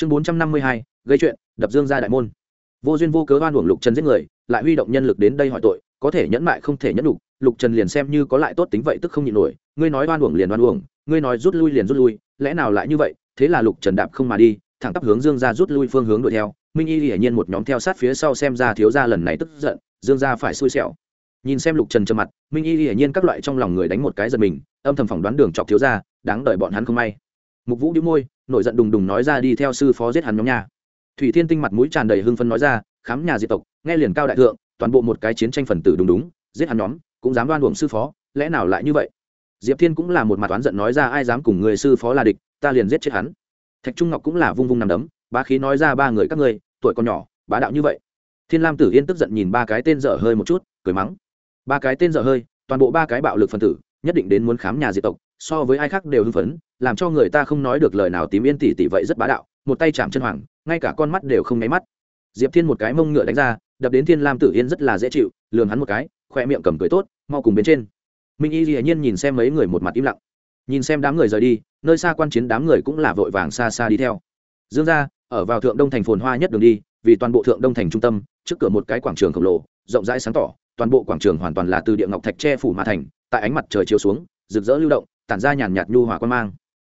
chương bốn trăm năm mươi hai, gây chuyện, đập dương ra đại môn. Vô duyên vô cớ oan uổng lục trần giết người, lại huy động nhân lực đến đây hỏi tội, có thể nhẫn mại không thể nhẫn đục lục trần liền xem như có lại tốt tính vậy tức không nhịn nổi, ngươi nói oan uổng liền oan uổng, ngươi nói rút lui liền rút lui, lẽ nào lại như vậy, thế là lục trần đạp không mà đi, thẳng tắp hướng dương ra rút lui phương hướng đuổi theo, minh y hiển nhiên một nhóm theo sát phía sau xem ra thiếu ra lần này tức giận, dương ra phải xui xẻo. Nhìn xem lục trần trầm mặt, minh y hiển nhiên các loại trong lòng người đánh một cái giật mình, âm thầm phỏng đoán đường chọc thiếu ra đáng đợi bọn hắn không may. Mục vũ đĩu môi nổi giận đùng đùng nói ra đi theo sư phó giết hắn nhóm nhà thủy thiên tinh mặt mũi tràn đầy hưng phân nói ra, khám nhà diệt tộc, nghe liền cao đại thượng, toàn bộ một cái chiến tranh phần tử đúng đúng giết hắn nhóm, cũng dám đoan uổng sư phó, lẽ nào lại như vậy? Diệp thiên cũng là một mặt oán giận nói ra, ai dám cùng người sư phó là địch, ta liền giết chết hắn. Thạch trung ngọc cũng là vung vung nằm đấm, bá khí nói ra, ba người các ngươi, tuổi còn nhỏ, bá đạo như vậy. Thiên lam tử yên tức giận nhìn ba cái tên dở hơi một chút, cười mắng. Ba cái tên dở hơi, toàn bộ ba cái bạo lực phần tử, nhất định đến muốn khám nhà diệt tộc, so với ai khác đều hưng phấn làm cho người ta không nói được lời nào tím yên tỉ tỉ vậy rất bá đạo, một tay chạm chân hoàng, ngay cả con mắt đều không nháy mắt. Diệp thiên một cái mông ngựa đánh ra, đập đến thiên lam tử yên rất là dễ chịu lường hắn một cái, khoe miệng cầm cười tốt, mau cùng bên trên. Minh y hiển nhiên nhìn xem mấy người một mặt im lặng. Nhìn xem đám người rời đi, nơi xa quan chiến đám người cũng là vội vàng xa xa đi theo. Dương ra ở vào thượng đông thành phồn hoa nhất đường đi, vì toàn bộ thượng đông thành trung tâm, trước cửa một cái quảng trường khổng lồ, rộng rãi sáng tỏ, toàn bộ quảng trường hoàn toàn là từ địa ngọc thạch che phủ mà thành, tại ánh mặt trời chiếu xuống, rực rỡ lưu động, tản ra nhàn nhạt nhu hòa quan mang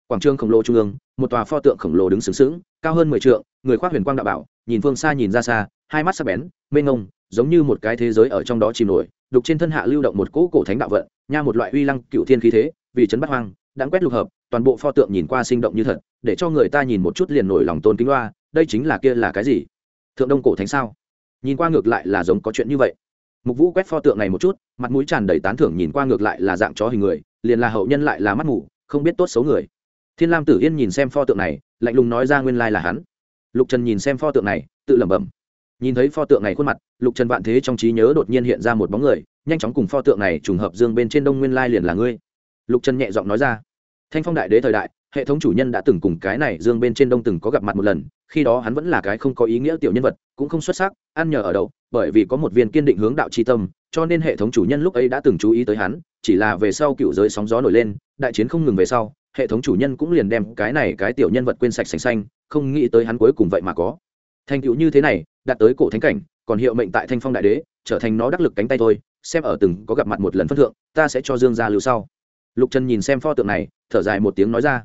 quảng trường khổng lồ trung ương, một tòa pho tượng khổng lồ đứng sướng sướng cao hơn mười trượng, người khoác huyền quang đạo bảo, nhìn phương xa nhìn ra xa, hai mắt sắc bén, mênh ngông giống như một cái thế giới ở trong đó chìm nổi, đục trên thân hạ lưu động một cỗ cổ thánh đạo vận, nha một loại uy lăng cựu thiên khí thế, vì chấn bắt hoang đáng quét lục hợp, toàn bộ pho tượng nhìn qua sinh động như thật, để cho người ta nhìn một chút liền nổi lòng tôn kính loa đây chính là kia là cái gì? Thượng đông cổ thánh sao? Nhìn qua ngược lại là giống có chuyện như vậy. Mục vũ quét pho tượng này một chút, mặt mũi tràn đầy tán thưởng nhìn qua ngược lại là dạng chó hình người, liền là hậu nhân lại là mắt mù, không biết tốt xấu người thiên lam tử yên nhìn xem pho tượng này, lạnh lùng nói ra nguyên lai là hắn. Lục trần nhìn xem pho tượng này, tự lẩm bẩm. Nhìn thấy pho tượng này khuôn mặt, lục trần vạn thế trong trí nhớ đột nhiên hiện ra một bóng người, nhanh chóng cùng pho tượng này trùng hợp dương bên trên đông nguyên lai liền là ngươi. Lục trần nhẹ giọng nói ra. Thanh phong đại đế thời đại, hệ thống chủ nhân đã từng cùng cái này dương bên trên đông từng có gặp mặt một lần, khi đó hắn vẫn là cái không có ý nghĩa tiểu nhân vật, cũng không xuất sắc, ăn nhờ ở đậu, bởi vì có một viên kiên định hướng đạo tri tâm, cho nên hệ thống chủ nhân lúc ấy đã từng chú ý tới hắn, chỉ là về sau cựu giới sóng gió nổi lên, đại chiến không ngừng về sau hệ thống chủ nhân cũng liền đem cái này cái tiểu nhân vật quên sạch sành xanh, không nghĩ tới hắn cuối cùng vậy mà có. Thành tựu như thế này, đạt tới cổ thánh cảnh, còn hiệu mệnh tại thanh phong đại đế, trở thành nó đắc lực cánh tay thôi, xem ở từng có gặp mặt một lần phân thượng, ta sẽ cho dương ra lưu sau. Lục trần nhìn xem pho tượng này, thở dài một tiếng nói ra.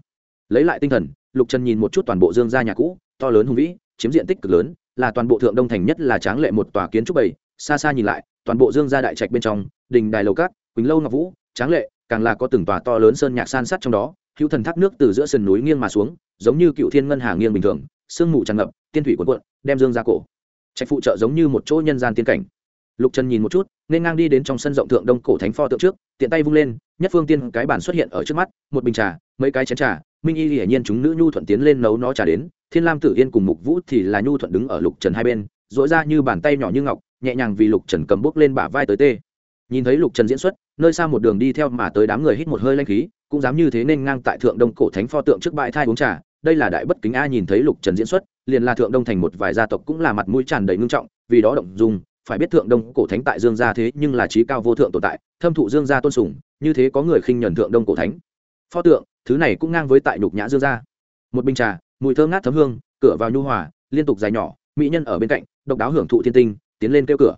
Lấy lại tinh thần, lục trần nhìn một chút toàn bộ dương gia nhà cũ, to lớn hùng vĩ, chiếm diện tích cực lớn, là toàn bộ thượng đông thành nhất là tráng lệ một tòa kiến trúc bầy. Xa xa nhìn lại, toàn bộ dương gia đại trạch bên trong, đình đài lầu cát quỳnh lâu ngọc vũ, tráng lệ, càng là có từng tòa to lớn sơn nhạc san sát trong đó hữu thần thác nước từ giữa sườn núi nghiêng mà xuống, giống như cựu thiên ngân hà nghiêng bình thường, sương mù tràn ngập, tiên thủy quần cuộn, đem dương ra cổ. Trạch phụ trợ giống như một chỗ nhân gian tiên cảnh. Lục trần nhìn một chút, nên ngang đi đến trong sân rộng thượng đông cổ thánh pho tượng trước, tiện tay vung lên, nhất phương tiên cái bản xuất hiện ở trước mắt, một bình trà, mấy cái chén trà, minh y hiển nhiên chúng nữ nhu thuận tiến lên nấu nó trà đến, thiên lam tử yên cùng mục vũ thì là nhu thuận đứng ở lục trần hai bên dỗi ra như bàn tay nhỏ như ngọc, nhẹ nhàng vì lục trần cầm bốc lên bả vai tới tê. Nhìn thấy lục trần diễn xuất, nơi xa một đường đi theo mà tới đám người hít một hơi lanh khí cũng dám như thế nên ngang tại thượng đông cổ thánh pho tượng trước bãi thai uống trà, đây là đại bất kính a nhìn thấy lục trần diễn xuất, liền là thượng đông thành một vài gia tộc cũng là mặt mũi tràn đầy ngưng trọng, vì đó động dùng phải biết thượng đông cổ thánh tại dương gia thế nhưng là trí cao vô thượng tồn tại, thâm thụ dương gia tôn sùng, như thế có người khinh nhuần thượng đông cổ thánh. Pho tượng, thứ này cũng ngang với tại nhục nhã dương gia. Một bình trà, mùi thơm ngát thấm hương, cửa vào nhu hòa, liên tục dài nhỏ, mỹ nhân ở bên cạnh, độc đáo hưởng thụ thiên tinh, tiến lên kêu cửa.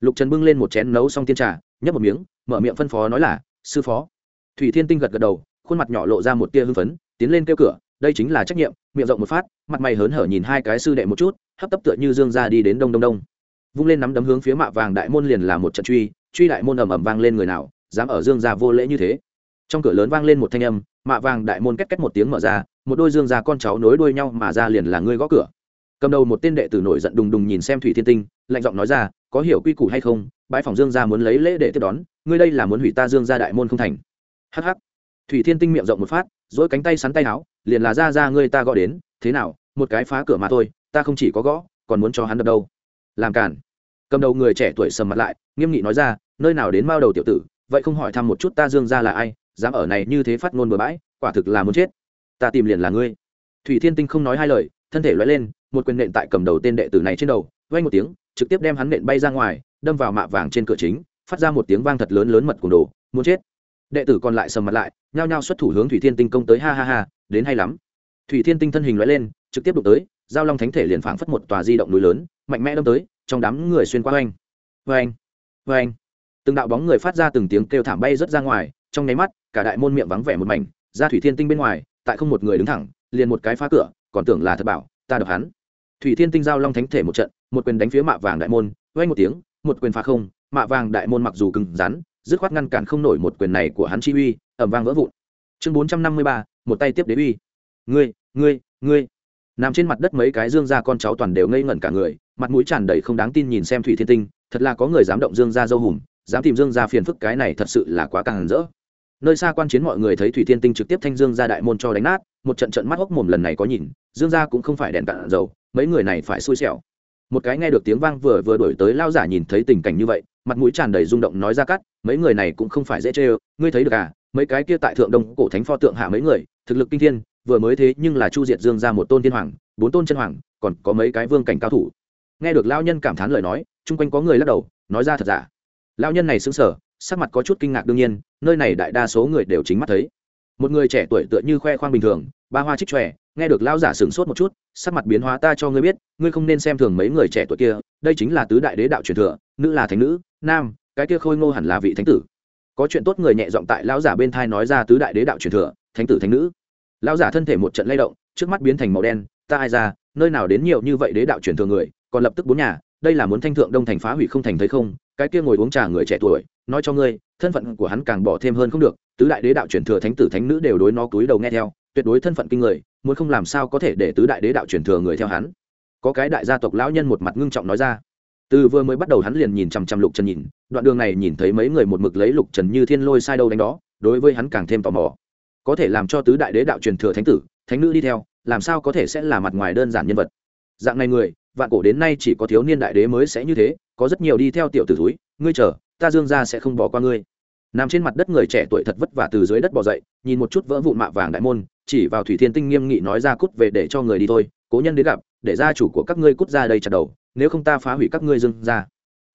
Lục trần bưng lên một chén nấu xong tiên trà, nhấp một miếng, mở miệng phân phó nói là, sư phó thủy thiên tinh gật gật đầu, khuôn mặt nhỏ lộ ra một tia hưng phấn, tiến lên kêu cửa, đây chính là trách nhiệm, miệng rộng một phát, mặt mày hớn hở nhìn hai cái sư đệ một chút, hấp tấp tựa như dương ra đi đến đông đông đông. Vung lên nắm đấm hướng phía mạ vàng đại môn liền là một trận truy truy đại môn ầm ầm vang lên người nào, dám ở dương gia vô lễ như thế. Trong cửa lớn vang lên một thanh âm, mạ vàng đại môn két két một tiếng mở ra, một đôi dương gia con cháu nối đuôi nhau mà ra liền là ngươi gõ cửa. Cầm đầu một tên đệ tử nổi giận đùng đùng nhìn xem thủy thiên tinh, lạnh giọng nói ra, có hiểu quy củ hay không? Bãi phòng dương gia muốn lấy lễ để tiếp đón, ngươi đây là muốn hủy ta dương gia đại môn không thành hh thủy thiên tinh miệng rộng một phát dỗi cánh tay sắn tay áo, liền là, ra ra, ngươi ta gõ đến, thế nào? Một cái phá cửa mà thôi, ta không chỉ có gõ, còn muốn cho hắn đập đâu. Làm cản cầm đầu người trẻ tuổi sầm mặt lại, nghiêm nghị nói ra, nơi nào đến mao đầu tiểu tử, vậy không hỏi thăm một chút ta dương gia là ai, dám ở này như thế phát ngôn bừa bãi, quả thực là muốn chết. Ta tìm liền là ngươi. Thủy thiên tinh không nói hai lời, thân thể loay lên, một quyền nện tại cầm đầu tên đệ tử này trên đầu vay một tiếng, trực tiếp đem hắn nện bay ra ngoài, đâm vào mạ vàng trên cửa chính, phát ra một tiếng vang thật lớn lớn mật cùng đồ, muốn chết đệ tử còn lại sầm mặt lại, nhao nhao xuất thủ hướng thủy thiên tinh công tới, ha ha ha, đến hay lắm. Thủy thiên tinh thân hình loại lên, trực tiếp đụng tới, giao long thánh thể liền phảng phất một tòa di động núi lớn, mạnh mẽ đâm tới, trong đám người xuyên qua oanh oanh oanh từng đạo bóng người phát ra từng tiếng kêu thảm bay rớt ra ngoài, trong nháy mắt, cả đại môn miệng vắng vẻ một mảnh, ra thủy thiên tinh bên ngoài, tại không một người đứng thẳng, liền một cái phá cửa, còn tưởng là thật bảo, ta đập hắn. Thủy thiên tinh giao long thánh thể một trận, một quyền đánh phía mạ vàng đại môn, oanh một tiếng, một quyền phá không, mạ vàng đại môn mặc dù cứng rắn dứt khoát ngăn cản không nổi một quyền này của hắn chi uy ẩm vang vỡ vụn. Chương bốn trăm năm mươi ba, một tay tiếp đế uy. Ngươi ngươi ngươi. Nằm trên mặt đất mấy cái dương gia con cháu toàn đều ngây ngẩn cả người, mặt mũi tràn đầy không đáng tin nhìn xem thủy thiên tinh, thật là có người dám động dương gia dâu hùm dám tìm dương gia phiền phức, cái này thật sự là quá càng rỡ. Nơi xa quan chiến mọi người thấy thủy thiên tinh trực tiếp thanh dương gia đại môn cho đánh nát, một trận trận mắt hốc mồm lần này có nhìn, dương gia cũng không phải đèn cạn dầu, mấy người này phải xui xẻo. Một cái nghe được tiếng vang vừa vừa đổi tới lao giả nhìn thấy tình cảnh như vậy mặt mũi tràn đầy rung động nói ra cắt, mấy người này cũng không phải dễ chê ngươi thấy được à mấy cái kia tại thượng đông cổ thánh pho tượng hạ mấy người, thực lực kinh thiên, vừa mới thế nhưng là chu diệt dương ra một tôn thiên hoàng, bốn tôn chân hoàng, còn có mấy cái vương cảnh cao thủ. Nghe được lao nhân cảm thán lời nói, chung quanh có người lắc đầu, nói ra thật giả. Lao nhân này xứng sở sắc mặt có chút kinh ngạc đương nhiên, nơi này đại đa số người đều chính mắt thấy. Một người trẻ tuổi tựa như khoe khoang bình thường, ba hoa trích tròe nghe được lão giả sửng sốt một chút, sắc mặt biến hóa ta cho ngươi biết, ngươi không nên xem thường mấy người trẻ tuổi kia, đây chính là tứ đại đế đạo truyền thừa, nữ là thánh nữ, nam, cái kia khôi ngô hẳn là vị thánh tử. Có chuyện tốt người nhẹ giọng tại lão giả bên thai nói ra tứ đại đế đạo truyền thừa, thánh tử thánh nữ. Lão giả thân thể một trận lay động, trước mắt biến thành màu đen, ta ai ra, nơi nào đến nhiều như vậy đế đạo truyền thừa người, còn lập tức bốn nhà, đây là muốn thanh thượng đông thành phá hủy không thành thấy không, cái kia ngồi uống trà người trẻ tuổi, nói cho ngươi, thân phận của hắn càng bỏ thêm hơn không được, tứ đại đế đạo truyền thừa thánh tử thánh nữ đều đối nó cúi đầu nghe theo, tuyệt đối thân phận kinh người muốn không làm sao có thể để tứ đại đế đạo truyền thừa người theo hắn. Có cái đại gia tộc lão nhân một mặt ngưng trọng nói ra. Từ vừa mới bắt đầu hắn liền nhìn chằm chằm lục trần nhìn, đoạn đường này nhìn thấy mấy người một mực lấy lục trần như thiên lôi sai đâu đánh đó, đối với hắn càng thêm tò mò. Có thể làm cho tứ đại đế đạo truyền thừa thánh tử, thánh nữ đi theo, làm sao có thể sẽ là mặt ngoài đơn giản nhân vật? Dạng này người, vạn cổ đến nay chỉ có thiếu niên đại đế mới sẽ như thế, có rất nhiều đi theo tiểu tử túi ngươi chờ, ta dương ra sẽ không bỏ qua ngươi nằm trên mặt đất người trẻ tuổi thật vất vả từ dưới đất bỏ dậy, nhìn một chút vỡ vụn mạ vàng đại môn, chỉ vào thủy thiên tinh nghiêm nghị nói ra cút về để cho người đi thôi, cố nhân đến gặp, để gia chủ của các ngươi cút ra đây chặt đầu, nếu không ta phá hủy các ngươi dưng ra.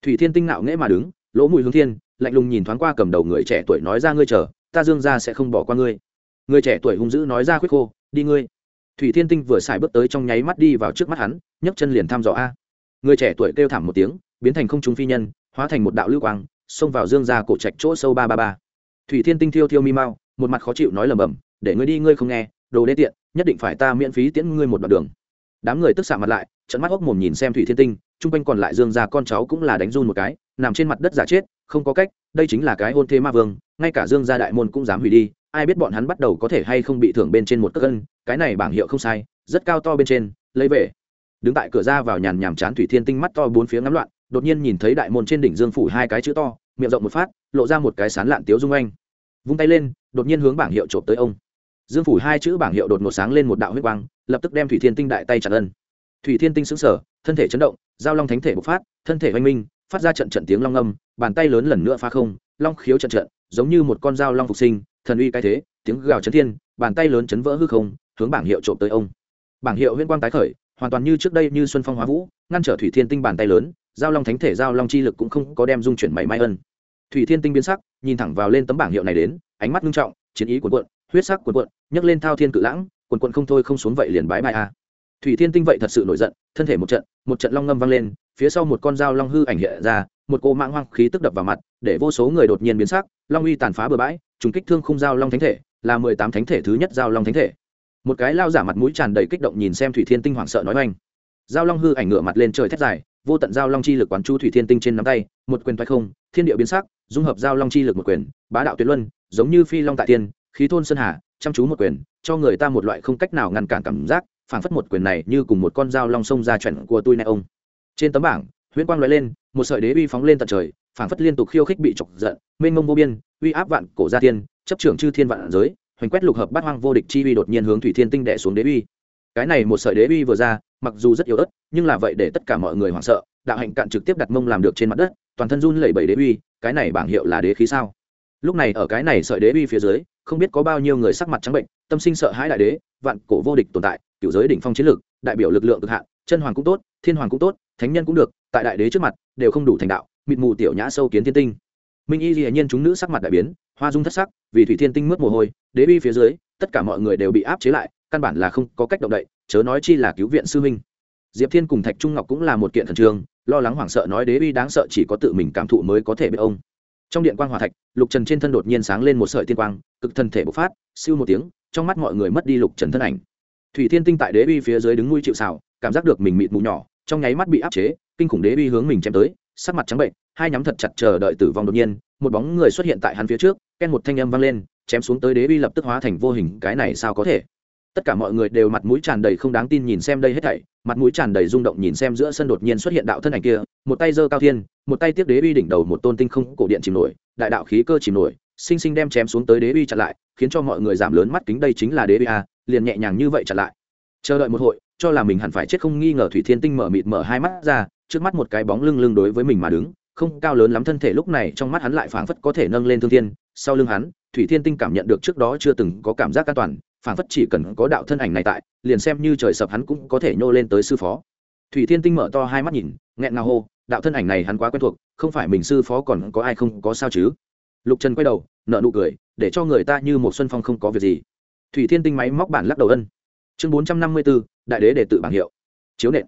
Thủy thiên tinh nạo nghễ mà đứng, lỗ mùi hướng thiên, lạnh lùng nhìn thoáng qua cầm đầu người trẻ tuổi nói ra ngươi chờ, ta dương ra sẽ không bỏ qua ngươi. Người trẻ tuổi hung dữ nói ra khuyết khô, đi ngươi. Thủy thiên tinh vừa xài bước tới trong nháy mắt đi vào trước mắt hắn, nhấc chân liền thăm dò a. Người trẻ tuổi kêu thảm một tiếng, biến thành không trung phi nhân, hóa thành một đạo lưu quang xông vào dương ra cổ trạch chỗ sâu ba ba ba. Thủy thiên tinh thiêu thiêu mi mau, một mặt khó chịu nói lầm bầm, để ngươi đi, ngươi không nghe, đồ đê tiện, nhất định phải ta miễn phí tiễn ngươi một đoạn đường. Đám người tức xạ mặt lại trận mắt ốc mồm nhìn xem thủy thiên tinh, chung quanh còn lại dương gia con cháu cũng là đánh run một cái, nằm trên mặt đất giả chết, không có cách, đây chính là cái hôn thế ma vương, ngay cả dương gia đại môn cũng dám hủy đi, ai biết bọn hắn bắt đầu có thể hay không bị thưởng bên trên một cất cân cái này bảng hiệu không sai, rất cao to bên trên, lấy về. Đứng tại cửa ra vào nhàn nhàm chán thủy thiên tinh mắt to bốn phía ngắm loạn đột nhiên nhìn thấy đại môn trên đỉnh dương phủ hai cái chữ to, miệng rộng một phát, lộ ra một cái sán lạn tiếu dung anh vung tay lên, đột nhiên hướng bảng hiệu trộm tới ông. Dương phủ hai chữ bảng hiệu đột ngột sáng lên một đạo huyết quang, lập tức đem thủy thiên tinh đại tay chặt ân. Thủy thiên tinh xứng sở thân thể chấn động, giao long thánh thể bộc phát, thân thể oanh minh, phát ra trận trận tiếng long âm, bàn tay lớn lần nữa phá không, long khiếu trận trận, giống như một con dao long phục sinh, thần uy cái thế, tiếng gào chấn thiên, bàn tay lớn chấn vỡ hư không, hướng bảng hiệu trộm tới ông. Bảng hiệu huyên quang tái khởi, hoàn toàn như trước đây như xuân phong hóa vũ, ngăn trở thủy thiên tinh bàn tay lớn giao long thánh thể giao long chi lực cũng không có đem dung chuyển mảy may ân. Thủy thiên tinh biến sắc, nhìn thẳng vào lên tấm bảng hiệu này đến, ánh mắt nghiêm trọng, chiến ý cuộn cuộn, huyết sắc cuộn cuộn, nhấc lên thao thiên cự lãng cuộn cuộn không thôi không xuống vậy liền bái bài a. Thủy thiên tinh vậy thật sự nổi giận, thân thể một trận một trận long ngâm vang lên, phía sau một con dao long hư ảnh hiện ra, một cô mạng hoang khí tức đập vào mặt, để vô số người đột nhiên biến sắc, long uy tàn phá bừa bãi, trùng kích thương khung dao long thánh thể, là mười tám thánh thể thứ nhất dao long thánh thể. Một cái lao giả mặt mũi tràn đầy kích động nhìn xem thủy thiên tinh hoảng sợ nói oanh. Dao long hư ảnh ngửa mặt lên trời thét dài vô tận giao long chi lực quán chu thủy thiên tinh trên nắm tay, một quyền thoái không, thiên địa biến sắc, dung hợp giao long chi lực một quyền, bá đạo tuyệt luân, giống như phi long tại tiên khí thôn sơn hà, chăm chú một quyền, cho người ta một loại không cách nào ngăn cản cảm giác, phảng phất một quyền này như cùng một con dao long sông ra chuẩn của tôi nè ông. Trên tấm bảng, huyễn quang lóe lên, một sợi đế uy phóng lên tận trời, phảng phất liên tục khiêu khích bị chọc giận, mênh mông vô biên, uy áp vạn cổ gia tiên chấp trưởng chư thiên vạn giới, hoành quét lục hợp bát hoang vô địch chi uy đột nhiên hướng thủy thiên tinh đệ xuống đế uy cái này một sợi đế uy vừa ra, mặc dù rất yếu ớt, nhưng là vậy để tất cả mọi người hoảng sợ, đạo hạnh cạn trực tiếp đặt mông làm được trên mặt đất, toàn thân run lẩy bẩy đế uy, cái này bảng hiệu là đế khí sao? Lúc này ở cái này sợi đế uy phía dưới, không biết có bao nhiêu người sắc mặt trắng bệnh, tâm sinh sợ hãi đại đế, vạn cổ vô địch tồn tại cựu giới đỉnh phong chiến lược, đại biểu lực lượng cực hạn, chân hoàng cũng tốt, thiên hoàng cũng tốt, thánh nhân cũng được, tại đại đế trước mặt, đều không đủ thành đạo, mịt mù tiểu nhã sâu kiến thiên tinh. Minh y dĩ nhiên chúng nữ sắc mặt đại biến, hoa dung thất sắc, vì thủy thiên tinh mướt mồ hôi, đế uy phía dưới, tất cả mọi người đều bị áp chế lại căn bản là không có cách động đậy chớ nói chi là cứu viện sư huynh. Diệp thiên cùng thạch trung ngọc cũng là một kiện thần trường, lo lắng hoảng sợ nói đế uy đáng sợ chỉ có tự mình cảm thụ mới có thể biết ông. Trong điện quang hòa thạch lục trần trên thân đột nhiên sáng lên một sợi tiên quang cực thân thể bộc phát siêu một tiếng trong mắt mọi người mất đi lục trần thân ảnh. Thủy thiên tinh tại đế uy phía dưới đứng nuôi chịu xào cảm giác được mình mịt mù nhỏ trong nháy mắt bị áp chế kinh khủng đế uy hướng mình chém tới sắc mặt trắng bệnh hai nhắm thật chặt chờ đợi tử vong đột nhiên một bóng người xuất hiện tại hắn phía trước ken một thanh âm vang lên chém xuống tới đế uy lập tức hóa thành vô hình cái này sao có thể? Tất cả mọi người đều mặt mũi tràn đầy không đáng tin nhìn xem đây hết thảy, mặt mũi tràn đầy rung động nhìn xem giữa sân đột nhiên xuất hiện đạo thân ảnh kia, một tay giơ cao thiên, một tay tiếp đế uy đỉnh đầu một tôn tinh không cổ điện chìm nổi, đại đạo khí cơ chìm nổi, sinh sinh đem chém xuống tới đế uy chặn lại, khiến cho mọi người giảm lớn mắt kính đây chính là đế uy a, liền nhẹ nhàng như vậy chặn lại. Chờ đợi một hội, cho là mình hẳn phải chết không nghi ngờ thủy thiên tinh mở mịt mở hai mắt ra, trước mắt một cái bóng lưng lưng đối với mình mà đứng, không cao lớn lắm thân thể lúc này trong mắt hắn lại phảng phất có thể nâng lên thương thiên, sau lưng hắn, thủy thiên tinh cảm nhận được trước đó chưa từng có cảm giác an toàn phản phất chỉ cần có đạo thân ảnh này tại, liền xem như trời sập hắn cũng có thể nhô lên tới sư phó. Thủy thiên tinh mở to hai mắt nhìn, nghẹn ngào hô, đạo thân ảnh này hắn quá quen thuộc, không phải mình sư phó còn có ai không có sao chứ? Lục trần quay đầu nợ nụ cười, để cho người ta như một xuân phong không có việc gì. Thủy thiên tinh máy móc bản lắc đầu ân. Chương bốn trăm năm mươi b ố đại đế để tự bảng hiệu. Chiếu nện.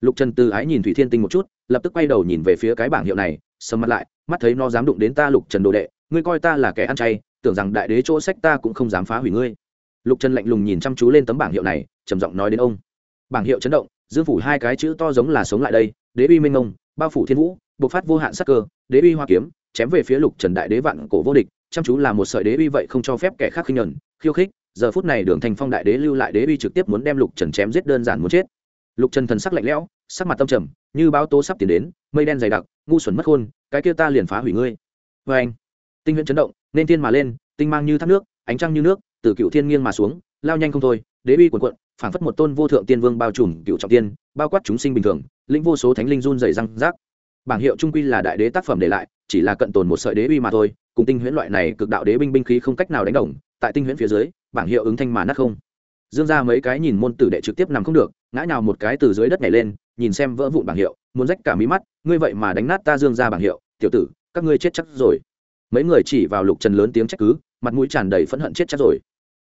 Lục trần từ ái nhìn thủy thiên tinh một chút, lập tức quay đầu nhìn về phía cái bảng hiệu này, sầm mặt lại, mắt thấy nó dám đụng đến ta lục trần đồ đệ, ngươi coi ta là kẻ ăn chay, tưởng rằng đại đế chỗ sách ta cũng không dám phá hủy ngươi lục trần lạnh lùng nhìn chăm chú lên tấm bảng hiệu này, trầm giọng nói đến ông. Bảng hiệu chấn động, dương phủ hai cái chữ to giống là sống lại đây, đế uy minh ông, bao phủ thiên vũ, bộc phát vô hạn sắc cơ, đế uy hoa kiếm, chém về phía lục trần đại đế vạn cổ vô địch, chăm chú là một sợi đế uy vậy không cho phép kẻ khác khinh nhẫn khiêu khích, giờ phút này đường thành phong đại đế lưu lại đế uy trực tiếp muốn đem lục trần chém giết đơn giản muốn chết. Lục trần thần sắc lạnh lẽo, sắc mặt tâm trầm, như báo tố sắp tiến đến, mây đen dày đặc, ngu xuẩn mất khôn, cái kia ta liền phá hủy ngươi. Vê anh tinh huyễn chấn động, nên tiên mà lên, tinh mang như thác nước, ánh trăng như nước từ cựu thiên nghiêng mà xuống, lao nhanh không thôi, đế uy quần quận phảng phất một tôn vô thượng tiên vương bao trùm cựu trọng tiên, bao quát chúng sinh bình thường, lĩnh vô số thánh linh run dày răng rác. Bảng hiệu trung quy là đại đế tác phẩm để lại, chỉ là cận tồn một sợi đế uy mà thôi, cùng tinh huyễn loại này cực đạo đế binh binh khí không cách nào đánh đồng, tại tinh huyễn phía dưới, bảng hiệu ứng thanh mà nát không. Dương ra mấy cái nhìn môn tử đệ trực tiếp nằm không được, ngã nào một cái từ dưới đất này lên, nhìn xem vỡ vụn bảng hiệu, muốn rách cả mí mắt, ngươi vậy mà đánh nát ta dương ra bảng hiệu, tiểu tử, các ngươi chết chắc rồi mấy người chỉ vào lục trần lớn tiếng trách cứ, mặt mũi tràn đầy phẫn hận chết chắc rồi.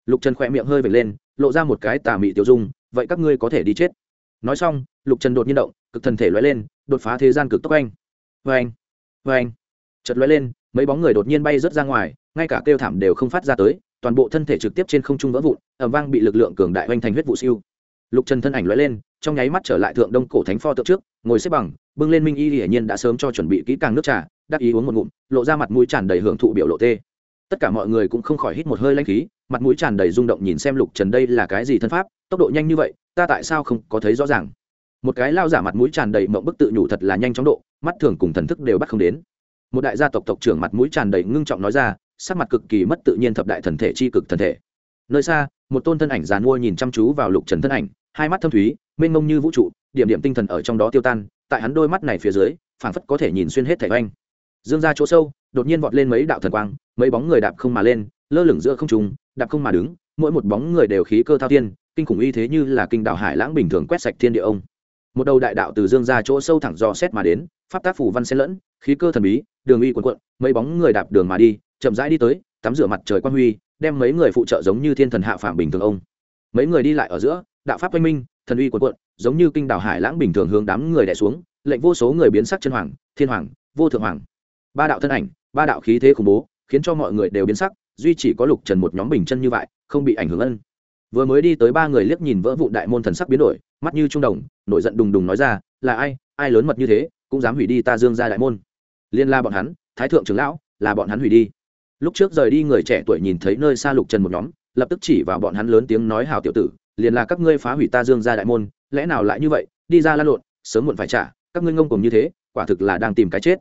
Lục trần khỏe miệng hơi vệt lên, lộ ra một cái tà mị tiêu dung, vậy các ngươi có thể đi chết. Nói xong, lục trần đột nhiên động, cực thần thể lóe lên, đột phá thế gian cực tốc anh vê anh vê anh chật lóe lên, mấy bóng người đột nhiên bay rớt ra ngoài, ngay cả kêu thảm đều không phát ra tới, toàn bộ thân thể trực tiếp trên không trung vỡ vụn ẩm vang bị lực lượng cường đại oanh thành huyết vụ siêu. Lục trần thân ảnh lóe lên, trong nháy mắt trở lại thượng đông cổ thánh pho tượng trước, ngồi xếp bằng, bưng lên minh y hiển nhiên đã sớm cho chuẩn bị kỹ càng nước trà đắc ý uống một ngụm, lộ ra mặt mũi tràn đầy hưởng thụ biểu lộ tê. Tất cả mọi người cũng không khỏi hít một hơi lanh khí, mặt mũi tràn đầy rung động nhìn xem lục trần đây là cái gì thân pháp, tốc độ nhanh như vậy, ta tại sao không có thấy rõ ràng? Một cái lao giả mặt mũi tràn đầy mộng bức tự nhủ thật là nhanh chóng độ, mắt thường cùng thần thức đều bắt không đến. Một đại gia tộc tộc trưởng mặt mũi tràn đầy ngưng trọng nói ra, sắc mặt cực kỳ mất tự nhiên thập đại thần thể chi cực thần thể. Nơi xa, một tôn thân ảnh giàn mua nhìn chăm chú vào lục trần thân ảnh, hai mắt thâm thúy, mênh mông như vũ trụ, điểm điểm tinh thần ở trong đó tiêu tan, tại hắn đôi mắt này phía dưới, phảng phất có thể nhìn xuyên hết thẻ oanh dương ra chỗ sâu, đột nhiên vọt lên mấy đạo thần quang, mấy bóng người đạp không mà lên, lơ lửng giữa không trùng đạp không mà đứng, mỗi một bóng người đều khí cơ thao thiên, kinh khủng y thế như là kinh đạo hải lãng bình thường quét sạch thiên địa ông. Một đầu đại đạo từ dương ra chỗ sâu thẳng do xét mà đến, pháp tác phủ văn xen lẫn, khí cơ thần bí, đường uy quần quận mấy bóng người đạp đường mà đi, chậm rãi đi tới, tắm rửa mặt trời quan huy, đem mấy người phụ trợ giống như thiên thần hạ phạm bình thường ông. Mấy người đi lại ở giữa, đạo pháp oanh minh, thần uy quần quận giống như kinh đảo hải lãng bình thường hướng đám người đẻ xuống, lệnh vô số người biến sắc chân hoàng, thiên hoàng, vô thượng hoàng ba đạo thân ảnh, ba đạo khí thế khủng bố, khiến cho mọi người đều biến sắc, duy chỉ có lục trần một nhóm bình chân như vậy, không bị ảnh hưởng ân. Vừa mới đi tới ba người liếc nhìn vỡ vụ đại môn thần sắc biến đổi, mắt như trung đồng, nổi giận đùng đùng nói ra, là ai? Ai lớn mật như thế, cũng dám hủy đi ta dương ra đại môn? Liên la bọn hắn, thái thượng trưởng lão, là bọn hắn hủy đi. Lúc trước rời đi người trẻ tuổi nhìn thấy nơi xa lục trần một nhóm, lập tức chỉ vào bọn hắn lớn tiếng nói hào tiểu tử liền là các ngươi phá hủy ta dương ra đại môn, lẽ nào lại như vậy? Đi ra lan lộn, sớm muộn phải trả, các ngươi ngông cùng như thế, quả thực là đang tìm cái chết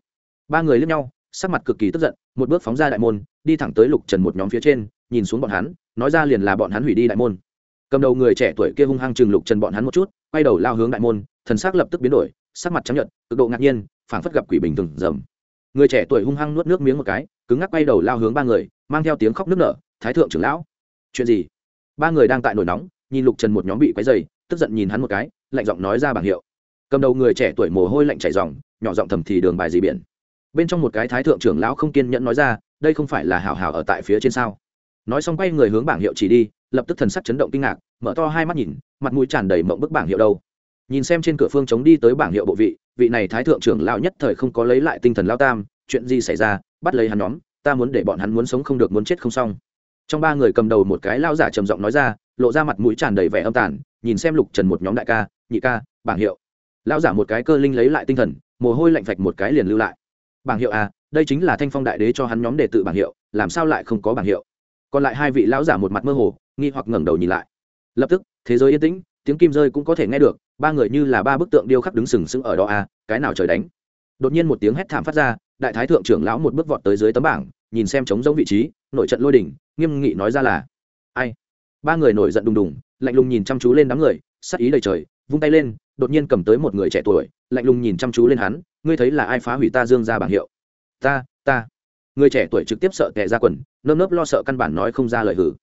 ba người lướt nhau, sắc mặt cực kỳ tức giận, một bước phóng ra đại môn, đi thẳng tới lục trần một nhóm phía trên, nhìn xuống bọn hắn, nói ra liền là bọn hắn hủy đi đại môn. Cầm đầu người trẻ tuổi kia hung hăng chừng lục trần bọn hắn một chút, quay đầu lao hướng đại môn, thần sắc lập tức biến đổi, sắc mặt trắng nhận cực độ ngạc nhiên, phảng phất gặp quỷ bình thường dầm. người trẻ tuổi hung hăng nuốt nước miếng một cái, cứng ngắc quay đầu lao hướng ba người, mang theo tiếng khóc nức nở, thái thượng trưởng lão, chuyện gì? Ba người đang tại nổi nóng, nhìn lục trần một nhóm bị quấy dày tức giận nhìn hắn một cái, lạnh giọng nói ra bảng hiệu. Cầm đầu người trẻ tuổi mồ hôi lạnh chảy dòng nhỏ giọng thầm thì đường bài gì biển bên trong một cái thái thượng trưởng lão không kiên nhẫn nói ra, đây không phải là hào hào ở tại phía trên sao? Nói xong quay người hướng bảng hiệu chỉ đi, lập tức thần sắc chấn động kinh ngạc, mở to hai mắt nhìn, mặt mũi tràn đầy mộng bức bảng hiệu đâu. Nhìn xem trên cửa phương chống đi tới bảng hiệu bộ vị vị này thái thượng trưởng lão nhất thời không có lấy lại tinh thần lao tam, chuyện gì xảy ra, bắt lấy hắn nhóm, ta muốn để bọn hắn muốn sống không được muốn chết không xong. Trong ba người cầm đầu một cái lao giả trầm giọng nói ra, lộ ra mặt mũi tràn đầy vẻ âm tàn, nhìn xem lục trần một nhóm đại ca, nhị ca, bảng hiệu. Lao giả một cái cơ linh lấy lại tinh thần, mồ hôi lạnh phạch một cái liền lưu lại bảng hiệu à đây chính là thanh phong đại đế cho hắn nhóm đệ tự bảng hiệu, làm sao lại không có bảng hiệu? Còn lại hai vị lão giả một mặt mơ hồ, nghi hoặc ngẩng đầu nhìn lại. Lập tức, thế giới yên tĩnh, tiếng kim rơi cũng có thể nghe được, ba người như là ba bức tượng điêu khắc đứng sừng sững ở đó à cái nào trời đánh? Đột nhiên một tiếng hét thảm phát ra, đại thái thượng trưởng lão một bước vọt tới dưới tấm bảng, nhìn xem trống giống vị trí nội trận lôi đỉnh, nghiêm nghị nói ra là, ai? Ba người nổi giận đùng đùng, lạnh lùng nhìn chăm chú lên đám người, sắc ý đầy trời vung tay lên, đột nhiên cầm tới một người trẻ tuổi, lạnh lùng nhìn chăm chú lên hắn, ngươi thấy là ai phá hủy ta dương ra bảng hiệu? Ta ta. Người trẻ tuổi trực tiếp sợ tệ ra quần, nơm nớp lo sợ căn bản nói không ra lời hử.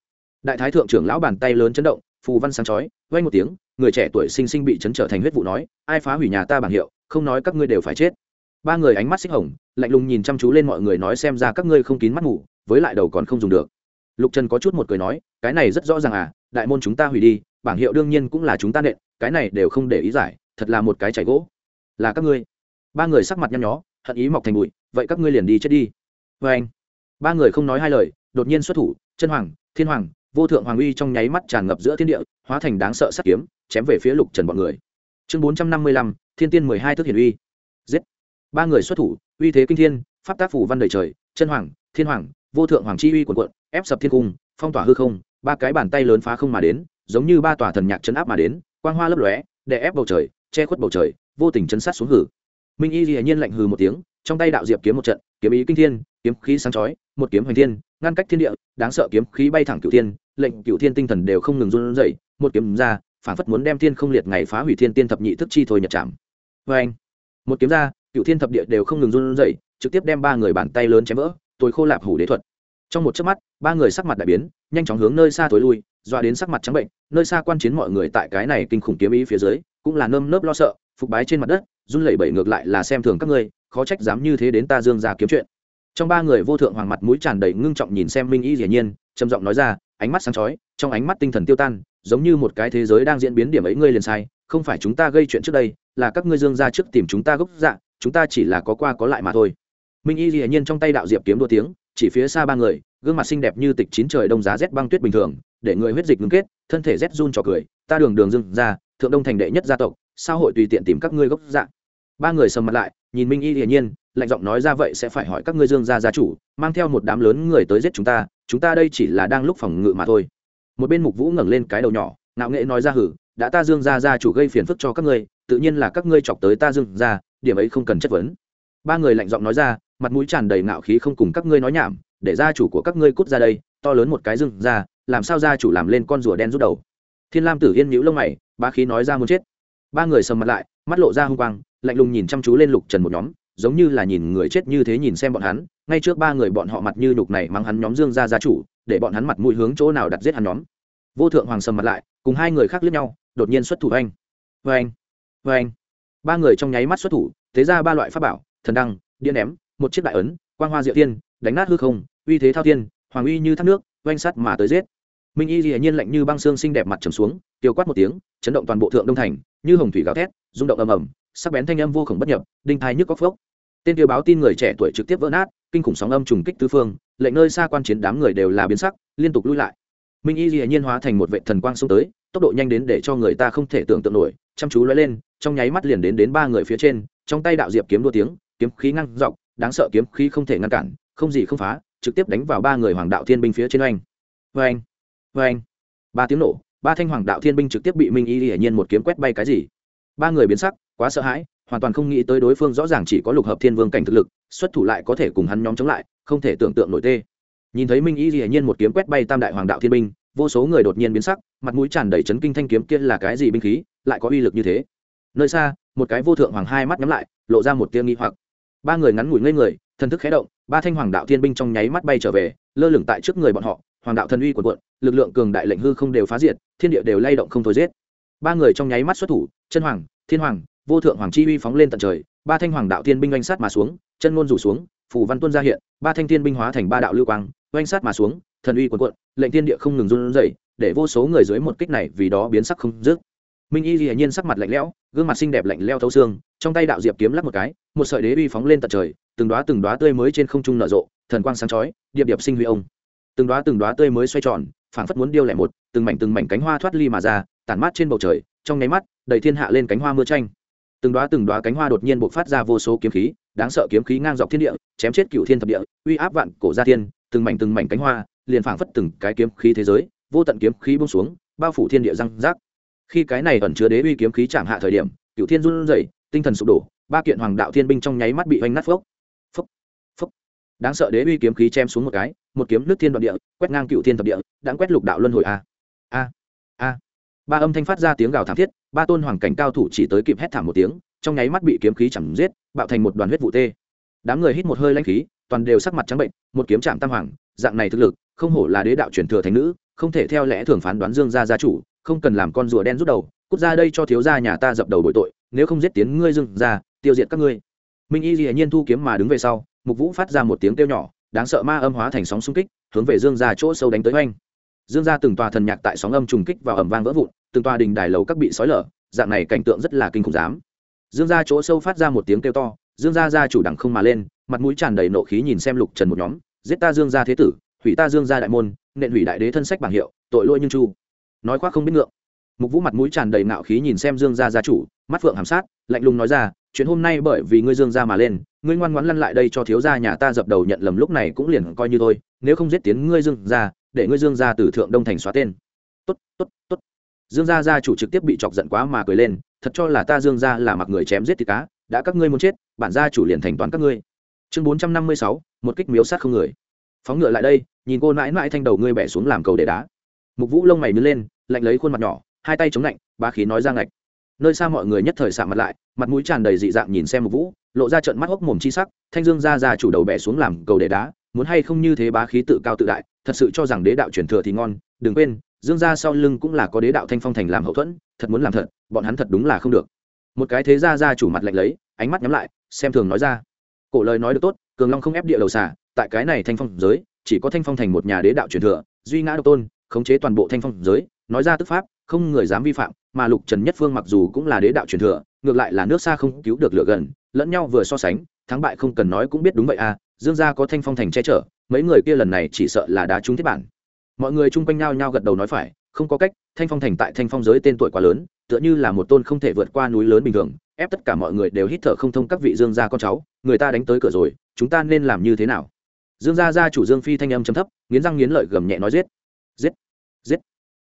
Đại thái thượng trưởng lão bàn tay lớn chấn động, phù văn sáng chói vay một tiếng, người trẻ tuổi sinh sinh bị chấn trở thành huyết vụ nói, ai phá hủy nhà ta bảng hiệu, không nói các ngươi đều phải chết. Ba người ánh mắt xích hồng, lạnh lùng nhìn chăm chú lên mọi người nói xem ra các ngươi không kín mắt ngủ, với lại đầu còn không dùng được. Lục trần có chút một cười nói, cái này rất rõ ràng à đại môn chúng ta hủy đi, bảng hiệu đương nhiên cũng là chúng ta nện cái này đều không để ý giải, thật là một cái chảy gỗ. Là các ngươi. Ba người sắc mặt nhăn nhó, hận ý mọc thành bụi, vậy các ngươi liền đi chết đi. Vê anh, ba người không nói hai lời, đột nhiên xuất thủ, chân hoàng, thiên hoàng, vô thượng hoàng uy trong nháy mắt tràn ngập giữa thiên địa, hóa thành đáng sợ sắc kiếm, chém về phía lục trần bọn người. Chương bốn trăm năm mươi lăm, thiên tiên mười hai thức hiển uy. Giết. Ba người xuất thủ, uy thế kinh thiên, pháp tác phủ văn đời trời, chân hoàng, thiên hoàng, vô thượng hoàng chi uy quần quận ép sập thiên cung, phong tỏa hư không, ba cái bàn tay lớn phá không mà đến, giống như ba tòa thần nhạc chấn áp mà đến quang hoa lấp lóe, đè ép bầu trời, che khuất bầu trời, vô tình chấn sát xuống hử. Minh y hiển nhiên lạnh hừ một tiếng, trong tay đạo diệp kiếm một trận, kiếm ý kinh thiên, kiếm khí sáng chói, một kiếm hoành thiên, ngăn cách thiên địa, đáng sợ kiếm khí bay thẳng cửu thiên, lệnh cửu thiên tinh thần đều không ngừng run rẩy, một kiếm ra, phản phất muốn đem thiên không liệt ngày phá hủy thiên tiên thập nhị thức chi thôi nhật chạm. Vê anh một kiếm ra, cửu thiên thập địa đều không ngừng run rẩy, trực tiếp đem ba người bàn tay lớn chém vỡ tối khô lạp hủ đế thuật. Trong một chớp mắt, ba người sắc mặt đại biến, nhanh chóng hướng nơi xa tối lui dọa đến sắc mặt trắng bệnh, nơi xa quan chiến mọi người tại cái này kinh khủng kiếm ý phía dưới, cũng là nơm nớp lo sợ, phục bái trên mặt đất, run lẩy bẩy ngược lại là xem thường các ngươi, khó trách dám như thế đến ta dương ra kiếm chuyện. Trong ba người vô thượng hoàng mặt mũi tràn đầy ngưng trọng nhìn xem minh y dĩ nhiên, trầm giọng nói ra, ánh mắt sáng chói, trong ánh mắt tinh thần tiêu tan, giống như một cái thế giới đang diễn biến điểm ấy ngươi liền sai, không phải chúng ta gây chuyện trước đây, là các ngươi dương ra trước tìm chúng ta gốc dạ chúng ta chỉ là có qua có lại mà thôi. Minh y dĩ nhiên trong tay đạo diệp kiếm đua tiếng, chỉ phía xa ba người, gương mặt xinh đẹp như tịch chín trời đông giá rét băng tuyết bình thường để người huyết dịch ngưng kết, thân thể rét run trò cười, ta đường đường dưng ra, thượng đông thành đệ nhất gia tộc, sao hội tùy tiện tìm các ngươi gốc dạng? Ba người sầm mặt lại, nhìn minh y hiển nhiên, lạnh giọng nói ra, vậy sẽ phải hỏi các ngươi dương gia gia chủ, mang theo một đám lớn người tới giết chúng ta chúng ta đây chỉ là đang lúc phòng ngự mà thôi. Một bên mục vũ ngẩng lên cái đầu nhỏ, ngạo nghệ nói ra, hử, đã ta dương gia gia chủ gây phiền phức cho các ngươi, tự nhiên là các ngươi chọc tới ta dương gia, điểm ấy không cần chất vấn. Ba người lạnh giọng nói ra, mặt mũi tràn đầy ngạo khí không cùng các ngươi nói nhảm, để gia chủ của các ngươi cút ra đây, to lớn một cái dương gia làm sao gia chủ làm lên con rùa đen rút đầu? Thiên lam tử yên nhũ lông mày ba khí nói ra muốn chết. Ba người sầm mặt lại, mắt lộ ra hung quang, lạnh lùng nhìn chăm chú lên lục trần một nhóm, giống như là nhìn người chết như thế nhìn xem bọn hắn, ngay trước ba người bọn họ mặt như nhục này mắng hắn nhóm dương gia gia chủ, để bọn hắn mặt mũi hướng chỗ nào đặt giết hắn nhóm. Vô thượng hoàng sầm mặt lại, cùng hai người khác lướt nhau, đột nhiên xuất thủ anh vê anh vê anh ba người trong nháy mắt xuất thủ, thế ra ba loại pháp bảo, thần đăng, điện ném, một chiếc đại ấn, quang hoa diệu tiên đánh nát hư không, uy thế thao thiên, hoàng uy như thác nước, oanh sắt mà tới giết minh y dĩ nhiên lạnh như băng xương xinh đẹp mặt trầm xuống, tiêu quát một tiếng, chấn động toàn bộ thượng đông thành, như hồng thủy gào thét, rung động ầm ầm, sắc bén thanh âm vô khổng bất nhập, đinh thai nhức góc phốc. Tên tiêu báo tin người trẻ tuổi trực tiếp vỡ nát, kinh khủng sóng âm trùng kích tứ phương, lệnh nơi xa quan chiến đám người đều là biến sắc, liên tục lui lại. Minh y dĩ nhiên hóa thành một vệ thần quang xông tới, tốc độ nhanh đến để cho người ta không thể tưởng tượng nổi, chăm chú lóe lên, trong nháy mắt liền đến đến ba người phía trên, trong tay đạo diệp kiếm đua tiếng, kiếm khí ngăn dọc, đáng sợ kiếm khí không thể ngăn cản, không gì không phá, trực tiếp đánh vào ba người hoàng đạo thiên binh phía trên oanh. Oanh. Vâng oanh ba tiếng nổ, ba thanh hoàng đạo thiên binh trực tiếp bị minh y hiển nhiên một kiếm quét bay cái gì? Ba người biến sắc, quá sợ hãi, hoàn toàn không nghĩ tới đối phương rõ ràng chỉ có lục hợp thiên vương cảnh thực lực, xuất thủ lại có thể cùng hắn nhóm chống lại, không thể tưởng tượng nổi tê. Nhìn thấy minh y hiển nhiên một kiếm quét bay tam đại hoàng đạo thiên binh, vô số người đột nhiên biến sắc, mặt mũi tràn đầy chấn kinh thanh kiếm kia là cái gì binh khí, lại có uy lực như thế. Nơi xa, một cái vô thượng hoàng hai mắt nhắm lại, lộ ra một tia nghi hoặc. Ba người ngắn ngủi ngây người, thần thức khé động, ba thanh hoàng đạo thiên binh trong nháy mắt bay trở về, lơ lửng tại trước người bọn họ, hoàng đạo thần uy của quận lực lượng cường đại lệnh hư không đều phá diệt, thiên địa đều lay động không thôi giết. Ba người trong nháy mắt xuất thủ, chân hoàng, thiên hoàng, vô thượng hoàng chi uy phóng lên tận trời, ba thanh hoàng đạo thiên binh oanh sát mà xuống, chân ngôn rủ xuống phủ văn tuân ra hiện, ba thanh thiên binh hóa thành ba đạo lưu quang, oanh sát mà xuống, thần uy quần quận lệnh thiên địa không ngừng run rẩy, để vô số người dưới một kích này vì đó biến sắc không dứt. Minh y hiển nhiên sắc mặt lạnh lẽo, gương mặt xinh đẹp lạnh leo thấu xương, trong tay đạo diệp kiếm lắc một cái, một sợi đế uy phóng lên tận trời, từng đoá từng đoá tươi mới trên không trung nở rộ, thần quang sáng chói, điệp điệp sinh huy ông. Từng đoá từng đoá tươi mới xoay tròn phảng phất muốn điêu lẻ một, từng mảnh từng mảnh cánh hoa thoát ly mà ra, tản mát trên bầu trời, trong nháy mắt, đầy thiên hạ lên cánh hoa mưa tranh từng đoá từng đoá cánh hoa đột nhiên bộc phát ra vô số kiếm khí, đáng sợ kiếm khí ngang dọc thiên địa, chém chết cựu thiên thập địa, uy áp vạn cổ gia thiên, từng mảnh từng mảnh cánh hoa, liền phảng phất từng cái kiếm khí thế giới, vô tận kiếm khí buông xuống, bao phủ thiên địa răng rác. Khi cái này ẩn chứa đế uy kiếm khí chạm hạ thời điểm cựu thiên run rẩy, tinh thần sụp đổ, ba kiện hoàng đạo thiên binh trong nháy mắt bị hoành nát phốc. Phốc phốc. Đáng sợ đế uy kiếm khí chém xuống một cái một kiếm nước thiên đoạn địa, quét ngang cựu thiên thập địa, đã quét lục đạo luân hồi a. A a. Ba âm thanh phát ra tiếng gào thảm thiết, ba tôn hoàng cảnh cao thủ chỉ tới kịp hét thảm một tiếng, trong nháy mắt bị kiếm khí chẳng giết, bạo thành một đoàn huyết vụ tê. Đám người hít một hơi lãnh khí, toàn đều sắc mặt trắng bệnh, một kiếm chạm tam hoàng, dạng này thực lực, không hổ là đế đạo truyền thừa thành nữ, không thể theo lẽ thường phán đoán dương gia gia chủ, không cần làm con rùa đen rút đầu, cút ra đây cho thiếu gia nhà ta dập đầu bội tội, nếu không giết tiến ngươi dương gia, tiêu diệt các ngươi. Minh y hiển nhiên thu kiếm mà đứng về sau, mục vũ phát ra một tiếng kêu nhỏ đáng sợ ma âm hóa thành sóng xung kích, hướng về dương gia chỗ sâu đánh tới oanh. Dương gia từng tòa thần nhạc tại sóng âm trùng kích và ầm vang vỡ vụn, từng tòa đình đài lầu các bị sói lở, dạng này cảnh tượng rất là kinh khủng dám. Dương gia chỗ sâu phát ra một tiếng kêu to, dương gia gia chủ đẳng không mà lên, mặt mũi tràn đầy nộ khí nhìn xem lục trần một nhóm, giết ta dương gia thế tử, hủy ta dương gia đại môn, nện hủy đại đế thân sách bảng hiệu, tội lỗi nhưng chu. Nói khoác không biết ngượng. Mục vũ mặt mũi tràn đầy nạo khí nhìn xem dương gia gia chủ mắt phượng hàm sát, lạnh lùng nói ra, chuyện hôm nay bởi vì ngươi dương gia mà lên, ngươi ngoan ngoãn lăn lại đây cho thiếu gia nhà ta dập đầu nhận lầm lúc này cũng liền coi như thôi, nếu không giết tiến ngươi dương gia, để ngươi dương gia từ thượng đông thành xóa tên. Tốt tốt tốt. Dương gia gia chủ trực tiếp bị chọc giận quá mà cười lên, thật cho là ta dương gia là mặc người chém giết thịt cá, đã các ngươi muốn chết, bản gia chủ liền thành toán các ngươi. Chương bốn trăm năm mươi sáu, một kích miếu sát không người. Phóng ngựa lại đây, nhìn cô nãi nãi thanh đầu ngươi bẻ xuống làm cầu để đá. Mục vũ lông mày nứt lên, lạnh lấy khuôn mặt nhỏ, hai tay chống lạnh ba khí nói ra ngạch nơi xa mọi người nhất thời sạm mặt lại, mặt mũi tràn đầy dị dạng nhìn xem mục vũ, lộ ra trận mắt hốc mồm chi sắc, thanh dương ra ra chủ đầu bẻ xuống làm cầu để đá, muốn hay không như thế bá khí tự cao tự đại, thật sự cho rằng đế đạo truyền thừa thì ngon, đừng quên, dương gia sau lưng cũng là có đế đạo thanh phong thành làm hậu thuẫn, thật muốn làm thật, bọn hắn thật đúng là không được. Một cái thế gia gia chủ mặt lạnh lấy, ánh mắt nhắm lại, xem thường nói ra. Cổ lời nói được tốt, cường long không ép địa đầu xả tại cái này thanh phong giới, chỉ có thanh phong thành một nhà đế đạo truyền thừa, duy ngã độc tôn, khống chế toàn bộ thanh phong giới, nói ra tức pháp không người dám vi phạm, mà lục trần nhất phương mặc dù cũng là đế đạo truyền thừa, ngược lại là nước xa không cứu được lửa gần, lẫn nhau vừa so sánh, thắng bại không cần nói cũng biết đúng vậy à dương gia có thanh phong thành che chở, mấy người kia lần này chỉ sợ là đá trúng thiết bản. Mọi người chung quanh nhau nhau gật đầu nói phải, không có cách, thanh phong thành tại thanh phong giới tên tuổi quá lớn, tựa như là một tôn không thể vượt qua núi lớn bình thường, ép tất cả mọi người đều hít thở không thông các vị dương gia con cháu, người ta đánh tới cửa rồi, chúng ta nên làm như thế nào? Dương gia gia chủ dương phi thanh âm chấm thấp, nghiến răng nghiến lợi gầm nhẹ nói giết. Giết. Giết.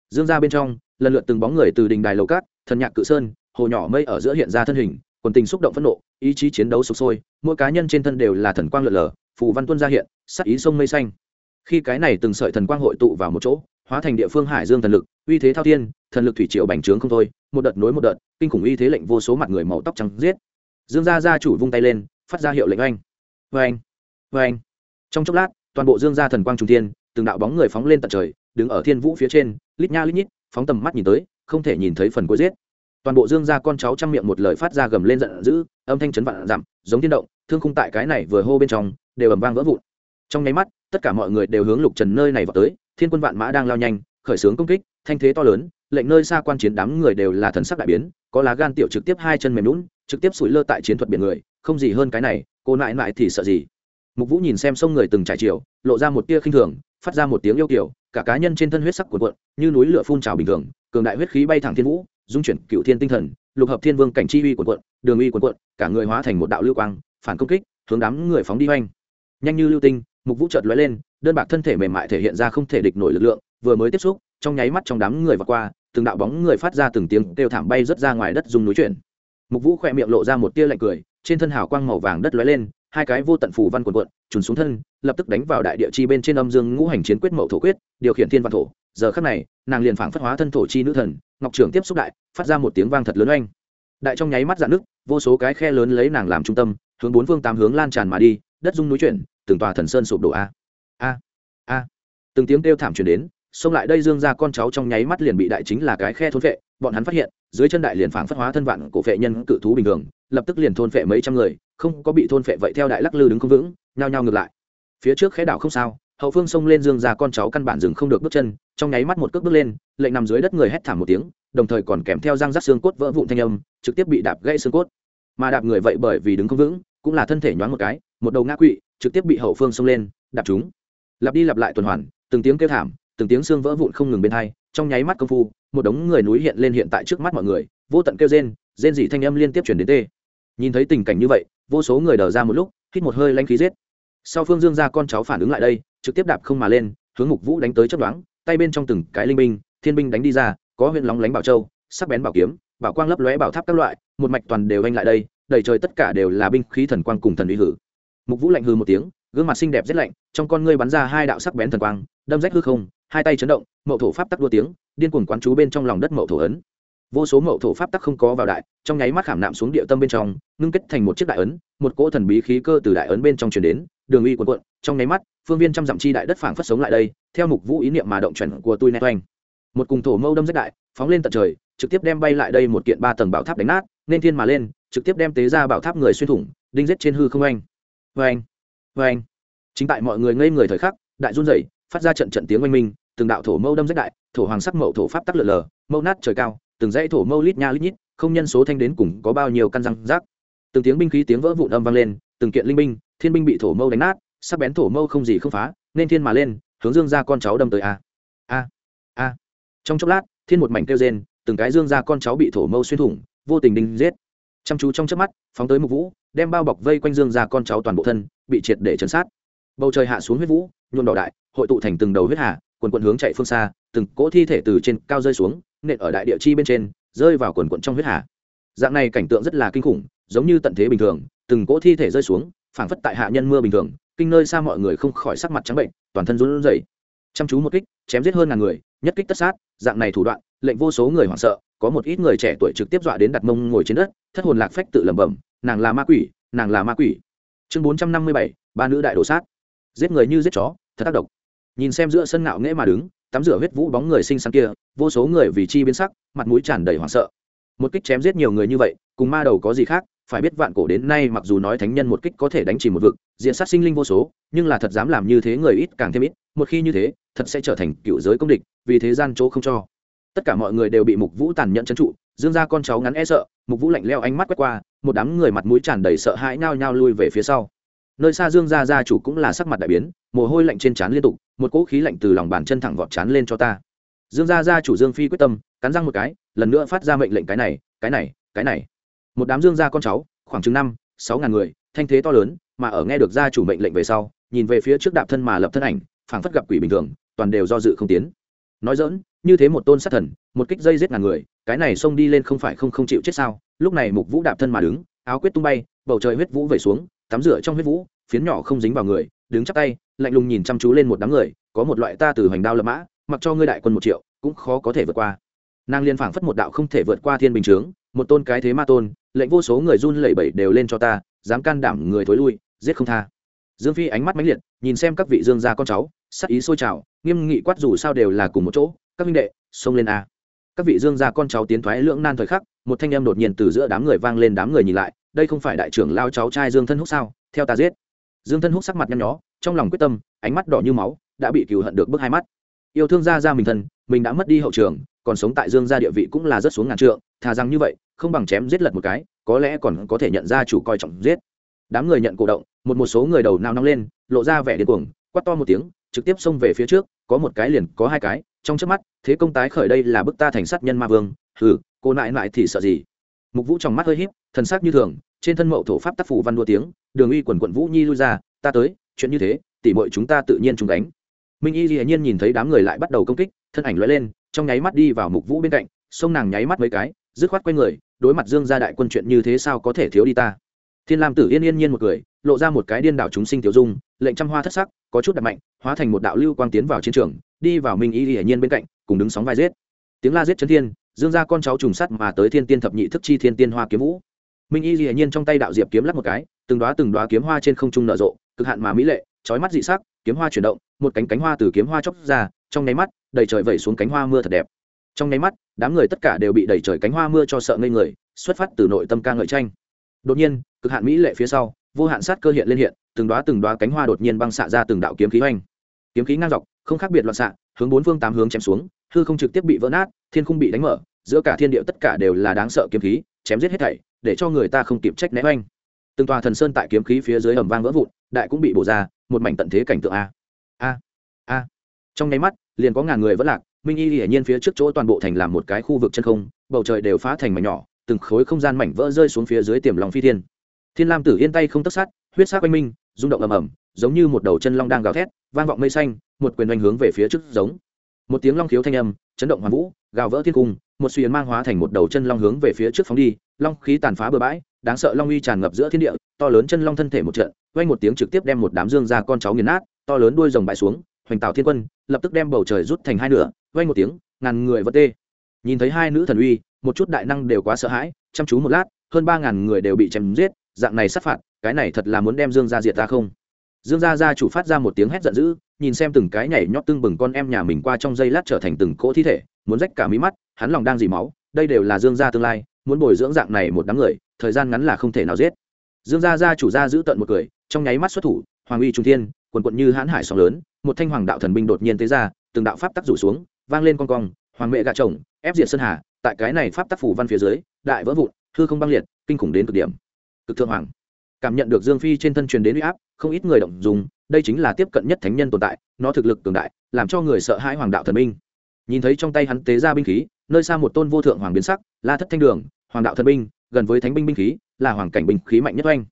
Dương gia bên trong lần lượt từng bóng người từ đình đài lầu cát, thần nhạc cự sơn, hồ nhỏ mây ở giữa hiện ra thân hình, quần tình xúc động phẫn nộ, ý chí chiến đấu sục sôi, mỗi cá nhân trên thân đều là thần quang lượn lờ, phù văn tuân ra hiện, sắc ý sông mây xanh. Khi cái này từng sợi thần quang hội tụ vào một chỗ, hóa thành địa phương hải dương thần lực, uy thế thao thiên, thần lực thủy triệu bành trướng không thôi, một đợt nối một đợt, kinh khủng uy thế lệnh vô số mặt người màu tóc trắng giết. Dương gia gia chủ vung tay lên, phát ra hiệu lệnh oanh. Oanh oanh. Trong chốc lát, toàn bộ dương gia thần quang trung thiên, từng đạo bóng người phóng lên tận trời, đứng ở thiên vũ phía trên, lít nha lít nhít phóng tầm mắt nhìn tới, không thể nhìn thấy phần cuối giết. Toàn bộ dương gia con cháu chăm miệng một lời phát ra gầm lên giận dữ, âm thanh chấn vạn giảm, giống thiên động, thương khung tại cái này vừa hô bên trong, đều ầm vang vỡ vụn. Trong nháy mắt, tất cả mọi người đều hướng lục trần nơi này vào tới, thiên quân vạn mã đang lao nhanh, khởi xướng công kích, thanh thế to lớn, lệnh nơi xa quan chiến đám người đều là thần sắc đại biến, có lá gan tiểu trực tiếp hai chân mềm lún trực tiếp sủi lơ tại chiến thuật biển người, không gì hơn cái này, cô nại nại thì sợ gì. Mục vũ nhìn xem sông người từng trải chiều, lộ ra một tia khinh thường phát ra một tiếng yêu kiểu, cả cá nhân trên thân huyết sắc cuộn cuộn, như núi lửa phun trào bình thường, cường đại huyết khí bay thẳng thiên vũ, dung chuyển cựu thiên tinh thần, lục hợp thiên vương cảnh chi uy cuộn cuộn, đường uy cuộn cuộn, cả người hóa thành một đạo lưu quang, phản công kích, hướng đám người phóng đi hoành. Nhanh như lưu tinh, mục vũ chợt lóe lên, đơn bạc thân thể mềm mại thể hiện ra không thể địch nổi lực lượng, vừa mới tiếp xúc, trong nháy mắt trong đám người vượt qua, từng đạo bóng người phát ra từng tiếng kêu thảm bay rất ra ngoài đất dùng núi chuyển. Mục vũ khỏe miệng lộ ra một tia lạnh cười, trên thân hào quang màu vàng đất lóe lên, hai cái vô tận phủ văn cuộn cuộn trùn xuống thân, lập tức đánh vào đại địa chi bên trên âm dương ngũ hành chiến quyết mậu thổ quyết, điều khiển thiên văn thổ. Giờ khắc này, nàng liền phảng phất hóa thân thổ chi nữ thần, ngọc trưởng tiếp xúc đại, phát ra một tiếng vang thật lớn oanh. Đại trong nháy mắt dạn nước vô số cái khe lớn lấy nàng làm trung tâm, hướng bốn phương tám hướng lan tràn mà đi, đất dung núi chuyển, từng tòa thần sơn sụp đổ a. A a. Từng tiếng kêu thảm truyền đến, xông lại đây dương ra con cháu trong nháy mắt liền bị đại chính là cái khe thôn vệ bọn hắn phát hiện, dưới chân đại liền phảng phất hóa thân vạn cổ vệ nhân cự thú bình thường, lập tức liền thôn vệ mấy trăm người không có bị thôn phệ vậy theo đại lắc lư đứng không vững, nhao nhao ngược lại. Phía trước khẽ đảo không sao, hậu phương xông lên dương ra con cháu căn bản dừng không được bước chân, trong nháy mắt một cước bước lên, lệnh nằm dưới đất người hét thảm một tiếng, đồng thời còn kèm theo răng rắc xương cốt vỡ vụn thanh âm, trực tiếp bị đạp gãy xương cốt. Mà đạp người vậy bởi vì đứng không vững, cũng là thân thể nhoáng một cái, một đầu ngã quỵ, trực tiếp bị hậu phương xông lên, đạp chúng lặp đi lặp lại tuần hoàn, từng tiếng kêu thảm, từng tiếng xương vỡ vụn không ngừng bên hai, trong nháy mắt công phu, một đống người núi hiện lên hiện tại trước mắt mọi người, vô tận kêu rên rên dị thanh âm liên tiếp chuyển đến tê. Nhìn thấy tình cảnh như vậy vô số người đờ ra một lúc, hít một hơi lanh khí giết. Sau phương dương ra con cháu phản ứng lại đây, trực tiếp đạp không mà lên, hướng mục vũ đánh tới chấp đoán tay bên trong từng cái linh binh, thiên binh đánh đi ra, có huyện lóng lánh bảo châu, sắc bén bảo kiếm, bảo quang lấp lóe bảo tháp các loại, một mạch toàn đều anh lại đây, đầy trời tất cả đều là binh khí thần quang cùng thần uy hử. Mục vũ lạnh hư một tiếng, gương mặt xinh đẹp rất lạnh, trong con ngươi bắn ra hai đạo sắc bén thần quang, đâm rách hư không, hai tay chấn động, mậu thổ pháp tắc đua tiếng, điên cuồng quán chú bên trong lòng đất mậu thổ ấn vô số mậu thổ pháp tắc không có vào đại, trong nháy mắt khảm nạm xuống địa tâm bên trong, ngưng kết thành một chiếc đại ấn, một cỗ thần bí khí cơ từ đại ấn bên trong truyền đến, đường uy quần quận trong nháy mắt, phương viên trăm dặm chi đại đất phảng phất sống lại đây, theo mục vũ ý niệm mà động chuẩn của tôi nét oanh. Một cùng thổ mâu đâm rất đại, phóng lên tận trời, trực tiếp đem bay lại đây một kiện ba tầng bảo tháp đánh nát, nên thiên mà lên, trực tiếp đem tế ra bảo tháp người xuyên thủng, đinh giết trên hư không oanh. Oanh oanh. Chính tại mọi người ngây người thời khắc, đại run rẩy, phát ra trận trận tiếng oanh minh, từng đạo thổ mâu đâm rất đại, thổ hoàng sắc mậu thổ pháp tắc lượn lờ, mâu nát trời cao từng dãy thổ mâu lít nha lít nhít, không nhân số thanh đến cùng có bao nhiêu căn răng rác. Từng tiếng binh khí tiếng vỡ vụn âm vang lên, từng kiện linh binh, thiên binh bị thổ mâu đánh nát, sắc bén thổ mâu không gì không phá, nên thiên mà lên, hướng dương ra con cháu đâm tới a. A a. Trong chốc lát, thiên một mảnh kêu rên, từng cái dương ra con cháu bị thổ mâu xuyên thủng, vô tình đinh giết. Chăm chú trong chớp mắt, phóng tới mục vũ, đem bao bọc vây quanh dương ra con cháu toàn bộ thân, bị triệt để chấn sát. Bầu trời hạ xuống huyết vũ, nhuộm đỏ đại, hội tụ thành từng đầu huyết hà, quần quận hướng chạy phương xa, từng cỗ thi thể từ trên cao rơi xuống nện ở đại địa chi bên trên, rơi vào quần quận trong huyết hà. Dạng này cảnh tượng rất là kinh khủng, giống như tận thế bình thường, từng cỗ thi thể rơi xuống, phảng phất tại hạ nhân mưa bình thường, kinh nơi xa mọi người không khỏi sắc mặt trắng bệnh, toàn thân run rẩy. Chăm chú một kích, chém giết hơn ngàn người, nhất kích tất sát, dạng này thủ đoạn, lệnh vô số người hoảng sợ, có một ít người trẻ tuổi trực tiếp dọa đến đặt mông ngồi trên đất, thất hồn lạc phách tự lẩm bẩm, nàng là ma quỷ, nàng là ma quỷ. Chương bốn trăm năm mươi bảy, ba nữ đại đồ sát. Giết người như giết chó, thật tác động nhìn xem giữa sân ngạo nghễ mà đứng tắm rửa huyết vũ bóng người sinh sáng kia, vô số người vì chi biến sắc, mặt mũi tràn đầy hoảng sợ. Một kích chém giết nhiều người như vậy, cùng ma đầu có gì khác, phải biết vạn cổ đến nay mặc dù nói thánh nhân một kích có thể đánh chìm một vực, diện sát sinh linh vô số, nhưng là thật dám làm như thế người ít càng thêm ít, một khi như thế, thật sẽ trở thành cựu giới công địch, vì thế gian chỗ không cho. Tất cả mọi người đều bị mục vũ tàn nhẫn trấn trụ, dương ra con cháu ngắn e sợ, mục vũ lạnh leo ánh mắt quét qua, một đám người mặt mũi tràn đầy sợ hãi nhao nhao lui về phía sau nơi xa dương gia gia chủ cũng là sắc mặt đại biến, mồ hôi lạnh trên trán liên tục, một cỗ khí lạnh từ lòng bàn chân thẳng vọt chán lên cho ta. Dương gia gia chủ dương phi quyết tâm, cắn răng một cái, lần nữa phát ra mệnh lệnh cái này cái này cái này. Một đám dương gia con cháu, khoảng chừng năm, sáu ngàn người, thanh thế to lớn, mà ở nghe được gia chủ mệnh lệnh về sau, nhìn về phía trước đạp thân mà lập thân ảnh, phảng phất gặp quỷ bình thường, toàn đều do dự không tiến. Nói dỡn như thế một tôn sát thần, một kích dây giết ngàn người, cái này xông đi lên không phải không không chịu chết sao? Lúc này mục vũ đạp thân mà đứng, áo quyết tung bay, bầu trời huyết vũ về xuống tắm rửa trong huyết vũ, phiến nhỏ không dính vào người, đứng chắp tay, lạnh lùng nhìn chăm chú lên một đám người, có một loại ta từ hoành đao lập mã, mặc cho ngươi đại quân một triệu, cũng khó có thể vượt qua. Nàng liên phảng phất một đạo không thể vượt qua thiên bình chướng, một tôn cái thế ma tôn, lệnh vô số người run lẩy bẩy đều lên cho ta, dám can đảm người thối lui, giết không tha. Dương phi ánh mắt mãnh liệt, nhìn xem các vị dương gia con cháu, sắc ý sôi trào, nghiêm nghị quát dù sao đều là cùng một chỗ, các minh đệ, xông lên a. Các vị dương gia con cháu tiến thoái lưỡng nan thời khắc, một thanh âm đột nhiên từ giữa đám người vang lên đám người nhìn lại đây không phải đại trưởng lao cháu trai dương thân húc sao? Theo ta giết. Dương thân húc sắc mặt nhăn nhó, trong lòng quyết tâm, ánh mắt đỏ như máu, đã bị cừu hận được bức hai mắt. Yêu thương gia gia mình thân, mình đã mất đi hậu trường, còn sống tại dương gia địa vị cũng là rất xuống ngàn trượng, thà rằng như vậy, không bằng chém giết lật một cái, có lẽ còn có thể nhận ra chủ coi trọng giết. Đám người nhận cổ động, một một số người đầu nao nóng lên, lộ ra vẻ điên cuồng, quát to một tiếng, trực tiếp xông về phía trước, có một cái liền, có hai cái, trong trước mắt, thế công tái khởi đây là bức ta thành sát nhân ma vương, hừ, cô nại nại thì sợ gì? Mục vũ trong mắt hơi híp, thần sắc như thường trên thân mậu thổ pháp tác phủ văn đua tiếng, đường uy quần quận vũ nhi lui ra, ta tới, chuyện như thế, tỉ mọi chúng ta tự nhiên chúng đánh minh y dĩ nhiên nhìn thấy đám người lại bắt đầu công kích, thân ảnh lóe lên, trong nháy mắt đi vào mục vũ bên cạnh, sông nàng nháy mắt mấy cái, dứt khoát quay người, đối mặt dương gia đại quân chuyện như thế sao có thể thiếu đi ta? Thiên lam tử yên yên nhiên một cười, lộ ra một cái điên đảo chúng sinh tiểu dung, lệnh trăm hoa thất sắc, có chút đặt mạnh, hóa thành một đạo lưu quang tiến vào chiến trường, đi vào minh y hiển nhiên bên cạnh, cùng đứng sóng vai giết. Tiếng la giết chấn thiên, dương gia con cháu trùng sắt mà tới thiên tiên thập nhị thức chi thiên tiên hoa kiếm vũ minh y hiển nhiên trong tay đạo diệp kiếm lắc một cái, từng đoá từng đoá kiếm hoa trên không trung nở rộ, cực hạn mà mỹ lệ trói mắt dị sắc, kiếm hoa chuyển động, một cánh cánh hoa từ kiếm hoa chóc ra, trong nháy mắt, đầy trời vẩy xuống cánh hoa mưa thật đẹp. Trong nháy mắt, đám người tất cả đều bị đẩy trời cánh hoa mưa cho sợ ngây người, xuất phát từ nội tâm ca ngợi tranh. Đột nhiên, cực hạn mỹ lệ phía sau, vô hạn sát cơ hiện lên hiện, từng đoá từng đoá cánh hoa đột nhiên băng xạ ra từng đạo kiếm khí hoành. Kiếm khí ngang dọc, không khác biệt loạn xạ, hướng bốn phương tám hướng chém xuống, hư không trực tiếp bị vỡ nát, thiên không bị đánh mở, giữa cả thiên địa tất cả đều là đáng sợ kiếm khí, chém giết hết thảy để cho người ta không kịp trách né oanh. Từng tòa thần sơn tại kiếm khí phía dưới ầm vang vỡ vụn, đại cũng bị bổ ra, một mảnh tận thế cảnh tượng a. A a. Trong nháy mắt, liền có ngàn người vẫn lạc, minh y hiển nhiên phía trước chỗ toàn bộ thành làm một cái khu vực chân không, bầu trời đều phá thành mảnh nhỏ, từng khối không gian mảnh vỡ rơi xuống phía dưới tiềm lòng phi thiên. Thiên lam tử yên tay không tất sát, huyết sắc quanh minh, rung động ầm ầm, giống như một đầu chân long đang gào thét, vang vọng mây xanh, một quyền oanh hướng về phía trước giống. Một tiếng long khiếu thanh âm, chấn động hoàn vũ, gào vỡ thiên cung, một suy yến mang hóa thành một đầu chân long hướng về phía trước phóng đi long khí tàn phá bừa bãi, đáng sợ long uy tràn ngập giữa thiên địa, to lớn chân long thân thể một trận vang một tiếng trực tiếp đem một đám dương ra con cháu nghiền nát, to lớn đuôi rồng bãi xuống, hoành tạo thiên quân, lập tức đem bầu trời rút thành hai nửa vang một tiếng, ngàn người vật tê. Nhìn thấy hai nữ thần uy, một chút đại năng đều quá sợ hãi, chăm chú một lát, hơn ba ngàn người đều bị chém giết, dạng này sát phạt, cái này thật là muốn đem dương gia diệt ta không? Dương gia gia chủ phát ra một tiếng hét giận dữ, nhìn xem từng cái nhảy nhót tương bừng con em nhà mình qua trong giây lát trở thành từng cỗ thi thể, muốn rách cả mí mắt, hắn lòng đang dì máu, đây đều là dương gia tương lai muốn bồi dưỡng dạng này một đám người, thời gian ngắn là không thể nào giết. Dương gia gia chủ gia giữ tận một cười, trong nháy mắt xuất thủ, hoàng uy trung thiên, quần quận như hãn hải sóng lớn, một thanh hoàng đạo thần binh đột nhiên tế ra, từng đạo pháp tắc rủ xuống, vang lên con cong, hoàng mẹ gạ chồng, ép diệt sơn hà, tại cái này pháp tắc phủ văn phía dưới, đại vỡ vụn, hư không băng liệt, kinh khủng đến cực điểm. Cực thượng hoàng. Cảm nhận được dương phi trên thân truyền đến uy áp, không ít người động dùng, đây chính là tiếp cận nhất thánh nhân tồn tại, nó thực lực cường đại, làm cho người sợ hãi hoàng đạo thần binh. Nhìn thấy trong tay hắn tế ra binh khí, nơi xa một tôn vô thượng hoàng biến sắc, la thất thanh đường hoàng đạo thần binh, gần với thánh binh binh khí, là hoàng cảnh binh khí mạnh nhất oanh.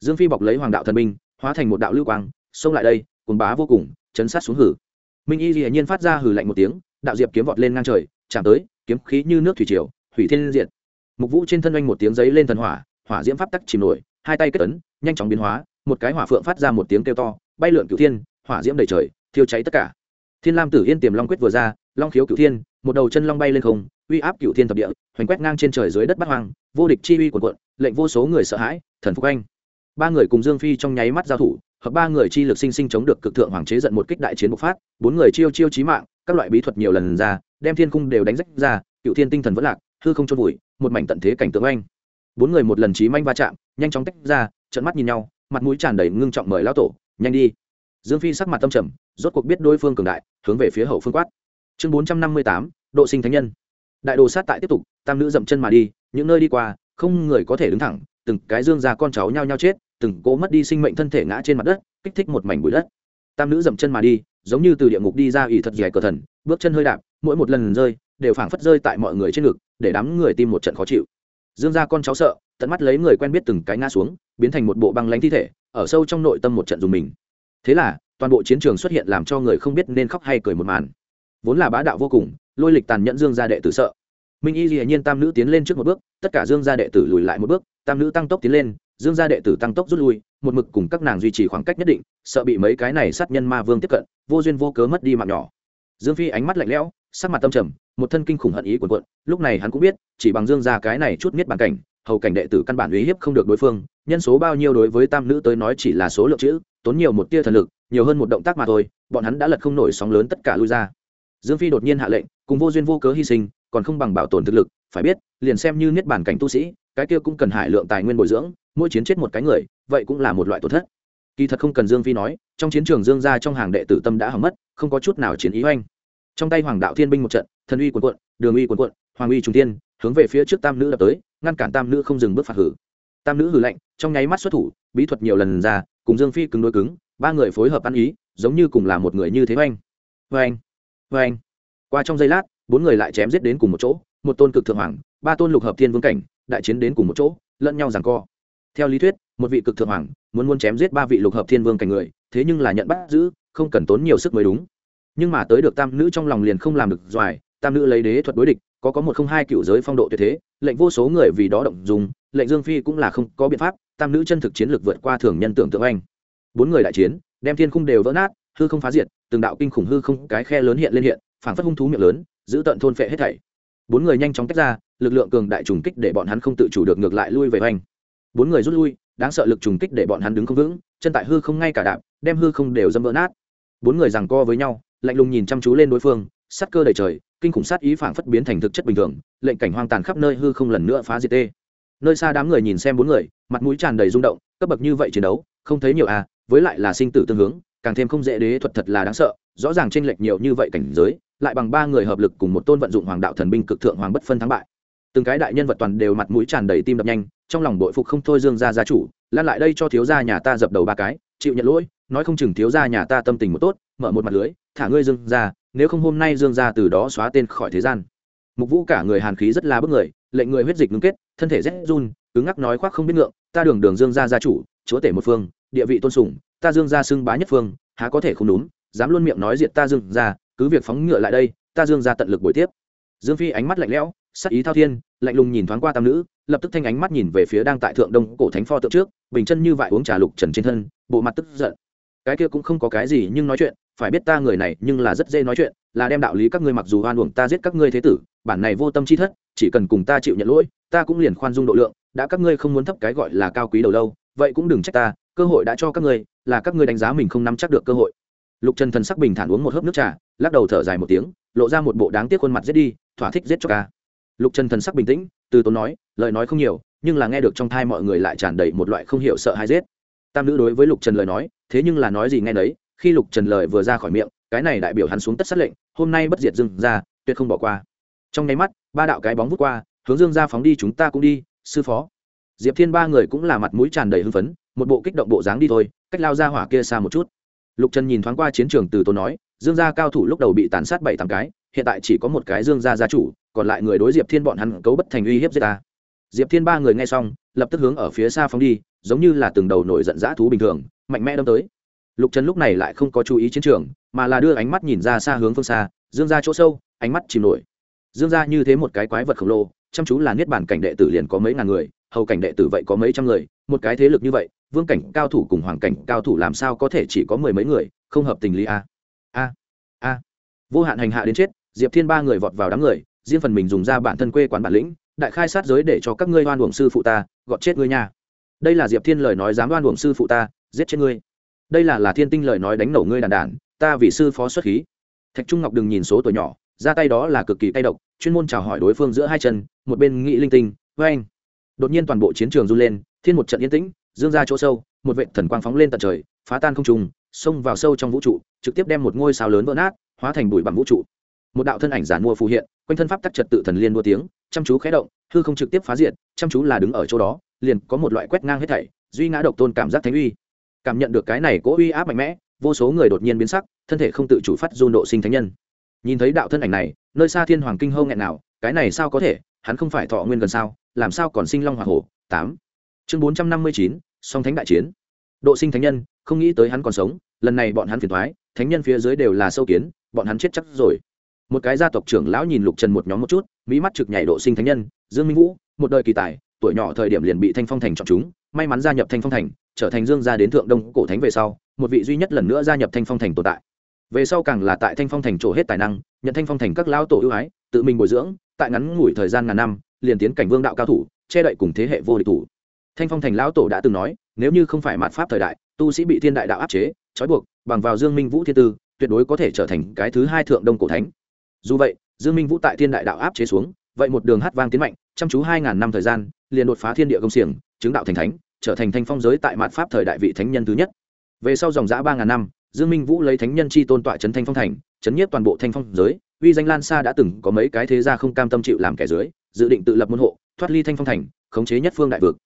Dương phi bọc lấy hoàng đạo thần binh, hóa thành một đạo lưu quang, xông lại đây cồn bá vô cùng, chấn sát xuống hử. Minh y dĩ nhiên phát ra hử lạnh một tiếng, đạo diệp kiếm vọt lên ngang trời, chạm tới, kiếm khí như nước thủy triều, hủy thiên diện mục vũ trên thân oanh một tiếng giấy lên thần hỏa hỏa diễm pháp tắc chìm nổi, hai tay kết ấn, nhanh chóng biến hóa, một cái hỏa phượng phát ra một tiếng kêu to, bay lượn cửu thiên, hỏa diễm đầy trời, thiêu cháy tất cả. Thiên lam tử yên tiềm long quyết vừa ra, long khiếu cửu thiên, một đầu chân long bay lên không uy áp cửu thiên thập địa, hoành quét ngang trên trời dưới đất bát hoang, vô địch chi uy quần quận lệnh vô số người sợ hãi, thần phục anh. Ba người cùng dương phi trong nháy mắt giao thủ, hợp ba người chi lực sinh sinh chống được cực thượng hoàng chế giận một kích đại chiến bộc phát, bốn người chiêu chiêu chí mạng, các loại bí thuật nhiều lần ra, đem thiên cung đều đánh rách ra cựu thiên tinh thần vẫn lạc, hư không trôn vùi, một mảnh tận thế cảnh tượng anh. Bốn người một lần chí manh va chạm, nhanh chóng tách ra trận mắt nhìn nhau, mặt mũi tràn đầy ngưng trọng mời lao tổ, nhanh đi. Dương phi sắc mặt tâm trầm, rốt cuộc biết đối phương cường đại, hướng về phía hậu phương quát. Chương bốn trăm năm mươi tám, độ sinh thánh nhân đại đồ sát tại tiếp tục, tam nữ dậm chân mà đi, những nơi đi qua, không người có thể đứng thẳng, từng cái dương ra con cháu nhao nhao chết, từng cố mất đi sinh mệnh thân thể ngã trên mặt đất, kích thích một mảnh bụi đất. Tam nữ dậm chân mà đi, giống như từ địa ngục đi ra ỉ thật dài cờ thần, bước chân hơi đạp, mỗi một lần rơi, đều phảng phất rơi tại mọi người trên ngực, để đám người tim một trận khó chịu. Dương ra con cháu sợ, tận mắt lấy người quen biết từng cái ngã xuống, biến thành một bộ băng lánh thi thể, ở sâu trong nội tâm một trận dùng mình. Thế là, toàn bộ chiến trường xuất hiện làm cho người không biết nên khóc hay cười một màn. Vốn là bá đạo vô cùng lôi lịch tàn nhẫn dương gia đệ tử sợ. Minh y dĩ nhiên tam nữ tiến lên trước một bước, tất cả dương gia đệ tử lùi lại một bước, tam nữ tăng tốc tiến lên, dương gia đệ tử tăng tốc rút lui, một mực cùng các nàng duy trì khoảng cách nhất định, sợ bị mấy cái này sát nhân ma vương tiếp cận, vô duyên vô cớ mất đi mạng nhỏ. Dương phi ánh mắt lạnh lẽo, sắc mặt tâm trầm, một thân kinh khủng hận ý quần quận lúc này hắn cũng biết, chỉ bằng dương gia cái này chút miết bàn cảnh, hầu cảnh đệ tử căn bản uy hiếp không được đối phương, nhân số bao nhiêu đối với tam nữ tới nói chỉ là số lượng chữ, tốn nhiều một tia thần lực, nhiều hơn một động tác mà thôi, bọn hắn đã lật không nổi sóng lớn tất cả lui ra dương phi đột nhiên hạ lệnh, cùng vô duyên vô cớ hy sinh, còn không bằng bảo tồn thực lực, phải biết, liền xem như niết bản cảnh tu sĩ, cái kia cũng cần hải lượng tài nguyên bồi dưỡng, mỗi chiến chết một cái người, vậy cũng là một loại tổn thất. Kỳ thật không cần dương phi nói, trong chiến trường dương gia trong hàng đệ tử tâm đã hỏng mất, không có chút nào chiến ý oanh. Trong tay hoàng đạo thiên binh một trận, thần uy quần quận đường uy quần quận hoàng uy trung tiên hướng về phía trước tam nữ đập tới, ngăn cản tam nữ không dừng bước phạt hử. Tam nữ hử lạnh, trong nháy mắt xuất thủ, bí thuật nhiều lần ra, cùng dương phi cứng đối cứng, ba người phối hợp ăn ý, giống như cùng là một người như thế oanh. Oanh oanh qua trong giây lát, bốn người lại chém giết đến cùng một chỗ, một tôn cực thượng hoàng, ba tôn lục hợp thiên vương cảnh, đại chiến đến cùng một chỗ, lẫn nhau giằng co. Theo lý thuyết, một vị cực thượng hoàng muốn muốn chém giết ba vị lục hợp thiên vương cảnh người, thế nhưng là nhận bắt giữ, không cần tốn nhiều sức mới đúng. Nhưng mà tới được tam nữ trong lòng liền không làm được doài, tam nữ lấy đế thuật đối địch, có có một không hai cựu giới phong độ tuyệt thế, lệnh vô số người vì đó động dùng, lệnh dương phi cũng là không có biện pháp, tam nữ chân thực chiến lược vượt qua thường nhân tưởng tượng anh. Bốn người đại chiến, đem thiên khung đều vỡ nát, hư không phá diệt từng đạo kinh khủng hư không cái khe lớn hiện lên hiện, phảng phất hung thú miệng lớn, giữ tận thôn phệ hết thảy. Bốn người nhanh chóng tách ra, lực lượng cường đại trùng kích để bọn hắn không tự chủ được ngược lại lui về hoành. Bốn người rút lui, đáng sợ lực trùng kích để bọn hắn đứng không vững, chân tại hư không ngay cả đạp, đem hư không đều dâm vỡ nát. Bốn người giằng co với nhau, lạnh lùng nhìn chăm chú lên đối phương, sát cơ đầy trời, kinh khủng sát ý phảng phất biến thành thực chất bình thường, lệnh cảnh hoang tàn khắp nơi hư không lần nữa phá diệt tê. Nơi xa đám người nhìn xem bốn người, mặt mũi tràn đầy rung động, cấp bậc như vậy chiến đấu, không thấy nhiều à với lại là sinh tử tương hướng càng thêm không dễ đế thuật thật là đáng sợ, rõ ràng chênh lệch nhiều như vậy cảnh giới, lại bằng ba người hợp lực cùng một tôn vận dụng hoàng đạo thần binh cực thượng hoàng bất phân thắng bại. Từng cái đại nhân vật toàn đều mặt mũi tràn đầy tim đập nhanh, trong lòng bội phục không thôi dương gia gia chủ lan lại đây cho thiếu gia nhà ta dập đầu ba cái, chịu nhận lỗi, nói không chừng thiếu gia nhà ta tâm tình một tốt, mở một mặt lưới, thả ngươi dương gia, nếu không hôm nay dương gia từ đó xóa tên khỏi thế gian. Mục vũ cả người hàn khí rất là bức người, lệnh người huyết dịch ngưng kết, thân thể rét run, cứng ngắc nói khoác không biết ngượng, ta đường đường dương gia gia chủ, chúa tể một phương, địa vị tôn sùng ta dương gia xưng bá nhất phương, há có thể không đúng, dám luôn miệng nói diệt ta dương gia cứ việc phóng ngựa lại đây, ta dương gia tận lực buổi tiếp. Dương phi ánh mắt lạnh lẽo, sắc ý thao thiên, lạnh lùng nhìn thoáng qua tam nữ, lập tức thanh ánh mắt nhìn về phía đang tại thượng đông cổ thánh pho tượng trước, bình chân như vậy uống trà lục trần trên thân, bộ mặt tức giận. Cái kia cũng không có cái gì nhưng nói chuyện, phải biết ta người này nhưng là rất dễ nói chuyện, là đem đạo lý các ngươi mặc dù oan uổng ta giết các ngươi thế tử, bản này vô tâm chi thất, chỉ cần cùng ta chịu nhận lỗi, ta cũng liền khoan dung độ lượng, đã các ngươi không muốn thấp cái gọi là cao quý đầu lâu, vậy cũng đừng trách ta cơ hội đã cho các ngươi, là các ngươi đánh giá mình không nắm chắc được cơ hội. Lục trần thần sắc bình thản uống một hớp nước trà, lắc đầu thở dài một tiếng, lộ ra một bộ đáng tiếc khuôn mặt giết đi, thỏa thích giết cho ca. Lục trần thần sắc bình tĩnh, từ tốn nói, lời nói không nhiều, nhưng là nghe được trong thai mọi người lại tràn đầy một loại không hiểu sợ hãi giết. Tam nữ đối với lục trần lời nói, thế nhưng là nói gì nghe đấy khi lục trần lời vừa ra khỏi miệng, cái này đại biểu hắn xuống tất sát lệnh, hôm nay bất diệt dừng ra, tuyệt không bỏ qua. Trong nháy mắt, ba đạo cái bóng vút qua, hướng dương ra phóng đi, chúng ta cũng đi, sư phó. Diệp thiên ba người cũng là mặt mũi tràn đầy hưng phấn một bộ kích động bộ dáng đi thôi, cách lao ra hỏa kia xa một chút. Lục trần nhìn thoáng qua chiến trường từ tốn nói, dương gia cao thủ lúc đầu bị tàn sát bảy tám cái, hiện tại chỉ có một cái dương gia gia chủ, còn lại người đối diệp thiên bọn hắn cấu bất thành uy hiếp giết ta. Diệp thiên ba người nghe xong, lập tức hướng ở phía xa phóng đi, giống như là từng đầu nổi giận dã thú bình thường, mạnh mẽ đâm tới. Lục trần lúc này lại không có chú ý chiến trường, mà là đưa ánh mắt nhìn ra xa hướng phương xa, dương ra chỗ sâu, ánh mắt chìm nổi. Dương ra như thế một cái quái vật khổng lồ, chăm chú là niết bản cảnh đệ tử liền có mấy ngàn người, hầu cảnh đệ tử vậy có mấy trăm người, một cái thế lực như vậy vương cảnh cao thủ cùng hoàng cảnh cao thủ làm sao có thể chỉ có mười mấy người, không hợp tình lý a? A a. Vô hạn hành hạ đến chết, diệp thiên ba người vọt vào đám người, riêng phần mình dùng ra bản thân quê quán bản lĩnh, đại khai sát giới để cho các ngươi oan uổng sư phụ ta, gọt chết ngươi nha. Đây là diệp thiên lời nói dám oan uổng sư phụ ta, giết chết ngươi. Đây là là thiên tinh lời nói đánh nổ ngươi đàn đản ta vì sư phó xuất khí. Thạch trung ngọc đừng nhìn số tuổi nhỏ, ra tay đó là cực kỳ tay độc, chuyên môn chào hỏi đối phương giữa hai chân, một bên nghị linh tinh với anh đột nhiên toàn bộ chiến trường run lên, thiên một trận yên tĩnh dương ra chỗ sâu, một vệ thần quang phóng lên tận trời, phá tan không trùng xông vào sâu trong vũ trụ, trực tiếp đem một ngôi sao lớn vỡ nát, hóa thành bụi bằng vũ trụ. Một đạo thân ảnh giản mua phù hiện, quanh thân pháp tắc trật tự thần liên đua tiếng, chăm chú khé động, hư không trực tiếp phá diệt, chăm chú là đứng ở chỗ đó, liền có một loại quét ngang hết thảy, duy ngã độc tôn cảm giác thánh uy. Cảm nhận được cái này cố uy áp mạnh mẽ, vô số người đột nhiên biến sắc, thân thể không tự chủ phát run độ sinh thánh nhân. Nhìn thấy đạo thân ảnh này, nơi xa thiên hoàng kinh hâu nghẹn nào cái này sao có thể, hắn không phải thọ nguyên gần sao, làm sao còn sinh long hoa hổ? Tám. Chương bốn trăm năm mươi chín song thánh đại chiến. Độ sinh thánh nhân, không nghĩ tới hắn còn sống, lần này bọn hắn phiền thoái thánh nhân phía dưới đều là sâu kiến, bọn hắn chết chắc rồi. Một cái gia tộc trưởng lão nhìn lục trần một nhóm một chút mỹ mắt trực nhảy độ sinh thánh nhân, dương minh vũ, một đời kỳ tài, tuổi nhỏ thời điểm liền bị thanh phong thành chọn chúng, may mắn gia nhập thanh phong thành, trở thành dương gia đến thượng đông cổ thánh về sau, một vị duy nhất lần nữa gia nhập thanh phong thành tồn tại. Về sau càng là tại thanh phong thành trổ hết tài năng, nhận thanh phong thành các lão tổ ưu ái, tự mình bồi dưỡng, tại ngắn ngủi thời gian ngàn năm, liền tiến cảnh vương đạo cao thủ, che đậy cùng thế hệ vô địch thủ thanh phong thành lão tổ đã từng nói, nếu như không phải mạt pháp thời đại, tu sĩ bị thiên đại đạo áp chế, trói buộc, bằng vào dương minh vũ thiên tư, tuyệt đối có thể trở thành cái thứ hai thượng đông cổ thánh. Dù vậy, dương minh vũ tại thiên đại đạo áp chế xuống, vậy một đường hát vang tiến mạnh, chăm chú hai ngàn năm thời gian, liền đột phá thiên địa công xiềng, chứng đạo thành thánh, trở thành thanh phong giới tại mạt pháp thời đại vị thánh nhân thứ nhất. Về sau dòng giã ba ngàn năm, dương minh vũ lấy thánh nhân chi tôn tọa trấn thanh phong thành, chấn nhiếp toàn bộ thanh phong giới, uy danh lan xa đã từng có mấy cái thế gia không cam tâm chịu làm kẻ dưới, dự định tự lập môn hộ, thoát ly thanh phong thành, khống chế nhất phương đại vực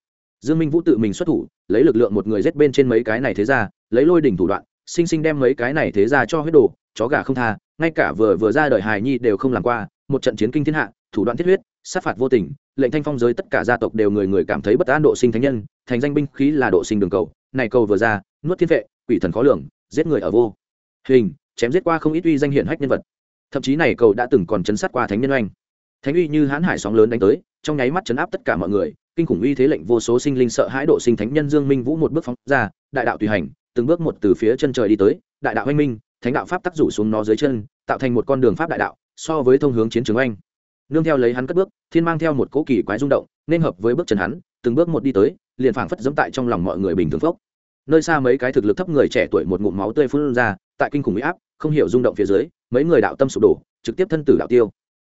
dương minh vũ tự mình xuất thủ lấy lực lượng một người giết bên trên mấy cái này thế ra, lấy lôi đỉnh thủ đoạn sinh sinh đem mấy cái này thế ra cho huyết đồ chó gà không tha ngay cả vừa vừa ra đời hài nhi đều không làm qua một trận chiến kinh thiên hạ thủ đoạn thiết huyết sát phạt vô tình lệnh thanh phong giới tất cả gia tộc đều người người cảm thấy bất an độ sinh thánh nhân thành danh binh khí là độ sinh đường cầu này cầu vừa ra nuốt thiên vệ quỷ thần khó lường giết người ở vô hình chém giết qua không ít uy danh hiển hách nhân vật. Thậm chí này cầu đã từng còn chấn sát qua thánh nhân oanh. Thánh uy như hãn hải sóng lớn đánh tới trong nháy mắt chấn áp tất cả mọi người kinh khủng uy thế lệnh vô số sinh linh sợ hãi độ sinh thánh nhân dương minh vũ một bước phóng ra, đại đạo tùy hành, từng bước một từ phía chân trời đi tới, đại đạo anh minh, thánh đạo pháp tác rủ xuống nó dưới chân, tạo thành một con đường pháp đại đạo, so với thông hướng chiến trường anh nương theo lấy hắn cất bước, thiên mang theo một cố kỳ quái rung động, nên hợp với bước chân hắn, từng bước một đi tới, liền phảng phất dẫm tại trong lòng mọi người bình thường phốc. Nơi xa mấy cái thực lực thấp người trẻ tuổi một ngụm máu tươi phun ra, tại kinh khủng huy áp, không hiểu rung động phía dưới, mấy người đạo tâm sụp đổ, trực tiếp thân tử đạo tiêu.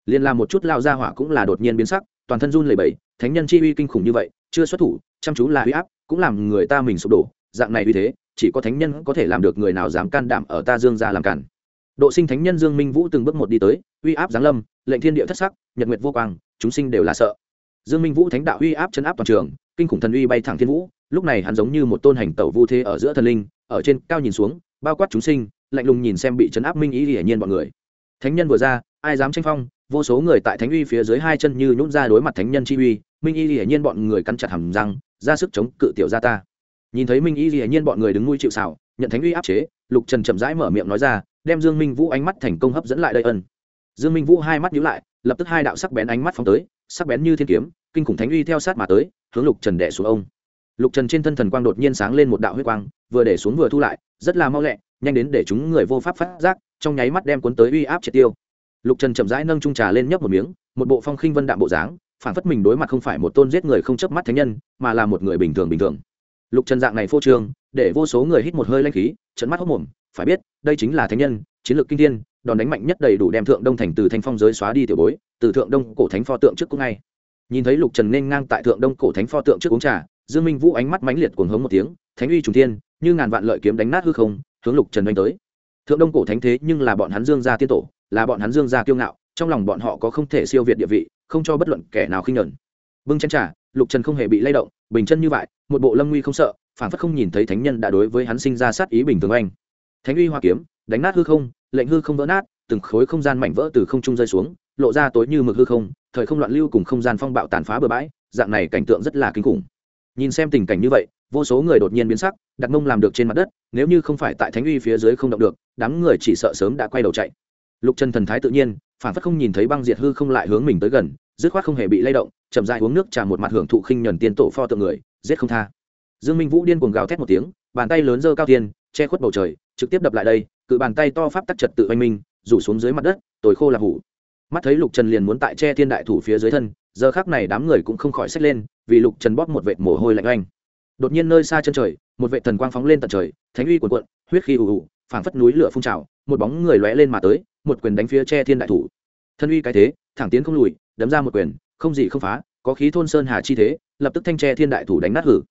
Liền làm một chút lao ra hỏa cũng là đột nhiên biến sắc toàn thân run lẩy bẩy, thánh nhân chi uy kinh khủng như vậy, chưa xuất thủ, chăm chú là uy áp, cũng làm người ta mình sụp đổ, dạng này uy thế, chỉ có thánh nhân có thể làm được người nào dám can đảm ở ta dương gia làm cản. Độ sinh thánh nhân dương minh vũ từng bước một đi tới, uy áp giáng lâm, lệnh thiên địa thất sắc, nhật nguyệt vô quang, chúng sinh đều là sợ. Dương minh vũ thánh đạo uy áp chấn áp toàn trường, kinh khủng thần uy bay thẳng thiên vũ, lúc này hắn giống như một tôn hành tẩu vu thế ở giữa thần linh, ở trên cao nhìn xuống, bao quát chúng sinh, lạnh lùng nhìn xem bị chấn áp minh ý hiển nhiên bọn người. Thánh nhân vừa ra, ai dám tranh phong vô số người tại thánh uy phía dưới hai chân như nhún ra đối mặt thánh nhân chi uy, minh y hiển nhiên bọn người cắn chặt hàm răng, ra sức chống cự tiểu gia ta. Nhìn thấy minh y hiển nhiên bọn người đứng nuôi chịu xảo nhận thánh uy áp chế, lục trần chậm rãi mở miệng nói ra, đem dương minh vũ ánh mắt thành công hấp dẫn lại đây ân. Dương minh vũ hai mắt nhíu lại, lập tức hai đạo sắc bén ánh mắt phóng tới, sắc bén như thiên kiếm, kinh khủng thánh uy theo sát mà tới, hướng lục trần đẻ xuống ông. Lục trần trên thân thần quang đột nhiên sáng lên một đạo huyết quang, vừa để xuống vừa thu lại, rất là mau lẹ, nhanh đến để chúng người vô pháp phát giác, trong nháy mắt đem cuốn tới uy áp triệt tiêu lục trần chậm rãi nâng trung trà lên nhấp một miếng, một bộ phong khinh vân đạm bộ dáng phản phất mình đối mặt không phải một tôn giết người không chớp mắt thánh nhân, mà là một người bình thường bình thường. Lục trần dạng này phô trương, để vô số người hít một hơi lanh khí trận mắt hốc mồm, phải biết, đây chính là thánh nhân, chiến lược kinh thiên, đòn đánh mạnh nhất đầy đủ đem thượng đông thành từ thanh phong giới xóa đi tiểu bối, từ thượng đông cổ thánh pho tượng trước cũng ngay. Nhìn thấy lục trần nên ngang tại thượng đông cổ thánh pho tượng trước uống trà, dương minh vũ ánh mắt mãnh liệt cuồng hống một tiếng, thánh uy trùng thiên, như ngàn vạn lợi kiếm đánh nát hư không hướng lục trần đánh tới. Thượng đông cổ thánh thế nhưng là bọn hắn dương gia tiên tổ là bọn hắn dương gia kiêu ngạo, trong lòng bọn họ có không thể siêu việt địa vị, không cho bất luận kẻ nào khinh nhẫn. Bưng chân trà, lục trần không hề bị lay động, bình chân như vậy, một bộ lâm nguy không sợ phản phất không nhìn thấy thánh nhân đã đối với hắn sinh ra sát ý bình thường anh. Thánh uy hoa kiếm, đánh nát hư không, lệnh hư không vỡ nát, từng khối không gian mảnh vỡ từ không trung rơi xuống, lộ ra tối như mực hư không, thời không loạn lưu cùng không gian phong bạo tàn phá bừa bãi, dạng này cảnh tượng rất là kinh khủng. Nhìn xem tình cảnh như vậy, vô số người đột nhiên biến sắc, đặt mông làm được trên mặt đất, nếu như không phải tại thánh uy phía dưới không động được, đám người chỉ sợ sớm đã quay đầu chạy lục trần thần thái tự nhiên, phản phất không nhìn thấy băng diệt hư không lại hướng mình tới gần, dứt khoát không hề bị lay động, chậm dại uống nước trà một mặt hưởng thụ khinh nhuần tiên tổ pho tượng người, giết không tha. Dương minh vũ điên cuồng gào thét một tiếng, bàn tay lớn dơ cao tiên, che khuất bầu trời, trực tiếp đập lại đây, cự bàn tay to pháp tắc trật tự oanh minh, rủ xuống dưới mặt đất, tồi khô là hủ. Mắt thấy lục trần liền muốn tại che thiên đại thủ phía dưới thân, giờ khác này đám người cũng không khỏi xách lên, vì lục trần bóp một vệt mồ hôi lạnh oanh. Đột nhiên nơi xa chân trời, một vệ thần quang phóng lên tận trời, thánh uy cuộn cuộn, huyết khí ù ù, phảng phất núi lửa phun trào, một bóng người lóe lên mà tới một quyền đánh phía che thiên đại thủ. Thân uy cái thế, thẳng tiến không lùi, đấm ra một quyền, không gì không phá, có khí thôn sơn hà chi thế, lập tức thanh tre thiên đại thủ đánh nát hử.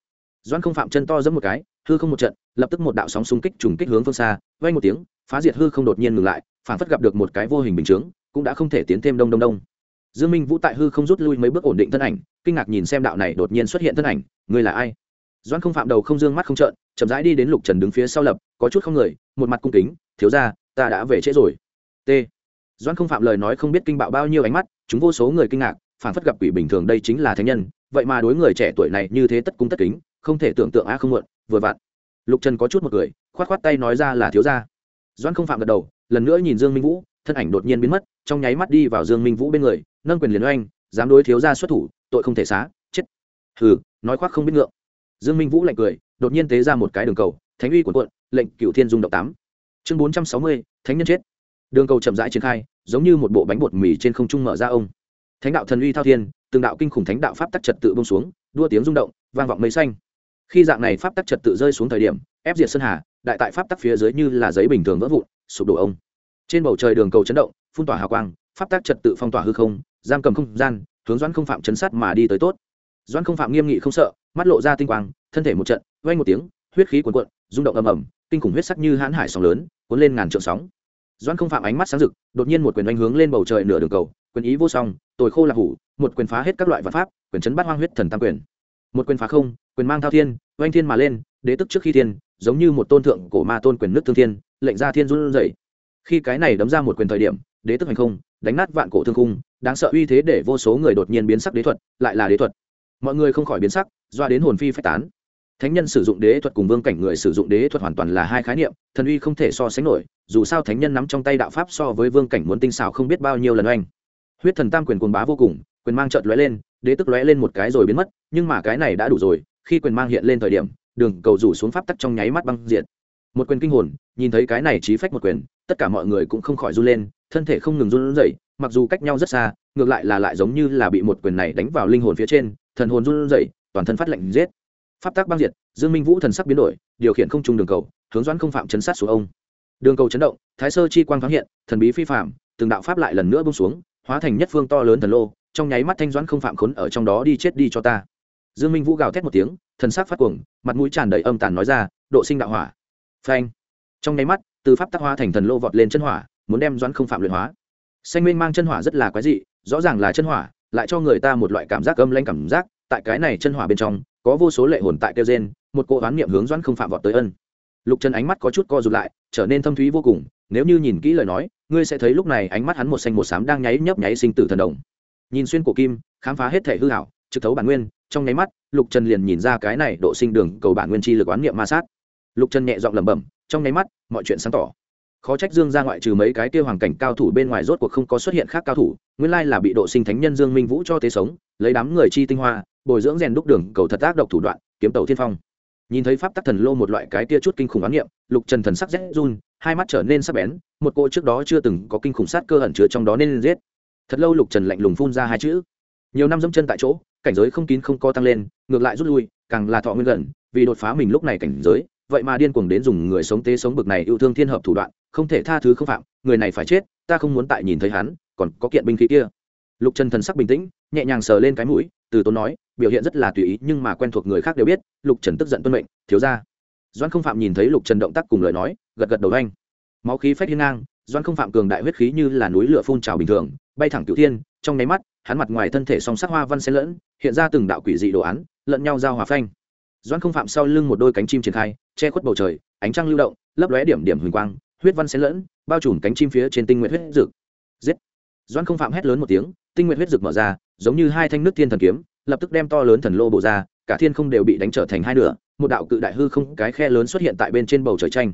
Doan không phạm chân to giẫm một cái, hư không một trận, lập tức một đạo sóng xung kích trùng kích hướng phương xa vay một tiếng, phá diệt hư không đột nhiên ngừng lại, phản phất gặp được một cái vô hình bình chướng, cũng đã không thể tiến thêm đông đông đông. Dương minh vũ tại hư không rút lui mấy bước ổn định thân ảnh, kinh ngạc nhìn xem đạo này đột nhiên xuất hiện thân ảnh, người là ai? Doan không phạm đầu không dương mắt không trợn, chậm rãi đi đến lục trần đứng phía sau lập, có chút không người, một mặt cung kính, thiếu ra ta đã về trễ rồi t. Doan không phạm lời nói không biết kinh bạo bao nhiêu ánh mắt, chúng vô số người kinh ngạc phản phất gặp quỷ bình thường đây chính là thánh nhân, vậy mà đối người trẻ tuổi này như thế tất cung tất kính, không thể tưởng tượng a không muộn, vừa vặn. Lục trần có chút một cười, khoát khoát tay nói ra là thiếu gia. Doan không phạm gật đầu, lần nữa nhìn dương minh vũ, thân ảnh đột nhiên biến mất, trong nháy mắt đi vào dương minh vũ bên người, nâng quyền liền oanh, dám đối thiếu gia xuất thủ, tội không thể xá, chết. Hừ, nói khoác không biết ngượng. Dương minh vũ lạnh cười, đột nhiên tế ra một cái đường cầu, thánh uy của quận lệnh cửu thiên dung động tám. Chương bốn trăm sáu mươi, thánh nhân chết đường cầu chậm rãi triển khai, giống như một bộ bánh bột mì trên không trung mở ra ông. Thánh đạo thần uy thao thiên, từng đạo kinh khủng thánh đạo pháp tắc trật tự bông xuống, đua tiếng rung động, vang vọng mây xanh. Khi dạng này pháp tắc trật tự rơi xuống thời điểm, ép diệt sơn hà, đại tại pháp tắc phía dưới như là giấy bình thường vỡ vụn, sụp đổ ông. Trên bầu trời đường cầu chấn động, phun tỏa hào quang, pháp tắc trật tự phong tỏa hư không, giam cầm không gian, hướng doãn không phạm chấn sát mà đi tới tốt. Doãn không phạm nghiêm nghị không sợ, mắt lộ ra tinh quang, thân thể một trận, vang một tiếng, huyết khí cuồn cuộn, rung động ầm ầm, kinh khủng huyết sắc như hãn hải sóng lớn, cuốn lên ngàn trượng sóng doãn không phạm ánh mắt sáng rực, đột nhiên một quyền oanh hướng lên bầu trời nửa đường cầu, quyền ý vô song tồi khô là hủ, một quyền phá hết các loại vật pháp, quyền chấn bắt hoang huyết thần tam quyền. Một quyền phá không, quyền mang thao thiên, oanh thiên mà lên, đế tức trước khi thiên, giống như một tôn thượng cổ ma tôn quyền nước thương thiên, lệnh ra thiên run rẩy. khi cái này đấm ra một quyền thời điểm, đế tức hành không, đánh nát vạn cổ thương cung đáng sợ uy thế để vô số người đột nhiên biến sắc đế thuật, lại là đế thuật. Mọi người không khỏi biến sắc, doa đến hồn phi phách tán thánh nhân sử dụng đế thuật cùng vương cảnh người sử dụng đế thuật hoàn toàn là hai khái niệm, thần uy không thể so sánh nổi, dù sao thánh nhân nắm trong tay đạo pháp so với vương cảnh muốn tinh xảo không biết bao nhiêu lần oanh. Huyết thần tam quyền cuồng bá vô cùng, quyền mang trợt lóe lên, đế tức lóe lên một cái rồi biến mất, nhưng mà cái này đã đủ rồi, khi quyền mang hiện lên thời điểm, đường cầu rủ xuống pháp tắc trong nháy mắt băng diện một quyền kinh hồn, nhìn thấy cái này trí phách một quyền, tất cả mọi người cũng không khỏi run lên, thân thể không ngừng run rẩy, mặc dù cách nhau rất xa, ngược lại là lại giống như là bị một quyền này đánh vào linh hồn phía trên, thần hồn run rẩy, toàn thân phát lệnh giết pháp tác băng diệt, dương minh vũ thần sắc biến đổi, điều khiển không trung đường cầu, hướng doãn không phạm chấn sát xuống ông. Đường cầu chấn động, thái sơ chi quang thoáng hiện, thần bí phi phạm từng đạo pháp lại lần nữa bung xuống, hóa thành nhất phương to lớn thần lô, trong nháy mắt thanh doãn không phạm khốn ở trong đó đi chết đi cho ta. Dương minh vũ gào thét một tiếng, thần sắc phát cuồng, mặt mũi tràn đầy âm tàn nói ra, độ sinh đạo hỏa. Phanh. Trong nháy mắt, từ pháp tác hóa thành thần lô vọt lên chân hỏa, muốn đem doãn không phạm luyện hóa. Xanh minh mang chân hỏa rất là quái dị, rõ ràng là chân hỏa, lại cho người ta một loại cảm giác âm lanh cảm giác, tại cái này chân hỏa bên trong có vô số lệ hồn tại kêu gen một cỗ oán niệm hướng doãn không phạm vọt tới ân. Lục trần ánh mắt có chút co rụt lại, trở nên thâm thúy vô cùng, nếu như nhìn kỹ lời nói, ngươi sẽ thấy lúc này ánh mắt hắn một xanh một xám đang nháy nhấp nháy sinh tử thần đồng. Nhìn xuyên cổ kim, khám phá hết thể hư hảo, trực thấu bản nguyên, trong nháy mắt, lục trần liền nhìn ra cái này độ sinh đường cầu bản nguyên chi lực oán niệm ma sát. Lục trần nhẹ giọng lẩm bẩm, trong nháy mắt, mọi chuyện sáng tỏ. Khó trách dương ra ngoại trừ mấy cái kia hoàng cảnh cao thủ bên ngoài rốt cuộc không có xuất hiện khác cao thủ, nguyên lai là bị độ sinh thánh nhân dương minh vũ cho tế sống, lấy đám người chi tinh hoa bồi dưỡng rèn đúc đường cầu thật ác độc thủ đoạn, kiếm tàu thiên phong. Nhìn thấy pháp tắc thần lô một loại cái kia chút kinh khủng ám nghiệm lục trần thần sắc rét run, hai mắt trở nên sắc bén, một cô trước đó chưa từng có kinh khủng sát cơ ẩn chứa trong đó nên giết. Thật lâu lục trần lạnh lùng phun ra hai chữ. Nhiều năm dẫm chân tại chỗ, cảnh giới không kín không co tăng lên, ngược lại rút lui, càng là thọ nguyên gần, vì đột phá mình lúc này cảnh giới, vậy mà điên cuồng đến dùng người sống tế sống bực này yêu thương thiên hợp thủ đoạn, không thể tha thứ không phạm, người này phải chết, ta không muốn tại nhìn thấy hắn, còn có kiện binh khí kia. Lục trần thần sắc bình tĩnh, nhẹ nhàng sờ lên cái mũi từ tốn nói, biểu hiện rất là tùy ý, nhưng mà quen thuộc người khác đều biết, lục trần tức giận tuân mệnh, thiếu ra doan không phạm nhìn thấy lục trần động tác cùng lời nói, gật gật đầu anh. Máu khí phách hiên ngang doan không phạm cường đại huyết khí như là núi lửa phun trào bình thường, bay thẳng cửu thiên, trong nháy mắt, hắn mặt ngoài thân thể song sắc hoa văn xen lẫn, hiện ra từng đạo quỷ dị đồ án, lẫn nhau giao hòa phanh. Doan không phạm sau lưng một đôi cánh chim triển khai, che khuất bầu trời, ánh trăng lưu động, lấp lóe điểm điểm huỳnh quang, huyết văn xen lẫn, bao trùm cánh chim phía trên tinh nguyện huyết rực giết! Doan không phạm hét lớn một tiếng, tinh nguyện huyết rực mở ra, giống như hai thanh nước thiên thần kiếm, lập tức đem to lớn thần lô bổ ra, cả thiên không đều bị đánh trở thành hai nửa, một đạo cự đại hư không, cái khe lớn xuất hiện tại bên trên bầu trời tranh.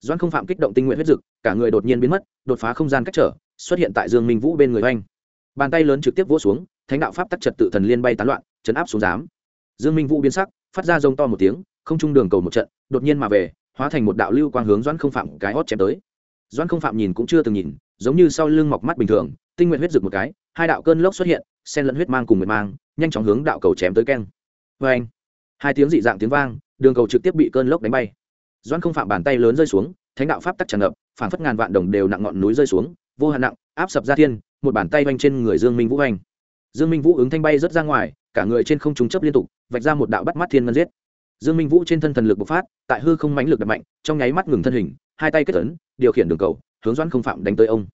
Doan không phạm kích động tinh nguyện huyết rực cả người đột nhiên biến mất, đột phá không gian cách trở, xuất hiện tại dương minh vũ bên người oanh. Bàn tay lớn trực tiếp vỗ xuống, thánh đạo pháp tắc trật tự thần liên bay tán loạn, chấn áp xuống giám. Dương minh vũ biến sắc, phát ra rông to một tiếng, không trung đường cầu một trận, đột nhiên mà về, hóa thành một đạo lưu quang hướng doãn không phạm cái hót chém tới. Doãn không phạm nhìn cũng chưa từng nhìn, giống như sau lưng mọc mắt bình thường tinh nguyện huyết rực một cái, hai đạo cơn lốc xuất hiện sen lẫn huyết mang cùng nguyệt mang, nhanh chóng hướng đạo cầu chém tới keng. Vê anh, hai tiếng dị dạng tiếng vang, đường cầu trực tiếp bị cơn lốc đánh bay. Doãn không phạm bàn tay lớn rơi xuống, thánh đạo pháp tắc tràn ngập, phảng phất ngàn vạn đồng đều nặng ngọn núi rơi xuống, vô hạn nặng, áp sập ra thiên, một bàn tay vanh trên người dương minh vũ anh. Dương minh vũ ứng thanh bay rớt ra ngoài, cả người trên không trúng chấp liên tục, vạch ra một đạo bắt mắt thiên ngân giết. Dương minh vũ trên thân thần lực bộc phát, tại hư không mãnh lực đập mạnh, trong nháy mắt ngừng thân hình, hai tay kết tấn điều khiển đường cầu, hướng doãn không phạm đánh tới ông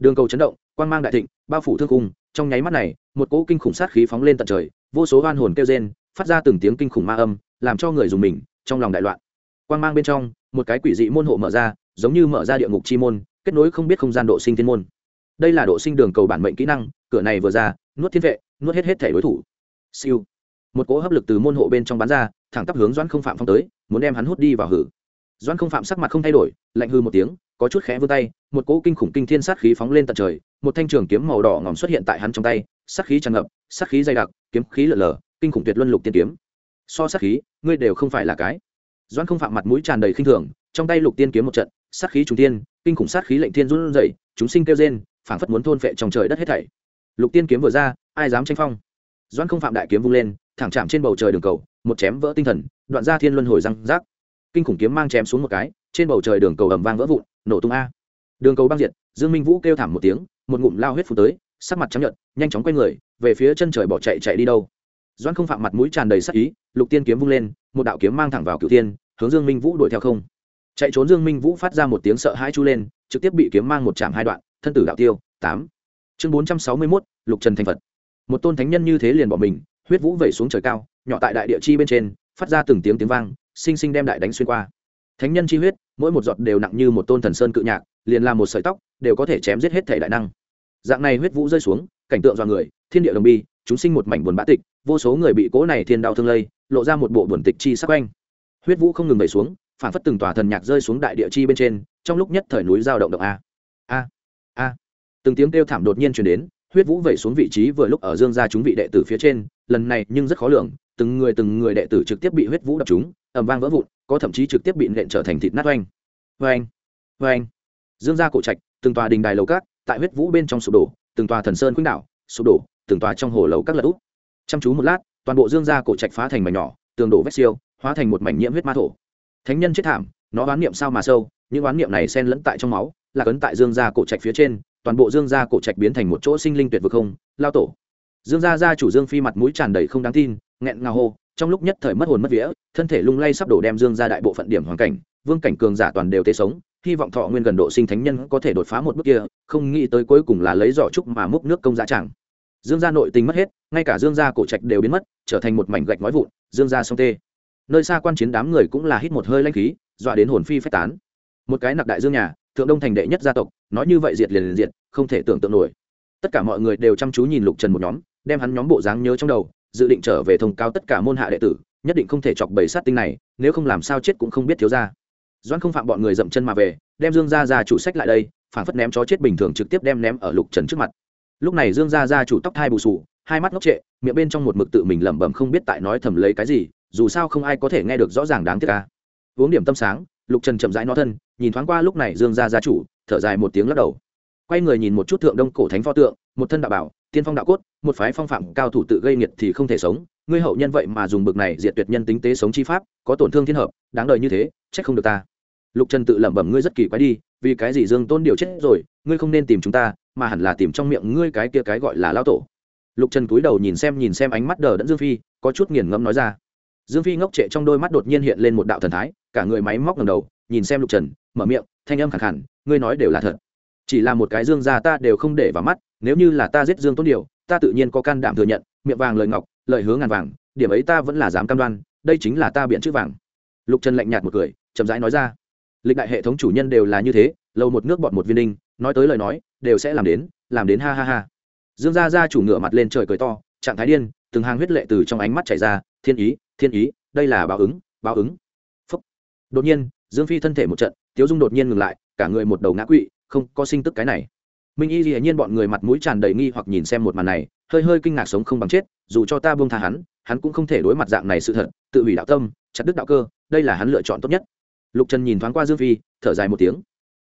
đường cầu chấn động, quang mang đại thịnh, bao phủ thương cung trong nháy mắt này, một cỗ kinh khủng sát khí phóng lên tận trời, vô số hoan hồn kêu rên, phát ra từng tiếng kinh khủng ma âm, làm cho người dùng mình, trong lòng đại loạn. Quang mang bên trong, một cái quỷ dị môn hộ mở ra, giống như mở ra địa ngục chi môn, kết nối không biết không gian độ sinh thiên môn. Đây là độ sinh đường cầu bản mệnh kỹ năng, cửa này vừa ra, nuốt thiên vệ, nuốt hết hết thể đối thủ. Siêu. Một cỗ hấp lực từ môn hộ bên trong bán ra, thẳng tắp hướng doãn không phạm phong tới, muốn đem hắn hút đi vào hử. Doãn không phạm sắc mặt không thay đổi, lạnh hư một tiếng có chút khẽ vươn tay, một cỗ kinh khủng kinh thiên sát khí phóng lên tận trời, một thanh trường kiếm màu đỏ ngòm xuất hiện tại hắn trong tay, sát khí tràn ngập, sát khí dày đặc, kiếm khí lở lở kinh khủng tuyệt luân lục tiên kiếm. So sát khí, ngươi đều không phải là cái. Doãn không phạm mặt mũi tràn đầy khinh thường, trong tay lục tiên kiếm một trận, sát khí trùng tiên kinh khủng sát khí lệnh thiên run rẩy, chúng sinh kêu rên, phảng phất muốn thôn phệ trong trời đất hết thảy. Lục tiên kiếm vừa ra, ai dám tranh phong? Doãn không phạm đại kiếm vung lên, thẳng chạm trên bầu trời đường cầu, một chém vỡ tinh thần, đoạn ra thiên luân hồi răng rác. Kinh khủng kiếm mang chém xuống một cái, trên bầu trời đường cầu ầm vang vỡ vụn nổ tung a. Đường cầu băng diệt dương minh vũ kêu thảm một tiếng một ngụm lao huyết phù tới sắc mặt trắng nhợt nhanh chóng quay người về phía chân trời bỏ chạy chạy đi đâu. Doãn không phạm mặt mũi tràn đầy sắc ý lục tiên kiếm vung lên một đạo kiếm mang thẳng vào cửu tiên hướng dương minh vũ đuổi theo không. Chạy trốn dương minh vũ phát ra một tiếng sợ hãi chu lên trực tiếp bị kiếm mang một chạm hai đoạn thân tử đạo tiêu tám. Chương bốn trăm sáu mươi 461, lục trần thành phật. Một tôn thánh nhân như thế liền bỏ mình huyết vũ vẩy xuống trời cao nhỏ tại đại địa chi bên trên phát ra từng tiếng tiếng vang sinh sinh đem đại đánh xuyên qua thánh nhân chi huyết, mỗi một giọt đều nặng như một tôn thần sơn cự nhạc, liền làm một sợi tóc, đều có thể chém giết hết thể đại năng. Dạng này huyết vũ rơi xuống, cảnh tượng dọa người, thiên địa đồng bi, chúng sinh một mảnh buồn bã tịch, vô số người bị cố này thiên đạo thương lây, lộ ra một bộ buồn tịch chi sắc quanh. Huyết vũ không ngừng đẩy xuống, phản phất từng tòa thần nhạc rơi xuống đại địa chi bên trên, trong lúc nhất thời núi giao động động a. A a. Từng tiếng kêu thảm đột nhiên chuyển đến huyết vũ vẩy xuống vị trí vừa lúc ở dương gia chúng vị đệ tử phía trên, lần này nhưng rất khó lường, từng người từng người đệ tử trực tiếp bị huyết vũ đập chúng ẩm vang vỡ vụn, có thậm chí trực tiếp bị nện trở thành thịt nát oanh. Oanh oanh. Dương gia cổ trạch, từng tòa đình đài lầu cát tại huyết vũ bên trong sụp đổ, từng tòa thần sơn khuynh đảo, sụp đổ, từng tòa trong hồ lầu các lật úp. Chăm chú một lát, toàn bộ dương gia cổ trạch phá thành mảnh nhỏ, tường đổ vét siêu, hóa thành một mảnh nhiễm huyết ma thổ. Thánh nhân chết thảm, nó oán niệm sao mà sâu, những oán niệm này xen lẫn tại trong máu, là cấn tại dương gia cổ trạch phía trên toàn bộ dương gia cổ trạch biến thành một chỗ sinh linh tuyệt vực không, lao tổ. Dương gia gia chủ dương phi mặt mũi tràn đầy không đáng tin, nghẹn ngào hô, trong lúc nhất thời mất hồn mất vía, thân thể lung lay sắp đổ đem dương gia đại bộ phận điểm hoàn cảnh, vương cảnh cường giả toàn đều tế sống, hy vọng thọ nguyên gần độ sinh thánh nhân có thể đột phá một bước kia, không nghĩ tới cuối cùng là lấy giỏ trúc mà múc nước công giá chẳng. Dương gia nội tình mất hết, ngay cả dương gia cổ trạch đều biến mất, trở thành một mảnh gạch nói vụn, dương gia sông tê. Nơi xa quan chiến đám người cũng là hít một hơi lanh khí, dọa đến hồn phi phách tán. Một cái nặc đại dương nhà thượng đông thành đệ nhất gia tộc, nói như vậy diệt liền liền diệt, không thể tưởng tượng nổi. Tất cả mọi người đều chăm chú nhìn lục trần một nhóm, đem hắn nhóm bộ dáng nhớ trong đầu, dự định trở về thông cáo tất cả môn hạ đệ tử, nhất định không thể chọc bầy sát tinh này, nếu không làm sao chết cũng không biết thiếu ra doan không phạm bọn người dậm chân mà về, đem dương gia ra chủ sách lại đây, phản phất ném chó chết bình thường trực tiếp đem ném ở lục trần trước mặt. Lúc này dương gia ra chủ tóc thai bù sù hai mắt ngốc trệ, miệng bên trong một mực tự mình lẩm bẩm không biết tại nói thầm lấy cái gì, dù sao không ai có thể nghe được rõ ràng đáng tiếc ca. Uống điểm tâm sáng lục trần chậm rãi nó thân, nhìn thoáng qua lúc này dương gia gia chủ, thở dài một tiếng lắc đầu. Quay người nhìn một chút thượng đông cổ thánh pho tượng, một thân đạo bảo, tiên phong đạo cốt, một phái phong phạm cao thủ tự gây nghiệt thì không thể sống. Ngươi hậu nhân vậy mà dùng bực này diệt tuyệt nhân tính tế sống chi pháp, có tổn thương thiên hợp, đáng đời như thế, trách không được ta. Lục trần tự lẩm bẩm, ngươi rất kỳ quái đi, vì cái gì dương tôn điều chết rồi, ngươi không nên tìm chúng ta, mà hẳn là tìm trong miệng ngươi cái kia cái gọi là lao tổ. Lục trần cúi đầu nhìn xem nhìn xem ánh mắt đờ đẫn dương phi, có chút nghiền ngẫm nói ra. Dương phi ngốc trệ trong đôi mắt đột nhiên hiện lên một đạo thần thái cả người máy móc ngầm đầu, nhìn xem lục trần, mở miệng, thanh âm khẳng hẳn ngươi nói đều là thật. Chỉ là một cái dương gia ta đều không để vào mắt, nếu như là ta giết dương tốt điều, ta tự nhiên có can đảm thừa nhận, miệng vàng lời ngọc, lời hứa ngàn vàng, điểm ấy ta vẫn là dám cam đoan, đây chính là ta biện chữ vàng. Lục trần lạnh nhạt một cười, chậm rãi nói ra, lịch đại hệ thống chủ nhân đều là như thế, lâu một nước bọn một viên đinh, nói tới lời nói, đều sẽ làm đến làm đến ha ha ha. Dương gia gia chủ ngựa mặt lên trời cười to, trạng thái điên, từng hàng huyết lệ từ trong ánh mắt chảy ra, thiên ý thiên ý, đây là báo ứng báo ứng đột nhiên, dương phi thân thể một trận, tiếu dung đột nhiên ngừng lại, cả người một đầu ngã quỵ, không có sinh tức cái này. Minh y dĩ nhiên bọn người mặt mũi tràn đầy nghi hoặc nhìn xem một màn này, hơi hơi kinh ngạc sống không bằng chết, dù cho ta buông tha hắn hắn cũng không thể đối mặt dạng này sự thật, tự hủy đạo tâm, chặt đứt đạo cơ, đây là hắn lựa chọn tốt nhất. Lục trần nhìn thoáng qua dương phi, thở dài một tiếng.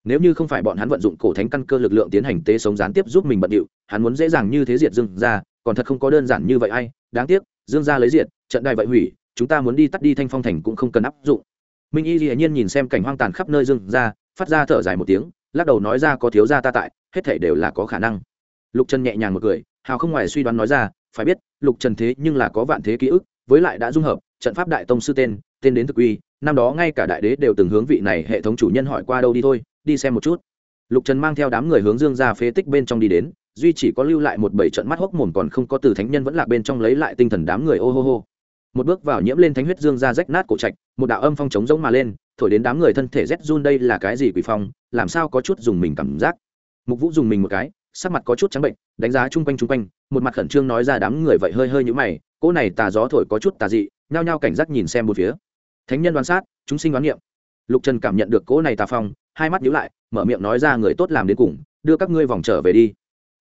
Nếu như không phải bọn hắn vận dụng cổ thánh căn cơ lực lượng tiến hành tế sống gián tiếp giúp mình bận điệu, hắn muốn dễ dàng như thế diệt dương ra còn thật không có đơn giản như vậy ai, đáng tiếc, dương ra lấy diệt, trận đài vậy hủy, chúng ta muốn đi tắt đi thanh phong thành cũng không cần áp dụng minh y dĩ nhiên nhìn xem cảnh hoang tàn khắp nơi dưng ra, phát ra thở dài một tiếng, lắc đầu nói ra có thiếu gia ta tại, hết thể đều là có khả năng. Lục trần nhẹ nhàng một cười, hào không ngoài suy đoán nói ra, phải biết, lục trần thế nhưng là có vạn thế ký ức, với lại đã dung hợp, trận pháp đại tông sư tên tên đến thực uy, năm đó ngay cả đại đế đều từng hướng vị này hệ thống chủ nhân hỏi qua đâu đi thôi, đi xem một chút. Lục trần mang theo đám người hướng dương ra phế tích bên trong đi đến, duy chỉ có lưu lại một bảy trận mắt hốc mồm còn không có từ thánh nhân vẫn lạc bên trong lấy lại tinh thần đám người ô hô hô một bước vào nhiễm lên thánh huyết dương ra rách nát cổ trạch, một đạo âm phong trống rỗng mà lên, thổi đến đám người thân thể rét run, đây là cái gì quỷ phong, làm sao có chút dùng mình cảm giác? Mục vũ dùng mình một cái, sắc mặt có chút trắng bệnh, đánh giá chung quanh chung quanh, một mặt khẩn trương nói ra đám người vậy hơi hơi như mày, cỗ này tà gió thổi có chút tà dị, nhao nhao cảnh giác nhìn xem một phía. Thánh nhân đoán sát, chúng sinh đoán niệm lục trần cảm nhận được cỗ này tà phong, hai mắt nhíu lại, mở miệng nói ra người tốt làm đến cùng, đưa các ngươi vòng trở về đi.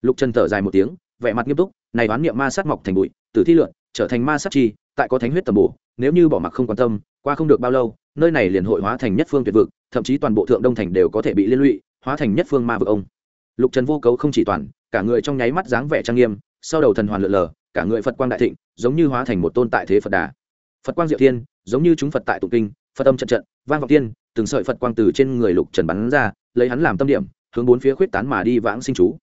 Lục trần thở dài một tiếng, vẻ mặt nghiêm túc, này đoán niệm ma sát mọc thành bụi, tử thi lượn, trở thành ma sát chi tại có thánh huyết tầm bổ, nếu như bỏ mặc không quan tâm, qua không được bao lâu, nơi này liền hội hóa thành nhất phương tuyệt vực, thậm chí toàn bộ thượng đông thành đều có thể bị liên lụy, hóa thành nhất phương ma vực ông. Lục trần vô cấu không chỉ toàn, cả người trong nháy mắt dáng vẻ trang nghiêm, sau đầu thần hoàn lượn lờ, cả người phật quang đại thịnh, giống như hóa thành một tôn tại thế phật đà. Phật quang diệu thiên, giống như chúng phật tại tụng kinh, phật âm trận trận, vang vọng tiên từng sợi phật quang từ trên người lục trần bắn ra, lấy hắn làm tâm điểm, hướng bốn phía khuyết tán mà đi vãng sinh chú.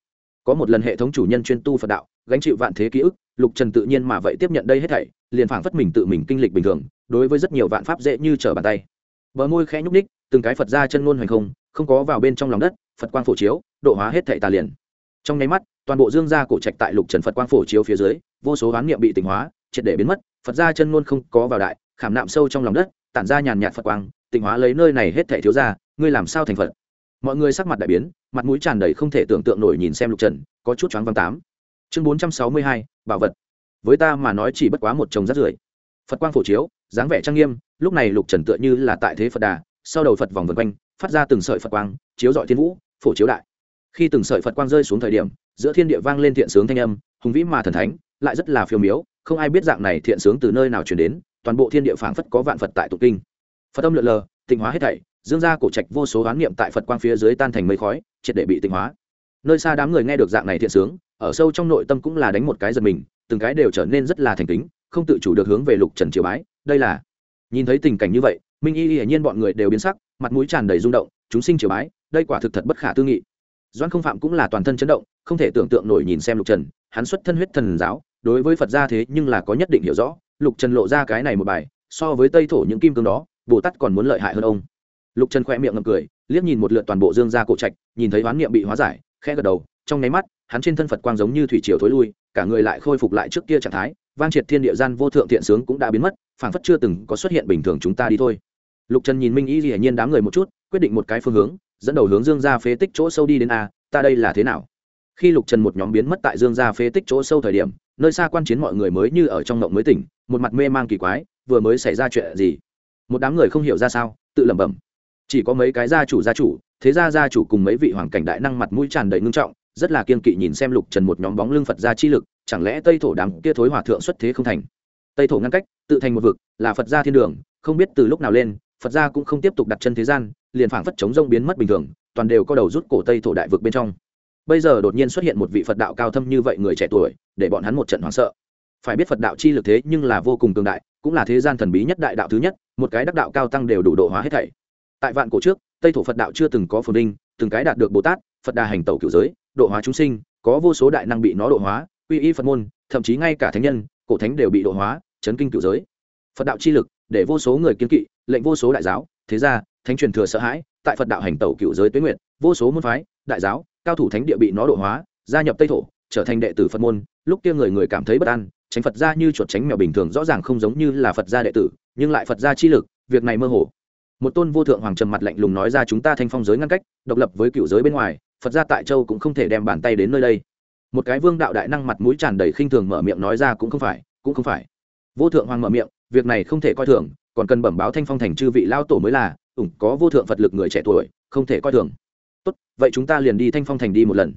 Có một lần hệ thống chủ nhân chuyên tu phật đạo gánh chịu vạn thế ký ức, lục trần tự nhiên mà vậy tiếp nhận đây hết thảy, liền phảng phất mình tự mình kinh lịch bình thường, đối với rất nhiều vạn pháp dễ như trở bàn tay. Bờ môi khẽ nhúc ních từng cái phật ra chân ngôn hoành không không có vào bên trong lòng đất, phật quang phổ chiếu, độ hóa hết thảy tà liền. Trong nháy mắt, toàn bộ dương gia cổ trạch tại lục trần phật quang phổ chiếu phía dưới, vô số hoán niệm bị tỉnh hóa, triệt để biến mất, phật ra chân ngôn không có vào đại, khảm nạm sâu trong lòng đất, tản ra nhàn nhạt phật quang, tỉnh hóa lấy nơi này hết thảy thiếu ra ngươi làm sao thành phật? Mọi người sắc mặt đại biến, mặt mũi tràn đầy không thể tưởng tượng nổi nhìn xem lục trần, có chút choáng văng tám chương bốn trăm sáu mươi hai, bảo vật. Với ta mà nói chỉ bất quá một chồng rác rưởi. Phật quang phổ chiếu, dáng vẻ trang nghiêm, lúc này lục trần tựa như là tại thế phật đà, sau đầu phật vòng vân quanh, phát ra từng sợi phật quang, chiếu dọi thiên vũ, phổ chiếu đại. Khi từng sợi phật quang rơi xuống thời điểm, giữa thiên địa vang lên thiện sướng thanh âm, hùng vĩ mà thần thánh, lại rất là phiêu miếu, không ai biết dạng này thiện sướng từ nơi nào chuyển đến, toàn bộ thiên địa phảng phất có vạn phật tại tục kinh. Phật âm lượn lờ, tịnh hóa hết thảy, dương ra cổ trạch vô số oán niệm tại phật quang phía dưới tan thành mây khói, triệt để bị tịnh hóa nơi xa đám người nghe được dạng này thiện sướng, ở sâu trong nội tâm cũng là đánh một cái giật mình, từng cái đều trở nên rất là thành kính, không tự chủ được hướng về lục trần triều bái, đây là nhìn thấy tình cảnh như vậy, minh y hiển nhiên bọn người đều biến sắc, mặt mũi tràn đầy rung động, chúng sinh triều bái, đây quả thực thật bất khả tư nghị. Doan không phạm cũng là toàn thân chấn động, không thể tưởng tượng nổi nhìn xem lục trần, hắn xuất thân huyết thần giáo, đối với phật gia thế nhưng là có nhất định hiểu rõ, lục trần lộ ra cái này một bài, so với tây thổ những kim cương đó, bồ tát còn muốn lợi hại hơn ông. Lục trần khoe miệng ngầm cười, liếc nhìn một lượt toàn bộ dương gia cổ trạch, nhìn thấy oán niệm bị hóa giải khe gật đầu, trong nháy mắt, hắn trên thân phật quang giống như thủy triều thối lui, cả người lại khôi phục lại trước kia trạng thái, vang triệt thiên địa gian vô thượng thiện sướng cũng đã biến mất, phảng phất chưa từng có xuất hiện bình thường chúng ta đi thôi. Lục trần nhìn minh y dĩ nhiên đám người một chút, quyết định một cái phương hướng, dẫn đầu hướng dương gia phế tích chỗ sâu đi đến a, ta đây là thế nào? Khi lục trần một nhóm biến mất tại dương gia phế tích chỗ sâu thời điểm, nơi xa quan chiến mọi người mới như ở trong ngộng mới tỉnh, một mặt mê mang kỳ quái, vừa mới xảy ra chuyện gì? Một đám người không hiểu ra sao, tự lẩm bẩm. Chỉ có mấy cái gia chủ gia chủ thế gia gia chủ cùng mấy vị hoàng cảnh đại năng mặt mũi tràn đầy ngưng trọng, rất là kiên kỵ nhìn xem lục trần một nhóm bóng lưng phật gia chi lực, chẳng lẽ tây thổ đám kia thối hòa thượng xuất thế không thành? Tây thổ ngăn cách, tự thành một vực, là phật gia thiên đường, không biết từ lúc nào lên, phật gia cũng không tiếp tục đặt chân thế gian, liền phảng phất chống rông biến mất bình thường, toàn đều có đầu rút cổ tây thổ đại vực bên trong. Bây giờ đột nhiên xuất hiện một vị phật đạo cao thâm như vậy người trẻ tuổi, để bọn hắn một trận hoảng sợ. Phải biết phật đạo chi lực thế nhưng là vô cùng cường đại, cũng là thế gian thần bí nhất đại đạo thứ nhất, một cái đắc đạo cao tăng đều đủ độ hóa hết thảy. Tại vạn cổ trước tây thổ phật đạo chưa từng có phồn đinh từng cái đạt được bồ tát, phật đà hành tẩu cựu giới, độ hóa chúng sinh, có vô số đại năng bị nó độ hóa uy y phật môn, thậm chí ngay cả thánh nhân, cổ thánh đều bị độ hóa, chấn kinh cựu giới. Phật đạo chi lực, để vô số người kiên kỵ, lệnh vô số đại giáo, thế ra thánh truyền thừa sợ hãi, tại phật đạo hành tẩu cựu giới tuế nguyện, vô số môn phái, đại giáo, cao thủ thánh địa bị nó độ hóa, gia nhập tây thổ, trở thành đệ tử phật môn. Lúc kia người người cảm thấy bất an, tránh phật gia như chuột tránh mèo bình thường, rõ ràng không giống như là phật gia đệ tử, nhưng lại phật gia chi lực, việc này mơ hồ một tôn vô thượng hoàng trầm mặt lạnh lùng nói ra chúng ta thanh phong giới ngăn cách, độc lập với cựu giới bên ngoài, phật gia tại châu cũng không thể đem bàn tay đến nơi đây. Một cái vương đạo đại năng mặt mũi tràn đầy khinh thường mở miệng nói ra cũng không phải, cũng không phải. Vô thượng hoàng mở miệng, việc này không thể coi thường, còn cần bẩm báo thanh phong thành chư vị lao tổ mới là, ủng có vô thượng phật lực người trẻ tuổi, không thể coi thường. Tốt, vậy chúng ta liền đi thanh phong thành đi một lần.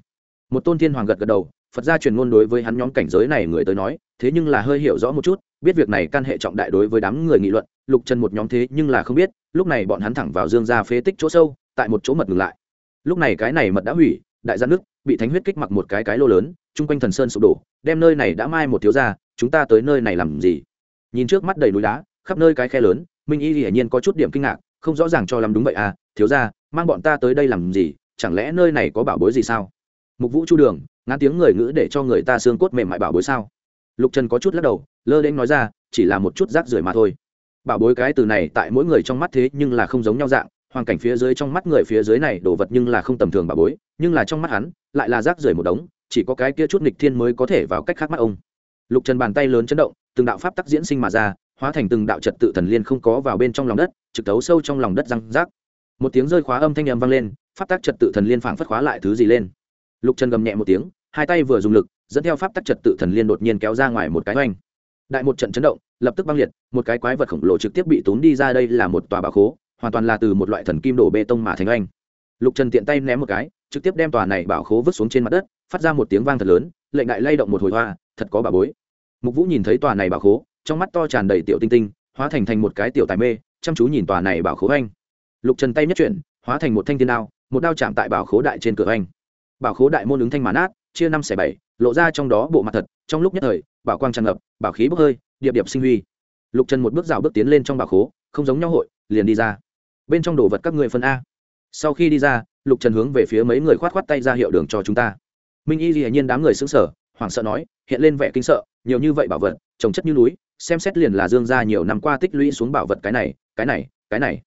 Một tôn thiên hoàng gật gật đầu, phật gia truyền ngôn đối với hắn nhóm cảnh giới này người tới nói, thế nhưng là hơi hiểu rõ một chút, biết việc này can hệ trọng đại đối với đám người nghị luận lục trần một nhóm thế nhưng là không biết, lúc này bọn hắn thẳng vào dương ra phế tích chỗ sâu, tại một chỗ mật ngừng lại. Lúc này cái này mật đã hủy, đại gia nước, bị thánh huyết kích mặc một cái cái lô lớn, chung quanh thần sơn sụp đổ, đem nơi này đã mai một thiếu ra chúng ta tới nơi này làm gì? Nhìn trước mắt đầy núi đá, khắp nơi cái khe lớn, minh y hiển nhiên có chút điểm kinh ngạc, không rõ ràng cho làm đúng vậy à thiếu ra mang bọn ta tới đây làm gì, chẳng lẽ nơi này có bảo bối gì sao? Mục vũ chu đường, ngán tiếng người ngữ để cho người ta xương cốt mềm mại bảo bối sao? Lục trần có chút lắc đầu, lơ đễnh nói ra, chỉ là một chút rác rưởi mà thôi bảo bối cái từ này tại mỗi người trong mắt thế nhưng là không giống nhau dạng, hoàn cảnh phía dưới trong mắt người phía dưới này đồ vật nhưng là không tầm thường bảo bối, nhưng là trong mắt hắn, lại là rác rưởi một đống, chỉ có cái kia chút nghịch thiên mới có thể vào cách khác mắt ông. Lục trần bàn tay lớn chấn động, từng đạo pháp tắc diễn sinh mà ra, hóa thành từng đạo trật tự thần liên không có vào bên trong lòng đất, trực tấu sâu trong lòng đất răng rác. Một tiếng rơi khóa âm thanh nhầm vang lên, pháp tắc trật tự thần liên phảng phất khóa lại thứ gì lên. Lục trần gầm nhẹ một tiếng, hai tay vừa dùng lực, dẫn theo pháp tắc trật tự thần liên đột nhiên kéo ra ngoài một cái oanh đại một trận chấn động, lập tức băng liệt, một cái quái vật khổng lồ trực tiếp bị tốn đi ra đây là một tòa bảo khố, hoàn toàn là từ một loại thần kim đổ bê tông mà thành anh. lục trần tiện tay ném một cái, trực tiếp đem tòa này bảo khố vứt xuống trên mặt đất, phát ra một tiếng vang thật lớn, lệnh đại lay động một hồi hoa, thật có bà bối. Mục vũ nhìn thấy tòa này bảo khố, trong mắt to tràn đầy tiểu tinh tinh, hóa thành thành một cái tiểu tài mê, chăm chú nhìn tòa này bảo khố anh. Lục trần tay nhất chuyển, hóa thành một thanh thiên đao, một đao chạm tại bảo khố đại trên cửa anh. Bảo khố đại môn ứng thanh mán át chia năm xẻ bảy, lộ ra trong đó bộ mặt thật, trong lúc nhất thời bảo quang tràn ngập, bảo khí bốc hơi, điệp điệp sinh huy. Lục trần một bước rào bước tiến lên trong bảo khố, không giống nhau hội, liền đi ra. Bên trong đồ vật các người phân a. Sau khi đi ra, lục trần hướng về phía mấy người khoát khoát tay ra hiệu đường cho chúng ta. Minh y dĩ nhiên đám người xứng sở hoảng sợ nói, hiện lên vẻ kinh sợ, nhiều như vậy bảo vật, trồng chất như núi, xem xét liền là dương ra nhiều năm qua tích lũy xuống bảo vật cái này cái này cái này.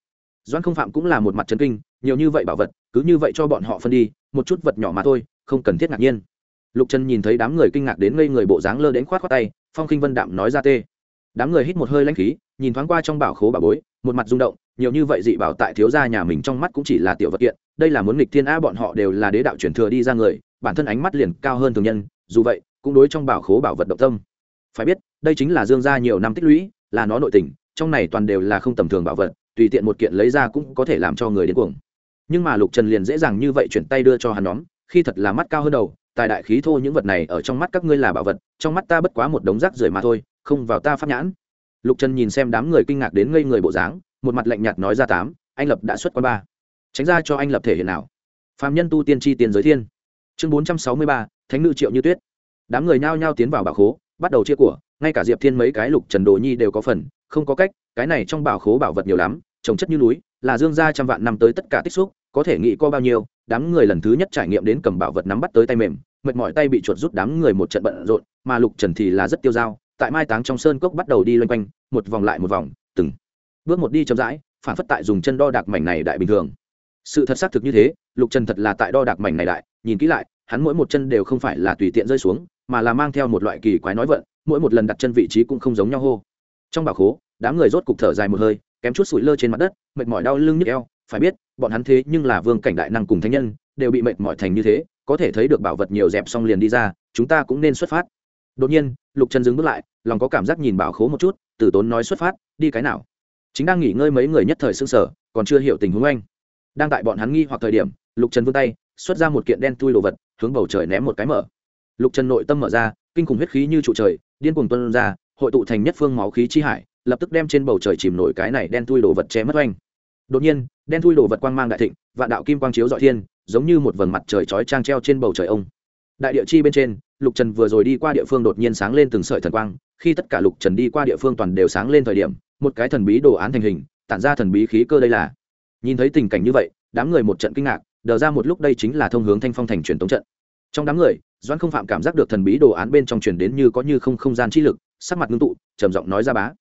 Doan không phạm cũng là một mặt trấn kinh, nhiều như vậy bảo vật, cứ như vậy cho bọn họ phân đi, một chút vật nhỏ mà thôi, không cần thiết ngạc nhiên lục trần nhìn thấy đám người kinh ngạc đến ngây người bộ dáng lơ đến khoát khoát tay, phong khinh vân đạm nói ra tê. Đám người hít một hơi lãnh khí, nhìn thoáng qua trong bảo khố bảo bối, một mặt rung động, nhiều như vậy dị bảo tại thiếu gia nhà mình trong mắt cũng chỉ là tiểu vật kiện, đây là muốn nghịch thiên a, bọn họ đều là đế đạo truyền thừa đi ra người, bản thân ánh mắt liền cao hơn thường nhân, dù vậy, cũng đối trong bảo khố bảo vật động tâm. Phải biết, đây chính là dương gia nhiều năm tích lũy, là nó nội tình, trong này toàn đều là không tầm thường bảo vật, tùy tiện một kiện lấy ra cũng có thể làm cho người đến cuồng. Nhưng mà lục trần liền dễ dàng như vậy chuyển tay đưa cho hắn nhóm, khi thật là mắt cao hơn đầu tài đại khí thô những vật này ở trong mắt các ngươi là bảo vật, trong mắt ta bất quá một đống rác rưởi mà thôi, không vào ta pháp nhãn. Lục trần nhìn xem đám người kinh ngạc đến ngây người bộ dáng, một mặt lạnh nhạt nói ra tám, anh lập đã xuất quan ba. Tránh ra cho anh lập thể hiện nào. Phạm nhân tu tiên tri tiền giới thiên. Chương bốn trăm sáu mươi ba, thánh nữ triệu như tuyết. Đám người nhao nhao tiến vào bảo khố, bắt đầu chia của, ngay cả diệp thiên mấy cái lục trần đồ nhi đều có phần, không có cách, cái này trong bảo khố bảo vật nhiều lắm, trồng chất như núi, là dương gia trăm vạn năm tới tất cả tích xúc, có thể nghĩ có bao nhiêu đám người lần thứ nhất trải nghiệm đến cầm bảo vật nắm bắt tới tay mềm, mệt mỏi tay bị chuột rút đám người một trận bận rộn, mà lục trần thì là rất tiêu dao, tại mai táng trong sơn cốc bắt đầu đi loanh quanh, một vòng lại một vòng, từng bước một đi chậm rãi, phản phất tại dùng chân đo đạc mảnh này đại bình thường. Sự thật xác thực như thế, lục trần thật là tại đo đạc mảnh này đại, nhìn kỹ lại, hắn mỗi một chân đều không phải là tùy tiện rơi xuống, mà là mang theo một loại kỳ quái nói vận, mỗi một lần đặt chân vị trí cũng không giống nhau hô. Trong bảo khố, đám người rốt cục thở dài một hơi, kém chút sủi lơ trên mặt đất, mệt mỏi đau lưng nhức eo phải biết, bọn hắn thế nhưng là vương cảnh đại năng cùng thánh nhân, đều bị mệt mỏi thành như thế, có thể thấy được bảo vật nhiều dẹp xong liền đi ra, chúng ta cũng nên xuất phát. Đột nhiên, lục trần dừng bước lại, lòng có cảm giác nhìn bảo khố một chút tử tốn nói xuất phát, đi cái nào? Chính đang nghỉ ngơi mấy người nhất thời s ư n g sở còn chưa hiểu tình huống anh. Đang tại bọn hắn nghi hoặc thời điểm, lục trần vươn tay, xuất ra một kiện đen tui đồ vật, hướng bầu trời ném một cái mở. Lục trần nội tâm mở ra, kinh khủng huyết khí như trụ trời, điên cuồng tuân ra, hội tụ thành nhất phương máu khí chi hải, lập tức đem trên bầu trời chìm nổi cái này đen tui đồ vật che mất oanh đột nhiên, đen thui đồ vật quang mang đại thịnh, vạn đạo kim quang chiếu dọi thiên, giống như một vầng mặt trời chói trang treo trên bầu trời ông. Đại địa chi bên trên, lục trần vừa rồi đi qua địa phương đột nhiên sáng lên từng sợi thần quang, khi tất cả lục trần đi qua địa phương toàn đều sáng lên thời điểm, một cái thần bí đồ án thành hình, tản ra thần bí khí cơ đây là. Nhìn thấy tình cảnh như vậy, đám người một trận kinh ngạc, đờ ra một lúc đây chính là thông hướng thanh phong thành truyền tống trận. Trong đám người, doãn không phạm cảm giác được thần bí đồ án bên trong truyền đến như có như không không gian chi lực, sắc mặt ngưng tụ, trầm giọng nói ra bá.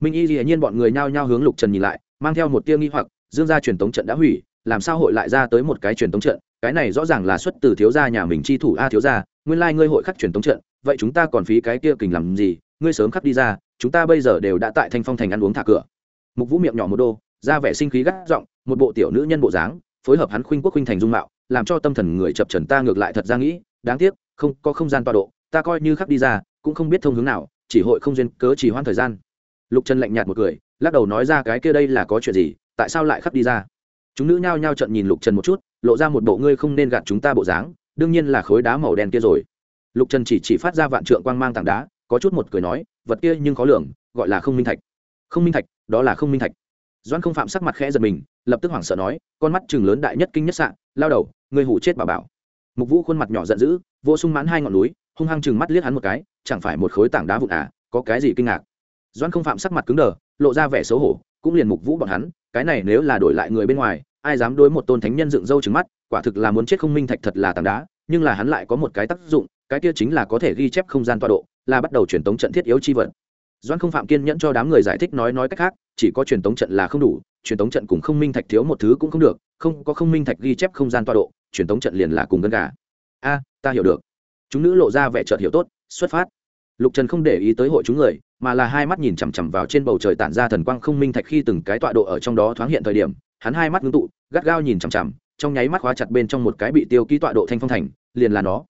Minh y dĩ nhiên bọn người nhao nhao hướng lục trần nhìn lại mang theo một tia nghi hoặc, dương gia truyền tống trận đã hủy, làm sao hội lại ra tới một cái truyền tống trận? Cái này rõ ràng là xuất từ thiếu gia nhà mình chi thủ a thiếu gia, nguyên lai ngươi hội khắc truyền tống trận, vậy chúng ta còn phí cái kia kình làm gì? Ngươi sớm khắc đi ra, chúng ta bây giờ đều đã tại thanh phong thành ăn uống thả cửa. Mục vũ miệng nhỏ một đô, ra vẻ sinh khí gắt giọng, một bộ tiểu nữ nhân bộ dáng, phối hợp hắn khuynh quốc khuynh thành dung mạo, làm cho tâm thần người chập trần ta ngược lại thật ra nghĩ, đáng tiếc, không, có không gian tọa độ, ta coi như khắc đi ra, cũng không biết thông hướng nào, chỉ hội không duyên cớ chỉ hoãn thời gian. Lục trần lạnh nhạt một cười lắc đầu nói ra cái kia đây là có chuyện gì, tại sao lại khắp đi ra? Chúng nữ nhao nhao trận nhìn lục trần một chút, lộ ra một bộ ngươi không nên gạt chúng ta bộ dáng, đương nhiên là khối đá màu đen kia rồi. Lục trần chỉ chỉ phát ra vạn trượng quang mang tảng đá, có chút một cười nói, vật kia nhưng khó lường, gọi là không minh thạch. Không minh thạch, đó là không minh thạch. Doan không phạm sắc mặt khẽ giật mình, lập tức hoảng sợ nói, con mắt chừng lớn đại nhất kinh nhất sạn lao đầu, ngươi hủ chết bà bảo. Mục vũ khuôn mặt nhỏ giận dữ vô sung mãn hai ngọn núi, hung hăng chừng mắt liếc hắn một cái, chẳng phải một khối tảng đá vụn à có cái gì kinh ngạc. Doan không phạm sắc mặt cứng đờ lộ ra vẻ xấu hổ, cũng liền mục vũ bọn hắn, cái này nếu là đổi lại người bên ngoài, ai dám đối một tôn thánh nhân dựng râu trứng mắt, quả thực là muốn chết không minh thạch thật là tảng đá, nhưng là hắn lại có một cái tác dụng, cái kia chính là có thể ghi chép không gian tọa độ, là bắt đầu truyền tống trận thiết yếu chi vật. Doan không phạm kiên nhẫn cho đám người giải thích nói nói cách khác, chỉ có truyền tống trận là không đủ, truyền tống trận cùng không minh thạch thiếu một thứ cũng không được, không, có không minh thạch ghi chép không gian tọa độ, truyền tống trận liền là cùng gân gà. A, ta hiểu được. Chúng nữ lộ ra vẻ chợt hiểu tốt, xuất phát. Lục trần không để ý tới hội chúng người mà là hai mắt nhìn chằm chằm vào trên bầu trời tản ra thần quang không minh thạch khi từng cái tọa độ ở trong đó thoáng hiện thời điểm, hắn hai mắt ngưng tụ, gắt gao nhìn chằm chằm, trong nháy mắt khóa chặt bên trong một cái bị tiêu ký tọa độ thanh phong thành, liền là nó.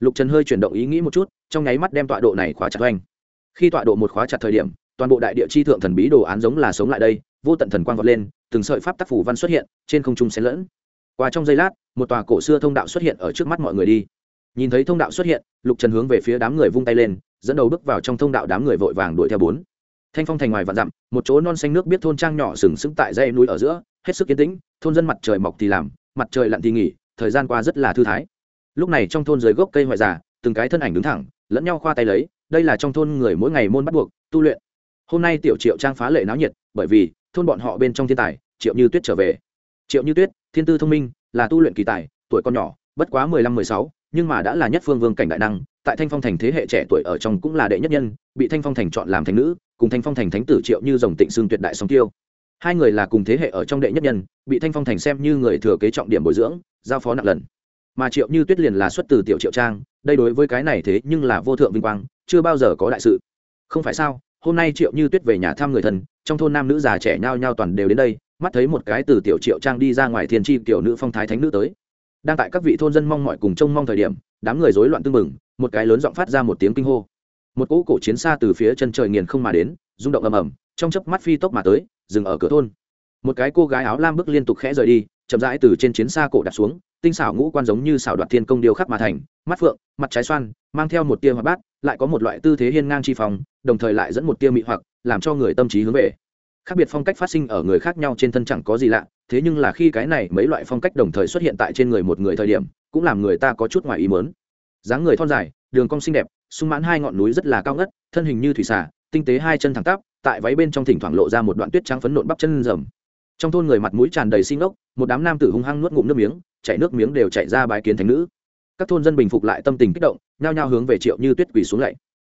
Lục trần hơi chuyển động ý nghĩ một chút, trong nháy mắt đem tọa độ này khóa chặt oanh. Khi tọa độ một khóa chặt thời điểm, toàn bộ đại địa chi thượng thần bí đồ án giống là sống lại đây, vô tận thần quang vọt lên, từng sợi pháp tác phủ văn xuất hiện, trên không trung xen lẫn. Qua trong giây lát, một tòa cổ xưa thông đạo xuất hiện ở trước mắt mọi người đi. Nhìn thấy thông đạo xuất hiện, lục trần hướng về phía đám người vung tay lên dẫn đầu bước vào trong thông đạo đám người vội vàng đuổi theo bốn. Thanh phong thành ngoài vạn dặm, một chỗ non xanh nước biết thôn trang nhỏ sừng sững tại dây núi ở giữa, hết sức yên tĩnh, thôn dân mặt trời mọc thì làm, mặt trời lặn thì nghỉ, thời gian qua rất là thư thái. Lúc này trong thôn dưới gốc cây ngoại già, từng cái thân ảnh đứng thẳng, lẫn nhau khoa tay lấy, đây là trong thôn người mỗi ngày môn bắt buộc, tu luyện. Hôm nay tiểu triệu trang phá lệ náo nhiệt, bởi vì thôn bọn họ bên trong thiên tài, triệu như tuyết trở về. Triệu như tuyết, thiên tư thông minh, là tu luyện kỳ tài, tuổi con nhỏ, bất quá mười lăm mười sáu, nhưng mà đã là nhất phương vương cảnh đại năng tại thanh phong thành thế hệ trẻ tuổi ở trong cũng là đệ nhất nhân, bị thanh phong thành chọn làm thành nữ, cùng thanh phong thành thánh tử triệu như dòng tịnh xương tuyệt đại song tiêu. Hai người là cùng thế hệ ở trong đệ nhất nhân, bị thanh phong thành xem như người thừa kế trọng điểm bồi dưỡng, giao phó nặng lần. Mà triệu như tuyết liền là xuất từ tiểu triệu trang, đây đối với cái này thế nhưng là vô thượng vinh quang, chưa bao giờ có đại sự. Không phải sao, hôm nay triệu như tuyết về nhà thăm người thân, trong thôn nam nữ già trẻ nhao nhao toàn đều đến đây, mắt thấy một cái từ tiểu triệu trang đi ra ngoài thiên tri tiểu nữ phong thái thánh nữ tới. Đang tại các vị thôn dân mong mọi cùng trông mong thời điểm đám người rối loạn tưng mừng một cái lớn giọng phát ra một tiếng kinh hô. Một cỗ cổ chiến xa từ phía chân trời nghiền không mà đến, rung động ầm ầm, trong chớp mắt phi tốc mà tới, dừng ở cửa thôn. Một cái cô gái áo lam bước liên tục khẽ rời đi, chậm rãi từ trên chiến xa cổ đặt xuống, tinh xảo ngũ quan giống như xảo đoạt thiên công điêu khắc mà thành, mắt phượng, mặt trái xoan, mang theo một tia hoạt bát, lại có một loại tư thế hiên ngang chi phòng đồng thời lại dẫn một tia mị hoặc, làm cho người tâm trí hướng về. Khác biệt phong cách phát sinh ở người khác nhau trên thân chẳng có gì lạ, thế nhưng là khi cái này mấy loại phong cách đồng thời xuất hiện tại trên người một người thời điểm cũng làm người ta có chút ngoài ý mớn dáng người thon dài, đường cong xinh đẹp, sung mãn hai ngọn núi rất là cao ngất, thân hình như thủy xả tinh tế hai chân thẳng tắp, tại váy bên trong thỉnh thoảng lộ ra một đoạn tuyết trắng phấn nộn bắp chân rầm. Trong thôn người mặt mũi tràn đầy sinh ốc một đám nam tử hung hăng nuốt ngụm nước miếng, chảy nước miếng đều chạy ra bái kiến thánh nữ. Các thôn dân bình phục lại tâm tình kích động, nhao nhao hướng về triệu như tuyết quỳ xuống lạy.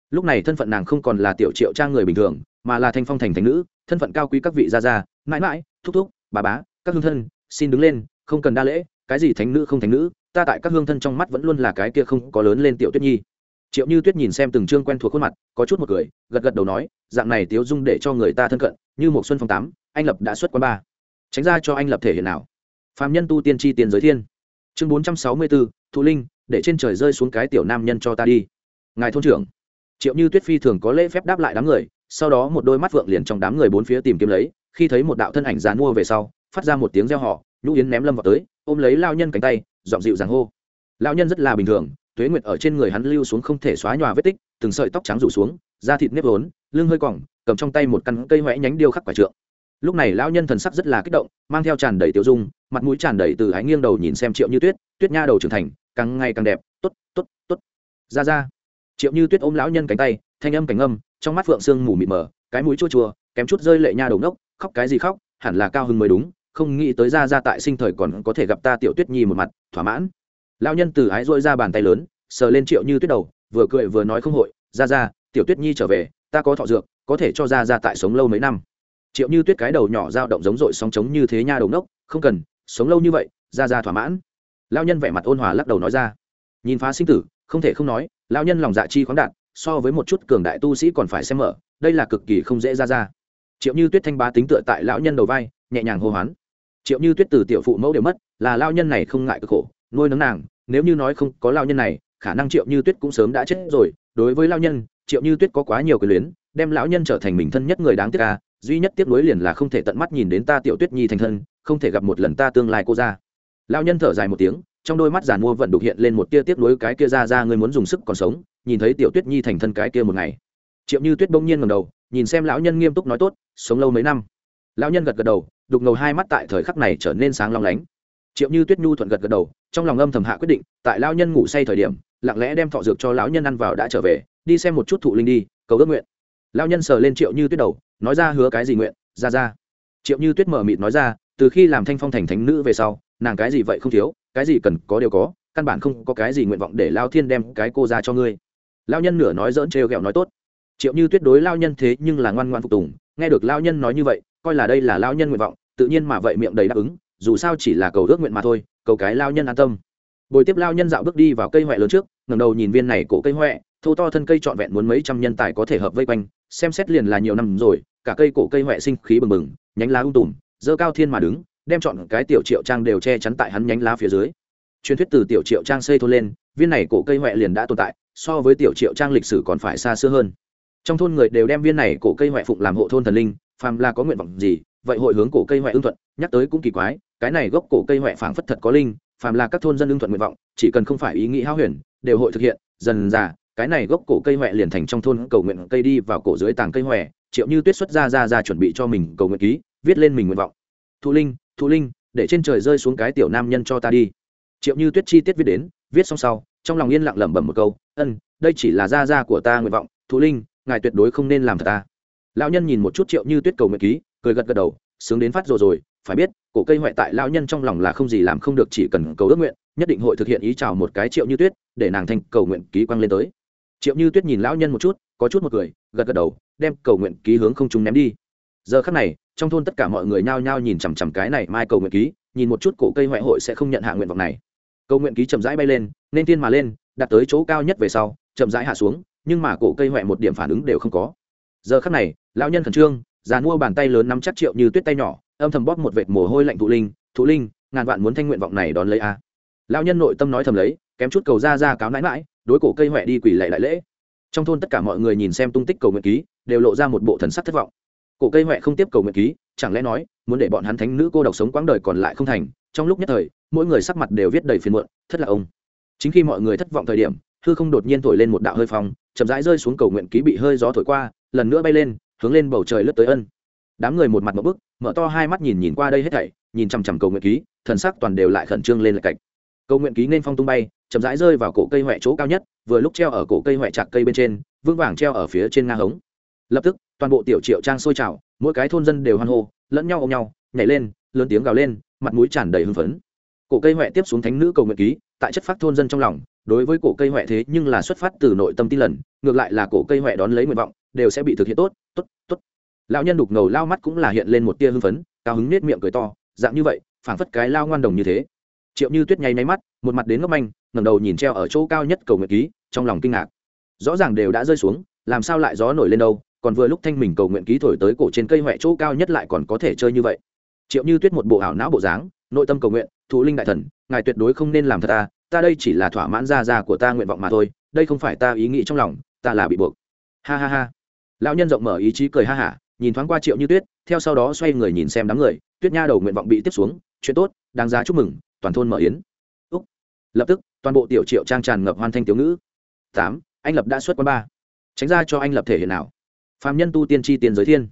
Lúc này thân phận nàng không còn là tiểu triệu trang người bình thường, mà là thanh phong thành thánh nữ, thân phận cao quý các vị gia gia, mãi mãi, thúc thúc, bà bá, các hương thân, xin đứng lên, không cần đa lễ, cái gì thánh nữ không thánh nữ ta tại các hương thân trong mắt vẫn luôn là cái kia không có lớn lên tiểu tuyết nhi. Triệu như tuyết nhìn xem từng chương quen thuộc khuôn mặt, có chút một cười, gật gật đầu nói, dạng này tiếu dung để cho người ta thân cận, như một xuân phong tám, anh lập đã xuất quán ba. Tránh ra cho anh lập thể hiện nào. Phạm nhân tu tiên tri tiền giới thiên. Chương bốn trăm sáu mươi bốn thụ linh, để trên trời rơi xuống cái tiểu nam nhân cho ta đi. Ngài thôn trưởng. Triệu như tuyết phi thường có lễ phép đáp lại đám người, sau đó một đôi mắt vượng liền trong đám người bốn phía tìm kiếm lấy, khi thấy một đạo thân ảnh dán mua về sau, phát ra một tiếng reo họ nhũ yến ném lâm vào tới, ôm lấy lao nhân cánh tay dọn dịu dàng hô. Lão nhân rất là bình thường, tuế nguyệt ở trên người hắn lưu xuống không thể xóa nhòa vết tích, từng sợi tóc trắng rủ xuống, da thịt nếp vốn, lưng hơi cỏng cầm trong tay một căn cây hoẽ nhánh điêu khắc quả trượng. Lúc này lão nhân thần sắc rất là kích động, mang theo tràn đầy tiêu dung, mặt mũi tràn đầy từ ái nghiêng đầu nhìn xem triệu như tuyết tuyết nha đầu trưởng thành, càng ngày càng đẹp t ố t t ố t t ố t ra ra. Triệu như tuyết ôm lão nhân cánh tay, thanh âm cánh âm trong mắt phượng sương mù mịt mờ, cái mũi chua chua, kém chút rơi lệ nha đầu ngốc, khóc cái gì khóc, hẳn là cao hưng mới đúng không nghĩ tới ra ra tại sinh thời còn có thể gặp ta tiểu tuyết nhi một mặt, thỏa mãn. Lão nhân từ ái dội ra bàn tay lớn, sờ lên triệu như tuyết đầu, vừa cười vừa nói không hội, ra ra, tiểu tuyết nhi trở về, ta có thọ dược, có thể cho ra ra tại sống lâu mấy năm. Triệu như tuyết cái đầu nhỏ dao động giống dội sóng trống như thế nha đầu ngốc, không cần, sống lâu như vậy, ra ra thỏa mãn. Lão nhân vẻ mặt ôn hòa lắc đầu nói ra. Nhìn phá sinh tử, không thể không nói, lão nhân lòng dạ chi khoáng đạt, so với một chút cường đại tu sĩ còn phải xem mở, đây là cực kỳ không dễ ra ra. Triệu như tuyết thanh bá tính tựa tại lão nhân đầu vai, nhẹ nhàng hô hoán triệu như tuyết từ tiểu phụ mẫu đều mất, là lao nhân này không ngại cực khổ, nuôi nấng nàng, nếu như nói không có lao nhân này, khả năng triệu như tuyết cũng sớm đã chết rồi. Đối với lao nhân, triệu như tuyết có quá nhiều quyền luyến, đem lão nhân trở thành mình thân nhất người đáng tiếc ca duy nhất tiếc nối liền là không thể tận mắt nhìn đến ta tiểu tuyết nhi thành thân, không thể gặp một lần ta tương lai cô ra. Lao nhân thở dài một tiếng, trong đôi mắt giàn mua vận đục hiện lên một tia tiếc nối cái kia ra ra người muốn dùng sức còn sống, nhìn thấy tiểu tuyết nhi thành thân cái kia một ngày. Triệu như tuyết bỗng nhiên ngầm đầu, nhìn xem lão nhân nghiêm túc nói tốt, sống lâu mấy năm lão nhân gật gật đầu, đục ngầu hai mắt tại thời khắc này trở nên sáng long lánh. Triệu như tuyết nhu thuận gật gật đầu, trong lòng âm thầm hạ quyết định, tại lão nhân ngủ say thời điểm, lặng lẽ đem thọ dược cho lão nhân ăn vào đã trở về, đi xem một chút thụ linh đi, cầu ước nguyện. Lão nhân sờ lên triệu như tuyết đầu, nói ra hứa cái gì nguyện, ra ra. Triệu như tuyết mở mịt nói ra, từ khi làm thanh phong thành thánh nữ về sau, nàng cái gì vậy không thiếu, cái gì cần có đều có, căn bản không có cái gì nguyện vọng để lao thiên đem cái cô ra cho ngươi. Lao nhân nửa nói dỡn trêu ghẹo nói tốt. Triệu như tuyết đối lao nhân thế nhưng là ngoan ngoan phục tùng, nghe được lao nhân nói như vậy coi là đây là lao nhân nguyện vọng, tự nhiên mà vậy miệng đầy đáp ứng, dù sao chỉ là cầu ước nguyện mà thôi, cầu cái lao nhân an tâm. Bồi tiếp lao nhân dạo bước đi vào cây huệ lớn trước ngầm đầu nhìn viên này cổ cây huệ thô to thân cây trọn vẹn muốn mấy trăm nhân tài có thể hợp vây quanh, xem xét liền là nhiều năm rồi, cả cây cổ cây huệ sinh khí bừng bừng, nhánh lá ung tùm, dơ cao thiên mà đứng, đem chọn cái tiểu triệu trang đều che chắn tại hắn nhánh lá phía dưới. Truyền thuyết từ tiểu triệu trang xây thôn lên, viên này cổ cây huệ liền đã tồn tại, so với tiểu triệu trang lịch sử còn phải xa xưa hơn. Trong thôn người đều đem viên này cổ cây huệ phụng làm hộ thôn thần linh phàm là có nguyện vọng gì, vậy hội hướng cổ cây huệ ưng thuận, nhắc tới cũng kỳ quái, cái này gốc cổ cây huệ phảng phất thật có linh, phàm là các thôn dân ưng thuận nguyện vọng, chỉ cần không phải ý nghĩ hao huyền, đều hội thực hiện, dần dà, cái này gốc cổ cây huệ liền thành trong thôn cầu nguyện cây đi vào cổ dưới tàng cây huệ triệu như tuyết xuất ra ra ra chuẩn bị cho mình cầu nguyện ký, viết lên mình nguyện vọng. Thụ linh thụ linh, để trên trời rơi xuống cái tiểu nam nhân cho ta đi. Triệu như tuyết chi tiết viết đến, viết xong sau, trong lòng yên lặng lẩm bẩm một câu, ân, đây chỉ là gia gia của ta nguyện vọng, thụ linh, ngài tuyệt đối không nên làm thật ta lão nhân nhìn một chút triệu như tuyết cầu nguyện ký, cười gật gật đầu, sướng đến phát rồi rồi, phải biết, cổ cây hoại tại lão nhân trong lòng là không gì làm không được, chỉ cần cầu ước nguyện, nhất định hội thực hiện ý chào một cái triệu như tuyết, để nàng thành cầu nguyện ký quăng lên tới. Triệu như tuyết nhìn lão nhân một chút, có chút một cười, gật gật đầu, đem cầu nguyện ký hướng không trung ném đi. Giờ khắc này, trong thôn tất cả mọi người nhao nhao nhìn chằm chằm cái này mai cầu nguyện ký, nhìn một chút cổ cây hoại hội sẽ không nhận hạ nguyện vọng này. Cầu nguyện ký chậm rãi bay lên, nên tiên mà lên, đặt tới chỗ cao nhất về sau, chậm rãi hạ xuống, nhưng mà cổ cây hoại một điểm phản ứng đều không có giờ khắc này, lão nhân khẩn trương, già mua bàn tay lớn nắm chắc triệu như tuyết tay nhỏ, âm thầm bóp một vệt mồ hôi lạnh thụ linh thụ linh, ngàn vạn muốn thanh nguyện vọng này đón lấy a. Lão nhân nội tâm nói thầm lấy, kém chút cầu ra ra cáo nãi mãi đối cổ cây huệ đi quỷ lệ lại lễ. Trong thôn tất cả mọi người nhìn xem tung tích cầu nguyện ký, đều lộ ra một bộ thần sắc thất vọng. Cổ cây huệ không tiếp cầu nguyện ký, chẳng lẽ nói, muốn để bọn hắn thánh nữ cô độc sống quãng đời còn lại không thành? Trong lúc nhất thời, mỗi người sắc mặt đều viết đầy phiền muộn, thất là ông. Chính khi mọi người thất vọng thời điểm, hư không đột nhiên thổi lên một đạo hơi phong, chậm rãi rơi xuống cầu nguyện ký bị hơi gió thổi qua lần nữa bay lên, hướng lên bầu trời lướt tới ân. Đám người một mặt một bức, mở to hai mắt nhìn nhìn qua đây hết thảy, nhìn chằm chằm cầu nguyện ký, thần sắc toàn đều lại khẩn trương lên lạch cạch. Cầu nguyện ký nên phong tung bay, chậm rãi rơi vào cổ cây huệ chỗ cao nhất, vừa lúc treo ở cổ cây huệ chạc cây bên trên, vững vàng treo ở phía trên nga hống. Lập tức, toàn bộ tiểu triệu trang sôi trào, mỗi cái thôn dân đều hoan hô, lẫn nhau ôm nhau, nhảy lên, lớn tiếng gào lên, mặt mũi tràn đầy hưng phấn. Cổ cây huệ tiếp xuống thánh nữ cầu nguyện ký, tại chất phát thôn dân trong lòng, đối với cổ cây huệ thế nhưng là xuất phát từ nội tâm tin lần, ngược lại là cổ cây huệ đón lấy nguyện vọng đều sẽ bị thực hiện tốt tốt tốt. Lão nhân đục ngầu lao mắt cũng là hiện lên một tia hưng phấn, cao hứng nết miệng cười to, dạng như vậy, phảng phất cái lao ngoan đồng như thế. Triệu như tuyết nháy máy mắt, một mặt đến ngốc manh, ngẩng đầu nhìn treo ở chỗ cao nhất cầu nguyện ký, trong lòng kinh ngạc. Rõ ràng đều đã rơi xuống, làm sao lại gió nổi lên đâu, còn vừa lúc thanh mình cầu nguyện ký thổi tới cổ trên cây huệ chỗ cao nhất lại còn có thể chơi như vậy. Triệu như tuyết một bộ ảo não bộ dáng, nội tâm cầu nguyện, thụ linh đại thần, ngài tuyệt đối không nên làm thật ta ta đây chỉ là thỏa mãn ra ra của ta nguyện vọng mà thôi, đây không phải ta ý nghĩ trong lòng, ta là bị buộc. Ha ha ha lão nhân rộng mở ý chí cười ha hả, nhìn thoáng qua triệu như tuyết, theo sau đó xoay người nhìn xem đám người, tuyết nha đầu nguyện vọng bị tiếp xuống, chuyện tốt, đáng giá chúc mừng, toàn thôn mở yến. Úc. lập tức, toàn bộ tiểu triệu trang tràn ngập hoàn thanh tiểu ngữ. Tám, anh lập đã xuất quan ba. Tránh ra cho anh lập thể hiện nào. Phạm nhân tu tiên tri tiền giới thiên.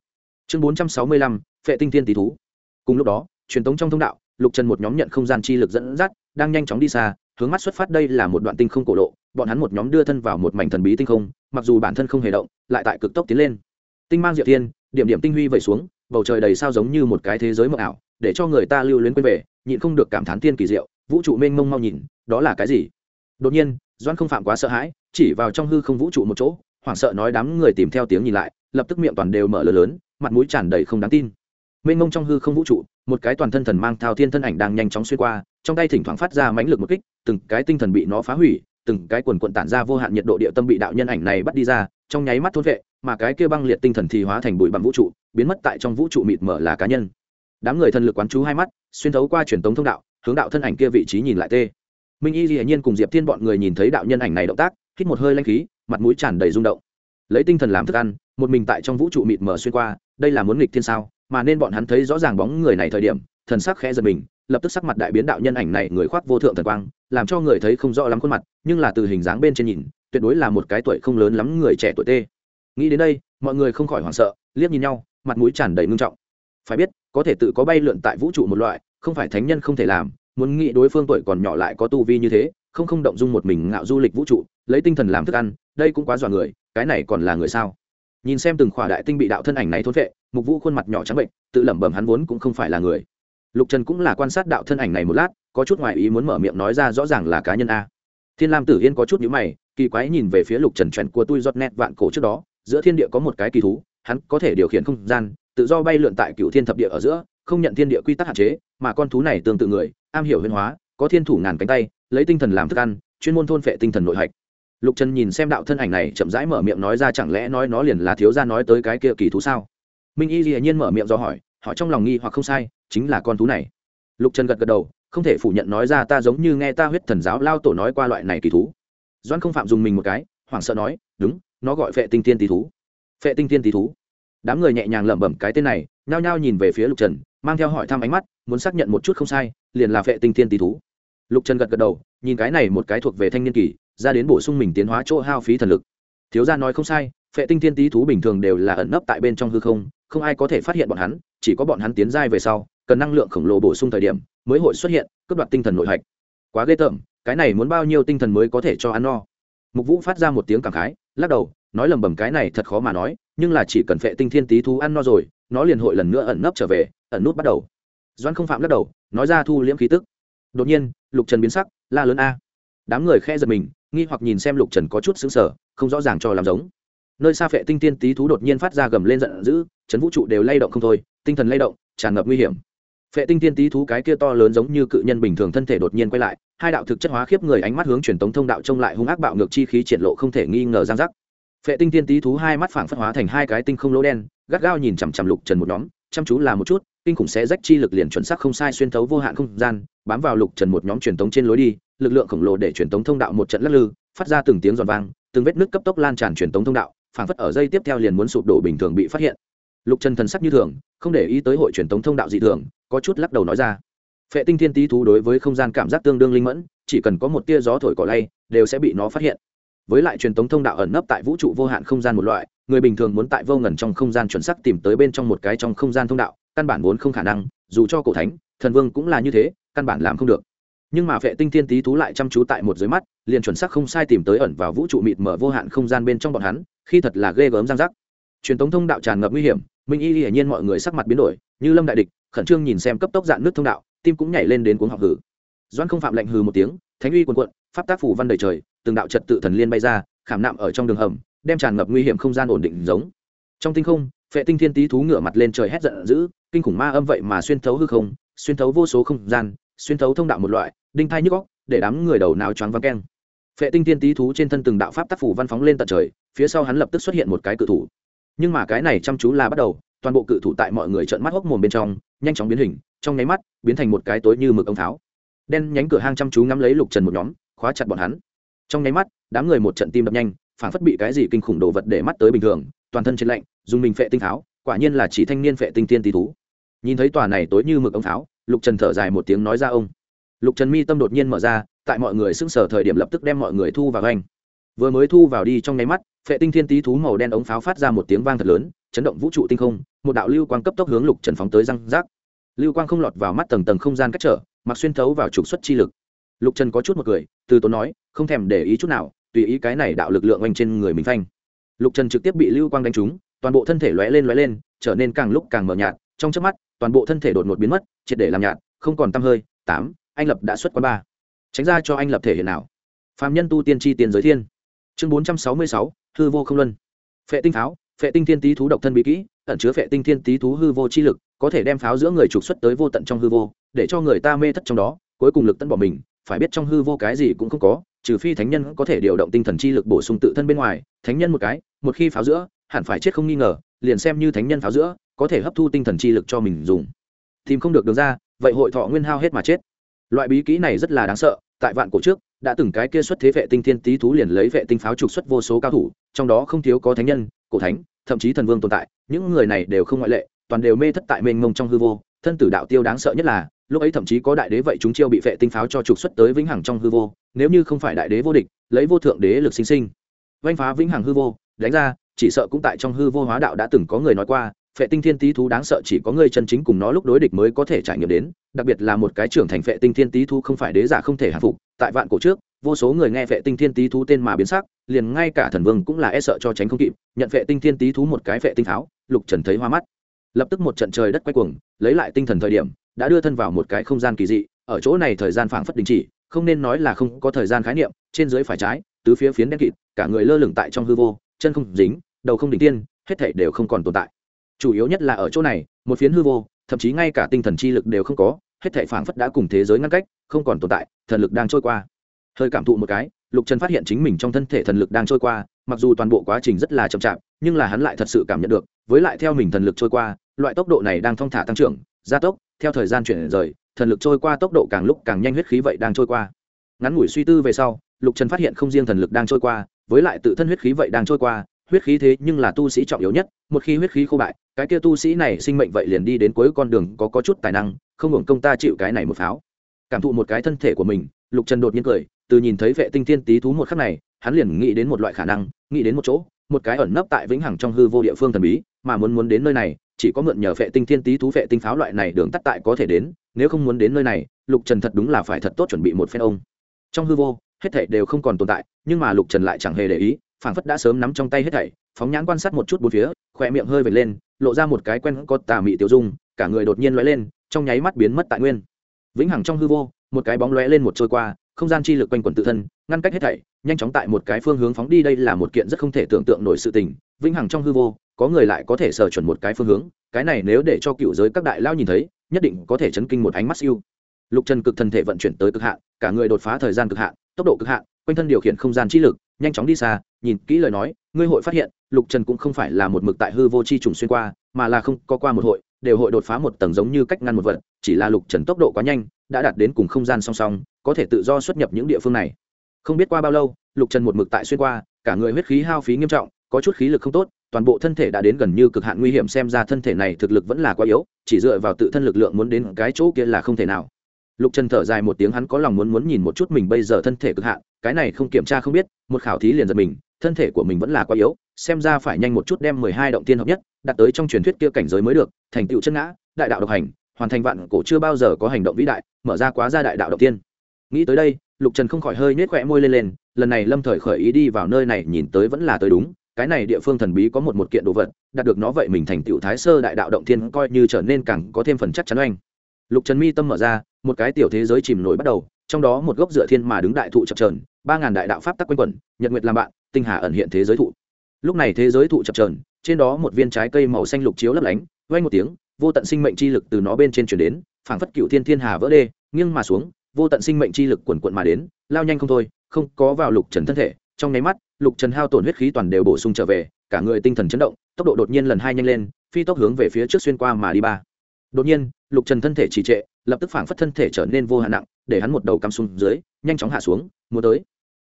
Chương bốn trăm sáu mươi lăm, phệ tinh thiên tỷ thú. Cùng lúc đó, truyền tống trong thông đạo, lục trần một nhóm nhận không gian chi lực dẫn dắt, đang nhanh chóng đi xa, hướng mắt xuất phát đây là một đoạn tinh không cổ lộ bọn hắn một nhóm đưa thân vào một mảnh thần bí tinh không, mặc dù bản thân không hề động, lại tại cực tốc tiến lên. Tinh mang diệu thiên, điểm điểm tinh huy vẩy xuống, bầu trời đầy sao giống như một cái thế giới mộng ảo, để cho người ta lưu luyến quên về, nhịn không được cảm thán tiên kỳ diệu, vũ trụ mênh mông mau nhìn, đó là cái gì? Đột nhiên doan không phạm quá sợ hãi, chỉ vào trong hư không vũ trụ một chỗ, hoảng sợ nói đám người tìm theo tiếng nhìn lại, lập tức miệng toàn đều mở lớn lớn, mặt mũi tràn đầy không đáng tin. Mênh mông trong hư không vũ trụ, một cái toàn thân thần mang thao thiên thân ảnh đang nhanh chóng xuyên qua, trong tay thỉnh thoảng phát ra mãnh lực một kích, từng cái tinh thần bị nó phá hủy từng cái quần quần tản ra vô hạn nhiệt độ địa tâm bị đạo nhân ảnh này bắt đi ra, trong nháy mắt thôn vệ, mà cái kia băng liệt tinh thần thì hóa thành bụi bằng vũ trụ, biến mất tại trong vũ trụ mịt mở là cá nhân. Đám người thần lực quán chú hai mắt, xuyên thấu qua truyền tống thông đạo, hướng đạo thân ảnh kia vị trí nhìn lại tê. Minh y hiển nhiên cùng diệp thiên bọn người nhìn thấy đạo nhân ảnh này động tác, hít một hơi lanh khí, mặt mũi tràn đầy rung động. Lấy tinh thần làm thức ăn, một mình tại trong vũ trụ mịt mờ xuyên qua, đây là muốn nghịch thiên sao, mà nên bọn hắn thấy rõ ràng bóng người này thời điểm, thần sắc khẽ giật mình lập tức sắc mặt đại biến đạo nhân ảnh này người khoác vô thượng thần quang, làm cho người thấy không rõ lắm khuôn mặt, nhưng là từ hình dáng bên trên nhìn, tuyệt đối là một cái tuổi không lớn lắm người trẻ tuổi tê. Nghĩ đến đây, mọi người không khỏi hoảng sợ, liếc nhìn nhau, mặt mũi tràn đầy ngưng trọng. Phải biết, có thể tự có bay lượn tại vũ trụ một loại, không phải thánh nhân không thể làm, muốn nghĩ đối phương tuổi còn nhỏ lại có tu vi như thế, không không động dung một mình ngạo du lịch vũ trụ, lấy tinh thần làm thức ăn, đây cũng quá dọa người, cái này còn là người sao? Nhìn xem từng khỏa đại tinh bị đạo thân ảnh này thôn vệ mục vũ khuôn mặt nhỏ trắng bệnh, tự lẩm bẩm hắn vốn cũng không phải là người lục trần cũng là quan sát đạo thân ảnh này một lát, có chút ngoại ý muốn mở miệng nói ra rõ ràng là cá nhân a. Thiên lam tử yên có chút nhữ mày, kỳ quái nhìn về phía lục trần trần của tôi giọt nét vạn cổ trước đó, giữa thiên địa có một cái kỳ thú, hắn có thể điều khiển không gian, tự do bay lượn tại cựu thiên thập địa ở giữa, không nhận thiên địa quy tắc hạn chế, mà con thú này tương tự người, am hiểu huyền hóa, có thiên thủ ngàn cánh tay, lấy tinh thần làm thức ăn, chuyên môn thôn phệ tinh thần nội hạch. Lục trần nhìn xem đạo thân ảnh này, chậm rãi mở miệng nói ra chẳng lẽ nói nó liền là thiếu gia nói tới cái kia kỳ thú sao? Minh y dĩ nhiên mở miệng do hỏi họ trong lòng nghi hoặc không sai chính là con thú này. Lục trần gật gật đầu, không thể phủ nhận nói ra ta giống như nghe ta huyết thần giáo lao tổ nói qua loại này kỳ thú. Doan không phạm dùng mình một cái, hoảng sợ nói, đúng, nó gọi phệ tinh tiên tí thú. Phệ tinh tiên tí thú. Đám người nhẹ nhàng lẩm bẩm cái tên này, nhao nhao nhìn về phía lục trần, mang theo hỏi thăm ánh mắt, muốn xác nhận một chút không sai, liền là phệ tinh tiên tí thú. Lục trần gật gật đầu, nhìn cái này một cái thuộc về thanh niên kỳ, ra đến bổ sung mình tiến hóa chỗ hao phí thần lực. Thiếu gia nói không sai, phệ tinh tiên tí thú bình thường đều là ẩn nấp tại bên trong hư không không ai có thể phát hiện bọn hắn chỉ có bọn hắn tiến giai về sau, cần năng lượng khổng lồ bổ sung thời điểm mới hội xuất hiện, cướp đoạt tinh thần nội hạch. Quá ghê tởm, cái này muốn bao nhiêu tinh thần mới có thể cho ăn no? Mục vũ phát ra một tiếng cảm khái, lắc đầu, nói lầm bầm cái này thật khó mà nói, nhưng là chỉ cần phệ tinh thiên tí thú ăn no rồi, nó liền hội lần nữa ẩn nấp trở về, ẩn nút bắt đầu. Doan không phạm lắc đầu, nói ra thu liễm khí tức. Đột nhiên, lục trần biến sắc, la lớn a. Đám người khe giật mình, nghi hoặc nhìn xem lục trần có chút xứng sở không rõ ràng cho làm giống. Nơi xa phệ tinh tiên tí thú đột nhiên phát ra gầm lên giận dữ chấn vũ trụ đều lay động không thôi tinh thần lay động, tràn ngập nguy hiểm. Phệ tinh tiên tí thú cái kia to lớn giống như cự nhân bình thường thân thể đột nhiên quay lại, hai đạo thực chất hóa khiếp người ánh mắt hướng truyền tống thông đạo trông lại hung ác bạo ngược chi khí triển lộ không thể nghi ngờ giang giác. Phệ tinh tiên tí thú hai mắt phảng phất hóa thành hai cái tinh không lỗ đen, gắt gao nhìn chằm chằm lục trần một nhóm, chăm chú là một chút, kinh khủng sẽ rách chi lực liền chuẩn xác không sai xuyên thấu vô hạn không gian, bám vào lục trần một nhóm truyền tống trên lối đi, lực lượng khổng lồ để truyền tống thông đạo một trận lắc lư, phát ra từng tiếng giòn vang, từng vết nước cấp tốc lan tràn truyền tống thông đạo, phảng phất ở dây tiếp theo liền muốn sụp đổ bình thường bị phát hiện lục trần thần sắc như thường, không để ý tới hội truyền thống thông đạo dị thường, có chút lắc đầu nói ra. Phệ tinh thiên tý thú đối với không gian cảm giác tương đương linh mẫn, chỉ cần có một tia gió thổi cỏ lay, đều sẽ bị nó phát hiện. Với lại truyền thống thông đạo ẩn nấp tại vũ trụ vô hạn không gian một loại, người bình thường muốn tại vô ngần trong không gian chuẩn xác tìm tới bên trong một cái trong không gian thông đạo, căn bản vốn không khả năng, dù cho cổ thánh, thần vương cũng là như thế, căn bản làm không được. Nhưng mà vệ tinh thiên tý thú lại chăm chú tại một dưới mắt, liền chuẩn xác không sai tìm tới ẩn vào vũ trụ mịt mở vô hạn không gian bên trong bọn hắn, khi thật là ghê gớm giang giác truyền thống thông đạo tràn ngập nguy hiểm, minh y hiển nhiên mọi người sắc mặt biến đổi, như lâm đại địch, khẩn trương nhìn xem cấp tốc dạn nước thông đạo, tim cũng nhảy lên đến cuống học hử. Doan không phạm lệnh hừ một tiếng, thánh uy quần quận pháp tác phủ văn đầy trời, từng đạo trật tự thần liên bay ra, khảm nạm ở trong đường hầm, đem tràn ngập nguy hiểm không gian ổn định giống. Trong tinh không, phệ tinh thiên tý thú ngửa mặt lên trời hét giận dữ, kinh khủng ma âm vậy mà xuyên thấu hư không, xuyên thấu vô số không gian, xuyên thấu thông đạo một loại, đinh thai nhức góc để đám người đầu nào choáng văng keng. Phệ tinh thiên tý thú trên thân từng đạo pháp tác phủ văn phóng lên tận trời, phía sau hắn lập tức xuất hiện một cái cự thủ nhưng mà cái này chăm chú là bắt đầu, toàn bộ cự thủ tại mọi người trợn mắt hốc mồm bên trong, nhanh chóng biến hình, trong nháy mắt, biến thành một cái tối như mực ông tháo. Đen nhánh cửa hang chăm chú ngắm lấy lục trần một nhóm, khóa chặt bọn hắn. Trong nháy mắt, đám người một trận tim đập nhanh, phản phất bị cái gì kinh khủng đồ vật để mắt tới bình thường, toàn thân trên lạnh, dùng mình phệ tinh tháo, quả nhiên là chỉ thanh niên phệ tinh tiên tí thú. Nhìn thấy tòa này tối như mực ông tháo, lục trần thở dài một tiếng nói ra ông. Lục trần mi tâm đột nhiên mở ra, tại mọi người sững sờ thời điểm lập tức đem mọi người thu vào anh vừa mới thu vào đi trong nháy mắt phệ tinh thiên tí thú màu đen ống pháo phát ra một tiếng vang thật lớn, chấn động vũ trụ tinh không, một đạo lưu quang cấp tốc hướng lục trần phóng tới răng rác. Lưu quang không lọt vào mắt tầng tầng không gian cách trở, mặc xuyên thấu vào trục xuất chi lực. Lục trần có chút một cười, từ tốn nói, không thèm để ý chút nào, tùy ý cái này đạo lực lượng oanh trên người mình phanh. Lục trần trực tiếp bị lưu quang đánh trúng, toàn bộ thân thể lóe lên lóe lên, trở nên càng lúc càng mờ nhạt, trong chớp mắt, toàn bộ thân thể đột ngột biến mất, triệt để làm nhạt, không còn tăm hơi. Tám, anh lập đã xuất quán ba. Tránh ra cho anh lập thể hiện nào. Phạm nhân tu tiên tri tiền giới thiên. Chương bốn trăm sáu mươi sáu hư vô không luân. Phệ tinh pháo, phệ tinh thiên tý thú độc thân bí kỹ, ẩn chứa phệ tinh thiên tý thú hư vô chi lực, có thể đem pháo giữa người trục xuất tới vô tận trong hư vô, để cho người ta mê thất trong đó, cuối cùng lực tân bỏ mình, phải biết trong hư vô cái gì cũng không có, trừ phi thánh nhân có thể điều động tinh thần chi lực bổ sung tự thân bên ngoài, thánh nhân một cái, một khi pháo giữa, hẳn phải chết không nghi ngờ, liền xem như thánh nhân pháo giữa, có thể hấp thu tinh thần chi lực cho mình dùng. Tìm không được đường ra, vậy hội thọ nguyên hao hết mà chết. Loại bí kỹ này rất là đáng sợ, tại vạn cổ trước đã từng cái kia xuất thế vệ tinh thiên tý thú liền lấy vệ tinh pháo trục xuất vô số cao thủ, trong đó không thiếu có thánh nhân, cổ thánh, thậm chí thần vương tồn tại, những người này đều không ngoại lệ, toàn đều mê thất tại mênh mông trong hư vô. Thân tử đạo tiêu đáng sợ nhất là, lúc ấy thậm chí có đại đế vậy chúng chiêu bị vệ tinh pháo cho trục xuất tới vĩnh hằng trong hư vô, nếu như không phải đại đế vô địch, lấy vô thượng đế lực sinh sinh vanh phá vĩnh hằng hư vô, đánh ra, chỉ sợ cũng tại trong hư vô hóa đạo đã từng có người nói qua phệ tinh thiên tý thú đáng sợ chỉ có người chân chính cùng nó lúc đối địch mới có thể trải nghiệm đến, đặc biệt là một cái trưởng thành phệ tinh thiên tý thú không phải đế giả không thể hạ phục tại vạn cổ trước, vô số người nghe vệ tinh thiên tý thú tên mà biến sắc, liền ngay cả thần vương cũng là e sợ cho tránh không kịp, nhận vệ tinh thiên tý thú một cái vệ tinh tháo lục trần thấy hoa mắt. Lập tức một trận trời đất quay cuồng, lấy lại tinh thần thời điểm, đã đưa thân vào một cái không gian kỳ dị, ở chỗ này thời gian phảng phất đình chỉ, không nên nói là không có thời gian khái niệm, trên dưới phải trái, tứ phía phiến đen kịt, cả người lơ lửng tại trong hư vô, chân không dính, đầu không đỉnh tiên, hết thảy đều không còn tồn tại. Chủ yếu nhất là ở chỗ này, một phiến hư vô, thậm chí ngay cả tinh thần chi lực đều không có hết thảy phảng phất đã cùng thế giới ngăn cách, không còn tồn tại, thần lực đang trôi qua. Hơi cảm thụ một cái, lục trần phát hiện chính mình trong thân thể thần lực đang trôi qua, mặc dù toàn bộ quá trình rất là chậm chạp, nhưng là hắn lại thật sự cảm nhận được, với lại theo mình thần lực trôi qua, loại tốc độ này đang thong thả tăng trưởng, gia tốc, theo thời gian chuyển rời, thần lực trôi qua tốc độ càng lúc càng nhanh huyết khí vậy đang trôi qua. Ngắn ngủi suy tư về sau, lục trần phát hiện không riêng thần lực đang trôi qua, với lại tự thân huyết khí vậy đang trôi qua huyết khí thế nhưng là tu sĩ trọng yếu nhất, một khi huyết khí khô bại, cái kia tu sĩ này sinh mệnh vậy liền đi đến cuối con đường có có chút tài năng, không hưởng công ta chịu cái này một pháo. Cảm thụ một cái thân thể của mình, lục trần đột nhiên cười, từ nhìn thấy vệ tinh thiên tý thú một khắc này, hắn liền nghĩ đến một loại khả năng, nghĩ đến một chỗ, một cái ẩn nấp tại vĩnh hằng trong hư vô địa phương thần bí, mà muốn muốn đến nơi này, chỉ có mượn nhờ vệ tinh thiên tý thú vệ tinh pháo loại này đường tắt tại có thể đến, nếu không muốn đến nơi này, lục trần thật đúng là phải thật tốt chuẩn bị một phen ông. Trong hư vô, hết thảy đều không còn tồn tại, nhưng mà lục trần lại chẳng hề để ý phảng phất đã sớm nắm trong tay hết thảy, phóng nhãn quan sát một chút bốn phía, khỏe miệng hơi vệt lên, lộ ra một cái quen có tà mị tiểu dung, cả người đột nhiên lóe lên, trong nháy mắt biến mất tại nguyên. Vĩnh hằng trong hư vô, một cái bóng lóe lên một trôi qua, không gian chi lực quanh quẩn tự thân, ngăn cách hết thảy, nhanh chóng tại một cái phương hướng phóng đi đây là một kiện rất không thể tưởng tượng nổi sự tình. Vĩnh hằng trong hư vô, có người lại có thể sở chuẩn một cái phương hướng, cái này nếu để cho cựu giới các đại lao nhìn thấy, nhất định có thể chấn kinh một ánh mắt siêu lục trần cực thân thể vận chuyển tới cực hạn, cả người đột phá thời gian cực hạn, tốc độ cực hạn, quanh thân điều khiển không gian chi lực, nhanh chóng đi xa, nhìn kỹ lời nói, ngươi hội phát hiện, lục trần cũng không phải là một mực tại hư vô chi trùng xuyên qua, mà là không có qua một hội, đều hội đột phá một tầng giống như cách ngăn một vật, chỉ là lục trần tốc độ quá nhanh, đã đạt đến cùng không gian song song, có thể tự do xuất nhập những địa phương này. Không biết qua bao lâu, lục trần một mực tại xuyên qua, cả người huyết khí hao phí nghiêm trọng, có chút khí lực không tốt, toàn bộ thân thể đã đến gần như cực hạn nguy hiểm, xem ra thân thể này thực lực vẫn là quá yếu, chỉ dựa vào tự thân lực lượng muốn đến cái chỗ kia là không thể nào lục trần thở dài một tiếng, hắn có lòng muốn muốn nhìn một chút mình bây giờ thân thể cực hạn, cái này không kiểm tra không biết, một khảo thí liền giật mình, thân thể của mình vẫn là quá yếu, xem ra phải nhanh một chút đem mười hai động tiên hợp nhất, đạt tới trong truyền thuyết kia cảnh giới mới được, thành tựu chân ngã, đại đạo độc hành, hoàn thành vạn cổ chưa bao giờ có hành động vĩ đại, mở ra quá ra đại đạo đầu tiên. Nghĩ tới đây, lục trần không khỏi hơi nhếch khỏe môi lên lên, lần này lâm thời khởi ý đi vào nơi này nhìn tới vẫn là tới đúng, cái này địa phương thần bí có một một kiện đồ vật, đạt được nó vậy mình thành tựu thái sơ đại đạo động thiên coi như trở nên càng có thêm phần chắc chắn oanh lục trần mi tâm mở ra, một cái tiểu thế giới chìm nổi bắt đầu, trong đó một gốc dựa thiên mà đứng đại thụ chập trờn ba ngàn đại đạo pháp tắc quanh quẩn, nhật nguyệt làm bạn, tinh hà ẩn hiện thế giới thụ. Lúc này thế giới thụ chập trờn trên đó một viên trái cây màu xanh lục chiếu lấp lánh vay một tiếng, vô tận sinh mệnh chi lực từ nó bên trên chuyển đến, phảng phất cựu thiên thiên hà vỡ đê, nghiêng mà xuống, vô tận sinh mệnh chi lực quần quận mà đến, lao nhanh không thôi, không có vào lục trần thân thể. Trong nháy mắt, lục trần hao tổn huyết khí toàn đều bổ sung trở về, cả người tinh thần chấn động, tốc độ đột nhiên lần hai nhanh lên, phi tốc hướng về phía trước xuyên qua mà đi ba đột nhiên, lục trần thân thể trì trệ, lập tức phảng phất thân thể trở nên vô hạn nặng, để hắn một đầu cắm xuống dưới, nhanh chóng hạ xuống mua tới.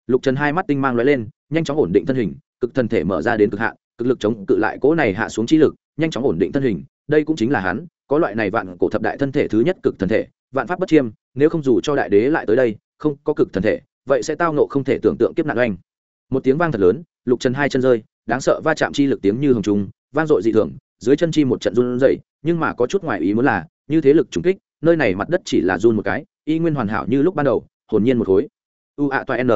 Lục trần hai mắt tinh mang lóe lên, nhanh chóng ổn định thân hình, cực thân thể mở ra đến cực hạn, cực lực chống cự lại cỗ này hạ xuống trí lực, nhanh chóng ổn định thân hình, đây cũng chính là hắn, có loại này vạn cổ thập đại thân thể thứ nhất cực thần thể, vạn pháp bất chiêm, nếu không dù cho đại đế lại tới đây, không có cực thần thể, vậy sẽ tao nộ không thể tưởng tượng kiếp nạn oanh. Một tiếng vang thật lớn, lục trần hai chân rơi, đáng sợ va chạm chi lực tiếng như hồng trùng, vang dội dị thường dưới chân chi một trận run rẩy, nhưng mà có chút ngoài ý muốn là, như thế lực trùng kích, nơi này mặt đất chỉ là run một cái, y nguyên hoàn hảo như lúc ban đầu, hồn nhiên một khối. U ạ toa n.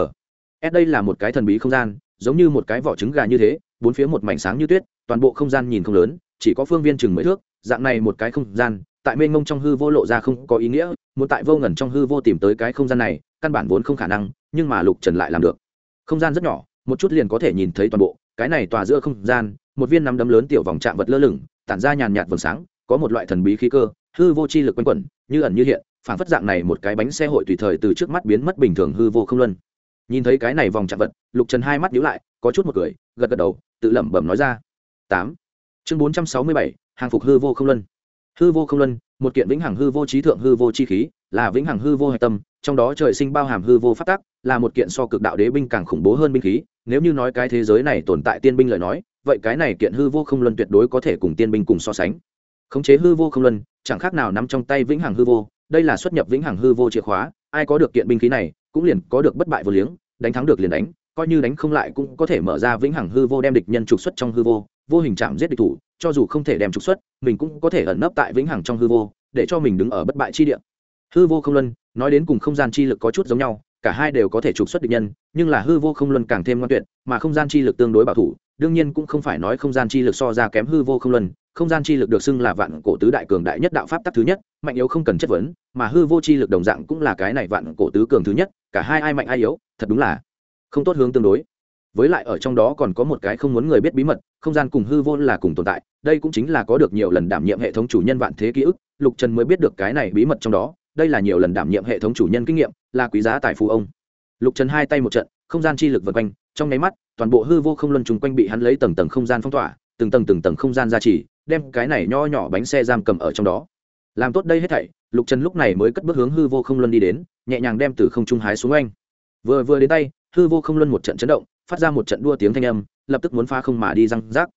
S đây là một cái thần bí không gian, giống như một cái vỏ trứng gà như thế, bốn phía một mảnh sáng như tuyết, toàn bộ không gian nhìn không lớn, chỉ có phương viên chừng mấy thước, dạng này một cái không gian, tại mênh mông trong hư vô lộ ra không có ý nghĩa, muốn tại vô ngẩn trong hư vô tìm tới cái không gian này, căn bản vốn không khả năng, nhưng mà lục trần lại làm được. Không gian rất nhỏ, một chút liền có thể nhìn thấy toàn bộ, cái này tòa giữa không gian một viên nắm đấm lớn tiểu vòng chạm vật lơ lửng, tản ra nhàn nhạt vầng sáng, có một loại thần bí khí cơ, hư vô chi lực quanh quẩn, như ẩn như hiện phản phất dạng này một cái bánh xe hội tùy thời từ trước mắt biến mất bình thường hư vô không luân. Nhìn thấy cái này vòng chạm vật, lục trần hai mắt nhíu lại, có chút một cười, gật gật đầu, tự lẩm bẩm nói ra. Tám. Chương bốn trăm sáu mươi bảy, hàng phục hư vô không luân. Hư vô không luân, một kiện vĩnh hằng hư vô trí thượng hư vô chi khí, là vĩnh hằng hư vô hạch tâm, trong đó trời sinh bao hàm hư vô phát tác là một kiện so cực đạo đế binh càng khủng bố hơn binh khí, nếu như nói cái thế giới này tồn tại tiên binh lời nói vậy cái này kiện hư vô không luân tuyệt đối có thể cùng tiên binh cùng so sánh. Khống chế hư vô không luân, chẳng khác nào nắm trong tay vĩnh hằng hư vô, đây là xuất nhập vĩnh hằng hư vô chìa khóa, ai có được kiện binh khí này, cũng liền có được bất bại vô liếng, đánh thắng được liền đánh, coi như đánh không lại cũng có thể mở ra vĩnh hằng hư vô đem địch nhân trục xuất trong hư vô vô hình chạm giết địch thủ, cho dù không thể đem trục xuất, mình cũng có thể ẩn nấp tại vĩnh hằng trong hư vô, để cho mình đứng ở bất bại chi địa. Hư vô không luân, nói đến cùng không gian chi lực có chút giống nhau, cả hai đều có thể trục xuất địch nhân, nhưng là hư vô không luân càng thêm ngoan tuyệt, mà không gian chi lực tương đối bảo thủ đương nhiên cũng không phải nói không gian chi lực so ra kém hư vô không luân, không gian chi lực được xưng là vạn cổ tứ đại cường đại nhất đạo pháp tắc thứ nhất, mạnh yếu không cần chất vấn, mà hư vô chi lực đồng dạng cũng là cái này vạn cổ tứ cường thứ nhất, cả hai ai mạnh ai yếu, thật đúng là không tốt hướng tương đối. Với lại ở trong đó còn có một cái không muốn người biết bí mật, không gian cùng hư vô là cùng tồn tại, đây cũng chính là có được nhiều lần đảm nhiệm hệ thống chủ nhân vạn thế ký ức, lục trần mới biết được cái này bí mật trong đó, đây là nhiều lần đảm nhiệm hệ thống chủ nhân kinh nghiệm, là quý giá tài phú ông. Lục trần hai tay một trận, không gian chi lực vượt quanh trong nháy mắt, toàn bộ hư vô không luân chung quanh bị hắn lấy tầng tầng không gian phong tỏa, từng tầng từng tầng không gian ra chỉ đem cái này nho nhỏ bánh xe giam cầm ở trong đó. Làm tốt đây hết thảy, lục trần lúc này mới cất bước hướng hư vô không luân đi đến, nhẹ nhàng đem từ không trung hái xuống anh vừa vừa đến tay, hư vô không luân một trận chấn động, phát ra một trận đua tiếng thanh âm, lập tức muốn phá không mà đi răng rác.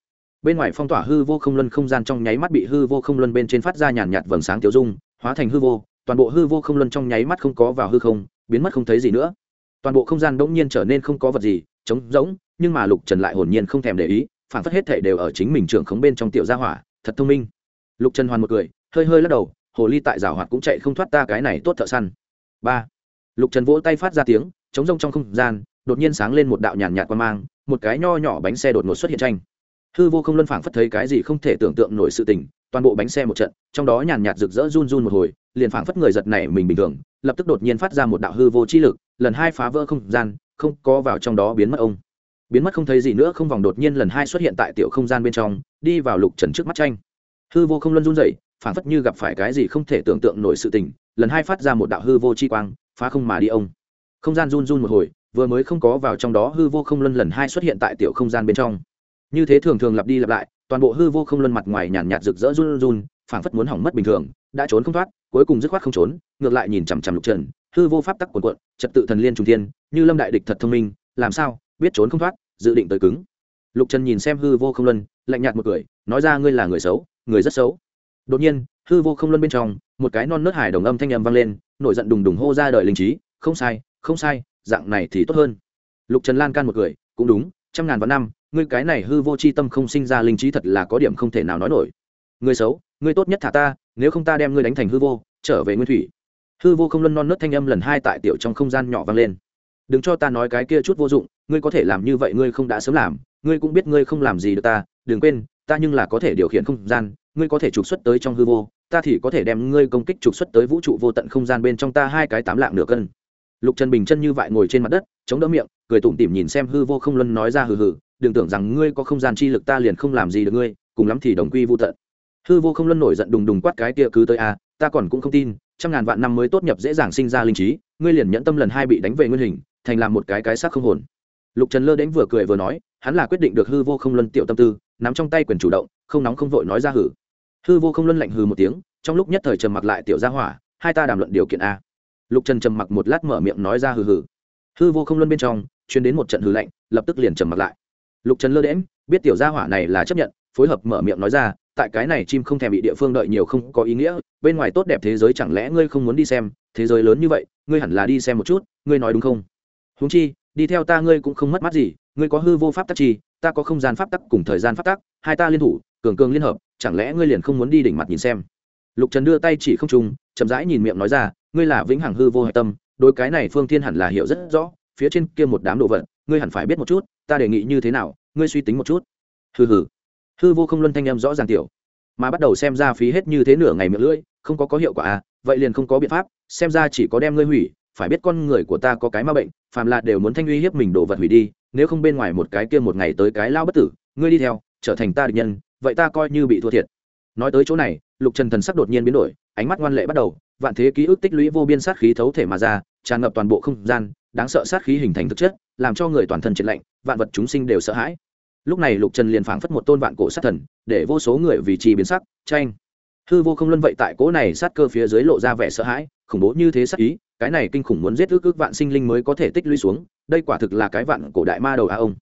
Bên ngoài phong tỏa hư vô không luân không gian trong nháy mắt bị hư vô không luân bên trên phát ra nhàn nhạt vầng sáng tiêu dung, hóa thành hư vô, toàn bộ hư vô không luân trong nháy mắt không có vào hư không, biến mất không thấy gì nữa. Toàn bộ không gian đ ỗ n g nhiên trở nên không có vật gì trống rỗng, nhưng mà lục trần lại hồn nhiên không thèm để ý, phản phất hết thể đều ở chính mình trưởng khống bên trong tiểu gia hỏa, thật thông minh. Lục trần hoàn một cười, hơi hơi lắc đầu, hồ ly tại rào hoạt cũng chạy không thoát ta cái này tốt thợ săn. Ba. Lục trần vỗ tay phát ra tiếng chống rông trong không gian, đột nhiên sáng lên một đạo nhàn nhạt qua mang, một cái nho nhỏ bánh xe đột ngột xuất hiện tranh. Hư vô không luân phảng phất thấy cái gì không thể tưởng tượng nổi sự tình, toàn bộ bánh xe một trận, trong đó nhàn nhạt rực rỡ run run một hồi, liền phảng phất người giật này mình bình thường, lập tức đột nhiên phát ra một đạo hư vô chi lực, lần hai phá vỡ không gian không có vào trong đó biến mất ông. Biến mất không thấy gì nữa, không vòng đột nhiên lần hai xuất hiện tại tiểu không gian bên trong, đi vào lục trần trước mắt tranh. Hư vô không luân run dậy phảng phất như gặp phải cái gì không thể tưởng tượng nổi sự tình, lần hai phát ra một đạo hư vô chi quang, phá không mà đi ông. Không gian run run một hồi, vừa mới không có vào trong đó hư vô không luân lần hai xuất hiện tại tiểu không gian bên trong. Như thế thường thường lặp đi lặp lại, toàn bộ hư vô không luân mặt ngoài nhàn nhạt rực rỡ run run phảng phất muốn hỏng mất bình thường, đã trốn không thoát, cuối cùng dứt khoát không trốn, ngược lại nhìn chằm chằm lục trần, hư vô pháp tắc quần quận trật tự thần liên trung thiên như lâm đại địch thật thông minh, làm sao, biết trốn không thoát, dự định tới cứng. Lục trần nhìn xem hư vô không luân, lạnh nhạt một cười, nói ra ngươi là người xấu, người rất xấu. Đột nhiên, hư vô không luân bên trong, một cái non nớt hải đồng âm thanh âm vang lên, nổi giận đùng đùng hô ra đời linh trí, không sai không sai, dạng này thì tốt hơn. Lục trần lan can một cười, cũng đúng, trăm ngàn vạn năm, ngươi cái này hư vô c h i tâm không sinh ra linh trí thật là có điểm không thể nào nói nổi. Người xấu, ngươi tốt nhất thả ta, nếu không ta đem ngươi đánh thành hư vô, trở về nguyên thủy. Hư vô không luân non nớt thanh âm lần hai tại tiểu trong không gian nhỏ vang lên đừng cho ta nói cái kia chút vô dụng, ngươi có thể làm như vậy ngươi không đã sớm làm, ngươi cũng biết ngươi không làm gì được ta, đừng quên, ta nhưng là có thể điều khiển không gian, ngươi có thể trục xuất tới trong hư vô, ta thì có thể đem ngươi công kích trục xuất tới vũ trụ vô tận không gian bên trong ta hai cái tám lạng nửa cân. Lục trần bình chân như vậy ngồi trên mặt đất, chống đỡ miệng, cười tủm tỉm nhìn xem hư vô không luân nói ra hừ hừ, đừng tưởng rằng ngươi có không gian chi lực ta liền không làm gì được ngươi, cùng lắm thì đồng quy vô tận. Hư vô không luân nổi giận đùng đùng quát cái kia cứ tới a, ta còn cũng không tin, trăm ngàn vạn năm mới tốt nhập dễ dàng sinh ra linh trí, ngươi liền nhẫn tâm lần hai bị đánh về nguyên hình thành làm một cái cái xác không hồn. Lục trần lơ đến vừa cười vừa nói, hắn là quyết định được hư vô không luân tiểu tâm tư, nắm trong tay quyền chủ động, không nóng không vội nói ra hử. Hư vô không luân lạnh hừ một tiếng, trong lúc nhất thời trầm mặc lại tiểu gia hỏa, hai ta đàm luận điều kiện a. Lục trần trầm mặc một lát mở miệng nói ra hừ hừ. Hư vô không luân bên trong chuyến đến một trận hừ lạnh, lập tức liền trầm mặc lại. Lục trần lơ đễm biết tiểu gia hỏa này là chấp nhận, phối hợp mở miệng nói ra, tại cái này chim không thèm bị địa phương đợi nhiều không có ý nghĩa, bên ngoài tốt đẹp thế giới chẳng lẽ ngươi không muốn đi xem, thế giới lớn như vậy, ngươi hẳn là đi xem một chút, ngươi nói đúng không? Húng chi, đi theo ta ngươi cũng không mất mát gì, ngươi có hư vô pháp tắc chi, ta có không gian pháp tắc cùng thời gian pháp tắc, hai ta liên thủ, cường cường liên hợp, chẳng lẽ ngươi liền không muốn đi đỉnh mặt nhìn xem? Lục trần đưa tay chỉ không trung, chậm rãi nhìn miệng nói ra, ngươi là vĩnh hằng hư vô hạch tâm đôi cái này phương thiên hẳn là hiểu rất rõ, phía trên kia một đám đồ vật, ngươi hẳn phải biết một chút, ta đề nghị như thế nào, ngươi suy tính một chút. Hừ hừ. Hư vô không luân thanh em rõ ràng tiểu. Mà bắt đầu xem ra phí hết như thế nửa ngày miệng lưỡi, không có có hiệu quả à vậy liền không có biện pháp, xem ra chỉ có đem ngươi hủy phải biết con người của ta có cái ma bệnh, phàm là đều muốn thanh uy hiếp mình đồ vật hủy đi, nếu không bên ngoài một cái kia một ngày tới cái lao bất tử, ngươi đi theo, trở thành ta địch nhân, vậy ta coi như bị thua thiệt. Nói tới chỗ này, lục trần thần sắc đột nhiên biến đổi, ánh mắt ngoan lệ bắt đầu, vạn thế ký ức tích lũy vô biên sát khí thấu thể mà ra, tràn ngập toàn bộ không gian, đáng sợ sát khí hình thành thực chất, làm cho người toàn thân triệt lạnh, vạn vật chúng sinh đều sợ hãi. Lúc này lục trần liền phảng phất một tôn vạn cổ sát thần, để vô số người vì trì biến sắc, tranh. Hư vô không luân vậy tại cỗ này sát cơ phía dưới lộ ra vẻ sợ hãi khủng bố như thế sát ý, cái này kinh khủng muốn giết ước ước vạn sinh linh mới có thể tích lũy xuống, đây quả thực là cái vạn cổ đại ma đầu a ông.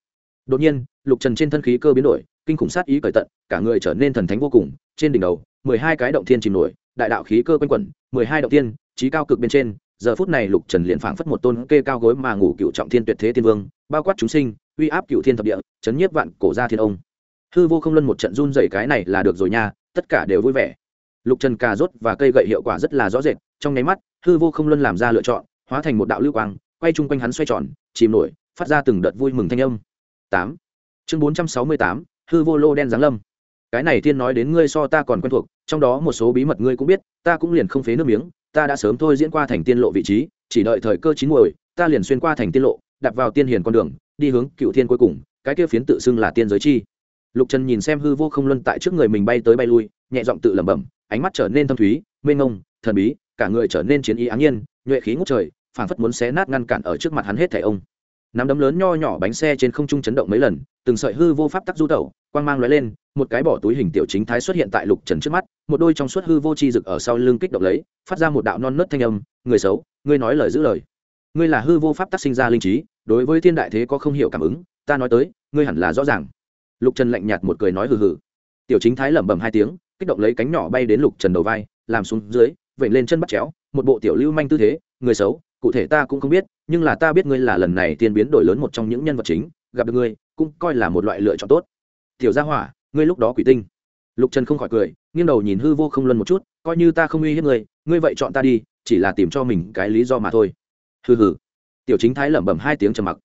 Đột nhiên, lục trần trên thân khí cơ biến đổi, kinh khủng sát ý cởi tận, cả người trở nên thần thánh vô cùng, trên đỉnh đầu, mười hai cái động thiên chìm nổi, đại đạo khí cơ quanh quẩn, mười hai động tiên trí cao cực bên trên, giờ phút này lục trần liền phảng phất một tôn kê cao gối mà ngủ cựu trọng thiên tuyệt thế thiên vương, bao quát chúng sinh, uy áp cựu thiên thập địa, chấn nhiếp vạn cổ gia thiên ông. Hư vô không luân một trận run dày cái này là được rồi nha, tất cả đều vui vẻ. Lục trần cà rốt và cây gậy hiệu quả rất là rõ rệt trong nháy mắt, hư vô không luân làm ra lựa chọn, hóa thành một đạo lưu quang, quay chung quanh hắn xoay tròn, chìm nổi, phát ra từng đợt vui mừng thanh âm. Tám. Chương bốn trăm sáu mươi tám, hư vô lô đen giáng lâm. Cái này thiên nói đến ngươi so ta còn quen thuộc, trong đó một số bí mật ngươi cũng biết, ta cũng liền không phế nước miếng, ta đã sớm thôi diễn qua thành tiên lộ vị trí, chỉ đợi thời cơ chín muồi, ta liền xuyên qua thành tiên lộ đặt vào tiên hiền con đường, đi hướng cựu thiên cuối cùng, cái kia phiến tự xưng là tiên giới chi. Lục trần nhìn xem hư vô không luân tại trước người mình bay tới bay lui, nhẹ giọng tự lẩm bẩm, ánh mắt trở nên thâm thúy, mênh ngông thần bí cả người trở nên chiến ý áng nhiên, nhuệ khí ngút trời, phảng phất muốn xé nát ngăn cản ở trước mặt hắn hết thảy ông. Nắm đấm lớn nho nhỏ bánh xe trên không trung chấn động mấy lần, từng sợi hư vô pháp tắc du tẩu, quang mang lóe lên, một cái bỏ túi hình tiểu chính thái xuất hiện tại lục trần trước mắt, một đôi trong suốt hư vô chi rực ở sau lưng kích động lấy, phát ra một đạo non nớt thanh âm, người xấu, ngươi nói lời giữ lời. Ngươi là hư vô pháp tắc sinh ra linh trí, đối với thiên đại thế có không hiểu cảm ứng, ta nói tới, ngươi hẳn là rõ ràng. Lục trần lạnh nhạt một cười nói hừ hừ. Tiểu chính thái lẩm bẩm hai tiếng, kích động lấy cánh nhỏ bay đến lục trần đầu vai, làm xuống dưới vểnh lên chân bắt chéo, một bộ tiểu lưu manh tư thế, người xấu, cụ thể ta cũng không biết, nhưng là ta biết ngươi là lần này tiên biến đổi lớn một trong những nhân vật chính, gặp được ngươi, cũng coi là một loại lựa chọn tốt. Tiểu gia hỏa, ngươi lúc đó quỷ tinh. Lục trần không khỏi cười, nghiêng đầu nhìn hư vô không luân một chút, coi như ta không uy hiếp ngươi ngươi vậy chọn ta đi, chỉ là tìm cho mình cái lý do mà thôi. Hừ hừ. Tiểu chính thái lẩm bẩm hai tiếng trầm mặc.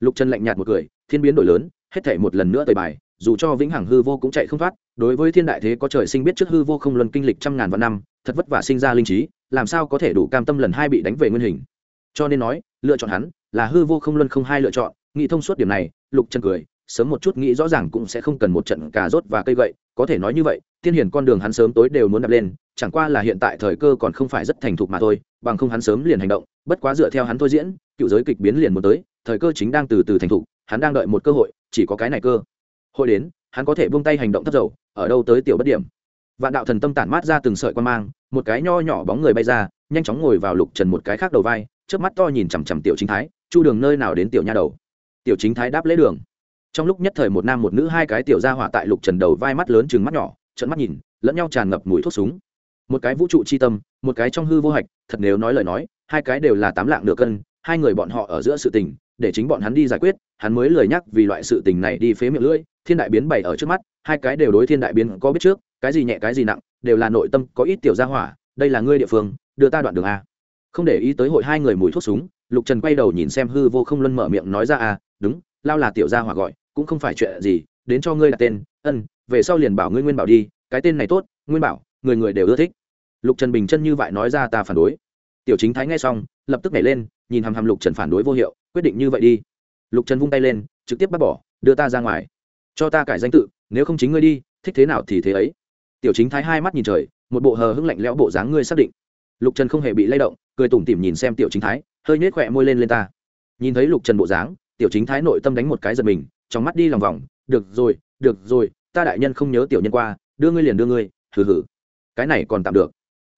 Lục trần lạnh nhạt một cười, thiên biến đổi lớn, hết thể một lần nữa tời bài, dù cho vĩnh hằng hư vô cũng chạy không thoát, đối với thiên đại thế có trời sinh biết trước hư vô không luân kinh lịch trăm ngàn vạn năm thật vất vả sinh ra linh trí, làm sao có thể đủ cam tâm lần hai bị đánh về nguyên hình? Cho nên nói, lựa chọn hắn là hư vô không luân không hai lựa chọn, nghĩ thông suốt điểm này, lục trần cười, sớm một chút nghĩ rõ ràng cũng sẽ không cần một trận cà rốt và cây gậy, có thể nói như vậy, tiên hiển con đường hắn sớm tối đều muốn đập lên, chẳng qua là hiện tại thời cơ còn không phải rất thành thục mà thôi, bằng không hắn sớm liền hành động, bất quá dựa theo hắn thôi diễn, cựu giới kịch biến liền muốn tới, thời cơ chính đang từ từ thành thục, hắn đang đợi một cơ hội, chỉ có cái này cơ. Hội đến, hắn có thể buông tay hành động thấp dầu, ở đâu tới tiểu bất điểm vạn đạo thần tâm tản mát ra từng sợi quan mang, một cái nho nhỏ bóng người bay ra, nhanh chóng ngồi vào lục trần một cái khác đầu vai trước mắt to nhìn chằm chằm tiểu chính thái, chu đường, nơi nào đến tiểu nha đầu? Tiểu chính thái đáp lấy đường. Trong lúc nhất thời một nam một nữ hai cái tiểu ra hỏa tại lục trần đầu vai mắt lớn chừng mắt nhỏ trận mắt nhìn, lẫn nhau tràn ngập mùi thuốc súng. Một cái vũ trụ c h i tâm, một cái trong hư vô hạch, thật nếu nói lời nói, hai cái đều là tám lạng nửa cân, hai người bọn họ ở giữa sự tình, để chính bọn hắn đi giải quyết, hắn mới lời nhắc vì loại sự tình này đi phế miệng lưỡi, thiên đại biến bày ở trước mắt, hai cái đều đối thiên đại biến có biết trước cái gì nhẹ cái gì nặng, đều là nội tâm có ít tiểu gia hỏa, đây là ngươi địa phương, đưa ta đoạn đường a. Không để ý tới hội hai người mùi thuốc súng, lục trần quay đầu nhìn xem hư vô không luân mở miệng nói ra a, đúng, lao là tiểu gia hỏa gọi, cũng không phải chuyện gì, đến cho ngươi đặt tên, ân, về sau liền bảo ngươi nguyên bảo đi, cái tên này tốt, nguyên bảo, người người đều ưa thích. Lục trần bình chân như vậy nói ra ta phản đối. Tiểu chính thái nghe xong, lập tức nhảy lên, nhìn hàm hàm lục trần phản đối vô hiệu, quyết định như vậy đi. Lục trần vung tay lên, trực tiếp bắt bỏ, đưa ta ra ngoài. Cho ta cải danh tự, nếu không chính ngươi đi, thích thế nào thì thế ấy tiểu chính thái hai mắt nhìn trời, một bộ hờ hững lạnh lẽo bộ dáng ngươi xác định. Lục trần không hề bị lay động, cười tủm tỉm nhìn xem tiểu chính thái, hơi nhếch khỏe môi lên lên ta. Nhìn thấy lục trần bộ dáng, tiểu chính thái nội tâm đánh một cái giật mình, trong mắt đi lòng vòng, được rồi được rồi, ta đại nhân không nhớ tiểu nhân qua, đưa ngươi liền đưa ngươi, hừ hừ. Cái này còn tạm được.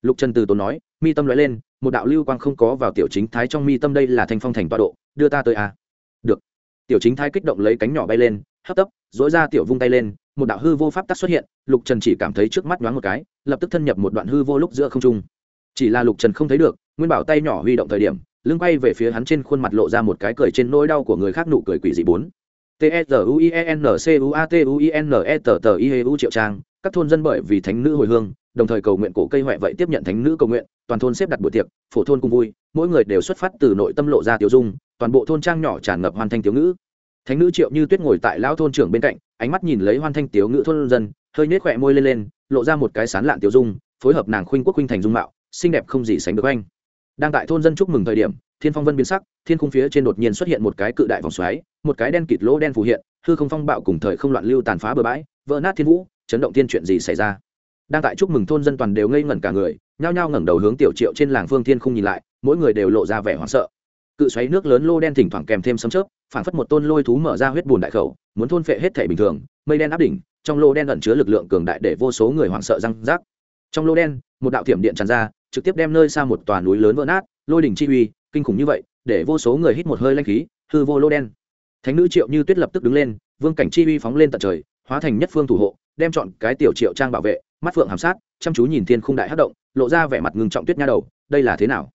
Lục trần từ tốn nói, mi tâm nói lên, một đạo lưu quang không có vào tiểu chính thái trong mi tâm đây là thanh phong thành tọa độ, đưa ta tới a. À? được. Tiểu chính thái kích động lấy cánh nhỏ bay lên, hấp tấp dỗi ra tiểu vung tay lên một đạo hư vô pháp tắc xuất hiện, lục trần chỉ cảm thấy trước mắt nhoáng một cái, lập tức thân nhập một đoạn hư vô lúc giữa không trung. Chỉ là lục trần không thấy được, nguyên bảo tay nhỏ huy động thời điểm, lưng quay về phía hắn trên khuôn mặt lộ ra một cái cười trên nỗi đau của người khác nụ cười quỷ dị bốn. T s r u i e n c u a t u i n e t t i e u triệu trang, các thôn dân bởi vì thánh nữ hồi hương, đồng thời cầu nguyện cổ cây huệ vậy tiếp nhận thánh nữ cầu nguyện, toàn thôn xếp đặt buổi tiệc, phổ thôn cùng vui, mỗi người đều xuất phát từ nội tâm lộ ra tiểu dung, toàn bộ thôn trang nhỏ tràn ngập hoàn thành tiểu ngữ thánh nữ triệu như tuyết ngồi tại lão thôn trưởng bên cạnh, ánh mắt nhìn lấy hoan thanh tiểu ngữ thôn dân, hơi nhếch khỏe môi lên lên, lộ ra một cái sán lạn tiểu dung, phối hợp nàng khuynh quốc khuynh thành dung mạo, xinh đẹp không gì sánh được anh. Đang tại thôn dân chúc mừng thời điểm, thiên phong vân biến sắc, thiên khung phía trên đột nhiên xuất hiện một cái cự đại vòng xoáy, một cái đen kịt lỗ đen phù hiện, hư không phong bạo cùng thời không loạn lưu tàn phá bừa bãi, vỡ nát thiên vũ, chấn động thiên chuyện gì xảy ra. Đang tại chúc mừng thôn dân toàn đều ngây ngẩn cả người, nhao nhao ngẩng đầu hướng tiểu triệu trên làng phương thiên không nhìn lại, mỗi người đều lộ ra vẻ hoảng sợ cự xoáy nước lớn lô đen thỉnh thoảng kèm thêm sấm chớp phản phất một tôn lôi thú mở ra huyết bùn đại khẩu, muốn thôn phệ hết thể bình thường, mây đen áp đỉnh, trong lô đen ẩn chứa lực lượng cường đại để vô số người hoảng sợ răng rác trong lô đen, một đạo thiểm điện tràn ra, trực tiếp đem nơi xa một tòa núi lớn vỡ nát, lôi đỉnh chi uy, kinh khủng như vậy, để vô số người hít một hơi lanh khí, hư vô lô đen. Thánh nữ triệu như tuyết lập tức đứng lên, vương cảnh chi uy phóng lên tận trời, hóa thành nhất phương thủ hộ, đem chọn cái tiểu triệu trang bảo vệ, mắt phượng hàm sát, chăm chú nhìn thiên khung đại hát động, lộ ra vẻ mặt ngưng trọng tuyết nha đầu, đây là thế nào?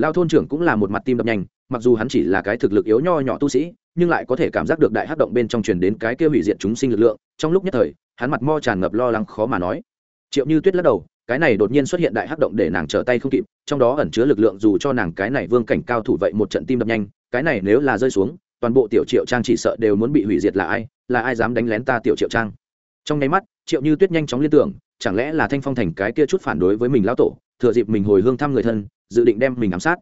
Lao thôn trưởng cũng là một mặt tim đập nhanh, mặc dù hắn chỉ là cái thực lực yếu nho nhỏ tu sĩ, nhưng lại có thể cảm giác được đại hát động bên trong truyền đến cái kia hủy diệt chúng sinh lực lượng. Trong lúc nhất thời, hắn mặt mo tràn ngập lo lắng khó mà nói. Triệu như tuyết lắc đầu, cái này đột nhiên xuất hiện đại hát động để nàng trở tay không kịp, trong đó ẩn chứa lực lượng dù cho nàng cái này vương cảnh cao thủ vậy một trận tim đập nhanh, cái này nếu là rơi xuống, toàn bộ tiểu triệu trang chỉ sợ đều muốn bị hủy diệt là ai là ai dám đánh lén ta tiểu triệu trang? Trong nháy mắt, triệu như tuyết nhanh chóng liên tưởng, chẳng lẽ là thanh phong thành cái kia chút phản đối với mình lão tổ, thừa dịp mình hồi hương thăm người thân dự định đem mình ám sát.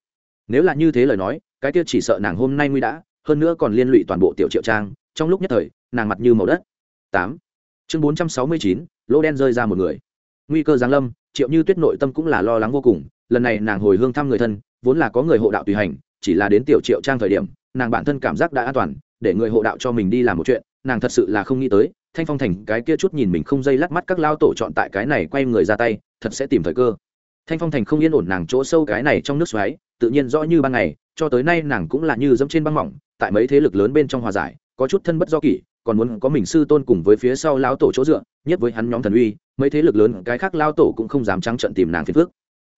Nếu là như thế lời nói, cái kia chỉ sợ nàng hôm nay nguy đã, hơn nữa còn liên lụy toàn bộ tiểu triệu trang, trong lúc nhất thời, nàng mặt như màu đất. Tám. Chương bốn trăm sáu mươi chín, lỗ đen rơi ra một người. Nguy cơ giáng lâm, triệu như tuyết nội tâm cũng là lo lắng vô cùng, lần này nàng hồi hương thăm người thân, vốn là có người hộ đạo tùy hành, chỉ là đến tiểu triệu trang thời điểm, nàng bản thân cảm giác đã an toàn, để người hộ đạo cho mình đi làm một chuyện, nàng thật sự là không nghĩ tới, thanh phong thành cái kia chút nhìn mình không dây lắc mắt các lao tổ chọn tại cái này quay người ra tay, thật sẽ tìm thời cơ thanh phong thành không yên ổn nàng chỗ sâu cái này trong nước xoáy, tự nhiên rõ như ban ngày, cho tới nay nàng cũng là như dẫm trên băng mỏng, tại mấy thế lực lớn bên trong hòa giải, có chút thân bất do kỷ, còn muốn có mình sư tôn cùng với phía sau lao tổ chỗ dựa, nhất với hắn nhóm thần uy, mấy thế lực lớn cái khác lao tổ cũng không dám trắng trận tìm nàng phiền phước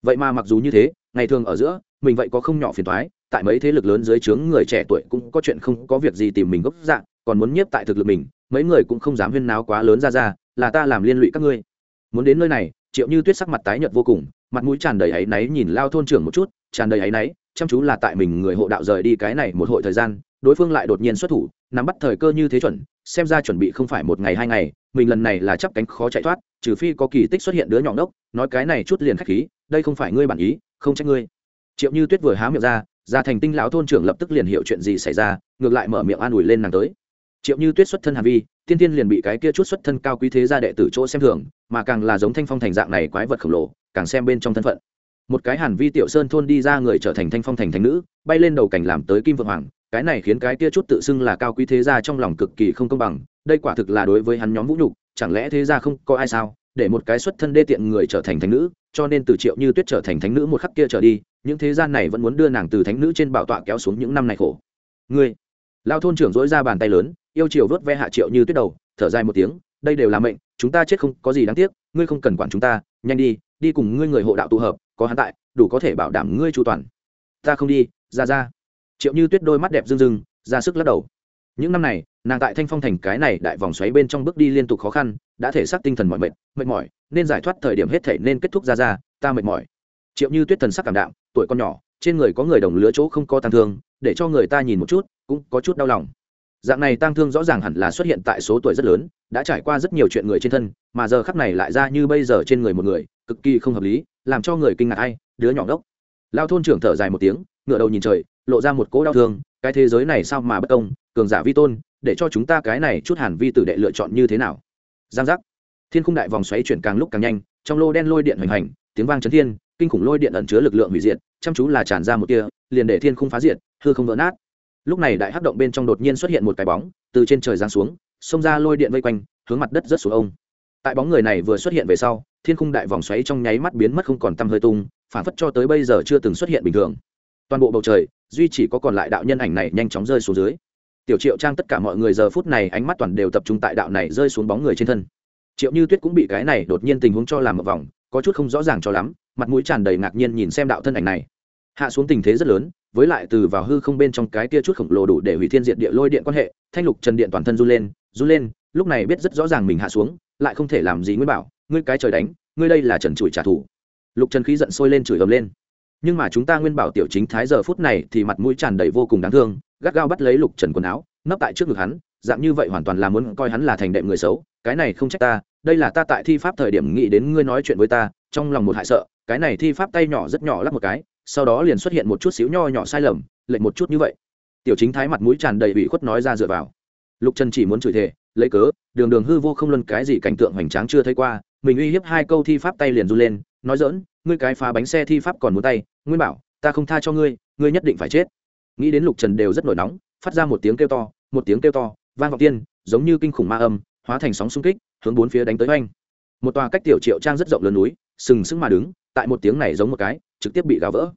vậy mà mặc dù như thế, ngày thường ở giữa, mình vậy có không nhỏ phiền thoái tại mấy thế lực lớn dưới trướng người trẻ tuổi cũng có chuyện không có việc gì tìm mình gốc dạng còn muốn nhiếp tại thực lực mình, mấy người cũng không dám huyên náo quá lớn ra ra, là ta làm liên lụy các ngươi. Muốn đến nơi này, triệu như tuyết sắc mặt tái nhợt vô cùng mặt mũi tràn đầy áy náy nhìn lao thôn trưởng một chút, tràn đầy áy náy, chăm chú là tại mình người hộ đạo rời đi cái này một hội thời gian, đối phương lại đột nhiên xuất thủ, nắm bắt thời cơ như thế chuẩn, xem ra chuẩn bị không phải một ngày hai ngày, mình lần này là chắp cánh khó chạy thoát, trừ phi có kỳ tích xuất hiện đứa nhỏ đốc, nói cái này chút liền khách khí, đây không phải ngươi bản ý, không trách ngươi. Triệu như tuyết vừa há miệng ra ra thành tinh lão thôn trưởng lập tức liền hiểu chuyện gì xảy ra, ngược lại mở miệng an ủi lên nàng tới. Triệu như tuyết xuất thân hàn vi, tiên tiên liền bị cái kia chút xuất thân cao quý thế gia đệ tử chỗ xem thường, mà càng là giống thanh phong thành dạng này quái vật khổng lồ càng xem bên trong thân phận. Một cái hàn vi tiểu sơn thôn đi ra người trở thành thanh phong thành thành nữ, bay lên đầu cảnh làm tới kim vượng hoàng, cái này khiến cái kia chút tự xưng là cao quý thế gia trong lòng cực kỳ không công bằng, đây quả thực là đối với hắn nhóm vũ nhục, chẳng lẽ thế gia không có ai sao? Để một cái xuất thân đê tiện người trở thành thánh nữ, cho nên từ triệu như tuyết trở thành thánh nữ một khắc kia trở đi, những thế gian này vẫn muốn đưa nàng từ thánh nữ trên bảo tọa kéo xuống những năm này khổ. Ngươi, lao thôn trưởng dỗi ra bàn tay lớn, yêu chiều vớt ve hạ triệu như tuyết đầu, thở dài một tiếng, đây đều là mệnh, chúng ta chết không có gì đáng tiếc, ngươi không cần quản chúng ta, nhanh đi đi cùng ngươi người hộ đạo tụ hợp, có hắn tại, đủ có thể bảo đảm ngươi chu toàn. Ta không đi, ra ra. Triệu như tuyết đôi mắt đẹp rưng rưng, ra sức lắc đầu. Những năm này, nàng tại thanh phong thành cái này đại vòng xoáy bên trong bước đi liên tục khó khăn, đã thể xác tinh thần mọi mệt mệt mỏi, nên giải thoát thời điểm hết thể nên kết thúc ra ra, ta mệt mỏi. Triệu như tuyết thần sắc cảm đạm, tuổi con nhỏ, trên người có người đồng lứa chỗ không có tăng thương, để cho người ta nhìn một chút, cũng có chút đau lòng. Dạng này tăng thương rõ ràng hẳn là xuất hiện tại số tuổi rất lớn, đã trải qua rất nhiều chuyện người trên thân, mà giờ khắc này lại ra như bây giờ trên người một người cực kỳ không hợp lý, làm cho người kinh ngạc ai, đứa nhỏ đốc lao thôn trưởng thở dài một tiếng ngựa đầu nhìn trời, lộ ra một cỗ đau thương, cái thế giới này sao mà bất công, cường giả vi tôn, để cho chúng ta cái này chút hàn vi tử đệ lựa chọn như thế nào? Giang giác. Thiên khung đại vòng xoáy chuyển càng lúc càng nhanh, trong lô đen lôi điện hoành hành, tiếng vang chấn thiên, kinh khủng lôi điện ẩn chứa lực lượng hủy diệt, chăm chú là tràn ra một tia, liền để thiên khung phá diệt, hư không vỡ nát. Lúc này đại hắc động bên trong đột nhiên xuất hiện một cái bóng, từ trên trời giáng xuống, xông ra lôi điện vây quanh, hướng mặt đất rất xuống ông. Tại bóng người này vừa xuất hiện về sau thiên khung đại vòng xoáy trong nháy mắt biến mất không còn tăm hơi tung, phản phất cho tới bây giờ chưa từng xuất hiện bình thường. Toàn bộ bầu trời, duy chỉ có còn lại đạo nhân ảnh này nhanh chóng rơi xuống dưới. Tiểu triệu trang tất cả mọi người giờ phút này ánh mắt toàn đều tập trung tại đạo này rơi xuống bóng người trên thân. Triệu như tuyết cũng bị cái này đột nhiên tình huống cho làm một vòng, có chút không rõ ràng cho lắm, mặt mũi tràn đầy ngạc nhiên nhìn xem đạo thân ảnh này. Hạ xuống tình thế rất lớn, với lại từ vào hư không bên trong cái kia chút khổng lồ đủ để hủy thiên diện địa lôi điện quan hệ, thanh lục trần điện toàn thân run lên run lên, lúc này biết rất rõ ràng mình hạ xuống, lại không thể làm gì nguyên bảo ngươi cái trời đánh, ngươi đây là trần trụi trả thù. Lục trần khí giận sôi lên chửi ầm lên. Nhưng mà chúng ta nguyên bảo tiểu chính thái giờ phút này thì mặt mũi tràn đầy vô cùng đáng thương, gắt gao bắt lấy lục trần quần áo, nấp tại trước ngực hắn, dạng như vậy hoàn toàn là muốn coi hắn là thành đệm người xấu, cái này không trách ta, đây là ta tại thi pháp thời điểm nghĩ đến ngươi nói chuyện với ta, trong lòng một hại sợ, cái này thi pháp tay nhỏ rất nhỏ lắp một cái, sau đó liền xuất hiện một chút xíu nho nhỏ sai lầm lệnh một chút như vậy. Tiểu chính thái mặt mũi tràn đầy ủy khuất nói ra dựa vào. Lục trần chỉ muốn chửi thề, lấy cớ, đường đường hư vô không luân cái gì cảnh tượng hoành tráng chưa thấy qua mình uy hiếp hai câu thi pháp tay liền run lên, nói dỡn ngươi cái phá bánh xe thi pháp còn muốn tay, nguyên bảo, ta không tha cho ngươi ngươi nhất định phải chết. Nghĩ đến lục trần đều rất nổi nóng, phát ra một tiếng kêu to, một tiếng kêu to, vang vọng tiên, giống như kinh khủng ma âm, hóa thành sóng xung kích, hướng bốn phía đánh tới oanh. Một tòa cách tiểu triệu trang rất rộng lớn núi, sừng sững mà đứng, tại một tiếng này giống một cái, trực tiếp bị gào vỡ.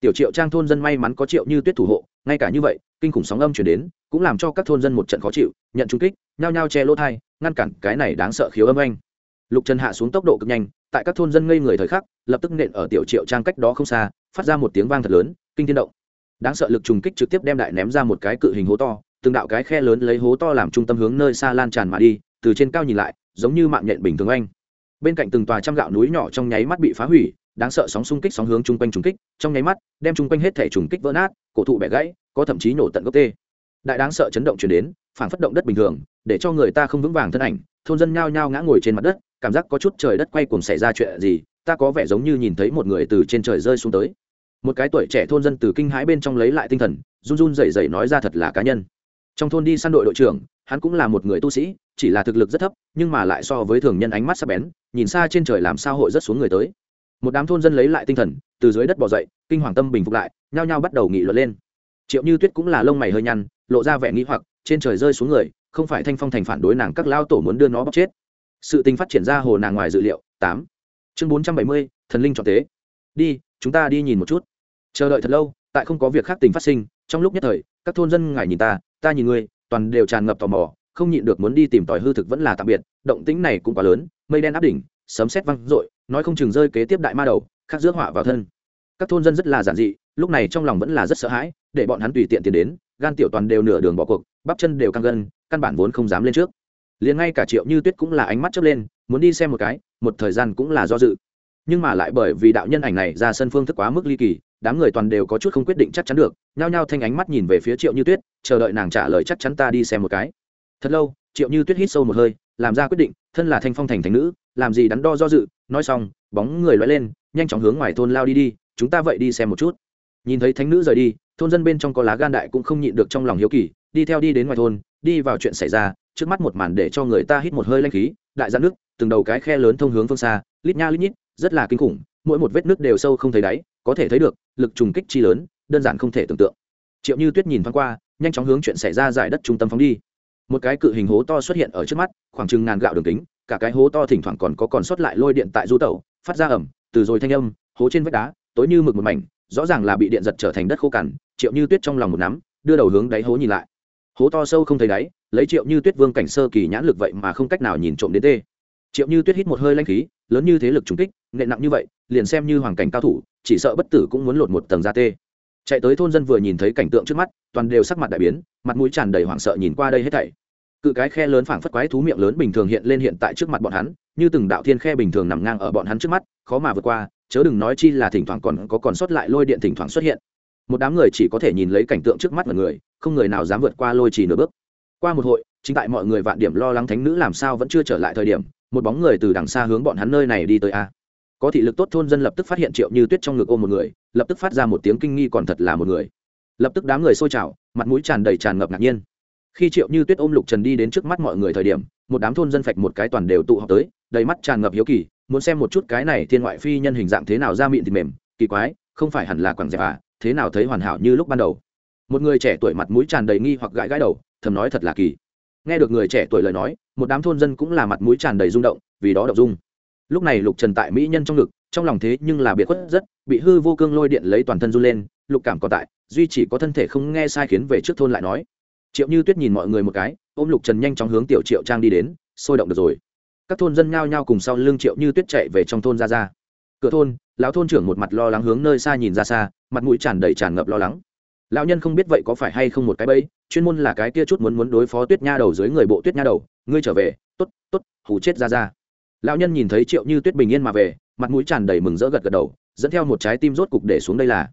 Tiểu triệu trang thôn dân may mắn có triệu như tuyết thủ hộ, ngay cả như vậy, kinh khủng sóng âm chuyển đến, cũng làm cho các thôn dân một trận khó chịu, nhận trung kích, nhao nhao che lỗ thai ngăn cản cái này đáng sợ khiếu âm anh lục trần hạ xuống tốc độ cực nhanh, tại các thôn dân ngây người thời khắc, lập tức nện ở tiểu triệu trang cách đó không xa, phát ra một tiếng vang thật lớn, kinh thiên động. Đáng sợ lực trùng kích trực tiếp đem đại ném ra một cái cự hình hố to, từng đạo cái khe lớn lấy hố to làm trung tâm hướng nơi xa lan tràn mà đi, từ trên cao nhìn lại, giống như mạng nhện bình thường anh. Bên cạnh từng tòa trăm gạo núi nhỏ trong nháy mắt bị phá hủy, đáng sợ sóng xung kích sóng hướng chung quanh trùng kích, trong nháy mắt, đem chung quanh hết thể trùng kích vỡ nát, cổ thụ bẻ gãy, có thậm chí nổ tận gốc tê. Đại đáng sợ chấn động chuyển đến phản phất động đất bình thường, để cho người ta không vững vàng thân ảnh, thôn dân nhao nhao ngã ngồi trên mặt đất cảm giác có chút trời đất quay cùng xảy ra chuyện gì, ta có vẻ giống như nhìn thấy một người từ trên trời rơi xuống tới. Một cái tuổi trẻ thôn dân từ kinh hãi bên trong lấy lại tinh thần, run run rẩy rẩy nói ra thật là cá nhân. Trong thôn đi săn đội đội trưởng, hắn cũng là một người tu sĩ, chỉ là thực lực rất thấp, nhưng mà lại so với thường nhân ánh mắt sắc bén, nhìn xa trên trời làm sao hội rất xuống người tới. Một đám thôn dân lấy lại tinh thần, từ dưới đất bỏ dậy, kinh hoàng tâm bình phục lại, nhao nhao bắt đầu nghị luận lên. Triệu như tuyết cũng là lông mày hơi nhăn, lộ ra vẻ nghĩ hoặc, trên trời rơi xuống người, không phải thanh phong thành phản đối nàng các lao tổ muốn đưa nó bóc chết sự tình phát triển ra hồ nàng ngoài dự liệu, tám. Chương bốn trăm bảy mươi, thần linh chọn tế đi, chúng ta đi nhìn một chút. Chờ đợi thật lâu, tại không có việc khác tình phát sinh, trong lúc nhất thời, các thôn dân ngài nhìn ta ta nhìn ngươi, toàn đều tràn ngập tò mò, không nhịn được muốn đi tìm tòi hư thực vẫn là tạm biệt, động tĩnh này cũng quá lớn, mây đen áp đỉnh, sấm sét văng rội nói không chừng rơi kế tiếp đại ma đầu khắc rước họa vào thân. Các thôn dân rất là giản dị, lúc này trong lòng vẫn là rất sợ hãi, để bọn hắn tùy tiện tiền đến, gan tiểu toàn đều nửa đường bỏ cuộc, bắp chân đều căng gân, căn bản vốn không dám lên trước liền ngay cả triệu như tuyết cũng là ánh mắt chớp lên, muốn đi xem một cái, một thời gian cũng là do dự. Nhưng mà lại bởi vì đạo nhân ảnh này ra sân phương thức quá mức ly kỳ, đám người toàn đều có chút không quyết định chắc chắn được, nhao nhao thanh ánh mắt nhìn về phía triệu như tuyết, chờ đợi nàng trả lời chắc chắn ta đi xem một cái. Thật lâu, triệu như tuyết hít sâu một hơi, làm ra quyết định, thân là thanh phong thành thành nữ, làm gì đắn đo do dự, nói xong, bóng người loay lên, nhanh chóng hướng ngoài thôn lao đi đi, chúng ta vậy đi xem một chút. Nhìn thấy thánh nữ rời đi, thôn dân bên trong có lá gan đại cũng không nhịn được trong lòng hiếu kỳ, đi theo đi đến ngoài thôn, đi vào chuyện xảy ra trước mắt một màn để cho người ta hít một hơi lanh khí, đại giãn nước, từng đầu cái khe lớn thông hướng phương xa, lít nha lít nhít, rất là kinh khủng, mỗi một vết nước đều sâu không thấy đáy, có thể thấy được, lực trùng kích chi lớn, đơn giản không thể tưởng tượng. Triệu như tuyết nhìn thoáng qua, nhanh chóng hướng chuyện xảy ra giải đất trung tâm phóng đi. Một cái cự hình hố to xuất hiện ở trước mắt, khoảng chừng ngàn gạo đường kính, cả cái hố to thỉnh thoảng còn có còn sót lại lôi điện tại du tẩu, phát ra ẩm từ rồi thanh âm, hố trên vách đá, tối như mực một mảnh, rõ ràng là bị điện giật trở thành đất khô cằn, triệu như tuyết trong lòng một nắm, đưa đầu hướng đáy hố nhìn lại hố to sâu không thấy đáy, lấy triệu như tuyết vương cảnh sơ kỳ nhãn lực vậy mà không cách nào nhìn trộm đến tê. Triệu như tuyết hít một hơi lanh khí, lớn như thế lực trúng kích nghệ nặng như vậy, liền xem như hoàng cảnh cao thủ, chỉ sợ bất tử cũng muốn lột một tầng da tê. Chạy tới thôn dân vừa nhìn thấy cảnh tượng trước mắt, toàn đều sắc mặt đại biến, mặt mũi tràn đầy hoảng sợ nhìn qua đây hết thảy. Cự cái khe lớn phảng phất quái thú miệng lớn bình thường hiện lên hiện tại trước mặt bọn hắn, như từng đạo thiên khe bình thường nằm ngang ở bọn hắn trước mắt, khó mà vượt qua, chớ đừng nói chi là thỉnh thoảng còn có còn sót lại lôi điện thỉnh thoảng xuất hiện một đám người chỉ có thể nhìn lấy cảnh tượng trước mắt mọi người, không người nào dám vượt qua lôi trì nửa bước. Qua một hội, chính tại mọi người vạn điểm lo lắng thánh nữ làm sao vẫn chưa trở lại thời điểm, một bóng người từ đằng xa hướng bọn hắn nơi này đi tới a. Có thị lực tốt thôn dân lập tức phát hiện triệu như tuyết trong ngực ôm một người, lập tức phát ra một tiếng kinh nghi còn thật là một người. Lập tức đám người xôi trào, mặt mũi tràn đầy tràn ngập ngạc nhiên. Khi triệu như tuyết ôm lục trần đi đến trước mắt mọi người thời điểm, một đám thôn dân phạch một cái toàn đều tụ họp tới, đầy mắt tràn ngập hiếu kỳ, muốn xem một chút cái này thiên ngoại phi nhân hình dạng thế nào ra miệng thịt mềm, kỳ quái, không phải hẳn là quảng dẹp à? Thế nào thấy hoàn hảo như lúc ban đầu? Một người trẻ tuổi mặt mũi tràn đầy nghi hoặc gãi gãi đầu, thầm nói thật là kỳ. Nghe được người trẻ tuổi lời nói, một đám thôn dân cũng là mặt mũi tràn đầy rung động, vì đó đậu dung. Lúc này lục trần tại mỹ nhân trong ngực, trong lòng thế nhưng là biệt khuất rất, bị hư vô cương lôi điện lấy toàn thân run lên, lục cảm còn tại, duy chỉ có thân thể không nghe sai khiến về trước thôn lại nói. Triệu như tuyết nhìn mọi người một cái, ôm lục trần nhanh chóng hướng tiểu triệu trang đi đến, sôi động được rồi. Các thôn dân nhao nhao cùng sau lưng triệu như tuyết chạy về trong thôn ra ra. Cửa thôn lão thôn trưởng một mặt lo lắng hướng nơi xa nhìn ra xa, mặt mũi tràn đầy tràn ngập lo lắng. Lão nhân không biết vậy có phải hay không một cái bẫy, chuyên môn là cái kia chút muốn muốn đối phó tuyết nha đầu dưới người bộ tuyết nha đầu, ngươi trở về t ố t t ố t hủ chết ra ra. Lão nhân nhìn thấy triệu như tuyết bình yên mà về, mặt mũi tràn đầy mừng rỡ gật gật đầu, dẫn theo một trái tim rốt cục để xuống đây là.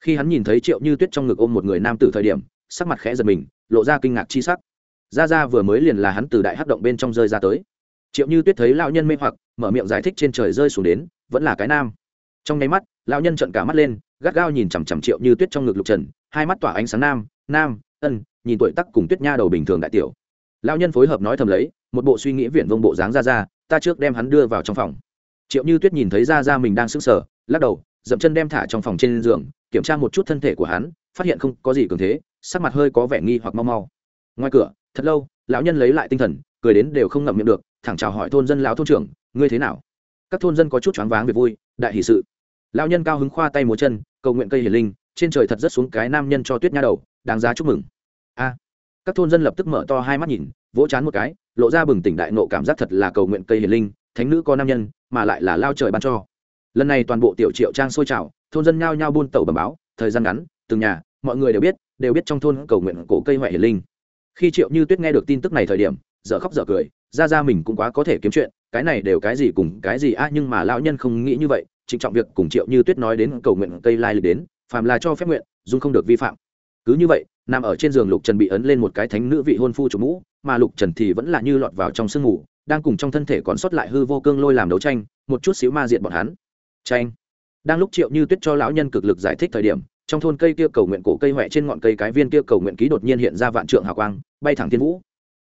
Khi hắn nhìn thấy triệu như tuyết trong ngực ôm một người nam tử thời điểm, sắc mặt khẽ giật mình, lộ ra kinh ngạc chi sắc. Ra ra vừa mới liền là hắn từ đại hắc động bên trong rơi ra tới. Triệu như tuyết thấy lão nhân mê hoặc, mở miệng giải thích trên trời rơi xuống đến, vẫn là cái nam trong nháy mắt, lão nhân trợn cả mắt lên, gắt gao nhìn chằm chằm triệu như tuyết trong ngực lục trần, hai mắt tỏa ánh sáng nam nam, ân, nhìn tuổi tắc cùng tuyết nha đầu bình thường đại tiểu. Lão nhân phối hợp nói thầm lấy, một bộ suy nghĩ viển vông bộ dáng ra ra, ta trước đem hắn đưa vào trong phòng. Triệu như tuyết nhìn thấy ra ra mình đang sững sờ, lắc đầu, dậm chân đem thả trong phòng trên giường, kiểm tra một chút thân thể của hắn, phát hiện không có gì cường thế, sắc mặt hơi có vẻ nghi hoặc mau mau. Ngoài cửa, thật lâu, lão nhân lấy lại tinh thần, cười đến đều không ngậm miệng được, thẳng chào hỏi thôn dân lão thôn trưởng, ngươi thế nào? Các thôn dân có chút choáng váng về vui, đại hỷ sự lão nhân cao hứng khoa tay múa chân, cầu nguyện cây hiền linh, trên trời thật rất xuống cái nam nhân cho tuyết nha đầu, đáng giá chúc mừng. A. Các thôn dân lập tức mở to hai mắt nhìn, vỗ chán một cái, lộ ra bừng tỉnh đại nộ cảm giác thật là cầu nguyện cây hiền linh, thánh nữ có nam nhân, mà lại là lao trời ban cho. Lần này toàn bộ tiểu triệu trang sôi trào, thôn dân nhao nhao buôn tẩu bầm báo, thời gian ngắn, từng nhà, mọi người đều biết đều biết trong thôn cầu nguyện cổ cây huệ hiền linh. Khi triệu như tuyết nghe được tin tức này thời điểm, dở khóc dở cười, ra ra mình cũng quá có thể kiếm chuyện, cái này đều cái gì cùng cái gì a nhưng mà lão nhân không nghĩ như vậy trịnh trọng việc cùng triệu như tuyết nói đến cầu nguyện cây lai lịch đến, phàm là cho phép nguyện dung không được vi phạm. Cứ như vậy, nằm ở trên giường lục trần bị ấn lên một cái thánh nữ vị hôn phu chủ mũ, mà lục trần thì vẫn là như lọt vào trong sương mù, đang cùng trong thân thể còn sót lại hư vô cương lôi làm đấu tranh, một chút xíu ma diện bọn hắn. Tranh đang lúc triệu như tuyết cho lão nhân cực lực giải thích thời điểm, trong thôn cây kia cầu nguyện cổ cây huệ trên ngọn cây cái viên kia cầu nguyện ký đột nhiên hiện ra vạn trượng hào quang, bay thẳng thiên vũ.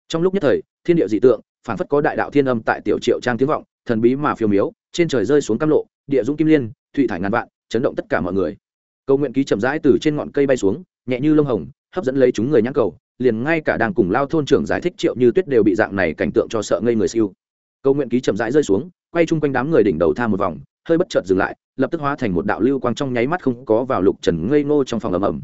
Trong lúc nhất thời, thiên địa dị tượng phản phất có đại đạo thiên âm tại tiểu triệu trang tiếng vọng, thần bí mà phiêu miếu, trên trời rơi xuống cam lộ địa dũng kim liên, thụy thải ngàn vạn, chấn động tất cả mọi người. Cầu nguyện ký chậm rãi từ trên ngọn cây bay xuống, nhẹ như lông hồng, hấp dẫn lấy chúng người nhãn cầu, liền ngay cả đang cùng lao thôn trưởng giải thích triệu như tuyết đều bị dạng này cảnh tượng cho sợ ngây người siêu. Cầu nguyện ký chậm rãi rơi xuống, quay chung quanh đám người đỉnh đầu tha một vòng, hơi bất chợt dừng lại, lập tức hóa thành một đạo lưu quang trong nháy mắt không có vào lục trần ngây ngô trong phòng ầm ầm.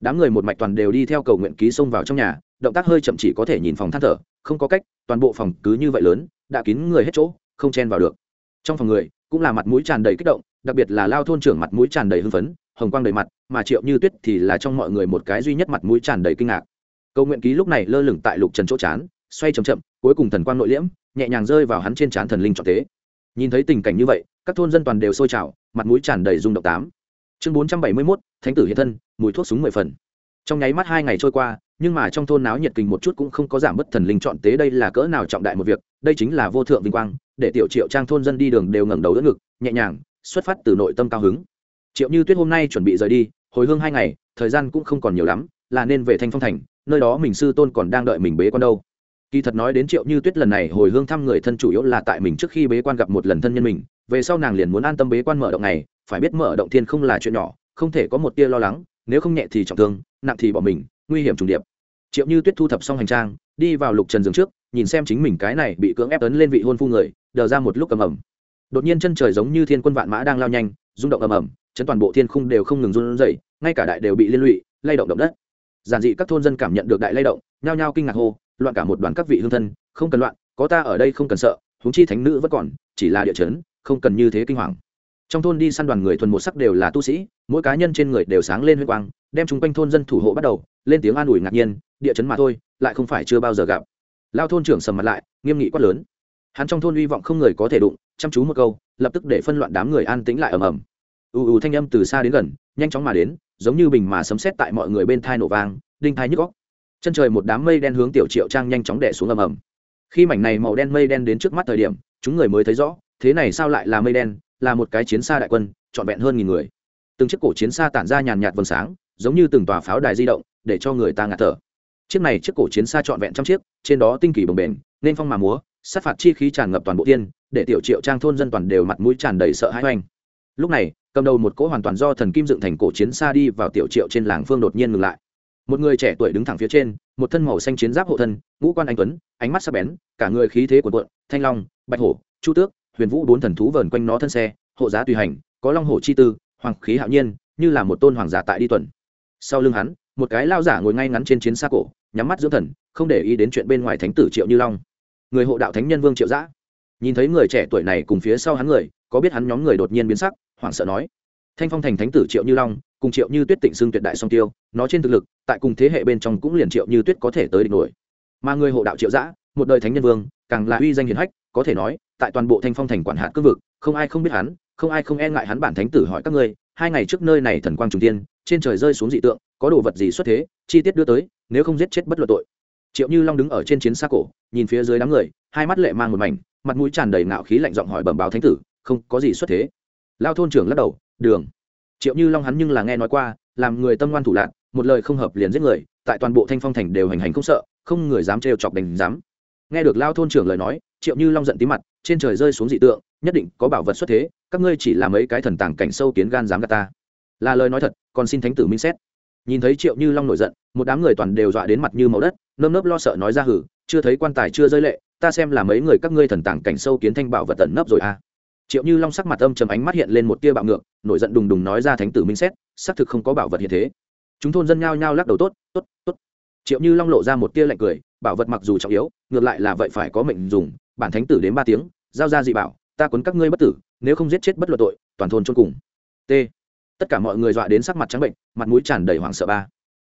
Đám người một mạch toàn đều đi theo cầu nguyện ký xông vào trong nhà, động tác hơi chậm chỉ có thể nhìn phòng than thở, không có cách, toàn bộ phòng cứ như vậy lớn, đã kín người hết chỗ, không chen vào được. Trong phòng người cũng là mặt mũi tràn đầy kích động, đặc biệt là lao thôn trưởng mặt mũi tràn đầy hưng phấn, hồng quang đầy mặt, mà triệu như tuyết thì là trong mọi người một cái duy nhất mặt mũi tràn đầy kinh ngạc. Câu nguyện ký lúc này lơ lửng tại lục trần chỗ chán, xoay chậm chậm, cuối cùng thần quang nội liễm, nhẹ nhàng rơi vào hắn trên trán thần linh trọn tế. Nhìn thấy tình cảnh như vậy, các thôn dân toàn đều sôi trào, mặt mũi tràn đầy rung động tám. Chương bốn trăm bảy mươi mốt, thánh tử hiện thân, mùi thuốc súng mười phần. Trong nháy mắt hai ngày trôi qua, nhưng mà trong thôn náo nhiệt kình một chút cũng không có giảm bớt thần linh chọn tế đây là cỡ nào trọng đại một việc, đây chính là vô thượng vinh quang để tiểu triệu trang thôn dân đi đường đều ngẩng đầu đỡ ngực, nhẹ nhàng, xuất phát từ nội tâm cao hứng. Triệu như tuyết hôm nay chuẩn bị rời đi, hồi hương hai ngày, thời gian cũng không còn nhiều lắm, là nên về thanh phong thành, nơi đó mình sư tôn còn đang đợi mình bế quan đâu. Kỳ thật nói đến triệu như tuyết lần này hồi hương thăm người thân chủ yếu là tại mình trước khi bế quan gặp một lần thân nhân mình, về sau nàng liền muốn an tâm bế quan mở động này phải biết mở động thiên không là chuyện nhỏ, không thể có một tia lo lắng, nếu không nhẹ thì trọng thương, nặng thì bỏ mình, nguy hiểm trùng điệp. Triệu như tuyết thu thập xong hành trang đi vào lục trần giường trước, nhìn xem chính mình cái này bị cưỡng ép ấn lên vị hôn phu người, đờ ra một lúc ầm ầm. Đột nhiên chân trời giống như thiên quân vạn mã đang lao nhanh, rung động ầm ầm, chấn toàn bộ thiên khung đều không ngừng run rẩy, ngay cả đại đều bị liên lụy, lay động động đất. Giản dị các thôn dân cảm nhận được đại lay động, nhao nhao kinh ngạc hô, loạn cả một đoàn các vị hương thân, không cần loạn, có ta ở đây không cần sợ, huống chi thánh nữ vẫn còn, chỉ là địa chấn, không cần như thế kinh hoàng. Trong thôn đi săn đoàn người thuần một sắc đều là tu sĩ, mỗi cá nhân trên người đều sáng lên huy quang, đem chúng quanh thôn dân thủ hộ bắt đầu, lên tiếng an ủi ngạc nhiên, địa chấn mà thôi lại không phải chưa bao giờ gặp. Lao thôn trưởng sầm mặt lại, nghiêm nghị quát lớn. Hắn trong thôn hy vọng không người có thể đụng, chăm chú một câu, lập tức để phân loạn đám người an tĩnh lại ầm ầm. Ù ù thanh âm từ xa đến gần, nhanh chóng mà đến, giống như bình mà sấm sét tại mọi người bên thai nổ vang, đinh thai nhức góc chân trời một đám mây đen hướng tiểu triệu trang nhanh chóng đẻ xuống ầm ầm. Khi mảnh này màu đen mây đen đến trước mắt thời điểm, chúng người mới thấy rõ, thế này sao lại là mây đen, là một cái chiến xa đại quân, trọn vẹn hơn nghìn người. Từng chiếc cổ chiến xa tản ra nhàn nhạt vầng sáng, giống như từng tòa pháo đài di động, để cho người ta ngạt thở chiếc này chiếc cổ chiến xa trọn vẹn trăm chiếc, trên đó tinh kỳ bồng bềnh, nên phong mà múa, sát phạt chi khí tràn ngập toàn bộ tiên để tiểu triệu trang thôn dân toàn đều mặt mũi tràn đầy sợ hãi hoành. Lúc này, cầm đầu một cỗ hoàn toàn do thần kim dựng thành cổ chiến xa đi vào tiểu triệu trên làng phương đột nhiên ngừng lại. Một người trẻ tuổi đứng thẳng phía trên, một thân màu xanh chiến giáp hộ thân, ngũ quan anh tuấn, ánh mắt sắc bén, cả người khí thế cuộn cuộn, thanh long, bạch hổ, chu tước, huyền vũ bốn thần thú vờn quanh nó thân xe, hộ giá tùy hành, có long hổ chi tư, hoàng khí hạo nhiên, như là một tôn hoàng giả tại đi tuần. Sau lưng hắn một cái lao giả ngồi ngay ngắn trên chiến xa cổ, nhắm mắt dưỡng thần, không để ý đến chuyện bên ngoài thánh tử triệu như long. Người hộ đạo thánh nhân vương triệu giã. Nhìn thấy người trẻ tuổi này cùng phía sau hắn người, có biết hắn nhóm người đột nhiên biến sắc, hoảng sợ nói. Thanh phong thành thánh tử triệu như long, cùng triệu như tuyết tịnh xưng tuyệt đại song tiêu, nó trên thực lực, tại cùng thế hệ bên trong cũng liền triệu như tuyết có thể tới địch nổi. Mà người hộ đạo triệu giã, một đời thánh nhân vương, càng là uy danh hiển hách, có thể nói, tại toàn bộ thanh phong thành quản hạt cương vực, không ai không biết hắn, không ai không e ngại hắn bản thánh tử hỏi các ngươi, hai ngày trước nơi này thần quang trùng tiên trên trời rơi xuống dị tượng, có đồ vật gì xuất thế, chi tiết đưa tới, nếu không giết chết bất luận tội. Triệu như long đứng ở trên chiến xa cổ, nhìn phía dưới đám người, hai mắt lệ mang một mảnh, mặt mũi tràn đầy ngạo khí lạnh giọng hỏi bẩm báo thánh tử, không có gì xuất thế. Lao thôn trưởng lắc đầu, đường. Triệu như long hắn nhưng là nghe nói qua, làm người tâm ngoan thủ lạc một lời không hợp liền giết người, tại toàn bộ thanh phong thành đều hành hành không sợ, không người dám trêu chọc đành dám. Nghe được lao thôn trưởng lời nói, triệu như long giận tí mặt, trên trời rơi xuống dị tượng, nhất định có bảo vật xuất thế, các ngươi chỉ là mấy cái thần tàng cảnh sâu kiến gan dám gạt ta là lời nói thật, còn xin thánh tử minh xét. Nhìn thấy triệu như long nổi giận, một đám người toàn đều dọa đến mặt như màu đất, nơm nớp lo sợ nói ra hử, chưa thấy quan tài chưa rơi lệ, ta xem là mấy người các ngươi thần tàng cảnh sâu kiến thanh bảo vật tận nấp rồi à. Triệu như long sắc mặt âm trầm ánh mắt hiện lên một tia bạo ngược, nổi giận đùng đùng nói ra thánh tử minh xét, xác thực không có bảo vật hiện thế. Chúng thôn dân nhao nhao lắc đầu tốt tốt tốt. Triệu như long lộ ra một tia lạnh cười, bảo vật mặc dù trọng yếu, ngược lại là vậy phải có mệnh dùng, bản thánh tử đến ba tiếng, giao ra dị bảo, ta quấn các ngươi bất tử, nếu không giết chết bất luận tội, toàn thôn chôn cùng. T tất cả mọi người dọa đến sắc mặt trắng bệnh, mặt mũi tràn đầy hoảng sợ ba.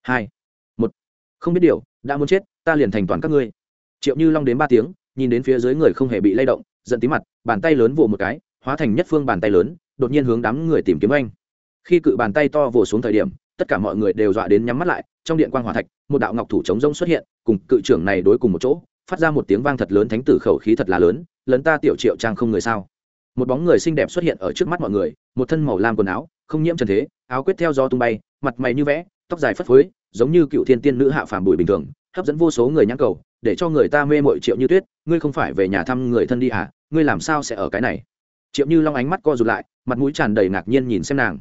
Hai. Một. Không biết điều, đã muốn chết, ta liền thành toàn các ngươi. Triệu như long đến ba tiếng, nhìn đến phía dưới người không hề bị lay động, giận tí mặt, bàn tay lớn vỗ một cái, hóa thành nhất phương bàn tay lớn, đột nhiên hướng đám người tìm kiếm anh. Khi cự bàn tay to vồ xuống thời điểm, tất cả mọi người đều dọa đến nhắm mắt lại, trong điện quan hòa thạch, một đạo ngọc thủ chống rông xuất hiện, cùng cự trưởng này đối cùng một chỗ, phát ra một tiếng vang thật lớn thánh tử khẩu khí thật là lớn lấn ta tiểu triệu trang không người sao? Một bóng người xinh đẹp xuất hiện ở trước mắt mọi người, một thân màu lam quần áo không nhiễm trần thế, áo quyết theo gió tung bay, mặt mày như vẽ, tóc dài phất phới, giống như cựu thiên tiên nữ hạ phàm bụi bình thường, hấp dẫn vô số người nhãn cầu, để cho người ta mê mội triệu như tuyết, ngươi không phải về nhà thăm người thân đi à ngươi làm sao sẽ ở cái này? Triệu như long ánh mắt co rụt lại, mặt mũi tràn đầy ngạc nhiên nhìn xem nàng.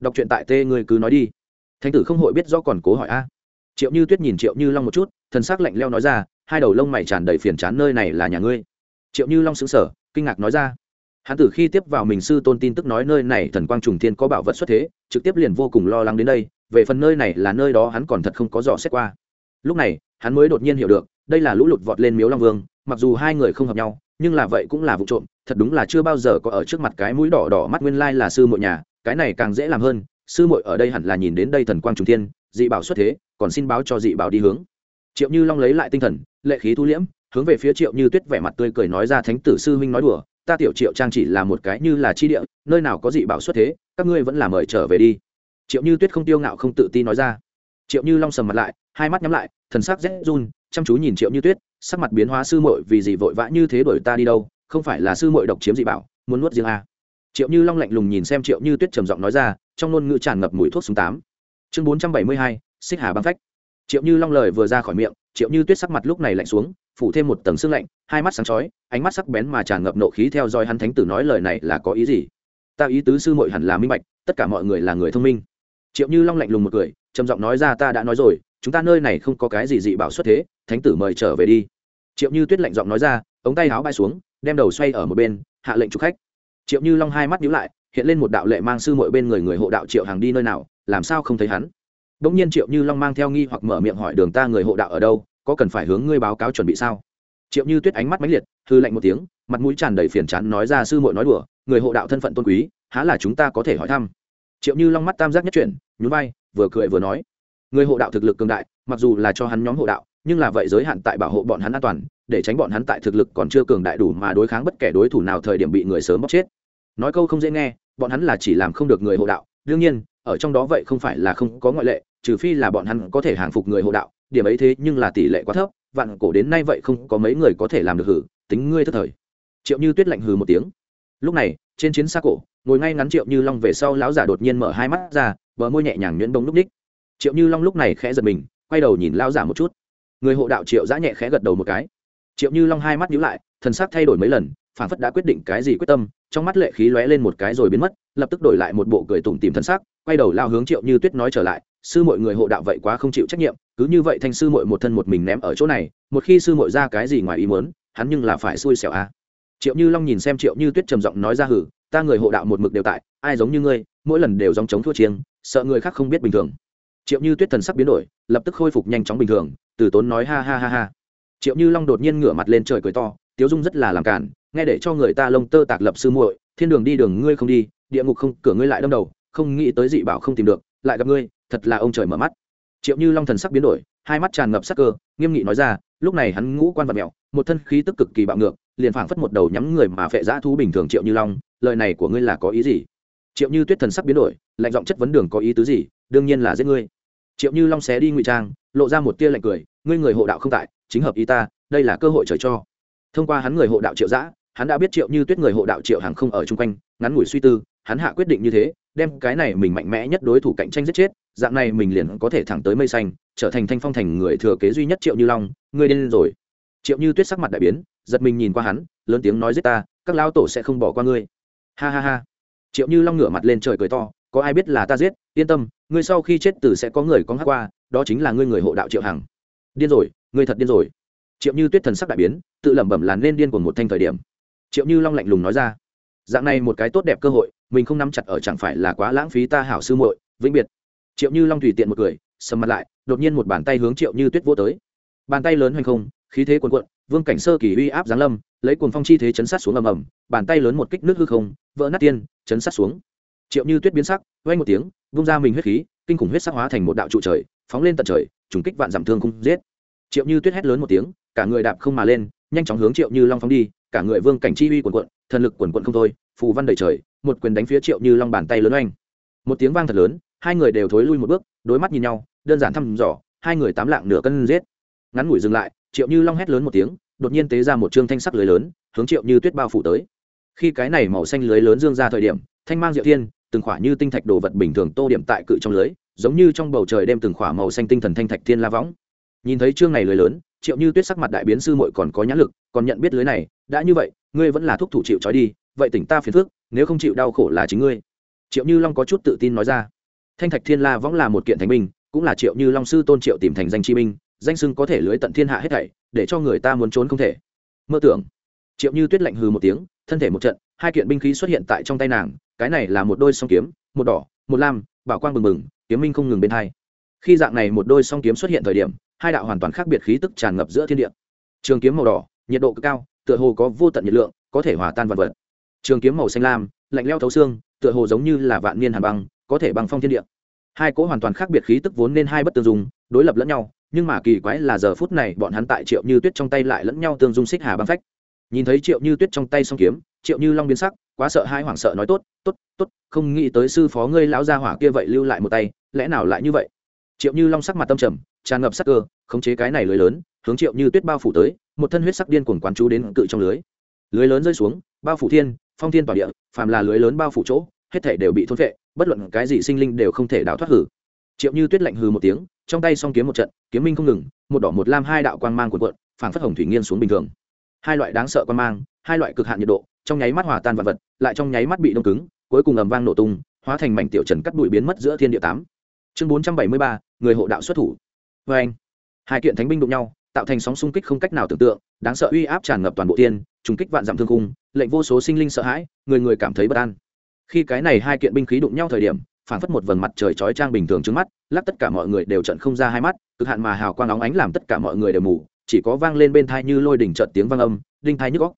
Đọc truyện tại tê ngươi cứ nói đi. Thánh tử không hội biết do còn cố hỏi a. Triệu như tuyết nhìn triệu như long một chút thân xác lạnh leo nói ra, hai đầu lông mày tràn đầy phiền chán, nơi này là nhà ngươi. Triệu như long xứng sở kinh ngạc nói ra hắn từ khi tiếp vào mình sư tôn tin tức nói nơi này thần quang trùng thiên có bảo vật xuất thế, trực tiếp liền vô cùng lo lắng đến đây, về phần nơi này là nơi đó hắn còn thật không có dò xét qua. Lúc này, hắn mới đột nhiên hiểu được, đây là lũ lụt vọt lên miếu long vương, mặc dù hai người không hợp nhau, nhưng là vậy cũng là vụ trộm, thật đúng là chưa bao giờ có ở trước mặt cái mũi đỏ đỏ mắt nguyên lai là sư muội nhà, cái này càng dễ làm hơn, sư muội ở đây hẳn là nhìn đến đây thần quang trùng thiên, dị bảo xuất thế, còn xin báo cho dị bảo đi hướng. Triệu như long lấy lại tinh thần, lệ khí thu liễm, hướng về phía triệu như tuyết vẻ mặt tươi cười nói ra thánh tử sư huynh nói đùa ta tiểu triệu trang chỉ là một cái như là chi địa, nơi nào có dị bảo xuất thế, các ngươi vẫn là mời trở về đi. Triệu như tuyết không tiêu ngạo không tự ti nói ra. Triệu như long sầm mặt lại, hai mắt nhắm lại, thần sắc rét run, chăm chú nhìn triệu như tuyết, sắc mặt biến hóa sư muội vì gì vội vã như thế đổi ta đi đâu, không phải là sư muội độc chiếm dị bảo, muốn nuốt riêng à. triệu như long lạnh lùng nhìn xem triệu như tuyết trầm giọng nói ra, trong ngôn ngữ tràn ngập mùi thuốc súng tám. Chương bốn trăm bảy mươi hai, xích hà băng phách triệu như long lời vừa ra khỏi miệng, triệu như tuyết sắc mặt lúc này lạnh xuống, phủ thêm một tầng sương lạnh, hai mắt sáng chói, ánh mắt sắc bén mà tràn ngập nộ khí theo dõi hắn thánh tử nói lời này là có ý gì? Ta ý tứ sư muội hẳn là minh bạch, tất cả mọi người là người thông minh. Triệu như long lạnh lùng một cười, trầm giọng nói ra ta đã nói rồi, chúng ta nơi này không có cái gì dị bảo xuất thế, thánh tử mời trở về đi. Triệu như tuyết lạnh giọng nói ra, ống tay áo bay xuống, đem đầu xoay ở một bên, hạ lệnh chụp khách. Triệu như long hai mắt nhíu lại, hiện lên một đạo lệ mang sư muội bên người người hộ đạo triệu hàng đi nơi nào, làm sao không thấy hắn? Bỗng nhiên triệu như long mang theo nghi hoặc mở miệng hỏi đường ta người hộ đạo ở đâu, có cần phải hướng ngươi báo cáo chuẩn bị sao? Triệu như tuyết ánh mắt mãnh liệt, hư lạnh một tiếng, mặt mũi tràn đầy phiền chán nói ra sư muội nói đùa, người hộ đạo thân phận tôn quý, há là chúng ta có thể hỏi thăm? Triệu như long mắt tam giác nhất chuyển, nhún vai, vừa cười vừa nói, người hộ đạo thực lực cường đại, mặc dù là cho hắn nhóm hộ đạo, nhưng là vậy giới hạn tại bảo hộ bọn hắn an toàn, để tránh bọn hắn tại thực lực còn chưa cường đại đủ mà đối kháng bất kể đối thủ nào thời điểm bị người sớm bóc chết. Nói câu không dễ nghe, bọn hắn là chỉ làm không được người hộ đạo, đương nhiên ở trong đó vậy không phải là không có ngoại lệ, trừ phi là bọn hắn có thể hàng phục người hộ đạo, điểm ấy thế nhưng là tỷ lệ quá thấp, vạn cổ đến nay vậy không có mấy người có thể làm được hử, tính ngươi thất thời. Triệu như tuyết lạnh hừ một tiếng. Lúc này, trên chiến xa cổ, ngồi ngay ngắn triệu như long về sau lão giả đột nhiên mở hai mắt ra, bờ môi nhẹ nhàng nhuyễn bông lúc ních. Triệu như long lúc này khẽ giật mình, quay đầu nhìn Lão giả một chút. Người hộ đạo triệu giã nhẹ khẽ gật đầu một cái. Triệu như long hai mắt nhíu lại, thần sắc thay đổi mấy lần phản phất đã quyết định cái gì quyết tâm, trong mắt lệ khí lóe lên một cái rồi biến mất, lập tức đổi lại một bộ cười tủm tìm thân sắc quay đầu lao hướng triệu như tuyết nói trở lại, sư mọi người hộ đạo vậy quá không chịu trách nhiệm, cứ như vậy thanh sư mội một thân một mình ném ở chỗ này, một khi sư mội ra cái gì ngoài ý muốn, hắn nhưng là phải xui xẻo à. triệu như long nhìn xem triệu như tuyết trầm giọng nói ra hử ta người hộ đạo một mực đều tại, ai giống như ngươi, mỗi lần đều dòng chống thua chiêng, sợ người khác không biết bình thường triệu như tuyết thần sắc biến đổi, lập tức khôi phục nhanh chóng bình thường, từ tốn nói, ha ha ha ha triệu như long đột nhiên ngửa mặt lên trời cười to, tiếu dung rất là làm cản, nghe để cho người ta lông tơ tạc lập sư muội, thiên đường đi đường ngươi không đi, địa ngục không, cửa ngươi lại đâm đầu không nghĩ tới dị bảo không tìm được, lại gặp ngươi, thật là ông trời mở mắt. Triệu như long thần sắc biến đổi, hai mắt tràn ngập sắc cơ, nghiêm nghị nói ra, lúc này hắn ngũ quan vật mẹo một thân khí tức cực kỳ bạo ngược, liền phảng phất một đầu nhắm người mà phệ dã thú bình thường triệu như long, lời này của ngươi là có ý gì? Triệu như tuyết thần sắc biến đổi, lạnh giọng chất vấn đường có ý tứ gì, đương nhiên là giết ngươi. Triệu như long xé đi ngụy trang, lộ ra một tia lạnh cười, ngươi người hộ đạo không tại, chính hợp ý ta, đây là cơ hội trời cho. Thông qua hắn người hộ đạo triệu giã hắn đã biết triệu như tuyết người hộ đạo triệu hàng không ở chung quanh, ngắn ngủi suy tư hắn hạ quyết định như thế, đem cái này mình mạnh mẽ nhất đối thủ cạnh tranh giết chết, dạng này mình liền có thể thẳng tới mây xanh, trở thành thanh phong thành người thừa kế duy nhất triệu như long, ngươi điên rồi. Triệu như tuyết sắc mặt đại biến, giật mình nhìn qua hắn, lớn tiếng nói giết ta, các lao tổ sẽ không bỏ qua ngươi. Ha ha ha. Triệu như long ngửa mặt lên trời cười to, có ai biết là ta giết, yên tâm, ngươi sau khi chết tử sẽ có người có hát qua, đó chính là ngươi người hộ đạo triệu hằng. Điên rồi, ngươi thật điên rồi. Triệu như tuyết thần sắc đại biến, tự lẩm bẩm là nên điên của một thanh thời điểm. Triệu như long lạnh lùng nói ra, dạng này một cái tốt đẹp cơ hội mình không nắm chặt ở chẳng phải là quá lãng phí ta hảo sư muội, vĩnh biệt. Triệu như long tùy tiện một cười, sầm mặt lại, đột nhiên một bàn tay hướng triệu như tuyết vô tới. Bàn tay lớn hoành không, khí thế cuồn cuộn, vương cảnh sơ kỳ uy áp giáng lâm, lấy cuồng phong chi thế chấn sát xuống ầm ầm, bàn tay lớn một kích nước hư không, vỡ nát tiên, chấn sát xuống. Triệu như tuyết biến sắc, vang một tiếng, vung ra mình huyết khí, kinh khủng huyết sắc hóa thành một đạo trụ trời, phóng lên tận trời, trùng kích vạn giảm thương không giết. Triệu như tuyết hét lớn một tiếng, cả người đạp không mà lên, nhanh chóng hướng triệu như long phóng đi, cả người vương cảnh chi uy cuồn cuộn thần lực quần quận không thôi, phù văn đầy trời, một quyền đánh phía triệu như long bàn tay lớn oanh. Một tiếng vang thật lớn, hai người đều thối lui một bước, đối mắt nhìn nhau, đơn giản thăm dò, hai người tám lạng nửa cân giết. Ngắn ngủi dừng lại, triệu như long hét lớn một tiếng, đột nhiên tế ra một trương thanh sắc lưới lớn, hướng triệu như tuyết bao phủ tới. Khi cái này màu xanh lưới lớn dương ra thời điểm, thanh mang diệu thiên, từng khỏa như tinh thạch đồ vật bình thường tô điểm tại cự trong lưới, giống như trong bầu trời đem từng khỏa màu xanh tinh thần thanh thạch thiên la võng. Nhìn thấy chương này lưới lớn, triệu như tuyết sắc mặt đại biến sư muội còn có nhãn lực, còn nhận biết lưới này đã như vậy ngươi vẫn là thúc thủ chịu trói đi vậy tỉnh ta phiền phước nếu không chịu đau khổ là chính ngươi. Triệu như long có chút tự tin nói ra. Thanh thạch thiên la võng là một kiện thánh binh cũng là triệu như long sư tôn triệu tìm thành danh chi minh, danh sưng có thể lưới tận thiên hạ hết thảy để cho người ta muốn trốn không thể. Mơ tưởng. Triệu như tuyết lạnh hừ một tiếng thân thể một trận hai kiện binh khí xuất hiện tại trong tay nàng cái này là một đôi song kiếm một đỏ một lam bảo quang bừng bừng kiếm minh không ngừng bên hai. Khi dạng này một đôi song kiếm xuất hiện thời điểm hai đạo hoàn toàn khác biệt khí tức tràn ngập giữa thiên địa. Trường kiếm màu đỏ nhiệt độ cực cao tựa hồ có vô tận nhiệt lượng, có thể hòa tan vật vật. Trường kiếm màu xanh lam, lạnh leo thấu xương, tựa hồ giống như là vạn niên hàn băng, có thể băng phong thiên địa. Hai cỗ hoàn toàn khác biệt khí tức vốn nên hai bất tương dung, đối lập lẫn nhau, nhưng mà kỳ quái là giờ phút này bọn hắn tại triệu như tuyết trong tay lại lẫn nhau tương dung xích hà băng phách. Nhìn thấy triệu như tuyết trong tay song kiếm, triệu như long biến sắc, quá sợ hai hoảng sợ nói tốt tốt tốt, không nghĩ tới sư phó ngươi lão gia hỏa kia vậy lưu lại một tay, lẽ nào lại như vậy? Triệu như long sắc mặt tâm trầm, tràn ngập sắc cơ, khống chế cái này lưới lớn, hướng triệu như tuyết bao phủ tới một thân huyết sắc điên cuồng quán chú đến cự trong lưới. Lưới lớn rơi xuống, bao phủ thiên, phong thiên tỏa địa, phàm là lưới lớn bao phủ chỗ, hết thể đều bị thôn vệ bất luận cái gì sinh linh đều không thể đào thoát hử. Triệu như tuyết lạnh hừ một tiếng, trong tay song kiếm một trận, kiếm minh không ngừng, một đỏ một lam hai đạo quang mang cuộn cuộn, phảng phất hồng thủy nghiên xuống bình thường. Hai loại đáng sợ quang mang, hai loại cực hạn nhiệt độ, trong nháy mắt hòa tan vật vật, lại trong nháy mắt bị đông cứng, cuối cùng ầm vang nổ tung, hóa thành mảnh tiểu trần cắt bụi biến mất giữa thiên địa tám. Chương bốn trăm bảy mươi ba, người hộ đạo xuất thủ. Vê anh hai kiện thánh binh đụng nhau tạo thành sóng xung kích không cách nào tưởng tượng, đáng sợ uy áp tràn ngập toàn bộ tiên trùng kích vạn dặm thương cung lệnh vô số sinh linh sợ hãi, người người cảm thấy bất an. Khi cái này hai kiện binh khí đụng nhau thời điểm phản phất một vầng mặt trời chói trang bình thường trước mắt, lắc tất cả mọi người đều trận không ra hai mắt, cực hạn mà hào quang óng ánh làm tất cả mọi người đều mù, chỉ có vang lên bên thai như lôi đỉnh trận tiếng vang âm, đinh thai nhức góc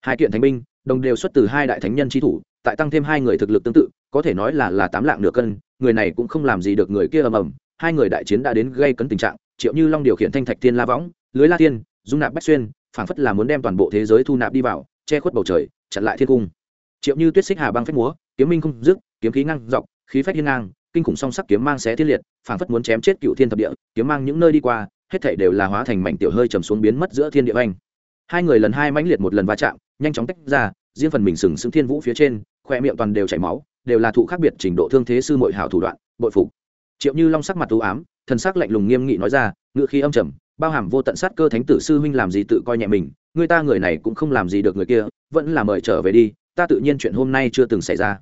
hai kiện thánh binh, đồng đều xuất từ hai đại thánh nhân trí thủ, tại tăng thêm hai người thực lực tương tự, có thể nói là là tám lạng nửa cân, người này cũng không làm gì được người kia ầm ầm, hai người đại chiến đã đến gây cấn tình trạng, triệu như long điều khiển thanh thạch thiên la võng lưới la tiên, dung nạp bách xuyên, phảng phất là muốn đem toàn bộ thế giới thu nạp đi vào, che khuất bầu trời, chặn lại thiên cung. Triệu như tuyết xích hà băng phách múa, kiếm minh không dứt, kiếm khí ngang dọc, khí phách hiên ngang, kinh khủng song sắc kiếm mang xé thiên liệt, phảng phất muốn chém chết cựu thiên thập địa, kiếm mang những nơi đi qua, hết thảy đều là hóa thành mảnh tiểu hơi trầm xuống biến mất giữa thiên địa anh hai người lần hai mãnh liệt một lần va chạm, nhanh chóng tách ra, riêng phần mình sừng sững thiên vũ phía trên, khoe miệng toàn đều chảy máu, đều là thụ khác biệt trình độ thương thế sư mội hảo thủ đoạn, bội phục. Triệu như long sắc mặt t ám, thần sắc lạnh lùng nghiêm nghị nói ra ngự khí âm trầm bao hàm vô tận sát cơ thánh tử sư huynh làm gì tự coi nhẹ mình, người ta người này cũng không làm gì được người kia, vẫn là mời trở về đi, ta tự nhiên chuyện hôm nay chưa từng xảy ra.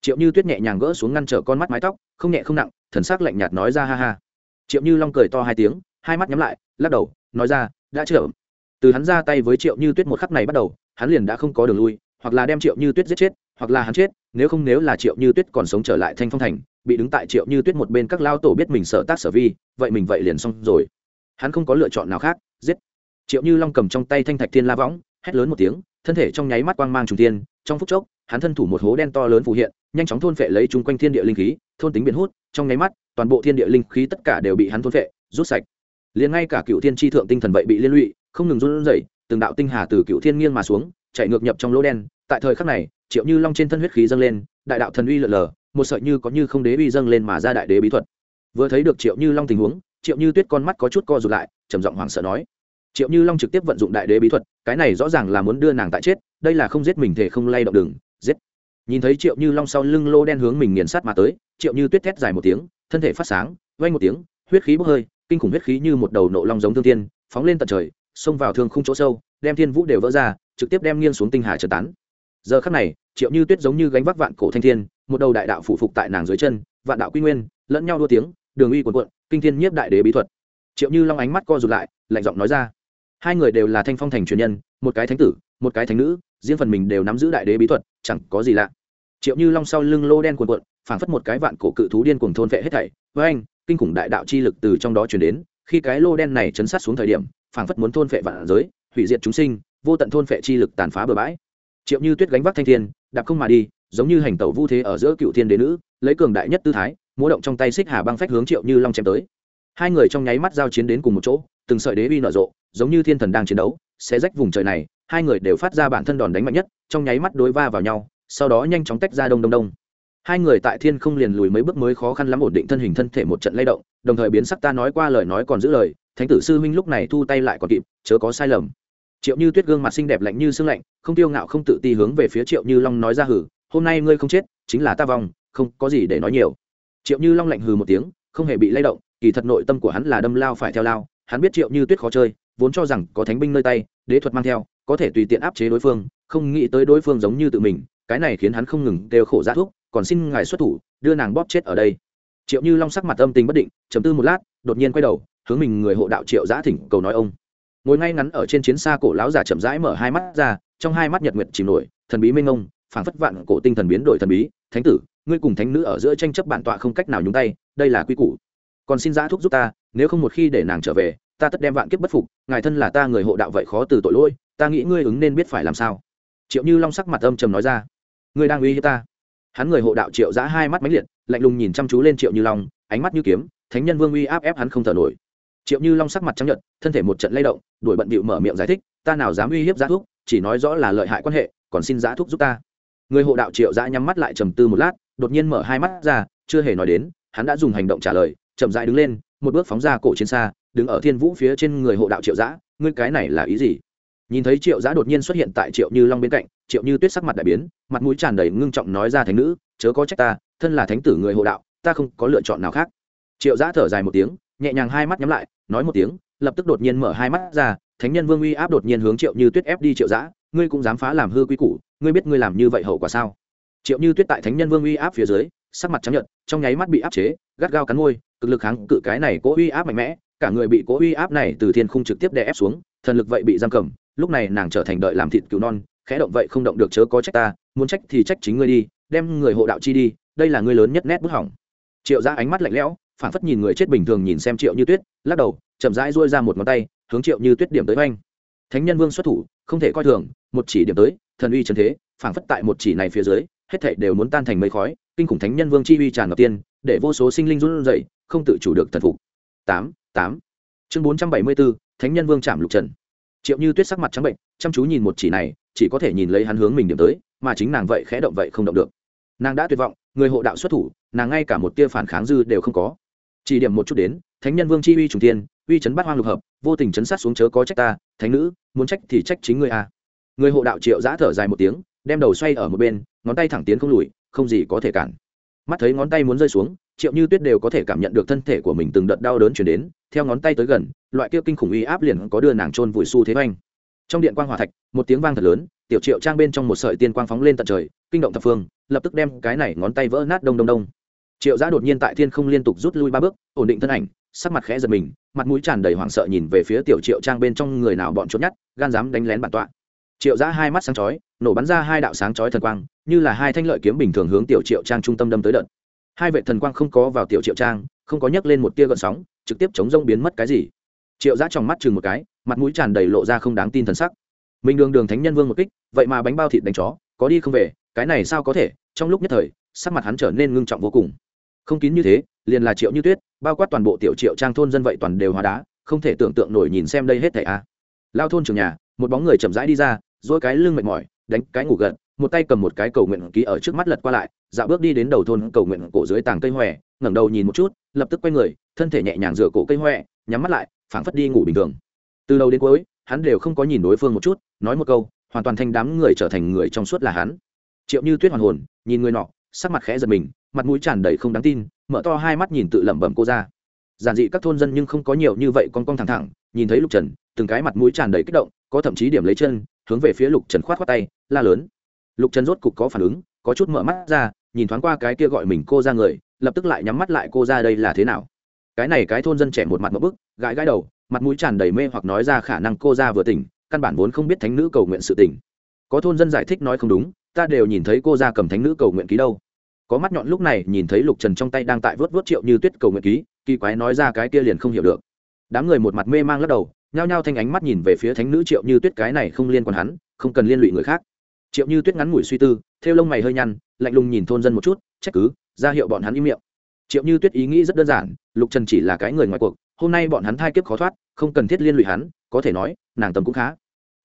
Triệu như tuyết nhẹ nhàng gỡ xuống ngăn trở con mắt mái tóc, không nhẹ không nặng, thần sắc lạnh nhạt nói ra ha ha. Triệu như long cười to hai tiếng, hai mắt nhắm lại, lắc đầu, nói ra, đã chở từ hắn ra tay với triệu như tuyết một khắc này bắt đầu, hắn liền đã không có đường lui, hoặc là đem triệu như tuyết giết chết, hoặc là hắn chết, nếu không nếu là triệu như tuyết còn sống trở lại thanh phong thành, bị đứng tại triệu như tuyết một bên các lao tổ biết mình sợ tác sở vi, vậy mình vậy liền xong rồi hắn không có lựa chọn nào khác, giết. Triệu như long cầm trong tay thanh thạch thiên la võng, hét lớn một tiếng, thân thể trong nháy mắt quang mang trùng tiên trong phút chốc, hắn thân thủ một hố đen to lớn phù hiện, nhanh chóng thôn phệ lấy chung quanh thiên địa linh khí, thôn tính biển hút. Trong nháy mắt, toàn bộ thiên địa linh khí tất cả đều bị hắn thôn phệ, rút sạch. Liền ngay cả cựu thiên tri thượng tinh thần vậy bị liên lụy, không ngừng run rẩy, từng đạo tinh hà từ cựu thiên nghiêng mà xuống, chạy ngược nhập trong lỗ đen. Tại thời khắc này, triệu như long trên thân huyết khí dâng lên, đại đạo thần uy lượn lờ, một sợi như có như không đế uy dâng lên mà ra đại đế bí thuật. Vừa thấy được triệu như long tình huống triệu như tuyết con mắt có chút co rụt lại, trầm giọng hoảng sợ nói, triệu như long trực tiếp vận dụng đại đế bí thuật, cái này rõ ràng là muốn đưa nàng tại chết, đây là không giết mình thể không lay động đường, giết. Nhìn thấy triệu như long sau lưng lô đen hướng mình nghiền sát mà tới, triệu như tuyết thét dài một tiếng, thân thể phát sáng vay một tiếng, huyết khí bốc hơi, kinh khủng huyết khí như một đầu nộ long giống thương tiên phóng lên tận trời, xông vào thương khung chỗ sâu, đem thiên vũ đều vỡ ra, trực tiếp đem nghiêng xuống tinh hà trật tán. Giờ khắc này, triệu như tuyết giống như gánh vác vạn cổ thanh thiên, một đầu đại đạo phụ phục tại nàng dưới chân, vạn đạo quy nguyên, lẫn nhau đua tiếng, đường uy quần quận kinh thiên nhiếp đại đế bí thuật. Triệu như long ánh mắt co rụt lại, lạnh giọng nói ra. Hai người đều là thanh phong thành truyền nhân, một cái thánh tử, một cái thánh nữ, riêng phần mình đều nắm giữ đại đế bí thuật, chẳng có gì lạ. Triệu như long sau lưng lô đen cuồn cuộn, phảng phất một cái vạn cổ cự thú điên cuồng thôn vệ hết thảy. Với anh kinh khủng đại đạo chi lực từ trong đó truyền đến, khi cái lô đen này chấn sát xuống thời điểm, phảng phất muốn thôn vệ vạn giới, hủy diệt chúng sinh, vô tận thôn vệ chi lực tàn phá bừa bãi. Triệu như tuyết gánh vác thanh thiên, đạp không mà đi, giống như hành tẩu vu thế ở giữa cựu thiên đế nữ, lấy cường đại nhất tư thái múa động trong tay xích hà băng phách hướng triệu như long chém tới. Hai người trong nháy mắt giao chiến đến cùng một chỗ, từng sợi đế uy nở rộ, giống như thiên thần đang chiến đấu sẽ rách vùng trời này, hai người đều phát ra bản thân đòn đánh mạnh nhất, trong nháy mắt đối va vào nhau, sau đó nhanh chóng tách ra đông đông đông. Hai người tại thiên không liền lùi mấy bước mới khó khăn lắm ổn định thân hình thân thể một trận lay động, đồng thời biến sắc ta nói qua lời nói còn giữ lời, thánh tử sư huynh lúc này thu tay lại còn kịp, chớ có sai lầm. Triệu như tuyết gương mặt xinh đẹp lạnh như sương lạnh, không tiêu ngạo không tự ti hướng về phía triệu như long nói ra hử, hôm nay ngươi không chết, chính là ta vong, không có gì để nói nhiều triệu như long lạnh hừ một tiếng, không hề bị lay động, kỳ thật nội tâm của hắn là đâm lao phải theo lao, hắn biết triệu như tuyết khó chơi, vốn cho rằng có thánh binh nơi tay, đế thuật mang theo, có thể tùy tiện áp chế đối phương, không nghĩ tới đối phương giống như tự mình, cái này khiến hắn không ngừng đều khổ ra thuốc còn xin ngài xuất thủ, đưa nàng bóp chết ở đây. Triệu như long sắc mặt âm tình bất định chấm tư một lát, đột nhiên quay đầu, hướng mình người hộ đạo triệu giã thỉnh cầu nói ông. Ngồi ngay ngắn ở trên chiến xa cổ lão giả chậm rãi mở hai mắt ra, trong hai mắt nhật nguyệt chìm nổi, thần bí minh ông phảng phất vạn cổ tinh thần biến đổi thần bí, thánh tử ngươi cùng thánh nữ ở giữa tranh chấp bản tọa không cách nào nhúng tay, đây là quy củ. Còn xin giã thúc giúp ta, nếu không một khi để nàng trở về, ta tất đem vạn kiếp bất phục, ngài thân là ta người hộ đạo vậy khó từ tội lỗi, ta nghĩ ngươi ứng nên biết phải làm sao. Triệu như long sắc mặt âm trầm nói ra. Ngươi đang uy hiếp ta. Hắn người hộ đạo triệu giã hai mắt máy liệt, lạnh lùng nhìn chăm chú lên triệu như long, ánh mắt như kiếm, thánh nhân vương uy áp ép hắn không thở nổi. Triệu như long sắc mặt trắng nhợt, thân thể một trận lay động, đuổi bận bịu mở miệng giải thích, ta nào dám uy hiếp giã thúc, chỉ nói rõ là lợi hại quan hệ, còn xin giã thúc giúp ta. Người hộ đạo triệu giã nhắm mắt lại trầm tư một lát đột nhiên mở hai mắt ra, chưa hề nói đến, hắn đã dùng hành động trả lời, chậm dại đứng lên, một bước phóng ra cổ chiến xa, đứng ở thiên vũ phía trên người hộ đạo triệu giã, ngươi cái này là ý gì? Nhìn thấy triệu giã đột nhiên xuất hiện tại triệu như long bên cạnh, triệu như tuyết sắc mặt đại biến, mặt mũi tràn đầy ngưng trọng nói ra thánh nữ, chớ có trách ta, thân là thánh tử người hộ đạo, ta không có lựa chọn nào khác. Triệu giã thở dài một tiếng, nhẹ nhàng hai mắt nhắm lại, nói một tiếng, lập tức đột nhiên mở hai mắt ra, thánh nhân vương uy áp đột nhiên hướng triệu như tuyết ép đi triệu giã, ngươi cũng dám phá làm hư quy củ, ngươi biết ngươi làm như vậy hậu quả sao? Triệu như tuyết tại thánh nhân vương uy áp phía dưới, sắc mặt trắng nhợt, trong nháy mắt bị áp chế, gắt gao cắn môi, cực lực kháng cự cái này cố uy áp mạnh mẽ, cả người bị cố uy áp này từ thiên khung trực tiếp đè ép xuống, thần lực vậy bị giam cầm, lúc này nàng trở thành đợi làm thịt cứu non, khẽ động vậy không động được chớ có trách ta, muốn trách thì trách chính ngươi đi, đem người hộ đạo chi đi, đây là ngươi lớn nhất nét bút hỏng. Triệu ra ánh mắt lạnh lẽo, phản phất nhìn người chết bình thường nhìn xem triệu như tuyết, lắc đầu, chậm rãi duỗi ra một ngón tay, hướng triệu như tuyết điểm tới oanh. Thánh nhân vương xuất thủ, không thể coi thường, một chỉ điểm tới, thần uy trần thế, phản phất tại một chỉ này phía dưới hết thảy đều muốn tan thành mây khói, kinh khủng thánh nhân vương chi uy tràn ngập tiên, để vô số sinh linh run rẩy, không tự chủ được thần phục. Tám tám. Chương bốn trăm bảy mươi bốn thánh nhân vương chạm lục trần. Triệu như tuyết sắc mặt trắng bệnh, chăm chú nhìn một chỉ này, chỉ có thể nhìn lấy hắn hướng mình điểm tới, mà chính nàng vậy khẽ động vậy không động được. Nàng đã tuyệt vọng, người hộ đạo xuất thủ, nàng ngay cả một tia phản kháng dư đều không có. Chỉ điểm một chút đến, thánh nhân vương chi uy trùng tiên uy chấn bát hoang lục hợp, vô tình chấn sát xuống chớ có trách ta, thánh nữ, muốn trách thì trách chính ngươi à? người hộ đạo triệu giã thở dài một tiếng đem đầu xoay ở một bên, ngón tay thẳng tiến không lùi, không gì có thể cản. Mắt thấy ngón tay muốn rơi xuống, triệu như tuyết đều có thể cảm nhận được thân thể của mình từng đợt đau đớn chuyển đến, theo ngón tay tới gần, loại kia kinh khủng uy áp liền có đưa nàng trôn vùi xu thế oanh. Trong điện quang hòa thạch, một tiếng vang thật lớn, tiểu triệu trang bên trong một sợi tiên quang phóng lên tận trời, kinh động thập phương, lập tức đem cái này ngón tay vỡ nát đông đông đông. Triệu giã đột nhiên tại thiên không liên tục rút lui ba bước, ổn định thân ảnh, sắc mặt khẽ giật mình, mặt mũi tràn đầy hoảng sợ nhìn về phía tiểu triệu trang bên trong người nào bọn trốn nhát gan dám đánh lén bản tọa triệu giã hai mắt sáng chói, nổ bắn ra hai đạo sáng chói thần quang, như là hai thanh lợi kiếm bình thường hướng tiểu triệu trang trung tâm đâm tới đợt. Hai vệ thần quang không có vào tiểu triệu trang, không có nhấc lên một tia gợn sóng, trực tiếp chống rông biến mất cái gì. Triệu giã trong mắt chừng một cái, mặt mũi tràn đầy lộ ra không đáng tin thần sắc. Mình đường đường thánh nhân vương một kích, vậy mà bánh bao thịt đánh chó, có đi không về, cái này sao có thể? Trong lúc nhất thời, sắc mặt hắn trở nên ngưng trọng vô cùng. Không kín như thế, liền là triệu như tuyết, bao quát toàn bộ tiểu triệu trang thôn dân vậy toàn đều hóa đá, không thể tưởng tượng nổi nhìn xem đây hết thảy a. Lao thôn trường nhà, một bóng người chậm rãi đi ra dỗi cái lưng mệt mỏi, đánh cái ngủ gật, một tay cầm một cái cầu nguyện ký ở trước mắt lật qua lại dạo bước đi đến đầu thôn cầu nguyện cổ dưới tàng cây hoè ngẩng đầu nhìn một chút, lập tức quay người, thân thể nhẹ nhàng dựa cổ cây hoè nhắm mắt lại, phảng phất đi ngủ bình thường. Từ đầu đến cuối, hắn đều không có nhìn đối phương một chút, nói một câu, hoàn toàn thanh đám người trở thành người trong suốt là hắn. Triệu như tuyết hoàn hồn, nhìn người nọ, sắc mặt khẽ giật mình, mặt mũi tràn đầy không đáng tin, mở to hai mắt nhìn tự lẩm bẩm cô ra. Giản dị các thôn dân nhưng không có nhiều như vậy con con thẳng thẳng, nhìn thấy lục trần, từng cái mặt mũi tràn đầy kích động, có thậm chí điểm lấy chân hướng về phía lục trần khoát khoát tay, la lớn. Lục trần rốt cục có phản ứng, có chút mở mắt ra, nhìn thoáng qua cái kia gọi mình cô ra người, lập tức lại nhắm mắt lại cô ra đây là thế nào. Cái này cái thôn dân trẻ một mặt một bức, gãi gãi đầu, mặt mũi tràn đầy mê hoặc nói ra khả năng cô ra vừa tỉnh, căn bản vốn không biết thánh nữ cầu nguyện sự tỉnh. Có thôn dân giải thích nói không đúng, ta đều nhìn thấy cô ra cầm thánh nữ cầu nguyện ký đâu. Có mắt nhọn lúc này nhìn thấy lục trần trong tay đang tại vớt vớt triệu như tuyết cầu nguyện ký, kỳ quái nói ra cái kia liền không hiểu được. Đám người một mặt mê mang lắc đầu nhao nhao thanh ánh mắt nhìn về phía thánh nữ triệu như tuyết, cái này không liên quan hắn, không cần liên lụy người khác. Triệu như tuyết ngắn ngủi suy tư, theo lông mày hơi nhăn, lạnh lùng nhìn thôn dân một chút, trách cứ, ra hiệu bọn hắn im miệng. Triệu như tuyết ý nghĩ rất đơn giản, lục trần chỉ là cái người ngoài cuộc, hôm nay bọn hắn thai kiếp khó thoát, không cần thiết liên lụy hắn, có thể nói, nàng tầm cũng khá.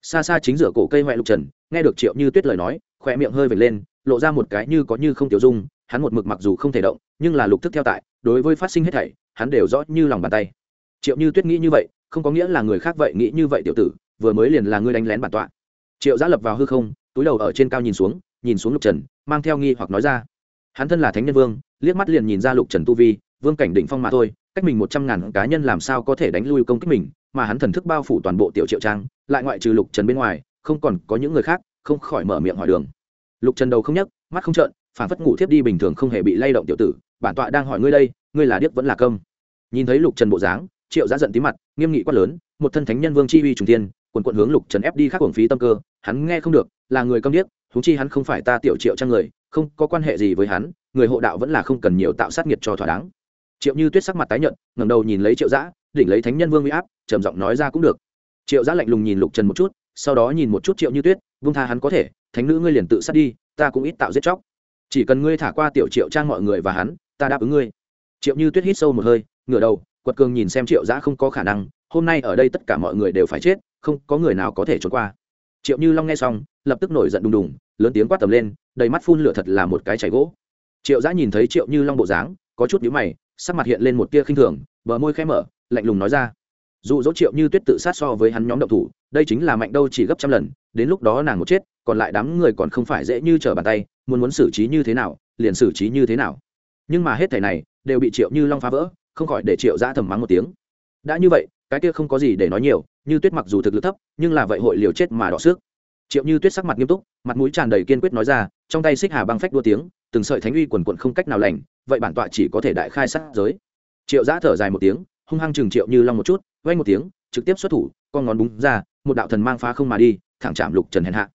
Xa xa chính giữa cổ cây ngoại lục trần, nghe được triệu như tuyết lời nói, khỏe miệng hơi vệt lên, lộ ra một cái như có như không tiểu dung, hắn một mực mặc dù không thể động, nhưng là lục thức theo tại, đối với phát sinh hết thảy, hắn đều rõ như lòng bàn tay. Triệu như tuyết nghĩ như vậy không có nghĩa là người khác vậy nghĩ như vậy tiểu tử, vừa mới liền là ngươi đánh lén bản tọa. Triệu giã lập vào hư không, túi đầu ở trên cao nhìn xuống nhìn xuống lục trần, mang theo nghi hoặc nói ra. Hắn thân là thánh nhân vương, liếc mắt liền nhìn ra lục trần tu vi, vương cảnh định phong mà thôi, cách mình một trăm ngàn cá nhân làm sao có thể đánh lui công kích mình, mà hắn thần thức bao phủ toàn bộ tiểu triệu trang, lại ngoại trừ lục trần bên ngoài, không còn có những người khác, không khỏi mở miệng hỏi đường. Lục trần đầu không nhấc, mắt không trợn, phản phất ngủ thiếp đi bình thường không hề bị lay động tiểu tử, bản tọa đang hỏi ngươi đây, ngươi là điếc vẫn là công nhìn thấy lục trần bộ dáng triệu giá giận tí mặt, nghiêm nghị quát lớn, một thân thánh nhân vương chi uy trùng tiên quần quận hướng lục trần ép đi khắc hưởng phí tâm cơ, hắn nghe không được, là người câm điếc húng chi hắn không phải ta tiểu triệu trang người, không có quan hệ gì với hắn, người hộ đạo vẫn là không cần nhiều tạo sát nghiệt cho thỏa đáng. Triệu như tuyết sắc mặt tái nhận ngẩng đầu nhìn lấy triệu giã, đỉnh lấy thánh nhân vương uy áp, trầm giọng nói ra cũng được. Triệu giã lạnh lùng nhìn lục trần một chút, sau đó nhìn một chút triệu như tuyết vung tha hắn có thể, thánh nữ ngươi liền tự sát đi, ta cũng ít tạo giết chóc. Chỉ cần ngươi thả qua tiểu triệu trang mọi người và hắn, ta đáp ứng ngươi. Triệu như tuyết hít sâu một hơi, ngửa đầu quật cường nhìn xem triệu giã không có khả năng, hôm nay ở đây tất cả mọi người đều phải chết, không có người nào có thể trốn qua. Triệu như long nghe xong, lập tức nổi giận đùng đùng, lớn tiếng quát tầm lên, đầy mắt phun lửa thật là một cái chảy gỗ. Triệu giã nhìn thấy triệu như long bộ dáng, có chút nhữ mày, sắc mặt hiện lên một tia khinh thường, bờ môi khẽ mở, lạnh lùng nói ra. Dù dỗ triệu như tuyết tự sát so với hắn nhóm động thủ, đây chính là mạnh đâu chỉ gấp trăm lần, đến lúc đó nàng một chết, còn lại đám người còn không phải dễ như trở bàn tay, muốn muốn xử trí như thế nào, liền xử trí như thế nào. Nhưng mà hết thảy này, đều bị triệu như long phá vỡ không khỏi để triệu giã thầm mắng một tiếng. Đã như vậy, cái kia không có gì để nói nhiều, như tuyết mặc dù thực lực thấp, nhưng là vậy hội liều chết mà đỏ sức. Triệu như tuyết sắc mặt nghiêm túc, mặt mũi tràn đầy kiên quyết nói ra, trong tay xích hà băng phách đua tiếng, từng sợi thánh uy quần quận không cách nào lành, vậy bản tọa chỉ có thể đại khai sát giới. Triệu giã thở dài một tiếng, hung hăng chừng triệu như long một chút vay một tiếng, trực tiếp xuất thủ, con ngón búng ra, một đạo thần mang phá không mà đi, thẳng chạm lục trần hèn hạ.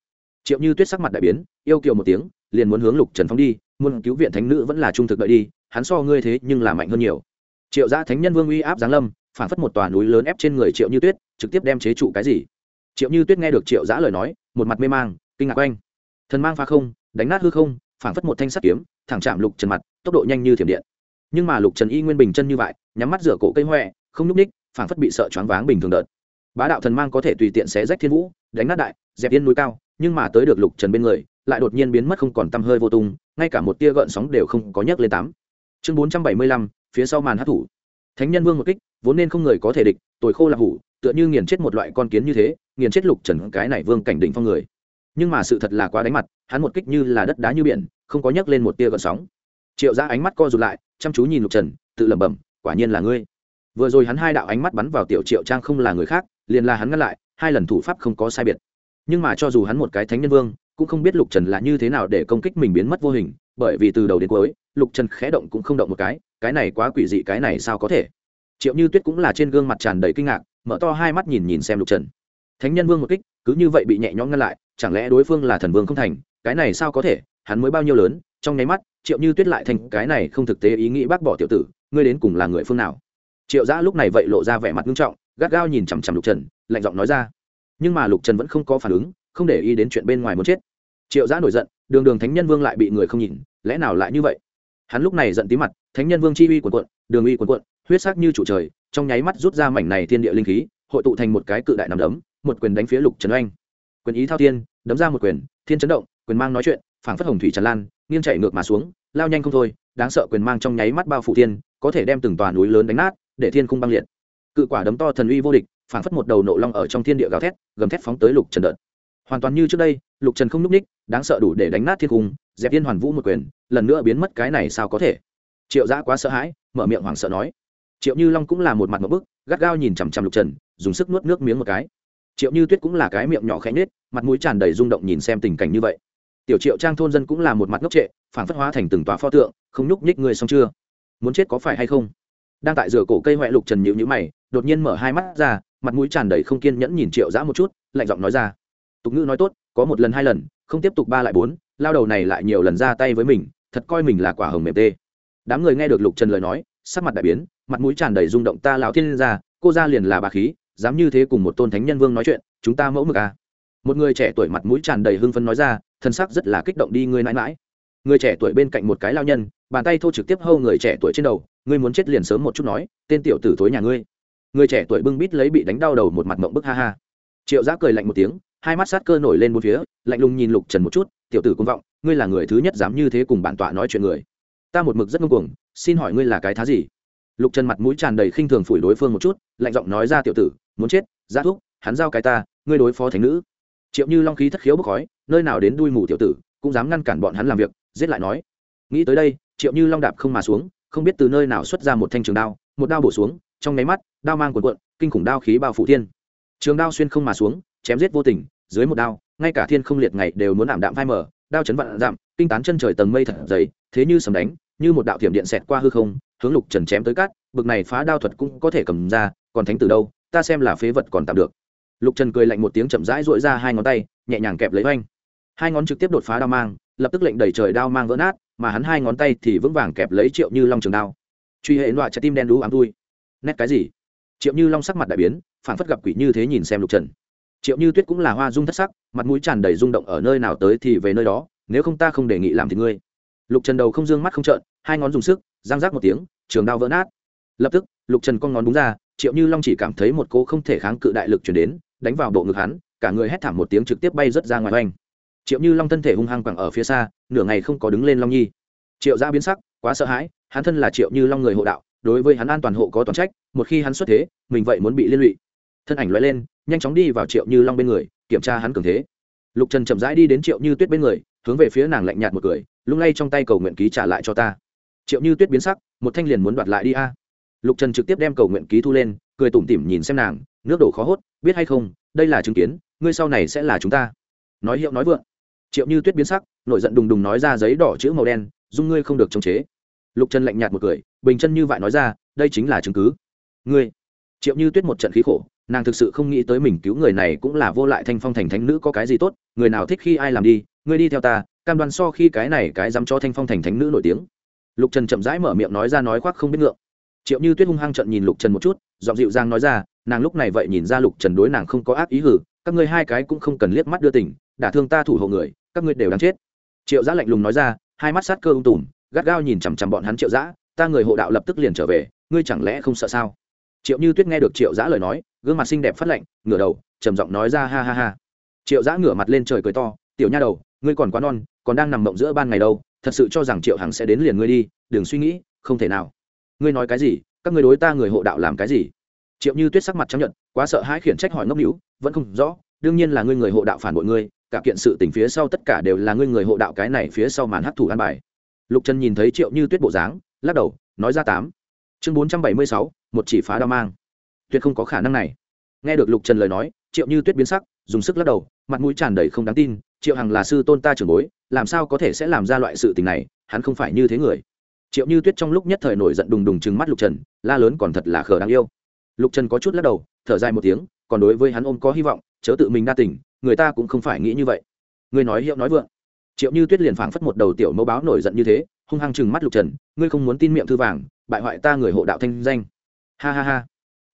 Triệu như tuyết sắc mặt đại biến, yêu kiều một tiếng, liền muốn hướng lục trần phóng đi, muốn cứu viện thánh nữ vẫn là trung thực đợi đi, hắn so ngươi thế nhưng là mạnh hơn nhiều triệu gia thánh nhân vương uy áp giáng lâm, phản phất một tòa núi lớn ép trên người triệu như tuyết, trực tiếp đem chế trụ cái gì? Triệu như tuyết nghe được triệu giã lời nói, một mặt mê mang, kinh ngạc oanh thần mang pha không, đánh nát hư không, phản phất một thanh sắt kiếm, thẳng chạm lục trần mặt, tốc độ nhanh như thiểm điện. Nhưng mà lục trần y nguyên bình chân như vậy, nhắm mắt rửa cổ cây huệ không nhúc ních phản phất bị sợ choáng váng bình thường đợt. Bá đạo thần mang có thể tùy tiện xé rách thiên vũ, đánh nát đại, dẹp yên núi cao, nhưng mà tới được lục trần bên người, lại đột nhiên biến mất không còn tăm hơi vô tung, ngay cả một tia gợn sóng đều không có nhấc lên tám. Chương bốn trăm bảy mươi lăm phía sau màn hát thủ. Thánh nhân vương một kích, vốn nên không người có thể địch tồi khô là hủ, tựa như nghiền chết một loại con kiến như thế, nghiền chết lục trần cái này vương cảnh đỉnh phong người. Nhưng mà sự thật là quá đánh mặt, hắn một kích như là đất đá như biển, không có nhấc lên một tia gợn sóng. Triệu ra ánh mắt co rụt lại, chăm chú nhìn lục trần, tự lẩm bẩm, quả nhiên là ngươi. Vừa rồi hắn hai đạo ánh mắt bắn vào tiểu triệu trang không là người khác, liền là hắn ngăn lại, hai lần thủ pháp không có sai biệt. Nhưng mà cho dù hắn một cái thánh nhân vương, cũng không biết lục trần là như thế nào để công kích mình biến mất vô hình, bởi vì từ đầu đến cuối lục trần khẽ động cũng không động một cái cái này quá quỷ dị, cái này sao có thể? Triệu như tuyết cũng là trên gương mặt tràn đầy kinh ngạc, mở to hai mắt nhìn nhìn xem lục trần. Thánh nhân vương một kích, cứ như vậy bị nhẹ nhõm ngăn lại, chẳng lẽ đối phương là thần vương không thành? Cái này sao có thể? Hắn mới bao nhiêu lớn? Trong nháy mắt, triệu như tuyết lại thành cái này không thực tế ý nghĩ bác bỏ tiểu tử, ngươi đến cùng là người phương nào? Triệu giã lúc này vậy lộ ra vẻ mặt nghiêm trọng, gắt gao nhìn chằm chằm lục trần, lạnh giọng nói ra. Nhưng mà lục trần vẫn không có phản ứng, không để ý đến chuyện bên ngoài muốn chết. Triệu giã nổi giận, đường đường thánh nhân vương lại bị người không nhìn, lẽ nào lại như vậy? Hắn lúc này giận tí mặt, thánh nhân vương chi uy quần quận đường uy quần quận huyết sắc như trụ trời, trong nháy mắt rút ra mảnh này thiên địa linh khí, hội tụ thành một cái cự đại nằm đấm, một quyền đánh phía lục trần oanh. Quyền ý thao thiên, đấm ra một quyền, thiên chấn động, quyền mang nói chuyện, phảng phất hồng thủy tràn lan, nghiêng chạy ngược mà xuống, lao nhanh không thôi, đáng sợ quyền mang trong nháy mắt bao phủ thiên, có thể đem từng tòa núi lớn đánh nát, để thiên khung băng liệt. Cự quả đấm to thần uy vô địch, phảng phất một đầu nộ long ở trong thiên địa gào thét, gầm thét phóng tới lục trần đợt. Hoàn toàn như trước đây, lục trần không n ú c ních đáng sợ đủ để đánh nát thiên cung dẹp yên hoàn vũ một quyền, lần nữa biến mất cái này sao có thể? Triệu giã quá sợ hãi, mở miệng hoảng sợ nói. Triệu như long cũng là một mặt một bức, gắt gao nhìn chằm chằm lục trần, dùng sức nuốt nước miếng một cái. Triệu như tuyết cũng là cái miệng nhỏ khẽ nết mặt mũi tràn đầy rung động nhìn xem tình cảnh như vậy. Tiểu triệu trang thôn dân cũng là một mặt ngốc trệ phản phất hóa thành từng tòa pho tượng, không nhúc nhích người xong chưa? Muốn chết có phải hay không? Đang tại rửa cổ cây huệ lục trần nhịu nhữ mày, đột nhiên mở hai mắt ra, mặt mũi tràn đầy không kiên nhẫn nhìn triệu giã một chút, lạnh giọng nói ra. Tục ngữ nói tốt, có một lần hai lần không tiếp tục ba lại bốn, lao đầu này lại nhiều lần ra tay với mình, thật coi mình là quả hồng mềm tê. Đám người nghe được lục trần lời nói, sắc mặt đại biến, mặt mũi tràn đầy rung động ta lão thiên ra cô ra liền là bà khí, dám như thế cùng một tôn thánh nhân vương nói chuyện, chúng ta mẫu mực à. một người trẻ tuổi mặt mũi tràn đầy hưng phấn nói ra, thân sắc rất là kích động đi ngươi mãi mãi. Người trẻ tuổi bên cạnh một cái lao nhân, bàn tay thô trực tiếp hâu người trẻ tuổi trên đầu, ngươi muốn chết liền sớm một chút nói, tên tiểu tử thối nhà ngươi. Người trẻ tuổi bưng bít lấy bị đánh đau đầu một mặt mộng bức ha ha. Triệu giã cười lạnh một tiếng hai mắt sát cơ nổi lên bốn phía, lạnh lùng nhìn lục trần một chút, tiểu tử công vọng, ngươi là người thứ nhất dám như thế cùng bản tọa nói chuyện người. Ta một mực rất ngông cuồng, xin hỏi ngươi là cái thá gì? Lục trần mặt mũi tràn đầy khinh thường phủi đối phương một chút, lạnh giọng nói ra, tiểu tử, muốn chết giá thuốc, hắn giao cái ta, ngươi đối phó thành nữ. Triệu như long khí thất khiếu bốc khói, nơi nào đến đuôi mù tiểu tử, cũng dám ngăn cản bọn hắn làm việc, giết lại nói. Nghĩ tới đây, triệu như long đạp không mà xuống, không biết từ nơi nào xuất ra một thanh trường đao, một đao bổ xuống, trong nháy mắt, đao mang cuộn cuộn, kinh khủng đao khí bao phủ thiên. Trường đao xuyên không mà xuống chém giết vô tình, dưới một đao, ngay cả thiên không liệt ngày đều muốn ảm đạm phai mở đao chấn vạn dặm kinh tán chân trời tầng mây thật dày, thế như sầm đánh, như một đạo thiểm điện xẹt qua hư không, hướng lục trần chém tới cát, bực này phá đao thuật cũng có thể cầm ra, còn thánh từ đâu, ta xem là phế vật còn tạm được. Lục trần cười lạnh một tiếng chậm rãi dội ra hai ngón tay, nhẹ nhàng kẹp lấy oanh. Hai ngón trực tiếp đột phá đao mang, lập tức lệnh đẩy trời đao mang vỡ nát, mà hắn hai ngón tay thì vững vàng kẹp lấy triệu như long trường đao. Truy hệ loại trái tim đen đú ám thui. Nét cái gì? Triệu như long sắc mặt đại biến phản phất gặp quỷ như thế nhìn xem lục trần triệu như tuyết cũng là hoa dung thất sắc, mặt mũi tràn đầy rung động ở nơi nào tới thì về nơi đó, nếu không ta không đề nghị làm thì ngươi. Lục trần đầu không d ư ơ n g mắt không trợn, hai ngón dùng sức giang rác một tiếng, trường đao vỡ nát. Lập tức, lục trần con ngón đúng ra, triệu như long chỉ cảm thấy một cô không thể kháng cự đại lực chuyển đến, đánh vào bộ ngực hắn, cả người hét thảm một tiếng trực tiếp bay rớt ra ngoài oanh. Triệu như long thân thể hung hăng quẳng ở phía xa, nửa ngày không có đứng lên long nhi. Triệu gia biến sắc, quá sợ hãi, hắn thân là triệu như long người hộ đạo, đối với hắn an toàn hộ có toàn trách, một khi hắn xuất thế, mình vậy muốn bị liên lụy thân ảnh loại lên, nhanh chóng đi vào triệu như long bên người, kiểm tra hắn cường thế. Lục trần chậm rãi đi đến triệu như tuyết bên người, hướng về phía nàng lạnh nhạt một cười, lung lay trong tay cầu nguyện ký trả lại cho ta. Triệu như tuyết biến sắc, một thanh liền muốn đoạt lại đi a. Lục trần trực tiếp đem cầu nguyện ký thu lên, cười tủm tỉm nhìn xem nàng, nước đổ khó hốt, biết hay không, đây là chứng kiến, ngươi sau này sẽ là chúng ta. Nói hiệu nói vượng. Triệu như tuyết biến sắc, nổi giận đùng đùng nói ra giấy đỏ chữ màu đen, dung ngươi không được chống chế. Lục trần lạnh nhạt một cười, bình chân như vậy nói ra, đây chính là chứng cứ. Ngươi. Triệu như tuyết một trận khí khổ nàng thực sự không nghĩ tới mình cứu người này cũng là vô lại thanh phong thành thánh nữ có cái gì tốt, người nào thích khi ai làm đi ngươi đi theo ta, cam đoan so khi cái này cái dám cho thanh phong thành thánh nữ nổi tiếng. Lục trần chậm rãi mở miệng nói ra nói khoác không biết ngượng. Triệu như tuyết hung hăng trận nhìn lục trần một chút dọn dịu giang nói ra, nàng lúc này vậy nhìn ra lục trần đối nàng không có ác ý hử, các ngươi hai cái cũng không cần liếc mắt đưa tỉnh đả thương ta thủ hộ người, các ngươi đều đáng chết. Triệu giã lạnh lùng nói ra, hai mắt sát cơ ung tùm, gắt gao nhìn chằm chằm bọn hắn triệu giã, ta người hộ đạo lập tức liền trở về, ngươi chẳng lẽ không sợ sao? Triệu như tuyết nghe được triệu giã lời nói gương mặt xinh đẹp phát lạnh, ngửa đầu, trầm giọng nói ra, ha ha ha. Triệu giã ngửa mặt lên trời cười to, tiểu nha đầu, ngươi còn quá non, còn đang nằm mộng giữa ban ngày đâu, thật sự cho rằng triệu hằng sẽ đến liền ngươi đi, đừng suy nghĩ, không thể nào. Ngươi nói cái gì? Các người đối ta người hộ đạo làm cái gì? Triệu như tuyết sắc mặt chấp nhận quá sợ hãi khiển trách hỏi ngốc hữu vẫn không rõ, đương nhiên là ngươi người hộ đạo phản bội ngươi, cả kiện sự tình phía sau tất cả đều là ngươi người hộ đạo cái này phía sau màn hấp thủ an bài. Lục trần nhìn thấy triệu như tuyết bộ dáng, lắc đầu, nói ra tám. Chương bốn trăm bảy mươi sáu, một chỉ phá đao mang tuyệt không có khả năng này. Nghe được lục trần lời nói, triệu như tuyết biến sắc, dùng sức lắc đầu, mặt mũi tràn đầy không đáng tin, triệu hằng là sư tôn ta trưởng bối, làm sao có thể sẽ làm ra loại sự tình này, hắn không phải như thế người. Triệu như tuyết trong lúc nhất thời nổi giận đùng đùng chừng mắt lục trần, la lớn còn thật là khờ đáng yêu. Lục trần có chút lắc đầu, thở dài một tiếng, còn đối với hắn ôm có hy vọng, chớ tự mình đa tình, người ta cũng không phải nghĩ như vậy. Ngươi nói hiệu nói vượng. Triệu như tuyết liền phảng phất một đầu tiểu mẫu báo nổi giận như thế, hung hăng chừng mắt lục trần, ngươi không muốn tin miệng thư vàng, bại hoại ta người hộ đạo thanh danh. Ha ha ha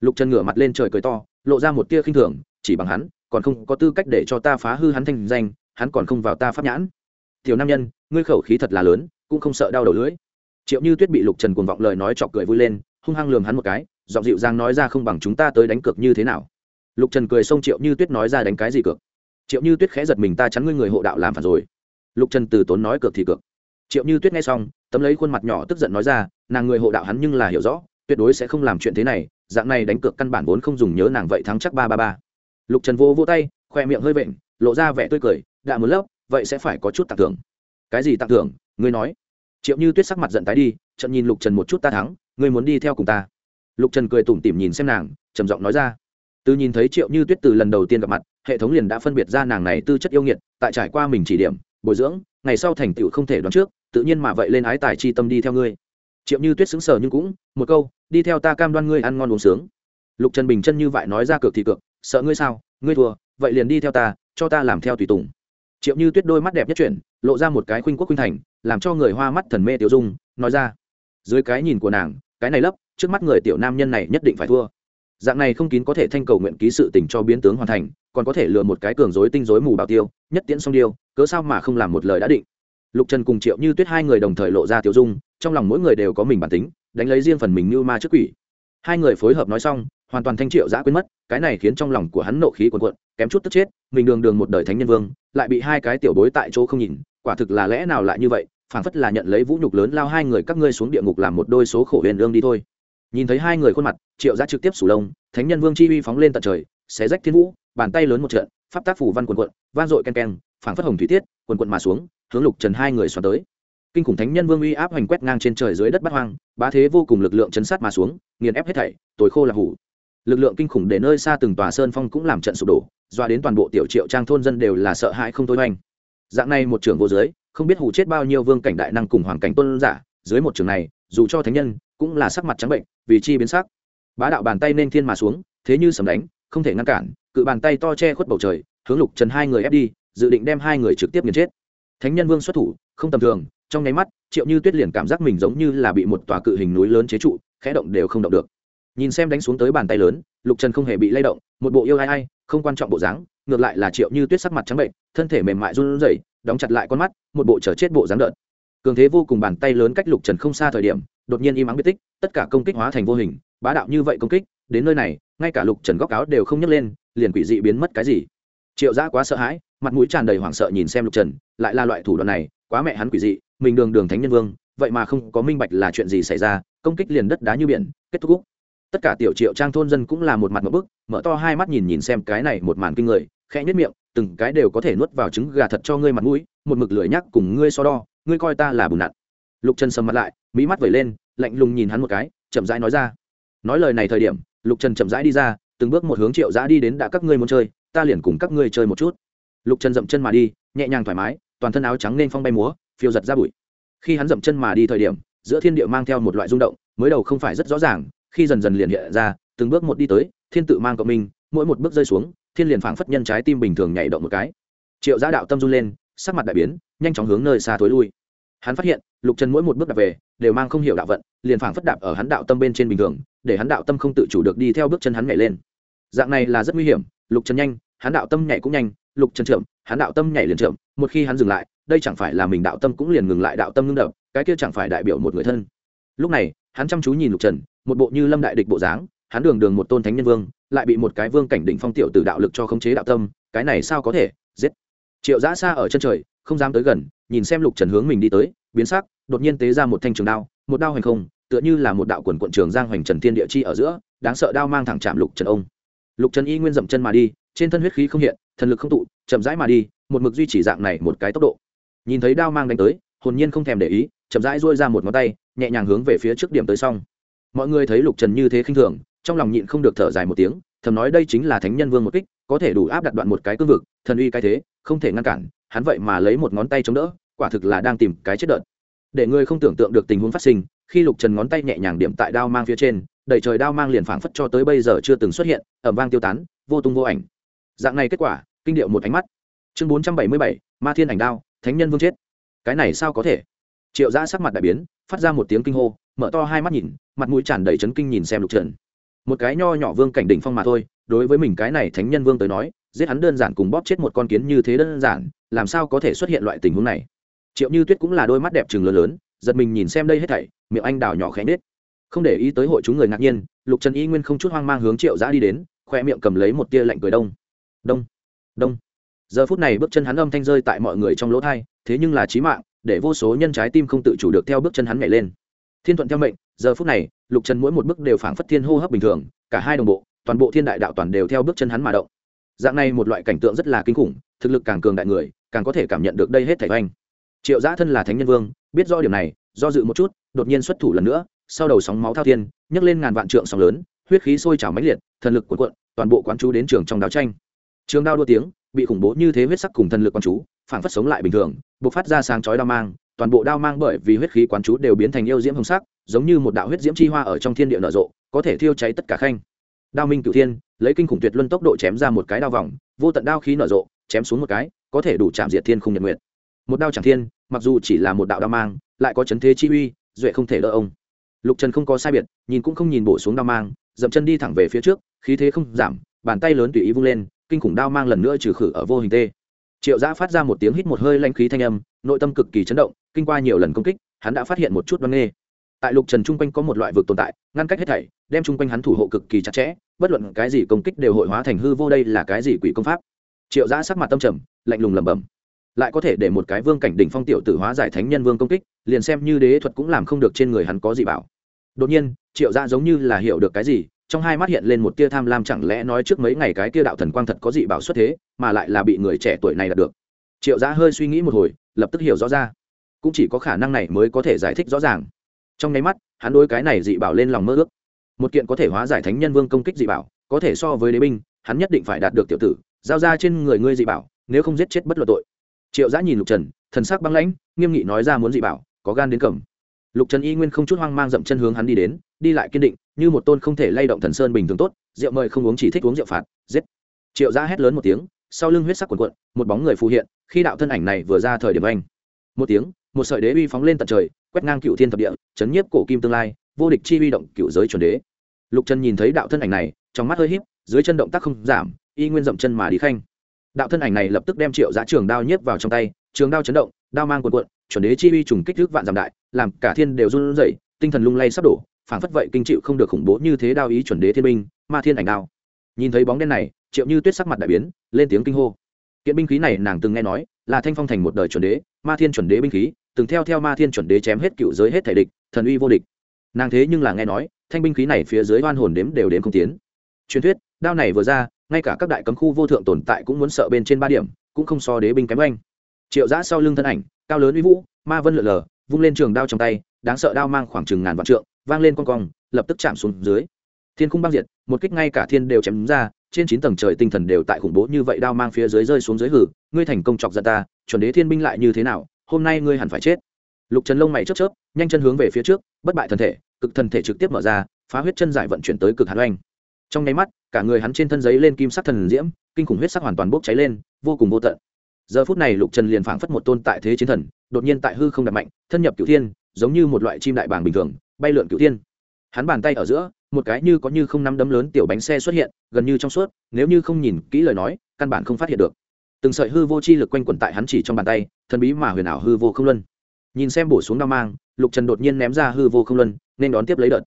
lục trần ngửa mặt lên trời cười to, lộ ra một tia khinh thường, chỉ bằng hắn, còn không có tư cách để cho ta phá hư hắn thanh danh, hắn còn không vào ta pháp nhãn. Tiểu nam nhân, ngươi khẩu khí thật là lớn, cũng không sợ đau đầu lưỡi. Triệu như tuyết bị lục trần cuồng vọng lời nói chọc cười vui lên, hung hăng lường hắn một cái, giọng dịu dàng nói ra không bằng chúng ta tới đánh cược như thế nào. Lục trần cười xông triệu như tuyết nói ra đánh cái gì cược? Triệu như tuyết khẽ giật mình, ta chắn ngươi người hộ đạo làm phản rồi. Lục trần từ tốn nói cược thì cược. Triệu như tuyết nghe xong, tấm lấy khuôn mặt nhỏ tức giận nói ra, nàng người hộ đạo hắn nhưng là hiểu rõ, tuyệt đối sẽ không làm chuyện thế này dạng này đánh cược căn bản vốn không dùng nhớ nàng vậy thắng chắc ba ba ba. Lục trần vô vô tay, khoe miệng hơi vện, lộ ra vẻ tươi cười, đã một lớp, vậy sẽ phải có chút tặng thưởng. Cái gì tặng thưởng? Ngươi nói. Triệu như tuyết sắc mặt giận tái đi trận nhìn lục trần một chút ta thắng, ngươi muốn đi theo cùng ta. Lục trần cười tủm tỉm nhìn xem nàng, trầm giọng nói ra. Từ nhìn thấy triệu như tuyết từ lần đầu tiên gặp mặt, hệ thống liền đã phân biệt ra nàng này tư chất yêu nghiệt, tại trải qua mình chỉ điểm, bồi dưỡng, ngày sau thành tựu không thể đoán trước, tự nhiên mà vậy lên ái tài chi tâm đi theo ngươi triệu như tuyết xứng sở nhưng cũng, một câu, đi theo ta cam đoan ngươi ăn ngon uống sướng. Lục trần bình chân như vậy nói ra cược thì cược, sợ ngươi sao? Ngươi thua, vậy liền đi theo ta, cho ta làm theo tùy tùng. Triệu như tuyết đôi mắt đẹp nhất chuyển, lộ ra một cái khuynh quốc khuynh thành, làm cho người hoa mắt thần mê tiểu dung, nói ra, dưới cái nhìn của nàng, cái này lấp, trước mắt người tiểu nam nhân này nhất định phải thua. Dạng này không kín có thể thanh cầu nguyện ký sự tình cho biến tướng hoàn thành, còn có thể lừa một cái cường dối tinh dối mù bảo tiêu, nhất tiễn song điêu, cớ sao mà không làm một lời đã định? Lục trần cùng triệu như tuyết hai người đồng thời lộ ra tiểu dung, trong lòng mỗi người đều có mình bản tính, đánh lấy riêng phần mình như ma trước quỷ. Hai người phối hợp nói xong, hoàn toàn thanh triệu giã quên mất, cái này khiến trong lòng của hắn nộ khí cuồn cuộn, kém chút tức chết, mình đường đường một đời thánh nhân vương, lại bị hai cái tiểu bối tại chỗ không nhìn, quả thực là lẽ nào lại như vậy, phảng phất là nhận lấy vũ nhục lớn lao hai người các ngươi xuống địa ngục làm một đôi số khổ huyền lương đi thôi. Nhìn thấy hai người khuôn mặt, triệu giã trực tiếp sủ lông, thánh nhân vương chi uy phóng lên tận trời, xé rách thiên vũ, bàn tay lớn một trận pháp tác phủ văn quần quận van dội ken ken, phảng phất hồng thủy tiết, quần quận mà xuống, hướng lục trần hai người xoắn tới. Kinh khủng thánh nhân vương uy áp hoành quét ngang trên trời dưới đất bát hoang, bá thế vô cùng lực lượng chấn sát mà xuống, nghiền ép hết thảy tối khô là hủ. Lực lượng kinh khủng để nơi xa từng tòa sơn phong cũng làm trận sụp đổ, doa đến toàn bộ tiểu triệu trang thôn dân đều là sợ hãi không thôi hoành dạng này một trưởng vô giới, không biết hủ chết bao nhiêu vương cảnh đại năng cùng hoàng cảnh tôn giả, dưới một trường này, dù cho thánh nhân, cũng là sắc mặt trắng bệnh, vì chi biến sắc. Bá đạo bàn tay nên thiên mà xuống, thế như sầm đánh, không thể ngăn cản cự bàn tay to che khuất bầu trời, hướng lục trần hai người ép đi, dự định đem hai người trực tiếp nghiền chết. Thánh nhân vương xuất thủ, không tầm thường, trong nháy mắt, triệu như tuyết liền cảm giác mình giống như là bị một tòa cự hình núi lớn chế trụ, khẽ động đều không động được. Nhìn xem đánh xuống tới bàn tay lớn, lục trần không hề bị lay động, một bộ yêu ai ai, không quan trọng bộ dáng, ngược lại là triệu như tuyết sắc mặt trắng bệnh, thân thể mềm mại run rẩy, đóng chặt lại con mắt, một bộ chờ chết bộ dáng đợt. Cường thế vô cùng bàn tay lớn cách lục trần không xa thời điểm, đột nhiên im ắng biết tích, tất cả công kích hóa thành vô hình, bá đạo như vậy công kích, đến nơi này, ngay cả lục trần góc áo đều không nhấc lên liền quỷ dị biến mất cái gì? Triệu giã quá sợ hãi, mặt mũi tràn đầy hoảng sợ nhìn xem lục trần, lại là loại thủ đoạn này, quá mẹ hắn quỷ dị, mình đường đường thánh nhân vương, vậy mà không có minh bạch là chuyện gì xảy ra, công kích liền đất đá như biển, kết thúc cúc tất cả tiểu triệu trang thôn dân cũng là một mặt một bức, mở to hai mắt nhìn nhìn xem cái này một màn kinh người, khẽ nhất miệng, từng cái đều có thể nuốt vào trứng gà thật cho ngươi mặt mũi, một mực lưỡi nhắc cùng ngươi so đo, ngươi coi ta là bùn nặn. Lục trần sầm mặt lại mỹ mắt vẩy lên, lạnh lùng nhìn hắn một cái, chậm rãi nói ra. Nói lời này thời điểm, lục trần chậm rãi đi ra từng bước một hướng triệu giã đi đến đã các ngươi muốn chơi, ta liền cùng các ngươi chơi một chút. Lục trần dậm chân mà đi, nhẹ nhàng thoải mái, toàn thân áo trắng nên phong bay múa, phiêu giật ra bụi. Khi hắn dậm chân mà đi thời điểm, giữa thiên địa mang theo một loại rung động, mới đầu không phải rất rõ ràng, khi dần dần liền hiện ra, từng bước một đi tới, thiên tự mang cộng minh, mỗi một bước rơi xuống, thiên liền phảng phất nhân trái tim bình thường nhảy động một cái. Triệu giã đạo tâm run lên, sắc mặt đại biến, nhanh chóng hướng nơi xa thối lui. Hắn phát hiện, lục trần mỗi một bước đạp về, đều mang không hiểu đạo vận, liền phảng phất đạp ở hắn đạo tâm bên trên bình thường, để hắn đạo tâm không tự chủ được đi theo bước chân hắn nhảy lên dạng này là rất nguy hiểm, lục trần nhanh, hắn đạo tâm nhảy cũng nhanh, lục trần chậm, hắn đạo tâm nhảy liền chậm, một khi hắn dừng lại, đây chẳng phải là mình đạo tâm cũng liền ngừng lại đạo tâm ngưng đập, cái kia chẳng phải đại biểu một người thân. Lúc này, hắn chăm chú nhìn lục trần, một bộ như lâm đại địch bộ dáng, hắn đường đường một tôn thánh nhân vương, lại bị một cái vương cảnh đỉnh phong tiểu từ đạo lực cho khống chế đạo tâm, cái này sao có thể, giết. Triệu giã xa ở chân trời, không dám tới gần, nhìn xem lục trần hướng mình đi tới, biến sắc, đột nhiên tế ra một thanh trường đao, một đao hành không, tựa như là một đạo quần quận trường giang hoành trần thiên địa chi ở giữa, đáng sợ đao mang thẳng chạm lục trần ông lục trần y nguyên dậm chân mà đi, trên thân huyết khí không hiện, thần lực không tụ, chậm rãi mà đi, một mực duy trì dạng này một cái tốc độ. Nhìn thấy đao mang đánh tới, hồn nhiên không thèm để ý, chậm rãi duỗi ra một ngón tay, nhẹ nhàng hướng về phía trước điểm tới xong. Mọi người thấy lục trần như thế khinh thường, trong lòng nhịn không được thở dài một tiếng, thầm nói đây chính là thánh nhân vương một kích, có thể đủ áp đặt đoạn một cái cương vực, thần uy cái thế, không thể ngăn cản, hắn vậy mà lấy một ngón tay chống đỡ, quả thực là đang tìm cái chết đợt. Để người không tưởng tượng được tình huống phát sinh, khi lục trần ngón tay nhẹ nhàng điểm tại đao mang phía trên đầy trời đao mang liền phảng phất cho tới bây giờ chưa từng xuất hiện ẩm vang tiêu tán, vô tung vô ảnh. Dạng này kết quả, kinh điệu một ánh mắt. Chương bốn trăm bảy mươi bảy, ma thiên ảnh đao, thánh nhân vương chết. Cái này sao có thể? Triệu giã sắc mặt đại biến, phát ra một tiếng kinh hô, mở to hai mắt nhìn, mặt mũi tràn đầy chấn kinh nhìn xem lục trần. Một cái nho nhỏ vương cảnh đỉnh phong mà thôi, đối với mình cái này thánh nhân vương tới nói, giết hắn đơn giản cùng bóp chết một con kiến như thế đơn giản, làm sao có thể xuất hiện loại tình huống này? Triệu như tuyết cũng là đôi mắt đẹp trừng lớn lớn, giật mình nhìn xem đây hết thảy, miệng anh đào nhỏ khẽ nết không để ý tới hội chúng người ngạc nhiên, lục trần y nguyên không chút hoang mang hướng triệu giã đi đến, khoe miệng cầm lấy một tia lạnh cười đông. Đông đông. Giờ phút này bước chân hắn âm thanh rơi tại mọi người trong lỗ thai thế nhưng là trí mạng, để vô số nhân trái tim không tự chủ được theo bước chân hắn nhảy lên. Thiên thuận theo mệnh, giờ phút này, lục trần mỗi một bước đều phảng phất thiên hô hấp bình thường, cả hai đồng bộ, toàn bộ thiên đại đạo toàn đều theo bước chân hắn mà động. Dạng này một loại cảnh tượng rất là kinh khủng, thực lực càng cường đại người, càng có thể cảm nhận được đây hết thảy oanh. Triệu giã thân là thánh nhân vương, biết do điểm này, do dự một chút, đột nhiên xuất thủ lần nữa sau đầu sóng máu thao thiên, nhấc lên ngàn vạn trượng sóng lớn, huyết khí sôi trào mãnh liệt, thần lực cuộn cuộn, toàn bộ quán chú đến trường trong đao tranh. Trường đao đua tiếng, bị khủng bố như thế huyết sắc cùng thần lực quán chú phản phất sống lại bình thường buộc phát ra sáng chói đao mang, toàn bộ đao mang bởi vì huyết khí quán chú đều biến thành yêu diễm hồng sắc, giống như một đạo huyết diễm chi hoa ở trong thiên địa nở rộ, có thể thiêu cháy tất cả khanh. Đao minh cửu thiên, lấy kinh khủng tuyệt luân tốc độ chém ra một cái đao vòng, vô tận đao khí nở rộ, chém xuống một cái, có thể đủ chạm diệt thiên khung nhật nguyệt. Một đao chẳng thiên, mặc dù chỉ là một đạo đao mang, lại có chấn thế chi uy, duệ không thể đỡ ông lục trần không có sai biệt, nhìn cũng không nhìn bổ xuống đao mang, dậm chân đi thẳng về phía trước, khí thế không giảm, bàn tay lớn tùy ý vung lên, kinh khủng đao mang lần nữa trừ khử ở vô hình tê. Triệu giã phát ra một tiếng hít một hơi lanh khí thanh âm, nội tâm cực kỳ chấn động, kinh qua nhiều lần công kích, hắn đã phát hiện một chút đoan nghê. Tại lục trần chung quanh có một loại vực tồn tại, ngăn cách hết thảy, đem chung quanh hắn thủ hộ cực kỳ chặt chẽ, bất luận cái gì công kích đều hội hóa thành hư vô đây là cái gì quỷ công pháp. Triệu giã sắc mặt tâm trầm, lạnh lùng lẩm bẩm. Lại có thể để một cái vương cảnh đỉnh phong tiểu tử hóa giải thánh nhân vương công kích, liền xem như đế thuật cũng làm không được trên người hắn có gì bảo đột nhiên, triệu gia giống như là hiểu được cái gì, trong hai mắt hiện lên một tia tham lam, chẳng lẽ nói trước mấy ngày cái tia đạo thần quang thật có dị bảo xuất thế, mà lại là bị người trẻ tuổi này đạt được? Triệu gia hơi suy nghĩ một hồi, lập tức hiểu rõ ra. Cũng chỉ có khả năng này mới có thể giải thích rõ ràng. Trong nháy mắt, hắn đôi cái này dị bảo lên lòng mơ ước. Một kiện có thể hóa giải thánh nhân vương công kích dị bảo, có thể so với đế binh, hắn nhất định phải đạt được tiểu tử, giao ra trên người ngươi dị bảo, nếu không giết chết bất luận tội. Triệu giã nhìn lục trần, thần sắc băng lãnh, nghiêm nghị nói ra muốn dị bảo, có gan đến cầm lục trần y nguyên không chút hoang mang dậm chân hướng hắn đi đến, đi lại kiên định, như một tôn không thể lay động thần sơn bình thường tốt, rượu mời không uống chỉ thích uống rượu phạt, giết. Triệu gia hét lớn một tiếng, sau lưng huyết sắc quần quận một bóng người phù hiện, khi đạo thân ảnh này vừa ra thời điểm anh. Một tiếng, một sợi đế uy phóng lên tận trời, quét ngang cựu thiên thập địa, chấn nhiếp cổ kim tương lai, vô địch chi uy động cựu giới chuẩn đế. Lục trần nhìn thấy đạo thân ảnh này, trong mắt hơi híp, dưới chân động tác không giảm, y nguyên dậm chân mà đi khanh. Đạo thân ảnh này lập tức đem triệu giã trường đao nhiếp vào trong tay trường đao chấn động, đao mang cuộn cuộn, chuẩn đế chi uy trùng kích thước vạn giảm đại, làm cả thiên đều run rẩy, tinh thần lung lay sắp đổ phản phất vậy kinh chịu không được khủng bố như thế đao ý chuẩn đế thiên binh, ma thiên ảnh đao. Nhìn thấy bóng đen này, triệu như tuyết sắc mặt đại biến, lên tiếng kinh hô. Kiện binh khí này nàng từng nghe nói, là thanh phong thành một đời chuẩn đế, ma thiên chuẩn đế binh khí, từng theo theo ma thiên chuẩn đế chém hết cựu giới hết thể địch, thần uy vô địch. Nàng thế nhưng là nghe nói, thanh binh khí này phía dưới oan hồn đếm đều đếm không tiến. Truyền thuyết, đao này vừa ra, ngay cả các đại cấm khu vô thượng tồn tại cũng muốn sợ bên trên ba điểm, cũng không so đế binh kém anh triệu giã sau lưng thân ảnh, cao lớn uy vũ, ma vân lượn lờ, vung lên trường đao trong tay, đáng sợ đao mang khoảng chừng ngàn vạn trượng, vang lên con cong, lập tức chạm xuống dưới. Thiên khung băng diệt, một kích ngay cả thiên đều chém ra, trên chín tầng trời tinh thần đều tại khủng bố như vậy đao mang phía dưới rơi xuống dưới hử, ngươi thành công chọc giận ta, chuẩn đế thiên binh lại như thế nào, hôm nay ngươi hẳn phải chết. Lục trần lông mày chớp chớp, nhanh chân hướng về phía trước, bất bại thần thể, cực thần thể trực tiếp mở ra, phá huyết chân giải vận chuyển tới cực hạt oanh. Trong nháy mắt, cả người hắn trên thân giấy lên kim sắc thần diễm, kinh khủng huyết sắc hoàn toàn bốc cháy lên, vô cùng vô tận giờ phút này lục trần liền phảng phất một tôn tại thế chiến thần, đột nhiên tại hư không đập mạnh, thân nhập cửu thiên, giống như một loại chim đại bàng bình thường, bay lượn cửu thiên. Hắn bàn tay ở giữa, một cái như có như không nắm đấm lớn tiểu bánh xe xuất hiện, gần như trong suốt, nếu như không nhìn kỹ lời nói, căn bản không phát hiện được. Từng sợi hư vô chi lực quanh quẩn tại hắn chỉ trong bàn tay, thần bí mà huyền ảo hư vô không luân. Nhìn xem bổ xuống đao mang, lục trần đột nhiên ném ra hư vô không luân, nên đón tiếp lấy đợt.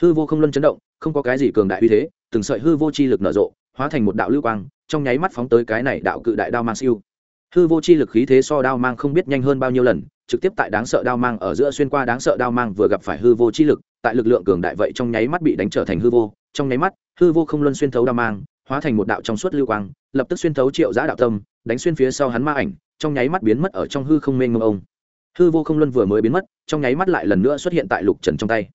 Hư vô không luân chấn động, không có cái gì cường đại uy thế, từng sợi hư vô chi lực nở rộ, hóa thành một đạo lưu quang, trong nháy mắt phóng tới cái này đạo cự đại đao mang siêu hư vô chi lực khí thế so đao mang không biết nhanh hơn bao nhiêu lần, trực tiếp tại đáng sợ đao mang ở giữa xuyên qua đáng sợ đao mang vừa gặp phải hư vô chi lực, tại lực lượng cường đại vậy trong nháy mắt bị đánh trở thành hư vô. Trong nháy mắt, hư vô không luân xuyên thấu đao mang, hóa thành một đạo trong suốt lưu quang, lập tức xuyên thấu triệu giã đạo tâm, đánh xuyên phía sau hắn ma ảnh, trong nháy mắt biến mất ở trong hư không mênh ngông ông. Hư vô không luân vừa mới biến mất, trong nháy mắt lại lần nữa xuất hiện tại lục trần trong tay.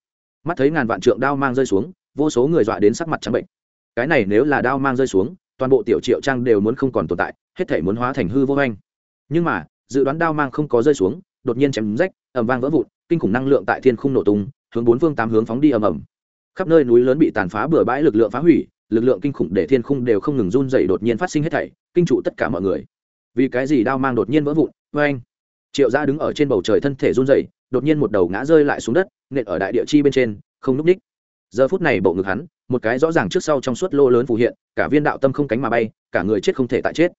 Mắt thấy ngàn vạn trượng đao mang rơi xuống, vô số người dọa đến sắc mặt trắng bệnh. Cái này nếu là đao mang rơi xuống, toàn bộ tiểu triệu trang đều muốn không còn tồn tại hết thể muốn hóa thành hư vô anh nhưng mà, dự đoán đao mang không có rơi xuống, đột nhiên chém rách ẩm vang vỡ vụn, kinh khủng năng lượng tại thiên khung nổ tung, hướng bốn phương tám hướng phóng đi ầm ầm. Khắp nơi núi lớn bị tàn phá bừa bãi lực lượng phá hủy, lực lượng kinh khủng để thiên khung đều không ngừng run dày đột nhiên phát sinh hết thảy, kinh trụ tất cả mọi người. Vì cái gì đao mang đột nhiên vỡ vụn? Vê anh triệu gia đứng ở trên bầu trời thân thể run dày đột nhiên một đầu ngã rơi lại xuống đất, nện ở đại địa chi bên trên, không núp ních. Giờ phút này bộ ngực hắn, một cái rõ ràng trước sau trong suốt lô lớn phù hiện, cả viên đạo tâm không cánh mà bay, cả người chết không thể tại chết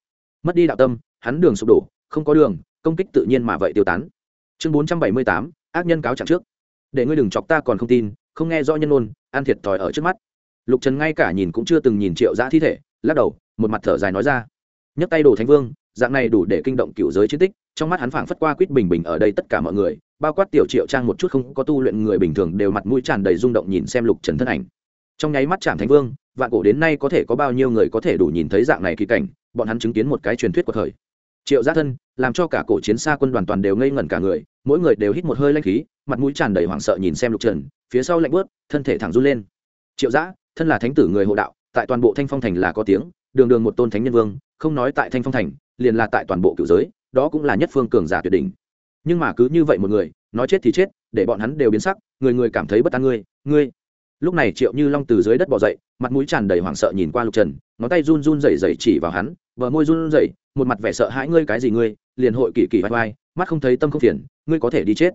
mất đi đạo tâm, hắn đường sụp đổ, không có đường, công kích tự nhiên mà vậy tiêu tán. Chương bốn trăm bảy mươi tám, ác nhân cáo trạng trước. Để ngươi đừng chọc ta còn không tin, không nghe rõ nhân ôn an thiệt thòi ở trước mắt. Lục trần ngay cả nhìn cũng chưa từng nhìn triệu giã thi thể, lắc đầu, một mặt thở dài nói ra. Nhấc tay đồ thánh vương, dạng này đủ để kinh động cựu giới chiến tích, trong mắt hắn phảng phất qua quýt bình bình ở đây tất cả mọi người, bao quát tiểu triệu trang một chút không có tu luyện người bình thường đều mặt mũi tràn đầy rung động nhìn xem lục trần thân ảnh. Trong nháy mắt chạm thánh vương, vạn cổ đến nay có thể có bao nhiêu người có thể đủ nhìn thấy dạng này kỳ cảnh bọn hắn chứng kiến một cái truyền thuyết của thời. Triệu gia thân làm cho cả cổ chiến xa quân đoàn toàn đều ngây ngẩn cả người, mỗi người đều hít một hơi lanh khí, mặt mũi tràn đầy hoảng sợ nhìn xem lục trần, phía sau lạnh bớt thân thể thẳng run lên. Triệu giã thân là thánh tử người hộ đạo, tại toàn bộ thanh phong thành là có tiếng, đường đường một tôn thánh nhân vương, không nói tại thanh phong thành, liền là tại toàn bộ cựu giới, đó cũng là nhất phương cường giả tuyệt đỉnh. Nhưng mà cứ như vậy một người, nói chết thì chết, để bọn hắn đều biến sắc, người người cảm thấy bất an ngươi ngươi lúc này triệu như long từ dưới đất bỏ dậy, mặt mũi tràn đầy hoảng sợ nhìn qua lục trần, ngón tay run run rẩy rẩy chỉ vào hắn, bờ môi run rẩy, một mặt vẻ sợ hãi, ngươi cái gì ngươi? Liền hội kỳ kỳ vai vai, mắt không thấy tâm không phiền, ngươi có thể đi chết.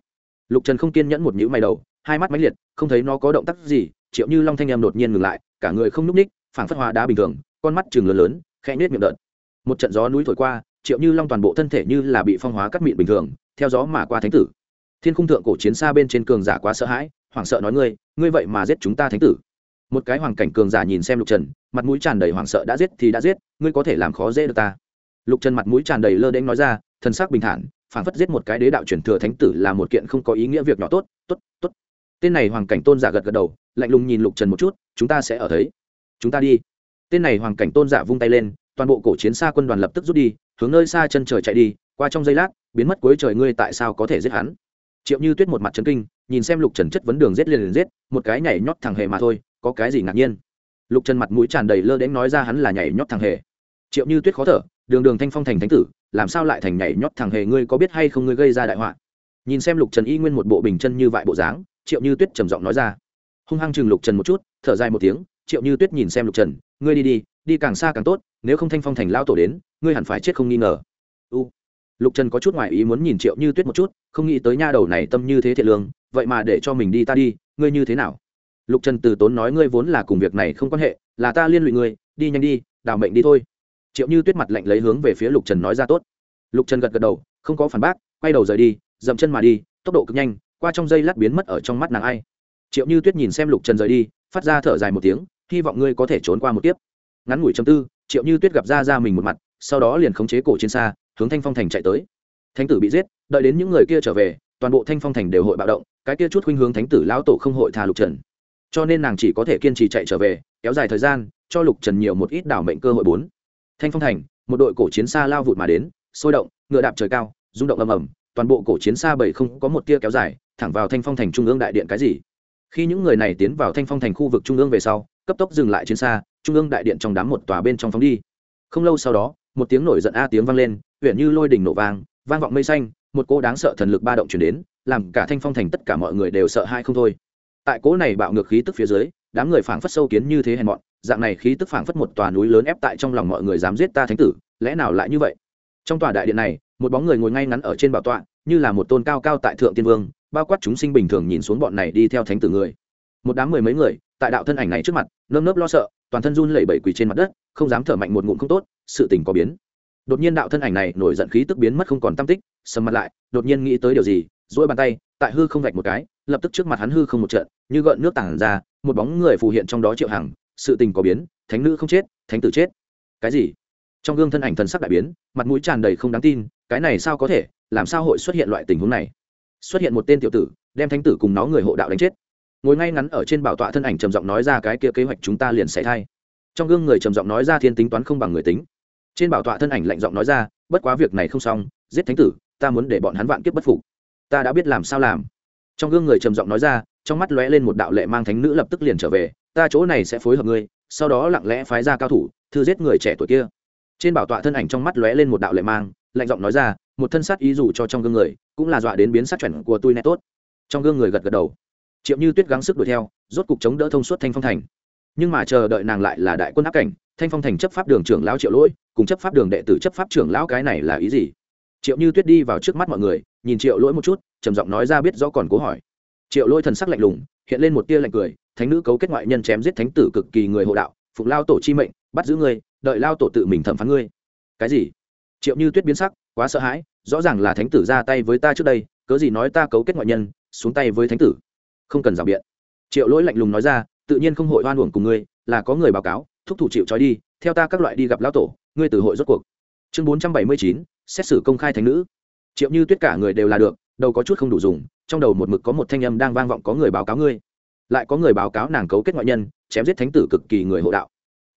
Lục trần không kiên nhẫn một nhữ mày đầu, hai mắt máy liệt, không thấy nó có động tác gì, triệu như long thanh em đột nhiên ngừng lại, cả người không n ú c ních phảng phất hóa đá bình thường, con mắt chừng lớn lớn, khẽ nhết miệng đợt. Một trận gió núi thổi qua, triệu như long toàn bộ thân thể như là bị phong hóa cắt mịn bình thường, theo gió mà qua thánh tử. Thiên khung thượng cổ chiến xa bên trên cường giả quá sợ hãi hoảng sợ nói ngươi ngươi vậy mà giết chúng ta thánh tử. Một cái hoàng cảnh cường giả nhìn xem lục trần, mặt mũi tràn đầy hoảng sợ đã giết thì đã giết, ngươi có thể làm khó dễ được ta. Lục trần mặt mũi tràn đầy lơ đễnh nói ra, thần sắc bình thản phản phất giết một cái đế đạo truyền thừa thánh tử là một kiện không có ý nghĩa việc nhỏ tốt tốt tốt. Tên này hoàng cảnh tôn giả gật gật đầu, lạnh lùng nhìn lục trần một chút, chúng ta sẽ ở thấy. Chúng ta đi. Tên này hoàng cảnh tôn giả vung tay lên, toàn bộ cổ chiến xa quân đoàn lập tức rút đi, hướng nơi xa chân trời chạy đi, qua trong giây lát, biến mất cuối trời ngươi tại sao có thể giết hắn? Triệu như tuyết một mặt trấn kinh nhìn xem lục trần chất vấn đường rết liền liền rết một cái nhảy nhót thằng hề mà thôi, có cái gì ngạc nhiên? Lục trần mặt mũi tràn đầy lơ đến nói ra hắn là nhảy nhót thằng hề. Triệu như tuyết khó thở, đường đường thanh phong thành thánh tử, làm sao lại thành nhảy nhót thằng hề, ngươi có biết hay không ngươi gây ra đại họa? Nhìn xem lục trần y nguyên một bộ bình chân như vại bộ dáng, triệu như tuyết trầm giọng nói ra. Hung hăng chừng lục trần một chút, thở dài một tiếng, triệu như tuyết nhìn xem lục trần, ngươi đi đi đi càng xa càng tốt, nếu không thanh phong thành lao tổ đến, ngươi hẳn phải chết không nghi ngờ. U lục trần có chút ngoại ý muốn nhìn triệu như tuyết một chút, không nghĩ tới nha đầu này tâm như thế thiện lương, vậy mà để cho mình đi ta đi, ngươi như thế nào? Lục trần từ tốn nói ngươi vốn là cùng việc này không quan hệ, là ta liên lụy ngươi, đi nhanh đi, đào mệnh đi thôi. Triệu như tuyết mặt lạnh lấy hướng về phía lục trần nói ra tốt. Lục trần gật gật đầu, không có phản bác, quay đầu rời đi, dậm chân mà đi, tốc độ cực nhanh, qua trong dây lát biến mất ở trong mắt nàng ai. Triệu như tuyết nhìn xem lục trần rời đi, phát ra thở dài một tiếng, hy vọng ngươi có thể trốn qua một tiếp ngắn ngủi châm tư, triệu như tuyết gặp ra ra mình một mặt, sau đó liền khống chế cổ trên xa hướng thanh phong thành chạy tới. Thánh tử bị giết, đợi đến những người kia trở về, toàn bộ thanh phong thành đều hội bạo động, cái kia chút khuynh hướng thánh tử lão tổ không hội tha lục trần. Cho nên nàng chỉ có thể kiên trì chạy trở về, kéo dài thời gian, cho lục trần nhiều một ít đảo mệnh cơ hội bốn. Thanh phong thành, một đội cổ chiến xa lao vụt mà đến, sôi động, ngựa đạp trời cao, rung động ầm ầm, toàn bộ cổ chiến xa bảy không có một tia kéo dài, thẳng vào thanh phong thành trung ương đại điện cái gì? Khi những người này tiến vào thanh phong thành khu vực trung ương về sau, cấp tốc dừng lại chiến xa, trung ương đại điện trong đám một tòa bên trong phóng đi. Không lâu sau đó, một tiếng nổi giận a tiếng vang lên huyện như lôi đỉnh nổ vang vang vọng mây xanh, một cô đáng sợ thần lực ba động chuyển đến, làm cả thanh phong thành tất cả mọi người đều sợ hai không thôi. Tại cỗ này bạo ngược khí tức phía dưới, đám người phảng phất sâu kiến như thế hèn mọn, dạng này khí tức phảng phất một tòa núi lớn ép tại trong lòng mọi người dám giết ta thánh tử, lẽ nào lại như vậy? Trong tòa đại điện này, một bóng người ngồi ngay ngắn ở trên bảo tọa, như là một tôn cao cao tại thượng tiên vương, bao quát chúng sinh bình thường nhìn xuống bọn này đi theo thánh tử người. Một đám mười mấy người, tại đạo thân ảnh này trước mặt, nơm nớp lo sợ, toàn thân run lẩy bẩy quỳ trên mặt đất, không dám thở mạnh một ngụm không tốt, sự tình có biến đột nhiên đạo thân ảnh này nổi giận khí tức biến mất không còn tâm tích, sầm mặt lại, đột nhiên nghĩ tới điều gì dỗi bàn tay, tại hư không vạch một cái, lập tức trước mặt hắn hư không một trận, như gợn nước tảng ra, một bóng người phù hiện trong đó triệu hằng, sự tình có biến, thánh nữ không chết, thánh tử chết. Cái gì? Trong gương thân ảnh thần sắc đại biến, mặt mũi tràn đầy không đáng tin, cái này sao có thể, làm sao hội xuất hiện loại tình huống này? Xuất hiện một tên tiểu tử, đem thánh tử cùng nó người hộ đạo đánh chết. Ngồi ngay ngắn ở trên bảo tọa thân ảnh trầm giọng nói ra cái kia kế hoạch chúng ta liền xảy thai trong gương người trầm giọng nói ra thiên tính toán không bằng người tính trên bảo tọa thân ảnh lạnh giọng nói ra, bất quá việc này không xong, giết thánh tử, ta muốn để bọn hắn vạn kiếp bất phục. Ta đã biết làm sao làm. Trong gương người trầm giọng nói ra, trong mắt lóe lên một đạo lệ mang thánh nữ lập tức liền trở về, ta chỗ này sẽ phối hợp ngươi, sau đó lặng lẽ phái ra cao thủ, thư giết người trẻ tuổi kia. Trên bảo tọa thân ảnh trong mắt lóe lên một đạo lệ mang, lạnh giọng nói ra, một thân sát ý dù cho trong gương người, cũng là dọa đến biến sát chuẩn của tôi nét tốt. Trong gương người gật gật đầu. Triệu như tuyết gắng sức đuổi theo, rốt cục chống đỡ thông suốt thanh phong thành nhưng mà chờ đợi nàng lại là đại quân áp cảnh, thanh phong thành chấp pháp đường trưởng lão triệu lỗi, cùng chấp pháp đường đệ tử chấp pháp trưởng lão cái này là ý gì? Triệu như tuyết đi vào trước mắt mọi người, nhìn triệu lỗi một chút, trầm giọng nói ra biết rõ còn cố hỏi. Triệu lỗi thần sắc lạnh lùng, hiện lên một tia lạnh cười, thánh nữ cấu kết ngoại nhân chém giết thánh tử cực kỳ người hộ đạo, phụng lao tổ chi mệnh, bắt giữ ngươi, đợi lao tổ tự mình thẩm phán ngươi. Cái gì? Triệu như tuyết biến sắc, quá sợ hãi, rõ ràng là thánh tử ra tay với ta trước đây, cớ gì nói ta cấu kết ngoại nhân, xuống tay với thánh tử? Không cần rào biện. Triệu lỗi lạnh lùng nói ra tự nhiên không hội oan uổng cùng ngươi, là có người báo cáo, thúc thủ chịu trói đi, theo ta các loại đi gặp lão tổ, ngươi từ hội rốt cuộc. Chương bốn trăm bảy mươi chín, xét xử công khai thánh nữ. Triệu như tuyết cả người đều là được, đầu có chút không đủ dùng, trong đầu một mực có một thanh âm đang vang vọng có người báo cáo ngươi. Lại có người báo cáo nàng cấu kết ngoại nhân, chém giết thánh tử cực kỳ người hộ đạo.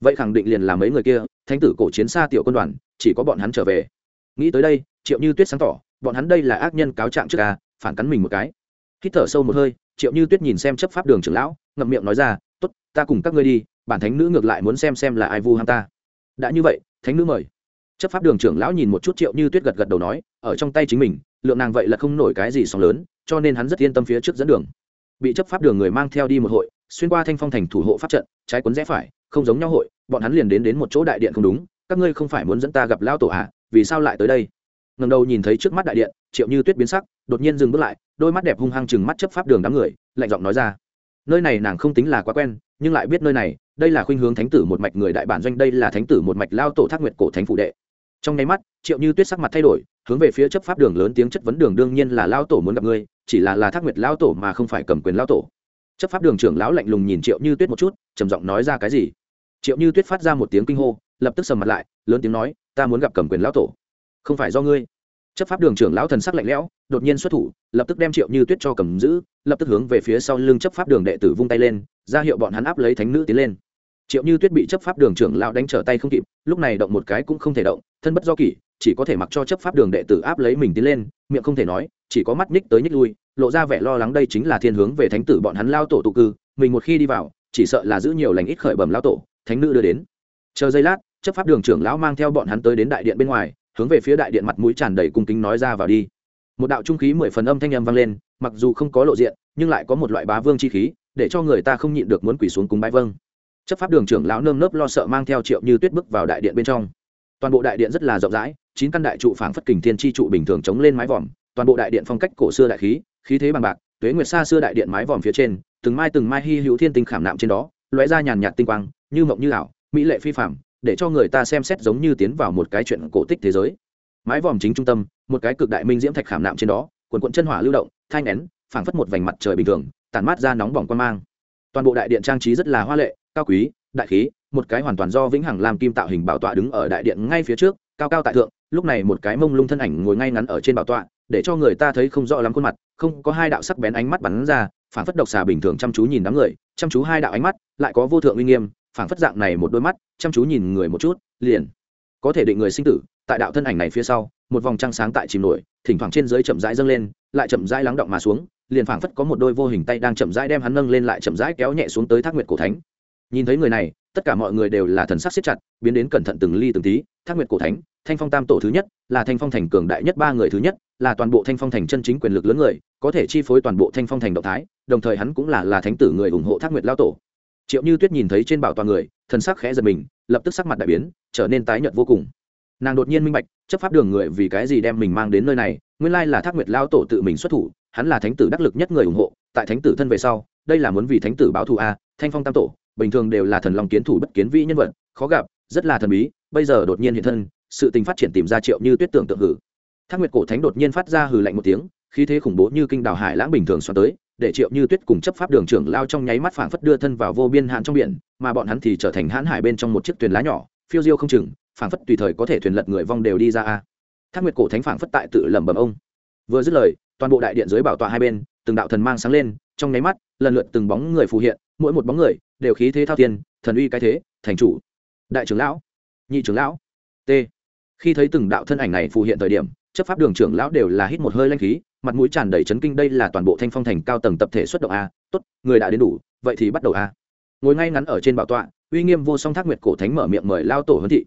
Vậy khẳng định liền là mấy người kia, thánh tử cổ chiến xa tiểu quân đoàn, chỉ có bọn hắn trở về. Nghĩ tới đây, triệu như tuyết sáng tỏ, bọn hắn đây là ác nhân cáo trạng trước ca phản cắn mình một cái. Hít thở sâu một hơi triệu như tuyết nhìn xem chấp pháp đường trưởng lão, ngậm miệng nói ra t ố t ta cùng các ngươi đi, bản thánh nữ ngược lại muốn xem xem là ai vu ham ta. Đã như vậy, thánh nữ mời. Chấp pháp đường trưởng lão nhìn một chút triệu như tuyết gật gật đầu nói, ở trong tay chính mình, lượng nàng vậy là không nổi cái gì sóng lớn, cho nên hắn rất yên tâm phía trước dẫn đường. Bị chấp pháp đường người mang theo đi một hội, xuyên qua thanh phong thành thủ hộ pháp trận, trái quấn rẽ phải, không giống nhau hội, bọn hắn liền đến đến một chỗ đại điện không đúng, các ngươi không phải muốn dẫn ta gặp lao tổ hạ vì sao lại tới đây? Ngần đầu nhìn thấy trước mắt đại điện, triệu như tuyết biến sắc, đột nhiên dừng bước lại đôi mắt đẹp hung hăng chừng mắt chấp pháp đường đám người, lạnh giọng nói ra. Nơi này nàng không tính là quá quen, nhưng lại biết nơi này, đây là khuynh hướng thánh tử một mạch người đại bản doanh, đây là thánh tử một mạch lao tổ thác nguyệt cổ thánh phụ đệ. Trong nháy mắt, triệu như tuyết sắc mặt thay đổi, hướng về phía chấp pháp đường lớn tiếng chất vấn đường đương nhiên là lao tổ muốn gặp ngươi, chỉ là là thác nguyệt lao tổ mà không phải cầm quyền lao tổ. Chấp pháp đường trưởng lão lạnh lùng nhìn triệu như tuyết một chút, trầm giọng nói ra cái gì? Triệu như tuyết phát ra một tiếng kinh hô, lập tức sầm mặt lại, lớn tiếng nói, ta muốn gặp cầm quyền lao tổ, không phải do ngươi chấp pháp đường trưởng lão thần sắc lạnh lẽo, đột nhiên xuất thủ, lập tức đem triệu như tuyết cho cầm giữ, lập tức hướng về phía sau lưng chấp pháp đường đệ tử vung tay lên, ra hiệu bọn hắn áp lấy thánh nữ tiến lên. Triệu như tuyết bị chấp pháp đường trưởng lão đánh trở tay không kịp, lúc này động một cái cũng không thể động, thân bất do kỷ, chỉ có thể mặc cho chấp pháp đường đệ tử áp lấy mình tiến lên, miệng không thể nói, chỉ có mắt ních tới ních lui, lộ ra vẻ lo lắng đây chính là thiên hướng về thánh tử bọn hắn lao tổ tụ cư, mình một khi đi vào, chỉ sợ là giữ nhiều lành ít khởi bẩm lao tổ, thánh nữ đưa đến. Chờ giây lát, chấp pháp đường trưởng lão mang theo bọn hắn tới đến đại điện bên ngoài hướng về phía đại điện mặt mũi tràn đầy cung kính nói ra vào đi. Một đạo trung khí mười phần âm thanh âm vang lên, mặc dù không có lộ diện, nhưng lại có một loại bá vương chi khí, để cho người ta không nhịn được muốn quỳ xuống cúng bái vâng. Chấp pháp đường trưởng lão nơm nớp lo sợ mang theo triệu như tuyết bước vào đại điện bên trong. Toàn bộ đại điện rất là rộng rãi, chín căn đại trụ phảng phất kình thiên chi trụ bình thường chống lên mái vòm, toàn bộ đại điện phong cách cổ xưa đại khí khí thế bằng bạc, tuế nguyệt xa xưa đại điện mái vòm phía trên, từng mai từng mai hy hữu thiên tinh khảm nạm trên đó, lóe ra nhàn nhạt tinh quang, như mộng như ảo, mỹ lệ phi phạm để cho người ta xem xét giống như tiến vào một cái chuyện cổ tích thế giới. Mái vòm chính trung tâm, một cái cực đại minh diễm thạch khảm nạm trên đó quần quận chân hỏa lưu động, thanh nén, phảng phất một vành mặt trời bình thường, tản mát ra nóng bỏng quan mang. Toàn bộ đại điện trang trí rất là hoa lệ, cao quý, đại khí, một cái hoàn toàn do vĩnh hằng làm kim tạo hình bảo tọa đứng ở đại điện ngay phía trước, cao cao tại thượng, lúc này một cái mông lung thân ảnh ngồi ngay ngắn ở trên bảo tọa, để cho người ta thấy không rõ lắm khuôn mặt, không có hai đạo sắc bén ánh mắt bắn ra, phảng phất độc xà bình thường chăm chú nhìn đám người, chăm chú hai đạo ánh mắt, lại có vô thượng uy nghiêm phảng phất dạng này một đôi mắt, chăm chú nhìn người một chút, liền có thể định người sinh tử. Tại đạo thân ảnh này phía sau, một vòng trăng sáng tại chìm nổi, thỉnh thoảng trên dưới chậm rãi dâng lên, lại chậm rãi lắng động mà xuống, liền phảng phất có một đôi vô hình tay đang chậm rãi đem hắn nâng lên lại chậm rãi kéo nhẹ xuống tới thác nguyệt cổ thánh. Nhìn thấy người này, tất cả mọi người đều là thần sắc siết chặt, biến đến cẩn thận từng ly từng tí. Thác nguyệt cổ thánh, thanh phong tam tổ thứ nhất, là thanh phong thành cường đại nhất ba người thứ nhất, là toàn bộ thanh phong thành chân chính quyền lực lớn người, có thể chi phối toàn bộ thanh phong thành động thái, đồng thời hắn cũng là là thánh tử người ủng hộ thác nguyệt lao tổ triệu như tuyết nhìn thấy trên bảo toàn người, thần sắc khẽ giật mình, lập tức sắc mặt đại biến, trở nên tái nhợt vô cùng. Nàng đột nhiên minh bạch, chấp pháp đường người vì cái gì đem mình mang đến nơi này, nguyên lai là thác nguyệt lao tổ tự mình xuất thủ, hắn là thánh tử đắc lực nhất người ủng hộ, tại thánh tử thân về sau, đây là muốn vì thánh tử báo thù a, thanh phong tam tổ, bình thường đều là thần lòng kiến thủ bất kiến vĩ nhân vật, khó gặp, rất là thần bí, bây giờ đột nhiên hiện thân, sự tình phát triển tìm ra triệu như tuyết tưởng tượng hử. Thác nguyệt cổ thánh đột nhiên phát ra hừ lạnh một tiếng, khí thế khủng bố như kinh đào hải lãng bình thường xoắn tới để triệu như tuyết cùng chấp pháp đường trưởng lao trong nháy mắt phảng phất đưa thân vào vô biên hạn trong biển, mà bọn hắn thì trở thành hãn hải bên trong một chiếc thuyền lá nhỏ, phiêu diêu không chừng, phảng phất tùy thời có thể thuyền lật người vong đều đi ra a. Thác nguyệt cổ thánh phảng phất tại tự lẩm bẩm ông. Vừa dứt lời, toàn bộ đại điện dưới bảo tọa hai bên, từng đạo thần mang sáng lên, trong nháy mắt, lần lượt từng bóng người phù hiện, mỗi một bóng người đều khí thế thao thiên, thần uy cái thế, thành chủ. Đại trưởng lão, nhị trưởng lão, t. Khi thấy từng đạo thân ảnh này phù hiện thời điểm chấp pháp đường trưởng lão đều là hít một hơi lanh khí, mặt mũi tràn đầy chấn kinh, đây là toàn bộ thanh phong thành cao tầng tập thể xuất động a. Tốt, người đã đến đủ, vậy thì bắt đầu a. Ngồi ngay ngắn ở trên bảo tọa, uy nghiêm vô song thác nguyệt cổ thánh mở miệng mời lao tổ huấn thị.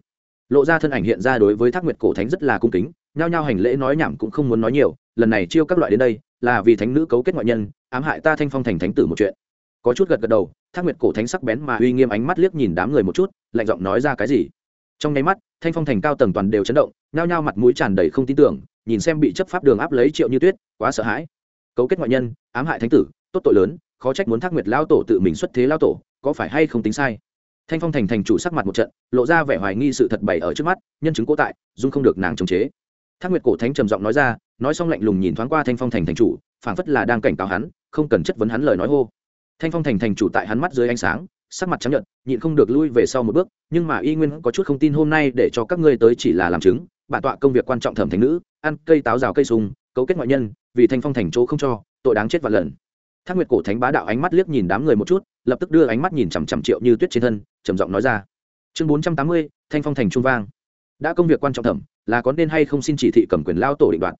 Lộ ra thân ảnh hiện ra đối với thác nguyệt cổ thánh rất là cung kính, nhao nhao hành lễ nói nhảm cũng không muốn nói nhiều, lần này chiêu các loại đến đây, là vì thánh nữ cấu kết ngoại nhân, ám hại ta thanh phong thành thánh tử một chuyện. Có chút gật gật đầu, thác nguyệt cổ thánh sắc bén mà uy nghiêm ánh mắt liếc nhìn đám người một chút, lạnh giọng nói ra cái gì. Trong nháy mắt thanh phong thành cao tầng toàn đều chấn động, nhao nhao mặt mũi tràn đầy không tin tưởng, nhìn xem bị chấp pháp đường áp lấy triệu như tuyết, quá sợ hãi. Cấu kết ngoại nhân, ám hại thánh tử, tốt tội lớn, khó trách muốn thác nguyệt lao tổ tự mình xuất thế lao tổ, có phải hay không tính sai? Thanh phong thành thành chủ sắc mặt một trận, lộ ra vẻ hoài nghi sự thật bày ở trước mắt, nhân chứng cố tại, dung không được nàng chống chế. Thác nguyệt cổ thánh trầm giọng nói ra, nói xong lạnh lùng nhìn thoáng qua thanh phong thành thành chủ, phảng phất là đang cảnh cáo hắn, không cần chất vấn hắn lời nói hô. Thanh phong thành thành chủ tại hắn mắt dưới ánh sáng sắc mặt trắng nhợt, nhịn không được lui về sau một bước, nhưng mà y nguyên có chút không tin hôm nay để cho các ngươi tới chỉ là làm chứng, bản tọa công việc quan trọng thẩm thành nữ, ăn cây táo rào cây sung, cấu kết ngoại nhân, vì thanh phong thành chỗ không cho, tội đáng chết vạn lần. Thác nguyệt cổ thánh bá đạo ánh mắt liếc nhìn đám người một chút, lập tức đưa ánh mắt nhìn chằm chằm triệu như tuyết trên thân, trầm giọng nói ra. Chương bốn trăm tám mươi, thanh phong thành trung vang. Đã công việc quan trọng thẩm, là có nên hay không xin chỉ thị cầm quyền lao tổ định đoạt.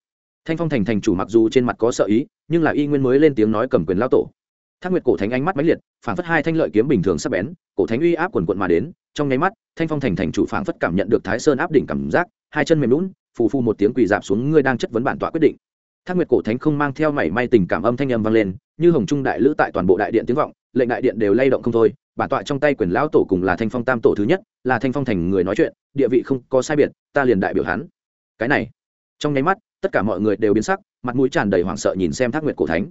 Thanh phong thành thành chủ mặc dù trên mặt có sợ ý, nhưng là y nguyên mới lên tiếng nói cầm quyền lao tổ thác nguyệt cổ thánh ánh mắt mãnh liệt, phảng phất hai thanh lợi kiếm bình thường sắp bén, cổ thánh uy áp quần quận mà đến, trong nháy mắt, thanh phong thành thành chủ phảng phất cảm nhận được thái sơn áp đỉnh cảm giác, hai chân mềm lún phù phù một tiếng quỳ dạp xuống, ngươi đang chất vấn bản tọa quyết định. Thác nguyệt cổ thánh không mang theo mảy may tình cảm âm thanh âm vang lên, như hồng trung đại lữ tại toàn bộ đại điện tiếng vọng, lệnh đại điện đều lay động không thôi, bản tọa trong tay quyền lão tổ cùng là thanh phong tam tổ thứ nhất, là thanh phong thành người nói chuyện, địa vị không có sai biệt, ta liền đại biểu hắn. Cái này, trong nháy mắt, tất cả mọi người đều biến sắc, mặt mũi tràn đầy hoảng sợ nhìn xem thác nguyệt cổ thánh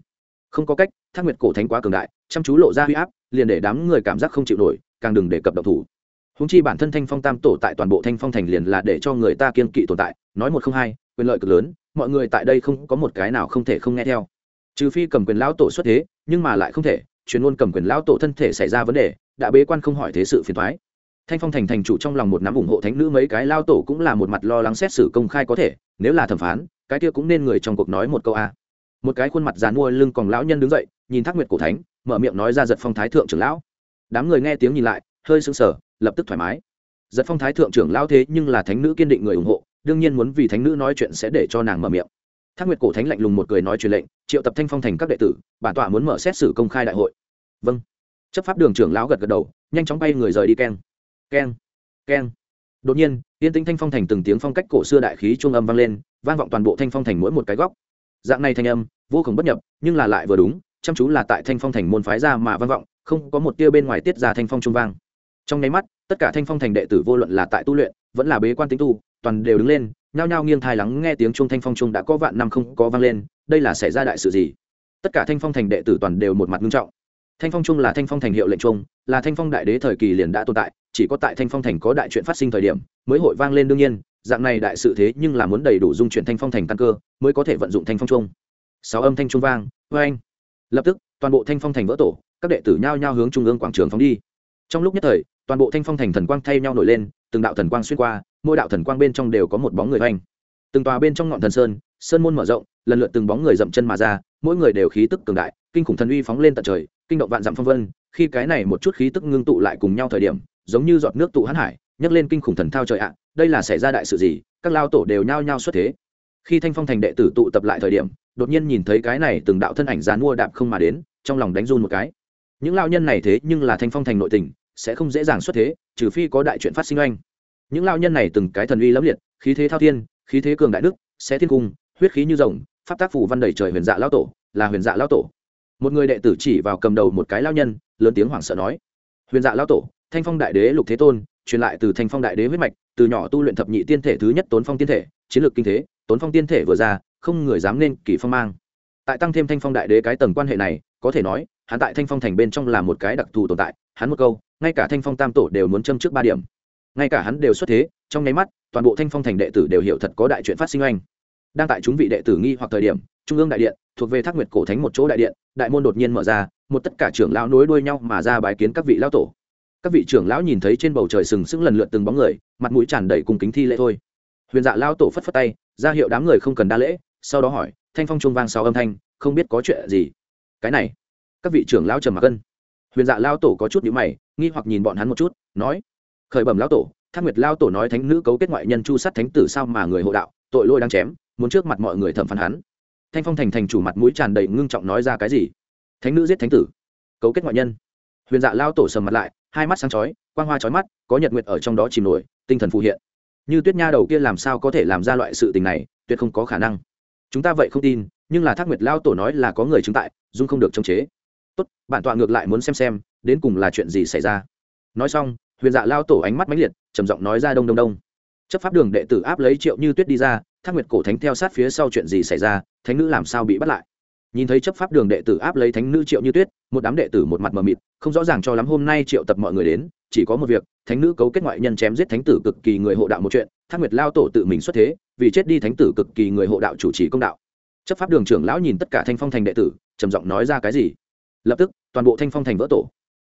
không có cách, thác nguyệt cổ thánh quá cường đại, chăm chú lộ ra huy áp, liền để đám người cảm giác không chịu nổi, càng đừng để cập độc thủ. Húng chi bản thân thanh phong tam tổ tại toàn bộ thanh phong thành liền là để cho người ta kiên kỵ tồn tại, nói một không hai, quyền lợi cực lớn, mọi người tại đây không có một cái nào không thể không nghe theo. Trừ phi cầm quyền lão tổ xuất thế, nhưng mà lại không thể, chuyên môn cầm quyền lão tổ thân thể xảy ra vấn đề, đã bế quan không hỏi thế sự phiền thoái thanh phong thành thành chủ trong lòng một nắm ủng hộ thánh nữ mấy cái lao tổ cũng là một mặt lo lắng xét xử công khai có thể, nếu là thẩm phán, cái kia cũng nên người trong cuộc nói một câu a một cái khuôn mặt dàn mua lưng còn lão nhân đứng dậy, nhìn thác nguyệt cổ thánh, mở miệng nói ra giật phong thái thượng trưởng lão. Đám người nghe tiếng nhìn lại, hơi sững sờ, lập tức thoải mái. Giật phong thái thượng trưởng lão thế nhưng là thánh nữ kiên định người ủng hộ, đương nhiên muốn vì thánh nữ nói chuyện sẽ để cho nàng mở miệng. Thác nguyệt cổ thánh lạnh lùng một cười nói truyền lệnh, triệu tập thanh phong thành các đệ tử, bản tọa muốn mở xét xử công khai đại hội. Vâng. Chấp pháp đường trưởng lão gật gật đầu, nhanh chóng bay người rời đi keng. Keng. Keng. Đột nhiên, yên tĩnh thanh phong thành từng tiếng phong cách cổ xưa đại khí trung âm vang lên, vang vọng toàn bộ thanh phong thành mỗi một cái góc dạng này thanh âm, vô cùng bất nhập, nhưng là lại vừa đúng, chăm chú là tại thanh phong thành môn phái ra mà vang vọng, không có một tia bên ngoài tiết ra thanh phong trung vang. Trong nháy mắt, tất cả thanh phong thành đệ tử vô luận là tại tu luyện, vẫn là bế quan tính tu, toàn đều đứng lên, nhao nhao nghiêng thai lắng nghe tiếng trung thanh phong trung đã có vạn năm không có vang lên, đây là xảy ra đại sự gì? Tất cả thanh phong thành đệ tử toàn đều một mặt nghiêm trọng. Thanh phong trung là thanh phong thành hiệu lệnh trung là thanh phong đại đế thời kỳ liền đã tồn tại, chỉ có tại thanh phong thành có đại chuyện phát sinh thời điểm, mới hội vang lên đương nhiên dạng này đại sự thế nhưng là muốn đầy đủ dung chuyển thanh phong thành căn cơ, mới có thể vận dụng thanh phong trung sáu âm thanh trung vang vê anh lập tức, toàn bộ thanh phong thành vỡ tổ, các đệ tử nhao nhao hướng trung ương quảng trường phóng đi. Trong lúc nhất thời, toàn bộ thanh phong thành thần quang thay nhau nổi lên, từng đạo thần quang xuyên qua, mỗi đạo thần quang bên trong đều có một bóng người oanh. Từng tòa bên trong ngọn thần sơn sơn môn mở rộng, lần lượt từng bóng người dậm chân mà ra, mỗi người đều khí tức cường đại, kinh khủng thần uy phóng lên tận trời, kinh động vạn dặm phong vân, khi cái này một chút khí tức ngưng tụ lại cùng nhau thời điểm, giống như giọt nước tụ hãn hải nhấc lên kinh khủng thần thao trời ạ, đây là xảy ra đại sự gì, các lao tổ đều nhao nhao xuất thế. Khi thanh phong thành đệ tử tụ tập lại thời điểm, đột nhiên nhìn thấy cái này từng đạo thân ảnh dán mua đạp không mà đến, trong lòng đánh run một cái. Những lao nhân này thế nhưng là thanh phong thành nội tình, sẽ không dễ dàng xuất thế, trừ phi có đại chuyện phát sinh oanh. Những lao nhân này từng cái thần uy lẫm liệt, khí thế thao thiên, khí thế cường đại đức, sẽ thiên cung, huyết khí như rồng, pháp tác phủ văn đầy trời huyền dạ lao tổ, là huyền dạ lao tổ. Một người đệ tử chỉ vào cầm đầu một cái lao nhân, lớn tiếng hoảng sợ nói, huyền dạ lao tổ, thanh phong đại đế lục thế tôn truyền lại từ thanh phong đại đế huyết mạch, từ nhỏ tu luyện thập nhị tiên thể thứ nhất tốn phong tiên thể, chiến lược kinh thế, tốn phong tiên thể vừa ra, không người dám nên kỳ phong mang. Tại tăng thêm thanh phong đại đế cái tầng quan hệ này, có thể nói, hắn tại thanh phong thành bên trong là một cái đặc thù tồn tại, hắn một câu, ngay cả thanh phong tam tổ đều muốn châm trước ba điểm. Ngay cả hắn đều xuất thế, trong nháy mắt, toàn bộ thanh phong thành đệ tử đều hiểu thật có đại chuyện phát sinh oanh. Đang tại chúng vị đệ tử nghi hoặc thời điểm, trung ương đại điện, thuộc về thác nguyệt cổ thánh một chỗ đại điện, đại môn đột nhiên mở ra, một tất cả trưởng lão nối đuôi nhau mà ra bài kiến các vị lão tổ các vị trưởng lão nhìn thấy trên bầu trời sừng sững lần lượt từng bóng người, mặt mũi tràn đầy cùng kính thi lễ thôi. Huyền dạ lao tổ phất phất tay, ra hiệu đám người không cần đa lễ, sau đó hỏi, thanh phong trung vang sau âm thanh, không biết có chuyện gì? Cái này, các vị trưởng lão trầm mặc cân huyền dạ lao tổ có chút nhữ mày, nghi hoặc nhìn bọn hắn một chút, nói, khởi bẩm lao tổ, thác nguyệt lao tổ nói thánh nữ cấu kết ngoại nhân chu sát thánh tử sao mà người hộ đạo, tội lỗi đang chém, muốn trước mặt mọi người thẩm phán hắn. Thanh phong thành thành chủ mặt mũi tràn đầy ngưng trọng nói ra cái gì? Thánh nữ giết thánh tử, cấu kết ngoại nhân. Huyền dạ lao tổ sầm mặt lại hai mắt sáng chói, quang hoa chói mắt, có nhật nguyệt ở trong đó chìm nổi, tinh thần phù hiện. Như tuyết nha đầu kia làm sao có thể làm ra loại sự tình này, tuyệt không có khả năng. Chúng ta vậy không tin, nhưng là thác nguyệt lao tổ nói là có người chứng tại, dung không được chống chế. Tốt, bản tọa ngược lại muốn xem xem, đến cùng là chuyện gì xảy ra. Nói xong, huyền dạ lao tổ ánh mắt mãnh liệt, trầm giọng nói ra đông đông đông. Chấp pháp đường đệ tử áp lấy triệu như tuyết đi ra, thác nguyệt cổ thánh theo sát phía sau chuyện gì xảy ra, thánh nữ làm sao bị bắt lại? Nhìn thấy chấp pháp đường đệ tử áp lấy thánh nữ triệu như tuyết, một đám đệ tử một mặt mờ mịt, không rõ ràng cho lắm hôm nay triệu tập mọi người đến, chỉ có một việc, thánh nữ cấu kết ngoại nhân chém giết thánh tử cực kỳ người hộ đạo một chuyện, thác nguyệt lao tổ tự mình xuất thế, vì chết đi thánh tử cực kỳ người hộ đạo chủ trì công đạo. Chấp pháp đường trưởng lão nhìn tất cả thanh phong thành đệ tử, trầm giọng nói ra cái gì? Lập tức, toàn bộ thanh phong thành vỡ tổ.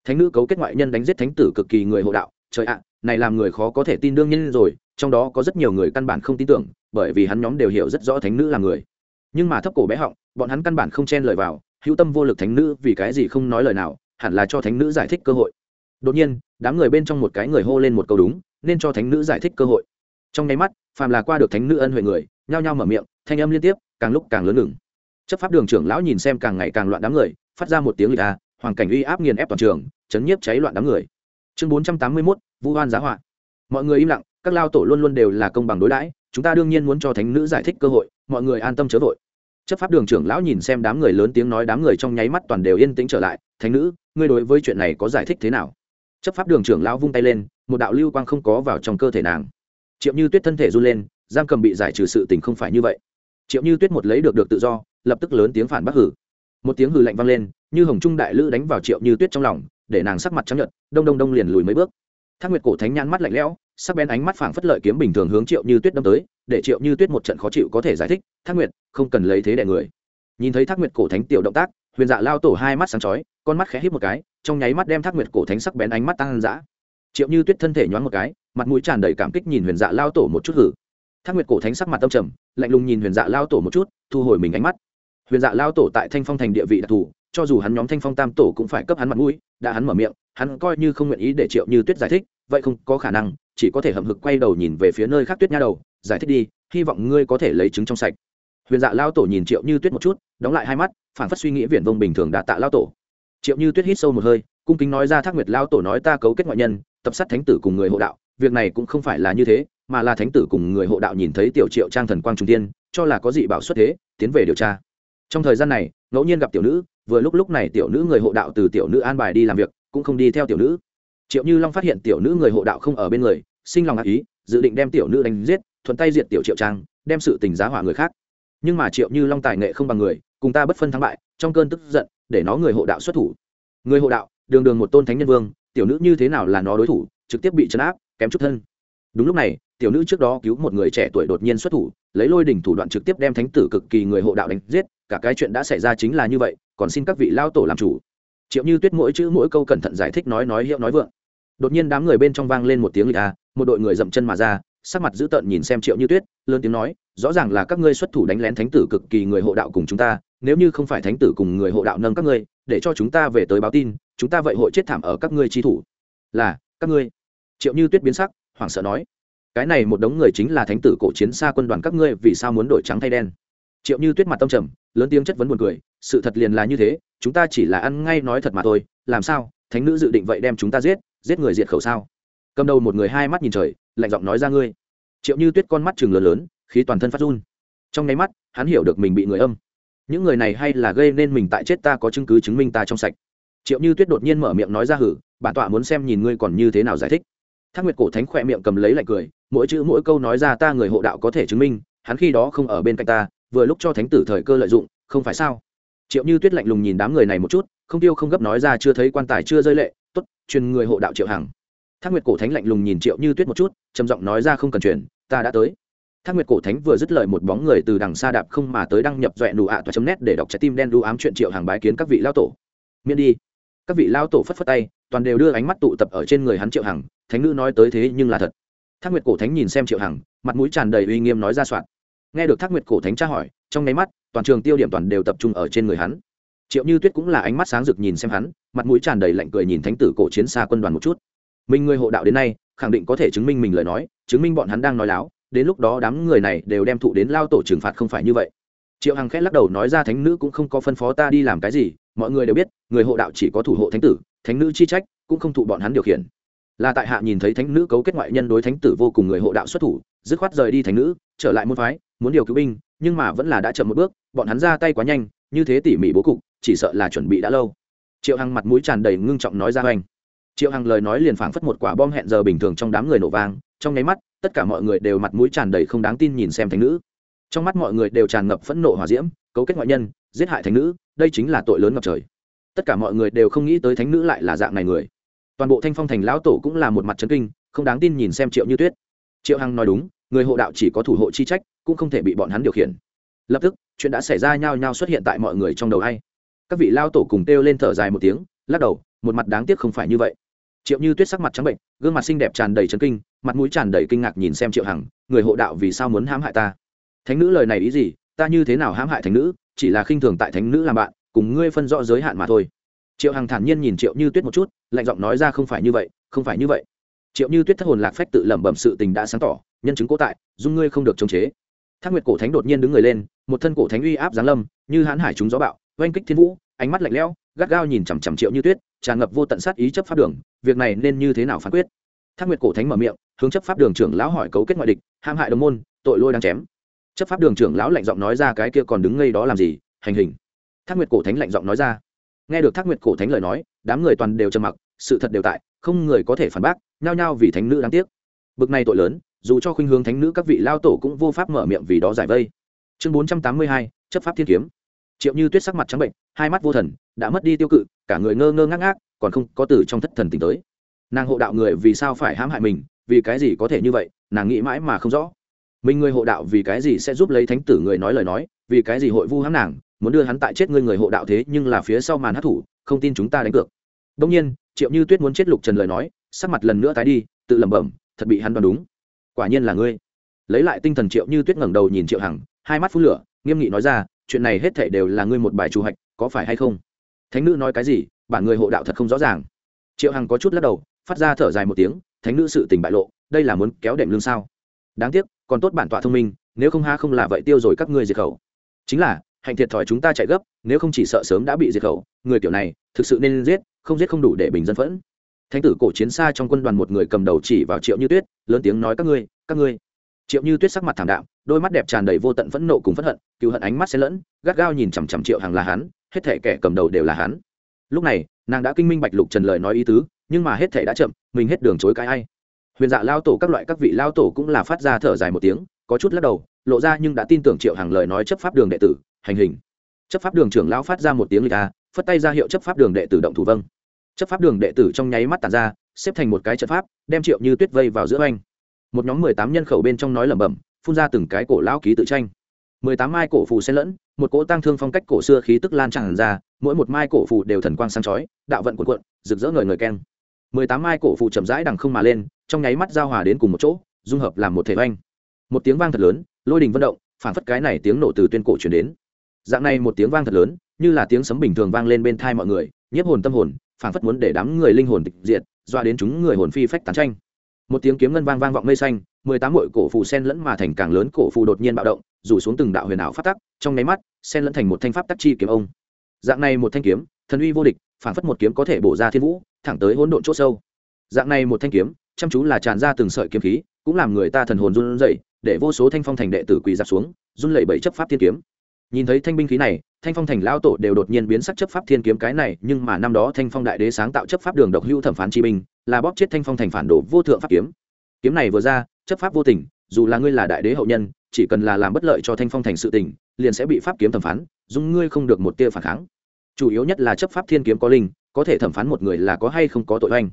Thánh nữ cấu kết ngoại nhân đánh giết thánh tử cực kỳ người hộ đạo, trời ạ, này làm người khó có thể tin đương nhiên rồi, trong đó có rất nhiều người căn bản không tin tưởng, bởi vì hắn nhóm đều hiểu rất rõ thánh nữ là người nhưng mà thấp cổ bé họng, bọn hắn căn bản không chen lời vào, hữu tâm vô lực thánh nữ vì cái gì không nói lời nào, hẳn là cho thánh nữ giải thích cơ hội. Đột nhiên, đám người bên trong một cái người hô lên một câu đúng, nên cho thánh nữ giải thích cơ hội. Trong nháy mắt, phàm là qua được thánh nữ ân huệ người, nhao nhao mở miệng, thanh âm liên tiếp, càng lúc càng lớn ngừng. Chấp pháp đường trưởng lão nhìn xem càng ngày càng loạn đám người, phát ra một tiếng lịch a hoàng cảnh uy áp nghiền ép toàn trường, chấn nhiếp cháy loạn đám người. Chương bốn trăm tám mươi mốt, vu hoan giá họa. Mọi người im lặng, các lao tổ luôn luôn đều là công bằng đối đãi, chúng ta đương nhiên muốn cho thánh nữ giải thích cơ hội mọi người an tâm chớ vội. Chấp pháp đường trưởng lão nhìn xem đám người lớn tiếng nói đám người trong nháy mắt toàn đều yên tĩnh trở lại, thánh nữ, ngươi đối với chuyện này có giải thích thế nào? Chấp pháp đường trưởng lão vung tay lên, một đạo lưu quang không có vào trong cơ thể nàng. Triệu như tuyết thân thể run lên, giam cầm bị giải trừ sự tình không phải như vậy. Triệu như tuyết một lấy được được tự do, lập tức lớn tiếng phản bác hử. Một tiếng hừ lạnh vang lên, như hồng trung đại lữ đánh vào triệu như tuyết trong lòng, để nàng sắc mặt trắng nhợt, đông đông đông liền lùi mấy bước. Thác nguyệt cổ thánh nhãn mắt lạnh lẽo, sắc bén ánh mắt phảng phất lợi kiếm bình thường hướng triệu như tuyết đâm tới để triệu như tuyết một trận khó chịu có thể giải thích, thác nguyệt, không cần lấy thế đẻ người. Nhìn thấy thác nguyệt cổ thánh tiểu động tác, huyền dạ lao tổ hai mắt sáng chói, con mắt khẽ hít một cái, trong nháy mắt đem thác nguyệt cổ thánh sắc bén ánh mắt tăng dã. Triệu như tuyết thân thể nhoáng một cái, mặt mũi tràn đầy cảm kích nhìn huyền dạ lao tổ một chút hử. Thác nguyệt cổ thánh sắc mặt tâm trầm, lạnh lùng nhìn huyền dạ lao tổ một chút, thu hồi mình ánh mắt. Huyền dạ lao tổ tại thanh phong thành địa vị đặc thù, cho dù hắn nhóm thanh phong tam tổ cũng phải cấp hắn mặt mũi, đã hắn mở miệng, hắn coi như không nguyện ý để triệu như tuyết giải thích, vậy không có khả năng, chỉ có thể hậm hực quay đầu nhìn về phía nơi khác tuyết nha đầu giải thích đi, hy vọng ngươi có thể lấy chứng trong sạch. Huyền dạ lao tổ nhìn triệu như tuyết một chút, đóng lại hai mắt phản phất suy nghĩ viển vông bình thường đã tạ lao tổ. Triệu như tuyết hít sâu một hơi, cung kính nói ra thác nguyệt lao tổ nói ta cấu kết ngoại nhân, tập sát thánh tử cùng người hộ đạo, việc này cũng không phải là như thế, mà là thánh tử cùng người hộ đạo nhìn thấy tiểu triệu trang thần quang trung tiên cho là có dị bảo xuất thế, tiến về điều tra. Trong thời gian này, ngẫu nhiên gặp tiểu nữ, vừa lúc lúc này tiểu nữ người hộ đạo từ tiểu nữ an bài đi làm việc, cũng không đi theo tiểu nữ. Triệu như long phát hiện tiểu nữ người hộ đạo không ở bên người, sinh lòng ác ý, dự định đem tiểu nữ đánh giết thuận tay diệt tiểu triệu trang, đem sự tình giá hỏa người khác. Nhưng mà triệu như long tài nghệ không bằng người, cùng ta bất phân thắng bại, trong cơn tức giận, để nó người hộ đạo xuất thủ. Người hộ đạo, đường đường một tôn thánh nhân vương, tiểu nữ như thế nào là nó đối thủ, trực tiếp bị chấn áp, kém chút thân. Đúng lúc này, tiểu nữ trước đó cứu một người trẻ tuổi đột nhiên xuất thủ, lấy lôi đỉnh thủ đoạn trực tiếp đem thánh tử cực kỳ người hộ đạo đánh giết, cả cái chuyện đã xảy ra chính là như vậy, còn xin các vị lao tổ làm chủ. Triệu như tuyết mỗi chữ mỗi câu cẩn thận giải thích nói nói hiệu nói vượng. Đột nhiên đám người bên trong vang lên một tiếng lịch a một đội người dậm chân mà ra sắc mặt dữ tợn nhìn xem triệu như tuyết, lớn tiếng nói, rõ ràng là các ngươi xuất thủ đánh lén thánh tử cực kỳ người hộ đạo cùng chúng ta, nếu như không phải thánh tử cùng người hộ đạo nâng các ngươi, để cho chúng ta về tới báo tin, chúng ta vậy hội chết thảm ở các ngươi chi thủ. Là, các ngươi. Triệu như tuyết biến sắc, hoảng sợ nói, cái này một đống người chính là thánh tử cổ chiến xa quân đoàn các ngươi, vì sao muốn đổi trắng thay đen? Triệu như tuyết mặt tâm trầm, lớn tiếng chất vấn buồn cười, sự thật liền là như thế, chúng ta chỉ là ăn ngay nói thật mà thôi, làm sao, thánh nữ dự định vậy đem chúng ta giết giết người diệt khẩu sao? Cầm đầu một người hai mắt nhìn trời lạnh giọng nói ra ngươi. Triệu như tuyết con mắt chừng lớn lớn, khí toàn thân phát run. Trong nháy mắt, hắn hiểu được mình bị người âm. Những người này hay là gây nên mình tại chết ta có chứng cứ chứng minh ta trong sạch. Triệu như tuyết đột nhiên mở miệng nói ra hử, bản tọa muốn xem nhìn ngươi còn như thế nào giải thích. Thác nguyệt cổ thánh khỏe miệng cầm lấy lại cười, mỗi chữ mỗi câu nói ra ta người hộ đạo có thể chứng minh, hắn khi đó không ở bên cạnh ta, vừa lúc cho thánh tử thời cơ lợi dụng, không phải sao? Triệu như tuyết lạnh lùng nhìn đám người này một chút, không tiêu không gấp nói ra chưa thấy quan tài chưa rơi lệ t ố t truyền người hộ đạo triệu hằng thác nguyệt cổ thánh lạnh lùng nhìn triệu như tuyết một chút, trầm giọng nói ra không cần truyền ta đã tới. Thác nguyệt cổ thánh vừa dứt lời một bóng người từ đằng xa đạp không mà tới đăng nhập dọa nụ ạ toa chấm nét để đọc trái tim đen đu ám chuyện triệu hàng bái kiến các vị lao tổ. Miễn đi. Các vị lao tổ phất phất tay, toàn đều đưa ánh mắt tụ tập ở trên người hắn triệu hằng, thánh nữ nói tới thế nhưng là thật. Thác nguyệt cổ thánh nhìn xem triệu hằng, mặt mũi tràn đầy uy nghiêm nói ra soạn. Nghe được thác nguyệt cổ thánh tra hỏi, trong nháy mắt, toàn trường tiêu điểm toàn đều tập trung ở trên người hắn. Triệu như tuyết cũng là ánh mắt sáng rực nhìn xem hắn, mặt mũi tràn đầy lạnh cười nhìn thánh tử cổ chiến xa quân đoàn một chút mình người hộ đạo đến nay, khẳng định có thể chứng minh mình lời nói, chứng minh bọn hắn đang nói láo, đến lúc đó đám người này đều đem thụ đến lao tổ trừng phạt không phải như vậy. Triệu hằng khẽ lắc đầu nói ra thánh nữ cũng không có phân phó ta đi làm cái gì, mọi người đều biết, người hộ đạo chỉ có thủ hộ thánh tử, thánh nữ chi trách, cũng không thụ bọn hắn điều khiển. Là tại hạ nhìn thấy thánh nữ cấu kết ngoại nhân đối thánh tử vô cùng người hộ đạo xuất thủ, dứt khoát rời đi thánh nữ, trở lại môn phái, muốn điều cứu binh, nhưng mà vẫn là đã chậm một bước, bọn hắn ra tay quá nhanh, như thế tỉ mỉ bố cục, chỉ sợ là chuẩn bị đã lâu. Triệu hằng mặt mũi tràn đầy ngưng trọng nói ra hoành triệu hằng lời nói liền phảng phất một quả bom hẹn giờ bình thường trong đám người nổ vang, trong nháy mắt, tất cả mọi người đều mặt mũi tràn đầy không đáng tin nhìn xem thánh nữ. Trong mắt mọi người đều tràn ngập phẫn nộ hòa diễm, cấu kết ngoại nhân, giết hại thánh nữ, đây chính là tội lớn ngập trời. Tất cả mọi người đều không nghĩ tới thánh nữ lại là dạng này người. Toàn bộ thanh phong thành lão tổ cũng là một mặt trấn kinh, không đáng tin nhìn xem triệu như tuyết. Triệu hằng nói đúng, người hộ đạo chỉ có thủ hộ chi trách, cũng không thể bị bọn hắn điều khiển. Lập tức, chuyện đã xảy ra nhao nhao xuất hiện tại mọi người trong đầu hay các vị lao tổ cùng kêu lên thở dài một tiếng, lắc đầu, một mặt đáng tiếc không phải như vậy triệu như tuyết sắc mặt trắng bệnh, gương mặt xinh đẹp tràn đầy trấn kinh, mặt mũi tràn đầy kinh ngạc nhìn xem triệu hằng, người hộ đạo vì sao muốn hãm hại ta? Thánh nữ lời này ý gì? Ta như thế nào hãm hại thánh nữ? Chỉ là khinh thường tại thánh nữ làm bạn, cùng ngươi phân rõ giới hạn mà thôi. Triệu hằng thản nhiên nhìn triệu như tuyết một chút, lạnh giọng nói ra không phải như vậy, không phải như vậy. Triệu như tuyết thất hồn lạc phách tự lẩm bẩm sự tình đã sáng tỏ, nhân chứng cố tại, dung ngươi không được chống chế. Thác nguyệt cổ thánh đột nhiên đứng người lên, một thân cổ thánh uy áp giáng lâm, như hãn hải chúng gió bạo, oanh kích thiên vũ, ánh mắt lạnh lẽo, gắt gao nhìn chằm chằm triệu như tuyết tràn ngập vô tận sát ý chấp pháp đường, việc này nên như thế nào phán quyết? Thác nguyệt cổ thánh mở miệng, hướng chấp pháp đường trưởng lão hỏi cấu kết ngoại địch, hãm hại đồng môn, tội lôi đang chém. Chấp pháp đường trưởng lão lạnh giọng nói ra cái kia còn đứng ngây đó làm gì, hành hình. Thác nguyệt cổ thánh lạnh giọng nói ra. Nghe được thác nguyệt cổ thánh lời nói, đám người toàn đều trầm mặc, sự thật đều tại, không người có thể phản bác, nhao nhao vì thánh nữ đáng tiếc. Bực này tội lớn, dù cho khuynh hướng thánh nữ các vị lao tổ cũng vô pháp mở miệng vì đó giải vây. Chương bốn trăm tám mươi hai, chấp pháp thiên kiếm. Triệu như tuyết sắc mặt trắng bệnh, hai mắt vô thần đã mất đi tiêu cự, cả người ngơ ngơ ngác ngác, còn không có từ trong thất thần tỉnh tới. Nàng hộ đạo người vì sao phải hãm hại mình, vì cái gì có thể như vậy, nàng nghĩ mãi mà không rõ. Mình người hộ đạo vì cái gì sẽ giúp lấy thánh tử người nói lời nói, vì cái gì hội vu hãm nàng, muốn đưa hắn tại chết ngươi người hộ đạo thế nhưng là phía sau màn hát thủ, không tin chúng ta đánh cược. Đông nhiên, triệu như tuyết muốn chết lục trần lời nói, sắc mặt lần nữa tái đi, tự lẩm bẩm, thật bị hắn đoán đúng. Quả nhiên là ngươi. Lấy lại tinh thần triệu như tuyết ngẩng đầu nhìn triệu hằng, hai mắt phút lửa, nghiêm nghị nói ra, chuyện này hết thể đều là ngươi một bài chủ hạch, có phải hay không? Thánh nữ nói cái gì, bản người hộ đạo thật không rõ ràng. Triệu hằng có chút lắc đầu, phát ra thở dài một tiếng, thánh nữ sự tình bại lộ, đây là muốn kéo đệm lương sao? Đáng tiếc, còn tốt bản tọa thông minh, nếu không ha không là vậy tiêu rồi các ngươi diệt khẩu. Chính là, hạnh thiệt thòi chúng ta chạy gấp, nếu không chỉ sợ sớm đã bị diệt khẩu, người kiểu này, thực sự nên giết, không giết không đủ để bình dân phẫn. Thánh tử cổ chiến xa trong quân đoàn một người cầm đầu chỉ vào triệu như tuyết, lớn tiếng nói các ngươi các ngươi. Triệu như tuyết sắc mặt thảm đạm, đôi mắt đẹp tràn đầy vô tận phẫn nộ cùng phẫn hận cựu hận ánh mắt xen lẫn, gắt gao nhìn chằm chằm triệu hàng là hắn hết thể kẻ cầm đầu đều là hắn. Lúc này, nàng đã kinh minh bạch lục trần lời nói ý tứ, nhưng mà hết thể đã chậm, mình hết đường chối cái ai. Huyền dạ lao tổ các loại các vị lao tổ cũng là phát ra thở dài một tiếng, có chút lắc đầu, lộ ra nhưng đã tin tưởng triệu hàng lời nói chấp pháp đường đệ tử, hành hình. Chấp pháp đường trưởng lao phát ra một tiếng lịch ta, phất tay ra hiệu chấp pháp đường đệ tử động thủ vâng. Chấp pháp đường đệ tử trong nháy mắt tàn ra, xếp thành một cái trận pháp, đem triệu như tuyết vây vào giữa oanh. Một nhóm mười tám nhân khẩu bên trong nói lẩm bẩm, phun ra từng cái cổ lão ký tự tranh. Mười tám mai cổ phù xen lẫn một cỗ tăng thương phong cách cổ xưa khí tức lan tràn ra, mỗi một mai cổ phù đều thần quang sáng chói, đạo vận cuộn cuộn, rực rỡ ngời ngời keng. Mười tám mai cổ phù chậm rãi đằng không mà lên, trong nháy mắt giao hòa đến cùng một chỗ, dung hợp làm một thể oanh. Một tiếng vang thật lớn, lôi đình vận động, phản phất cái này tiếng nổ từ tuyên cổ chuyển đến. Dạng này một tiếng vang thật lớn, như là tiếng sấm bình thường vang lên bên thai mọi người, nhiếp hồn tâm hồn, phản phất muốn để đám người linh hồn tịch diệt, doa đến chúng người hồn phi phách tán tranh. Một tiếng kiếm ngân vang vang vọng mây xanh, mười tám mội cổ phù sen lẫn mà thành càng lớn cổ phù đột nhiên bạo động rủ xuống từng đạo huyền ảo pháp tắc, trong nháy mắt sen lẫn thành một thanh pháp tắc chi kiếm ông. Dạng này một thanh kiếm, thần uy vô địch phản phất một kiếm có thể bổ ra thiên vũ, thẳng tới hỗn độn chỗ sâu. Dạng này một thanh kiếm, chăm chú là tràn ra từng sợi kiếm khí, cũng làm người ta thần hồn run rẩy, để vô số thanh phong thành đệ tử quỳ giặc xuống, run lẩy bẩy chấp pháp thiên kiếm. Nhìn thấy thanh binh khí này, thanh phong thành lao tổ đều đột nhiên biến sắc chấp pháp thiên kiếm cái này, nhưng mà năm đó thanh phong đại đế sáng tạo chấp pháp đường độc hữu thẩm phán chi binh, là bóp chết thanh phong thành phản đồ vô thượng pháp kiếm. Kiếm này vừa ra, chấp pháp vô tình, dù là ngươi là đại đế hậu nhân chỉ cần là làm bất lợi cho thanh phong thành sự tình, liền sẽ bị pháp kiếm thẩm phán dùng ngươi không được một tia phản kháng. Chủ yếu nhất là chấp pháp thiên kiếm có linh, có thể thẩm phán một người là có hay không có tội oanh.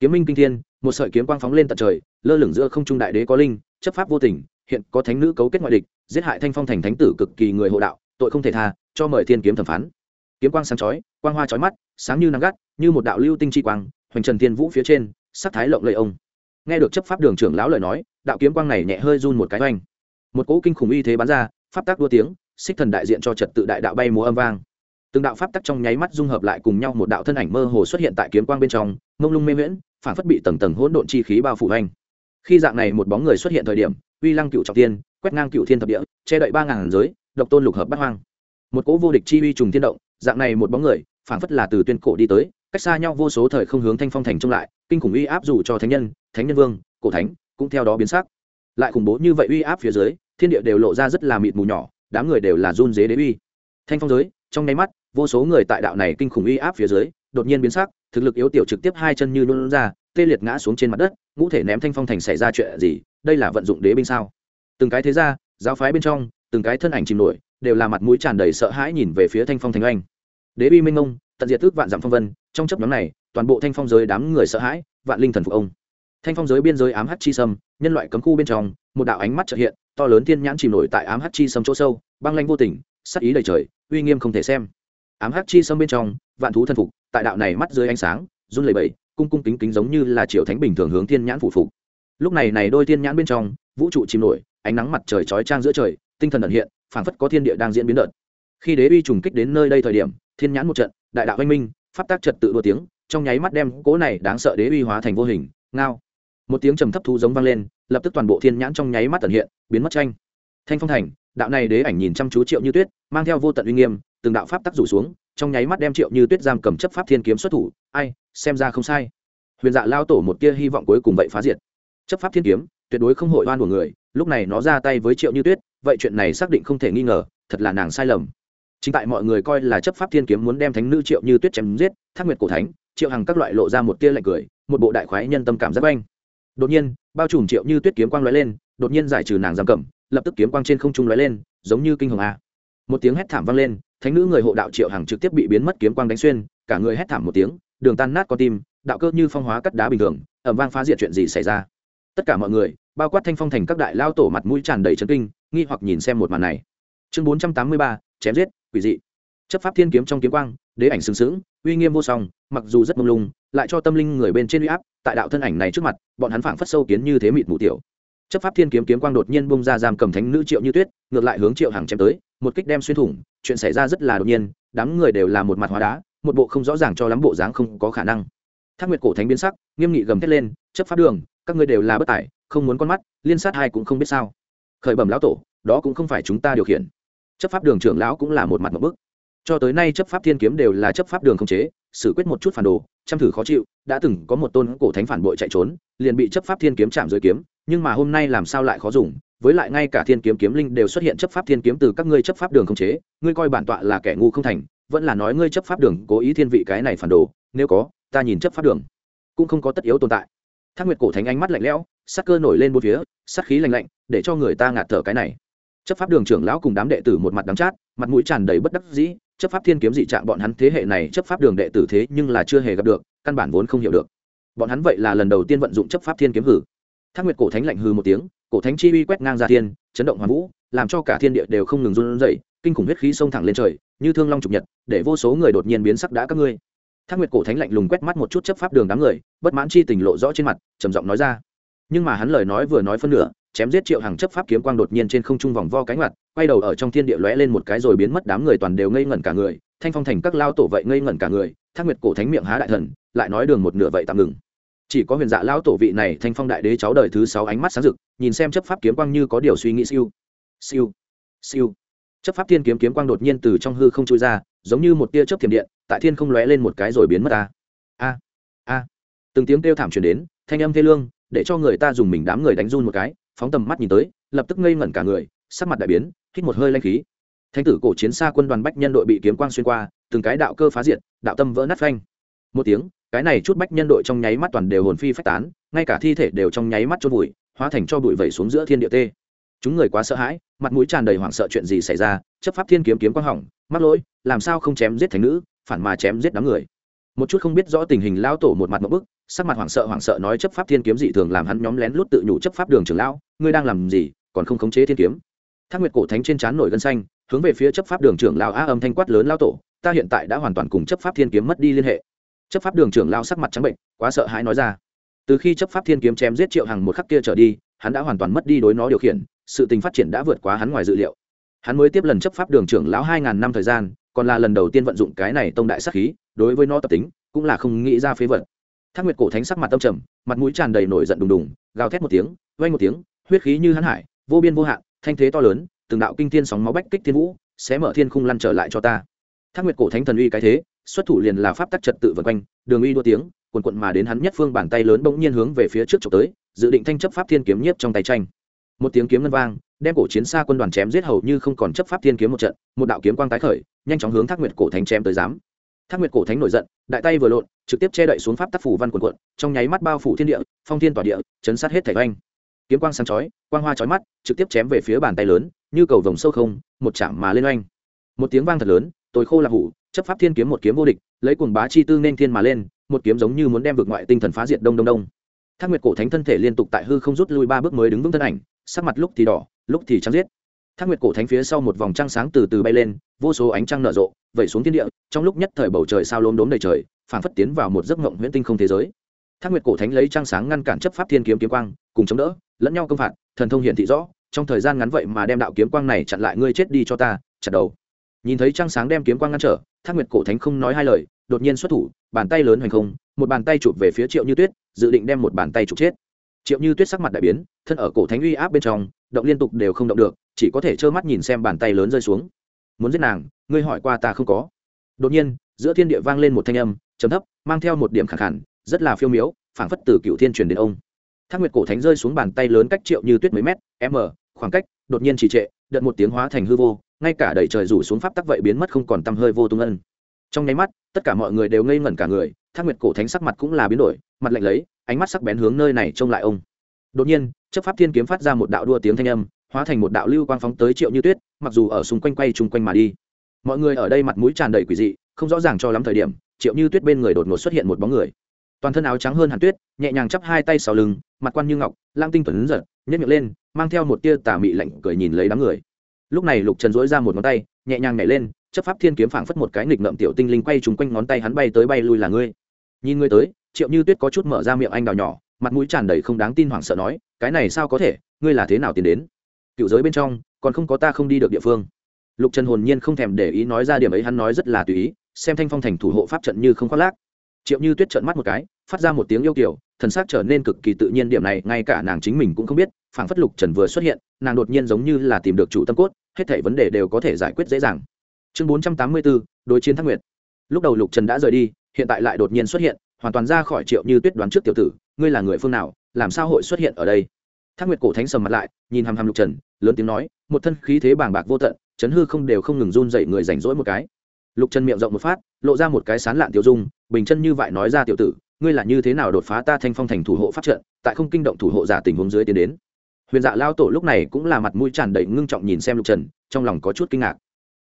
Kiếm minh kinh thiên, một sợi kiếm quang phóng lên tận trời, lơ lửng giữa không trung đại đế có linh, chấp pháp vô tình, hiện có thánh nữ cấu kết ngoại địch, giết hại thanh phong thành thánh tử cực kỳ người hộ đạo, tội không thể tha, cho mời thiên kiếm thẩm phán. Kiếm quang sáng chói, quang hoa chói mắt, sáng như nắng gắt, như một đạo lưu tinh chi quang, hoành trần thiên vũ phía trên, sắc thái lộng lây ông. Nghe được chấp pháp đường trưởng lão lời nói, đạo kiếm quang này nhẹ hơi run một cái oanh một cỗ kinh khủng uy thế bắn ra, pháp tắc đua tiếng, xích thần đại diện cho trật tự đại đạo bay múa âm vang. Từng đạo pháp tắc trong nháy mắt dung hợp lại cùng nhau, một đạo thân ảnh mơ hồ xuất hiện tại kiếm quang bên trong, mông lung mê miễn phản phất bị tầng tầng hỗn độn chi khí bao phủ anh khi dạng này một bóng người xuất hiện thời điểm, uy lăng cựu trọng tiên, quét ngang cựu thiên thập địa, che đậy ba ngàn giới, độc tôn lục hợp bắt hoang. Một cỗ vô địch chi uy trùng thiên động, dạng này một bóng người phảng phất là từ tuyên cổ đi tới, cách xa nhau vô số thời không hướng thanh phong thành trông lại, kinh khủng uy áp dù cho thánh nhân thánh nhân vương, cổ thánh, cũng theo đó biến sắc. Lại khủng bố như vậy uy áp phía dưới thiên địa đều lộ ra rất là mịt mù nhỏ, đám người đều là run dế đế uy. Thanh phong giới, trong nháy mắt, vô số người tại đạo này kinh khủng uy áp phía dưới, đột nhiên biến sắc, thực lực yếu tiểu trực tiếp hai chân như luôn ra, tê liệt ngã xuống trên mặt đất, ngũ thể ném thanh phong thành xảy ra chuyện gì, đây là vận dụng đế binh sao? Từng cái thế ra giáo phái bên trong, từng cái thân ảnh chìm nổi, đều là mặt mũi tràn đầy sợ hãi nhìn về phía thanh phong thành oanh. Đế uy minh ông tận diệt tước vạn dặm phong vân, trong chấp nhóm này, toàn bộ thanh phong giới đám người sợ hãi, vạn linh thần phục ông. Thanh phong giới biên giới ám hắc chi sâm, nhân loại cấm khu bên trong, một đạo ánh mắt trợ hiện to lớn thiên nhãn chìm nổi tại ám hắc chi sâm chỗ sâu, băng lanh vô tình, sắc ý đầy trời, uy nghiêm không thể xem. Ám hắc chi sâm bên trong, vạn thú thần phục, tại đạo này mắt dưới ánh sáng, run lẩy bẩy, cung cung kính kính giống như là triều thánh bình thường hướng thiên nhãn phụ phục. Lúc này này đôi thiên nhãn bên trong, vũ trụ chìm nổi, ánh nắng mặt trời chói trang giữa trời, tinh thần ẩn hiện, phảng phất có thiên địa đang diễn biến đợt. Khi đế uy trùng kích đến nơi đây thời điểm, thiên nhãn một trận, đại đạo anh minh, pháp tác trật tự đua tiếng, trong nháy mắt đem cố này đáng sợ đế uy hóa thành vô hình, ngao. Một tiếng trầm thấp thu giống vang lên lập tức toàn bộ thiên nhãn trong nháy mắt tận hiện, biến mất tranh. Thanh phong thành, đạo này đế ảnh nhìn chăm chú triệu như tuyết, mang theo vô tận uy nghiêm, từng đạo pháp tắc rủ xuống, trong nháy mắt đem triệu như tuyết giam cầm chấp pháp thiên kiếm xuất thủ. Ai, xem ra không sai. Huyền dạ lao tổ một tia hy vọng cuối cùng vậy phá diệt. Chấp pháp thiên kiếm, tuyệt đối không hội oan của người, lúc này nó ra tay với triệu như tuyết, vậy chuyện này xác định không thể nghi ngờ, thật là nàng sai lầm. Chính tại mọi người coi là chấp pháp thiên kiếm muốn đem thánh nữ triệu như tuyết chém giết, thác nguyệt cổ thánh, triệu hằng các loại lộ ra một tia lạnh cười, một bộ đại khoái nhân tâm cảm giác oanh đột nhiên, bao trùm triệu như tuyết kiếm quang lóe lên, đột nhiên giải trừ nàng giam cầm, lập tức kiếm quang trên không trung lóe lên, giống như kinh hồng a. Một tiếng hét thảm vang lên, thánh nữ người hộ đạo triệu hàng trực tiếp bị biến mất kiếm quang đánh xuyên, cả người hét thảm một tiếng, đường tan nát con tim, đạo cơ như phong hóa cắt đá bình thường ẩm vang phá diệt chuyện gì xảy ra. Tất cả mọi người, bao quát thanh phong thành các đại lao tổ mặt mũi tràn đầy trấn kinh, nghi hoặc nhìn xem một màn này. Chương bốn trăm tám mươi ba, chém giết, quỷ dị. Chấp pháp thiên kiếm trong kiếm quang, đế ảnh sừng sững, uy nghiêm vô song, mặc dù rất mông lung, lại cho tâm linh người bên trên uy áp tại đạo thân ảnh này trước mặt, bọn hắn phảng phất sâu kiến như thế mịt mù tiểu. Chấp pháp thiên kiếm kiếm quang đột nhiên bung ra giam cầm thánh nữ triệu như tuyết, ngược lại hướng triệu hàng chém tới, một kích đem xuyên thủng, chuyện xảy ra rất là đột nhiên, đám người đều là một mặt hóa đá, một bộ không rõ ràng cho lắm bộ dáng không có khả năng. Thác nguyệt cổ thánh biến sắc, nghiêm nghị gầm thét lên, chấp pháp đường, các ngươi đều là bất tài, không muốn con mắt, liên sát hai cũng không biết sao. Khởi bẩm lão tổ, đó cũng không phải chúng ta điều khiển. Chấp pháp đường trưởng lão cũng là một mặt một bức. Cho tới nay chấp pháp thiên kiếm đều là chấp pháp đường không chế xử quyết một chút phản đồ, chăm thử khó chịu, đã từng có một tôn cổ thánh phản bội chạy trốn, liền bị chấp pháp thiên kiếm chạm dưới kiếm, nhưng mà hôm nay làm sao lại khó dùng, với lại ngay cả thiên kiếm kiếm linh đều xuất hiện chấp pháp thiên kiếm từ các ngươi chấp pháp đường không chế, ngươi coi bản tọa là kẻ ngu không thành, vẫn là nói ngươi chấp pháp đường cố ý thiên vị cái này phản đồ, nếu có, ta nhìn chấp pháp đường cũng không có tất yếu tồn tại. Thác nguyệt cổ thánh ánh mắt lạnh lẽo sắc cơ nổi lên một phía sắc khí lạnh lạnh, để cho người ta ngạt thở cái này. Chấp pháp đường trưởng lão cùng đám đệ tử một mặt đắng chát, mặt mũi tràn đầy bất đắc dĩ chấp pháp thiên kiếm dị trạng bọn hắn thế hệ này chấp pháp đường đệ tử thế nhưng là chưa hề gặp được, căn bản vốn không hiểu được. Bọn hắn vậy là lần đầu tiên vận dụng chấp pháp thiên kiếm hử. Thác nguyệt cổ thánh lạnh hư một tiếng, cổ thánh chi uy quét ngang ra thiên, chấn động hoàn vũ, làm cho cả thiên địa đều không ngừng run rẩy, kinh khủng huyết khí xông thẳng lên trời, như thương long trục nhật, để vô số người đột nhiên biến sắc đã các ngươi. Thác nguyệt cổ thánh lạnh lùng quét mắt một chút chấp pháp đường đám người, bất mãn chi tình lộ rõ trên mặt, trầm giọng nói ra. Nhưng mà hắn lời nói vừa nói phân nửa chém giết triệu hàng chấp pháp kiếm quang đột nhiên trên không trung vòng vo cánh mặt, quay đầu ở trong thiên địa lóe lên một cái rồi biến mất đám người toàn đều ngây ngẩn cả người, thanh phong thành các lao tổ vậy ngây ngẩn cả người, thác nguyệt cổ thánh miệng há đại thần, lại nói đường một nửa vậy tạm ngừng. Chỉ có huyền dạ lao tổ vị này thanh phong đại đế cháu đời thứ sáu ánh mắt sáng rực, nhìn xem chấp pháp kiếm quang như có điều suy nghĩ siêu siêu siêu. Chấp pháp thiên kiếm kiếm quang đột nhiên từ trong hư không trôi ra, giống như một tia chớp thiểm điện, tại thiên không lóe lên một cái rồi biến mất ta. A a. Từng tiếng kêu thảm truyền đến, thanh âm thê lương, để cho người ta dùng mình đám người đánh run một cái phóng tầm mắt nhìn tới, lập tức ngây ngẩn cả người, sắc mặt đại biến, hít một hơi lanh khí. Thánh tử cổ chiến xa quân đoàn bách nhân đội bị kiếm quang xuyên qua, từng cái đạo cơ phá diệt, đạo tâm vỡ nát phanh. Một tiếng, cái này chút bách nhân đội trong nháy mắt toàn đều hồn phi phách tán, ngay cả thi thể đều trong nháy mắt chôn vùi, hóa thành cho bụi vẩy xuống giữa thiên địa tê. Chúng người quá sợ hãi, mặt mũi tràn đầy hoảng sợ chuyện gì xảy ra, chấp pháp thiên kiếm kiếm quang hỏng, mắc lỗi, làm sao không chém giết thành nữ, phản mà chém giết đám người. Một chút không biết rõ tình hình lao tổ một mặt một bức sắc mặt hoảng sợ hoảng sợ nói chấp pháp thiên kiếm dị thường làm hắn nhóm lén lút tự nhủ chấp pháp đường trưởng lão, ngươi đang làm gì, còn không khống chế thiên kiếm. Thác nguyệt cổ thánh trên trán nổi gân xanh, hướng về phía chấp pháp đường trưởng lão a âm thanh quát lớn lao tổ, ta hiện tại đã hoàn toàn cùng chấp pháp thiên kiếm mất đi liên hệ. Chấp pháp đường trưởng lao sắc mặt trắng bệnh, quá sợ hãi nói ra. Từ khi chấp pháp thiên kiếm chém giết triệu hàng một khắc kia trở đi, hắn đã hoàn toàn mất đi đối nó điều khiển, sự tình phát triển đã vượt quá hắn ngoài dự liệu. Hắn mới tiếp lần chấp pháp đường trưởng lão hai ngàn năm thời gian, còn là lần đầu tiên vận dụng cái này tông đại sắc khí, đối với nó tập tính, cũng là không nghĩ ra phế vật thác nguyệt cổ thánh sắc mặt tâm trầm, mặt mũi tràn đầy nổi giận đùng đùng, gào thét một tiếng vây một tiếng, huyết khí như hắn hải, vô biên vô hạn, thanh thế to lớn, từng đạo kinh thiên sóng máu bách kích thiên vũ, sẽ mở thiên khung lăn trở lại cho ta. Thác nguyệt cổ thánh thần uy cái thế, xuất thủ liền là pháp tắc trật tự vần quanh, đường uy đua tiếng quần quận mà đến hắn nhất phương bàn tay lớn bỗng nhiên hướng về phía trước trục tới, dự định thanh chấp pháp thiên kiếm nhiếp trong tay tranh. Một tiếng kiếm ngân vang, đem cổ chiến xa quân đoàn chém giết hầu như không còn chấp pháp thiên kiếm một trận, một đạo kiếm quang tái khởi, nhanh chóng hướng thác nguyệt cổ thánh chém tới giám thác nguyệt cổ thánh nổi giận, đại tay vừa lộn, trực tiếp che đậy xuống pháp tác phủ văn quần quận, trong nháy mắt bao phủ thiên địa, phong thiên tỏa địa, chấn sát hết thảy oanh kiếm quang sáng chói, quang hoa chói mắt, trực tiếp chém về phía bàn tay lớn, như cầu vồng sâu không, một chạm mà lên oanh. Một tiếng vang thật lớn tôi khô là hủ, chấp pháp thiên kiếm một kiếm vô địch, lấy cuồng bá chi tư nên thiên mà lên, một kiếm giống như muốn đem vượt ngoại tinh thần phá diệt đông đông đông. Thác nguyệt cổ thánh thân thể liên tục tại hư không rút lui ba bước mới đứng vững thân ảnh, sắc mặt lúc thì đỏ, lúc thì trắng giết thác nguyệt cổ thánh phía sau một vòng trăng sáng từ từ bay lên, vô số ánh trăng nở rộ, vẩy xuống thiên địa, trong lúc nhất thời bầu trời sao lốm đốm đầy trời, phảng phất tiến vào một giấc mộng huyễn tinh không thế giới. Thác nguyệt cổ thánh lấy trăng sáng ngăn cản chấp pháp thiên kiếm kiếm quang, cùng chống đỡ, lẫn nhau công phạt, thần thông hiện thị rõ, trong thời gian ngắn vậy mà đem đạo kiếm quang này chặn lại, ngươi chết đi cho ta, chặt đầu. Nhìn thấy trăng sáng đem kiếm quang ngăn trở, thác nguyệt cổ thánh không nói hai lời, đột nhiên xuất thủ, bàn tay lớn hoành không, một bàn tay chụp về phía triệu như tuyết, dự định đem một bàn tay chụp chết. Triệu như tuyết sắc mặt đại biến, thân ở cổ thánh uy áp bên trong, động liên tục đều không động được chỉ có thể trơ mắt nhìn xem bàn tay lớn rơi xuống. Muốn giết nàng, ngươi hỏi qua ta không có. Đột nhiên, giữa thiên địa vang lên một thanh âm, trầm thấp, mang theo một điểm khẳng khẳng rất là phiêu miếu phảng phất từ cựu thiên truyền đến ông. Thác nguyệt cổ thánh rơi xuống bàn tay lớn cách triệu như tuyết mấy mét, m, khoảng cách, đột nhiên trì trệ, đợt một tiếng hóa thành hư vô, ngay cả đầy trời rủ xuống pháp tắc vậy biến mất không còn tăm hơi vô tung ân. Trong nháy mắt, tất cả mọi người đều ngây ngẩn cả người, thác nguyệt cổ thánh sắc mặt cũng là biến đổi, mặt lạnh lấy, ánh mắt sắc bén hướng nơi này trông lại ông. Đột nhiên chấp pháp thiên kiếm phát ra một đạo đua tiếng thanh âm hóa thành một đạo lưu quang phóng tới triệu như tuyết, mặc dù ở xung quanh quay chung quanh mà đi. Mọi người ở đây mặt mũi tràn đầy quỷ dị, không rõ ràng cho lắm thời điểm, triệu như tuyết bên người đột ngột xuất hiện một bóng người. Toàn thân áo trắng hơn hàn tuyết, nhẹ nhàng chắp hai tay sau lưng, mặt quan như ngọc lang tinh tuấn giật nhét miệng lên, mang theo một tia tà mị lạnh cười nhìn lấy đám người. Lúc này lục trần dỗi ra một ngón tay, nhẹ nhàng nhảy lên, chấp pháp thiên kiếm phảng phất một cái nghịch ngợm tiểu tinh linh quay trúng quanh ngón tay hắn bay tới bay lui là ngươi. Nhìn ngươi tới, triệu như tuyết có chút mở ra miệng anh đào nhỏ, mặt mũi tràn đầy không đáng tin hoảng sợ nói, cái này sao có thể, ngươi là thế nào tiến đến? Cựu giới bên trong, còn không có ta không đi được địa phương. Lục trần hồn nhiên không thèm để ý nói ra điểm ấy, hắn nói rất là tùy ý, xem thanh phong thành thủ hộ pháp trận như không khoác lác. Triệu như tuyết trợn mắt một cái, phát ra một tiếng yêu kiểu thần s ắ c trở nên cực kỳ tự nhiên, điểm này ngay cả nàng chính mình cũng không biết, phảng phất lục trần vừa xuất hiện, nàng đột nhiên giống như là tìm được chủ tâm cốt, hết thảy vấn đề đều có thể giải quyết dễ dàng. Chương bốn trăm tám mươi bốn đối chiến thác nguyệt. Lúc đầu lục trần đã rời đi, hiện tại lại đột nhiên xuất hiện, hoàn toàn ra khỏi triệu như tuyết đoán trước tiểu tử, ngươi là người phương nào, làm sao hội xuất hiện ở đây? Thác nguyệt cổ thánh sầm mặt lại, nhìn hàm hàm lục trần, lớn tiếng nói, một thân khí thế bàng bạc vô tận, chấn hư không đều không ngừng run dậy người rảnh rỗi một cái. Lục trần miệng rộng một phát, lộ ra một cái sán lạn tiểu dung, bình chân như vậy nói ra tiểu tử, ngươi là như thế nào đột phá ta thanh phong thành thủ hộ pháp trận, tại không kinh động thủ hộ giả tình huống dưới tiến đến. Huyền dạ lao tổ lúc này cũng là mặt mũi tràn đầy ngưng trọng nhìn xem lục trần, trong lòng có chút kinh ngạc.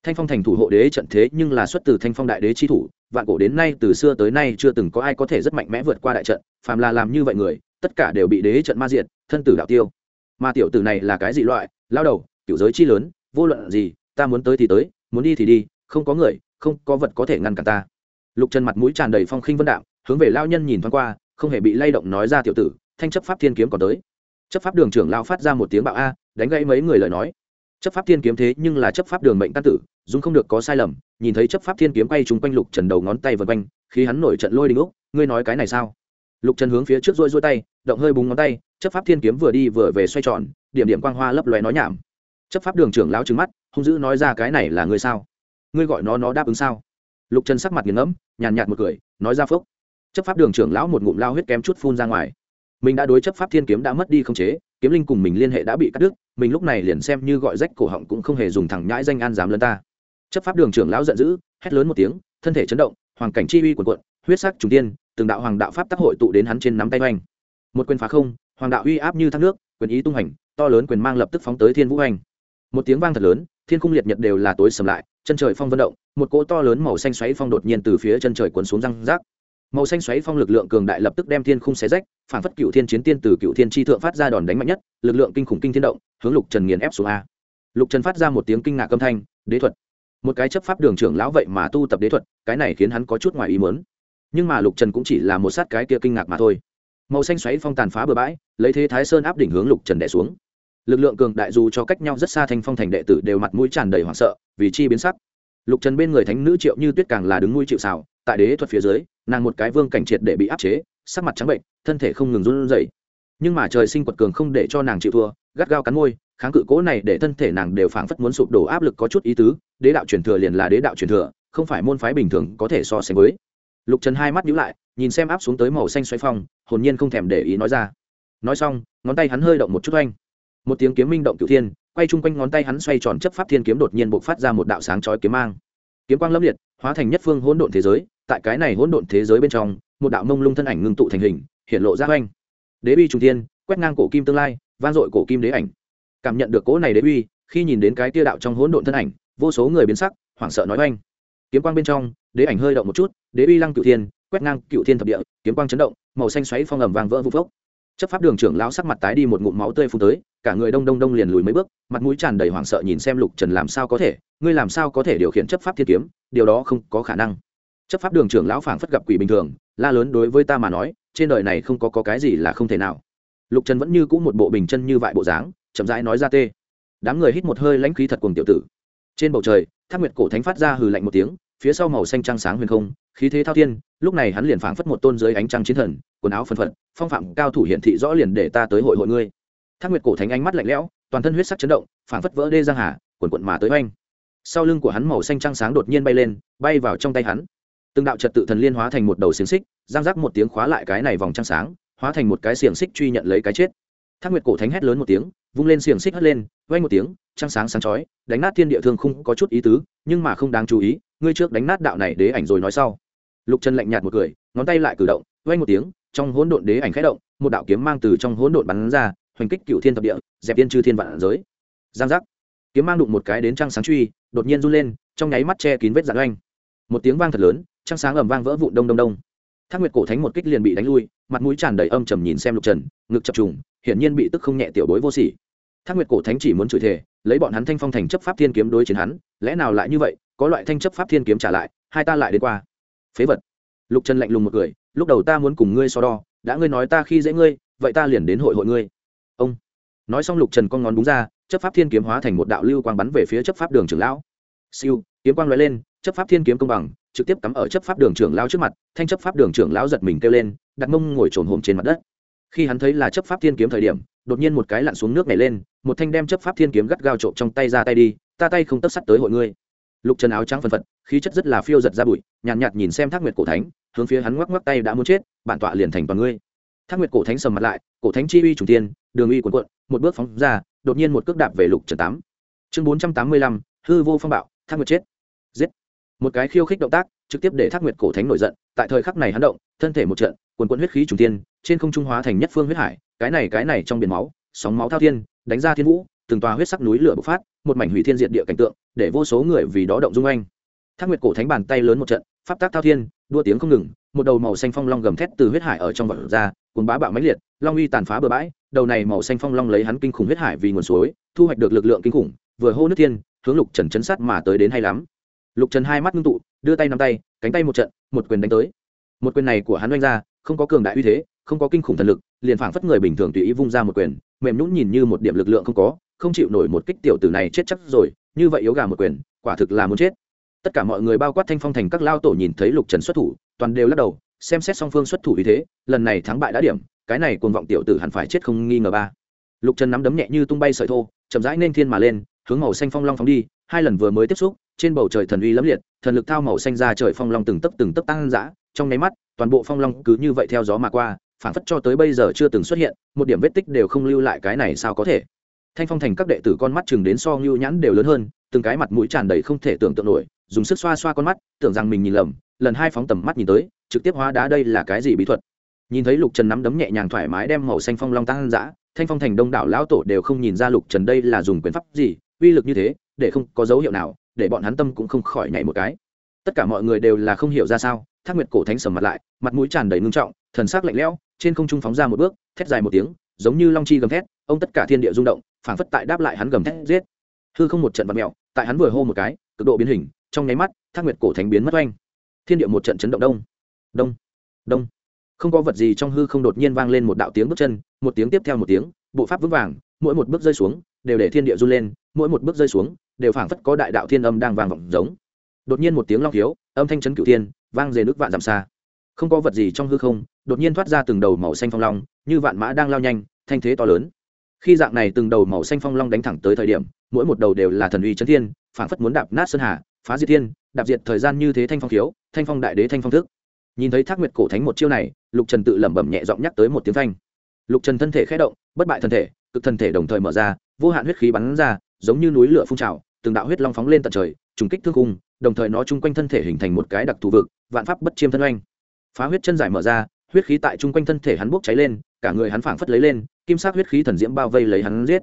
Thanh phong thành thủ hộ đế trận thế nhưng là xuất từ thanh phong đại đế chi thủ, vạn cổ đến nay từ xưa tới nay chưa từng có ai có thể rất mạnh mẽ vượt qua đại trận, phàm là làm như vậy người, tất cả đều bị đế trận ma diệt thân tử đạo tiêu. Mà tiểu tử này là cái gì loại, lao đầu, kiểu giới chi lớn, vô luận gì, ta muốn tới thì tới, muốn đi thì đi, không có người, không có vật có thể ngăn cản ta. Lục trần mặt mũi tràn đầy phong khinh vân đạo hướng về lao nhân nhìn thoáng qua, không hề bị lay động nói ra tiểu tử, thanh chấp pháp thiên kiếm còn tới. Chấp pháp đường trưởng lao phát ra một tiếng bạo a, đánh gãy mấy người lời nói. Chấp pháp thiên kiếm thế nhưng là chấp pháp đường mệnh tan tử dung không được có sai lầm, nhìn thấy chấp pháp thiên kiếm quay trúng quanh lục trần đầu ngón tay vân quanh khi hắn nổi trận lôi đình úc, ngươi nói cái này sao? Lục trần hướng phía trước rôi rôi tay, động hơi búng ngón tay, chấp pháp thiên kiếm vừa đi vừa về xoay tròn, điểm điểm quang hoa lấp lóe nói nhảm. Chấp pháp đường trưởng lão trứng mắt, hung dữ nói ra cái này là ngươi sao? Ngươi gọi nó nó đáp ứng sao? Lục trần sắc mặt nghiền ngẫm, nhàn nhạt một cười, nói ra phốc chấp pháp đường trưởng lão một ngụm lao huyết kém chút phun ra ngoài. Mình đã đối chấp pháp thiên kiếm đã mất đi không chế, kiếm linh cùng mình liên hệ đã bị cắt đứt, mình lúc này liền xem như gọi rách cổ họng cũng không hề dùng thẳng nhãi danh an dám lân ta. Chấp pháp đường trưởng lão giận dữ, hét lớn một tiếng, thân thể chấn động hoàng cảnh chi uy quần quận huyết sắc trùng tiên từng đạo hoàng đạo pháp tác hội tụ đến hắn trên nắm tay oanh. Một quyền phá không, hoàng đạo uy áp như thác nước, quyền ý tung hành to lớn quyền mang lập tức phóng tới thiên vũ oanh. Một tiếng vang thật lớn, thiên khung liệt nhật đều là tối sầm lại, chân trời phong vận động, một cỗ to lớn màu xanh xoáy phong đột nhiên từ phía chân trời cuốn xuống răng rác. Màu xanh xoáy phong lực lượng cường đại lập tức đem thiên khung xé rách, phản phất cựu thiên chiến tiên từ cựu thiên tri thượng phát ra đòn đánh mạnh nhất, lực lượng kinh khủng kinh thiên động, hướng lục trần nghiền ép xuống a. Lục trần phát ra một tiếng kinh ngạc âm thanh, đế thuật. Một cái chấp pháp đường trưởng lão vậy mà tu tập đế thuật, cái này khiến hắn có chút ngoài ý mớn nhưng mà lục trần cũng chỉ là một sát cái kia kinh ngạc mà thôi. Màu xanh xoáy phong tàn phá bừa bãi, lấy thế thái sơn áp đỉnh hướng lục trần đẻ xuống. Lực lượng cường đại dù cho cách nhau rất xa thanh phong thành đệ tử đều mặt mũi tràn đầy hoảng sợ, vì chi biến sắc. Lục trần bên người thánh nữ triệu như tuyết càng là đứng mũi chịu xào tại đế thuật phía dưới, nàng một cái vương cảnh triệt để bị áp chế, sắc mặt trắng bệnh, thân thể không ngừng run rẩy. Nhưng mà trời sinh quật cường không để cho nàng chịu thua, gắt gao cắn môi, kháng cự cố này để thân thể nàng đều phảng phất muốn sụp đổ áp lực có chút ý tứ, đế đạo truyền thừa liền là đế đạo truyền thừa, không phải môn phái bình thường có thể so sánh với lục trần hai mắt nhíu lại, nhìn xem áp xuống tới màu xanh xoay phong, hồn nhiên không thèm để ý nói ra. Nói xong, ngón tay hắn hơi động một chút oanh. Một tiếng kiếm minh động cựu thiên, quay chung quanh ngón tay hắn xoay tròn chấp pháp thiên kiếm đột nhiên bộc phát ra một đạo sáng chói kiếm mang. Kiếm quang lâm liệt, hóa thành nhất phương hỗn độn thế giới, tại cái này hỗn độn thế giới bên trong, một đạo mông lung thân ảnh ngưng tụ thành hình, hiện lộ ra oanh. Đế uy trung thiên, quét ngang cổ kim tương lai, vang dội cổ kim đế ảnh. Cảm nhận được cỗ này đế uy, khi nhìn đến cái tia đạo trong hỗn độn thân ảnh, vô số người biến sắc, hoảng sợ nói oanh kiếm quang bên trong đế ảnh hơi động một chút đế uy lăng cựu thiên quét ngang cựu thiên thập địa kiếm quang chấn động màu xanh xoáy phong ẩm vàng vỡ vụ phốc. Chấp pháp đường trưởng lão sắc mặt tái đi một ngụm máu tươi phun tới cả người đông đông đông liền lùi mấy bước mặt mũi tràn đầy hoảng sợ nhìn xem lục trần làm sao có thể ngươi làm sao có thể điều khiển chấp pháp thiên kiếm điều đó không có khả năng. Chấp pháp đường trưởng lão phảng phất gặp quỷ bình thường la lớn đối với ta mà nói trên đời này không có, có cái gì là không thể nào. Lục trần vẫn như cũ một bộ bình chân như vại bộ dáng chậm rãi nói ra tê. Đám người hít một hơi lãnh khí thật cùng tiểu tử trên bầu trời, thác nguyệt cổ thánh phát ra hừ lạnh một tiếng, phía sau màu xanh trăng sáng huyền không, khí thế thao thiên, lúc này hắn liền phảng phất một tôn dưới ánh trăng chiến thần, quần áo phân phận phong phạm cao thủ hiển thị rõ liền để ta tới hội hội ngươi. Thác nguyệt cổ thánh ánh mắt lạnh lẽo, toàn thân huyết sắc chấn động, phảng phất vỡ đê giang hà, quần quận mà tới oanh. Sau lưng của hắn màu xanh trăng sáng đột nhiên bay lên, bay vào trong tay hắn. Từng đạo trật tự thần liên hóa thành một đầu xiềng xích, giang rắc một tiếng khóa lại cái này vòng trăng sáng, hóa thành một cái xiềng xích truy nhận lấy cái chết thác nguyệt cổ thánh hét lớn một tiếng, vung lên xiềng xích hất lên vay một tiếng, trăng sáng sáng chói, đánh nát thiên địa thương không có chút ý tứ, nhưng mà không đáng chú ý, ngươi trước đánh nát đạo này đế ảnh rồi nói sau. Lục trần lạnh nhạt một cười, ngón tay lại cử động vay một tiếng, trong hỗn độn đế ảnh khẽ động, một đạo kiếm mang từ trong hỗn độn bắn ra, hoành kích cựu thiên thập địa, dẹp tiên chư thiên vạn giới. Giang giác. Kiếm mang đụng một cái đến trăng sáng truy, đột nhiên run lên, trong nháy mắt che kín vết dạn oanh. Một tiếng vang thật lớn, trăng sáng ầm vang vỡ vụn đông đông đông. Thác nguyệt cổ thánh một kích liền bị đánh lui, mặt mũi tràn đầy âm trầm nhìn xem lục trần, ngực chập trùng hiển nhiên bị tức không nhẹ tiểu bối vô sỉ. Thác nguyệt cổ thánh chỉ muốn chửi thề, lấy bọn hắn thanh phong thành chấp pháp thiên kiếm đối chiến hắn, lẽ nào lại như vậy, có loại thanh chấp pháp thiên kiếm trả lại, hai ta lại đến qua. Phế vật. Lục trần lạnh lùng một cười, lúc đầu ta muốn cùng ngươi so đo, đã ngươi nói ta khi dễ ngươi, vậy ta liền đến hội hội ngươi. Ông. Nói xong lục trần con ngón đúng ra, chấp pháp thiên kiếm hóa thành một đạo lưu quang bắn về phía chấp pháp đường trưởng lão. Siêu, kiếm quang l lên, chấp pháp thiên kiếm công bằng, trực tiếp cắm ở chấp pháp đường trưởng lão trước mặt, thanh chấp pháp đường trưởng lão giật mình kêu lên, đặt mông ngồi trồn hồm trên mặt đất khi hắn thấy là chấp pháp thiên kiếm thời điểm đột nhiên một cái lặn xuống nước này lên một thanh đem chấp pháp thiên kiếm gắt gao trộm trong tay ra tay đi ta tay không tất sắt tới hội ngươi. Lục trần áo trắng phân phật khí chất rất là phiêu giật ra bụi nhàn nhạt, nhạt nhìn xem thác nguyệt cổ thánh hướng phía hắn ngoắc ngoắc tay đã muốn chết bản tọa liền thành toàn ngươi. Thác nguyệt cổ thánh sầm mặt lại cổ thánh chi uy trùng tiên đường uy quần quận một bước phóng ra đột nhiên một cước đạp về lục trần tám. Chương bốn trăm tám mươi lăm hư vô phong bạo thác nguyệt chết. Giết. Một cái khiêu khích động tác trực tiếp để thác nguyệt cổ thánh nổi giận tại thời khắc này hắn động thân thể một trận quần quận huyết khí trùng tiên, trên không trung hóa thành nhất phương huyết hải, cái này cái này trong biển máu, sóng máu thao thiên, đánh ra thiên vũ, từng tòa huyết sắc núi lửa bộc phát, một mảnh hủy thiên diệt địa cảnh tượng, để vô số người vì đó động dung anh. Thác nguyệt cổ thánh bàn tay lớn một trận, pháp tác thao thiên, đua tiếng không ngừng, một đầu màu xanh phong long gầm thét từ huyết hải ở trong vật ra cuốn bá bạo mãnh liệt, long uy tàn phá bờ bãi, đầu này màu xanh phong long lấy hắn kinh khủng huyết hải vì nguồn suối, thu hoạch được lực lượng kinh khủng, vừa hô nước thiên, hướng lục trần chấn sát mà tới đến hay lắm. Lục trần hai mắt ngưng tụ, đưa tay nắm tay, cánh tay một trận, một quyền đánh tới. Một quyền này của hắn oanh ra không có cường đại uy thế, không có kinh khủng thần lực, liền phảng phất người bình thường tùy ý vung ra một quyền, mềm nhũn nhìn như một điểm lực lượng không có, không chịu nổi một kích tiểu tử này chết chắc rồi, như vậy yếu gà một quyền, quả thực là muốn chết. Tất cả mọi người bao quát thanh phong thành các lao tổ nhìn thấy lục trần xuất thủ, toàn đều lắc đầu, xem xét song phương xuất thủ vì thế, lần này thắng bại đã điểm, cái này cuồng vọng tiểu tử hẳn phải chết không nghi ngờ ba. Lục trần nắm đấm nhẹ như tung bay sợi thô, chậm rãi nên thiên mà lên, hướng màu xanh phong long phóng đi, hai lần vừa mới tiếp xúc, trên bầu trời thần uy lẫm liệt, thần lực thao màu xanh ra trời phong long từng tấc từng tấc tăng dã trong nháy mắt, toàn bộ phong long cứ như vậy theo gió mà qua phản phất cho tới bây giờ chưa từng xuất hiện, một điểm vết tích đều không lưu lại cái này sao có thể. Thanh phong thành các đệ tử con mắt chừng đến so ngưu nhãn đều lớn hơn, từng cái mặt mũi tràn đầy không thể tưởng tượng nổi, dùng sức xoa xoa con mắt, tưởng rằng mình nhìn lầm, lần hai phóng tầm mắt nhìn tới, trực tiếp hóa đá đây là cái gì bí thuật. Nhìn thấy lục trần nắm đấm nhẹ nhàng thoải mái đem màu xanh phong long tăng dã, thanh phong thành đông đảo lão tổ đều không nhìn ra lục trần đây là dùng quyền pháp gì, uy lực như thế, để không có dấu hiệu nào, để bọn hắn tâm cũng không khỏi nhảy một cái. Tất cả mọi người đều là không hiểu ra sao thác nguyệt cổ thánh sầm mặt lại, mặt mũi tràn đầy ngưng trọng, thần sắc lạnh lẽo, trên không trung phóng ra một bước, thét dài một tiếng, giống như long chi gầm thét, ông tất cả thiên địa rung động, phảng phất tại đáp lại hắn gầm thét giết. Hư không một trận vật mẹo tại hắn vừa hô một cái, cực độ biến hình, trong nháy mắt, thác nguyệt cổ thánh biến mất oanh. Thiên địa một trận chấn động đông đông đông. Không có vật gì trong hư không đột nhiên vang lên một đạo tiếng bước chân, một tiếng tiếp theo một tiếng, bộ pháp vững vàng, mỗi một bước rơi xuống, đều để thiên địa run lên, mỗi một bước rơi xuống, đều phảng phất có đại đạo thiên âm đang vang vọng giống. Đột nhiên một tiếng long thiếu âm thanh chấn cửu thiên vang dề nước vạn dặm xa. Không có vật gì trong hư không, đột nhiên thoát ra từng đầu màu xanh phong long, như vạn mã đang lao nhanh, thanh thế to lớn. Khi dạng này từng đầu màu xanh phong long đánh thẳng tới thời điểm, mỗi một đầu đều là thần uy chấn thiên phản phất muốn đạp nát sơn hà, phá diệt thiên, đạp diệt thời gian như thế thanh phong khiếu, thanh phong đại đế thanh phong thức. Nhìn thấy thác nguyệt cổ thánh một chiêu này, lục trần tự lẩm bẩm nhẹ giọng nhắc tới một tiếng thanh lục trần thân thể khé động, bất bại thân thể, cực thân thể đồng thời mở ra, vô hạn huyết khí bắn ra, giống như núi lửa phun trào, từng đạo huyết long phóng lên tận trời, trùng kích thương cung đồng thời nó chung quanh thân thể hình thành một cái đặc thù vực vạn pháp bất chiêm thân oanh. Phá huyết chân giải mở ra, huyết khí tại chung quanh thân thể hắn bốc cháy lên, cả người hắn phảng phất lấy lên, kim sắc huyết khí thần diễm bao vây lấy hắn giết.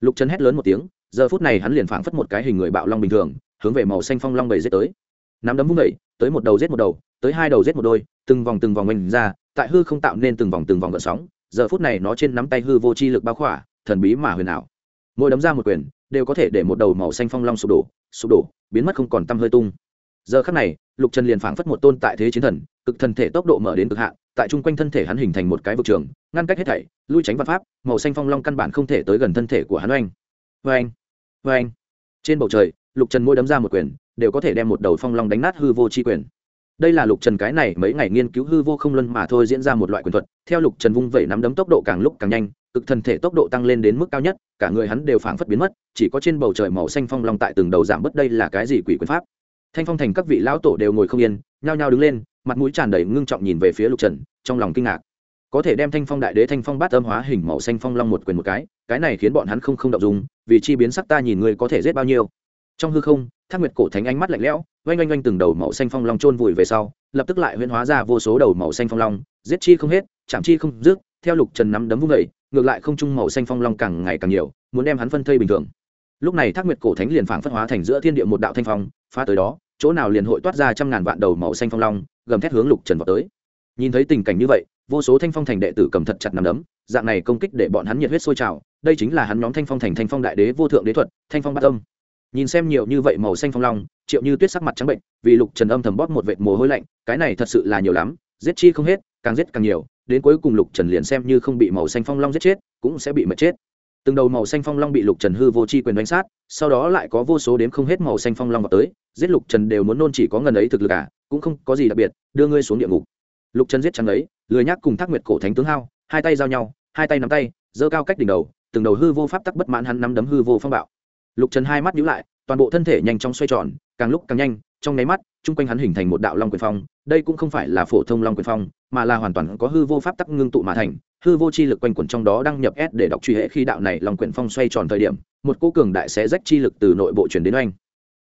Lục trần hét lớn một tiếng, giờ phút này hắn liền phảng phất một cái hình người bạo long bình thường, hướng về màu xanh phong long bầy giết tới. Nắm đấm vung vẩy tới một đầu giết một đầu, tới hai đầu giết một đôi, từng vòng từng vòng mình ra, tại hư không tạo nên từng vòng từng vòng gợn sóng. Giờ phút này nó trên nắm tay hư vô chi lực bao khỏa, thần bí mà huyền ảo. Mỗi đấm ra một quyền, đều có thể để một đầu màu xanh phong long sụp đổ sụp đổ, biến mất không còn tâm hơi tung giờ khắc này, lục trần liền phảng phất một tôn tại thế chiến thần, cực thần thể tốc độ mở đến cực hạn, tại chung quanh thân thể hắn hình thành một cái vực trường, ngăn cách hết thảy, lui tránh văn pháp, màu xanh phong long căn bản không thể tới gần thân thể của hắn oanh. Oanh oanh. Trên bầu trời, lục trần mỗi đấm ra một quyền, đều có thể đem một đầu phong long đánh nát hư vô chi quyền. Đây là lục trần cái này mấy ngày nghiên cứu hư vô không luân mà thôi diễn ra một loại quyền thuật, theo lục trần vung vẩy nắm đấm tốc độ càng lúc càng nhanh, cực thần thể tốc độ tăng lên đến mức cao nhất, cả người hắn đều phảng phất biến mất, chỉ có trên bầu trời màu xanh phong long tại từng đầu giảm bớt đây là cái gì quỷ quyền pháp thanh phong thành các vị lão tổ đều ngồi không yên, nhao nhao đứng lên, mặt mũi tràn đầy ngưng trọng nhìn về phía lục trần, trong lòng kinh ngạc. Có thể đem thanh phong đại đế thanh phong bát âm hóa hình màu xanh phong long một quyền một cái cái này khiến bọn hắn không không động dùng vì chi biến sắc ta nhìn người có thể giết bao nhiêu. Trong hư không, thác nguyệt cổ thánh ánh mắt lạnh lẽo, oanh oanh oanh từng đầu màu xanh phong long trôn vùi về sau, lập tức lại huyễn hóa ra vô số đầu màu xanh phong long, giết chi không hết, chạm chi không dứt, theo lục trần nắm đấm vung vẩy ngược lại không trung màu xanh phong long càng ngày càng nhiều, muốn đem hắn phân thây bình thường. Lúc này thác nguyệt cổ thánh liền phảng phất hóa thành giữa thiên địa một đạo thanh phong phá tới đó, chỗ nào liền hội toát ra trăm ngàn vạn đầu màu xanh phong long, gầm thét hướng lục trần vào tới. Nhìn thấy tình cảnh như vậy, vô số thanh phong thành đệ tử cầm thật chặt nằm đấm, dạng này công kích để bọn hắn nhiệt huyết sôi trào, đây chính là hắn nhóm thanh phong thành thanh phong đại đế vô thượng đế thuật, thanh phong bát âm. Nhìn xem nhiều như vậy màu xanh phong long, triệu như tuyết sắc mặt trắng bệnh, vì lục trần âm thầm bóp một vệt mồ hôi lạnh, cái này thật sự là nhiều lắm, giết chi không hết, càng giết càng nhiều, đến cuối cùng lục trần liền xem như không bị màu xanh phong long giết chết, cũng sẽ bị mệt chết từng đầu màu xanh phong long bị lục trần hư vô chi quyền đánh sát sau đó lại có vô số đếm không hết màu xanh phong long vào tới giết lục trần đều muốn nôn chỉ có ngần ấy thực lực cả, cũng không có gì đặc biệt đưa ngươi xuống địa ngục. Lục trần giết trắng ấy lười nhác cùng thác nguyệt cổ thánh tướng hao hai tay giao nhau hai tay nắm tay giơ cao cách đỉnh đầu từng đầu hư vô pháp tắc bất mãn hắn nắm đấm hư vô phong bạo. Lục trần hai mắt nhíu lại toàn bộ thân thể nhanh chóng xoay tròn càng lúc càng nhanh trong nháy mắt, chung quanh hắn hình thành một đạo long quyền phong. Đây cũng không phải là phổ thông long quyền phong, mà là hoàn toàn có hư vô pháp tắc ngưng tụ mà thành. Hư vô chi lực quanh quẩn trong đó đăng nhập s để đọc truy hệ khi đạo này long quyền phong xoay tròn thời điểm, một cú cường đại sẽ rách chi lực từ nội bộ chuyển đến oanh.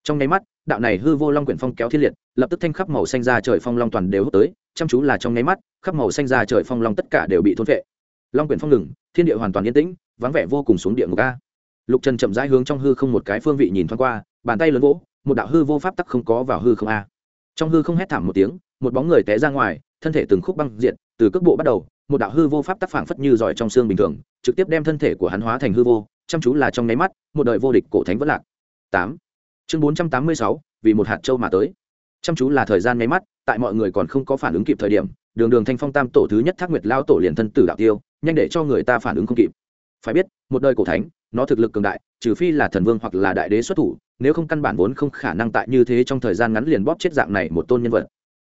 Trong nháy mắt, đạo này hư vô long quyển phong kéo thiên liệt, lập tức thanh khắp màu xanh ra trời phong long toàn đều hút tới. Chăm chú là trong nháy mắt, khắp màu xanh ra trời phong long tất cả đều bị thôn vệ long quyển phong ngừng, thiên địa hoàn toàn yên tĩnh, vắng vẻ vô cùng xuống địa ngục a. Lục trần chậm rãi hướng trong hư không một cái phương vị nhìn thoáng qua, bàn tay lớn vỗ một đạo hư vô pháp tắc không có vào hư không a. Trong hư không hét thảm một tiếng, một bóng người té ra ngoài, thân thể từng khúc băng diện từ cước bộ bắt đầu, một đạo hư vô pháp tắc phảng phất như giỏi trong xương bình thường, trực tiếp đem thân thể của hắn hóa thành hư vô, chăm chú là trong nháy mắt, một đời vô địch cổ thánh vẫn lạc. Tám. Chương bốn trăm tám mươi sáu, vì một hạt châu mà tới. Chăm chú là thời gian nháy mắt, tại mọi người còn không có phản ứng kịp thời điểm, đường đường thanh phong tam tổ thứ nhất thác nguyệt lao tổ liền thân tử đạo tiêu, nhanh để cho người ta phản ứng không kịp. Phải biết, một đời cổ thánh, nó thực lực cường đại trừ phi là thần vương hoặc là đại đế xuất thủ, nếu không căn bản vốn không khả năng tại như thế trong thời gian ngắn liền bóp chết dạng này một tôn nhân vật.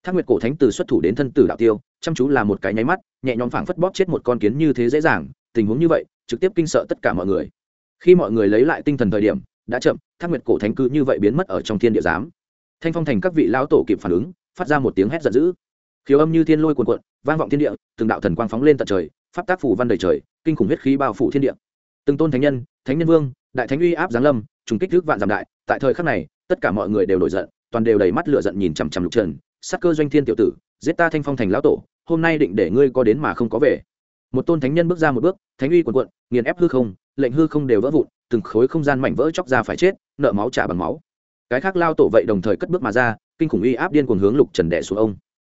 Thác nguyệt cổ thánh từ xuất thủ đến thân tử đạo tiêu, chăm chú là một cái nháy mắt, nhẹ nhõm phảng phất bóp chết một con kiến như thế dễ dàng, tình huống như vậy, trực tiếp kinh sợ tất cả mọi người. Khi mọi người lấy lại tinh thần thời điểm, đã chậm, thác nguyệt cổ thánh cư như vậy biến mất ở trong thiên địa giám. Thanh phong thành các vị lão tổ kịp phản ứng, phát ra một tiếng hét giận dữ. Khiếu âm như thiên lôi cuồn cuộn, vang vọng thiên địa, từng đạo thần quang phóng lên tận trời, pháp tác phủ văn đầy trời, kinh khủng huyết khí bao phủ thiên địa. Từng tôn thánh nhân thánh nhân vương đại thánh uy áp giáng lâm, trùng kích thước vạn giảm đại, tại thời khắc này, tất cả mọi người đều nổi giận, toàn đều đầy mắt lửa giận nhìn chằm chằm lục trần, sắc cơ doanh thiên tiểu tử, giết ta thanh phong thành lão tổ, hôm nay định để ngươi có đến mà không có về. Một tôn thánh nhân bước ra một bước, thánh uy quần quận nghiền ép hư không, lệnh hư không đều vỡ vụn, từng khối không gian mảnh vỡ chóc ra phải chết, nợ máu trả bằng máu. Cái khác lao tổ vậy đồng thời cất bước mà ra, kinh khủng uy áp điên cuồng hướng lục trần đẻ xuống ông.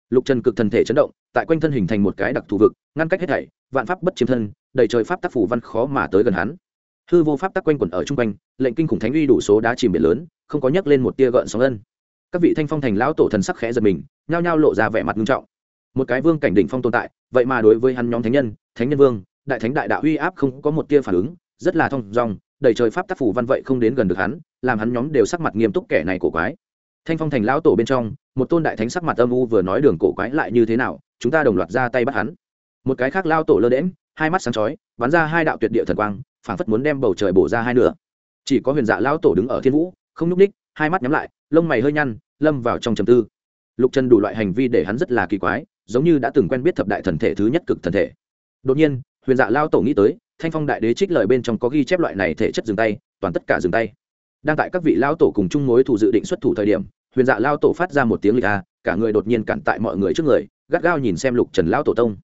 Lục trần cực thần thể chấn động, tại quanh thân hình thành một cái đặc thù vực, ngăn cách hết thảy, vạn pháp bất chiếm thân, đầy trời pháp tác phủ văn khó mà tới gần hắn hư vô pháp tắc quanh quẩn ở chung quanh, lệnh kinh khủng thánh uy đủ số đá chìm biển lớn, không có nhấc lên một tia gợn sóng ân. Các vị thanh phong thành lão tổ thần sắc khẽ giật mình, nhao nhao lộ ra vẻ mặt nghiêm trọng. Một cái vương cảnh đỉnh phong tồn tại, vậy mà đối với hắn nhóm thánh nhân thánh nhân vương, đại thánh đại đạo uy áp không có một tia phản ứng, rất là thong dong, đầy trời pháp tác phủ văn vậy không đến gần được hắn, làm hắn nhóm đều sắc mặt nghiêm túc kẻ này cổ quái. Thanh phong thành lão tổ bên trong, một tôn đại thánh sắc mặt âm u vừa nói đường cổ quái lại như thế nào, chúng ta đồng loạt ra tay bắt hắn. Một cái khác lao tổ lơ đễm hai mắt sáng chói, bắn ra hai đạo tuyệt địa thần quang phảng phất muốn đem bầu trời bổ ra hai nửa. Chỉ có huyền dạ Lão tổ đứng ở thiên vũ, không nhúc ních hai mắt nhắm lại, lông mày hơi nhăn, lâm vào trong trầm tư. Lục trần đủ loại hành vi để hắn rất là kỳ quái, giống như đã từng quen biết thập đại thần thể thứ nhất cực thần thể. Đột nhiên, huyền dạ lao tổ nghĩ tới, thanh phong đại đế trích lời bên trong có ghi chép loại này thể chất dừng tay, toàn tất cả dừng tay. Đang tại các vị lao tổ cùng chung mối thủ dự định xuất thủ thời điểm, huyền dạ lao tổ phát ra một tiếng lịch a cả người đột nhiên cản tại mọi người trước người, gắt gao nhìn xem lục trần lao tổ tông.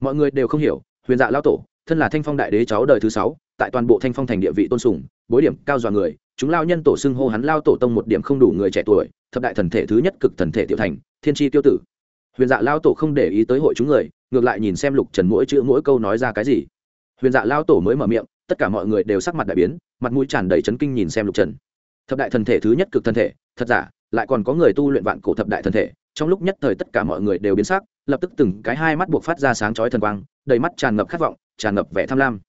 Mọi người đều không hiểu, huyền dạ lao tổ thân là thanh phong đại đế cháu đời thứ sáu, tại toàn bộ thanh phong thành địa vị tôn sùng, bối điểm cao dọa người, chúng lao nhân tổ xưng hô hắn lao tổ tông một điểm không đủ người trẻ tuổi, thập đại thần thể thứ nhất cực thần thể tiểu thành, thiên tri tiêu tử. Huyền dạ lao tổ không để ý tới hội chúng người, ngược lại nhìn xem lục trần mỗi chữ mỗi câu nói ra cái gì. Huyền dạ lao tổ mới mở miệng, tất cả mọi người đều sắc mặt đại biến, mặt mũi tràn đầy chấn kinh nhìn xem lục trần. Thập đại thần thể thứ nhất cực thần thể, thật giả, lại còn có người tu luyện vạn cổ thập đại thần thể, trong lúc nhất thời tất cả mọi người đều biến sắc, lập tức từng cái hai mắt buộc phát ra sáng chói thần quang, đầy mắt tràn ngập khát vọng tràn ngập vẻ tham lam.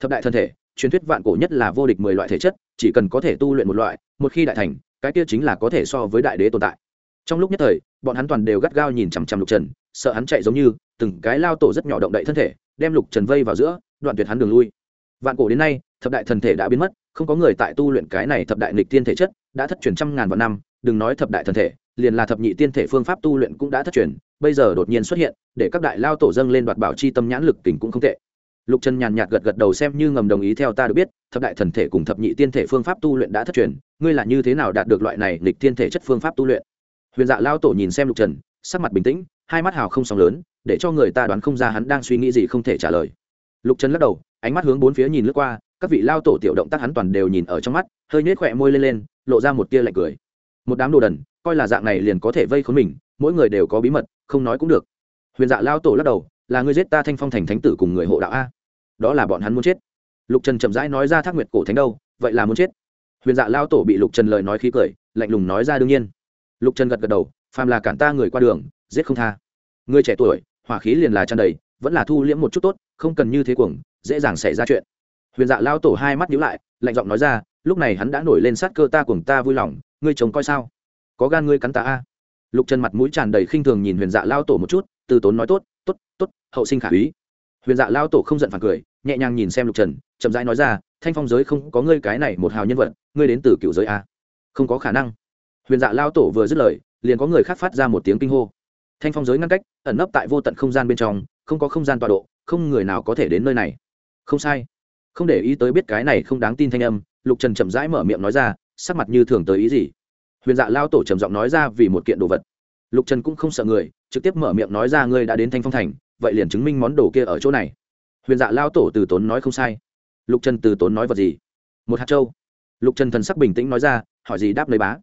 Thập đại thần thể, truyền thuyết vạn cổ nhất là vô địch mười loại thể chất, chỉ cần có thể tu luyện một loại, một khi đại thành, cái kia chính là có thể so với đại đế tồn tại. Trong lúc nhất thời, bọn hắn toàn đều gắt gao nhìn chằm chằm lục trần, sợ hắn chạy giống như từng cái lao tổ rất nhỏ động đậy thân thể, đem lục trần vây vào giữa, đoạn tuyệt hắn đường lui. Vạn cổ đến nay, thập đại thần thể đã biến mất, không có người tại tu luyện cái này thập đại nghịch tiên thể chất, đã thất truyền trăm ngàn vạn năm, đừng nói thập đại thần thể, liền là thập nhị tiên thể phương pháp tu luyện cũng đã thất truyền, bây giờ đột nhiên xuất hiện, để các đại lao tổ dâng lên đoạt bảo chi tâm nhãn lực tình cũng không tệ lục trần nhàn nhạt gật gật đầu xem như ngầm đồng ý theo ta được biết, thập đại thần thể cùng thập nhị tiên thể phương pháp tu luyện đã thất truyền, ngươi là như thế nào đạt được loại này lịch tiên thể chất phương pháp tu luyện? Huyền dạ lao tổ nhìn xem lục trần, sắc mặt bình tĩnh, hai mắt hào không sóng lớn, để cho người ta đoán không ra hắn đang suy nghĩ gì không thể trả lời. Lục trần lắc đầu, ánh mắt hướng bốn phía nhìn lướt qua, các vị lao tổ tiểu động tác hắn toàn đều nhìn ở trong mắt, hơi nhếch khỏe môi lên lên, lộ ra một tia lạnh cười. Một đám đồ đần, coi là dạng này liền có thể vây khốn mình, mỗi người đều có bí mật, không nói cũng được. Huyền dạ lao tổ lắc đầu là ngươi giết ta thanh phong thành thánh tử cùng người hộ đạo a. Đó là bọn hắn muốn chết. Lục trần chậm rãi nói ra thác nguyệt cổ thánh đâu, vậy là muốn chết. Huyền dạ lao tổ bị lục trần lời nói khí cười, lạnh lùng nói ra đương nhiên. Lục trần gật gật đầu, phàm là cản ta người qua đường, giết không tha. Người trẻ tuổi, hỏa khí liền là tràn đầy, vẫn là thu liễm một chút tốt, không cần như thế cuồng, dễ dàng xảy ra chuyện. Huyền dạ lao tổ hai mắt nhíu lại, lạnh giọng nói ra, lúc này hắn đã nổi lên sát cơ ta cuồng ta vui lòng, ngươi chồng coi sao? Có gan ngươi cắn ta a. Lục trần mặt mũi tràn đầy khinh thường nhìn huyền dạ lao tổ một chút, từ tốn nói tốt Tốt, hậu sinh khả úy. Huyền dạ lao tổ không giận phản cười nhẹ nhàng nhìn xem lục trần chậm rãi nói ra thanh phong giới không có ngươi cái này một hào nhân vật ngươi đến từ cựu giới a. Không có khả năng. Huyền dạ lao tổ vừa dứt lời liền có người khác phát ra một tiếng kinh hô. Thanh phong giới ngăn cách ẩn nấp tại vô tận không gian bên trong không có không gian tọa độ không người nào có thể đến nơi này. Không sai. Không để ý tới biết cái này không đáng tin thanh âm lục trần chậm rãi mở miệng nói ra sắc mặt như thường tới ý gì? Huyền dạ lao tổ trầm giọng nói ra vì một kiện đồ vật. Lục trần cũng không sợ người trực tiếp mở miệng nói ra ngươi đã đến thanh phong thành vậy liền chứng minh món đồ kia ở chỗ này. Huyền dạ lao tổ từ tốn nói không sai. Lục trần từ tốn nói vật gì? Một hạt châu. Lục trần thần sắc bình tĩnh nói ra, hỏi gì đáp lấy bá.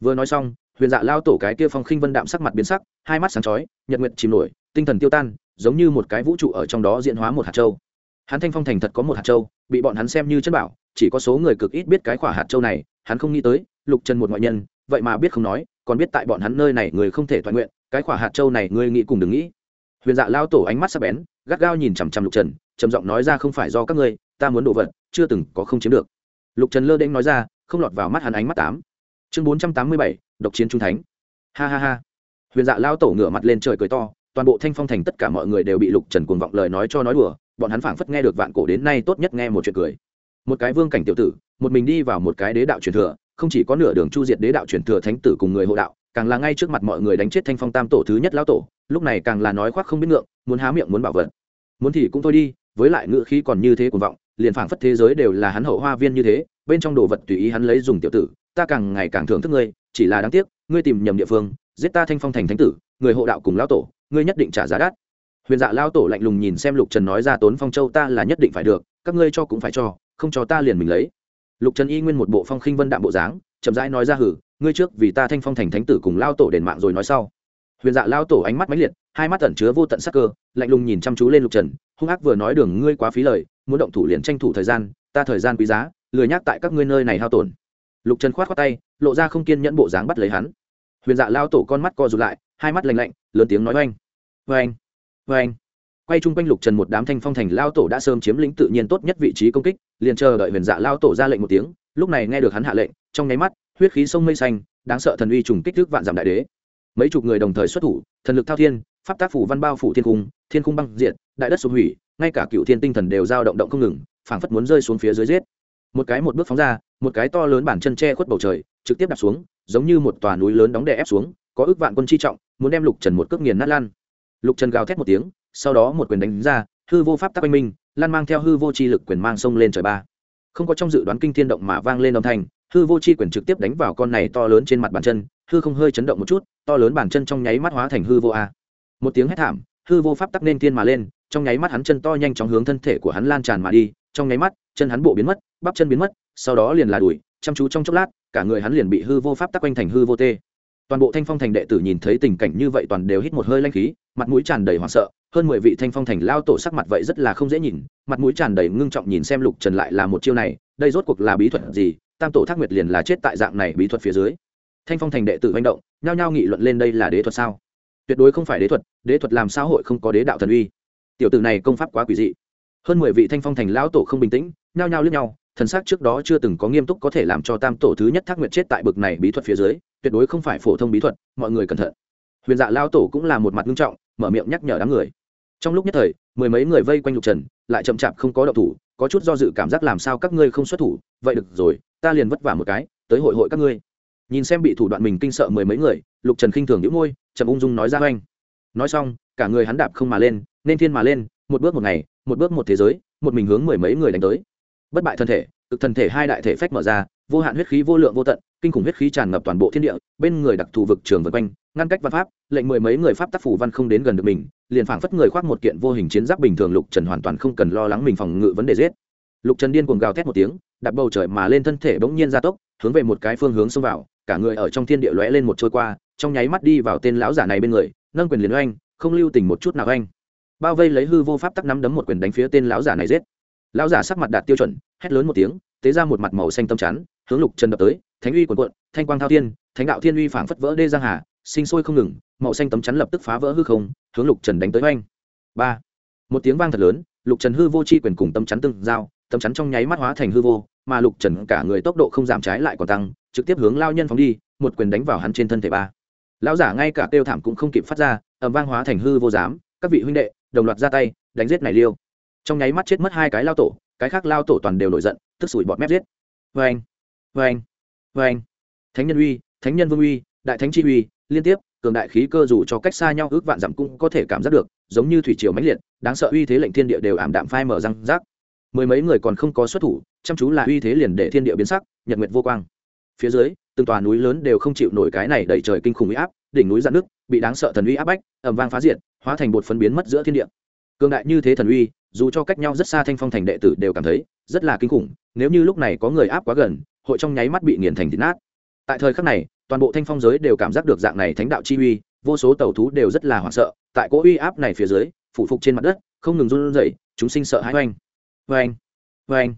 Vừa nói xong, huyền dạ lao tổ cái kia phong khinh vân đạm sắc mặt biến sắc, hai mắt sáng chói, nhật nguyện chìm nổi, tinh thần tiêu tan, giống như một cái vũ trụ ở trong đó diễn hóa một hạt châu. Hắn thanh phong thành thật có một hạt châu, bị bọn hắn xem như chân bảo, chỉ có số người cực ít biết cái khỏa hạt châu này, hắn không nghĩ tới, lục trần một ngoại nhân, vậy mà biết không nói, còn biết tại bọn hắn nơi này người không thể thoại nguyện, cái khỏa hạt châu này ngươi nghĩ cùng đừng nghĩ huyền dạ lao tổ ánh mắt sắp bén, gắt gao nhìn chằm chằm lục trần, trầm giọng nói ra không phải do các ngươi, ta muốn đồ vật, chưa từng có không chiếm được. Lục trần lơ đễnh nói ra, không lọt vào mắt hắn ánh mắt tám. Chương bốn trăm tám mươi bảy, độc chiến trung thánh. Ha ha ha. Huyền dạ lao tổ ngửa mặt lên trời cười to, toàn bộ thanh phong thành tất cả mọi người đều bị lục trần cuồng vọng lời nói cho nói đùa, bọn hắn phảng phất nghe được vạn cổ đến nay tốt nhất nghe một chuyện cười. Một cái vương cảnh tiểu tử, một mình đi vào một cái đế đạo truyền thừa, không chỉ có nửa đường chu diệt đế đạo truyền thừa thánh tử cùng người hộ đạo, càng là ngay trước mặt mọi người đánh chết thanh phong tam tổ thứ nhất lão tổ lúc này càng là nói khoác không biết ngượng, muốn há miệng muốn bảo vật. Muốn thì cũng thôi đi, với lại ngự khí còn như thế cuồng vọng, liền phảng phất thế giới đều là hắn hậu hoa viên như thế, bên trong đồ vật tùy ý hắn lấy dùng tiểu tử, ta càng ngày càng thưởng thức ngươi, chỉ là đáng tiếc, ngươi tìm nhầm địa phương, giết ta thanh phong thành thánh tử, người hộ đạo cùng lão tổ, ngươi nhất định trả giá đắt. Huyền dạ lao tổ lạnh lùng nhìn xem lục trần nói ra tốn phong châu ta là nhất định phải được, các ngươi cho cũng phải cho, không cho ta liền mình lấy. Lục trần y nguyên một bộ phong khinh vân đạm bộ dáng, chậm rãi nói ra hử, ngươi trước vì ta thanh phong thành thánh tử cùng lao tổ đền mạng rồi nói sau huyền dạ lao tổ ánh mắt mãnh liệt, hai mắt tẩn chứa vô tận sắc cơ, lạnh lùng nhìn chăm chú lên lục trần, hung ác vừa nói đường ngươi quá phí lời, muốn động thủ liền tranh thủ thời gian, ta thời gian quý giá, lười nhắc tại các ngươi nơi này hao tổn. Lục trần khoát khoát tay, lộ ra không kiên nhẫn bộ dáng bắt lấy hắn. Huyền dạ lao tổ con mắt co rụt lại, hai mắt lành lạnh, lớn tiếng nói oanh oanh oanh. Quay chung quanh lục trần một đám thanh phong thành lao tổ đã sớm chiếm lĩnh tự nhiên tốt nhất vị trí công kích, liền chờ đợi huyền dạ lao tổ ra lệnh một tiếng, lúc này nghe được hắn hạ lệnh, trong nháy mắt, huyết khí sông mây xanh, đáng sợ thần uy trùng kích thước vạn dặm đại đế mấy chục người đồng thời xuất thủ, thần lực thao thiên, pháp tác phủ văn bao phủ thiên cung thiên cung băng diện đại đất sụp hủy, ngay cả cựu thiên tinh thần đều giao động động không ngừng, phảng phất muốn rơi xuống phía dưới giết. Một cái một bước phóng ra, một cái to lớn bản chân che khuất bầu trời, trực tiếp đạp xuống, giống như một tòa núi lớn đóng đè ép xuống, có ước vạn quân chi trọng, muốn đem lục trần một cước nghiền nát lan. Lục trần gào thét một tiếng, sau đó một quyền đánh ra, hư vô pháp tắc oanh minh, lan mang theo hư vô chi lực quyền mang sông lên trời ba. Không có trong dự đoán kinh thiên động mà vang lên âm thanh, hư vô chi quyền trực tiếp đánh vào con này to lớn trên mặt bàn chân, hư không hơi chấn động một chút to lớn bàn chân trong nháy mắt hóa thành hư vô a. Một tiếng hét thảm, hư vô pháp tắc nên thiên mà lên, trong nháy mắt hắn chân to nhanh chóng hướng thân thể của hắn lan tràn mà đi, trong nháy mắt, chân hắn bộ biến mất, bắp chân biến mất, sau đó liền là đuổi chăm chú trong chốc lát, cả người hắn liền bị hư vô pháp tắc quanh thành hư vô tê. Toàn bộ thanh phong thành đệ tử nhìn thấy tình cảnh như vậy toàn đều hít một hơi lanh khí, mặt mũi tràn đầy hoảng sợ, hơn mười vị thanh phong thành lao tổ sắc mặt vậy rất là không dễ nhìn, mặt mũi tràn đầy ngưng trọng nhìn xem lục trần lại là một chiêu này, đây rốt cuộc là bí thuật gì, tam tổ thác nguyệt liền là chết tại dạng này bí thuật phía dưới thanh phong thành đệ tử manh động, nhao nhao nghị luận lên đây là đế thuật sao? Tuyệt đối không phải đế thuật đế thuật làm sao hội không có đế đạo thần uy? Tiểu tử này công pháp quá quỷ dị. Hơn mười vị thanh phong thành lão tổ không bình tĩnh, nhao nhao lướt nhau, thần sắc trước đó chưa từng có nghiêm túc có thể làm cho tam tổ thứ nhất thác nguyện chết tại bực này bí thuật phía dưới, tuyệt đối không phải phổ thông bí thuật, mọi người cẩn thận. Huyền dạ lao tổ cũng là một mặt nghiêm trọng, mở miệng nhắc nhở đám người. Trong lúc nhất thời, mười mấy người vây quanh lục trần, lại chậm chạp không có động thủ, có chút do dự cảm giác làm sao các ngươi không xuất thủ, vậy được rồi, ta liền vất vả một cái, tới hội hội các ngươi nhìn xem bị thủ đoạn mình kinh sợ mười mấy người, lục trần khinh thường nhũ môi trầm ung dung nói ra oanh. Nói xong, cả người hắn đạp không mà lên, nên thiên mà lên, một bước một ngày, một bước một thế giới, một mình hướng mười mấy người đánh tới. Bất bại thân thể, cực thân thể hai đại thể phách mở ra, vô hạn huyết khí vô lượng vô tận, kinh khủng huyết khí tràn ngập toàn bộ thiên địa, bên người đặc thù vực trường vân quanh, ngăn cách văn pháp, lệnh mười mấy người pháp tác phủ văn không đến gần được mình, liền phảng phất người khoác một kiện vô hình chiến giáp bình thường lục trần hoàn toàn không cần lo lắng mình phòng ngự vấn đề giết. Lục trần điên cuồng gào thét một tiếng đặt bầu trời mà lên thân thể bỗng nhiên gia tốc, hướng về một cái phương hướng xông vào cả người ở trong thiên địa lóe lên một trôi qua, trong nháy mắt đi vào tên lão giả này bên người, nâng quyền liền oanh, không lưu tình một chút nào oanh. Bao vây lấy hư vô pháp tắc nắm đấm một quyền đánh phía tên lão giả này giết. Lão giả sắc mặt đạt tiêu chuẩn, hét lớn một tiếng, tế ra một mặt màu xanh tâm chắn, hướng lục trần đập tới, thánh uy quần quận thanh quang thao thiên, thánh đạo thiên uy phảng phất vỡ đê giang hà, sinh sôi không ngừng, màu xanh tấm chắn lập tức phá vỡ hư không, hướng lục trần đánh tới oanh. Ba. Một tiếng vang thật lớn, lục trần hư vô chi quyền cùng tấm chắn tương giao tấm chắn trong nháy mắt hóa thành hư vô, mà lục trần cả người tốc độ không giảm trái lại còn tăng trực tiếp hướng lao nhân phóng đi, một quyền đánh vào hắn trên thân thể ba. Lão giả ngay cả kêu thảm cũng không kịp phát ra ẩm vang hóa thành hư vô giám, các vị huynh đệ, đồng loạt ra tay, đánh giết này liêu. Trong nháy mắt chết mất hai cái lao tổ, cái khác lao tổ toàn đều nổi giận, tức sủi bọt mép giết. Vê anh vê anh vê anh thánh nhân uy, thánh nhân vương uy, đại thánh chi uy, liên tiếp, cường đại khí cơ dù cho cách xa nhau ước vạn dặm cũng có thể cảm giác được, giống như thủy triều mãnh liệt, đáng sợ uy thế lệnh thiên địa đều ảm đạm phai mở răng rác. Mười mấy người còn không có xuất thủ, chăm chú là uy thế liền để thiên địa biến sắc, nhật nguyệt vô quang phía dưới, từng tòa núi lớn đều không chịu nổi cái này đẩy trời kinh khủng uy áp, đỉnh núi dạn nước, bị đáng sợ thần uy áp bách ẩm vang phá diệt, hóa thành bột phân biến mất giữa thiên địa. Cường đại như thế thần uy, dù cho cách nhau rất xa thanh phong thành đệ tử đều cảm thấy rất là kinh khủng, nếu như lúc này có người áp quá gần, hội trong nháy mắt bị nghiền thành thịt nát. Tại thời khắc này, toàn bộ thanh phong giới đều cảm giác được dạng này thánh đạo chi uy, vô số tàu thú đều rất là hoảng sợ, tại cỗ uy áp này phía dưới, phủ phục trên mặt đất, không ngừng run rẩy, chúng sinh sợ hãi. Oanh oanh oanh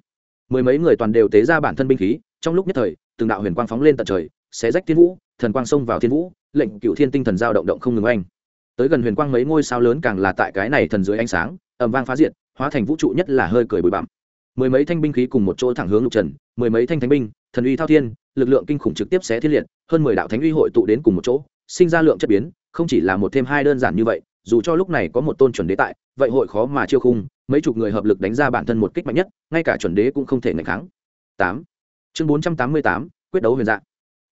mười mấy người toàn đều tế ra bản thân binh khí, trong lúc nhất thời từng đạo huyền quang phóng lên tận trời, xé rách thiên vũ, thần quang xông vào thiên vũ, lệnh cựu thiên tinh thần giao động động không ngừng oanh. Tới gần huyền quang mấy ngôi sao lớn càng là tại cái này thần dưới ánh sáng, ầm vang phá diệt, hóa thành vũ trụ nhất là hơi cười bụi bặm. Mười mấy thanh binh khí cùng một chỗ thẳng hướng lục trần, mười mấy thanh thánh binh, thần uy thao thiên, lực lượng kinh khủng trực tiếp xé thiên liệt, hơn mười đạo thánh uy hội tụ đến cùng một chỗ, sinh ra lượng chất biến, không chỉ là một thêm hai đơn giản như vậy, dù cho lúc này có một tôn chuẩn đế tại, vậy hội khó mà chiêu khung, mấy chục người hợp lực đánh ra bản thân một kích mạnh nhất, ngay cả chuẩn đế cũng không thể ngạch kháng. Tám chương bốn trăm tám mươi tám, quyết đấu huyền dạng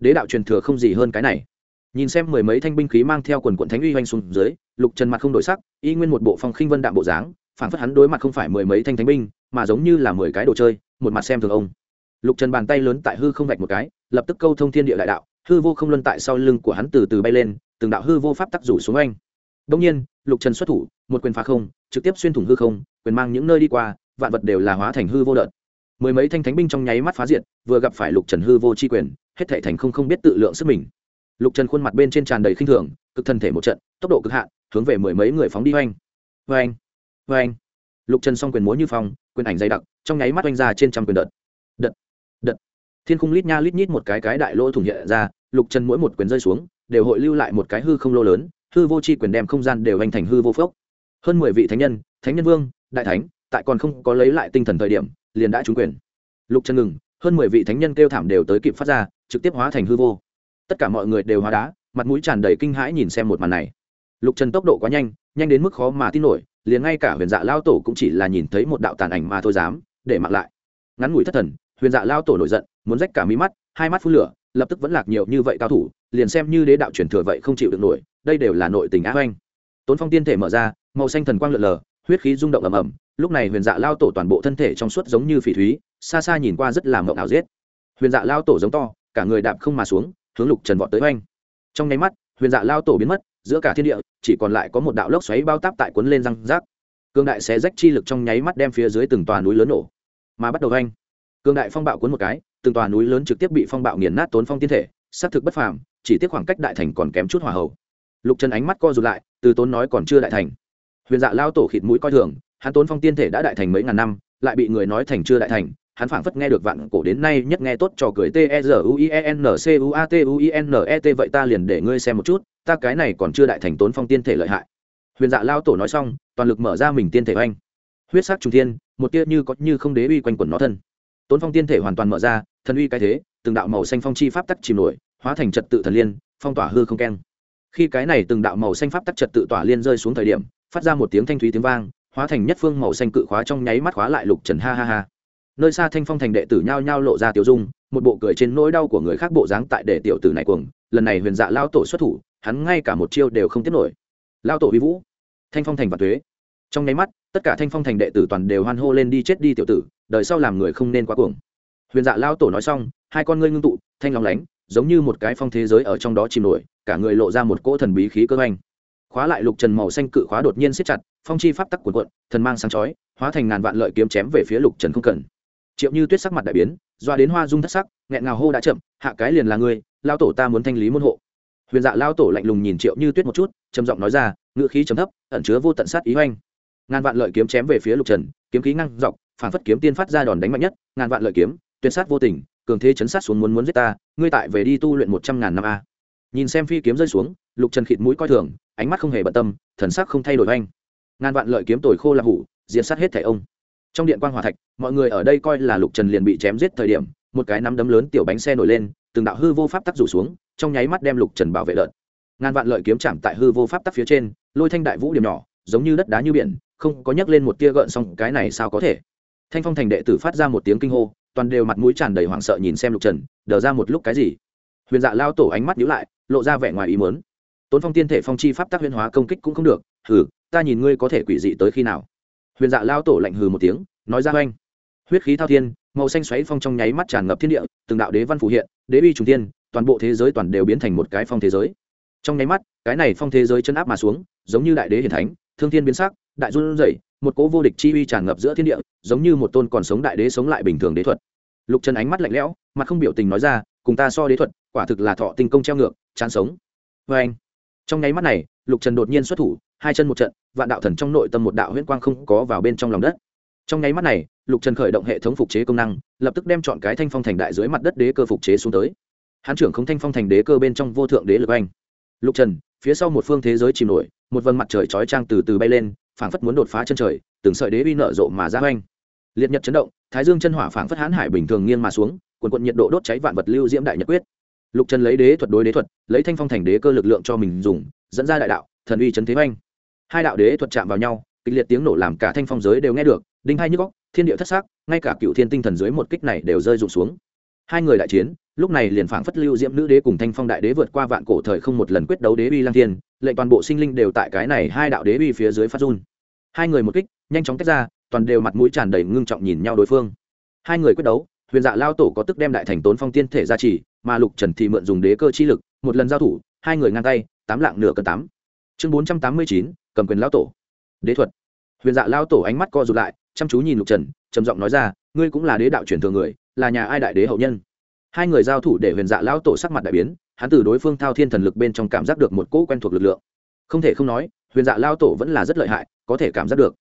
đế đạo truyền thừa không gì hơn cái này. Nhìn xem mười mấy thanh binh khí mang theo quần quận thánh uy hoành xuống dưới, lục trần mặt không đổi sắc, y nguyên một bộ phong khinh vân đạm bộ dáng phản phất hắn đối mặt không phải mười mấy thanh thánh binh, mà giống như là mười cái đồ chơi, một mặt xem thường ông. Lục trần bàn tay lớn tại hư không vạch một cái, lập tức câu thông thiên địa đại đạo, hư vô không luân tại sau lưng của hắn từ từ bay lên, từng đạo hư vô pháp tắc rủ xuống anh đông nhiên, lục trần xuất thủ, một quyền phá không, trực tiếp xuyên thủng hư không, quyền mang những nơi đi qua, vạn vật đều là hóa thành hư vô đợt mười mấy thanh thánh binh trong nháy mắt phá diệt, vừa gặp phải lục trần hư vô chi quyền, hết thể thành không không biết tự lượng sức mình. Lục trần khuôn mặt bên trên tràn đầy khinh thường, cực thân thể một trận, tốc độ cực hạn, hướng về mười mấy người phóng đi. Oanh oanh oanh. Lục trần s o n g quyền múa như phong, quyền ảnh dày đặc, trong nháy mắt oanh ra trên trăm quyền đợt. Đợt đợt. Thiên khung lít nha lít nhít một cái cái đại lỗ thủng nhẹ ra, lục trần mỗi một quyền rơi xuống, đều hội lưu lại một cái hư không lô lớn, hư vô c h i quyền đem không gian đều hành thành hư vô phốc. Hơn mười vị thánh nhân thánh nhân vương, đại thánh tại còn không có lấy lại tinh thần thời điểm, liền đã trúng quyền. Lục trần ngừng, hơn mười vị thánh nhân kêu thảm đều tới kịp phát ra, trực tiếp hóa thành hư vô. Tất cả mọi người đều hóa đá, mặt mũi tràn đầy kinh hãi nhìn xem một màn này. Lục trần tốc độ quá nhanh nhanh đến mức khó mà tin nổi, liền ngay cả huyền dạ lao tổ cũng chỉ là nhìn thấy một đạo tàn ảnh mà thôi dám, để mặc lại. Ngắn ngủi thất thần, huyền dạ lao tổ nổi giận, muốn rách cả mí mắt, hai mắt phun lửa, lập tức vẫn lạc nhiều như vậy cao thủ, liền xem như đế đạo truyền thừa vậy không chịu được nổi, đây đều là nội tình á oanh. Tốn phong tiên thể mở ra, màu xanh thần quang lượn lờ huyết khí rung động ầm ầm, lúc này huyền dạ lao tổ toàn bộ thân thể trong suốt giống như phỉ thúy, xa xa nhìn qua rất là mộng ảo giết. Huyền dạ lao tổ giống to, cả người đạp không mà xuống, hướng lục trần vọt tới oanh. Trong nháy mắt, huyền dạ lao tổ biến mất, giữa cả thiên địa, chỉ còn lại có một đạo lốc xoáy bao táp tại cuốn lên răng rác. Cương đại xé rách chi lực trong nháy mắt đem phía dưới từng tòa núi lớn nổ, mà bắt đầu oanh. Cương đại phong bạo cuốn một cái, từng tòa núi lớn trực tiếp bị phong bạo nghiền nát tốn phong tiên thể, xác thực bất phàm, chỉ tiếc khoảng cách đại thành còn kém chút hỏa hậu. Lục trần ánh mắt co rụt lại, từ tốn nói còn chưa đại thành huyền dạ lao tổ khịt mũi coi thường, hắn tốn phong tiên thể đã đại thành mấy ngàn năm, lại bị người nói thành chưa đại thành, hắn phảng phất nghe được vạn cổ đến nay nhất nghe tốt trò cười t e r u i e n c u a t u i n e t, vậy ta liền để ngươi xem một chút, ta cái này còn chưa đại thành tốn phong tiên thể lợi hại. Huyền dạ lao tổ nói xong, toàn lực mở ra mình tiên thể oanh. Huyết sắc trung thiên, một tia như có như không đế uy quanh quẩn nó thân. Tốn phong tiên thể hoàn toàn mở ra, thần uy cái thế, từng đạo màu xanh phong chi pháp tắc chìm nổi, hóa thành trật tự thần liên, phong tỏa hư không keng. Khi cái này từng đạo màu xanh pháp tắc trật tự tỏa liên rơi xuống thời điểm phát ra một tiếng thanh thúy tiếng vang, hóa thành nhất phương màu xanh cự khóa trong nháy mắt khóa lại lục trần ha ha ha. Nơi xa thanh phong thành đệ tử nhao nhao lộ ra tiểu dung, một bộ cười trên nỗi đau của người khác bộ dáng tại đệ tiểu tử này cuồng, lần này huyền dạ lao tổ xuất thủ, hắn ngay cả một chiêu đều không tiết nổi. Lao tổ vi vũ. Thanh phong thành và thuế trong nháy mắt, tất cả thanh phong thành đệ tử toàn đều hoan hô lên đi chết đi tiểu tử, đời sau làm người không nên quá cuồng. Huyền dạ lao tổ nói xong, hai con ngươi ngưng tụ, thanh long lánh, giống như một cái phong thế giới ở trong đó chìm nổi, cả người lộ ra một cỗ thần bí khí cơ anh khóa lại lục trần màu xanh cự khóa đột nhiên siết chặt, phong chi pháp tắc cuộn cuộn, thần mang sáng chói, hóa thành ngàn vạn lợi kiếm chém về phía lục trần không cần. Triệu như tuyết sắc mặt đại biến, doa đến hoa dung thất sắc, nghẹn ngào hô đã chậm, hạ cái liền là ngươi lao tổ ta muốn thanh lý môn hộ. Huyền dạ lao tổ lạnh lùng nhìn triệu như tuyết một chút, trầm giọng nói ra ngựa khí chấm thấp, ẩn chứa vô tận sát ý oanh. Ngàn vạn lợi kiếm chém về phía lục trần, kiếm khí ngăn dọc, phản phất kiếm tiên phát ra đòn đánh mạnh nhất, ngàn vạn lợi kiếm, tuyệt sát vô tình, cường thế chấn sát xuống muốn muốn giết ta, ngươi tại về đi tu luyện một trăm ngàn năm a. Nhìn xem phi kiếm rơi xuống, lục trần khịt mũi coi thường ánh mắt không hề bận tâm, thần sắc không thay đổi oanh. Ngàn vạn lợi kiếm tồi khô là hủ diễn sát hết thẻ ông. Trong điện quan hòa thạch, mọi người ở đây coi là lục trần liền bị chém giết thời điểm, một cái nắm đấm lớn tiểu bánh xe nổi lên, từng đạo hư vô pháp tắc rủ xuống, trong nháy mắt đem lục trần bảo vệ lợn. Ngàn vạn lợi kiếm chạm tại hư vô pháp tắc phía trên, lôi thanh đại vũ điểm nhỏ, giống như đất đá như biển, không có nhấc lên một tia gợn xong cái này sao có thể? Thanh phong thành đệ tử phát ra một tiếng kinh hô, toàn đều mặt mũi tràn đầy hoảng sợ nhìn xem lục trần, đờ ra một lúc cái gì? Huyền dạ lao tổ ánh mắt nhíu lại, lộ ra vẻ ngoài ý mớn tốn phong tiên thể phong chi pháp tác huyên hóa công kích cũng không được, hừ, ta nhìn ngươi có thể quỷ dị tới khi nào. Huyền dạ lao tổ lạnh hừ một tiếng, nói ra oanh huyết khí thao thiên, màu xanh xoáy phong trong nháy mắt tràn ngập thiên địa, từng đạo đế văn phủ hiện, đế uy trùng tiên toàn bộ thế giới toàn đều biến thành một cái phong thế giới. Trong nháy mắt, cái này phong thế giới chân áp mà xuống, giống như đại đế hiển thánh, thương thiên biến sắc, đại run rẩy, một cỗ vô địch chi uy tràn ngập giữa thiên địa, giống như một tôn còn sống đại đế sống lại bình thường đế thuật. Lục trần ánh mắt lạnh lẽo, mặt không biểu tình nói ra, cùng ta so đế thuật, quả thực là thọ tinh công treo ngược, chán sống. Vê anh trong nháy mắt này, lục trần đột nhiên xuất thủ, hai chân một trận, vạn đạo thần trong nội tâm một đạo huyễn quang không có vào bên trong lòng đất. Trong nháy mắt này, lục trần khởi động hệ thống phục chế công năng, lập tức đem chọn cái thanh phong thành đại dưới mặt đất đế cơ phục chế xuống tới. Hán trưởng không thanh phong thành đế cơ bên trong vô thượng đế lực anh lục trần, phía sau một phương thế giới chìm nổi, một vân mặt trời chói trang từ từ bay lên, phảng phất muốn đột phá chân trời, từng sợi đế uy nở rộ mà ra oanh. Liệt nhật chấn động, thái dương chân hỏa phảng phất hán hải bình thường nghiêng mà xuống quần quận nhiệt độ đốt cháy vạn vật lưu diễm đại nhật quyết lục trần lấy đế thuật đối đế thuật, lấy thanh phong thành đế cơ lực lượng cho mình dùng, dẫn ra đại đạo, thần uy chấn thế oanh hai đạo đế thuật chạm vào nhau, kịch liệt tiếng nổ làm cả thanh phong giới đều nghe được, đinh hai nhức góc thiên địa thất xác ngay cả cựu thiên tinh thần dưới một kích này đều rơi rụng xuống. Hai người đại chiến, lúc này liền phảng phất lưu diễm nữ đế cùng thanh phong đại đế vượt qua vạn cổ thời không một lần quyết đấu đế uy lang thiên, lệnh toàn bộ sinh linh đều tại cái này hai đạo đế uy phía dưới phát run. Hai người một kích, nhanh chóng tách ra, toàn đều mặt mũi tràn đầy ngưng trọng nhìn nhau đối phương. Hai người quyết đấu, huyền dạ lao tổ có tức đem đại thành tốn phong tiên thể ra chỉ mà lục trần thì mượn dùng đế cơ chi lực, một lần giao thủ, hai người ngang tay, tám lạng nửa cân tám. Chương bốn trăm tám mươi chín, cầm quyền lao tổ. Đế thuật. Huyền dạ lao tổ ánh mắt co rụt lại, chăm chú nhìn lục trần, trầm giọng nói ra, ngươi cũng là đế đạo truyền thường người, là nhà ai đại đế hậu nhân? Hai người giao thủ để huyền dạ lao tổ sắc mặt đại biến, hắn từ đối phương thao thiên thần lực bên trong cảm giác được một cỗ quen thuộc lực lượng. Không thể không nói, huyền dạ lao tổ vẫn là rất lợi hại, có thể cảm giác được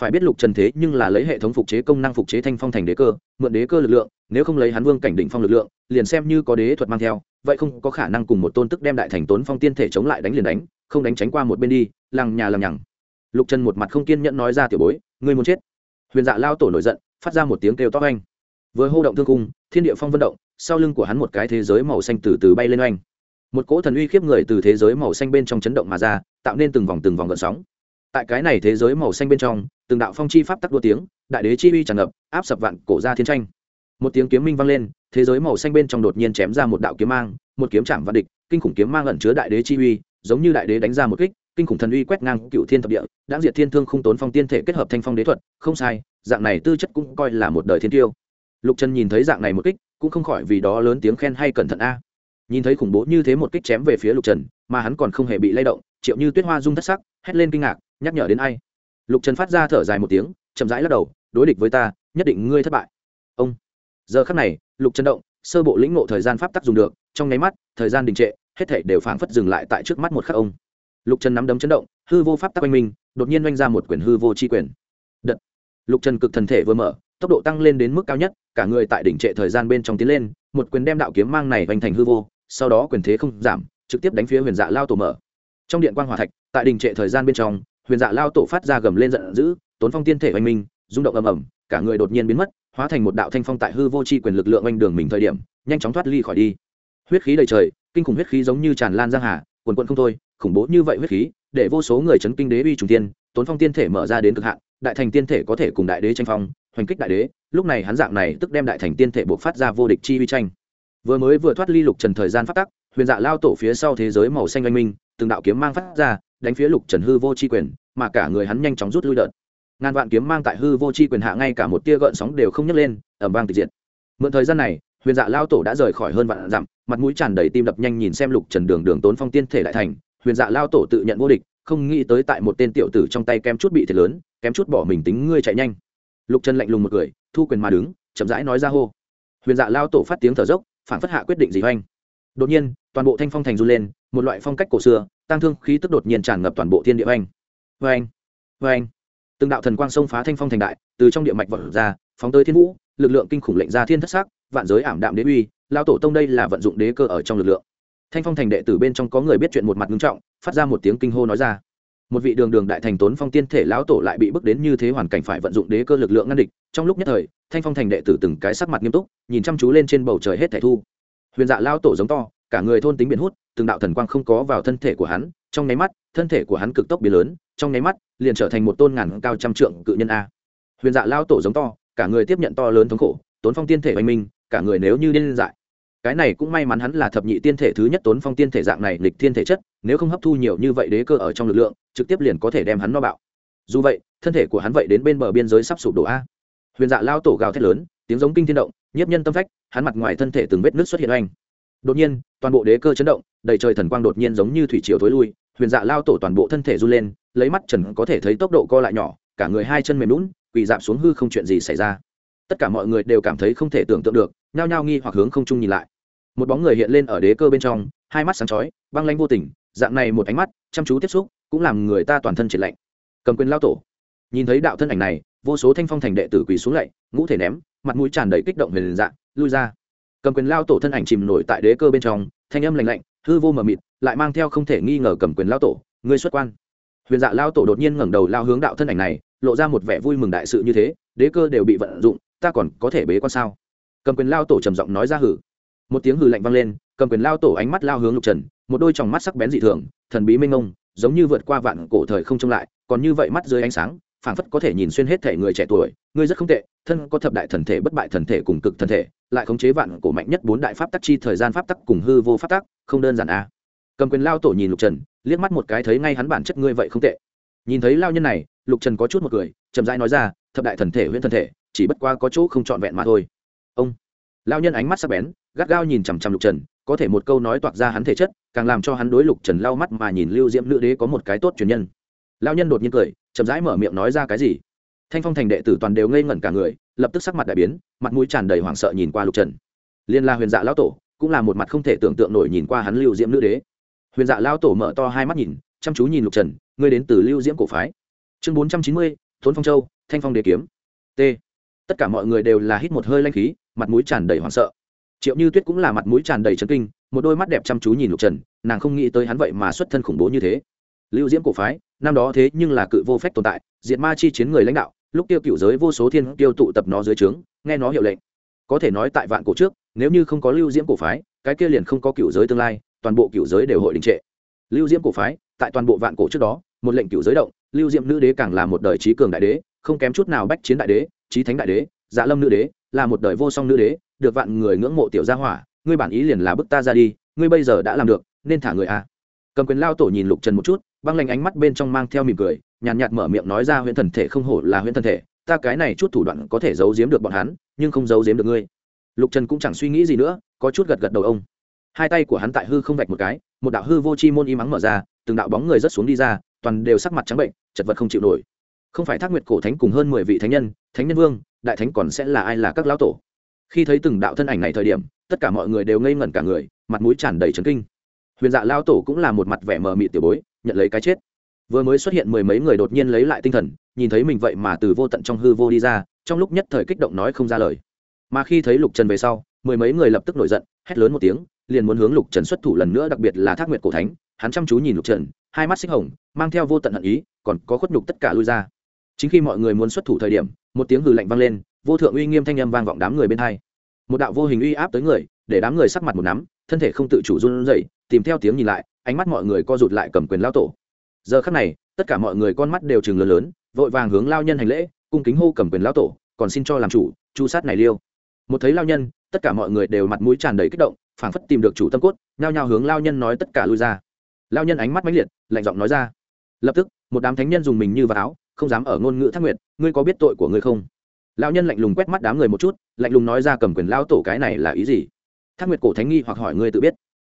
phải biết lục trần thế nhưng là lấy hệ thống phục chế công năng phục chế thanh phong thành đế cơ, mượn đế cơ lực lượng, nếu không lấy hắn vương cảnh định phong lực lượng, liền xem như có đế thuật mang theo, vậy không có khả năng cùng một tôn tức đem đại thành tốn phong tiên thể chống lại đánh liền đánh, không đánh tránh qua một bên đi, lằng nhà lằng nhằng. Lục trần một mặt không kiên nhẫn nói ra tiểu bối, ngươi muốn chết? Huyền dạ lao tổ nổi giận, phát ra một tiếng kêu to oanh. Vừa hô động thương cung, thiên địa phong vận động, sau lưng của hắn một cái thế giới màu xanh từ từ bay lên oanh. Một cỗ thần uy khiếp người từ thế giới màu xanh bên trong chấn động mà ra, tạo nên từng vòng từng vòng gợn sóng tại cái này thế giới màu xanh bên trong, từng đạo phong chi pháp tắc đua tiếng, đại đế chi uy tràn ngập, áp sập vạn cổ ra thiên tranh. Một tiếng kiếm minh vang lên, thế giới màu xanh bên trong đột nhiên chém ra một đạo kiếm mang, một kiếm chạm vạn địch, kinh khủng kiếm mang ẩn chứa đại đế chi uy, giống như đại đế đánh ra một kích, kinh khủng thần uy quét ngang cựu thiên thập địa đã diệt thiên thương không tốn phong tiên thể kết hợp thanh phong đế thuật, không sai, dạng này tư chất cũng coi là một đời thiên tiêu. Lục trần nhìn thấy dạng này một kích, cũng không khỏi vì đó lớn tiếng khen hay cẩn thận a. Nhìn thấy khủng bố như thế một kích chém về phía lục trần, mà hắn còn không hề bị lay động, triệu như tuyết hoa rung thất sắc, hét lên kinh ngạc nhắc nhở đến ai? Lục trần phát ra thở dài một tiếng, chậm rãi lắc đầu, đối địch với ta, nhất định ngươi thất bại. Ông. Giờ khắc này, lục trần động, sơ bộ lĩnh ngộ thời gian pháp tắc dùng được, trong nháy mắt, thời gian đình trệ, hết thể đều phảng phất dừng lại tại trước mắt một khắc ông. Lục trần nắm đấm chấn động, hư vô pháp tắc oanh minh đột nhiên oanh ra một quyển hư vô c h i quyền. Đợt. Lục trần cực thần thể vừa mở, tốc độ tăng lên đến mức cao nhất, cả người tại đỉnh trệ thời gian bên trong tiến lên, một quyền đem đạo kiếm mang này oanh thành hư vô, sau đó quyền thế không giảm, trực tiếp đánh phía huyền dạ lao tổ mở. Trong điện quan hòa thạch, tại đỉnh trệ thời gian bên trong huyền dạ lao tổ phát ra gầm lên giận dữ, tốn phong tiên thể oanh minh, rung động ầm ầm, cả người đột nhiên biến mất, hóa thành một đạo thanh phong tại hư vô c h i quyền lực lượng oanh đường mình thời điểm, nhanh chóng thoát ly khỏi đi. Huyết khí đầy trời, kinh khủng huyết khí giống như tràn lan giang hà, quần quận không thôi, khủng bố như vậy huyết khí, để vô số người chấn kinh đế uy trùng tiên, tốn phong tiên thể mở ra đến cực hạn, đại thành tiên thể có thể cùng đại đế tranh phong, hoành kích đại đế, lúc này hắn dạng này tức đem đại thành tiên thể buộc phát ra vô địch chi uy tranh. Vừa mới vừa thoát ly lục trần thời gian phát tắc, huyền dạ lao tổ phía sau thế giới màu xanh oanh minh, từng đạo kiếm mang phát ra đánh phía lục trần hư vô c h i quyền, mà cả người hắn nhanh chóng rút lui đợt. Ngàn vạn kiếm mang tại hư vô c h i quyền hạ ngay cả một tia gợn sóng đều không nhấc lên ẩm vang tịch diệt. Mượn thời gian này, huyền dạ lao tổ đã rời khỏi hơn vạn dặm, mặt mũi tràn đầy tim đập nhanh nhìn xem lục trần đường đường tốn phong tiên thể đại thành. Huyền dạ lao tổ tự nhận vô địch, không nghĩ tới tại một tên tiểu tử trong tay kém chút bị thiệt lớn, kém chút bỏ mình tính ngươi chạy nhanh. Lục trần lạnh lùng một cười, thu quyền mà đứng, chậm rãi nói ra hô. Huyền dạ lao tổ phát tiếng thở dốc, phản phất hạ quyết định gì hoành đột nhiên, toàn bộ thanh phong thành run lên một loại phong cách cổ xưa tăng thương khí tức đột nhiên tràn ngập toàn bộ thiên địa anh, hoành anh, từng đạo thần quang sông phá thanh phong thành đại từ trong địa mạch vật ra phóng tới thiên vũ lực lượng kinh khủng lệnh ra thiên thất sắc vạn giới ảm đạm đế uy lao tổ tông đây là vận dụng đế cơ ở trong lực lượng. Thanh phong thành đệ tử bên trong có người biết chuyện một mặt ngưng trọng phát ra một tiếng kinh hô nói ra. Một vị đường đường đại thành tốn phong tiên thể lão tổ lại bị bước đến như thế hoàn cảnh phải vận dụng đế cơ lực lượng ngăn địch. Trong lúc nhất thời thanh phong thành đệ tử từng cái sắc mặt nghiêm túc nhìn chăm chú lên trên bầu trời hết thẻ thu. Huyền dạ lao tổ giống to cả người thôn tính biển hút từng đạo thần quang không có vào thân thể của hắn, trong nháy mắt, thân thể của hắn cực tốc biến lớn, trong nháy mắt, liền trở thành một tôn ngàn cao trăm trượng cự nhân a. Huyền dạ lao tổ giống to, cả người tiếp nhận to lớn thống khổ, tốn phong tiên thể oanh minh, cả người nếu như điên dại. Cái này cũng may mắn hắn là thập nhị tiên thể thứ nhất tốn phong tiên thể dạng này lịch thiên thể chất, nếu không hấp thu nhiều như vậy đế cơ ở trong lực lượng, trực tiếp liền có thể đem hắn no bạo. Dù vậy, thân thể của hắn vậy đến bên bờ biên giới sắp sụp đổ a. Huyền dạ lao tổ gào thét lớn, tiếng giống kinh thiên động, nhiếp nhân tâm phách, hắn mặt ngoài thân thể từng vết nước xuất hiện oanh đột nhiên, toàn bộ đế cơ chấn động, đầy trời thần quang đột nhiên giống như thủy triều thối lui, huyền dạ lao tổ toàn bộ thân thể run lên, lấy mắt trần có thể thấy tốc độ co lại nhỏ, cả người hai chân mềm lún quỳ dạp xuống hư không chuyện gì xảy ra. Tất cả mọi người đều cảm thấy không thể tưởng tượng được, nhao nhao nghi hoặc hướng không trung nhìn lại. Một bóng người hiện lên ở đế cơ bên trong, hai mắt sáng chói, băng lanh vô tình, dạng này một ánh mắt, chăm chú tiếp xúc, cũng làm người ta toàn thân triệt lạnh. Cầm quyền lao tổ. Nhìn thấy đạo thân ảnh này, vô số thanh phong thành đệ tử quỳ xuống lạy ngũ thể ném, mặt mũi tràn đầy kích động về liền dạng lui ra cầm quyền lao tổ thân ảnh chìm nổi tại đế cơ bên trong, thanh âm lành lạnh, hư vô mờ mịt, lại mang theo không thể nghi ngờ cầm quyền lao tổ, ngươi xuất quan. Huyền dạ lao tổ đột nhiên ngẩng đầu lao hướng đạo thân ảnh này, lộ ra một vẻ vui mừng đại sự như thế, đế cơ đều bị vận dụng, ta còn có thể bế quan sao? Cầm quyền lao tổ trầm giọng nói ra hử. Một tiếng hử lạnh vang lên, cầm quyền lao tổ ánh mắt lao hướng lục trần, một đôi tròng mắt sắc bén dị thường, thần bí mênh ngông giống như vượt qua vạn cổ thời không trông lại, còn như vậy mắt dưới ánh sáng phảng phất có thể nhìn xuyên hết thể người trẻ tuổi ngươi rất không tệ, thân có thập đại thần thể, bất bại thần thể cùng cực thần thể, lại khống chế vạn cổ mạnh nhất bốn đại pháp tắc chi thời gian pháp tắc cùng hư vô pháp tắc, không đơn giản à. cầm quyền lao tổ nhìn lục trần, liếc mắt một cái thấy ngay hắn bản chất ngươi vậy không tệ. Nhìn thấy lao nhân này, lục trần có chút một cười, chậm rãi nói ra, thập đại thần thể, huyễn thần thể, chỉ bất qua có chỗ không trọn vẹn mà thôi. Ông. Lao nhân ánh mắt sắc bén, gắt gao nhìn chằm chằm lục trần, có thể một câu nói toạc ra hắn thể chất, càng làm cho hắn đối lục trần lao mắt mà nhìn lưu diễm nữ đế có một cái tốt truyền nhân. Lao nhân đột nhiên cười chậm rãi mở miệng nói ra cái gì. Thanh phong thành đệ tử toàn đều ngây ngẩn cả người, lập tức sắc mặt đại biến, mặt mũi tràn đầy hoảng sợ nhìn qua lục trần. Liên la huyền dạ lão tổ, cũng là một mặt không thể tưởng tượng nổi nhìn qua hắn lưu diễm nữ đế. Huyền dạ lão tổ mở to hai mắt nhìn, chăm chú nhìn lục trần, ngươi đến từ lưu diễm cổ phái. Chương bốn trăm chín mươi, thốn phong châu, thanh phong đế kiếm. T. Tất cả mọi người đều là hít một hơi lanh khí, mặt mũi tràn đầy hoảng sợ. Triệu như tuyết cũng là mặt mũi tràn đầy trấn kinh, một đôi mắt đẹp chăm chú nhìn lục trần, nàng không nghĩ tới hắn vậy mà xuất thân khủng bố như thế lưu diễm cổ phái, năm đó thế nhưng là cự vô phép tồn tại, diệt ma chi chiến người lãnh đạo, lúc tiêu cựu giới vô số thiên tiêu tụ tập nó dưới trướng, nghe nó hiệu lệnh có thể nói tại vạn cổ trước, nếu như không có lưu diễm cổ phái, cái kia liền không có cựu giới tương lai, toàn bộ cựu giới đều hội đình trệ lưu diễm cổ phái, tại toàn bộ vạn cổ trước đó, một lệnh cựu giới động, lưu diễm nữ đế càng là một đời trí cường đại đế, không kém chút nào bách chiến đại đế, trí thánh đại đế dạ lâm nữ đế, là một đời vô song nữ đế, được vạn người ngưỡng mộ tiểu gia hỏa, ngươi bản ý liền là bức ta ra đi, ngươi bây giờ đã làm được, nên thả người à. cầm quyền lao tổ nhìn lục trần một chút băng lanh ánh mắt bên trong mang theo mỉm cười, nhàn nhạt mở miệng nói ra huyễn thần thể không hổ là huyễn thần thể, ta cái này chút thủ đoạn có thể giấu giếm được bọn hắn, nhưng không giấu giếm được ngươi. Lục trần cũng chẳng suy nghĩ gì nữa, có chút gật gật đầu ông. Hai tay của hắn tại hư không vạch một cái, một đạo hư vô chi môn y mắng mở ra, từng đạo bóng người rớt xuống đi ra, toàn đều sắc mặt trắng bệnh, chật vật không chịu nổi. Không phải thác nguyệt cổ thánh cùng hơn mười vị thánh nhân thánh nhân vương, đại thánh còn sẽ là ai là các lão tổ? Khi thấy từng đạo thân ảnh này thời điểm, tất cả mọi người đều ngây ngẩn cả người, mặt mũi tràn đầy trấn kinh. Huyền dạ lao tổ cũng là một mặt vẻ mờ mị tiểu bối nhận lấy cái chết. Vừa mới xuất hiện mười mấy người đột nhiên lấy lại tinh thần, nhìn thấy mình vậy mà từ vô tận trong hư vô đi ra, trong lúc nhất thời kích động nói không ra lời. Mà khi thấy lục trần về sau, mười mấy người lập tức nổi giận, hét lớn một tiếng, liền muốn hướng lục trần xuất thủ lần nữa, đặc biệt là thác nguyệt cổ thánh. Hắn chăm chú nhìn lục trần, hai mắt xích hồng, mang theo vô tận hận ý, còn có khuất nhục tất cả lui ra. Chính khi mọi người muốn xuất thủ thời điểm, một tiếng hừ lạnh vang lên, vô thượng uy nghiêm thanh âm vang vọng đám người bên hai. Một đạo vô hình uy áp tới người để đám người sắc mặt một nắm, thân thể không tự chủ run rẩy, tìm theo tiếng nhìn lại, ánh mắt mọi người co rụt lại cầm quyền lao tổ. Giờ khắc này, tất cả mọi người con mắt đều chừng lớn lớn, vội vàng hướng lao nhân hành lễ, cung kính hô cầm quyền lao tổ, còn xin cho làm chủ, chu sát này liêu. Một thấy lao nhân, tất cả mọi người đều mặt mũi tràn đầy kích động, phảng phất tìm được chủ tâm cốt, nhao nhao hướng lao nhân nói tất cả lui ra. Lao nhân ánh mắt mãnh liệt, lạnh giọng nói ra, lập tức, một đám thánh nhân dùng mình như vào áo, không dám ở ngôn ngữ thác nguyệt, ngươi có biết tội của ngươi không? Lao nhân lạnh lùng quét mắt đám người một chút, lạnh lùng nói ra cầm quyền lao tổ cái này là ý gì? Thác nguyệt cổ thánh nghi hoặc hỏi ngươi tự biết.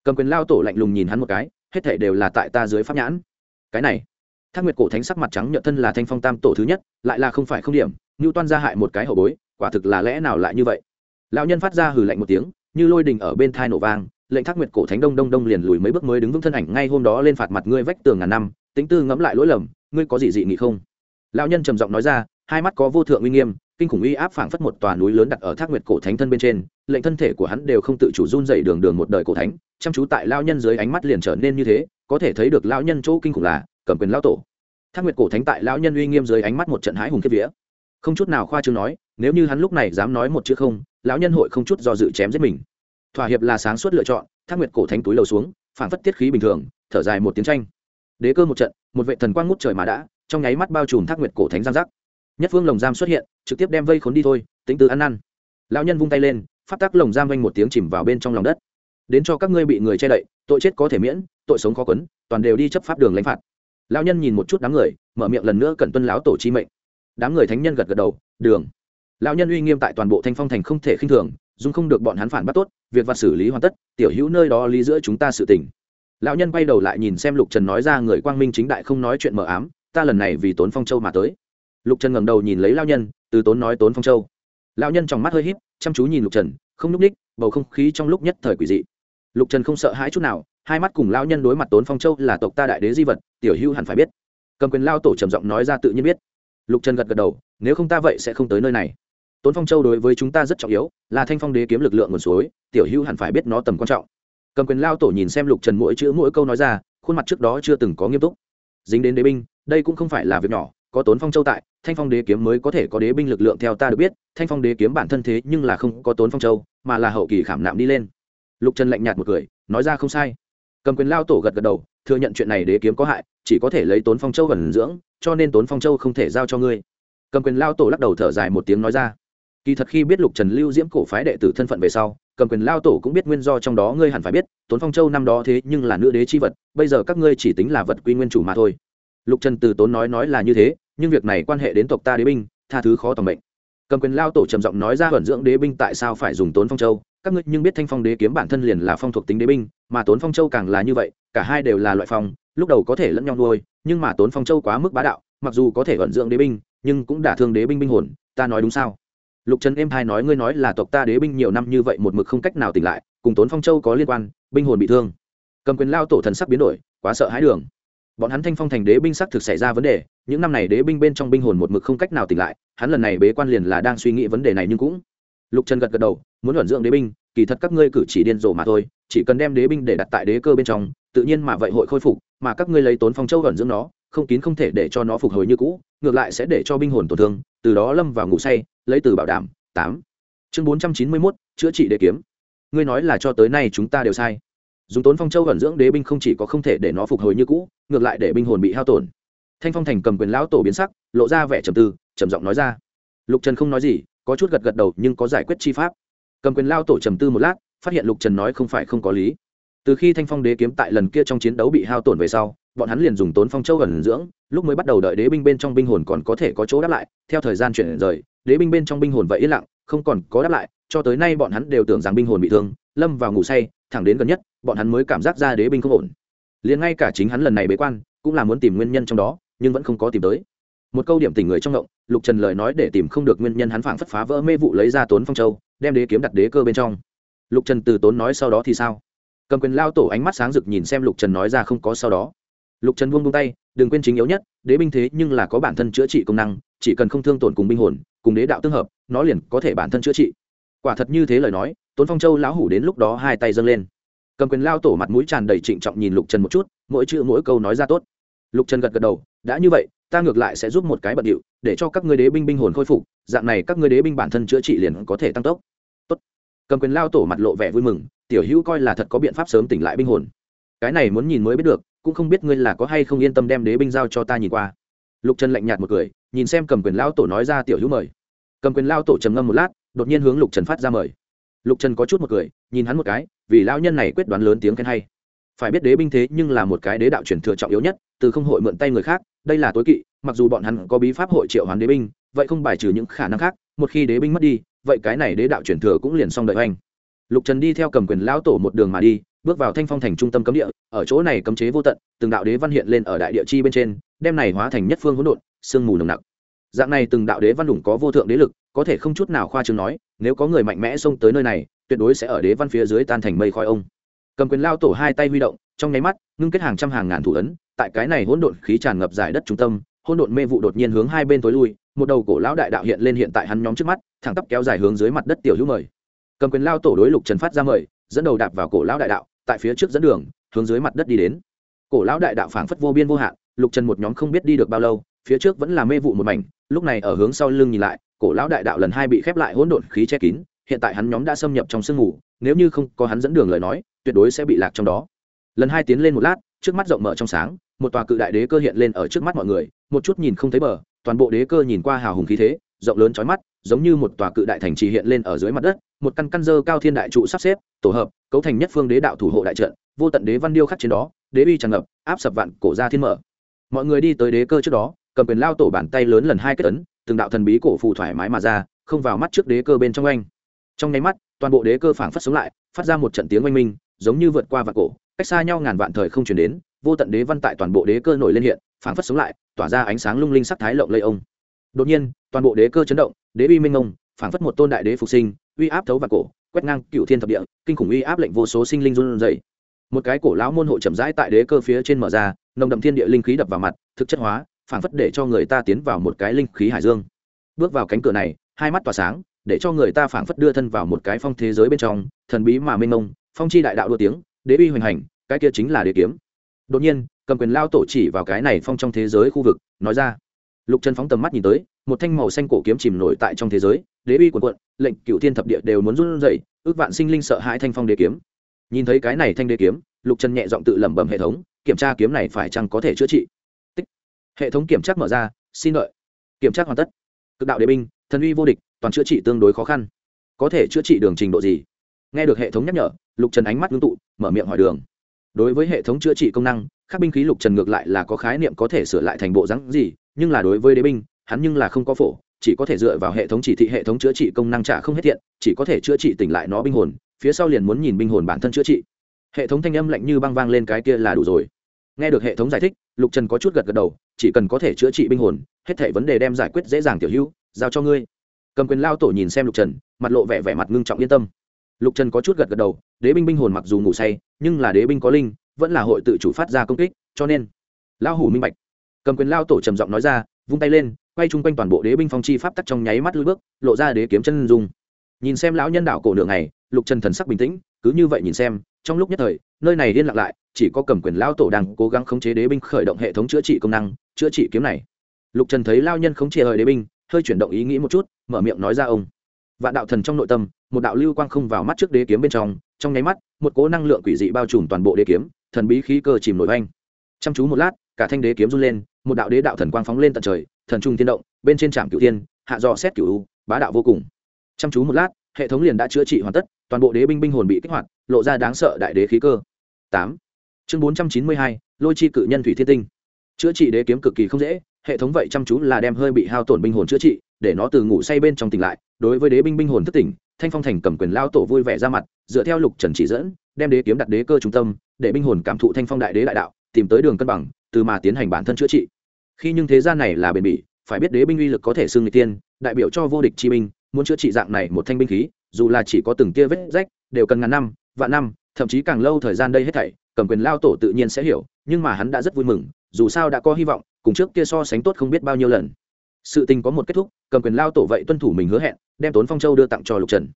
Cầm quyền lao tổ lạnh lùng nhìn hắn một cái, hết thể đều là tại ta dưới pháp nhãn. Cái này, thác nguyệt cổ thánh sắc mặt trắng nhợt thân là thanh phong tam tổ thứ nhất, lại là không phải không điểm, ngưu toan ra hại một cái hậu bối, quả thực là lẽ nào lại như vậy? Lão nhân phát ra hừ lạnh một tiếng, như lôi đình ở bên thai nổ vang, lệnh thác nguyệt cổ thánh đông đông đông liền lùi mấy bước mới đứng vững thân ảnh ngay hôm đó lên phạt mặt ngươi vách tường ngàn năm, tính tư ngẫm lại lỗi lầm, ngươi có gì dị nghị không? Lão nhân trầm giọng nói ra, hai mắt có vô thượng uy nghiêm kinh khủng uy áp phảng phất một tòa núi lớn đặt ở thác nguyệt cổ thánh thân bên trên, lệnh thân thể của hắn đều không tự chủ run dậy đường đường một đời cổ thánh, chăm chú tại lao nhân dưới ánh mắt liền trở nên như thế, có thể thấy được lao nhân chỗ kinh khủng là, cầm quyền lao tổ. Thác nguyệt cổ thánh tại lao nhân uy nghiêm dưới ánh mắt một trận hái hùng kiếp vía. Không chút nào khoa chương nói, nếu như hắn lúc này dám nói một chữ không, lão nhân hội không chút do dự chém giết mình. Thỏa hiệp là sáng suốt lựa chọn, thác nguyệt cổ thánh túi lầu xuống, phảng phất tiết khí bình thường, thở dài một tiếng tranh. Đế cơ một trận, một vệ thần quang ngút trời mà đã, trong nháy mắt bao trùm thác nguyệt cổ thánh giang giác. Nhất phương lồng giam xuất hiện trực tiếp đem vây khốn đi thôi, tính từ ăn năn. Lão nhân vung tay lên phát tác lồng giam vanh một tiếng chìm vào bên trong lòng đất. Đến cho các ngươi bị người che đậy, tội chết có thể miễn, tội sống khó quấn, toàn đều đi chấp pháp đường lãnh phạt. Lão nhân nhìn một chút đám người, mở miệng lần nữa cẩn tuân lão tổ chi mệnh. Đám người thánh nhân gật gật đầu, đường. Lão nhân uy nghiêm tại toàn bộ thanh phong thành không thể khinh thường dung không được bọn hắn phản bắt tốt, việc vặt xử lý hoàn tất, tiểu hữu nơi đó lý giữa chúng ta sự tình. Lão nhân quay đầu lại nhìn xem lục trần nói ra người quang minh chính đại không nói chuyện mờ ám, ta lần này vì tốn phong châu mà tới. Lục trần ngẩng đầu nhìn lấy lao nhân từ tốn nói tốn phong châu. Lão nhân trong mắt hơi híp, chăm chú nhìn lục trần, không núp ních bầu không khí trong lúc nhất thời quỷ dị. Lục trần không sợ hãi chút nào, hai mắt cùng Lão nhân đối mặt tốn phong châu là tộc ta đại đế di vật, tiểu Hưu hẳn phải biết. Cầm quyền lao tổ trầm giọng nói ra tự nhiên biết. Lục trần gật gật đầu, nếu không ta vậy sẽ không tới nơi này. Tốn phong châu đối với chúng ta rất trọng yếu, là thanh phong đế kiếm lực lượng nguồn suối, tiểu Hưu hẳn phải biết nó tầm quan trọng. Cầm quyền lao tổ nhìn xem lục trần mỗi chữ mỗi câu nói ra, khuôn mặt trước đó chưa từng có nghiêm túc. Dính đến đế binh, đây cũng không phải là việc nhỏ có tốn phong châu tại, thanh phong đế kiếm mới có thể có đế binh lực lượng theo ta được biết, thanh phong đế kiếm bản thân thế nhưng là không có tốn phong châu, mà là hậu kỳ khảm nạm đi lên. Lục trần lạnh nhạt một cười, nói ra không sai. Cầm quyền lao tổ gật gật đầu, thừa nhận chuyện này đế kiếm có hại, chỉ có thể lấy tốn phong châu vẩn dưỡng, cho nên tốn phong châu không thể giao cho ngươi. Cầm quyền lao tổ lắc đầu thở dài một tiếng nói ra. Kỳ thật khi biết lục trần lưu diễm cổ phái đệ tử thân phận về sau, cầm quyền lao tổ cũng biết nguyên do trong đó ngươi hẳn phải biết, tốn phong châu năm đó thế nhưng là nữ đế chi vật, bây giờ các ngươi chỉ tính là vật quy nguyên chủ mà thôi. Lục trần từ tốn nói nói là như thế nhưng việc này quan hệ đến tộc ta đế binh, tha thứ khó tầm bệnh cầm quyền lao tổ trầm giọng nói ra vận dưỡng đế binh tại sao phải dùng tốn phong châu? Các ngươi nhưng biết thanh phong đế kiếm bản thân liền là phong thuộc tính đế binh, mà tốn phong châu càng là như vậy, cả hai đều là loại phong, lúc đầu có thể lẫn nhau nuôi, nhưng mà tốn phong châu quá mức bá đạo, mặc dù có thể vận dưỡng đế binh, nhưng cũng đả thương đế binh binh hồn, ta nói đúng sao? Lục trần êm hai nói, ngươi nói là tộc ta đế binh nhiều năm như vậy một mực không cách nào tỉnh lại, cùng tốn phong châu có liên quan, binh hồn bị thương. Cầm quyền lao tổ thần sắc biến đổi, quá sợ hãi đường bọn hắn thanh phong thành đế binh sắc thực xảy ra vấn đề, những năm này đế binh bên trong binh hồn một mực không cách nào tỉnh lại, hắn lần này bế quan liền là đang suy nghĩ vấn đề này nhưng cũng. Lục trần gật gật đầu, muốn luận dưỡng đế binh, kỳ thật các ngươi cử chỉ điên rồ mà thôi, chỉ cần đem đế binh để đặt tại đế cơ bên trong, tự nhiên mà vậy hội khôi phục, mà các ngươi lấy tốn phong châu luận dưỡng nó, không kín không thể để cho nó phục hồi như cũ, ngược lại sẽ để cho binh hồn tổn thương, từ đó lâm vào ngủ say, lấy từ bảo đảm. Tám. Chương bốn trăm chín mươi mốt, chữa trị đế kiếm. Ngươi nói là cho tới nay chúng ta đều sai dùng tốn phong châu ẩn dưỡng đế binh không chỉ có không thể để nó phục hồi như cũ, ngược lại để binh hồn bị hao tổn. Thanh phong thành cầm quyền lão tổ biến sắc, lộ ra vẻ trầm tư, trầm giọng nói ra. Lục trần không nói gì, có chút gật gật đầu nhưng có giải quyết chi pháp. Cầm quyền lao tổ trầm tư một lát, phát hiện lục trần nói không phải không có lý. Từ khi thanh phong đế kiếm tại lần kia trong chiến đấu bị hao tổn về sau, bọn hắn liền dùng tốn phong châu ẩn dưỡng, lúc mới bắt đầu đợi đế binh bên trong binh hồn còn có thể có chỗ đáp lại, theo thời gian chuyển rời, đế binh bên trong binh hồn vậy yên lặng, không còn có đáp lại, cho tới nay bọn hắn đều tưởng rằng binh hồn bị thương, lâm vào ngủ say, thẳng đến gần nhất bọn hắn mới cảm giác ra đế binh không ổn. Liền ngay cả chính hắn lần này bế quan, cũng là muốn tìm nguyên nhân trong đó, nhưng vẫn không có tìm tới. Một câu điểm tình người trong động, lục trần lời nói để tìm không được nguyên nhân hắn phảng phất phá vỡ mê vụ lấy ra tốn phong châu, đem đế kiếm đặt đế cơ bên trong. Lục trần từ tốn nói sau đó thì sao? Cầm quyền lao tổ ánh mắt sáng rực nhìn xem lục trần nói ra không có sau đó. Lục trần buông buông tay, đừng quên chính yếu nhất, đế binh thế nhưng là có bản thân chữa trị công năng, chỉ cần không thương tổn cùng binh hồn, cùng đế đạo tương hợp, nó liền có thể bản thân chữa trị. Quả thật như thế lời nói, tốn phong châu lão hủ đến lúc đó hai tay dâng lên cầm quyền lao tổ mặt mũi tràn đầy trịnh trọng nhìn lục trần một chút, mỗi chữ mỗi câu nói ra tốt. Lục trần gật gật đầu, đã như vậy, ta ngược lại sẽ giúp một cái bận điệu, để cho các ngươi đế binh binh hồn khôi phục, dạng này các ngươi đế binh bản thân chữa trị liền có thể tăng tốc. Tốt. cầm quyền lao tổ mặt lộ vẻ vui mừng, tiểu hữu coi là thật có biện pháp sớm tỉnh lại binh hồn. Cái này muốn nhìn mới biết được, cũng không biết ngươi là có hay không yên tâm đem đế binh giao cho ta nhìn qua. Lục trần lạnh nhạt một cười, nhìn xem cầm quyền lao tổ nói ra, tiểu hữu mời. Cầm quyền lao tổ trầm ngâm một lát, đột nhiên hướng lục trần phát ra mời lục trần có chút một cười, nhìn hắn một cái, vì lao nhân này quyết đoán lớn tiếng khen hay. Phải biết đế binh thế nhưng là một cái đế đạo truyền thừa trọng yếu nhất, từ không hội mượn tay người khác, đây là tối kỵ, mặc dù bọn hắn có bí pháp hội triệu hoán đế binh, vậy không bài trừ những khả năng khác, một khi đế binh mất đi, vậy cái này đế đạo truyền thừa cũng liền xong đợi anh lục trần đi theo cầm quyền lão tổ một đường mà đi, bước vào thanh phong thành trung tâm cấm địa, ở chỗ này cấm chế vô tận, từng đạo đế văn hiện lên ở đại địa chi bên trên, đem này hóa thành nhất phương hỗn độn, sương mù nồng nặc. Dạng này từng đạo đế văn đủng có vô thượng đế lực có thể không chút nào khoa trương nói, nếu có người mạnh mẽ xông tới nơi này, tuyệt đối sẽ ở đế văn phía dưới tan thành mây khói ông. Cầm quyền lao tổ hai tay huy động, trong nháy mắt, ngưng kết hàng trăm hàng ngàn thủ ấn, tại cái này hỗn độn khí tràn ngập giải đất trung tâm, hỗn độn mê vụ đột nhiên hướng hai bên tối lui, một đầu cổ lão đại đạo hiện lên hiện tại hắn nhóm trước mắt, thẳng tắp kéo dài hướng dưới mặt đất tiểu hữu mời. Cầm quyền lao tổ đối lục trần phát ra mời, dẫn đầu đạp vào cổ lão đại đạo, tại phía trước dẫn đường, hướng dưới mặt đất đi đến. Cổ lão đại đạo phảng phất vô biên vô hạn, lục trần một nhóm không biết đi được bao lâu, phía trước vẫn là mê vụ một mảnh, lúc này ở hướng sau lưng nhìn lại cổ lão đại đạo lần hai bị khép lại hỗn độn khí che kín, hiện tại hắn nhóm đã xâm nhập trong sương mù, nếu như không có hắn dẫn đường lời nói, tuyệt đối sẽ bị lạc trong đó. Lần hai tiến lên một lát, trước mắt rộng mở trong sáng, một tòa cự đại đế cơ hiện lên ở trước mắt mọi người, một chút nhìn không thấy bờ, toàn bộ đế cơ nhìn qua hào hùng khí thế, rộng lớn chói mắt, giống như một tòa cự đại thành trì hiện lên ở dưới mặt đất, một căn căn dơ cao thiên đại trụ sắp xếp, tổ hợp, cấu thành nhất phương đế đạo thủ hộ đại trận, vô tận đế văn điêu khắc trên đó, đế uy tràn ngập, áp sập vạn cổ ra thiên mở. Mọi người đi tới đế cơ trước đó, cầm quyền lao tổ bàn tay lớn lần hai kết tấn từng đạo thần bí cổ phù thoải mái mà ra, không vào mắt trước đế cơ bên trong anh. Trong nháy mắt, toàn bộ đế cơ phảng phất sống lại, phát ra một trận tiếng oanh minh, giống như vượt qua vạn cổ, cách xa nhau ngàn vạn thời không chuyển đến, vô tận đế văn tại toàn bộ đế cơ nổi lên hiện, phảng phất sống lại, tỏa ra ánh sáng lung linh sắc thái lộng lây ông. Đột nhiên, toàn bộ đế cơ chấn động, đế uy minh ông phảng phất một tôn đại đế phục sinh, uy áp thấu vạn cổ, quét ngang cựu thiên thập địa, kinh khủng uy áp lệnh vô số sinh linh run rẩy. Một cái cổ lão môn hộ chậm rãi tại đế cơ phía trên mở ra, nồng đậm thiên địa linh khí đập vào mặt, thực chất hóa phảng phất để cho người ta tiến vào một cái linh khí hải dương. Bước vào cánh cửa này, hai mắt tỏa sáng, để cho người ta phảng phất đưa thân vào một cái phong thế giới bên trong, thần bí mà mênh mông, phong chi đại đạo đua tiếng, đế uy hoành hành, cái kia chính là đế kiếm. Đột nhiên, cầm quyền lao tổ chỉ vào cái này phong trong thế giới khu vực, nói ra. Lục trần phóng tầm mắt nhìn tới, một thanh màu xanh cổ kiếm chìm nổi tại trong thế giới, đế uy quần quận lệnh cựu thiên thập địa đều muốn run dậy ước vạn sinh linh sợ hãi thanh phong đế kiếm. Nhìn thấy cái này thanh đế kiếm, lục trần nhẹ giọng tự lẩm bẩm hệ thống, kiểm tra kiếm này phải chăng có thể chữa trị? Hệ thống kiểm tra mở ra, xin lợi kiểm tra hoàn tất. Cực đạo đế binh, thần uy vô địch, toàn chữa trị tương đối khó khăn. Có thể chữa trị đường trình độ gì? Nghe được hệ thống nhắc nhở, lục trần ánh mắt ngưng tụ, mở miệng hỏi đường. Đối với hệ thống chữa trị công năng các binh khí lục trần ngược lại là có khái niệm có thể sửa lại thành bộ rắn gì, nhưng là đối với đế binh, hắn nhưng là không có phổ, chỉ có thể dựa vào hệ thống chỉ thị hệ thống chữa trị công năng trả không hết thiện, chỉ có thể chữa trị tỉnh lại nó binh hồn, phía sau liền muốn nhìn binh hồn bản thân chữa trị. Hệ thống thanh âm lạnh như băng vang lên cái kia là đủ rồi nghe được hệ thống giải thích lục trần có chút gật gật đầu chỉ cần có thể chữa trị binh hồn hết thể vấn đề đem giải quyết dễ dàng tiểu hữu giao cho ngươi. Cầm quyền lao tổ nhìn xem lục trần mặt lộ vẻ vẻ mặt ngưng trọng yên tâm. Lục trần có chút gật gật đầu đế binh binh hồn mặc dù ngủ say nhưng là đế binh có linh vẫn là hội tự chủ phát ra công kích cho nên lao hủ minh bạch. Cầm quyền lao tổ trầm giọng nói ra vung tay lên quay chung quanh toàn bộ đế binh phong chi pháp tắc trong nháy mắt lưỡi bước lộ ra đế kiếm chân dung. Nhìn xem lão nhân đạo cổ nửa ngày, lục trần thần sắc bình tĩnh cứ như vậy nhìn xem trong lúc nhất thời nơi này liên lạc lại, chỉ có cầm quyền lao tổ đang cố gắng khống chế đế binh khởi động hệ thống chữa trị công năng, chữa trị kiếm này. Lục trần thấy lao nhân khống chế hơi đế binh, hơi chuyển động ý nghĩ một chút, mở miệng nói ra ông. Vạn đạo thần trong nội tâm, một đạo lưu quang không vào mắt trước đế kiếm bên trong trong nháy mắt, một cỗ năng lượng quỷ dị bao trùm toàn bộ đế kiếm, thần bí khí cơ chìm nổi oanh. Chăm chú một lát, cả thanh đế kiếm run lên, một đạo đế đạo thần quang phóng lên tận trời, thần trung thiên động, bên trên trạm cửu thiên, hạ dò xét cửu bá đạo vô cùng. Chăm chú một lát, hệ thống liền đã chữa trị hoàn tất, toàn bộ đế binh binh hồn bị kích hoạt lộ ra đáng sợ đại đế khí cơ. Tám. Chương bốn trăm chín mươi hai, lôi chi cự nhân thủy thiên tinh. Chữa trị đế kiếm cực kỳ không dễ, hệ thống vậy chăm chú là đem hơi bị hao tổn binh hồn chữa trị, để nó từ ngủ say bên trong tỉnh lại, đối với đế binh binh hồn thất tỉnh, thanh phong thành cầm quyền lao tổ vui vẻ ra mặt, dựa theo lục trần chỉ dẫn, đem đế kiếm đặt đế cơ trung tâm, để binh hồn cảm thụ thanh phong đại đế đại đạo, tìm tới đường cân bằng, từ mà tiến hành bản thân chữa trị. Khi nhưng thế gian này là bền bỉ, phải biết đế binh uy lực có thể xưng người tiên đại biểu cho vô địch chi binh, muốn chữa trị dạng này một thanh binh khí, dù là chỉ có từng tia vết rách, đều cần ngàn năm vạn năm, thậm chí càng lâu thời gian đây hết thảy, cầm quyền lao tổ tự nhiên sẽ hiểu, nhưng mà hắn đã rất vui mừng, dù sao đã có hy vọng, cùng trước kia so sánh tốt không biết bao nhiêu lần. Sự tình có một kết thúc, cầm quyền lao tổ vậy tuân thủ mình hứa hẹn, đem tốn phong châu đưa tặng cho lục trần.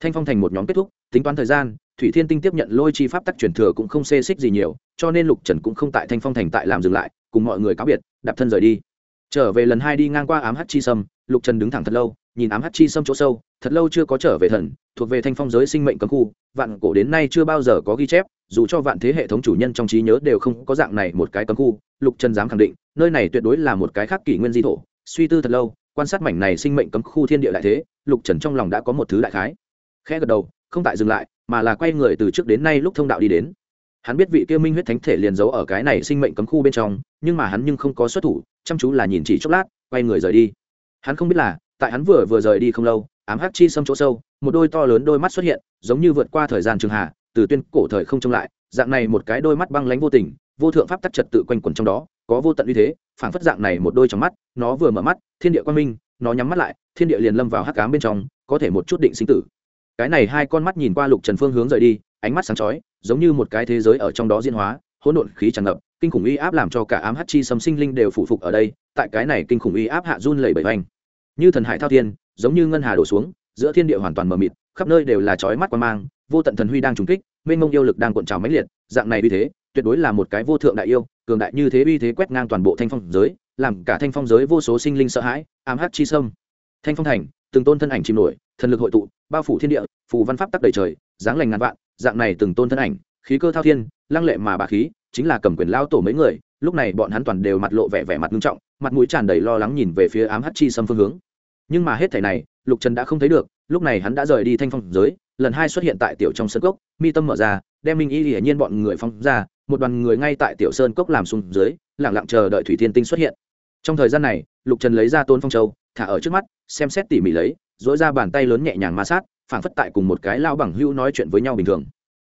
Thanh phong thành một nhóm kết thúc, tính toán thời gian, thủy thiên tinh tiếp nhận lôi chi pháp tắc truyền thừa cũng không xê xích gì nhiều, cho nên lục trần cũng không tại thanh phong thành tại làm dừng lại, cùng mọi người cáo biệt, đạp thân rời đi. Trở về lần hai đi ngang qua ám hát chi sâm, lục trần đứng thẳng thật lâu, nhìn ám hát chi sâm chỗ sâu thật lâu chưa có trở về thần, thuộc về thanh phong giới sinh mệnh cấm khu, vạn cổ đến nay chưa bao giờ có ghi chép, dù cho vạn thế hệ thống chủ nhân trong trí nhớ đều không có dạng này một cái cấm khu, lục trần dám khẳng định, nơi này tuyệt đối là một cái khác kỷ nguyên di thổ. Suy tư thật lâu, quan sát mảnh này sinh mệnh cấm khu thiên địa đại thế, lục trần trong lòng đã có một thứ đại khái. Khẽ gật đầu, không tại dừng lại, mà là quay người từ trước đến nay lúc thông đạo đi đến. Hắn biết vị kia minh huyết thánh thể liền giấu ở cái này sinh mệnh cấm khu bên trong, nhưng mà hắn nhưng không có xuất thủ, chăm chú là nhìn chỉ chốc lát, quay người rời đi. Hắn không biết là, tại hắn vừa vừa rời đi không lâu ám hắc chi xâm chỗ sâu, một đôi to lớn đôi mắt xuất hiện, giống như vượt qua thời gian trường hạ, từ tuyên cổ thời không trông lại, dạng này một cái đôi mắt băng lánh vô tình, vô thượng pháp tắc trật tự quanh quẩn trong đó, có vô tận uy thế, phảng phất dạng này một đôi trong mắt, nó vừa mở mắt, thiên địa quang minh, nó nhắm mắt lại, thiên địa liền lâm vào hắc cám bên trong, có thể một chút định sinh tử. Cái này hai con mắt nhìn qua lục trần phương hướng rời đi, ánh mắt sáng chói, giống như một cái thế giới ở trong đó diễn hóa, hỗn độn khí tràn ngập, kinh khủng uy áp làm cho cả ám hắc chi xâm sinh linh đều phụ phục ở đây, tại cái này kinh khủng uy áp hạ run lẩy bẩy hoành. Như thần hải thao thiên giống như ngân hà đổ xuống, giữa thiên địa hoàn toàn mờ mịt, khắp nơi đều là chói mắt quan mang, vô tận thần huy đang trùng kích, mênh mông yêu lực đang cuộn trào mãnh liệt, dạng này uy thế, tuyệt đối là một cái vô thượng đại yêu, cường đại như thế uy thế quét ngang toàn bộ thanh phong giới, làm cả thanh phong giới vô số sinh linh sợ hãi, ám hắc chi sâm. Thanh phong thành, từng tôn thân ảnh chìm nổi, thần lực hội tụ, bao phủ thiên địa, phù văn pháp tắc đầy trời, dáng lành ngàn vạn, dạng này từng tôn thân ảnh, khí cơ thao thiên, lăng lệ mà bà khí, chính là cầm quyền lao tổ mấy người, lúc này bọn hắn toàn đều mặt lộ vẻ vẻ mặt nghiêm trọng, mặt mũi tràn đầy lo lắng nhìn về phía ám hắc chi sâm phương hướng nhưng mà hết thảy này, lục trần đã không thấy được, lúc này hắn đã rời đi thanh phong giới, lần hai xuất hiện tại tiểu trong sân cốc, mi tâm mở ra, đem minh y hiển nhiên bọn người phong ra, một đoàn người ngay tại tiểu sơn cốc làm xuống dưới lẳng lặng chờ đợi thủy thiên tinh xuất hiện. Trong thời gian này, lục trần lấy ra tôn phong châu, thả ở trước mắt, xem xét tỉ mỉ lấy dỗi ra bàn tay lớn nhẹ nhàng ma sát, phảng phất tại cùng một cái lao bằng hữu nói chuyện với nhau bình thường.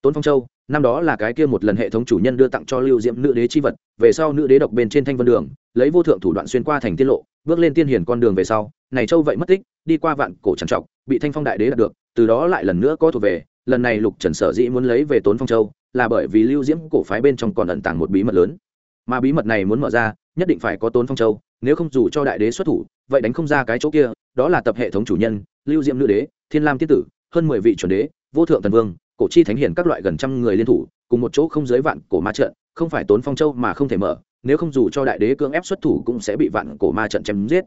Tôn phong châu, năm đó là cái kia một lần hệ thống chủ nhân đưa tặng cho lưu diệm nữ đế chi vật, về sau nữ đế độc bên trên thanh vân đường, lấy vô thượng thủ đoạn xuyên qua thành tiết lộ, bước lên tiên hiển con đường về sau này châu vậy mất tích, đi qua vạn cổ trằn trọc, bị thanh phong đại đế đạt được, từ đó lại lần nữa có thuộc về, lần này lục trần sở dĩ muốn lấy về tốn phong châu, là bởi vì lưu diễm cổ phái bên trong còn ẩn tàng một bí mật lớn. Mà bí mật này muốn mở ra, nhất định phải có tốn phong châu, nếu không dù cho đại đế xuất thủ, vậy đánh không ra cái chỗ kia, đó là tập hệ thống chủ nhân, lưu diễm nữ đế, thiên lam tiết tử, hơn mười vị chuẩn đế, vô thượng thần vương, cổ chi thánh hiển các loại gần trăm người liên thủ, cùng một chỗ không dưới vạn cổ ma trận, không phải tốn phong châu mà không thể mở, nếu không dù cho đại đế cưỡng ép xuất thủ cũng sẽ bị vạn cổ ma trận chém giết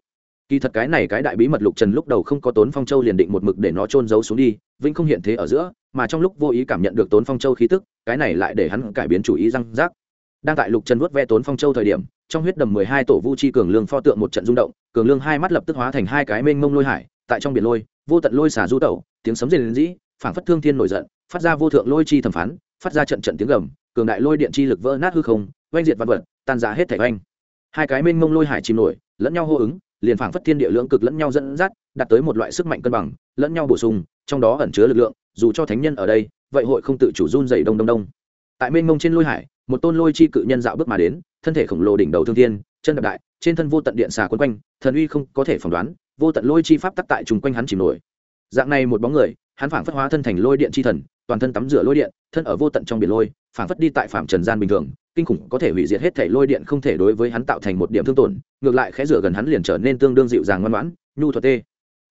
kỳ thật cái này cái đại bí mật lục trần lúc đầu không có tốn phong châu liền định một mực để nó trôn giấu xuống đi, vĩnh không hiện thế ở giữa, mà trong lúc vô ý cảm nhận được tốn phong châu khí tức, cái này lại để hắn cải biến chủ ý răng rác. Đang tại lục trần vuốt ve tốn phong châu thời điểm, trong huyết đầm mười hai tổ vu chi cường lương pho tượng một trận rung động, cường lương hai mắt lập tức hóa thành hai cái mênh mông lôi hải, tại trong biển lôi, vô tận lôi xả du tẩu, tiếng sấm rền dĩ phảng phất thương thiên nổi giận, phát ra vô thượng lôi chi thẩm phán, phát ra trận trận tiếng gầm, cường đại lôi điện chi lực vỡ nát hư không, oanh diệt văn vật, tan giá hết thảy oanh. Hai cái mênh mông lôi hải chìm nổi, lẫn nhau hô ứng liền phảng phất thiên địa lưỡng cực lẫn nhau dẫn dắt, đạt tới một loại sức mạnh cân bằng, lẫn nhau bổ sung, trong đó ẩn chứa lực lượng, dù cho thánh nhân ở đây, vậy hội không tự chủ run dày đông đông đông. Tại mênh mông trên lôi hải, một tôn lôi chi cự nhân dạo bước mà đến, thân thể khổng lồ đỉnh đầu thương thiên, chân đạp đại, trên thân vô tận điện xà quấn quanh, thần uy không có thể phỏng đoán, vô tận lôi chi pháp tắc tại chung quanh hắn chìm nổi. Dạng này một bóng người, hắn phảng phất hóa thân thành lôi điện chi thần, toàn thân tắm rửa lôi điện, thân ở vô tận trong biển lôi, phảng phất đi tại phạm trần gian bình thường kinh khủng có thể hủy diệt hết thể lôi điện không thể đối với hắn tạo thành một điểm thương tổn, ngược lại khẽ rửa gần hắn liền trở nên tương đương dịu dàng ngoan ngoãn, nhu thuật tê.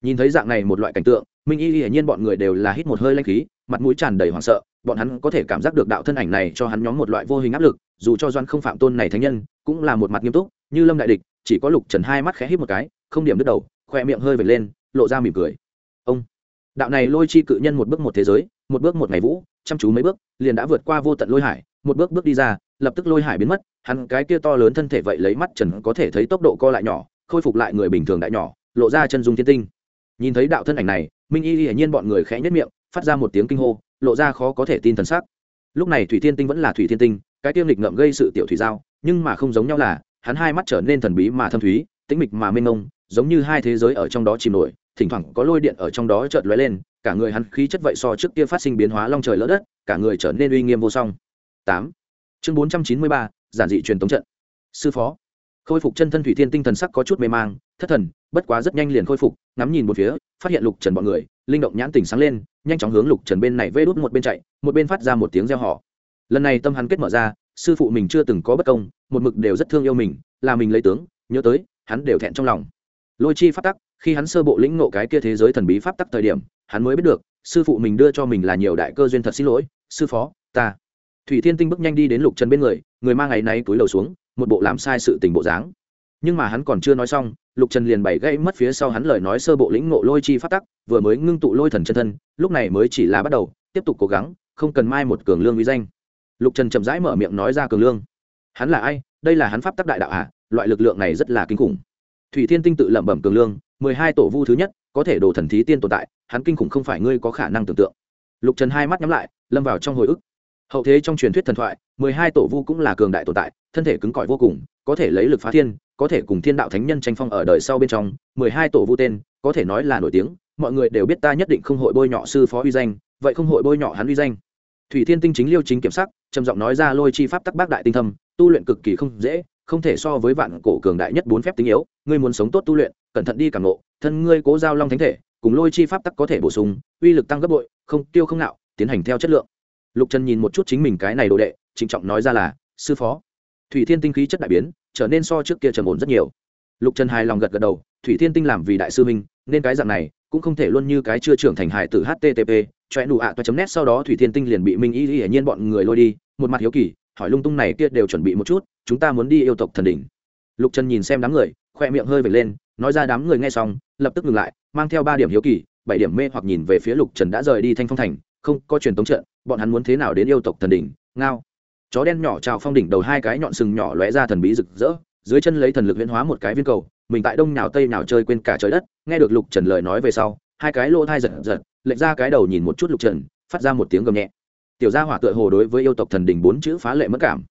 Nhìn thấy dạng này một loại cảnh tượng, minh y hiển nhiên bọn người đều là hít một hơi lanh khí, mặt mũi tràn đầy hoảng sợ, bọn hắn có thể cảm giác được đạo thân ảnh này cho hắn nhóm một loại vô hình áp lực, dù cho doan không phạm tôn này thánh nhân, cũng là một mặt nghiêm túc, như lâm đại địch, chỉ có lục trần hai mắt khẽ hít một cái, không điểm đứt đầu, khoe miệng hơi vệt lên, lộ ra mỉm cười. Ông, đạo này lôi chi cự nhân một bước một thế giới, một bước một ngày vũ, chăm chú mấy bước, liền đã vượt qua vô tận lôi hải, một bước bước đi ra lập tức lôi hải biến mất, hắn cái kia to lớn thân thể vậy lấy mắt trần có thể thấy tốc độ co lại nhỏ, khôi phục lại người bình thường đại nhỏ, lộ ra chân dung thiên tinh. Nhìn thấy đạo thân ảnh này, minh y hiển nhiên bọn người khẽ nhất miệng, phát ra một tiếng kinh hô, lộ ra khó có thể tin thần sắc. Lúc này thủy thiên tinh vẫn là thủy thiên tinh, cái tiêm lịch ngậm gây sự tiểu thủy giao, nhưng mà không giống nhau là, hắn hai mắt trở nên thần bí mà thâm thúy, tĩnh mịch mà mênh mông, giống như hai thế giới ở trong đó chìm nổi, thỉnh thoảng có lôi điện ở trong đó chợt lóe lên, cả người hắn khí chất vậy so trước kia phát sinh biến hóa long trời lỡ đất, cả người trở nên uy nghiêm vô song. Tám chương bốn trăm chín mươi ba, giản dị truyền tống trận. Sư phó. Khôi phục chân thân thủy thiên tinh thần sắc có chút mê mang, thất thần, bất quá rất nhanh liền khôi phục, ngắm nhìn một phía, phát hiện lục trần bọn người, linh động nhãn tỉnh sáng lên, nhanh chóng hướng lục trần bên này vê đốt một bên chạy, một bên phát ra một tiếng reo họ lần này tâm hắn kết mở ra, sư phụ mình chưa từng có bất công, một mực đều rất thương yêu mình, là mình lấy tướng, nhớ tới, hắn đều thẹn trong lòng. Lôi chi phát tắc, khi hắn sơ bộ lĩnh ngộ cái kia thế giới thần bí pháp tắc thời điểm, hắn mới biết được, sư phụ mình đưa cho mình là nhiều đại cơ duyên thật xin lỗi, sư phó, ta thủy thiên tinh bước nhanh đi đến lục trần bên người người mang ngày nay túi lầu xuống, một bộ làm sai sự tình bộ dáng. Nhưng mà hắn còn chưa nói xong, lục trần liền bày gãy mất phía sau hắn lời nói sơ bộ lĩnh ngộ lôi chi phát tắc, vừa mới ngưng tụ lôi thần chân thân, lúc này mới chỉ là bắt đầu, tiếp tục cố gắng, không cần mai một cường lương uy danh. Lục trần chậm rãi mở miệng nói ra cường lương. Hắn là ai? Đây là hắn pháp tắc đại đạo ạ loại lực lượng này rất là kinh khủng. Thủy thiên tinh tự lẩm bẩm cường lương, mười hai tổ vu thứ nhất, có thể đồ thần thí tiên tồn tại, hắn kinh khủng không phải ngươi có khả năng tưởng tượng. Lục trần hai mắt nhắm lại, lâm vào trong hồi ức hậu thế trong truyền thuyết thần thoại mười hai tổ vu cũng là cường đại tồn tại thân thể cứng cỏi vô cùng có thể lấy lực phá thiên có thể cùng thiên đạo thánh nhân tranh phong ở đời sau bên trong mười hai tổ vu tên có thể nói là nổi tiếng mọi người đều biết ta nhất định không hội bôi nhọ sư phó uy danh vậy không hội bôi nhọ hắn uy danh. Thủy thiên tinh chính liêu chính kiểm sắc trầm giọng nói ra lôi chi pháp tắc bác đại tinh thâm tu luyện cực kỳ không dễ không thể so với vạn cổ cường đại nhất bốn phép tinh yếu ngươi muốn sống tốt tu luyện cẩn thận đi cảm ngộ, thân ngươi cố giao long thánh thể cùng lôi chi pháp tắc có thể bổ sung uy lực tăng gấp bội không tiêu không nạo tiến hành theo chất lượng lục trần nhìn một chút chính mình cái này đồ đệ, trịnh trọng nói ra là, sư phó, thủy thiên tinh khí chất đại biến, trở nên so trước kia trầm ổn rất nhiều. Lục trần hài lòng gật gật đầu, thủy thiên tinh làm vì đại sư minh nên cái dạng này, cũng không thể luôn như cái chưa trưởng thành hài tử http choe nụ ạ toa chấm nét, sau đó thủy thiên tinh liền bị minh y hiển nhiên bọn người lôi đi, một mặt hiếu kỳ, hỏi lung tung này kia đều chuẩn bị một chút, chúng ta muốn đi yêu tộc thần đỉnh. Lục trần nhìn xem đám người, khoe miệng hơi vệt lên, nói ra đám người nghe xong, lập tức ngừng lại, mang theo ba điểm hiếu kỳ, bảy điểm mê hoặc nhìn về phía lục trần đã rời đi thanh phong thành không có truyền tống trận, bọn hắn muốn thế nào đến yêu tộc thần đỉnh, ngao. Chó đen nhỏ trào phong đỉnh đầu hai cái nhọn sừng nhỏ lóe ra thần bí rực rỡ, dưới chân lấy thần lực huyễn hóa một cái viên cầu, mình tại đông nào tây nào chơi quên cả trời đất, nghe được lục trần lời nói về sau, hai cái lỗ thai giật giật, lệch ra cái đầu nhìn một chút lục trần, phát ra một tiếng gầm nhẹ. Tiểu gia hỏa tựa hồ đối với yêu tộc thần đình bốn chữ phá lệ mất cảm.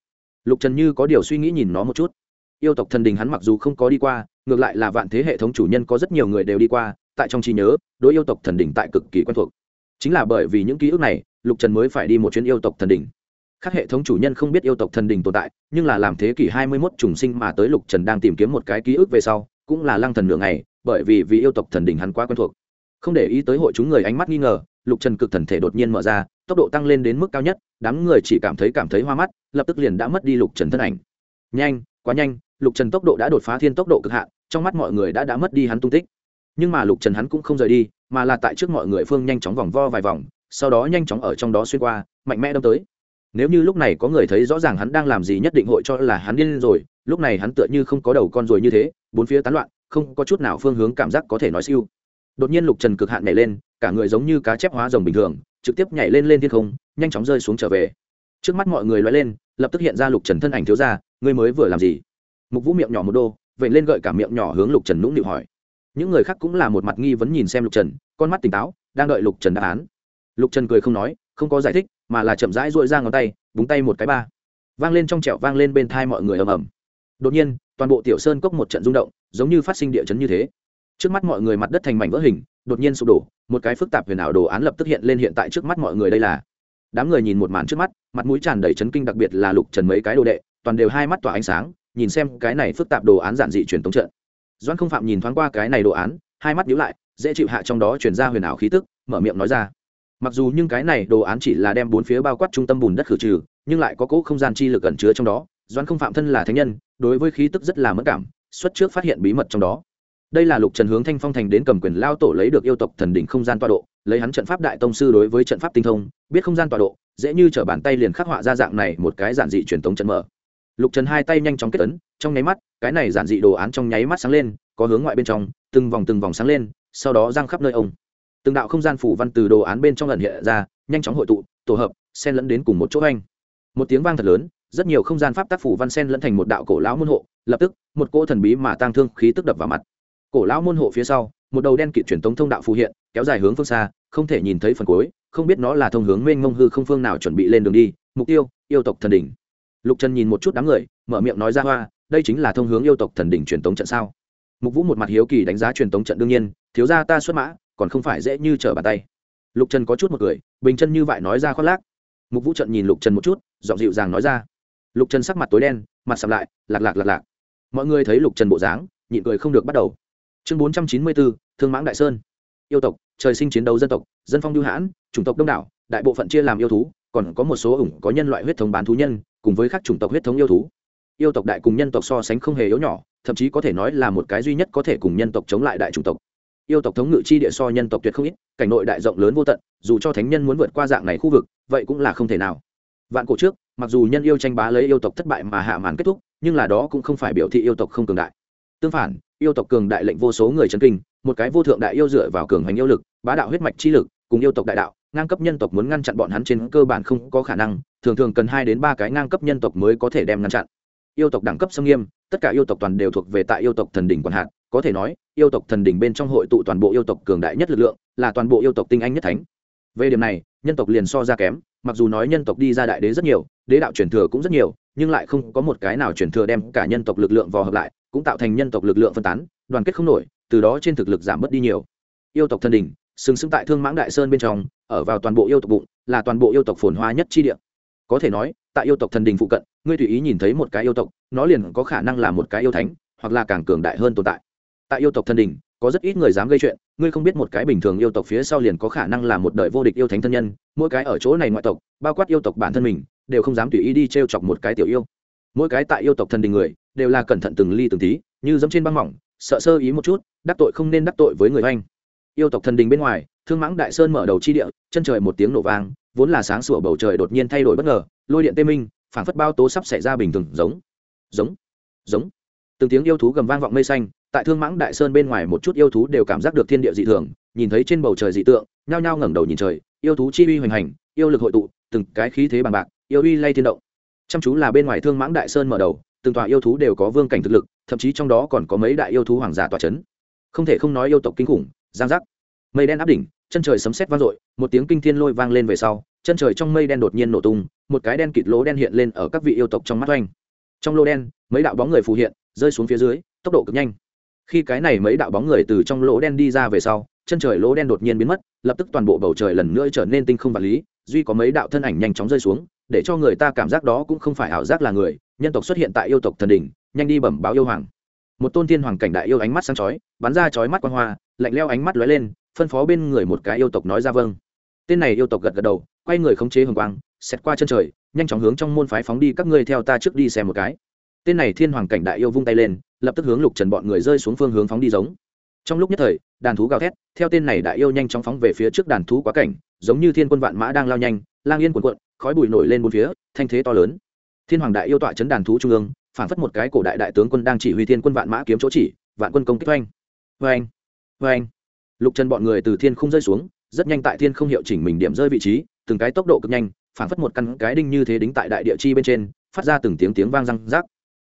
Lục trần như có điều suy nghĩ nhìn nó một chút. Yêu tộc thần đình hắn mặc dù không có đi qua, ngược lại là vạn thế hệ thống chủ nhân có rất nhiều người đều đi qua, tại trong trí nhớ, đối yêu tộc thần đình tại cực kỳ quen thuộc chính là bởi vì những ký ức này, lục trần mới phải đi một chuyến yêu tộc thần đình các hệ thống chủ nhân không biết yêu tộc thần đình tồn tại, nhưng là làm thế kỷ hai mươi mốt trùng sinh mà tới lục trần đang tìm kiếm một cái ký ức về sau, cũng là lăng thần nửa ngày, bởi vì vì yêu tộc thần đình hắn quá quen thuộc. Không để ý tới hội chúng người ánh mắt nghi ngờ, lục trần cực thần thể đột nhiên mở ra, tốc độ tăng lên đến mức cao nhất, đám người chỉ cảm thấy cảm thấy hoa mắt, lập tức liền đã mất đi lục trần thân ảnh. Nhanh, quá nhanh, lục trần tốc độ đã đột phá thiên tốc độ cực hạn, trong mắt mọi người đã đã mất đi hắn tung tích. Nhưng mà lục trần hắn cũng không rời đi mà là tại trước mọi người phương nhanh chóng vòng vo vài vòng, sau đó nhanh chóng ở trong đó xuyên qua, mạnh mẽ đâm tới. Nếu như lúc này có người thấy rõ ràng hắn đang làm gì nhất định hội cho là hắn điên rồi, lúc này hắn tựa như không có đầu con rồi như thế, bốn phía tán loạn, không có chút nào phương hướng cảm giác có thể nói siêu. Đột nhiên lục trần cực hạn nhảy lên, cả người giống như cá chép hóa rồng bình thường, trực tiếp nhảy lên lên thiên không, nhanh chóng rơi xuống trở về. Trước mắt mọi người loay lên, lập tức hiện ra lục trần thân ảnh thiếu ra ngươi mới vừa làm gì? Mục vũ miệng nhỏ một đô vậy lên gợi cả miệng nhỏ hướng lục trần nũng nịu hỏi những người khác cũng là một mặt nghi vấn nhìn xem lục trần, con mắt tỉnh táo, đang đợi lục trần đáp án. Lục trần cười không nói, không có giải thích, mà là chậm rãi dội ra ngón tay, búng tay một cái ba. Vang lên trong trẹo vang lên bên thai mọi người ầm ầm. Đột nhiên, toàn bộ tiểu sơn cốc một trận rung động, giống như phát sinh địa chấn như thế. Trước mắt mọi người mặt đất thành mảnh vỡ hình, đột nhiên sụp đổ, một cái phức tạp huyền ảo đồ án lập tức hiện lên hiện tại trước mắt mọi người đây là. Đám người nhìn một màn trước mắt, mặt mũi tràn đầy chấn kinh đặc biệt là lục trần mấy cái đồ đệ, toàn đều hai mắt tỏa ánh sáng, nhìn xem cái này phức tạp đồ án giản dị truyền thống trận doan không phạm nhìn thoáng qua cái này đồ án, hai mắt nhíu lại, dễ chịu hạ trong đó chuyển ra huyền ảo khí tức, mở miệng nói ra. Mặc dù nhưng cái này đồ án chỉ là đem bốn phía bao quát trung tâm bùn đất khử trừ, nhưng lại có cỗ không gian chi lực ẩn chứa trong đó doan không phạm thân là thánh nhân, đối với khí tức rất là mất cảm, xuất trước phát hiện bí mật trong đó. Đây là lục trần hướng thanh phong thành đến cầm quyền lao tổ lấy được yêu tộc thần đỉnh không gian tọa độ, lấy hắn trận pháp đại tông sư đối với trận pháp tinh thông, biết không gian tọa độ, dễ như t r ở bàn tay liền khắc họa ra dạng này một cái giản dị truyền thống trận mở lục trần hai tay nhanh chóng kết ấn, trong nháy mắt, cái này giản dị đồ án trong nháy mắt sáng lên, có hướng ngoại bên trong, từng vòng từng vòng sáng lên, sau đó răng khắp nơi ông. Từng đạo không gian phủ văn từ đồ án bên trong lần hiện ra, nhanh chóng hội tụ, tổ hợp, xen lẫn đến cùng một chỗ anh một tiếng vang thật lớn, rất nhiều không gian pháp tác phủ văn sen lẫn thành một đạo cổ lão môn hộ, lập tức, một cỗ thần bí mà tang thương khí tức đập vào mặt. Cổ lão môn hộ phía sau, một đầu đen kịt truyền tống thông đạo phù hiện, kéo dài hướng phương xa, không thể nhìn thấy phần cuối, không biết nó là thông hướng mênh mông hư không phương nào chuẩn bị lên đường đi, mục tiêu, yêu tộc thần đỉnh lục trần nhìn một chút đám người, mở miệng nói ra, hoa, đây chính là thông hướng yêu tộc thần đỉnh truyền tống trận sao? Mục vũ một mặt hiếu kỳ đánh giá truyền tống trận đương nhiên, thiếu ra ta xuất mã, còn không phải dễ như trở bàn tay. Lục trần có chút một cười, bình chân như vậy nói ra khoác lác. Mục vũ trận nhìn lục trần một chút, giọng dịu dàng nói ra. Lục trần sắc mặt tối đen, mặt sầm lại, lạc lạc lạc lạc. Mọi người thấy lục trần bộ dáng, nhịn cười không được bắt đầu. Chương bốn trăm chín mươi bốn thương mãng đại sơn. Yêu tộc, trời sinh chiến đấu dân tộc, dân phong lưu hãn, chủng tộc đông đảo, đại bộ phận chia làm yêu thú còn có một số ủng có nhân loại huyết thống bán thú nhân, cùng với các chủng tộc huyết thống yêu thú. Yêu tộc đại cùng nhân tộc so sánh không hề yếu nhỏ, thậm chí có thể nói là một cái duy nhất có thể cùng nhân tộc chống lại đại chủng tộc. Yêu tộc thống ngự chi địa so nhân tộc tuyệt không ít, cảnh nội đại rộng lớn vô tận, dù cho thánh nhân muốn vượt qua dạng này khu vực, vậy cũng là không thể nào. Vạn cổ trước, mặc dù nhân yêu tranh bá lấy yêu tộc thất bại mà hạ màn kết thúc, nhưng là đó cũng không phải biểu thị yêu tộc không cường đại. Tương phản, yêu tộc cường đại lệnh vô số người chân kinh, một cái vô thượng đại yêu dựa vào cường hành yêu lực, bá đạo huyết mạch chi lực, cùng yêu tộc đại đạo ngang cấp nhân tộc muốn ngăn chặn bọn hắn trên cơ bản không có khả năng, thường thường cần hai đến ba cái ngang cấp nhân tộc mới có thể đem ngăn chặn. Yêu tộc đẳng cấp xâm nghiêm, tất cả yêu tộc toàn đều thuộc về tại yêu tộc thần đỉnh quản hạt, có thể nói, yêu tộc thần đỉnh bên trong hội tụ toàn bộ yêu tộc cường đại nhất lực lượng, là toàn bộ yêu tộc tinh anh nhất thánh. Về điểm này, nhân tộc liền so ra kém, mặc dù nói nhân tộc đi ra đại đế rất nhiều, đế đạo truyền thừa cũng rất nhiều, nhưng lại không có một cái nào truyền thừa đem cả nhân tộc lực lượng vò hợp lại, cũng tạo thành nhân tộc lực lượng phân tán, đoàn kết không nổi, từ đó trên thực lực giảm bớt đi nhiều. Yêu tộc thần đỉnh sừng sững tại thương mãng đại sơn bên trong, ở vào toàn bộ yêu tộc bụng, là toàn bộ yêu tộc phồn hoa nhất chi địa. Có thể nói, tại yêu tộc thần đình phụ cận, ngươi tùy ý nhìn thấy một cái yêu tộc, nó liền có khả năng là một cái yêu thánh, hoặc là càng cường đại hơn tồn tại. Tại yêu tộc thần đình, có rất ít người dám gây chuyện, ngươi không biết một cái bình thường yêu tộc phía sau liền có khả năng là một đời vô địch yêu thánh thân nhân, mỗi cái ở chỗ này ngoại tộc, bao quát yêu tộc bản thân mình, đều không dám tùy ý đi t r e o chọc một cái tiểu yêu. Mỗi cái tại yêu tộc thần đình người, đều là cẩn thận từng ly từng tí, như dẫm trên băng mỏng, sợ sơ ý một chút, đắc tội không nên đắc tội với người oanh yêu tộc thần đình bên ngoài, thương mãng đại sơn mở đầu chi địa, chân trời một tiếng nổ vang, vốn là sáng sủa bầu trời đột nhiên thay đổi bất ngờ, lôi điện tê minh, phảng phất bao tố sắp xảy ra bình thường, giống giống giống. Từng tiếng yêu thú gầm vang vọng mây xanh, tại thương mãng đại sơn bên ngoài một chút yêu thú đều cảm giác được thiên địa dị thường, nhìn thấy trên bầu trời dị tượng, nhao nhao ngẩng đầu nhìn trời, yêu thú chi uy hoành hành, yêu lực hội tụ, từng cái khí thế bằng bạc, yêu uy lay thiên động. Chăm chú là bên ngoài thương mãng đại sơn mở đầu, từng tòa yêu thú đều có vương cảnh thực lực, thậm chí trong đó còn có mấy đại yêu thú hoàng giả tòa c h ấ n không thể không nói yêu tộc kinh khủng giang giác. Mây đen áp đỉnh, chân trời sấm sét vang dội, một tiếng kinh thiên lôi vang lên về sau, chân trời trong mây đen đột nhiên nổ tung, một cái đen kịt lỗ đen hiện lên ở các vị yêu tộc trong mắt oanh. Trong lô đen, mấy đạo bóng người phù hiện, rơi xuống phía dưới, tốc độ cực nhanh. Khi cái này mấy đạo bóng người từ trong lỗ đen đi ra về sau, chân trời lỗ đen đột nhiên biến mất, lập tức toàn bộ bầu trời lần nữa trở nên tinh không vật lý, duy có mấy đạo thân ảnh nhanh chóng rơi xuống, để cho người ta cảm giác đó cũng không phải ảo giác là người, nhân tộc xuất hiện tại yêu tộc thần đỉnh, nhanh đi bẩm báo yêu hoàng. Một tôn thiên hoàng cảnh đại yêu ánh mắt sáng chói, bắn ra chói mắt quan hoa lạnh leo ánh mắt lóe lên phân phó bên người một cái yêu tộc nói ra vâng. Tên này yêu tộc gật gật đầu quay người khống chế hồng quang xét qua chân trời nhanh chóng hướng trong môn phái phóng đi các ngươi theo ta trước đi xem một cái. Tên này thiên hoàng cảnh đại yêu vung tay lên lập tức hướng lục trần bọn người rơi xuống phương hướng phóng đi giống. Trong lúc nhất thời đàn thú gào thét theo tên này đại yêu nhanh chóng phóng về phía trước đàn thú quá cảnh giống như thiên quân vạn mã đang lao nhanh lang yên cuồn cuộn, khói bụi nổi lên bốn phía thanh thế to lớn. Thiên hoàng đại yêu tọa chấn đàn thú trung ương phản phất một cái cổ đại đại tướng quân đang chỉ huy thiên quân vạn mã kiếm chỗ chỉ vạn quân công kích oanh. Oanh anh, lục trần bọn người từ thiên không rơi xuống rất nhanh tại thiên không hiệu chỉnh mình điểm rơi vị trí từng cái tốc độ cực nhanh phảng phất một căn cái đinh như thế đính tại đại địa chi bên trên phát ra từng tiếng tiếng vang răng rác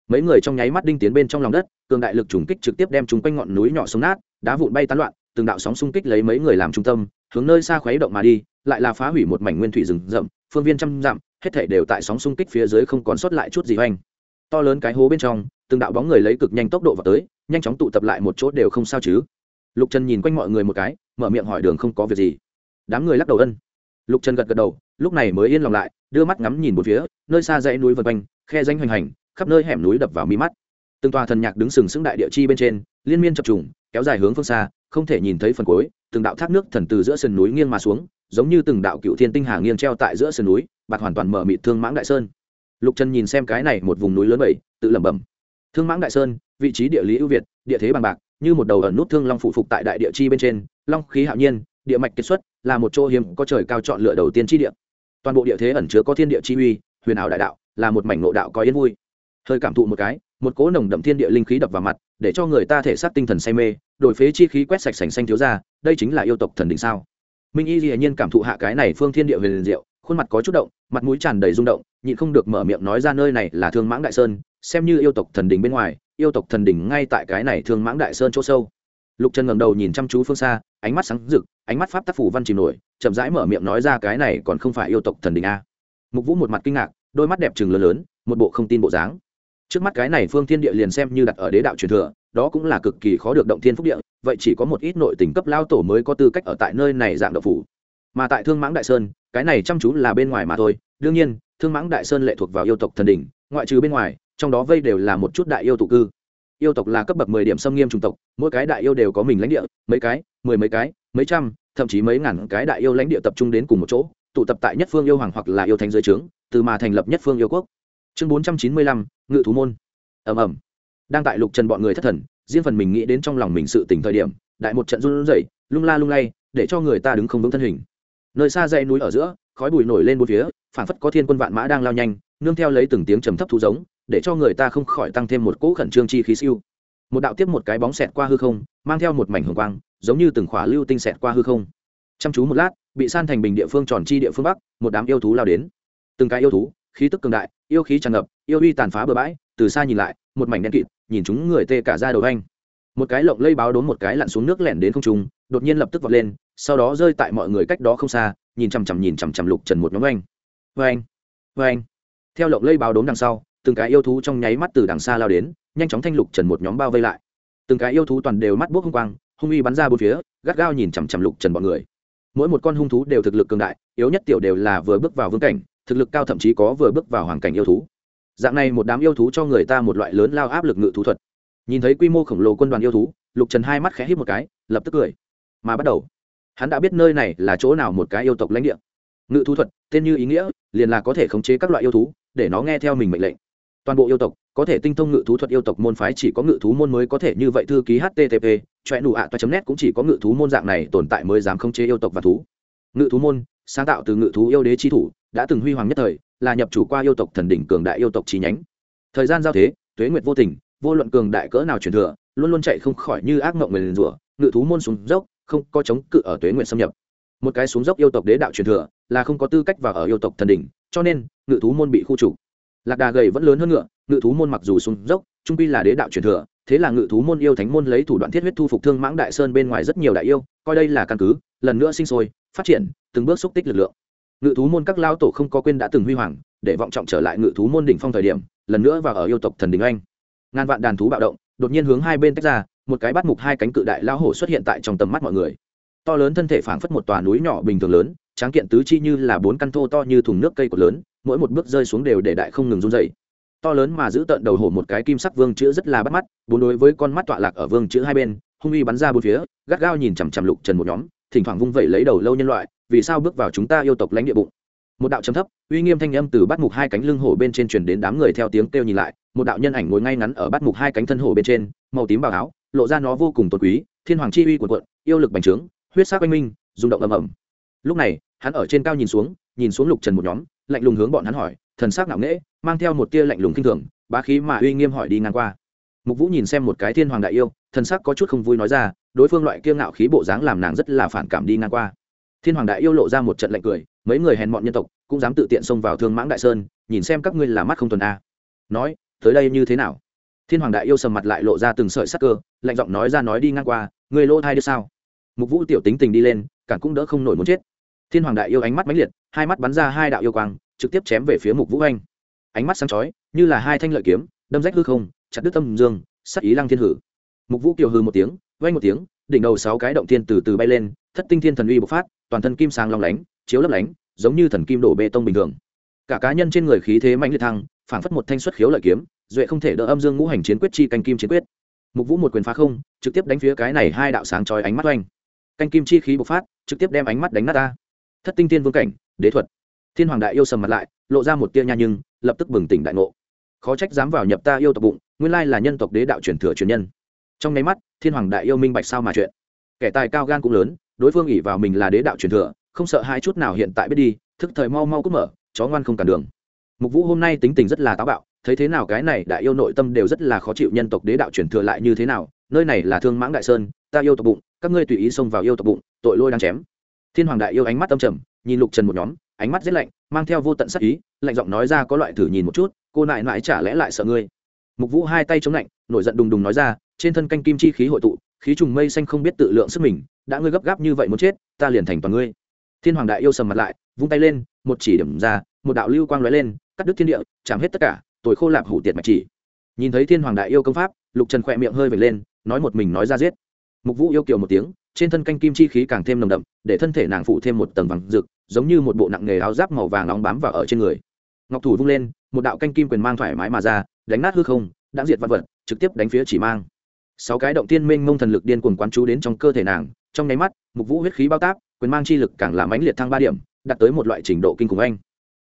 mấy người trong nháy mắt đinh tiến bên trong lòng đất cường đại lực trùng kích trực tiếp đem chúng quanh ngọn núi nhỏ xuống nát đá vụn bay tán loạn từng đạo sóng xung kích lấy mấy người làm trung tâm hướng nơi xa khuấy động mà đi lại là phá hủy một mảnh nguyên thủy rừng rậm phương viên trăm dặm hết thể đều tại sóng xung kích phía dưới không còn sót lại chút gì hoành. To lớn cái hố bên trong từng đạo bóng người lấy cực nhanh tốc độ vào tới nhanh chóng tụ tập lại một chỗ đều không sao chứ lục trần nhìn quanh mọi người một cái, mở miệng hỏi đường không có việc gì. Đám người lắc đầu ân. Lục trần gật gật đầu, lúc này mới yên lòng lại, đưa mắt ngắm nhìn một phía, nơi xa dãy núi vân quanh, khe danh hoành hành, khắp nơi hẻm núi đập vào mi mắt. Từng tòa thần nhạc đứng sừng sững đại địa chi bên trên, liên miên chập trùng, kéo dài hướng phương xa, không thể nhìn thấy phần cuối, từng đạo thác nước thần từ giữa sườn núi nghiêng mà xuống, giống như từng đạo cựu thiên tinh hà nghiêng treo tại giữa sườn núi bạc hoàn toàn mở mịt thương mãng đại sơn. Lục trần nhìn xem cái này một vùng núi lớn bảy, tự lẩm bẩm. Thương mãng đại sơn vị trí địa lý ưu việt, địa thế bằng bạc, như một đầu ẩn nút thương long phụ phục tại đại địa chi bên trên, long khí hạo nhiên, địa mạch kết xuất, là một chỗ hiếm có trời cao chọn lựa đầu tiên chi địa. Toàn bộ địa thế ẩn chứa có thiên địa chi uy, huyền ảo đại đạo, là một mảnh ngộ đạo có yên vui. Hơi cảm thụ một cái, một cỗ nồng đậm thiên địa linh khí đập vào mặt, để cho người ta thể xác tinh thần say mê, đổi phế chi khí quét sạch sành xanh thiếu ra, đây chính là yêu tộc thần đỉnh sao? Minh y dĩ nhiên cảm thụ hạ cái này phương thiên địa huyền diệu, khuôn mặt có chút động, mặt mũi tràn đầy rung động, nhịn không được mở miệng nói ra nơi này là thương mãng đại sơn, xem như yêu tộc thần đỉnh bên ngoài yêu tộc thần đỉnh ngay tại cái này thương mãng đại sơn chỗ sâu. Lục trần ngầm đầu nhìn chăm chú phương xa, ánh mắt sáng rực, ánh mắt pháp tác phủ văn chìm nổi, chậm rãi mở miệng nói ra cái này còn không phải yêu tộc thần đỉnh a. Mục vũ một mặt kinh ngạc, đôi mắt đẹp trừng lớn lớn, một bộ không tin bộ dáng. Trước mắt cái này phương thiên địa liền xem như đặt ở đế đạo truyền thừa, đó cũng là cực kỳ khó được động thiên phúc địa, vậy chỉ có một ít nội tình cấp lao tổ mới có tư cách ở tại nơi này dạng độc phủ. Mà tại thương mãng đại sơn, cái này chăm chú là bên ngoài mà thôi, đương nhiên, thương mãng đại sơn lệ thuộc vào yêu tộc thần đỉnh, ngoại trừ bên ngoài trong đó vây đều là một chút đại yêu tụ cư. Yêu tộc là cấp bậc mười điểm xâm nghiêm chủng tộc, mỗi cái đại yêu đều có mình lãnh địa, mấy cái, mười mấy cái, mấy trăm, thậm chí mấy ngàn cái đại yêu lãnh địa tập trung đến cùng một chỗ, tụ tập tại nhất phương yêu hoàng hoặc là yêu thánh giới trướng, từ mà thành lập nhất phương yêu quốc. Chương bốn trăm chín mươi lăm, ngự thú môn. Ẩm ẩm đang tại lục trần bọn người thất thần, riêng phần mình nghĩ đến trong lòng mình sự tỉnh thời điểm, đại một trận run rẩy, lung la lung lay, để cho người ta đứng không vững thân hình. Nơi xa dãy núi ở giữa, khói bụi nổi lên bốn phía phản phất có thiên quân vạn mã đang lao nhanh, nương theo lấy từng tiếng trầm thấp thú giống để cho người ta không khỏi tăng thêm một cỗ khẩn trương chi khí siêu. Một đạo tiếp một cái bóng xẹt qua hư không, mang theo một mảnh hồng quang, giống như từng khỏa lưu tinh xẹt qua hư không. Chăm chú một lát, bị san thành bình địa phương tròn chi địa phương bắc, một đám yêu thú lao đến. Từng cái yêu thú, khí tức cường đại, yêu khí tràn ngập, yêu uy tàn phá bừa bãi, từ xa nhìn lại, một mảnh đen kịt, nhìn chúng người tê cả ra đầu anh. Một cái lộng lây báo đốn một cái lặn xuống nước lẻn đến không trung, đột nhiên lập tức vọt lên, sau đó rơi tại mọi người cách đó không xa, nhìn chằm chằm nhìn chằm chằm lục trần một nhóm anh. Vê anh vê anh theo lộng lây báo đốn đằng sau từng cái yêu thú trong nháy mắt từ đằng xa lao đến, nhanh chóng thanh lục trần một nhóm bao vây lại. Từng cái yêu thú toàn đều mắt bốc hung quang, hung uy bắn ra bốn phía, gắt gao nhìn chằm chằm lục trần bọn người. Mỗi một con hung thú đều thực lực cường đại, yếu nhất tiểu đều là vừa bước vào vương cảnh, thực lực cao thậm chí có vừa bước vào hoàn cảnh yêu thú. Dạng này một đám yêu thú cho người ta một loại lớn lao áp lực ngự thú thuật. Nhìn thấy quy mô khổng lồ quân đoàn yêu thú, lục trần hai mắt khẽ hít một cái, lập tức cười. Mà bắt đầu, hắn đã biết nơi này là chỗ nào một cái yêu tộc lãnh địa. Ngự thú thuật, tên như ý nghĩa, liền là có thể khống chế các loại yêu thú, để nó nghe theo mình mệnh lệnh toàn bộ yêu tộc, có thể tinh thông ngự thú thuật yêu tộc môn phái chỉ có ngự thú môn mới có thể như vậy thư ký http choe nụ ạ toa net cũng chỉ có ngự thú môn dạng này tồn tại mới dám khống chế yêu tộc và thú. Ngự thú môn, sáng tạo từ ngự thú yêu đế chi thủ, đã từng huy hoàng nhất thời, là nhập chủ qua yêu tộc thần đỉnh cường đại yêu tộc chi nhánh. Thời gian giao thế, tuế nguyệt vô tình, vô luận cường đại cỡ nào truyền thừa, luôn luôn chạy không khỏi như ác mộng nguyền rủa, ngự thú môn xuống dốc, không có chống cự ở tuế nguyệt xâm nhập. Một cái xuống dốc yêu tộc đế đạo truyền thừa, là không có tư cách vào ở yêu tộc thần đỉnh, cho nên, ngự thú môn bị khu trục lạc đà gầy vẫn lớn hơn ngựa, ngự thú môn mặc dù sung dốc, trung pi là đế đạo truyền thừa, thế là ngự thú môn yêu thánh môn lấy thủ đoạn thiết huyết thu phục thương mãng đại sơn bên ngoài rất nhiều đại yêu, coi đây là căn cứ, lần nữa sinh sôi, phát triển, từng bước xúc tích lực lượng. Ngự thú môn các lao tổ không có quên đã từng huy hoàng, để vọng trọng trở lại ngự thú môn đỉnh phong thời điểm, lần nữa vào ở yêu tộc thần đình anh ngàn vạn đàn thú bạo động, đột nhiên hướng hai bên tách ra, một cái bắt mục hai cánh cự đại lao hổ xuất hiện tại trong tầm mắt mọi người. To lớn thân thể phảng phất một tòa núi nhỏ bình thường lớn tráng kiện tứ chi như là bốn căn thô to như thùng nước cây cột lớn, mỗi một bước rơi xuống đều để đại không ngừng run dày to lớn mà giữ tận đầu hổ một cái kim sắc vương chữ rất là bắt mắt, bốn đối với con mắt tọa lạc ở vương chữ hai bên, hung uy bắn ra bốn phía, gắt gao nhìn chằm chằm lục trần một nhóm, thỉnh thoảng vung vẩy lấy đầu lâu nhân loại, vì sao bước vào chúng ta yêu tộc lãnh địa bụng. Một đạo chấm thấp, uy nghiêm thanh âm từ bắt mục hai cánh lưng hổ bên trên truyền đến đám người theo tiếng kêu nhìn lại, một đạo nhân ảnh ngồi ngay ngắn ở bắt mục hai cánh thân hổ bên trên, màu tím bào áo, lộ ra nó vô cùng tôn quý, thiên hoàng chi uy của quận yêu lực bành trướng, huyết sắc oanh minh, rung động ầm ầm. Lúc này hắn ở trên cao nhìn xuống nhìn xuống lục trần một nhóm, lạnh lùng hướng bọn hắn hỏi, thần sắc ngạo nghễ, mang theo một tia lạnh lùng kinh thường, bá khí mà uy nghiêm hỏi đi ngang qua. Mục vũ nhìn xem một cái thiên hoàng đại yêu, thần sắc có chút không vui nói ra, đối phương loại kiêng ngạo khí bộ dáng làm nàng rất là phản cảm đi ngang qua. Thiên hoàng đại yêu lộ ra một trận lạnh cười, mấy người hèn mọn nhân tộc cũng dám tự tiện xông vào thương mãng đại sơn, nhìn xem các ngươi là mắt không tuần a. Nói, tới đây như thế nào? Thiên hoàng đại yêu sầm mặt lại lộ ra từng sợi sắc cơ, lạnh giọng nói ra nói đi ngang qua người lỗ thai được sao? Mục vũ tiểu tính tình đi lên cản cũng đỡ không nổi muốn chết thiên hoàng đại yêu ánh mắt mãnh liệt, hai mắt bắn ra hai đạo yêu quang, trực tiếp chém về phía mục vũ anh ánh mắt sáng chói, như là hai thanh lợi kiếm, đâm rách hư không, chặt đứt tâm dương sắc ý lăng thiên hử. Mục vũ kiều hư một tiếng, vang một tiếng, đỉnh đầu sáu cái động thiên từ từ bay lên, thất tinh thiên thần uy bộc phát, toàn thân kim sáng long lánh, chiếu lấp lánh, giống như thần kim đổ bê tông bình thường. Cả cá nhân trên người khí thế mạnh liệt thăng, phảng phất một thanh xuất khiếu lợi kiếm, duệ không thể đỡ âm dương ngũ hành chiến quyết chi canh kim chiến quyết. Mục vũ một quyền phá không, trực tiếp đánh phía cái này hai đạo sáng chói ánh mắt oanh. Canh kim chi khí bộc phát, trực tiếp đem ánh mắt đánh nát ta thất tinh thiên vương cảnh, đế thuật. Thiên hoàng đại yêu sầm mặt lại, lộ ra một tia nha nhưng, lập tức bừng tỉnh đại ngộ. Khó trách dám vào nhập ta yêu tộc bụng, nguyên lai là nhân tộc đế đạo truyền thừa truyền nhân. Trong nháy mắt, thiên hoàng đại yêu minh bạch sao mà chuyện. Kẻ tài cao gan cũng lớn, đối phương ỉ vào mình là đế đạo truyền thừa, không sợ hai chút nào hiện tại biết đi, thức thời mau mau cút mở, chó ngoan không cản đường. Mục vũ hôm nay tính tình rất là táo bạo, thấy thế nào cái này đại yêu nội tâm đều rất là khó chịu nhân tộc đế đạo truyền thừa lại như thế nào, nơi này là thương mãng đại sơn, ta yêu tộc bụng, các ngươi tùy ý xông vào yêu tộc bụng, tội lôi đang chém thiên hoàng đại yêu ánh mắt tâm trầm, nhìn lục trần một nhóm, ánh mắt rét lạnh, mang theo vô tận sắc ý, lạnh giọng nói ra có loại thử nhìn một chút, cô nại nại chả lẽ lại sợ ngươi? Mục vũ hai tay chống lạnh, nổi giận đùng đùng nói ra, trên thân canh kim chi khí hội tụ, khí trùng mây xanh không biết tự lượng sức mình, đã ngươi gấp gáp như vậy muốn chết, ta liền thành toàn ngươi. Thiên hoàng đại yêu sầm mặt lại, vung tay lên, một chỉ điểm ra, một đạo lưu quang lóe lên, cắt đứt thiên địa, chạm hết tất cả tội khô lạp hủ tiệt mạch chỉ. Nhìn thấy thiên hoàng đại yêu công pháp, lục trần khỏe miệng hơi vệt lên, nói một mình nói ra giết. Mục vũ yêu kiều một tiếng trên thân canh kim chi khí càng thêm nồng đậm, để thân thể nàng phụ thêm một tầng vàng rực, giống như một bộ nặng nghề áo giáp màu vàng nóng bám vào ở trên người. Ngọc thủ vung lên, một đạo canh kim quyền mang thoải mái mà ra, đánh nát hư không đã diệt vật vật, trực tiếp đánh phía chỉ mang. Sáu cái động tiên minh mông thần lực điên cuồng quán chú đến trong cơ thể nàng, trong nháy mắt, mục vũ huyết khí bao táp quyền mang chi lực càng làm mãnh liệt thăng ba điểm, đạt tới một loại trình độ kinh khủng anh.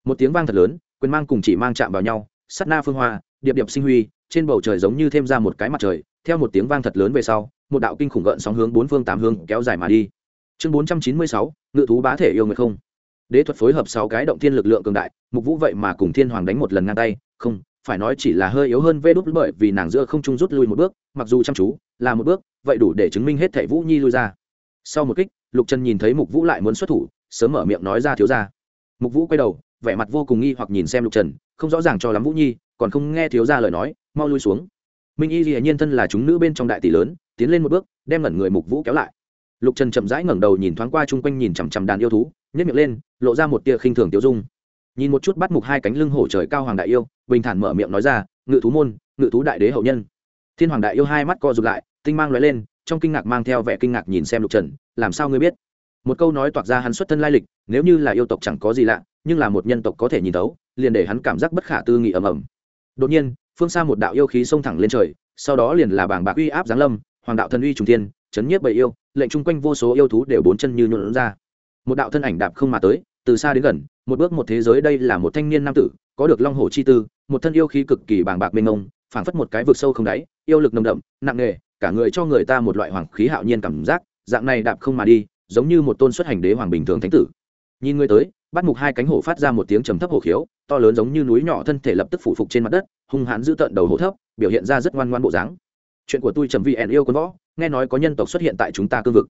Một tiếng vang thật lớn, quyền mang cùng chỉ mang chạm vào nhau sắt na phương hoa, điệp điệp sinh huy, trên bầu trời giống như thêm ra một cái mặt trời, theo một tiếng vang thật lớn về sau một đạo kinh khủng gợn sóng hướng bốn phương tám hướng kéo dài mà đi. Chương bốn trăm chín mươi sáu, ngự thú bá thể yêu người không. Đế thuật phối hợp sáu cái động thiên lực lượng cường đại, mục vũ vậy mà cùng thiên hoàng đánh một lần ngang tay. Không, phải nói chỉ là hơi yếu hơn vê đút bởi vì nàng giữa không trung rút lui một bước, mặc dù chăm chú, là một bước, vậy đủ để chứng minh hết thảy vũ nhi lui ra. Sau một kích, lục trần nhìn thấy mục vũ lại muốn xuất thủ, sớm mở miệng nói ra thiếu ra mục vũ quay đầu, vẻ mặt vô cùng nghi hoặc nhìn xem lục trần không rõ ràng cho lắm vũ nhi, còn không nghe thiếu ra lời nói, mau lui xuống. Minh y hiển nhiên thân là chúng nữ bên trong đại tỷ lớn tiến lên một bước, đem ngẩn người mục vũ kéo lại. Lục trần chậm rãi ngẩng đầu nhìn thoáng qua chung quanh nhìn chằm chằm đàn yêu thú nhét miệng lên, lộ ra một tia khinh thường tiêu dung. Nhìn một chút bắt mục hai cánh lưng hổ trời cao hoàng đại yêu, bình thản mở miệng nói ra, ngự thú môn, ngự thú đại đế hậu nhân. Thiên hoàng đại yêu hai mắt co rụt lại, tinh mang l lên, trong kinh ngạc mang theo vẻ kinh ngạc nhìn xem lục trần, làm sao ngươi biết? Một câu nói toạc ra hắn xuất thân lai lịch, nếu như là yêu tộc chẳng có gì lạ, nhưng là một nhân tộc có thể nhìn tấu liền để hắn cảm giác bất khả tư nghị ầm ầm. Đột nhiên, phương xa một đạo yêu khí xông thẳng lên trời, sau đó liền là bảng bạc uy áp giáng lâm hoàng đạo thần uy trùng thiên, chấn nhiếp bầy yêu, lệnh chung quanh vô số yêu thú đều bốn chân như nhuộn ra. Một đạo thân ảnh đạp không mà tới, từ xa đến gần, một bước một thế giới đây là một thanh niên nam tử, có được long hổ chi tư, một thân yêu khí cực kỳ bàng bạc mênh mông, phảng phất một cái vực sâu không đáy, yêu lực nồng đậm, nặng nề, cả người cho người ta một loại hoàng khí hạo nhiên cảm giác, dạng này đạp không mà đi, giống như một tôn xuất hành đế hoàng bình thường thánh tử. Nhìn người tới, bắt mục hai cánh hổ phát ra một tiếng trầm thấp hổ khiếu, to lớn giống như núi nhỏ thân thể lập tức phủ phục trên mặt đất, hung hãn giữ tợn đầu hổ thấp, biểu hiện ra rất ngoan ngoan bộ dáng chuyện của tôi trầm vi ẻn yêu quân võ, nghe nói có nhân tộc xuất hiện tại chúng ta cương vực.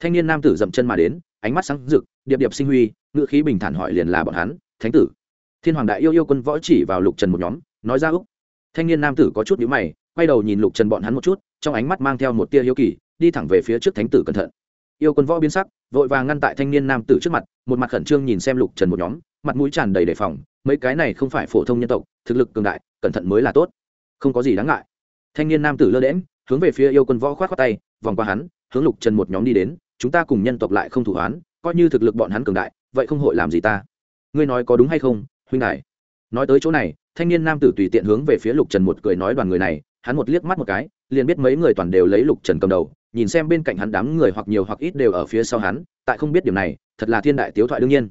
Thanh niên nam tử dậm chân mà đến, ánh mắt sáng rực, điệp điệp sinh huy ngự khí bình thản hỏi liền là bọn hắn, thánh tử. Thiên hoàng đại yêu yêu quân võ chỉ vào lục trần một nhóm, nói ra, úc. Thanh niên nam tử có chút nhữ mày, quay đầu nhìn lục trần bọn hắn một chút, trong ánh mắt mang theo một tia hiếu kỳ, đi thẳng về phía trước thánh tử cẩn thận. Yêu quân võ biến sắc, vội vàng ngăn tại thanh niên nam tử trước mặt, một mặt khẩn trương nhìn xem lục trần một nhóm, mặt mũi tràn đầy đề phòng, mấy cái này không phải phổ thông nhân tộc, thực lực cường đại, cẩn thận mới là tốt. Không có gì đáng ngại thanh niên nam tử lơ đễm hướng về phía yêu quân võ khoát khoát tay, vòng qua hắn, hướng lục trần một nhóm đi đến, chúng ta cùng nhân tộc lại không thủ hoán, coi như thực lực bọn hắn cường đại, vậy không hội làm gì ta. Ngươi nói có đúng hay không, huynh đại? Nói tới chỗ này, thanh niên nam tử tùy tiện hướng về phía lục trần một cười nói đoàn người này, hắn một liếc mắt một cái, liền biết mấy người toàn đều lấy lục trần cầm đầu, nhìn xem bên cạnh hắn đám người hoặc nhiều hoặc ít đều ở phía sau hắn, tại không biết điểm này, thật là thiên đại tiếu thoại đương nhiên.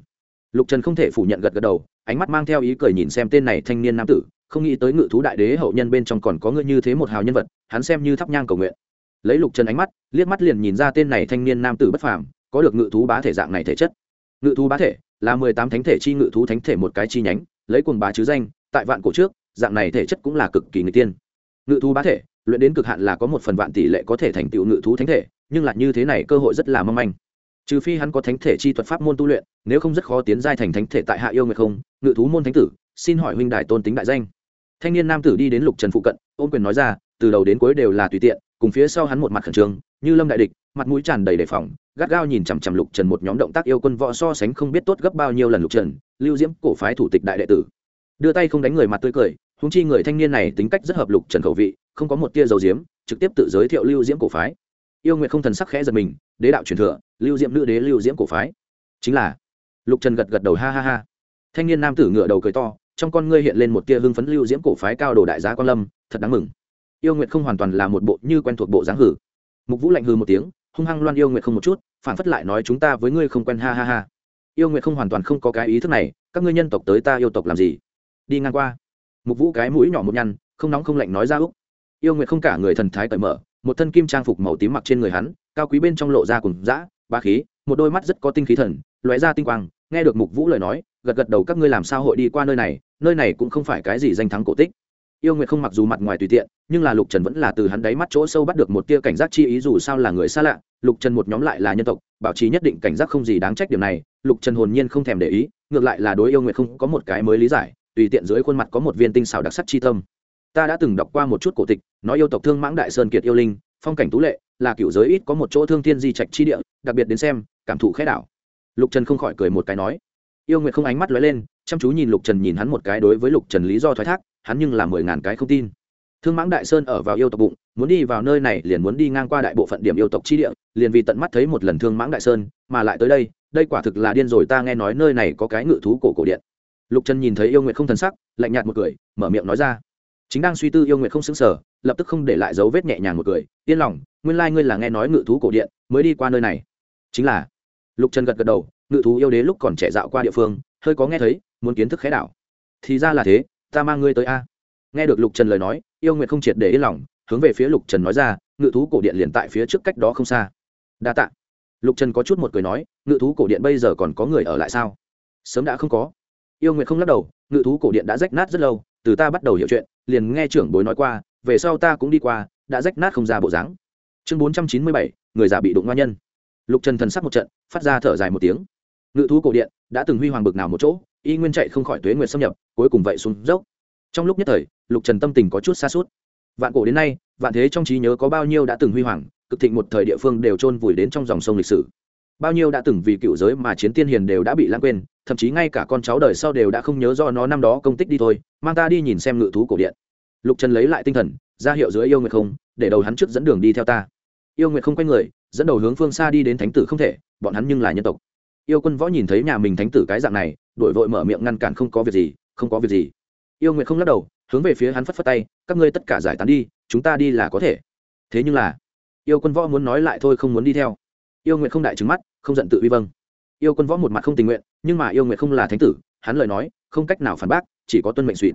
Lục trần không thể phủ nhận gật gật đầu, ánh mắt mang theo ý cười nhìn xem tên này thanh niên nam tử không nghĩ tới ngự thú đại đế hậu nhân bên trong còn có người như thế một hào nhân vật, hắn xem như thắp nhang cầu nguyện. Lấy lục trần ánh mắt, liếc mắt liền nhìn ra tên này thanh niên nam tử bất phàm, có được ngự thú bá thể dạng này thể chất. Ngự thú bá thể là mười tám thánh thể chi ngự thú thánh thể một cái chi nhánh, lấy cuồng bá chứ danh, tại vạn cổ trước, dạng này thể chất cũng là cực kỳ người tiên. Ngự thú bá thể, luyện đến cực hạn là có một phần vạn tỷ lệ có thể thành tựu ngự thú thánh thể, nhưng là như thế này cơ hội rất là mong manh. Trừ phi hắn có thánh thể chi thuật pháp môn tu luyện, nếu không rất khó tiến giai thành thánh thể tại hạ yêu nguyệt không, ngự thú môn thánh tử, xin hỏi huynh đại tôn tính đại danh thanh niên nam tử đi đến lục trần phụ cận ôn quyền nói ra, từ đầu đến cuối đều là tùy tiện, cùng phía sau hắn một mặt khẩn trương, như lâm đại địch, mặt mũi tràn đầy đề phòng, gắt gao nhìn chằm chằm lục trần một nhóm động tác yêu quân võ so sánh không biết tốt gấp bao nhiêu lần lục trần, lưu diễm, cổ phái thủ tịch đại đệ tử. Đưa tay không đánh người mặt tươi cười húng chi người thanh niên này tính cách rất hợp lục trần khẩu vị, không có một tia dầu diếm, trực tiếp tự giới thiệu lưu diễm cổ phái. Yêu nguyện không thần sắc khẽ giật mình, đế đạo truyền thừa, lưu diễm nữ đế lưu diễm cổ phái. Chính là, lục trần gật gật đầu ha ha ha. Thanh niên nam tử ngựa đầu cười to trong con ngươi hiện lên một tia hưng phấn lưu diễm cổ phái cao đồ đại giá quan lâm, thật đáng mừng. Yêu nguyệt không hoàn toàn là một bộ như quen thuộc bộ dáng hử. Mục vũ lạnh hư một tiếng, hung hăng loan yêu nguyệt không một chút, phản phất lại nói chúng ta với ngươi không quen ha ha ha. Yêu nguyệt không hoàn toàn không có cái ý thức này, các ngươi nhân tộc tới ta yêu tộc làm gì? Đi ngang qua. Mục vũ cái mũi nhỏ một nhăn, không nóng không lạnh nói ra úc. Yêu nguyệt không cả người thần thái cởi mở, một thân kim trang phục màu tím mặc trên người hắn, cao quý bên trong lộ ra cùng dã ba khí, một đôi mắt rất có tinh khí thần, lóe ra tinh quang, nghe được mục vũ lời nói gật gật đầu, các ngươi làm sao hội đi qua nơi này? Nơi này cũng không phải cái gì danh thắng cổ tích. Yêu nguyệt không mặc dù mặt ngoài tùy tiện, nhưng là lục trần vẫn là từ hắn đáy mắt chỗ sâu bắt được một tia cảnh giác chi ý, dù sao là người xa lạ, lục trần một nhóm lại là nhân tộc, bảo trì nhất định cảnh giác không gì đáng trách điểm này, lục trần hồn nhiên không thèm để ý, ngược lại là đối yêu nguyệt không có một cái mới lý giải, tùy tiện dưới khuôn mặt có một viên tinh xảo đặc sắc chi tâm. Ta đã từng đọc qua một chút cổ tịch, nói yêu tộc thương mãng đại sơn kiệt yêu linh, phong cảnh tú lệ, là cựu giới ít có một chỗ thương thiên di trạch chi địa, đặc biệt đến xem, cảm thụ khẽ đảo. Lục trần không khỏi cười một cái nói yêu nguyệt không ánh mắt lóe lên, chăm chú nhìn lục trần nhìn hắn một cái đối với lục trần lý do thoái thác, hắn nhưng là mười ngàn cái không tin. Thương mãng đại sơn ở vào yêu tộc bụng, muốn đi vào nơi này liền muốn đi ngang qua đại bộ phận điểm yêu tộc chi địa, liền vì tận mắt thấy một lần thương mãng đại sơn, mà lại tới đây đây quả thực là điên rồi, ta nghe nói nơi này có cái ngự thú cổ cổ điện. Lục trần nhìn thấy yêu nguyệt không thần sắc, lạnh nhạt một cười, mở miệng nói ra. Chính đang suy tư yêu nguyệt không xứng sở lập tức không để lại dấu vết nhẹ nhàng một cười, yên lòng, nguyên lai、like、ngươi là nghe nói ngự thú cổ điện, mới đi qua nơi này. Chính là. Lục trần gật gật đầu ngự thú yêu đế lúc còn trẻ dạo qua địa phương, hơi có nghe thấy, muốn kiến thức khái đảo. Thì ra là thế, ta mang ngươi tới a. Nghe được lục trần lời nói, yêu nguyệt không triệt để yên lòng, hướng về phía lục trần nói ra, ngự thú cổ điện liền tại phía trước cách đó không xa. Đa t ạ lục trần có chút một cười nói, ngự thú cổ điện bây giờ còn có người ở lại sao? Sớm đã không có. Yêu nguyệt không lắc đầu, ngự thú cổ điện đã rách nát rất lâu, từ ta bắt đầu hiểu chuyện, liền nghe trưởng bối nói qua, về sau ta cũng đi qua, đã rách nát không ra bộ dáng. Chương bốn trăm chín mươi bảy, người già bị đụng ngoa nhân. Lục trần thần sắc một trận, phát ra thở dài một tiếng ngự thú cổ điện đã từng huy hoàng bực nào một chỗ, y nguyên chạy không khỏi tuế nguyệt xâm nhập, cuối cùng vậy xuống dốc. Trong lúc nhất thời, lục trần tâm tình có chút xa suốt vạn cổ đến nay, vạn thế trong trí nhớ có bao nhiêu đã từng huy hoàng, cực thịnh một thời địa phương đều chôn vùi đến trong dòng sông lịch sử. Bao nhiêu đã từng vì cựu giới mà chiến tiên hiền đều đã bị lãng quên, thậm chí ngay cả con cháu đời sau đều đã không nhớ do nó năm đó công tích đi thôi, mang ta đi nhìn xem ngự thú cổ điện. Lục trần lấy lại tinh thần, ra hiệu dưới yêu nguyệt không, để đầu hắn trước dẫn đường đi theo ta. Yêu nguyệt không quay người, dẫn đầu hướng phương xa đi đến thánh tử không thể, bọn hắn nhưng là nhân tộc yêu quân võ nhìn thấy nhà mình thánh tử cái dạng này, đổi vội mở miệng ngăn cản không có việc gì, không có việc gì. Yêu nguyệt không lắc đầu, hướng về phía hắn phất phất tay, các ngươi tất cả giải tán đi, chúng ta đi là có thể. Thế nhưng là, yêu quân võ muốn nói lại thôi không muốn đi theo. Yêu nguyệt không đại trứng mắt, không giận tự uy vâng. Yêu quân võ một mặt không tình nguyện, nhưng mà yêu nguyệt không là thánh tử, hắn lời nói, không cách nào phản bác, chỉ có tuân mệnh suỵ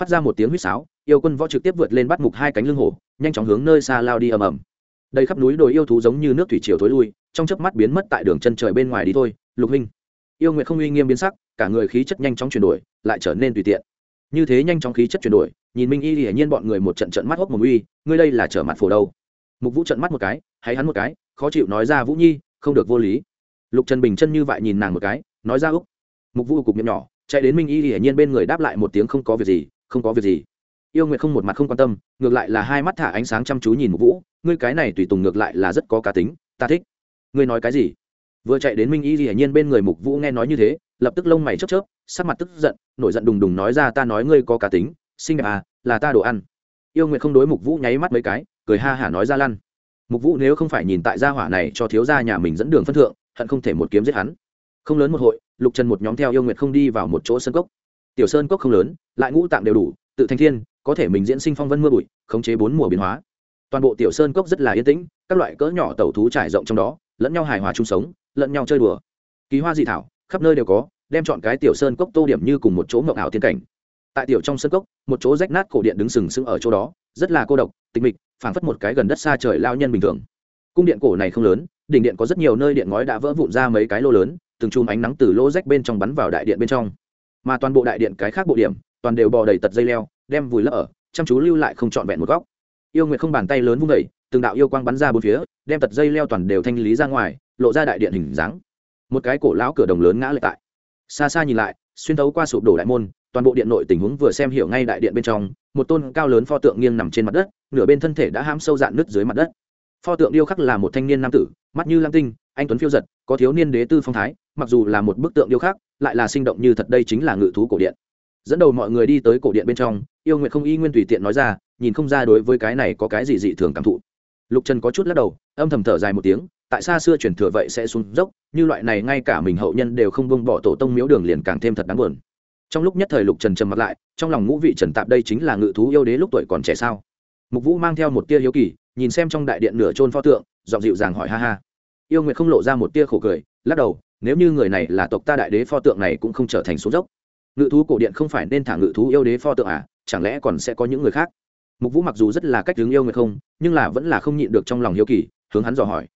phát ra một tiếng huýt sáo, yêu quân võ trực tiếp vượt lên bắt mục hai cánh lưng hổ nhanh chóng hướng nơi xa lao đi ầm ầm. Đầy khắp núi đồi yêu thú giống như nước thủy triều thối lui, trong chớp mắt biến mất tại đường chân trời bên ngoài đi thôi lục huynh. Yêu nguyện không uy nghiêm biến sắc, cả người khí chất nhanh chóng chuyển đổi, lại trở nên tùy tiện. Như thế nhanh chóng khí chất chuyển đổi, nhìn minh y hiển nhiên bọn người một trận trận mắt hốc một uy, ngươi đây là trở mặt phổ đâu? Mục vũ trận mắt một cái, hay hắn một cái, khó chịu nói ra vũ nhi, không được vô lý. Lục trần bình chân như vậy nhìn nàng một cái, nói ra úc. Mục vũ cục miệng nhỏ, chạy đến minh y hiển nhiên bên người đáp lại một tiếng không có việc gì, không có việc gì. Yêu nguyệt không một mặt không quan tâm, ngược lại là hai mắt thả ánh sáng chăm chú nhìn mục vũ, ngươi cái này tùy tùng ngược lại là rất có cá tính, ta thích. Ngươi nói cái gì? Vừa chạy đến minh y hiển nhiên bên người mục vũ nghe nói như thế, lập tức lông mày chớp chớp, sắc mặt tức giận, nổi giận đùng đùng nói ra, ta nói ngươi có cá tính xinh đẹp à là ta đồ ăn. Yêu nguyệt không đối mục vũ nháy mắt mấy cái, cười ha hả nói ra lăn. Mục vũ nếu không phải nhìn tại gia hỏa này cho thiếu gia nhà mình dẫn đường phân thượng, hận không thể một kiếm giết hắn. Không lớn một hội, lục trần một nhóm theo yêu nguyệt không đi vào một chỗ sân cốc. Tiểu sơn cốc không lớn, lại ngũ tạng đều đủ, tự thanh thiên, có thể mình diễn sinh phong vân mưa bụi, khống chế bốn mùa biến hóa. Toàn bộ tiểu sơn cốc rất là yên tĩnh, các loại cỡ nhỏ tẩu thú trải rộng trong đó, lẫn nhau hài hòa chung sống lẫn nhau chơi đùa. Kỳ hoa dị thảo, khắp nơi đều có, đem chọn cái tiểu sơn cốc tô điểm như cùng một chỗ ngộng ảo tiên cảnh. Tại tiểu trong sơn cốc, một chỗ rách nát cổ điện đứng sừng sững ở chỗ đó, rất là cô độc, tịch mịch, phảng phất một cái gần đất xa trời lao nhân bình thường. Cung điện cổ này không lớn, đỉnh điện có rất nhiều nơi điện ngói đã vỡ vụn ra mấy cái lô lớn, từng chùm ánh nắng từ lỗ rách bên trong bắn vào đại điện bên trong. Mà toàn bộ đại điện cái khác bộ điểm, toàn đều bò đầy tật dây leo, đem vùi lấp ở, chăm chú lưu lại không trọn vẹn một góc. Yêu nguyệt không bàn tay lớn vung vẩy từng đạo yêu quang bắn ra bốn phía, đem tật dây leo toàn đều thanh lý ra ngoài lộ ra đại điện hình dáng. Một cái cổ lão cửa đồng lớn ngã lệ tại. Xa xa nhìn lại, xuyên thấu qua sụp đổ đại môn, toàn bộ điện nội tình huống vừa xem hiểu ngay đại điện bên trong, một tôn cao lớn pho tượng nghiêng nằm trên mặt đất, nửa bên thân thể đã hãm sâu dạn nứt dưới mặt đất. Pho tượng điêu khắc là một thanh niên nam tử, mắt như lam tinh, anh tuấn phiêu giật, có thiếu niên đế tư phong thái, mặc dù là một bức tượng điêu khắc, lại là sinh động như thật đây chính là ngự thú cổ điện. Dẫn đầu mọi người đi tới cổ điện bên trong, yêu nguyện không y nguyên tùy tiện nói ra, nhìn không ra đối với cái này có cái gì dị thường cảm thụ. Lục trần có chút lắc đầu, âm thầm thở dài một tiếng tại xa xưa truyền thừa vậy sẽ xuống dốc, như loại này ngay cả mình hậu nhân đều không bông bỏ tổ tông miếu đường liền càng thêm thật đáng buồn. Trong lúc nhất thời lục trần trầm mặt lại, trong lòng ngũ vị trần tạp đây chính là ngự thú yêu đế lúc tuổi còn trẻ sao? Mục vũ mang theo một tia hiếu kỳ, nhìn xem trong đại điện nửa trôn pho tượng, giọng dịu dàng hỏi ha ha. Yêu nguyệt không lộ ra một tia khổ cười, lắc đầu, nếu như người này là tộc ta đại đế pho tượng này cũng không trở thành xuống dốc. Ngự thú cổ điện không phải nên thả ngự thú yêu đế pho tượng à chẳng lẽ còn sẽ có những người khác? Mục vũ mặc dù rất là cách hướng yêu nguyệt không, nhưng là vẫn là không nhịn được trong lòng hiếu kỳ, hướng hắn dò hỏi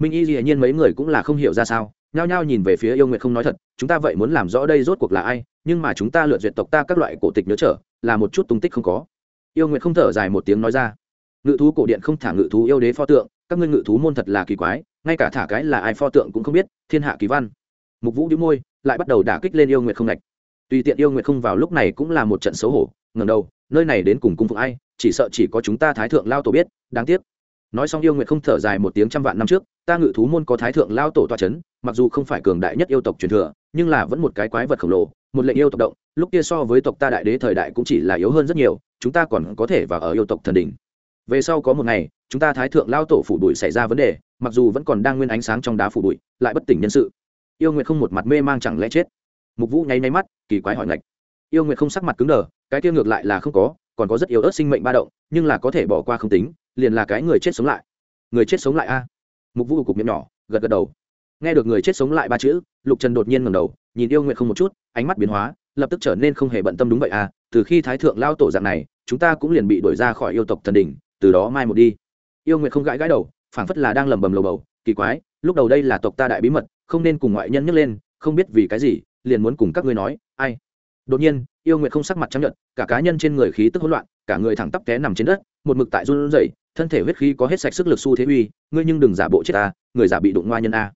minh y dĩ nhiên mấy người cũng là không hiểu ra sao, nhao nhao nhìn về phía yêu nguyệt không nói thật, chúng ta vậy muốn làm rõ đây rốt cuộc là ai, nhưng mà chúng ta lượt duyệt tộc ta các loại cổ tịch nhớ trở, là một chút tung tích không có. Yêu nguyệt không thở dài một tiếng nói ra, ngự thú cổ điện không thả ngự thú yêu đế pho tượng, các ngươi ngự thú môn thật là kỳ quái, ngay cả thả cái là ai pho tượng cũng không biết, thiên hạ kỳ văn. Mục vũ đĩu môi, lại bắt đầu đả kích lên yêu nguyệt không lạch tùy tiện yêu nguyệt không vào lúc này cũng là một trận xấu hổ ngầm đầu, nơi này đến cùng cung phục ai, chỉ sợ chỉ có chúng ta thái thượng lao tổ biết, đáng tiếc nói xong yêu nguyệt không thở dài một tiếng trăm vạn năm trước, ta ngự thú môn có thái thượng lao tổ toa c h ấ n mặc dù không phải cường đại nhất yêu tộc truyền thừa, nhưng là vẫn một cái quái vật khổng lồ, một lệnh yêu tộc động, lúc kia so với tộc ta đại đế thời đại cũng chỉ là yếu hơn rất nhiều, chúng ta còn có thể vào ở yêu tộc thần đỉnh. Về sau có một ngày, chúng ta thái thượng lao tổ phủ bụi xảy ra vấn đề, mặc dù vẫn còn đang nguyên ánh sáng trong đá phủ bụi, lại bất tỉnh nhân sự. Yêu nguyệt không một mặt mê mang chẳng lẽ chết? Mục vũ nháy máy mắt, kỳ quái hỏi ngạch. Yêu nguyệt không sắc mặt cứng đờ, cái kia ngược lại là không có, còn có rất yếu ớt sinh mệnh ba động, nhưng là có thể bỏ qua không tính liền là cái người chết sống lại. Người chết sống lại a? Mục vũ cục miệng nhỏ, gật gật đầu. Nghe được người chết sống lại ba chữ, lục trần đột nhiên ngầm đầu, nhìn yêu nguyện không một chút, ánh mắt biến hóa, lập tức trở nên không hề bận tâm đúng vậy à từ khi thái thượng lao tổ dạng này, chúng ta cũng liền bị đuổi ra khỏi yêu tộc thần đình từ đó mai một đi. Yêu nguyện không gãi gãi đầu, phảng phất là đang lầm bầm lầu bầu, kỳ quái, lúc đầu đây là tộc ta đại bí mật, không nên cùng ngoại nhân nhắc lên, không biết vì cái gì, liền muốn cùng các ngươi nói, ai? Đột nhiên, yêu nguyện không sắc mặt chấp nhận cả cá nhân trên người khí tức hỗn loạn cả người thẳng tắp té nằm trên đất, một mực tại run rẩy, thân thể huyết khí có hết sạch sức lực su thế uy, ngươi nhưng đừng giả bộ chết ta, người giả bị đụng ngoa nhân a.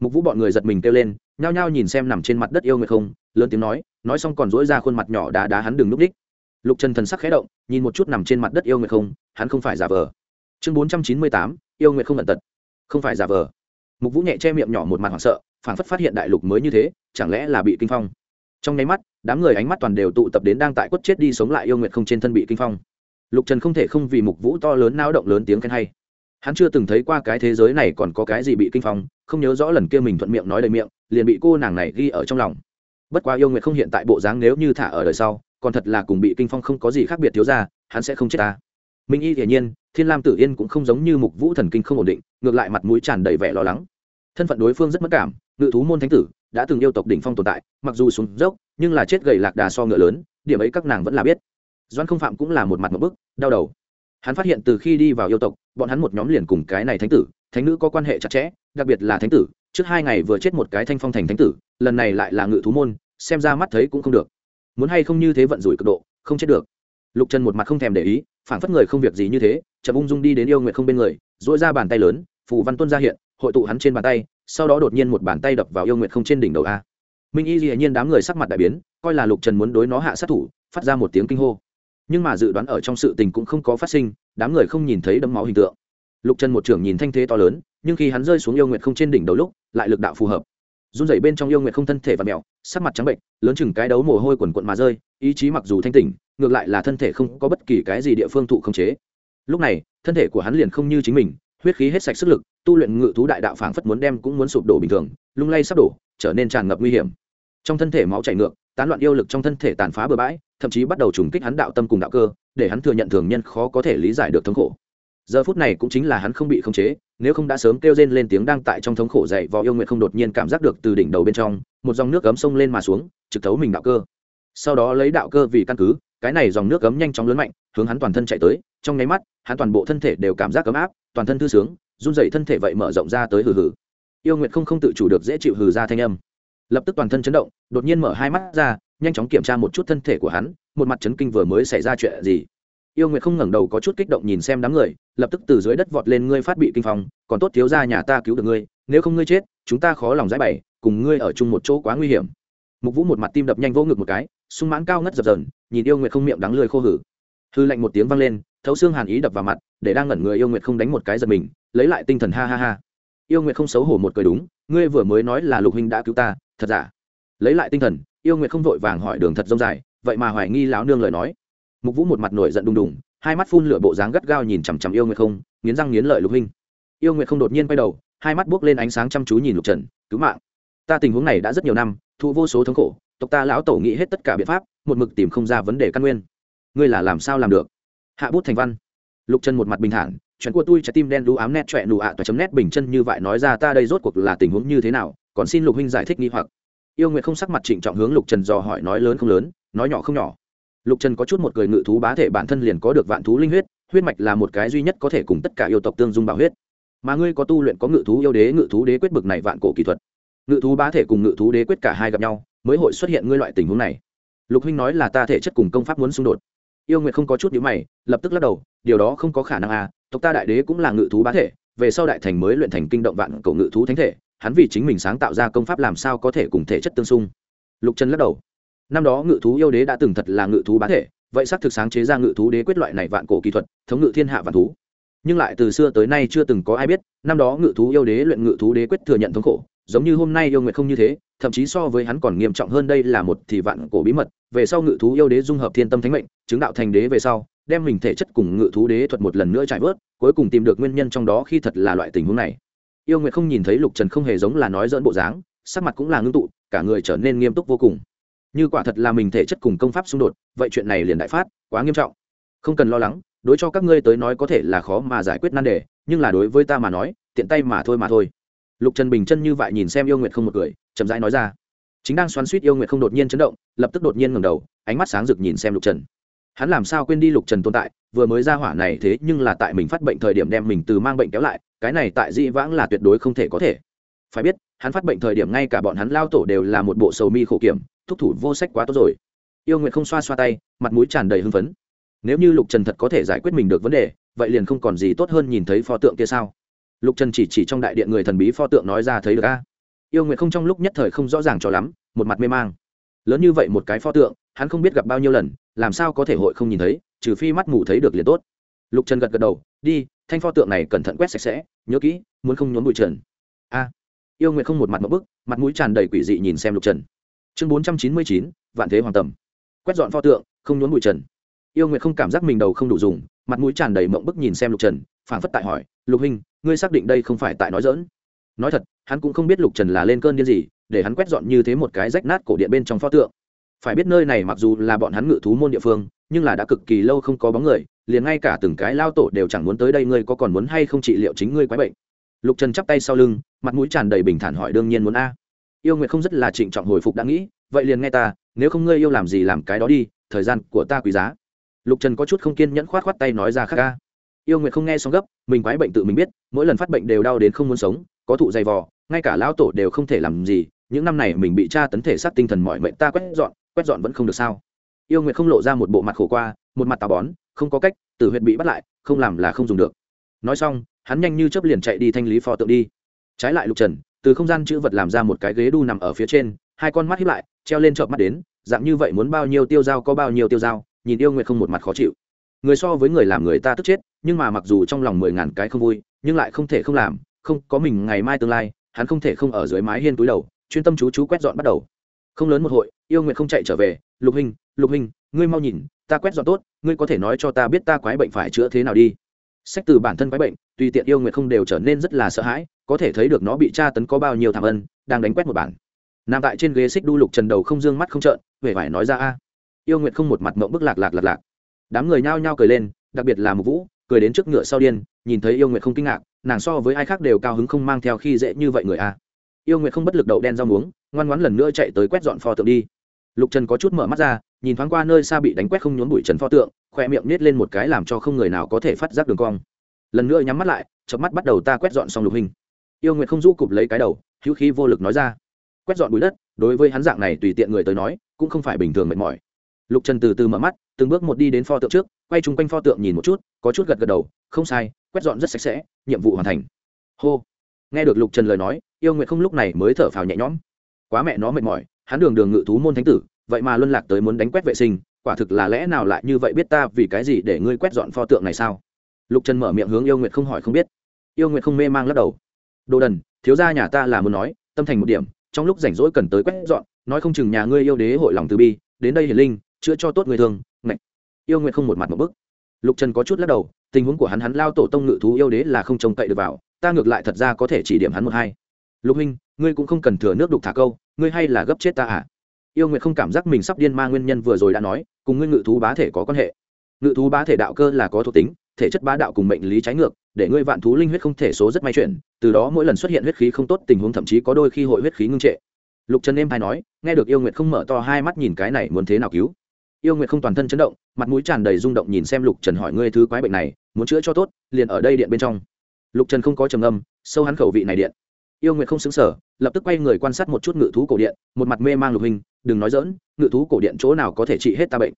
Mục vũ bọn người giật mình kêu lên, nhao nhao nhìn xem nằm trên mặt đất yêu nguyệt không, lớn tiếng nói nói xong còn dỗi ra khuôn mặt nhỏ đá đá hắn đừng núp đích. Lục trần thần sắc khẽ động, nhìn một chút nằm trên mặt đất yêu nguyệt không, hắn không phải giả vờ. Chương bốn trăm chín mươi tám, yêu nguyệt không ẩn tật. Không phải giả vờ. Mục vũ nhẹ che miệng nhỏ một mặt hoảng sợ, phảng phất phát hiện đại lục mới như thế, chẳng lẽ là bị kinh phong? Trong nháy mắt, đám người ánh mắt toàn đều tụ tập đến đang tại quất chết đi sống lại yêu nguyệt không trên thân bị kinh phong. Lục trần không thể không vì mục vũ to lớn nao động lớn tiếng khen hay. Hắn chưa từng thấy qua cái thế giới này còn có cái gì bị kinh phong, không nhớ rõ lần kia mình thuận miệng nói đầy miệng, liền bị cô nàng này ghi ở trong lòng. Bất quá yêu nguyệt không hiện tại bộ dáng nếu như thả ở đời sau, còn thật là cùng bị kinh phong không có gì khác biệt thiếu ra, hắn sẽ không chết ta. Minh y hiển nhiên, thiên lam tử yên cũng không giống như mục vũ thần kinh không ổn định, ngược lại mặt mũi tràn đầy vẻ lo lắng. Thân phận đối phương rất mất cảm, ngự thú môn thánh tử đã từng yêu tộc đỉnh phong tồn tại, mặc dù xuống dốc, nhưng là chết gầy lạc đà so ngựa lớn, điểm ấy các nàng vẫn là biết. Doan không phạm cũng là một mặt một bức, đau đầu. Hắn phát hiện từ khi đi vào yêu tộc, bọn hắn một nhóm liền cùng cái này thánh tử, thánh nữ có quan hệ chặt chẽ, đặc biệt là thánh tử, trước hai ngày vừa chết một cái thanh phong thành thánh tử, lần này lại là ngự thú môn, xem ra mắt thấy cũng không được. Muốn hay không như thế vận rủi cực độ, không chết được. Lục trần một mặt không thèm để ý phản phất người không việc gì như thế, chậm ung dung đi đến yêu nguyện không bên người dỗi ra bàn tay lớn, phù văn tuân ra hiện, hội tụ hắn trên bàn tay sau đó đột nhiên một bàn tay đập vào yêu nguyệt không trên đỉnh đầu a. Minh y dĩ nhiên đám người sắc mặt đại biến, coi là lục trần muốn đối nó hạ sát thủ, phát ra một tiếng kinh hô. Nhưng mà dự đoán ở trong sự tình cũng không có phát sinh, đám người không nhìn thấy đấm máu hình tượng. Lục trần một trưởng nhìn thanh thế to lớn, nhưng khi hắn rơi xuống yêu nguyệt không trên đỉnh đầu lúc, lại lực đạo phù hợp. Run rẩy bên trong yêu nguyệt không thân thể và mẹo sắc mặt trắng bệnh, lớn chừng cái đấu mồ hôi quần quận mà rơi, ý chí mặc dù thanh tỉnh, ngược lại là thân thể không có bất kỳ cái gì địa phương thụ không chế. Lúc này, thân thể của hắn liền không như chính mình huyết khí hết sạch sức lực, tu luyện ngự thú đại đạo phảng phất muốn đem cũng muốn sụp đổ bình thường, lung lay sắp đổ, trở nên tràn ngập nguy hiểm. Trong thân thể máu chảy ngược, tán loạn yêu lực trong thân thể tàn phá bừa bãi, thậm chí bắt đầu trùng kích hắn đạo tâm cùng đạo cơ, để hắn thừa nhận thường nhân khó có thể lý giải được thống khổ. Giờ phút này cũng chính là hắn không bị khống chế, nếu không đã sớm kêu rên lên tiếng đang tại trong thống khổ dậy vò yêu nguyện không đột nhiên cảm giác được từ đỉnh đầu bên trong, một dòng nước cấm sông lên mà xuống, trực thấu mình đạo cơ. Sau đó lấy đạo cơ vì căn cứ, cái này dòng nước cấm nhanh chóng lớn mạnh, hướng hắn toàn thân chạy tới, trong nháy mắt, hắn toàn bộ thân thể đều cảm giác cấm áp toàn thân thư sướng run dậy thân thể vậy mở rộng ra tới hừ hừ. Yêu nguyệt không không tự chủ được dễ chịu hừ ra thanh âm. Lập tức toàn thân chấn động đột nhiên mở hai mắt ra nhanh chóng kiểm tra một chút thân thể của hắn một mặt chấn kinh vừa mới xảy ra chuyện gì. Yêu nguyệt không ngẩng đầu có chút kích động nhìn xem đám người lập tức từ dưới đất vọt lên ngươi phát bị kinh phòng, còn tốt thiếu ra nhà ta cứu được ngươi nếu không ngươi chết chúng ta khó lòng giải bày cùng ngươi ở chung một chỗ quá nguy hiểm. Mục vũ một mặt tim đập nhanh vô ngực một cái sung mãn cao ngất dập dờn nhìn yêu nguyệt không miệng đắng lười khô hử. Hư lạnh một tiếng vang lên thấu xương hàn ý đập vào mặt, để đang ngẩn người yêu nguyệt không đánh một cái giật mình, lấy lại tinh thần ha ha ha. Yêu nguyệt không xấu hổ một cười đúng, ngươi vừa mới nói là lục huynh đã cứu ta, thật giả? Lấy lại tinh thần, yêu nguyệt không vội vàng hỏi đường thật dông dài, vậy mà hoài nghi lão nương lời nói. Mục vũ một mặt nổi giận đùng đùng, hai mắt phun lửa bộ dáng gắt gao nhìn chằm chằm yêu nguyệt không, nghiến răng nghiến lợi lục huynh. Yêu nguyệt không đột nhiên quay đầu, hai mắt buốc lên ánh sáng chăm chú nhìn lục trần, cứu mạng. Ta tình huống này đã rất nhiều năm, thu vô số thống khổ, tộc ta lão tổ nghĩ hết tất cả biện pháp, một mực tìm không ra vấn đề căn nguyên. Ngươi là làm sao làm được? Hạ bút thành văn. Lục trần một mặt bình thản, chuyện của tôi trái tim đen đu ám nét trọe nụ ạ toa chấm nét bình chân như vậy nói ra ta đây rốt cuộc là tình huống như thế nào, còn xin lục huynh giải thích nghi hoặc. Yêu nguyệt không sắc mặt trịnh trọng hướng lục trần dò hỏi nói lớn không lớn, nói nhỏ không nhỏ. Lục trần có chút một cười ngự thú bá thể bản thân liền có được vạn thú linh huyết huyết mạch là một cái duy nhất có thể cùng tất cả yêu tộc tương dung bảo huyết. Mà ngươi có tu luyện có ngự thú yêu đế, ngự thú đế quyết bực này vạn cổ kỹ thuật. Ngự thú bá thể cùng ngự thú đế quyết cả hai gặp nhau, mới hội xuất hiện ngươi loại tình huống này. Lục huynh nói là ta thể chất cùng công pháp muốn xung đột yêu nguyệt không có chút nhữ mày, lập tức lắc đầu, điều đó không có khả năng à tộc ta đại đế cũng là ngự thú bá thể, về sau đại thành mới luyện thành kinh động vạn cầu ngự thú thánh thể, hắn vì chính mình sáng tạo ra công pháp làm sao có thể cùng thể chất tương xung. Lục trần lắc đầu. Năm đó ngự thú yêu đế đã từng thật là ngự thú bá thể, vậy xác thực sáng chế ra ngự thú đế quyết loại này vạn cổ kỹ thuật, thống ngự thiên hạ vạn thú. Nhưng lại từ xưa tới nay chưa từng có ai biết, năm đó ngự thú yêu đế luyện ngự thú đế quyết thừa nhận thống khổ, giống như hôm nay yêu nguyện không như thế, thậm chí so với hắn còn nghiêm trọng hơn đây là một thì vạn cổ bí mật về sau ngự thú yêu đế dung hợp thiên tâm thánh mệnh, chứng đạo thành đế về sau, đem mình thể chất cùng ngự thú đế thuật một lần nữa trải vớt, cuối cùng tìm được nguyên nhân trong đó khi thật là loại tình huống này. Yêu nguyệt không nhìn thấy lục trần không hề giống là nói dỡn bộ dáng, sắc mặt cũng là ngưng tụ, cả người trở nên nghiêm túc vô cùng. Như quả thật là mình thể chất cùng công pháp xung đột, vậy chuyện này liền đại phát, quá nghiêm trọng. Không cần lo lắng, đối cho các ngươi tới nói có thể là khó mà giải quyết nan đề, nhưng là đối với ta mà nói, tiện tay mà thôi mà thôi. Lục trần bình chân như vậy nhìn xem yêu nguyệt không một cười, chậm rãi nói ra chính đang xoắn suýt yêu nguyệt không đột nhiên chấn động, lập tức đột nhiên ngầm đầu, ánh mắt sáng rực nhìn xem lục trần. Hắn làm sao quên đi lục trần tồn tại, vừa mới ra hỏa này thế nhưng là tại mình phát bệnh thời điểm đem mình từ mang bệnh kéo lại, cái này tại dĩ vãng là tuyệt đối không thể có thể. Phải biết, hắn phát bệnh thời điểm ngay cả bọn hắn lao tổ đều là một bộ sầu mi khổ kiểm, thúc thủ vô sách quá tốt rồi. Yêu nguyện không xoa xoa tay, mặt mũi tràn đầy hưng phấn. Nếu như lục trần thật có thể giải quyết mình được vấn đề, vậy liền không còn gì tốt hơn nhìn thấy pho tượng kia sao? Lục trần chỉ chỉ trong đại điện người thần bí pho tượng nói ra thấy được a yêu nguyện không trong lúc nhất thời không rõ ràng cho lắm, một mặt mê mang. Lớn như vậy một cái pho tượng, hắn không biết gặp bao nhiêu lần, làm sao có thể hội không nhìn thấy, trừ phi mắt ngủ thấy được liền tốt. Lục trần gật gật đầu, đi, thanh pho tượng này cẩn thận quét sạch sẽ, nhớ kỹ, muốn không nhốn bụi trần. A. Yêu nguyện không một mặt một bức, mặt mũi tràn đầy quỷ dị nhìn xem lục trần. Chương bốn trăm chín mươi chín, vạn thế hoàng tầm. Quét dọn pho tượng, không nhốn bụi trần. Yêu nguyện không cảm giác mình đầu không đủ dùng, mặt mũi tràn đầy mộng bức nhìn xem lục trần, phảng phất tại hỏi, lục hình ngươi xác định đây không phải tại nói dỡn nói thật, hắn cũng không biết lục trần là lên cơn điên gì, để hắn quét dọn như thế một cái rách nát cổ điện bên trong pho tượng. Phải biết nơi này mặc dù là bọn hắn ngự thú môn địa phương, nhưng là đã cực kỳ lâu không có bóng người, liền ngay cả từng cái lao tổ đều chẳng muốn tới đây, ngươi có còn muốn hay không trị liệu chính ngươi quái bệnh? Lục trần chắp tay sau lưng, mặt mũi tràn đầy bình thản hỏi đương nhiên muốn a. Yêu nguyệt không rất là trịnh trọng hồi phục đã nghĩ, vậy liền nghe ta, nếu không ngươi yêu làm gì làm cái đó đi, thời gian của ta quý giá. Lục trần có chút không kiên nhẫn khoát khoát tay nói ra khác ca yêu nguyệt không nghe xong gấp, mình quái bệnh tự mình biết, mỗi lần phát bệnh đều đau đến không muốn sống có thụ dày vò, ngay cả lão tổ đều không thể làm gì, những năm này mình bị tra tấn thể sát tinh thần mọi mệnh ta quét dọn quét dọn vẫn không được sao. Yêu nguyệt không lộ ra một bộ mặt khổ qua, một mặt tà bón, không có cách tử huyệt bị bắt lại, không làm là không dùng được. Nói xong, hắn nhanh như chớp liền chạy đi thanh lý pho tượng đi. Trái lại lục trần, từ không gian chữ vật làm ra một cái ghế đu nằm ở phía trên, hai con mắt hiếp lại, treo lên chợp mắt đến, dạng như vậy muốn bao nhiêu tiêu dao có bao nhiêu tiêu dao, nhìn yêu nguyệt không một mặt khó chịu. Người so với người làm người ta tức chết, nhưng mà mặc dù trong lòng mười ngàn cái không vui, nhưng lại không thể không làm không có mình ngày mai tương lai, hắn không thể không ở dưới mái hiên túi đầu, chuyên tâm chú chú quét dọn bắt đầu. Không lớn một hội, yêu nguyện không chạy trở về, lục hình lục hình, ngươi mau nhìn, ta quét dọn tốt, ngươi có thể nói cho ta biết ta quái bệnh phải chữa thế nào đi. Sách từ bản thân quái bệnh, tùy tiện yêu nguyện không đều trở nên rất là sợ hãi, có thể thấy được nó bị tra tấn có bao nhiêu thảm ân, đang đánh quét một bản. Nằm tại trên ghế xích đu lục trần đầu không dương mắt không trợn huệ vải nói ra, a. Yêu nguyện không một mặt mộng bức lạc lạc lạc lạc. Đám người nhao nhao cười lên, đặc biệt là một vũ, cười đến trước ngựa sau điên, nhìn thấy yêu nguyện không kinh ngạc nàng so với ai khác đều cao hứng không mang theo khi dễ như vậy người a. Yêu nguyệt không bất lực đậu đen rau muống, ngoan ngoãn lần nữa chạy tới quét dọn pho tượng đi. Lục trần có chút mở mắt ra, nhìn thoáng qua nơi xa bị đánh quét không nhốn bụi trần pho tượng khoe miệng nết lên một cái làm cho không người nào có thể phát giác đường cong. Lần nữa nhắm mắt lại chợp mắt bắt đầu ta quét dọn xong lục hình. Yêu nguyệt không rũ cụp lấy cái đầu, hữu khí vô lực nói ra. Quét dọn bụi đất, đối với hắn dạng này tùy tiện người tới nói, cũng không phải bình thường mệt mỏi. Lục trần từ từ mở mắt, từng bước một đi đến pho tượng trước, quay chung quanh pho tượng nhìn một chút, có chút gật gật đầu, không sai quét dọn rất sạch sẽ, nhiệm vụ hoàn thành. Hô. Nghe được lục trần lời nói, yêu nguyệt không lúc này mới thở phào nhẹ nhõm. Quá mẹ nó mệt mỏi, hắn đường đường ngự thú môn thánh tử, vậy mà luân lạc tới muốn đánh quét vệ sinh, quả thực là lẽ nào lại như vậy biết ta vì cái gì để ngươi quét dọn pho tượng này sao? Lục trần mở miệng hướng yêu nguyệt không hỏi không biết. Yêu nguyệt không mê mang lắc đầu. Đồ đần, thiếu gia nhà ta là muốn nói, tâm thành một điểm, trong lúc rảnh rỗi cần tới quét dọn, nói không chừng nhà ngươi yêu đế hội lòng từ bi, đến đây hiển linh, chữa cho tốt người thường ngạch. Yêu nguyệt không một mặt một bức lục trần có chút lắc đầu tình huống của hắn hắn lao tổ tông ngự thú yêu đế là không trông cậy được vào, ta ngược lại thật ra có thể chỉ điểm hắn một hai. Lục huynh, ngươi cũng không cần thừa nước đục thả câu, ngươi hay là gấp chết ta à? Yêu nguyệt không cảm giác mình sắp điên ma nguyên nhân vừa rồi đã nói, cùng ngươi ngự thú bá thể có quan hệ. Ngự thú bá thể đạo cơ là có thuộc tính, thể chất bá đạo cùng mệnh lý trái ngược, để ngươi vạn thú linh huyết không thể số rất may chuyển, từ đó mỗi lần xuất hiện huyết khí không tốt tình huống thậm chí có đôi khi hội huyết khí ngưng trệ. Lục trần êm hay nói, nghe được yêu nguyệt không mở to hai mắt nhìn cái này muốn thế nào cứu yêu nguyệt không toàn thân chấn động, mặt mũi tràn đầy rung động nhìn xem lục trần hỏi ngươi thứ quái bệnh này, muốn chữa cho tốt, liền ở đây điện bên trong. Lục trần không có trầm âm sâu hắn khẩu vị này điện. Yêu nguyệt không xứng sở lập tức quay người quan sát một chút ngự thú cổ điện, một mặt mê mang lục hình đừng nói dỡn ngự thú cổ điện chỗ nào có thể trị hết ta bệnh.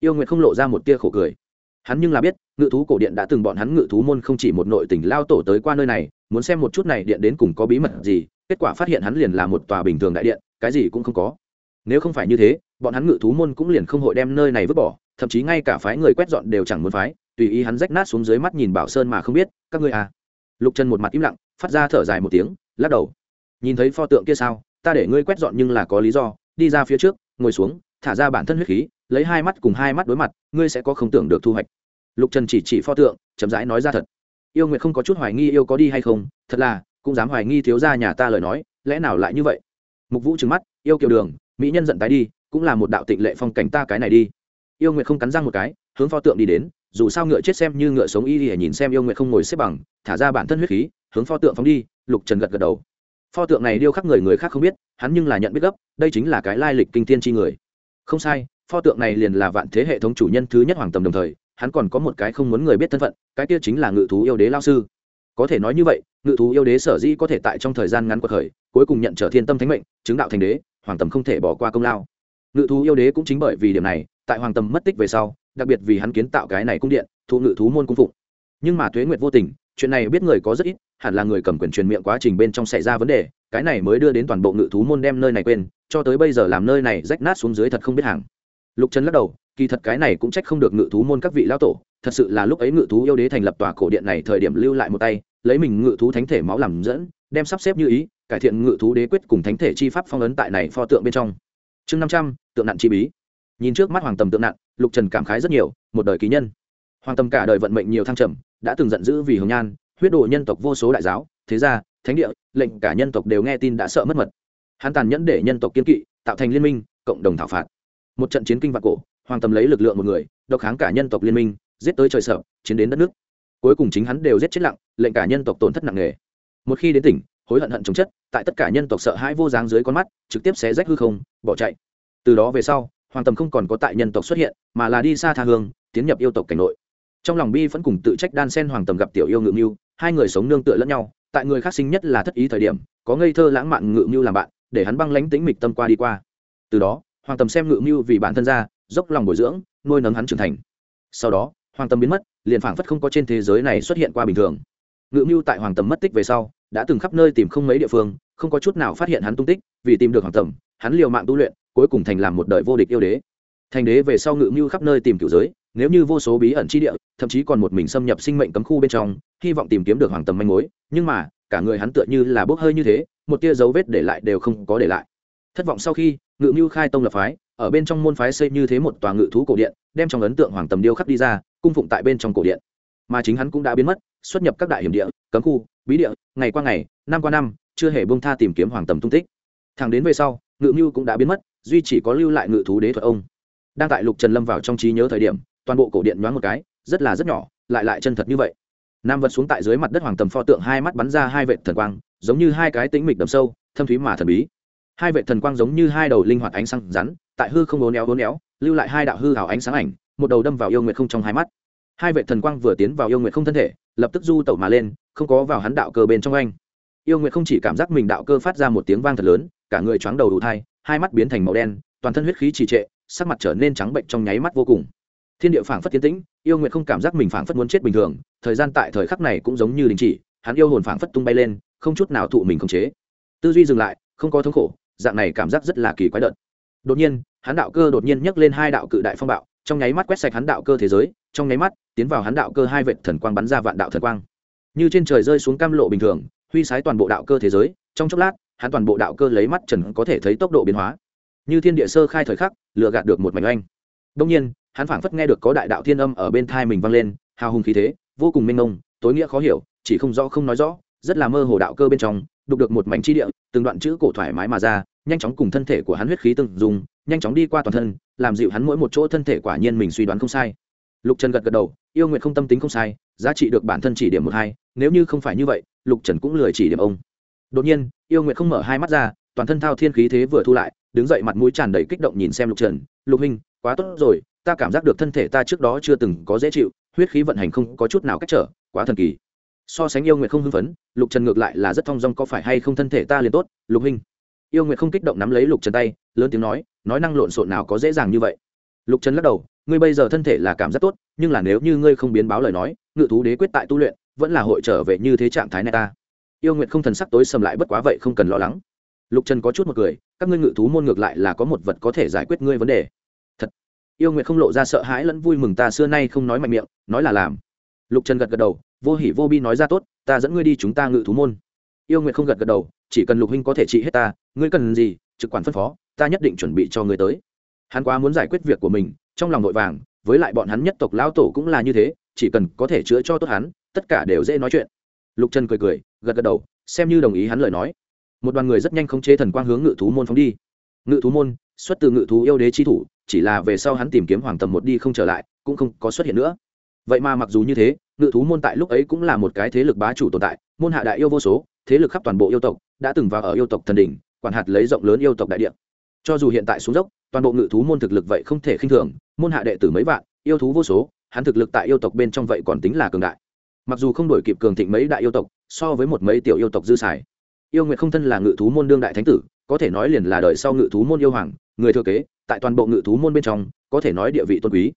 Yêu nguyệt không lộ ra một tia khổ cười. Hắn nhưng là biết, ngự thú cổ điện đã từng bọn hắn ngự thú môn không chỉ một nội tỉnh lao tổ tới qua nơi này, muốn xem một chút này điện đến cùng có bí mật gì, kết quả phát hiện hắn liền là một tòa bình thường đại điện, cái gì cũng không có. Nếu không phải như thế bọn hắn ngự thú môn cũng liền không hội đem nơi này vứt bỏ, thậm chí ngay cả phái người quét dọn đều chẳng muốn phái, tùy ý hắn rách nát xuống dưới mắt nhìn bảo sơn mà không biết, các ngươi à. Lục trần một mặt im lặng, phát ra thở dài một tiếng, lắc đầu. Nhìn thấy pho tượng kia sao, ta để ngươi quét dọn nhưng là có lý do, đi ra phía trước, ngồi xuống, thả ra bản thân huyết khí, lấy hai mắt cùng hai mắt đối mặt, ngươi sẽ có không tưởng được thu hoạch. Lục trần chỉ chỉ pho tượng, chậm rãi nói ra thật. Yêu nguyệt không có chút hoài nghi yêu có đi hay không, thật là, cũng dám hoài nghi thiếu gia nhà ta lời nói, lẽ nào lại như vậy? Mục vũ trừng mắt, yêu kiều đường, mỹ nhân giận tái đi cũng là một đạo tịnh lệ phong cảnh ta cái này đi. Yêu nguyệt không cắn răng một cái, hướng pho tượng đi đến, dù sao ngựa chết xem như ngựa sống y thì nhìn xem yêu nguyệt không ngồi xếp bằng, thả ra bản thân huyết khí, hướng pho tượng phóng đi, lục trần gật gật đầu. Pho tượng này điêu khắc người người khác không biết, hắn nhưng là nhận biết gấp, đây chính là cái lai lịch kinh tiên tri người. Không sai, pho tượng này liền là vạn thế hệ thống chủ nhân thứ nhất hoàng tầm đồng thời, hắn còn có một cái không muốn người biết thân phận, cái kia chính là ngự thú yêu đế lao sư. Có thể nói như vậy, ngự thú yêu đế sở dĩ có thể tại trong thời gian ngắn cuộc khởi, cuối cùng nhận trở thiên tâm thánh mệnh, chứng đạo thành đế, hoàng tầm không thể bỏ qua công lao ngự thú yêu đế cũng chính bởi vì điểm này, tại hoàng tầm mất tích về sau, đặc biệt vì hắn kiến tạo cái này cung điện, thụ ngự thú môn cung phụng. Nhưng mà tuế nguyệt vô tình, chuyện này biết người có rất ít, hẳn là người cầm quyền truyền miệng quá trình bên trong xảy ra vấn đề, cái này mới đưa đến toàn bộ ngự thú môn đem nơi này quên, cho tới bây giờ làm nơi này rách nát xuống dưới thật không biết hàng. Lục trần lắc đầu, kỳ thật cái này cũng trách không được ngự thú môn các vị lão tổ, thật sự là lúc ấy ngự thú yêu đế thành lập tòa cổ điện này thời điểm lưu lại một tay, lấy mình ngự thú thánh thể máu làm dẫn, đem sắp xếp như ý, cải thiện ngự thú đế quyết cùng thánh thể chi pháp phong ấn tại này pho tượng bên trong chương năm trăm tượng nạn chi bí. Nhìn trước mắt hoàng tầm tượng nạn, lục trần cảm khái rất nhiều một đời ký nhân. Hoàng tầm cả đời vận mệnh nhiều thăng trầm đã từng giận dữ vì hồng nhan huyết đồ nhân tộc vô số đại giáo thế gia thánh địa lệnh cả nhân tộc đều nghe tin đã sợ mất mật. Hắn tàn nhẫn để nhân tộc kiên kỵ tạo thành liên minh cộng đồng thảo phạt. Một trận chiến kinh vạn cổ hoàng tầm lấy lực lượng một người độc kháng cả nhân tộc liên minh giết tới trời sở chiến đến đất nước. Cuối cùng chính hắn đều giết chết lặng lệnh cả nhân tộc tổn thất nặng nề. Một khi đến tỉnh hối hận hận chống chất, tại tất cả nhân tộc sợ hãi vô dáng dưới con mắt, trực tiếp xé rách hư không, bỏ chạy. Từ đó về sau, hoàng tầm không còn có tại nhân tộc xuất hiện, mà là đi xa tha hương, tiến nhập yêu tộc cảnh nội. Trong lòng bi vẫn cùng tự trách đan sen hoàng tầm gặp tiểu yêu ngự mưu, hai người sống nương tựa lẫn nhau, tại người khác sinh nhất là thất ý thời điểm, có ngây thơ lãng mạn ngự mưu làm bạn, để hắn băng lánh tĩnh mịch tâm qua đi qua. Từ đó, hoàng tầm xem ngự mưu vì bản thân ra, dốc lòng bồi dưỡng, nuôi nấng hắn trưởng thành. Sau đó, hoàng tầm biến mất, liền phảng phất không có trên thế giới này xuất hiện qua bình thường. Ngự mưu tại hoàng tầm mất tích về sau đã từng khắp nơi tìm không mấy địa phương, không có chút nào phát hiện hắn tung tích, vì tìm được hoàng tẩm, hắn liều mạng tu luyện, cuối cùng thành làm một đời vô địch yêu đế. Thành đế về sau ngự mưu khắp nơi tìm cựu giới, nếu như vô số bí ẩn chi địa, thậm chí còn một mình xâm nhập sinh mệnh cấm khu bên trong, hy vọng tìm kiếm được hoàng tầm manh mối, nhưng mà, cả người hắn tựa như là bốc hơi như thế, một tia dấu vết để lại đều không có để lại. Thất vọng sau khi, ngự mưu khai tông lập phái, ở bên trong môn phái xây như thế một tòa ngự thú cổ điện, đem trong ấn tượng hoàng tầm điêu khắc đi ra, cung phụng tại bên trong cổ điện. Mà chính hắn cũng đã biến mất, xuất nhập các đại hiểm địa, cấm khu bí địa, ngày qua ngày, năm qua năm, chưa hề bông tha tìm kiếm hoàng tầm tung tích. Thằng đến về sau, ngự mưu cũng đã biến mất, duy chỉ có lưu lại ngự thú đế thuật ông. Đang tại lục trần lâm vào trong trí nhớ thời điểm, toàn bộ cổ điện nhoáng một cái, rất là rất nhỏ, lại lại chân thật như vậy. Nam vật xuống tại dưới mặt đất hoàng tầm pho tượng hai mắt bắn ra hai vệ thần quang, giống như hai cái tĩnh mịch đầm sâu, thâm thúy mà thần bí. Hai vệ thần quang giống như hai đầu linh hoạt ánh sáng rắn, tại hư không ố néo ố néo lưu lại hai đạo hư hào ánh sáng ảnh, một đầu đâm vào yêu nguyệt không trong hai mắt. Hai vệ thần quang vừa tiến vào yêu nguyệt không thân thể lập tức du tẩu mà lên, không có vào hắn đạo cơ bên trong anh. Yêu nguyệt không chỉ cảm giác mình đạo cơ phát ra một tiếng vang thật lớn, cả người choáng đầu đủ thai, hai mắt biến thành màu đen, toàn thân huyết khí trì trệ, sắc mặt trở nên trắng bệnh trong nháy mắt vô cùng. Thiên địa phảng phất tiến tĩnh, yêu nguyệt không cảm giác mình phảng phất muốn chết bình thường, thời gian tại thời khắc này cũng giống như đình chỉ, hắn yêu hồn phảng phất tung bay lên, không chút nào thụ mình khống chế. Tư duy dừng lại, không có thống khổ, dạng này cảm giác rất là kỳ quái đợt. Đột nhiên, hắn đạo cơ đột nhiên nhấc lên hai đạo cự đại phong bạo trong nháy mắt quét sạch hắn đạo cơ thế giới, trong nháy mắt, tiến vào hắn đạo cơ hai vệt thần quang bắn ra vạn đạo thần quang. Như trên trời rơi xuống cam lộ bình thường, huy sái toàn bộ đạo cơ thế giới, trong chốc lát, hắn toàn bộ đạo cơ lấy mắt trần có thể thấy tốc độ biến hóa. Như thiên địa sơ khai thời khắc lựa gạt được một mảnh oanh. Đông nhiên, hắn phảng phất nghe được có đại đạo thiên âm ở bên thai mình vang lên, hào hùng khí thế, vô cùng minh mông, tối nghĩa khó hiểu, chỉ không rõ không nói rõ, rất là mơ hồ đạo cơ bên trong, đục được một mảnh chi địa, từng đoạn chữ cổ thoải mái mà ra nhanh chóng cùng thân thể của hắn huyết khí từng dùng nhanh chóng đi qua toàn thân, làm dịu hắn mỗi một chỗ thân thể quả nhiên mình suy đoán không sai. Lục trần gật gật đầu, yêu nguyện không tâm tính không sai, giá trị được bản thân chỉ điểm một hai, nếu như không phải như vậy, lục trần cũng lười chỉ điểm ông. Đột nhiên, yêu nguyện không mở hai mắt ra, toàn thân thao thiên khí thế vừa thu lại, đứng dậy mặt mũi tràn đầy kích động nhìn xem lục trần, lục hình quá tốt rồi, ta cảm giác được thân thể ta trước đó chưa từng có dễ chịu, huyết khí vận hành không có chút nào cách trở, quá thần kỳ. So sánh yêu nguyện không hưng phấn, lục trần ngược lại là rất thong dong có phải hay không thân thể ta liền tốt, lục hình yêu nguyệt không kích động nắm lấy lục trần tay, lớn tiếng nói nói năng lộn xộn nào có dễ dàng như vậy. Lục trần lắc đầu, ngươi bây giờ thân thể là cảm giác tốt, nhưng là nếu như ngươi không biến báo lời nói, ngự thú đế quyết tại tu luyện, vẫn là hội trở về như thế trạng thái này ta. Yêu Nguyệt không thần sắc tối sầm lại bất quá vậy không cần lo lắng. Lục trần có chút một cười, các ngươi ngự thú môn ngược lại là có một vật có thể giải quyết ngươi vấn đề. Thật. Yêu Nguyệt không lộ ra sợ hãi lẫn vui mừng ta xưa nay không nói mạnh miệng, nói là làm. Lục trần gật gật đầu, vô hỉ vô bi nói ra tốt, ta dẫn ngươi đi chúng ta ngự thú môn yêu nguyện không gật gật đầu, chỉ cần lục huynh có thể trị hết ta, ngươi cần gì, trực quản phân phó, ta nhất định chuẩn bị cho ngươi tới. Hắn quá muốn giải quyết việc của mình, trong lòng vội vàng, với lại bọn hắn nhất tộc lão tổ cũng là như thế, chỉ cần có thể chữa cho tốt hắn, tất cả đều dễ nói chuyện. Lục trần cười cười, gật gật đầu, xem như đồng ý hắn lời nói. Một đoàn người rất nhanh khống chế thần quang hướng ngự thú môn phóng đi. Ngự thú môn, xuất từ ngự thú yêu đế chi thủ, chỉ là về sau hắn tìm kiếm hoàng tầm một đi không trở lại, cũng không có xuất hiện nữa. Vậy mà mặc dù như thế, ngự thú môn tại lúc ấy cũng là một cái thế lực bá chủ tồn tại, môn hạ đại yêu vô số thế lực khắp toàn bộ yêu tộc đã từng vào ở yêu tộc thần đỉnh, quản hạt lấy rộng lớn yêu tộc đại địa. Cho dù hiện tại xuống dốc, toàn bộ ngự thú môn thực lực vậy không thể khinh thường, môn hạ đệ tử mấy vạn, yêu thú vô số, hắn thực lực tại yêu tộc bên trong vậy còn tính là cường đại. Mặc dù không đổi kịp cường thịnh mấy đại yêu tộc, so với một mấy tiểu yêu tộc dư xài. Yêu nguyệt không thân là ngự thú môn đương đại thánh tử, có thể nói liền là đời sau ngự thú môn yêu hoàng, người thừa kế, tại toàn bộ ngự thú môn bên trong, có thể nói địa vị tôn quý.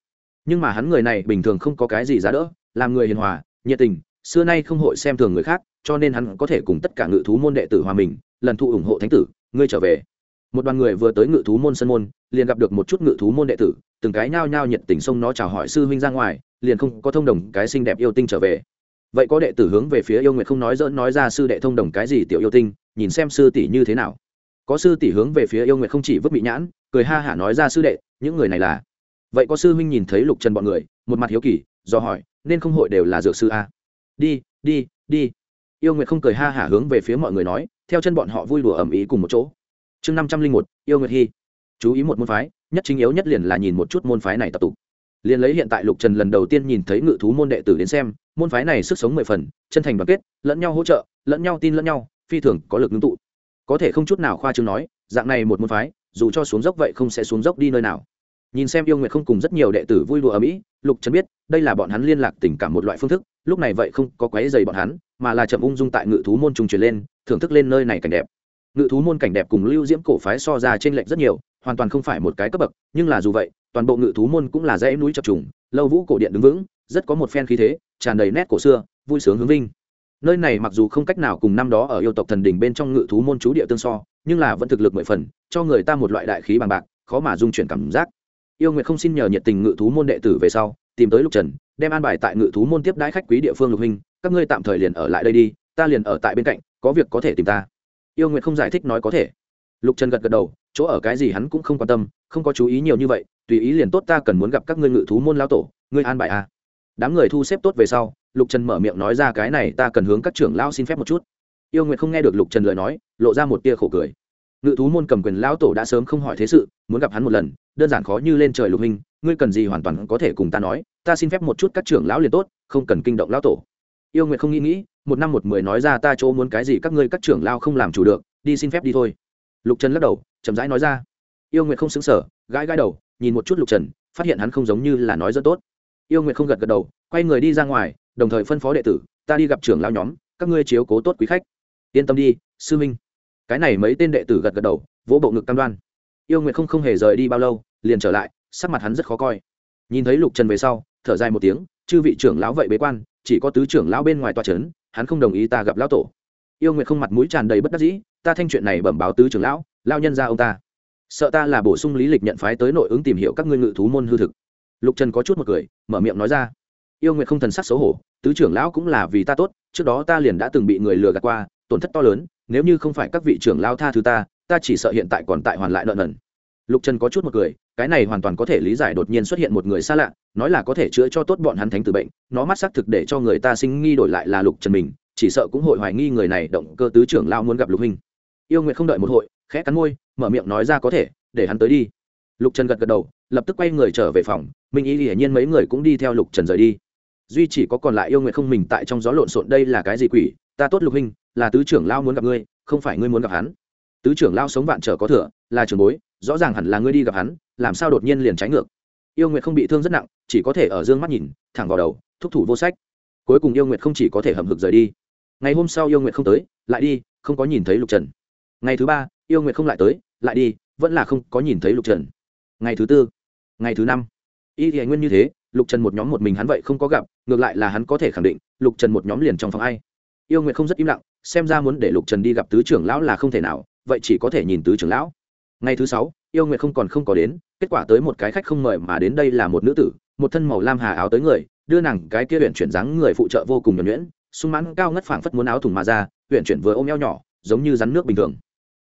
Nhưng mà hắn người này bình thường không có cái gì giá đỡ, làm người hiền hòa, nhiệt tình, xưa nay không hội xem thường người khác cho nên hắn có thể cùng tất cả ngự thú môn đệ tử hòa mình, lần thụ ủng hộ thánh tử, ngươi trở về. Một đoàn người vừa tới ngự thú môn sân môn, liền gặp được một chút ngự thú môn đệ tử, từng cái nhao nhao nhiệt tình sông nó chào hỏi sư huynh ra ngoài, liền không có thông đồng cái xinh đẹp yêu tinh trở về. Vậy có đệ tử hướng về phía yêu nguyệt không nói dỡn nói ra sư đệ thông đồng cái gì tiểu yêu tinh, nhìn xem sư tỷ như thế nào. Có sư tỷ hướng về phía yêu nguyệt không chỉ vứt bị nhãn, cười ha hả nói ra sư đệ, những người này là. Vậy có sư huynh nhìn thấy lục trần bọn người, một mặt hiếu kỳ, do hỏi, nên không hội đều là dược sư a? Đi đi đi yêu nguyệt không cười ha hả hướng về phía mọi người nói, theo chân bọn họ vui đùa ẩm ý cùng một chỗ. Chương năm trăm linh một, yêu nguyệt hy chú ý một môn phái, nhất chính yếu nhất liền là nhìn một chút môn phái này tập tục. Liền lấy hiện tại lục trần lần đầu tiên nhìn thấy ngự thú môn đệ tử đến xem, môn phái này sức sống mười phần, chân thành đoàn kết, lẫn nhau hỗ trợ, lẫn nhau tin lẫn nhau, phi thường có lực ngưng tụ. Có thể không chút nào khoa chương nói, dạng này một môn phái, dù cho xuống dốc vậy không sẽ xuống dốc đi nơi nào nhìn xem yêu nguyệt không cùng rất nhiều đệ tử vui đùa ở mỹ, lục trần biết, đây là bọn hắn liên lạc tình cảm một loại phương thức, lúc này vậy không có quái dày bọn hắn, mà là chậm ung dung tại ngự thú môn trùng truyền lên, thưởng thức lên nơi này cảnh đẹp. Ngự thú môn cảnh đẹp cùng lưu diễm cổ phái so ra trên lệch rất nhiều, hoàn toàn không phải một cái cấp bậc, nhưng là dù vậy, toàn bộ ngự thú môn cũng là dãy núi chập trùng, lâu vũ cổ điện đứng vững, rất có một phen khí thế, tràn đầy nét cổ xưa, vui sướng hướng vinh. Nơi này mặc dù không cách nào cùng năm đó ở yêu tộc thần đỉnh bên trong ngự thú môn chú địa tương so, nhưng là vẫn thực lực mười phần, cho người ta một loại đại khí bằng bạc, khó mà dung chuyển cảm giác yêu nguyệt không xin nhờ nhiệt tình ngự thú môn đệ tử về sau, tìm tới lục trần, đem an bài tại ngự thú môn tiếp đãi khách quý địa phương lục huynh, các ngươi tạm thời liền ở lại đây đi, ta liền ở tại bên cạnh, có việc có thể tìm ta. Yêu nguyệt không giải thích nói có thể. Lục trần gật gật đầu, chỗ ở cái gì hắn cũng không quan tâm, không có chú ý nhiều như vậy, tùy ý liền tốt ta cần muốn gặp các ngươi ngự thú môn lao tổ, ngươi an bài a à. đám người thu xếp tốt về sau, lục trần mở miệng nói ra cái này ta cần hướng các trưởng lao xin phép một chút. Yêu nguyệt không nghe được lục trần lời nói, lộ ra một tia khổ cười ngự thú môn cầm quyền lão tổ đã sớm không hỏi thế sự, muốn gặp hắn một lần, đơn giản khó như lên trời lục hình, ngươi cần gì hoàn toàn có thể cùng ta nói, ta xin phép một chút các trưởng lão liền tốt, không cần kinh động lão tổ. Yêu nguyệt không nghĩ nghĩ, một năm một mười nói ra ta chỗ muốn cái gì các ngươi các trưởng lao không làm chủ được, đi xin phép đi thôi. Lục trần lắc đầu, chậm rãi nói ra. Yêu nguyệt không xứng sở, gãi gãi đầu, nhìn một chút lục trần, phát hiện hắn không giống như là nói rất tốt. Yêu nguyệt không gật gật đầu, quay người đi ra ngoài, đồng thời phân phó đệ tử, ta đi gặp trưởng lao nhóm, các ngươi chiếu cố tốt quý khách. Yên tâm đi, sư minh cái này mấy tên đệ tử gật gật đầu, vỗ bộ ngực cam đoan. Yêu nguyệt không không hề rời đi bao lâu, liền trở lại, sắc mặt hắn rất khó coi. Nhìn thấy lục trần về sau, thở dài một tiếng, chư vị trưởng lão vậy bế quan, chỉ có tứ trưởng lão bên ngoài tòa trấn, hắn không đồng ý ta gặp lão tổ. Yêu nguyệt không mặt mũi tràn đầy bất đắc dĩ, ta thanh chuyện này bẩm báo tứ trưởng lão lao nhân ra ông ta. Sợ ta là bổ sung lý lịch nhận phái tới nội ứng tìm hiểu các ngươi ngự thú môn hư thực. Lục trần có chút một cười, mở miệng nói ra, yêu nguyệt không thần sắc xấu hổ, tứ trưởng lão cũng là vì ta tốt, trước đó ta liền đã từng bị người lừa gạt qua, tổn thất to lớn nếu như không phải các vị trưởng lao tha thứ ta ta chỉ sợ hiện tại còn tại hoàn lại nợ nần. Lục trần có chút một cười, cái này hoàn toàn có thể lý giải đột nhiên xuất hiện một người xa lạ, nói là có thể chữa cho tốt bọn hắn thánh từ bệnh, nó mắt xác thực để cho người ta sinh nghi đổi lại là lục trần mình, chỉ sợ cũng hội hoài nghi người này động cơ tứ trưởng lao muốn gặp lục huynh. Yêu nguyện không đợi một hội, khẽ cắn môi, mở miệng nói ra có thể, để hắn tới đi. Lục trần gật gật đầu, lập tức quay người trở về phòng, minh ý hiển nhiên mấy người cũng đi theo lục trần rời đi. Duy chỉ có còn lại yêu nguyện không mình tại trong gió lộn xộn đây là cái gì quỷ ta tốt lục huynh, là tứ trưởng lao muốn gặp ngươi, không phải ngươi muốn gặp hắn. Tứ trưởng lao sống vạn trở có thừa, là trường bối, rõ ràng hẳn là ngươi đi gặp hắn, làm sao đột nhiên liền trái ngược. Yêu nguyệt không bị thương rất nặng, chỉ có thể ở dương mắt nhìn, thẳng vào đầu, thúc thủ vô sách. Cuối cùng yêu nguyệt không chỉ có thể hầm hực rời đi. Ngày hôm sau yêu nguyệt không tới, lại đi, không có nhìn thấy lục trần. Ngày thứ ba, yêu nguyệt không lại tới, lại đi, vẫn là không có nhìn thấy lục trần. Ngày thứ tư, ngày thứ năm. Y thì nguyên như thế, lục trần một nhóm một mình hắn vậy không có gặp, ngược lại là hắn có thể khẳng định, lục trần một nhóm liền trong phòng ai yêu nguyệt không rất im lặng, xem ra muốn để lục trần đi gặp tứ trưởng lão là không thể nào, vậy chỉ có thể nhìn tứ trưởng lão. Ngày thứ sáu, yêu nguyệt không còn không có đến, kết quả tới một cái khách không mời mà đến đây là một nữ tử, một thân màu lam hà áo tới người, đưa nàng cái kia huyện chuyển dáng người phụ trợ vô cùng nhuẩn nhuyễn, sung mãn cao ngất phảng phất muốn áo thùng mà ra huyện chuyển vừa ôm eo nhỏ, giống như rắn nước bình thường.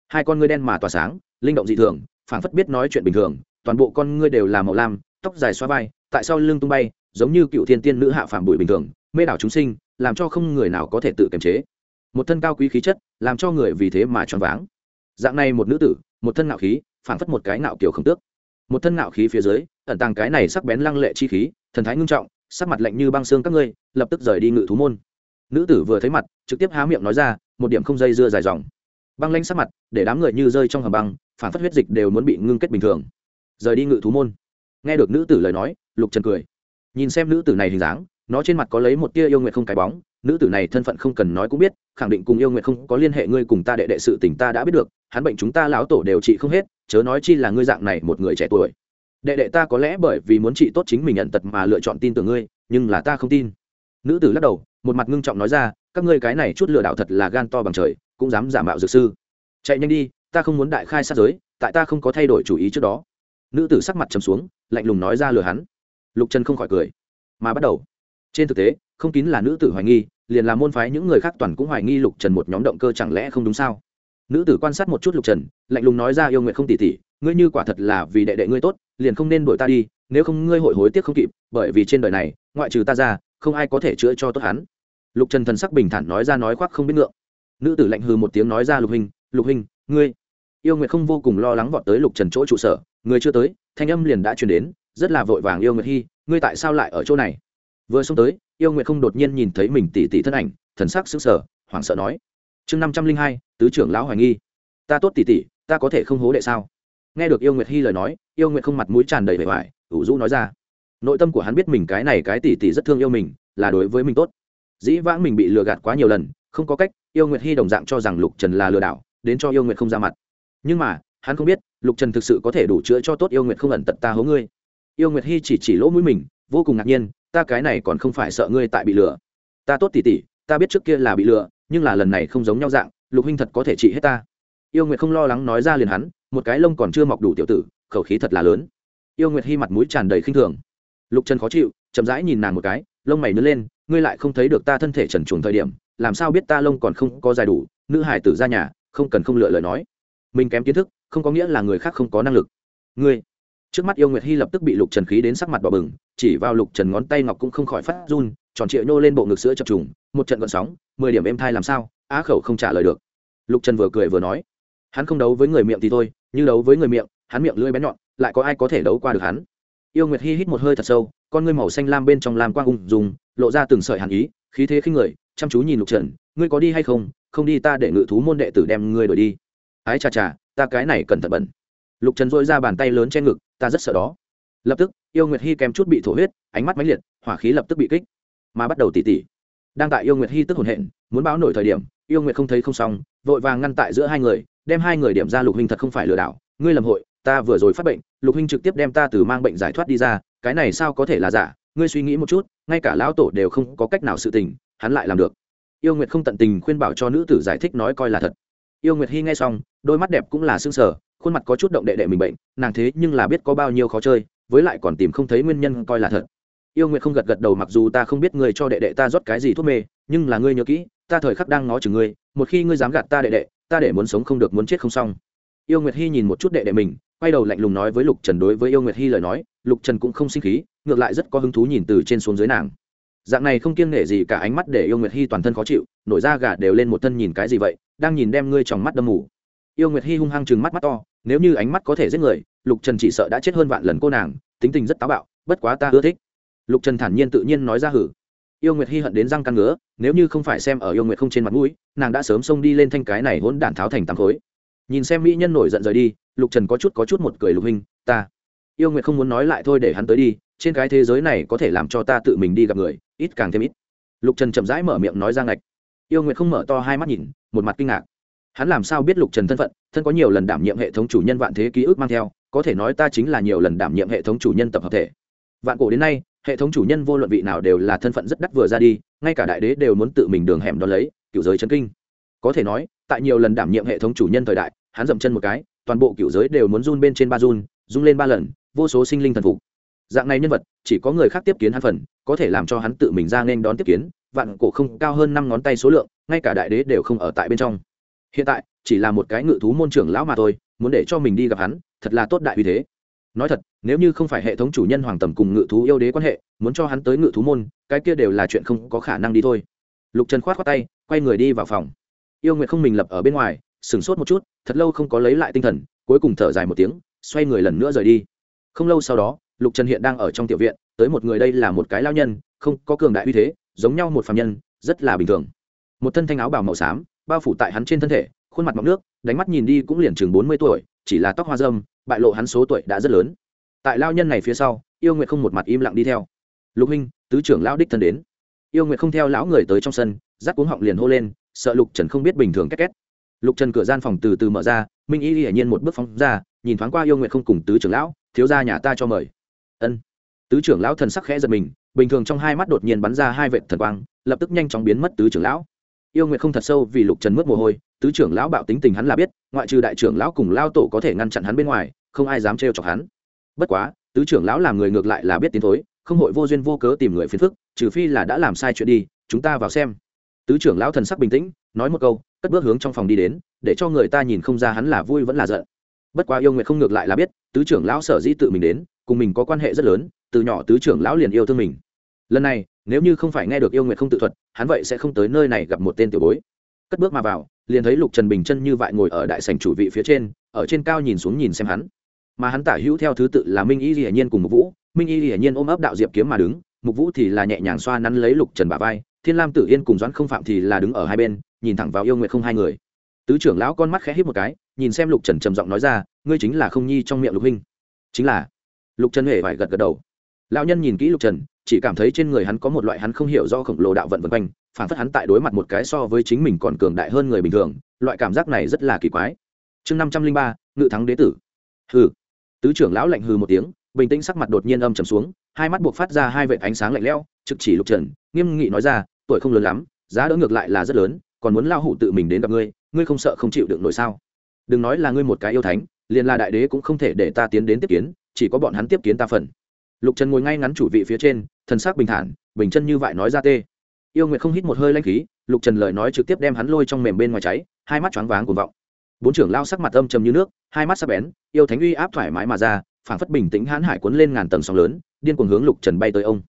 Hai con ngươi đen mà tỏa sáng, linh động dị thường, phảng phất biết nói chuyện bình thường, toàn bộ con ngươi đều là màu lam, tóc dài xoa vai, tại sao lưng tung bay, giống như cựu thiên tiên nữ hạ phàm bụi bình thường, mê đảo chúng sinh làm cho không người nào có thể tự kiềm chế. Một thân cao quý khí chất, làm cho người vì thế mà choáng váng. Dạng này một nữ tử, một thân ngạo khí, phảng phất một cái ngạo kiểu không tước. Một thân ngạo khí phía dưới, ẩn tàng cái này sắc bén lăng lệ chi khí, thần thái ngưng trọng, sắc mặt lạnh như băng xương các ngươi, lập tức rời đi ngự thú môn. Nữ tử vừa thấy mặt, trực tiếp há miệng nói ra, một điểm không dây dưa dài dòng. Băng lanh sắc mặt, để đám người như rơi trong hầm băng phản phất huyết dịch đều muốn bị ngưng kết bình thường. Rời đi ngự thú môn. Nghe được nữ tử lời nói, lục trần cười. Nhìn xem nữ tử này hình dáng nó trên mặt có lấy một tia yêu nguyện không cái bóng, nữ tử này thân phận không cần nói cũng biết, khẳng định cùng yêu nguyện không có liên hệ, ngươi cùng ta đệ đệ sự tình ta đã biết được, hắn bệnh chúng ta lão tổ đều trị không hết, chớ nói chi là ngươi dạng này một người trẻ tuổi. Đệ đệ ta có lẽ bởi vì muốn trị tốt chính mình nhận tật mà lựa chọn tin tưởng ngươi, nhưng là ta không tin. Nữ tử lắc đầu, một mặt ngưng trọng nói ra, các ngươi cái này chút lừa đảo thật là gan to bằng trời, cũng dám giả mạo dược sư. Chạy nhanh đi, ta không muốn đại khai sát giới, tại ta không có thay đổi chủ ý trước đó. Nữ tử sắc mặt trầm xuống, lạnh lùng nói ra lừa hắn. Lục trần không khỏi cười, mà bắt đầu trên thực tế, không kín là nữ tử hoài nghi, liền là môn phái những người khác toàn cũng hoài nghi lục trần một nhóm động cơ chẳng lẽ không đúng sao? Nữ tử quan sát một chút lục trần, lạnh lùng nói ra, yêu nguyện không tỉ tỉ, ngươi như quả thật là vì đệ đệ ngươi tốt, liền không nên đuổi ta đi, nếu không ngươi hội hối tiếc không kịp, bởi vì trên đời này, ngoại trừ ta ra, không ai có thể chữa cho tốt hắn. Lục trần thần sắc bình thản nói ra, nói khoác không biết ngượng. Nữ tử lạnh hư một tiếng nói ra, lục hình lục hình ngươi yêu nguyệt không vô cùng lo lắng vọt tới lục trần chỗ trụ sở người chưa tới, thanh âm liền đã truyền đến, rất là vội vàng yêu nguyệt hy ngươi tại sao lại ở chỗ này? Vừa xông tới, yêu nguyệt không đột nhiên nhìn thấy mình tỉ tỉ thân ảnh, thần sắc xứng sờ, hoảng sợ nói, chương năm trăm linh hai, tứ trưởng lão hoài nghi. Ta tốt tỉ tỉ, ta có thể không hố đệ sao? Nghe được yêu nguyệt hy lời nói, yêu nguyệt không mặt mũi tràn đầy vẻ vải, ủ rũ nói ra, nội tâm của hắn biết mình cái này cái tỉ tỉ rất thương yêu mình, là đối với mình tốt. Dĩ vãng mình bị lừa gạt quá nhiều lần, không có cách, yêu nguyệt hy đồng dạng cho rằng lục trần là lừa đảo, đến cho yêu nguyệt không ra mặt. Nhưng mà, hắn không biết, lục trần thực sự có thể đủ chữa cho tốt yêu nguyệt không ẩn tật ta hố ngươi. Yêu nguyệt hy chỉ chỉ lỗ mũi mình, vô cùng ngạc nhiên ta cái này còn không phải sợ ngươi tại bị lừa. Ta tốt tỉ tỉ, ta biết trước kia là bị lừa, nhưng là lần này không giống nhau dạng, lục huynh thật có thể trị hết ta. Yêu nguyệt không lo lắng nói ra liền hắn, một cái lông còn chưa mọc đủ tiểu tử, khẩu khí thật là lớn. Yêu nguyệt hy mặt mũi tràn đầy khinh thường. Lục trần khó chịu, chậm rãi nhìn nàng một cái, lông mày nứt lên, ngươi lại không thấy được ta thân thể trần truồng thời điểm, làm sao biết ta lông còn không có dài đủ, nữ hải tử ra nhà, không cần không lựa lời nói. Mình kém kiến thức, không có nghĩa là người khác không có năng lực. Ngươi trước mắt yêu nguyệt hy lập tức bị lục trần khí đến sắc mặt bỏ bừng, chỉ vào lục trần ngón tay ngọc cũng không khỏi phát run, tròn trịa nhô lên bộ ngực sữa chập trùng, một trận gọn sóng, mười điểm êm thai làm sao, á khẩu không trả lời được. Lục trần vừa cười vừa nói, hắn không đấu với người miệng thì thôi, như đấu với người miệng, hắn miệng lưỡi bén nhọn, lại có ai có thể đấu qua được hắn? Yêu nguyệt hy hít một hơi thật sâu, con ngươi màu xanh lam bên trong lam quang ung dùng lộ ra từng sợi hàn ý, khí thế khinh người, chăm chú nhìn lục trần, ngươi có đi hay không? Không đi ta để ngự thú môn đệ tử đem ngươi đổi đi. Ái chà chà ta cái này cần thật bẩn lục trần dội ra bàn tay lớn trên ngực, ta rất sợ đó. Lập tức, yêu nguyệt hy kèm chút bị thổ huyết, ánh mắt máy liệt, hỏa khí lập tức bị kích. Mà bắt đầu tỉ tỉ. Đang tại yêu nguyệt hy tức hồn hện, muốn báo nổi thời điểm, yêu nguyệt không thấy không xong, vội vàng ngăn tại giữa hai người, đem hai người điểm ra lục huynh thật không phải lừa đảo. Ngươi lầm hội, ta vừa rồi phát bệnh, lục huynh trực tiếp đem ta từ mang bệnh giải thoát đi ra, cái này sao có thể là giả? Ngươi suy nghĩ một chút, ngay cả lão tổ đều không có cách nào sự tình, hắn lại làm được. Yêu nguyệt không tận tình khuyên bảo cho nữ tử giải thích nói coi là thật. Yêu nguyệt hy nghe xong, đôi mắt đẹp cũng là xương sở khuôn mặt có chút động đệ đệ mình bệnh, nàng thế nhưng là biết có bao nhiêu khó chơi, với lại còn tìm không thấy nguyên nhân coi là thật. Yêu nguyệt không gật gật đầu mặc dù ta không biết người cho đệ đệ ta rót cái gì thuốc mê, nhưng là ngươi nhớ kỹ, ta thời khắc đang ngó chừng ngươi, một khi ngươi dám gạt ta đệ đệ, ta để muốn sống không được muốn chết không xong. Yêu nguyệt hy nhìn một chút đệ đệ mình, quay đầu lạnh lùng nói với lục trần đối với yêu nguyệt hy lời nói, lục trần cũng không sinh khí, ngược lại rất có hứng thú nhìn từ trên xuống dưới nàng. Dạng này không kiêng nể gì cả ánh mắt để yêu nguyệt hy toàn thân khó chịu, nổi da gà đều lên một thân nhìn cái gì vậy, đang nhìn đem ngươi trong mắt đâm mù. Yêu nguyệt hy hung hăng chừng mắt mắt to nếu như ánh mắt có thể giết người, lục trần chỉ sợ đã chết hơn vạn lần cô nàng, tính tình rất táo bạo, bất quá ta ưa thích. Lục trần thản nhiên tự nhiên nói ra hử. Yêu nguyệt hy hận đến răng căn ngứa, nếu như không phải xem ở yêu nguyệt không trên mặt mũi, nàng đã sớm xông đi lên thanh cái này hỗn đản tháo thành tám khối. Nhìn xem mỹ nhân nổi giận rời đi, lục trần có chút có chút một cười lục hình ta, yêu nguyệt không muốn nói lại thôi để hắn tới đi, trên cái thế giới này có thể làm cho ta tự mình đi gặp người, ít càng thêm ít. Lục trần chậm rãi mở miệng nói ra ngạch. Yêu nguyệt không mở to hai mắt nhìn, một mặt kinh ngạc hắn làm sao biết lục trần thân phận, thân có nhiều lần đảm nhiệm hệ thống chủ nhân vạn thế ký ức mang theo, có thể nói ta chính là nhiều lần đảm nhiệm hệ thống chủ nhân tập hợp thể. Vạn cổ đến nay, hệ thống chủ nhân vô luận vị nào đều là thân phận rất đắt vừa ra đi, ngay cả đại đế đều muốn tự mình đường hẻm đón lấy cựu giới chấn kinh. Có thể nói, tại nhiều lần đảm nhiệm hệ thống chủ nhân thời đại, hắn dậm chân một cái, toàn bộ cựu giới đều muốn run bên trên ba run run lên ba lần, vô số sinh linh thần phục. Dạng này nhân vật, chỉ có người khác tiếp kiến hắn phần, có thể làm cho hắn tự mình ra nên đón tiếp kiến, vạn cổ không cao hơn năm ngón tay số lượng, ngay cả đại đế đều không ở tại bên trong hiện tại, chỉ là một cái ngự thú môn trưởng lão mà thôi, muốn để cho mình đi gặp hắn, thật là tốt đại uy thế. Nói thật, nếu như không phải hệ thống chủ nhân hoàng tầm cùng ngự thú yêu đế quan hệ, muốn cho hắn tới ngự thú môn, cái kia đều là chuyện không có khả năng đi thôi. Lục trần khoát khoát tay, quay người đi vào phòng. Yêu nguyệt không mình lập ở bên ngoài, sửng sốt một chút, thật lâu không có lấy lại tinh thần, cuối cùng thở dài một tiếng, xoay người lần nữa rời đi. Không lâu sau đó, lục trần hiện đang ở trong tiểu viện, tới một người đây là một cái lao nhân, không có cường đại uy thế, giống nhau một phạm nhân, rất là bình thường. Một thân thanh áo bào màu xám bao phủ tại hắn trên thân thể, khuôn mặt mọc nước, đánh mắt nhìn đi cũng liền chừng bốn mươi tuổi, chỉ là tóc hoa dâm bại lộ hắn số tuổi đã rất lớn. Tại lao nhân này phía sau, yêu nguyệt không một mặt im lặng đi theo. Lục huynh, tứ trưởng lão đích thân đến. Yêu nguyệt không theo lão người tới trong sân rắt cuống họng liền hô lên, sợ lục trần không biết bình thường két két. Lục trần cửa gian phòng từ từ mở ra, minh y hiển nhiên một bước phóng ra, nhìn thoáng qua yêu nguyệt không cùng tứ trưởng lão, thiếu ra nhà ta cho mời. Ân. Tứ trưởng lão thần sắc khẽ giật mình, bình thường trong hai mắt đột nhiên bắn ra hai vệt thần quang, lập tức nhanh chóng biến mất tứ trưởng lão yêu nguyệt không thật sâu vì lục trần mất mồ hôi, tứ trưởng lão bạo tính tình hắn là biết, ngoại trừ đại trưởng lão cùng lao tổ có thể ngăn chặn hắn bên ngoài, không ai dám trêu chọc hắn. Bất quá, tứ trưởng lão làm người ngược lại là biết tiến thối, không hội vô duyên vô cớ tìm người phiền phức, trừ phi là đã làm sai chuyện đi, chúng ta vào xem. Tứ trưởng lão thần sắc bình tĩnh, nói một câu, cất bước hướng trong phòng đi đến, để cho người ta nhìn không ra hắn là vui vẫn là giận. Bất quá yêu nguyệt không ngược lại là biết, tứ trưởng lão sở dĩ tự mình đến, cùng mình có quan hệ rất lớn, từ nhỏ tứ trưởng lão liền yêu thương mình lần này, nếu như không phải nghe được yêu nguyệt không tự thuật, hắn vậy sẽ không tới nơi này gặp một tên tiểu bối. Cất bước mà vào, liền thấy lục trần bình chân như vậy ngồi ở đại sành chủ vị phía trên, ở trên cao nhìn xuống nhìn xem hắn. Mà hắn tả hữu theo thứ tự là minh y hiển nhiên cùng mục vũ. Minh y hiển nhiên ôm ấp đạo diệp kiếm mà đứng, mục vũ thì là nhẹ nhàng xoa nắn lấy lục trần bà vai. Thiên lam tử yên cùng doãn không phạm thì là đứng ở hai bên, nhìn thẳng vào yêu nguyệt không hai người. Tứ trưởng lão con mắt khẽ hít một cái, nhìn xem lục trần trầm giọng nói ra, ngươi chính là không nhi trong miệng lục huynh. Chính là. Lục trần huệ phải gật gật đầu. Lão nhân nhìn kỹ lục trần chỉ cảm thấy trên người hắn có một loại hắn không hiểu do khổng lồ đạo vận vân quanh phản phất hắn tại đối mặt một cái so với chính mình còn cường đại hơn người bình thường, loại cảm giác này rất là kỳ quái. Chương năm trăm linh ba, ngự thắng đế tử. Hừ. Tứ trưởng lão lạnh hừ một tiếng, bình tĩnh sắc mặt đột nhiên âm trầm xuống, hai mắt buộc phát ra hai vệt ánh sáng lạnh lẽo, trực chỉ lục trần, nghiêm nghị nói ra, tuổi không lớn lắm, giá đỡ ngược lại là rất lớn, còn muốn lao hủ tự mình đến gặp ngươi ngươi không sợ không chịu được nổi sao? Đừng nói là ngươi một cái yêu thánh, liền là đại đế cũng không thể để ta tiến đến tiếp kiến, chỉ có bọn hắn tiếp kiến ta phần lục trần ngồi ngay ngắn chủ vị phía trên, thần sắc bình thản, bình chân như vậy nói ra tê. Yêu nguyệt không hít một hơi lanh khí, lục trần lời nói trực tiếp đem hắn lôi trong mềm bên ngoài cháy, hai mắt choáng váng cuồng vọng. Bốn trưởng lao sắc mặt âm trầm như nước, hai mắt sắc bén, yêu thánh uy áp thoải mái mà ra, phảng phất bình tĩnh hãn hải cuốn lên ngàn tầng sóng lớn, điên cuồng hướng lục trần bay tới ông.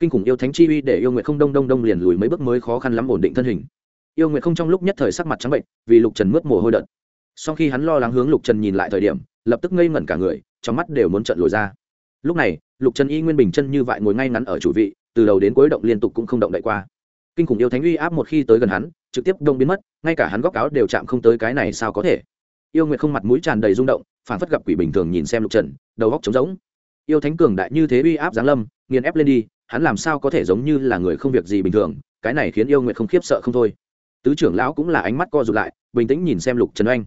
Kinh khủng yêu thánh chi uy để yêu nguyệt không đông đông đông liền lùi mấy bước mới khó khăn lắm ổn định thân hình. Yêu nguyệt không trong lúc nhất thời sắc mặt trắng bệnh, vì lục trần mướt mồ hôi đợt. Sau khi hắn lo lắng hướng lục trần nhìn lại thời điểm, lập tức ngây ngẩn cả người, trong mắt đều muốn trận lồi ra. Lúc này lục trần y nguyên bình chân như vậy ngồi ngay ngắn ở chủ vị, từ đầu đến cuối động liên tục cũng không động đậy qua. Kinh khủng yêu thánh uy áp một khi tới gần hắn, trực tiếp đông biến mất, ngay cả hắn góc áo đều chạm không tới cái này sao có thể. Yêu nguyệt không mặt mũi tràn đầy rung động, phản phất gặp quỷ bình thường nhìn xem lục trần, đầu góc trống rỗng. Yêu thánh cường đại như thế uy áp giáng lâm, nghiền ép lên đi, hắn làm sao có thể giống như là người không việc gì bình thường, cái này khiến yêu nguyệt không khiếp sợ không thôi. Tứ trưởng lão cũng là ánh mắt co rụt lại, bình tĩnh nhìn xem lục trần oanh.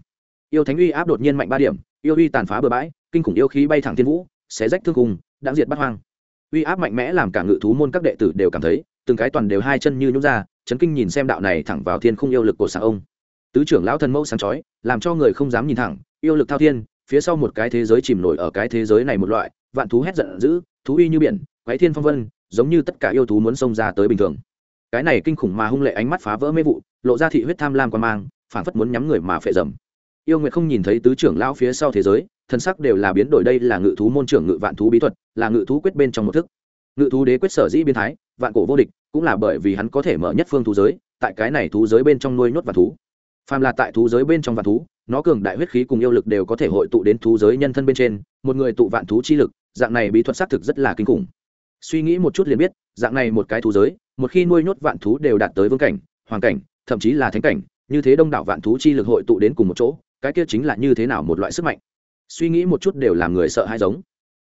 Yêu thánh uy áp đột nhiên mạnh ba điểm, yêu uy tàn phá bừa bãi, kinh khủng yêu khí bay thẳng thiên vũ, xé rách thương cùng đã diệt bắt hoang. Uy áp mạnh mẽ làm cả ngự thú môn các đệ tử đều cảm thấy, từng cái toàn đều hai chân như nhún ra, chấn kinh nhìn xem đạo này thẳng vào thiên không yêu lực của sáng ông. Tứ trưởng lão thần mẫu sáng chói, làm cho người không dám nhìn thẳng, yêu lực thao thiên, phía sau một cái thế giới chìm nổi ở cái thế giới này một loại, vạn thú hét giận dữ, thú uy như biển, quái thiên phong vân, giống như tất cả yêu thú muốn xông ra tới bình thường. Cái này kinh khủng mà hung lệ ánh mắt phá vỡ mê vụ, lộ ra thị huyết tham lam quan mang, phảng phất muốn nhắm người mà phệ dầm yêu nguyệt không nhìn thấy tứ trưởng lão phía sau thế giới, thân sắc đều là biến đổi. Đây là ngự thú môn trưởng ngự vạn thú bí thuật, là ngự thú quyết bên trong một thức. Ngự thú đế quyết sở dĩ biến thái, vạn cổ vô địch, cũng là bởi vì hắn có thể mở nhất phương thú giới, tại cái này thú giới bên trong nuôi nhốt vạn thú. Phàm là tại thú giới bên trong vạn thú, nó cường đại huyết khí cùng yêu lực đều có thể hội tụ đến thú giới nhân thân bên trên, một người tụ vạn thú chi lực, dạng này bí thuật xác thực rất là kinh khủng. Suy nghĩ một chút liền biết, dạng này một cái thú giới, một khi nuôi nhốt vạn thú đều đạt tới vương cảnh, hoàng cảnh, thậm chí là thánh cảnh, như thế đông đảo vạn thú chi lực hội tụ đến cùng một chỗ cái kia chính là như thế nào một loại sức mạnh? Suy nghĩ một chút đều làm người sợ hãi giống.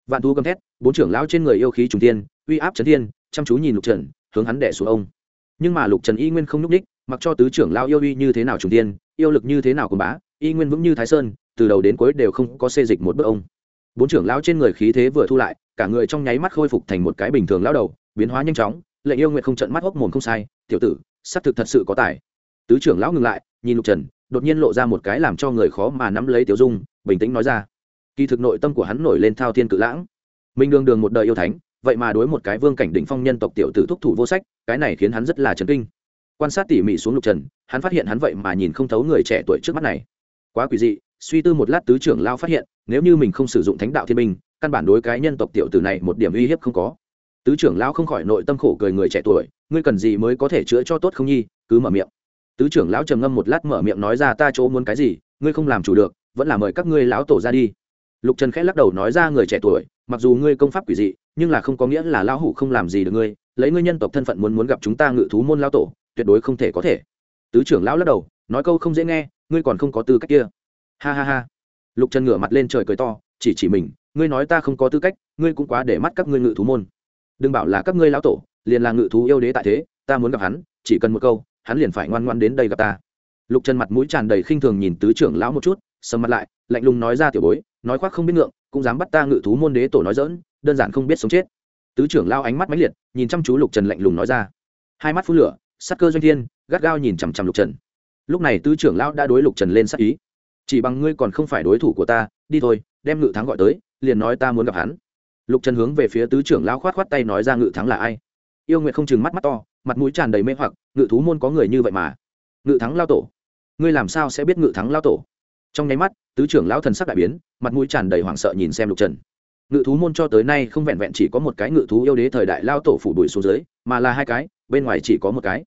Vạn thu gầm thét, bốn trưởng lão trên người yêu khí trùng tiên uy áp trấn thiên, chăm chú nhìn lục trần, hướng hắn đẻ xuống ông. Nhưng mà lục trần y nguyên không nhúc ních mặc cho tứ trưởng lão yêu uy như thế nào trùng tiên yêu lực như thế nào cùng bá, y nguyên vững như thái sơn, từ đầu đến cuối đều không có xê dịch một bước ông. Bốn trưởng lão trên người khí thế vừa thu lại, cả người trong nháy mắt khôi phục thành một cái bình thường lao đầu, biến hóa nhanh chóng, lệnh yêu nguyện không trận mắt hốc mồm không sai, tiểu tử xác thực thật sự có tài. Tứ trưởng lão ngừng lại, nhìn lục trần đột nhiên lộ ra một cái làm cho người khó mà nắm lấy tiểu dung, bình tĩnh nói ra. Kỳ thực nội tâm của hắn nổi lên thao thiên cự lãng. Minh đường đường một đời yêu thánh, vậy mà đối một cái vương cảnh đỉnh phong nhân tộc tiểu tử thúc thủ vô sách, cái này khiến hắn rất là chấn kinh. Quan sát tỉ mỉ xuống lục trần, hắn phát hiện hắn vậy mà nhìn không thấu người trẻ tuổi trước mắt này. Quá quỷ dị, suy tư một lát tứ trưởng lao phát hiện, nếu như mình không sử dụng thánh đạo thiên minh căn bản đối cái nhân tộc tiểu tử này một điểm uy hiếp không có. Tứ trưởng lao không khỏi nội tâm khổ cười người trẻ tuổi, ngươi cần gì mới có thể chữa cho tốt không nhi, cứ mở miệng tứ trưởng lão trầm ngâm một lát mở miệng nói ra ta chỗ muốn cái gì, ngươi không làm chủ được, vẫn là mời các ngươi lão tổ ra đi. Lục trần khẽ lắc đầu nói ra người trẻ tuổi, mặc dù ngươi công pháp quỷ dị, nhưng là không có nghĩa là lão hủ không làm gì được ngươi, lấy ngươi nhân tộc thân phận muốn muốn gặp chúng ta ngự thú môn lão tổ, tuyệt đối không thể có thể. Tứ trưởng lão lắc đầu, nói câu không dễ nghe, ngươi còn không có tư cách kia. Ha ha ha. Lục trần ngửa mặt lên trời cười to, chỉ chỉ mình, ngươi nói ta không có tư cách, ngươi cũng quá để mắt các ngươi ngự thú môn. Đừng bảo là các ngươi lão tổ, liền là ngự thú yêu đế tại thế, ta muốn gặp hắn, chỉ cần một câu hắn liền phải ngoan ngoan đến đây gặp ta. Lục trần mặt mũi tràn đầy khinh thường nhìn tứ trưởng lão một chút, sầm mặt lại, lạnh lùng nói ra tiểu bối, nói khoác không biết ngượng, cũng dám bắt ta ngự thú môn đế tổ nói dỡn đơn giản không biết sống chết. Tứ trưởng lao ánh mắt máy liệt, nhìn chăm chú lục trần lạnh lùng nói ra. Hai mắt phú lửa, sắc cơ doanh thiên, gắt gao nhìn chằm chằm lục trần. Lúc này tứ trưởng lão đã đối lục trần lên sắc ý. Chỉ bằng ngươi còn không phải đối thủ của ta, đi thôi, đem ngự thắng gọi tới, liền nói ta muốn gặp hắn. Lục trần hướng về phía tứ trưởng lão khoát khoát tay nói ra ngự thắng là ai. Yêu nguyện không chừng mắt mắt to, mặt mũi tràn đầy mê hoặc ngự thú môn có người như vậy mà. Ngự thắng lao tổ. Ngươi làm sao sẽ biết ngự thắng lao tổ? Trong nháy mắt, tứ trưởng lão thần sắc đại biến, mặt mũi tràn đầy hoảng sợ nhìn xem lục trần. Ngự thú môn cho tới nay không vẹn vẹn chỉ có một cái ngự thú yêu đế thời đại lao tổ phủ đuổi xuống dưới, mà là hai cái, bên ngoài chỉ có một cái.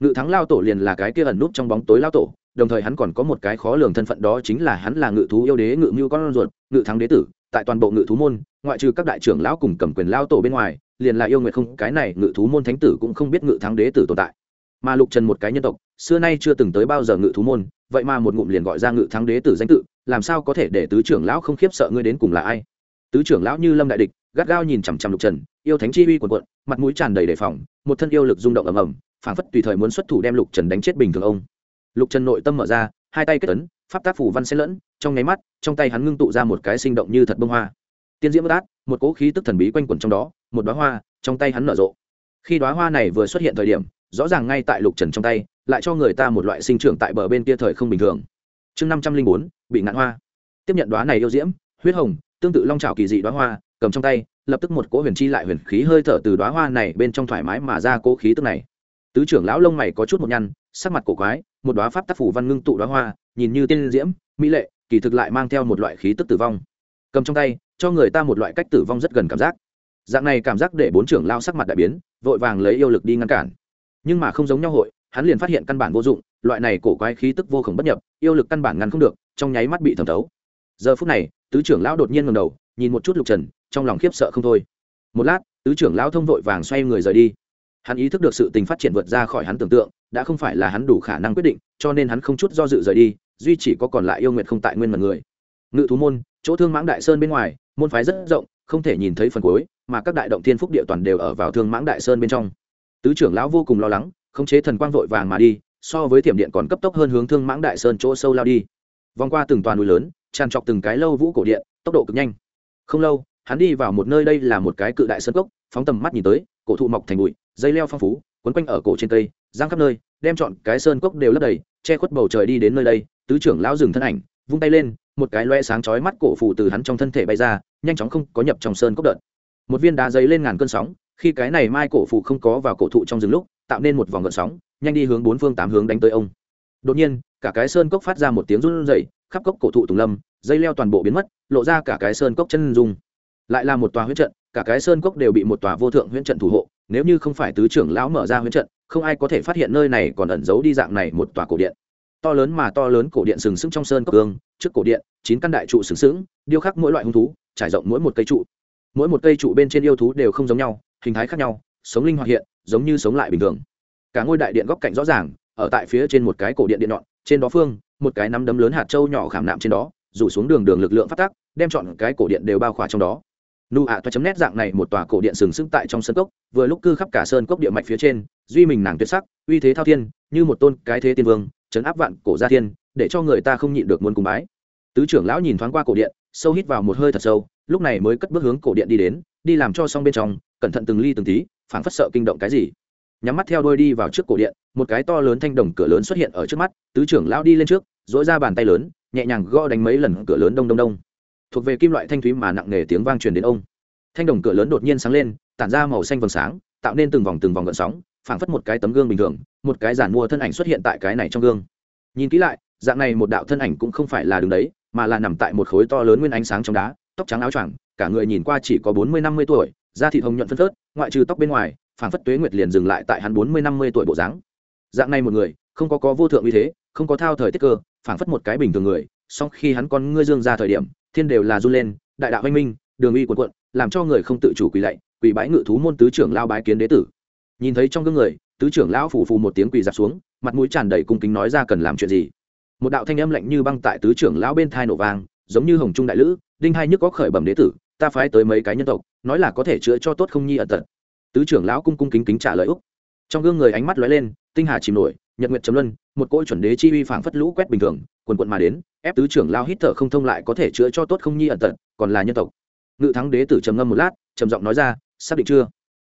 Ngự thắng lao tổ liền là cái kia ẩn núp trong bóng tối lao tổ, đồng thời hắn còn có một cái khó lường thân phận đó chính là hắn là ngự thú yêu đế ngự mưu con ruột, ngự thắng đế tử, tại toàn bộ ngự thú môn, ngoại trừ các đại trưởng lão cùng cầm quyền lao tổ bên ngoài, liền là yêu nguyệt không, cái này ngự thú môn thánh tử cũng không biết ngự thắng đế tử tồn tại mà lục trần một cái nhân tộc, xưa nay chưa từng tới bao giờ ngự thú môn, vậy mà một ngụm liền gọi ra ngự thắng đế tử danh tự, làm sao có thể để tứ trưởng lão không khiếp sợ ngươi đến cùng là ai? Tứ trưởng lão như lâm đại địch, gắt gao nhìn chằm chằm lục trần, yêu thánh chi uy quần quận mặt mũi tràn đầy đề phòng, một thân yêu lực rung động ầm ầm, phảng phất tùy thời muốn xuất thủ đem lục trần đánh chết bình thường ông. Lục trần nội tâm mở ra, hai tay kết ấn, pháp tác phủ văn xen lẫn, trong nháy mắt, trong tay hắn ngưng tụ ra một cái sinh động như thật bông hoa. Tiên diễm bất át, một cỗ khí tức thần bí quanh quẩn trong đó, một đoá hoa, trong tay hắn nở rộ. Khi đoá hoa này vừa xuất hiện thời điểm rõ ràng ngay tại lục trần trong tay, lại cho người ta một loại sinh trưởng tại bờ bên kia thời không bình thường. Chương năm trăm linh bốn, bị ngạn hoa. Tiếp nhận đoá này yêu diễm, huyết hồng, tương tự long trào kỳ dị đoá hoa, cầm trong tay, lập tức một cỗ huyền chi lại huyền khí hơi thở từ đoá hoa này bên trong thoải mái mà ra cỗ khí tức này. Tứ trưởng lão lông mày có chút một nhăn, sắc mặt cổ quái, một đoá pháp tác phủ văn ngưng tụ đoá hoa, nhìn như tiên diễm, mỹ lệ, kỳ thực lại mang theo một loại khí tức tử vong. Cầm trong tay, cho người ta một loại cách tử vong rất gần cảm giác. Dạng này cảm giác để bốn trưởng lao sắc mặt đại biến, vội vàng lấy yêu lực đi ngăn cản nhưng mà không giống nhau hội, hắn liền phát hiện căn bản vô dụng, loại này cổ quái khí tức vô khổng bất nhập, yêu lực căn bản ngăn không được, trong nháy mắt bị thẩm thấu. Giờ phút này, tứ trưởng lão đột nhiên ngầm đầu, nhìn một chút lục trần, trong lòng khiếp sợ không thôi. Một lát, tứ trưởng lão thông vội vàng xoay người rời đi. Hắn ý thức được sự tình phát triển vượt ra khỏi hắn tưởng tượng, đã không phải là hắn đủ khả năng quyết định, cho nên hắn không chút do dự rời đi, duy chỉ có còn lại yêu nguyện không tại nguyên mật người. Ngự thú môn, chỗ thương mãng đại sơn bên ngoài, môn phái rất rộng, không thể nhìn thấy phần cuối, mà các đại động thiên phúc địa toàn đều ở vào thương mãng đại sơn bên trong tứ trưởng lão vô cùng lo lắng, khống chế thần quang vội vàng mà đi, so với thiểm điện còn cấp tốc hơn hướng thương mãng đại sơn chỗ sâu lao đi. Vòng qua từng toàn núi lớn, tràn trọc từng cái lâu vũ cổ điện, tốc độ cực nhanh. Không lâu, hắn đi vào một nơi đây là một cái cự đại sơn cốc, phóng tầm mắt nhìn tới, cổ thụ mọc thành bụi, dây leo phong phú, quấn quanh ở cổ trên cây, giang khắp nơi, đem chọn cái sơn cốc đều lấp đầy, che khuất bầu trời đi đến nơi đây, tứ trưởng lão dừng thân ảnh, vung tay lên, một cái loe sáng chói mắt cổ phù từ hắn trong thân thể bay ra, nhanh chóng không có nhập trong sơn cốc đợt. Một viên đá giấy lên ngàn cơn sóng khi cái này mai cổ phụ không có vào cổ thụ trong rừng lúc, tạo nên một vòng gợn sóng, nhanh đi hướng bốn phương tám hướng đánh tới ông. Đột nhiên, cả cái sơn cốc phát ra một tiếng run rẩy, khắp cốc cổ thụ tùng lâm, dây leo toàn bộ biến mất, lộ ra cả cái sơn cốc chân dung. Lại là một tòa huyết trận, cả cái sơn cốc đều bị một tòa vô thượng huyễn trận thủ hộ, nếu như không phải tứ trưởng lão mở ra huyễn trận, không ai có thể phát hiện nơi này còn ẩn giấu đi dạng này một tòa cổ điện. To lớn mà to lớn cổ điện sừng sững trong sơn cốc cương, trước cổ điện, chín căn đại trụ sừng sững, điêu khắc mỗi loại hung thú, trải rộng mỗi một cây trụ. Mỗi một cây trụ bên trên yêu thú đều không giống nhau hình thái khác nhau, sống linh hoạt hiện, giống như sống lại bình thường. Cả ngôi đại điện góc cạnh rõ ràng, ở tại phía trên một cái cổ điện điện nhọn, trên đó phương, một cái nắm đấm lớn hạt trâu nhỏ khảm nạm trên đó, rủ xuống đường đường lực lượng phát tác, đem chọn cái cổ điện đều bao khỏa trong đó. Nu ạ toa chấm nét dạng này một tòa cổ điện sừng sững tại trong sân cốc, vừa lúc cư khắp cả sơn cốc địa mạch phía trên, duy mình nàng tuyệt sắc, uy thế thao thiên, như một tôn cái thế tiên vương, chấn áp vạn cổ gia thiên, để cho người ta không nhịn được muốn cùng bái. Tứ trưởng lão nhìn thoáng qua cổ điện, sâu hít vào một hơi thật sâu, lúc này mới cất bước hướng cổ điện đi đến, đi làm cho xong bên trong cẩn thận từng ly từng tí, phảng phất sợ kinh động cái gì. Nhắm mắt theo đôi đi vào trước cổ điện, một cái to lớn thanh đồng cửa lớn xuất hiện ở trước mắt, tứ trưởng lão đi lên trước dỗi ra bàn tay lớn, nhẹ nhàng gõ đánh mấy lần cửa lớn đông đông đông. Thuộc về kim loại thanh thúy mà nặng nề tiếng vang truyền đến ông. Thanh đồng cửa lớn đột nhiên sáng lên, tản ra màu xanh vầng sáng, tạo nên từng vòng từng vòng gợn sóng, phảng phất một cái tấm gương bình thường, một cái giản mua thân ảnh xuất hiện tại cái này trong gương. Nhìn kỹ lại, dạng này một đạo thân ảnh cũng không phải là đứng đấy, mà là nằm tại một khối to lớn nguyên ánh sáng trong đá, tóc trắng áo choàng, cả người nhìn qua chỉ có bốn mươi năm mươi tuổi da thịt hồng nhuận phân phớt, ngoại trừ tóc bên ngoài, phảng phất tuế nguyệt liền dừng lại tại hắn bốn mươi năm mươi tuổi bộ dáng. Dạng này một người, không có có vô thượng uy thế, không có thao thời tiết cơ, phảng phất một cái bình thường người, song khi hắn con ngươi dương ra thời điểm, thiên đều là run lên, đại đạo anh minh, đường uy quần quận làm cho người không tự chủ quỳ lạy, quỳ bái ngự thú môn tứ trưởng lao bái kiến đế tử. Nhìn thấy trong gương người, tứ trưởng lão phủ phù một tiếng quỳ giặt xuống, mặt mũi tràn đầy cung kính nói ra cần làm chuyện gì. Một đạo thanh âm lạnh như băng tại tứ trưởng lão bên thai nổ vang, giống như hồng trung đại lữ, đinh hai nhức có khởi bẩm đế tử, ta phái tới mấy cái nhân tộc nói là có thể chữa cho tốt không nhi ẩn tật. Tứ trưởng lão cung cung kính kính trả lời úc. Trong gương người ánh mắt lóe lên, tinh hà chìm nổi, nhật nguyệt chấm luân, một cỗ chuẩn đế chi uy phảng phất lũ quét bình thường, quần quận mà đến, ép tứ trưởng lao hít thở không thông lại có thể chữa cho tốt không nhi ẩn tật, còn là nhân tộc. Ngự thắng đế tử trầm ngâm một lát, trầm giọng nói ra, xác định chưa?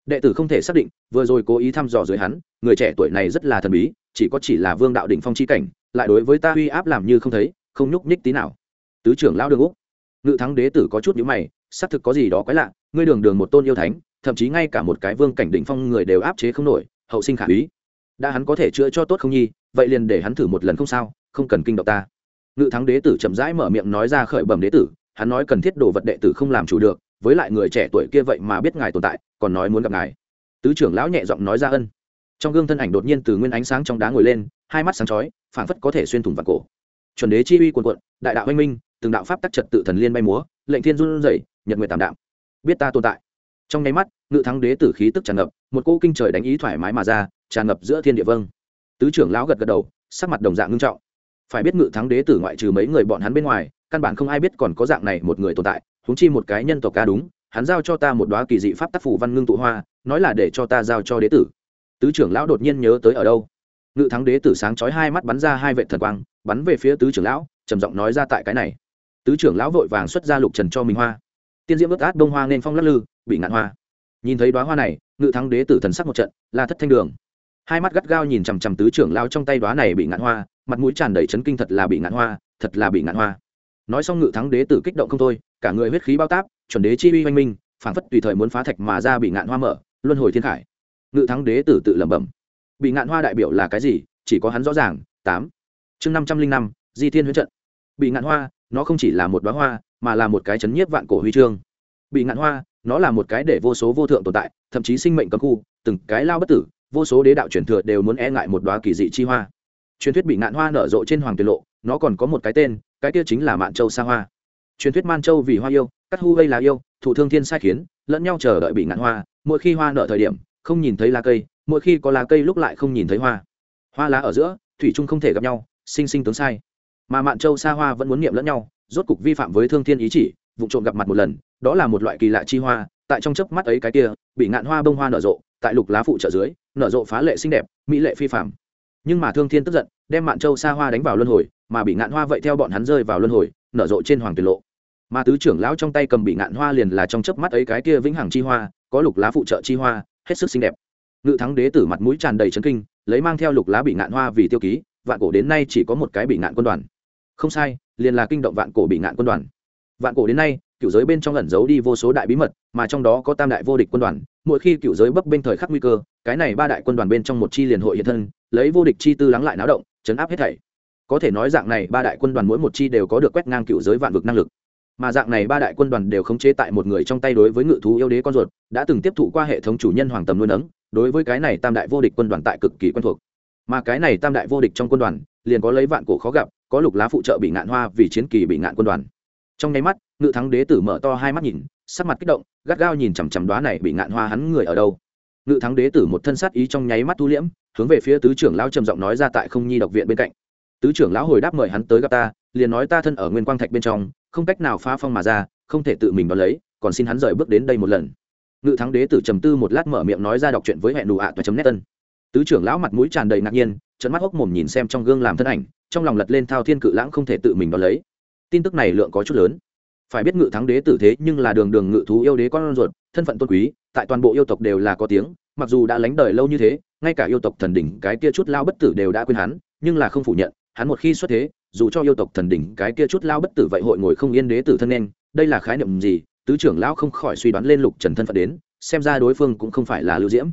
Đệ tử không thể xác định, vừa rồi cố ý thăm dò dưới hắn, người trẻ tuổi này rất là thần bí, chỉ có chỉ là vương đạo đỉnh phong chi cảnh, lại đối với ta uy áp làm như không thấy, không nhúc nhích tí nào. Tứ trưởng lao đường úc. Ngự thắng đế tử có chút nhữ mày, xác thực có gì đó quái lạ ngươi đường đường một tôn yêu thánh, thậm chí ngay cả một cái vương cảnh đỉnh phong người đều áp chế không nổi, hậu sinh khả úy. Đã hắn có thể chữa cho tốt không nhi, vậy liền để hắn thử một lần không sao, không cần kinh động ta. Ngự thắng đế tử chậm rãi mở miệng nói ra khởi bẩm đế tử, hắn nói cần thiết đồ vật đệ tử không làm chủ được, với lại người trẻ tuổi kia vậy mà biết ngài tồn tại, còn nói muốn gặp ngài. Tứ trưởng lão nhẹ giọng nói ra ân. Trong gương thân ảnh đột nhiên từ nguyên ánh sáng trong đá ngồi lên, hai mắt sáng chói, phảng phất có thể xuyên thủng vào cổ. Chuẩn đế chi uy quần quận đại đạo anh minh, từng đạo pháp tắc trật tự thần liên bay múa, lệnh thiên run rẩy, nhật nguyệt tạm đạm biết ta tồn tại. Trong nháy mắt, ngự thắng đế tử khí tức tràn ngập, một cô kinh trời đánh ý thoải mái mà ra, tràn ngập giữa thiên địa vâng. Tứ trưởng lão gật gật đầu, sắc mặt đồng dạng ngưng trọng. Phải biết ngự thắng đế tử ngoại trừ mấy người bọn hắn bên ngoài, căn bản không ai biết còn có dạng này một người tồn tại húng chi một cái nhân tộc ca đúng, hắn giao cho ta một đoá kỳ dị pháp tác phủ văn ngưng tụ hoa, nói là để cho ta giao cho đế tử. Tứ trưởng lão đột nhiên nhớ tới ở đâu? Ngự thắng đế tử sáng chói hai mắt bắn ra hai vệ thần quang, bắn về phía tứ trưởng lão, trầm giọng nói ra tại cái này. Tứ trưởng lão vội vàng xuất ra lục trần cho mình hoa tiên diễm ướt át đông hoa nên phong lắc lư, bị ngạn hoa. Nhìn thấy đoá hoa này, ngự thắng đế tử thần sắc một trận, la thất thanh đường. Hai mắt gắt gao nhìn chằm chằm tứ trưởng lao trong tay đoá này bị ngạn hoa, mặt mũi tràn đầy chấn kinh thật là bị ngạn hoa, thật là bị ngạn hoa. Nói xong ngự thắng đế tử kích động không thôi, cả người huyết khí bao táp, chuẩn đế chi uy oanh minh phản phất tùy thời muốn phá thạch mà ra bị ngạn hoa mở, luân hồi thiên khải. Ngự thắng đế tử tự lẩm bẩm, bị ngạn hoa đại biểu là cái gì? Chỉ có hắn rõ ràng. Tám. Chương năm trăm linh năm, di thiên huyết trận. Bị ngạn hoa, nó không chỉ là một đoá hoa mà là một cái chấn nhiếp vạn cổ huy chương. Bị ngạn hoa, nó là một cái để vô số vô thượng tồn tại, thậm chí sinh mệnh cấm khu, từng cái lao bất tử, vô số đế đạo truyền thừa đều muốn e ngại một đoá kỳ dị chi hoa. Truyền thuyết bị ngạn hoa nở rộ trên hoàng tuyệt lộ, nó còn có một cái tên, cái kia chính là mạn châu sa hoa. Truyền thuyết man châu vì hoa yêu, cắt hu gây là yêu thủ thương thiên sai khiến, lẫn nhau chờ đợi bị ngạn hoa, mỗi khi hoa nở thời điểm, không nhìn thấy lá cây, mỗi khi có lá cây lúc lại không nhìn thấy hoa. Hoa lá ở giữa, thủy trung không thể gặp nhau, sinh sinh tướng sai. Mà mạn châu sa hoa vẫn muốn niệm lẫn nhau rốt cục vi phạm với thương thiên ý chỉ, vụ trộm gặp mặt một lần, đó là một loại kỳ lạ chi hoa, tại trong chớp mắt ấy cái kia, bị ngạn hoa bông hoa nở rộ, tại lục lá phụ trợ dưới, nở rộ phá lệ xinh đẹp, mỹ lệ phi phạm nhưng mà thương thiên tức giận, đem mạn châu sa hoa đánh vào luân hồi, mà bị ngạn hoa vậy theo bọn hắn rơi vào luân hồi, nở rộ trên hoàng tuyệt lộ. Mà tứ trưởng lão trong tay cầm bị ngạn hoa liền là trong chớp mắt ấy cái kia vĩnh hằng chi hoa, có lục lá phụ trợ chi hoa, hết sức xinh đẹp. Ngự thắng đế tử mặt mũi tràn đầy chấn kinh, lấy mang theo lục lá bị ngạn hoa vì tiêu ký, vạn cổ đến nay chỉ có một cái bị ngạn quân đoàn. Không sai liền là kinh động vạn cổ bị ngạn quân đoàn. Vạn cổ đến nay, cựu giới bên trong ẩn giấu đi vô số đại bí mật, mà trong đó có tam đại vô địch quân đoàn, mỗi khi cựu giới bấp bên thời khắc nguy cơ, cái này ba đại quân đoàn bên trong một chi liền hội hiện thân, lấy vô địch chi tư lắng lại náo động, chấn áp hết thảy. Có thể nói dạng này, ba đại quân đoàn mỗi một chi đều có được quét ngang cựu giới vạn vực năng lực. Mà dạng này, ba đại quân đoàn đều khống chế tại một người trong tay đối với ngự thú yêu đế con ruột, đã từng tiếp thụ qua hệ thống chủ nhân hoàng tầm nuôi nấng, đối với cái này tam đại vô địch quân đoàn tại cực kỳ quen thuộc. Mà cái này tam đại vô địch trong quân đoàn, liền có lấy vạn cổ khó gặp có lục lá phụ trợ bị ngạn hoa vì chiến kỳ bị ngạn quân đoàn. Trong nháy mắt, ngự thắng đế tử mở to hai mắt nhìn, sắc mặt kích động, gắt gao nhìn chằm chằm đoá này bị ngạn hoa hắn người ở đâu. Ngự thắng đế tử một thân sát ý trong nháy mắt thu liễm, hướng về phía tứ trưởng lão trầm giọng nói ra tại không nhi độc viện bên cạnh. Tứ trưởng lão hồi đáp mời hắn tới gặp ta, liền nói ta thân ở nguyên quang thạch bên trong, không cách nào phá phong mà ra, không thể tự mình đón lấy, còn xin hắn rời bước đến đây một lần. Ngự thắng đế tử trầm tư một lát mở miệng nói ra đọc chuyện với hẹn đủ ạ và chấm nét tân tứ trưởng lão mặt mũi tràn đầy ngạc nhiên trận mắt hốc mồm nhìn xem trong gương làm thân ảnh trong lòng lật lên thao thiên cự lãng không thể tự mình đón lấy. Tin tức này lượng có chút lớn. Phải biết ngự thắng đế tử thế nhưng là đường đường ngự thú yêu đế con ruột, thân phận tôn quý, tại toàn bộ yêu tộc đều là có tiếng, mặc dù đã lánh đời lâu như thế, ngay cả yêu tộc thần đỉnh cái kia chút lao bất tử đều đã quên hắn, nhưng là không phủ nhận, hắn một khi xuất thế, dù cho yêu tộc thần đỉnh cái kia chút lao bất tử vậy hội ngồi không yên đế tử thân nên, đây là khái niệm gì? Tứ trưởng lão không khỏi suy đoán lên lục trần thân phận đến, xem ra đối phương cũng không phải là lưu diễm.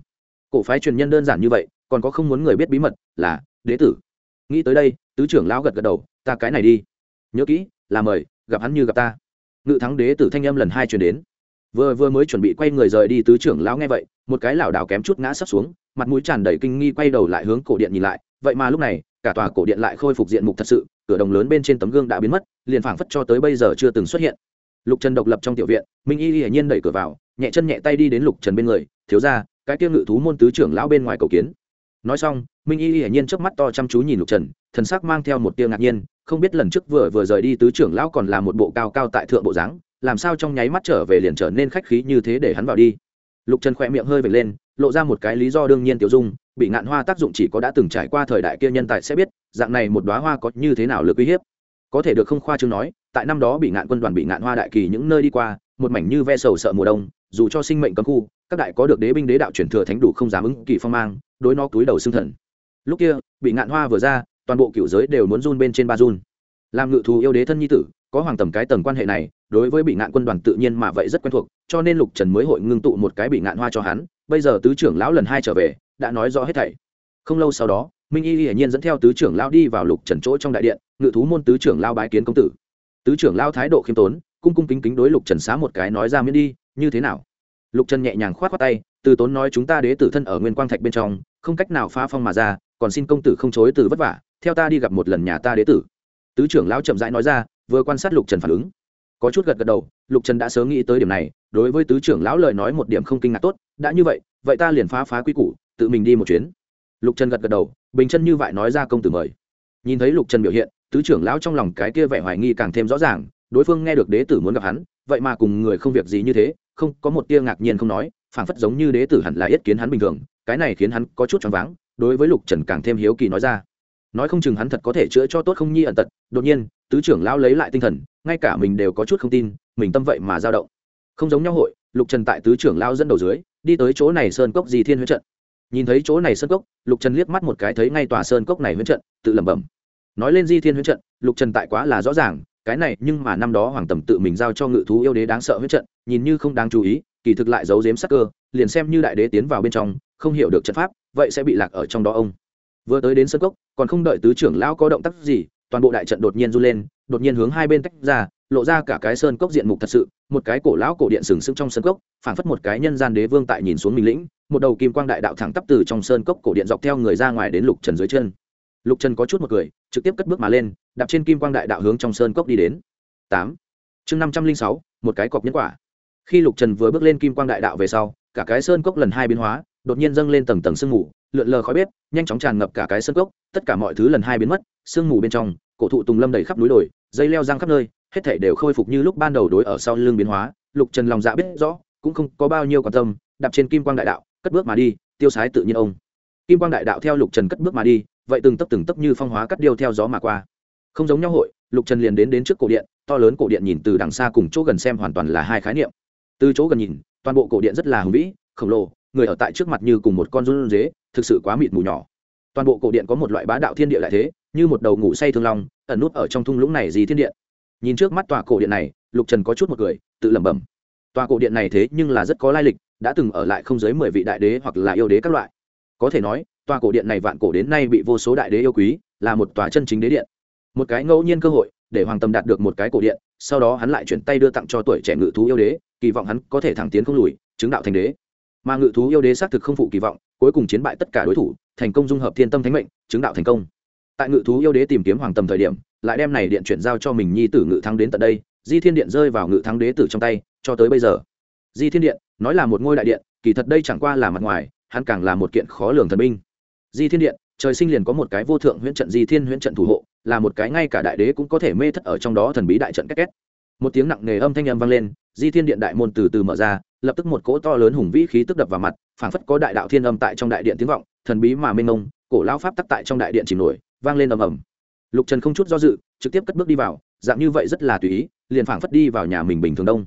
Cổ phái truyền nhân đơn giản như vậy, còn có không muốn người biết bí mật là đế tử. Nghĩ tới đây tứ trưởng lão gật gật đầu, ta cái này đi. Nhớ kỹ, là mời, gặp hắn như gặp ta. Ngự thắng đế tử thanh âm lần hai truyền đến. Vừa vừa mới chuẩn bị quay người rời đi, tứ trưởng lão nghe vậy, một cái lảo đảo kém chút ngã sấp xuống, mặt mũi tràn đầy kinh nghi quay đầu lại hướng cổ điện nhìn lại. Vậy mà lúc này, cả tòa cổ điện lại khôi phục diện mục thật sự, cửa đồng lớn bên trên tấm gương đã biến mất, liền phảng phất cho tới bây giờ chưa từng xuất hiện. Lục trần độc lập trong tiểu viện, minh y hiển nhiên đẩy cửa vào, nhẹ chân nhẹ tay đi đến lục trần bên người, thiếu ra cái tiêu ngự thú môn tứ trưởng lão bên ngoài cầu kiến. Nói xong, minh y hiển nhiên trước mắt to chăm chú nhìn lục trần thần sắc mang theo một tia ngạc nhiên, không biết lần trước vừa vừa rời đi tứ trưởng lão còn là một bộ cao cao tại thượng bộ dáng, làm sao trong nháy mắt trở về liền trở nên khách khí như thế để hắn vào đi. Lục trần khỏe miệng hơi vệt lên, lộ ra một cái lý do đương nhiên tiểu dung, bị ngạn hoa tác dụng chỉ có đã từng trải qua thời đại kia nhân tài sẽ biết, dạng này một đoá hoa có như thế nào lực uy hiếp. Có thể được không khoa chương nói, tại năm đó bị ngạn quân đoàn bị ngạn hoa đại kỳ những nơi đi qua, một mảnh như ve sầu sợ mùa đông, dù cho sinh mệnh cấm khu, các đại có được đế binh đế đạo truyền thừa thánh đủ không dám ứng kỳ phong mang, đối nó túi đầu xương thần. Lúc kia, bị ngạn hoa vừa ra toàn bộ cựu giới đều muốn run bên trên ba run. Làm ngự thù yêu đế thân nhi tử, có hoàng tầm cái tầng quan hệ này, đối với bị ngạn quân đoàn tự nhiên mà vậy rất quen thuộc, cho nên lục trần mới hội ngưng tụ một cái bị ngạn hoa cho hắn, bây giờ tứ trưởng lão lần hai trở về, đã nói rõ hết thảy. Không lâu sau đó, minh y hiển nhiên dẫn theo tứ trưởng lão đi vào lục trần chỗ trong đại điện, ngự thú môn tứ trưởng lao bái kiến công tử. Tứ trưởng lao thái độ khiêm tốn, cung cung kính kính đối lục trần xá một cái nói ra miễn đi, như thế nào? Lục trần nhẹ nhàng k h o á t khoác tay, từ tốn nói chúng ta đế tử thân ở nguyên quang thạch bên trong, không cách nào phá phong mà ra, còn xin công tử không chối từ vất vả theo ta đi gặp một lần nhà ta đế tử. Tứ trưởng lão chậm rãi nói ra, vừa quan sát lục trần phản ứng. Có chút gật gật đầu, lục trần đã sớm nghĩ tới điểm này, đối với tứ trưởng lão lời nói một điểm không kinh ngạc tốt, đã như vậy vậy ta liền phá phá quy củ, tự mình đi một chuyến. Lục trần gật gật đầu, bình chân như vậy nói ra công tử mời. Nhìn thấy lục trần biểu hiện, tứ trưởng lão trong lòng cái kia vẻ hoài nghi càng thêm rõ ràng, đối phương nghe được đế tử muốn gặp hắn, vậy mà cùng người không việc gì như thế, không, có một tia ngạc nhiên không nói, phảng phất giống như đế tử hẳn là yết kiến hắn bình thường, cái này khiến hắn có chút choáng váng, đối với lục trần càng thêm hiếu kỳ nói ra nói không chừng hắn thật có thể chữa cho tốt không nhi ẩn tật. Đột nhiên, tứ trưởng lão lấy lại tinh thần, ngay cả mình đều có chút không tin, mình tâm vậy mà dao động. Không giống nhau hội, lục trần tại tứ trưởng lão dẫn đầu dưới, đi tới chỗ này sơn cốc di thiên huyết trận. Nhìn thấy chỗ này sơn cốc, lục trần liếc mắt một cái thấy ngay tòa sơn cốc này huyết trận, tự lẩm bẩm. Nói lên di thiên huyết trận, lục trần tại quá là rõ ràng, cái này nhưng mà năm đó hoàng tầm tự mình giao cho ngự thú yêu đế đáng sợ huyết trận, nhìn như không đáng chú ý, kỳ thực lại giấu giếm sắc cơ, liền xem như đại đế tiến vào bên trong, không hiểu được trận pháp, vậy sẽ bị lạc ở trong đó ông. Vừa tới đến sân cốc còn không đợi tứ trưởng lão có động tác gì, toàn bộ đại trận đột nhiên run lên, đột nhiên hướng hai bên tách ra, lộ ra cả cái sơn cốc diện mục thật sự, một cái cổ lão cổ điện sừng sững trong sơn cốc, phảng phất một cái nhân gian đế vương tại nhìn xuống mình lĩnh, một đầu kim quang đại đạo thẳng tắp từ trong sơn cốc cổ điện dọc theo người ra ngoài đến lục trần dưới chân. Lục trần có chút một cười, trực tiếp cất bước mà lên, đạp trên kim quang đại đạo hướng trong sơn cốc đi đến. Tám. Chương năm trăm linh sáu, một cái cọc nhân quả. Khi lục trần vừa bước lên kim quang đại đạo về sau, cả cái sơn cốc lần hai biến hóa, đột nhiên dâng lên tầng tầng sương mù lượn lờ khói bếp, nhanh chóng tràn ngập cả cái sân cốc, tất cả mọi thứ lần hai biến mất, sương mù bên trong, cổ thụ tùng lâm đầy khắp núi đồi, dây leo răng khắp nơi, hết thảy đều khôi phục như lúc ban đầu đối ở sau lưng biến hóa. Lục trần lòng dạ biết rõ, cũng không có bao nhiêu quan tâm, đạp trên kim quang đại đạo, cất bước mà đi, tiêu sái tự nhiên ông. Kim quang đại đạo theo lục trần cất bước mà đi, vậy từng tấp từng tấp như phong hóa cắt điêu theo gió mà qua. Không giống nhau hội, lục trần liền đến đến trước cổ điện, to lớn cổ điện nhìn từ đằng xa cùng chỗ gần xem hoàn toàn là hai khái niệm. Từ chỗ gần nhìn, toàn bộ cổ điện rất là hùng vĩ, khổng lồ người ở tại trước mặt như cùng một con run dế thực sự quá mịt mù nhỏ. Toàn bộ cổ điện có một loại bá đạo thiên địa lại thế, như một đầu ngủ say thương long, ẩn nút ở trong thung lũng này gì thiên điện nhìn trước mắt tòa cổ điện này, lục trần có chút một người tự lẩm bẩm. Tòa cổ điện này thế nhưng là rất có lai lịch, đã từng ở lại không dưới mười vị đại đế hoặc là yêu đế các loại. Có thể nói, tòa cổ điện này vạn cổ đến nay bị vô số đại đế yêu quý, là một tòa chân chính đế điện. Một cái ngẫu nhiên cơ hội, để hoàng tâm đạt được một cái cổ điện, sau đó hắn lại chuyển tay đưa tặng cho tuổi trẻ ngự thú yêu đế, kỳ vọng hắn có thể thẳng tiến không lùi, chứng đạo thành đế mà ngự thú yêu đế xác thực không phụ kỳ vọng, cuối cùng chiến bại tất cả đối thủ, thành công dung hợp thiên tâm thánh mệnh, chứng đạo thành công. Tại ngự thú yêu đế tìm kiếm hoàng tầm thời điểm, lại đem này điện chuyển giao cho mình nhi tử ngự thắng đến tận đây, di thiên điện rơi vào ngự thắng đế tử trong tay, cho tới bây giờ. Di thiên điện, nói là một ngôi đại điện, kỳ thật đây chẳng qua là mặt ngoài, hắn càng là một kiện khó lường thần binh. Di thiên điện, trời sinh liền có một cái vô thượng huyễn trận di thiên huyễn trận thủ hộ, là một cái ngay cả đại đế cũng có thể mê thất ở trong đó thần bí đại trận két két. Một tiếng nặng nề âm thanh âm vang lên di thiên điện đại môn từ từ mở ra, lập tức một cỗ to lớn hùng vĩ khí tức đập vào mặt, phảng phất có đại đạo thiên âm tại trong đại điện tiếng vọng, thần bí mà mênh mông, cổ lao pháp tắc tại trong đại điện chìm nổi, vang lên ầm ầm. Lục trần không chút do dự, trực tiếp cất bước đi vào, dạng như vậy rất là tùy ý, liền phảng phất đi vào nhà mình bình thường đông.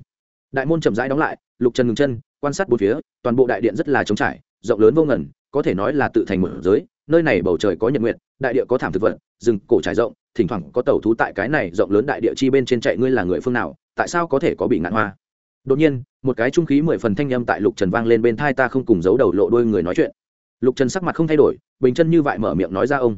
Đại môn chậm rãi đóng lại, lục trần ngừng chân, quan sát bốn phía, toàn bộ đại điện rất là trống trải, rộng lớn vô ngần, có thể nói là tự thành một giới, nơi này bầu trời có nhật nguyện đại địa có thảm thực vật, rừng cổ trải rộng, thỉnh thoảng có tàu thú tại cái này rộng lớn đại địa chi bên trên chạy, ngươi là người phương nào? Tại sao có thể có bị ngạn hoa? Đột nhiên, một cái trung khí mười phần thanh â m tại lục trần vang lên bên thai ta không cùng giấu đầu lộ đôi người nói chuyện. Lục trần sắc mặt không thay đổi, bình chân như vậy mở miệng nói ra ông.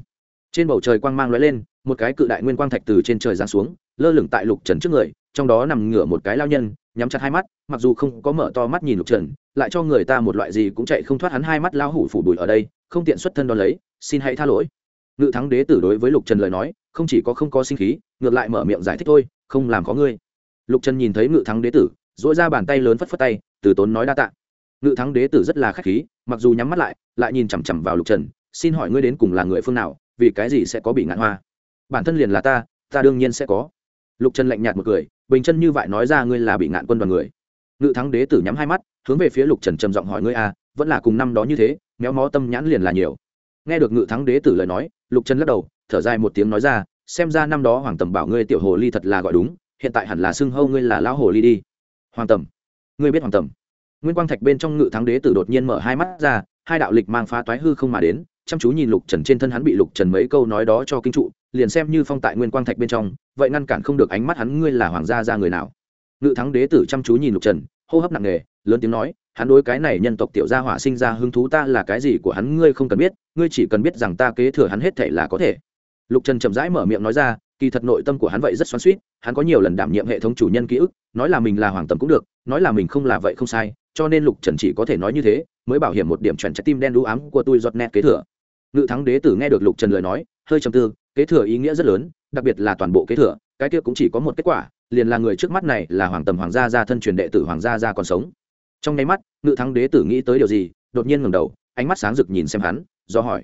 Trên bầu trời quang mang lóe lên, một cái cự đại nguyên quang thạch từ trên trời giáng xuống, lơ lửng tại lục trần trước người, trong đó nằm ngửa một cái lao nhân, nhắm chặt hai mắt, mặc dù không có mở to mắt nhìn lục trần, lại cho người ta một loại gì cũng chạy không thoát hắn hai mắt lao hủ phủ bụi ở đây, không tiện xuất thân đo lấy, xin hãy tha lỗi. Ngự thắng đế tử đối với lục trần lời nói, không chỉ có không có sinh khí, ngược lại mở miệng giải thích thôi, không làm có ngươi lục trần nhìn thấy ngự thắng đế tử dỗi ra bàn tay lớn phất phất tay từ tốn nói đa tạ. Ngự thắng đế tử rất là k h á c h khí mặc dù nhắm mắt lại lại nhìn chằm chằm vào lục trần xin hỏi ngươi đến cùng là người phương nào vì cái gì sẽ có bị ngạn hoa? Bản thân liền là ta ta đương nhiên sẽ có. Lục trần lạnh nhạt một cười bình chân như vậy nói ra ngươi là bị ngạn quân đoàn người. Ngự thắng đế tử nhắm hai mắt hướng về phía lục trần trầm giọng hỏi ngươi a à, vẫn là cùng năm đó như thế méo mó tâm nhãn liền là nhiều. Nghe được ngự thắng đế tử lời nói lục trần lắc đầu thở dài một tiếng nói ra xem ra năm đó hoàng tầm bảo ngươi tiểu hồ ly thật là gọi đúng hiện tại hẳn là xưng hâu ngươi là lão hồ ly đi. Hoàng tầm, ngươi biết hoàng tầm. Nguyên quang thạch bên trong ngự thắng đế tử đột nhiên mở hai mắt ra, hai đạo lịch mang phá toái hư không mà đến, chăm chú nhìn lục trần trên thân hắn bị lục trần mấy câu nói đó cho kinh trụ, liền xem như phong tại nguyên quang thạch bên trong, vậy ngăn cản không được ánh mắt hắn ngươi là hoàng gia ra người nào. Ngự thắng đế tử chăm chú nhìn lục trần, hô hấp nặng nề, lớn tiếng nói, hắn đối cái này nhân tộc tiểu gia hỏa sinh ra hứng thú ta là cái gì của hắn ngươi không cần biết, ngươi chỉ cần biết rằng ta kế thừa hắn hết thể là có thể. Lục trần chậm rãi mở miệng nói ra kỳ thật nội tâm của hắn vậy rất xoắn suýt hắn có nhiều lần đảm nhiệm hệ thống chủ nhân ký ức, nói là mình là hoàng tầm cũng được, nói là mình không là vậy không sai, cho nên lục trần chỉ có thể nói như thế, mới bảo hiểm một điểm chuẩn trái tim đen đũ ám của tôi giọt nét kế thừa. Ngự thắng đế tử nghe được lục trần lời nói, hơi trầm tư, kế thừa ý nghĩa rất lớn, đặc biệt là toàn bộ kế thừa, cái kia cũng chỉ có một kết quả, liền là người trước mắt này là hoàng tầm hoàng gia gia thân truyền đệ tử hoàng gia gia còn sống. Trong nháy mắt, ngự thắng đế tử nghĩ tới điều gì, đột nhiên ngẩng đầu, ánh mắt sáng rực nhìn xem hắn, do hỏi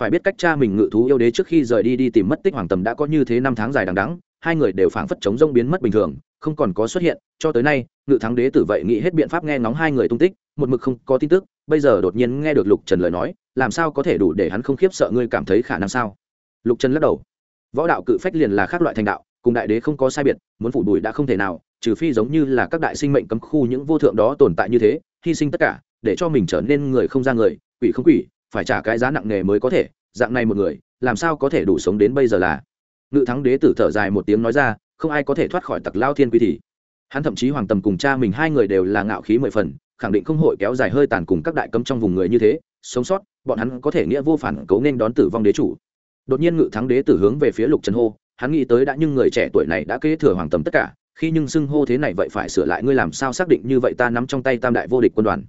phải biết cách cha mình ngự thú yêu đế trước khi rời đi đi tìm mất tích hoàng tầm đã có như thế năm tháng dài đằng đắng hai người đều phảng phất chống rông biến mất bình thường, không còn có xuất hiện, cho tới nay, ngự thắng đế tử vậy nghĩ hết biện pháp nghe ngóng hai người tung tích, một mực không có tin tức, bây giờ đột nhiên nghe được lục trần lời nói, làm sao có thể đủ để hắn không khiếp sợ ngươi cảm thấy khả năng sao? Lục trần lắc đầu. Võ đạo cự phách liền là khác loại thành đạo, cùng đại đế không có sai biệt, muốn phủ đùi đã không thể nào, trừ phi giống như là các đại sinh mệnh cấm khu những vô thượng đó tồn tại như thế, hy sinh tất cả, để cho mình trở nên người không ra người, quỷ không quỷ phải trả cái giá nặng nề mới có thể, dạng này một người, làm sao có thể đủ sống đến bây giờ là? Ngự thắng đế tử thở dài một tiếng nói ra, không ai có thể thoát khỏi tặc lao thiên quy thì. Hắn thậm chí hoàng tầm cùng cha mình hai người đều là ngạo khí mười phần, khẳng định không hội kéo dài hơi tàn cùng các đại cấm trong vùng người như thế, sống sót, bọn hắn có thể nghĩa vô phản cấu nên đón tử vong đế chủ. Đột nhiên ngự thắng đế tử hướng về phía lục trần hô, hắn nghĩ tới đã nhưng người trẻ tuổi này đã kế thừa hoàng tầm tất cả, khi nhưng xưng hô thế này vậy phải sửa lại ngươi làm sao xác định như vậy ta nắm trong tay tam đại vô địch quân đoàn.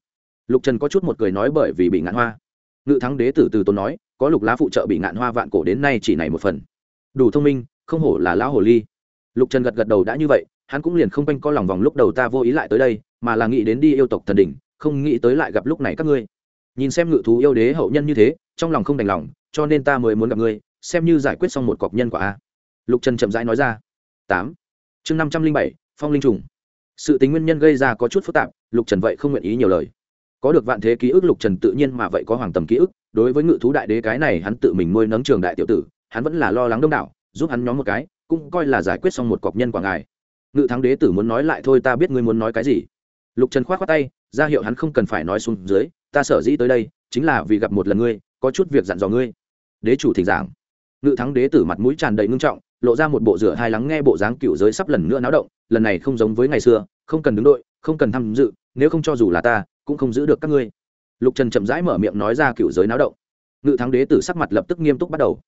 Lục trần có chút một cười nói bởi vì bị ngạn hoa ngự thắng đế tử từ tốn nói, có lục lá phụ trợ bị ngạn hoa vạn cổ đến nay chỉ này một phần. Đủ thông minh, không hổ là lão hồ ly. Lục trần gật gật đầu đã như vậy, hắn cũng liền không quanh co lòng vòng lúc đầu ta vô ý lại tới đây, mà là nghĩ đến đi yêu tộc thần đỉnh, không nghĩ tới lại gặp lúc này các ngươi. Nhìn xem ngự thú yêu đế hậu nhân như thế, trong lòng không đành lòng, cho nên ta mới muốn gặp ngươi, xem như giải quyết xong một cọc nhân quả a. Lục trần chậm rãi nói ra. Tám. Chương năm trăm linh bảy, phong linh trùng. Sự tính nguyên nhân gây ra có chút phức tạp, lục trần vậy không nguyện ý nhiều lời có được vạn thế ký ức lục trần tự nhiên mà vậy có hoàng tầm ký ức, đối với ngự thú đại đế cái này hắn tự mình nuôi nấng trường đại tiểu tử, hắn vẫn là lo lắng đông đảo, giúp hắn nhóm một cái, cũng coi là giải quyết xong một cọc nhân quả ngài. Ngự thắng đế tử muốn nói lại thôi ta biết ngươi muốn nói cái gì. Lục trần k h o á t k tay, ra hiệu hắn không cần phải nói xuống dưới, ta sở dĩ tới đây, chính là vì gặp một lần ngươi, có chút việc dặn dò ngươi. Đế chủ thỉnh giảng. Ngự thắng đế tử mặt mũi tràn đầy ngưng trọng, lộ ra một bộ rửa hai lắng nghe bộ dáng cựu giới sắp lần nữa náo động, lần này không giống với ngày xưa, không cần đứng đội, không cần tham dự, nếu không cho dù là ta cũng không giữ được các ngươi. Lục trần chậm rãi mở miệng nói ra cựu giới náo động. Ngự thắng đế tử sắc mặt lập tức nghiêm túc bắt đầu.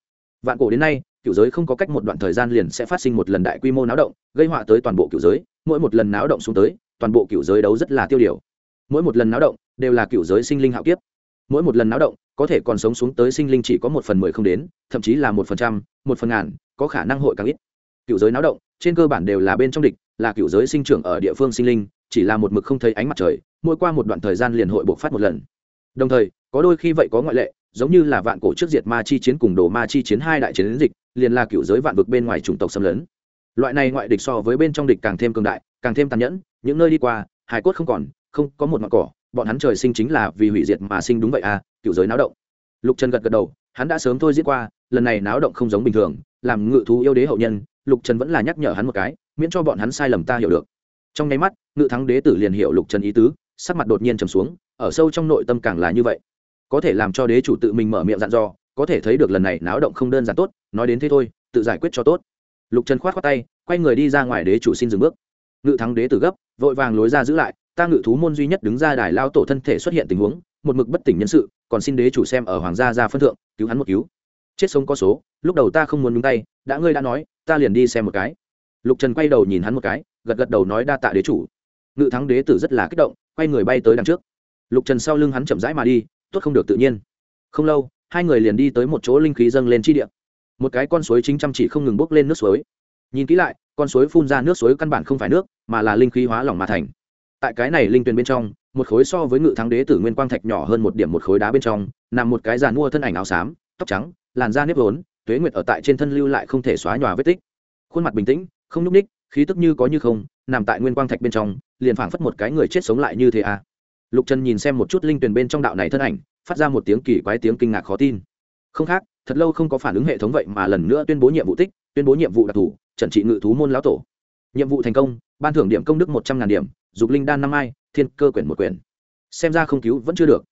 Vạn cổ đến nay, cựu giới không có cách một đoạn thời gian liền sẽ phát sinh một lần đại quy mô náo động, gây họa tới toàn bộ cựu giới, mỗi một lần náo động xuống tới, toàn bộ cựu giới đấu rất là tiêu điều. Mỗi một lần náo động, đều là cựu giới sinh linh hạo kiếp. Mỗi một lần náo động, có thể còn sống xuống tới sinh linh chỉ có một phần mười không đến, thậm chí là một phần trăm, một phần ngàn, có khả năng hội càng ít. Cựu giới náo động, trên cơ bản đều là bên trong địch, là cựu giới sinh trưởng ở địa phương sinh linh chỉ là một mực không thấy ánh mặt trời, mỗi qua một đoạn thời gian liền hội buộc phát một lần. Đồng thời, có đôi khi vậy có ngoại lệ, giống như là vạn cổ trước diệt ma chi chiến cùng đồ ma chi chiến hai đại chiến dịch, liền là cựu giới vạn vực bên ngoài chủng tộc xâm lấn. Loại này ngoại địch so với bên trong địch càng thêm cường đại, càng thêm tàn nhẫn, những nơi đi qua hải cốt không còn, không, có một ngọn cỏ, bọn hắn trời sinh chính là vì hủy diệt mà sinh đúng vậy à cựu giới náo động. Lục trần gật gật đầu, hắn đã sớm thôi diễn qua, lần này náo động không giống bình thường, làm ngự thú yêu đế hậu nhân, lục trần vẫn là nhắc nhở hắn một cái, miễn cho bọn hắn sai lầm ta hiểu được trong nháy mắt, ngự thắng đế tử liền hiểu lục trần ý tứ, sắc mặt đột nhiên trầm xuống, ở sâu trong nội tâm càng là như vậy. Có thể làm cho đế chủ tự mình mở miệng dặn dò, có thể thấy được lần này náo động không đơn giản tốt, nói đến thế thôi, tự giải quyết cho tốt. Lục trần khoát khoát tay, quay người đi ra ngoài đế chủ xin dừng bước. Ngự thắng đế tử gấp, vội vàng lối ra giữ lại, ta ngự thú môn duy nhất đứng ra đài lao tổ thân thể xuất hiện tình huống, một mực bất tỉnh nhân sự, còn xin đế chủ xem ở hoàng gia ra phân thượng, cứu hắn một cứu. Chết sống có số, lúc đầu ta không muốn nhúng tay, đã ngươi đã nói, ta liền đi xem một cái. Lục trần quay đầu nhìn hắn một cái gật gật đầu nói đa tạ đế chủ. Ngự thắng đế tử rất là kích động, quay người bay tới đằng trước. Lục trần sau lưng hắn chậm rãi mà đi, tốt không được tự nhiên. Không lâu, hai người liền đi tới một chỗ linh khí dâng lên chi địa. Một cái con suối chính chăm chỉ không ngừng bốc lên nước suối. Nhìn kỹ lại, con suối phun ra nước suối căn bản không phải nước, mà là linh khí hóa lỏng mà thành. Tại cái này linh tuyền bên trong, một khối so với ngự thắng đế tử nguyên quang thạch nhỏ hơn một điểm một khối đá bên trong, nằm một cái giàn mua thân ảnh áo xám, tóc trắng, làn da nếp vốn, tuế nguyệt ở tại trên thân lưu lại không thể xóa nhòa vết tích. Khuôn mặt bình tĩnh, không nhúc ních khí tức như có như không, nằm tại nguyên quang thạch bên trong, liền phảng phất một cái người chết sống lại như thế à. Lục trần nhìn xem một chút linh tuyền bên trong đạo này thân ảnh, phát ra một tiếng kỳ quái tiếng kinh ngạc khó tin. Không khác, thật lâu không có phản ứng hệ thống vậy mà lần nữa tuyên bố nhiệm vụ tích, tuyên bố nhiệm vụ đặc thù trần trị ngự thú môn lão tổ. Nhiệm vụ thành công, ban thưởng điểm công đức một trăm ngàn điểm, dục linh đan năm ai, thiên cơ quyển một quyển. Xem ra không cứu vẫn chưa được.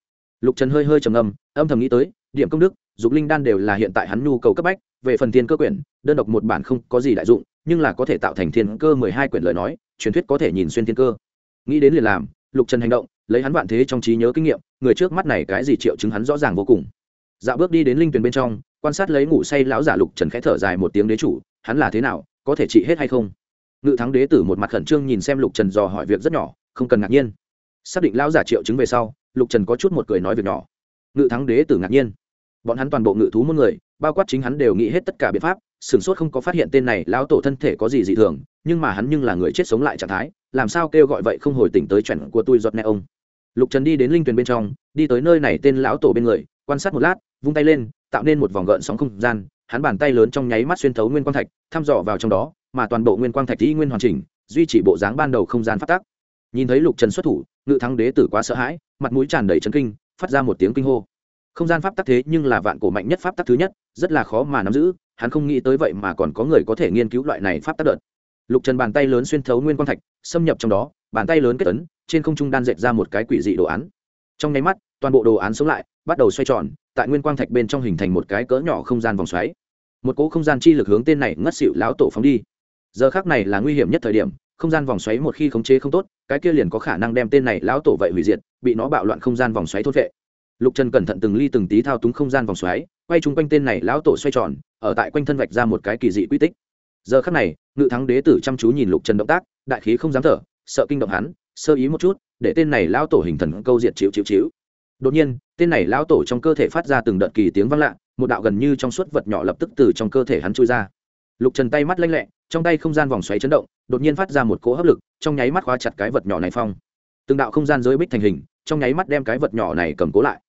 Lục trần hơi hơi trầm ngâm, âm thầm nghĩ tới, điểm công đức, dục linh đan đều là hiện tại hắn nhu cầu cấp bách, về phần thiên cơ quyển, đơn độc một bản không có gì đại dụng nhưng là có thể tạo thành thiên cơ mười hai quyển lời nói, truyền thuyết có thể nhìn xuyên thiên cơ. Nghĩ đến liền làm, lục trần hành động, lấy hắn vạn thế trong trí nhớ kinh nghiệm, người trước mắt này cái gì triệu chứng hắn rõ ràng vô cùng. Dạo bước đi đến linh tuyền bên trong, quan sát lấy ngủ say lão giả lục trần khẽ thở dài một tiếng đế chủ, hắn là thế nào, có thể trị hết hay không? Ngự thắng đế tử một mặt khẩn trương nhìn xem lục trần dò hỏi việc rất nhỏ, không cần ngạc nhiên. Xác định lão giả triệu chứng về sau, lục trần có chút một cười nói việc nhỏ. Ngự thắng đế tử ngạc nhiên. Bọn hắn toàn bộ ngự thú muôn người, bao quát chính hắn đều nghĩ hết tất cả biện pháp sửng sốt không có phát hiện tên này lão tổ thân thể có gì dị thường, nhưng mà hắn nhưng là người chết sống lại trạng thái, làm sao kêu gọi vậy không hồi tỉnh tới chuẩn của tôi giọt nẹ ông. Lục trần đi đến linh tuyền bên trong, đi tới nơi này tên lão tổ bên người, quan sát một lát, vung tay lên, tạo nên một vòng gợn sóng không gian, hắn bàn tay lớn trong nháy mắt xuyên thấu nguyên quang thạch, thăm dò vào trong đó, mà toàn bộ nguyên quang thạch y nguyên hoàn chỉnh, duy trì bộ dáng ban đầu không gian phát tác nhìn thấy lục trần xuất thủ, ngự thắng đế tử quá sợ hãi, mặt mũi tràn đầy chấn kinh, phát ra một tiếng kinh hô không gian pháp tắc thế nhưng là vạn cổ mạnh nhất pháp tắc thứ nhất, rất là khó mà nắm giữ, hắn không nghĩ tới vậy mà còn có người có thể nghiên cứu loại này pháp tắc đợt. Lục trần bàn tay lớn xuyên thấu nguyên quang thạch, xâm nhập trong đó, bàn tay lớn kết tấn trên không trung đan dệt ra một cái quỷ dị đồ án. Trong nháy mắt, toàn bộ đồ án sống lại, bắt đầu xoay tròn, tại nguyên quang thạch bên trong hình thành một cái cỡ nhỏ không gian vòng xoáy. Một cỗ không gian chi lực hướng tên này ngất xịu lão tổ phóng đi. Giờ khác này là nguy hiểm nhất thời điểm, không gian vòng xoáy một khi khống chế không tốt, cái kia liền có khả năng đem tên này lão tổ vậy hủy diệt, bị nó bạo loạn không gian vòng xoáy thốt vệ lục trần cẩn thận từng ly từng tí thao túng không gian vòng xoáy, quay chung quanh tên này lão tổ xoay tròn, ở tại quanh thân vạch ra một cái kỳ dị quy tích. Giờ khắc này, ngự thắng đế tử chăm chú nhìn lục trần động tác, đại khí không dám thở, sợ kinh động hắn, sơ ý một chút, để tên này lão tổ hình thần câu diệt chịu chịu chịu. Đột nhiên, tên này lão tổ trong cơ thể phát ra từng đợt kỳ tiếng vang lạ, một đạo gần như trong suốt vật nhỏ lập tức từ trong cơ thể hắn trôi ra. Lục trần tay mắt lanh lẹ, trong tay không gian vòng xoáy chấn động, đột nhiên phát ra một cỗ hấp lực, trong nháy mắt khóa chặt cái vật nhỏ này phong. Từng đạo không gian giới bích thành hình, trong nháy mắt đem cái vật nhỏ này cầm cố lại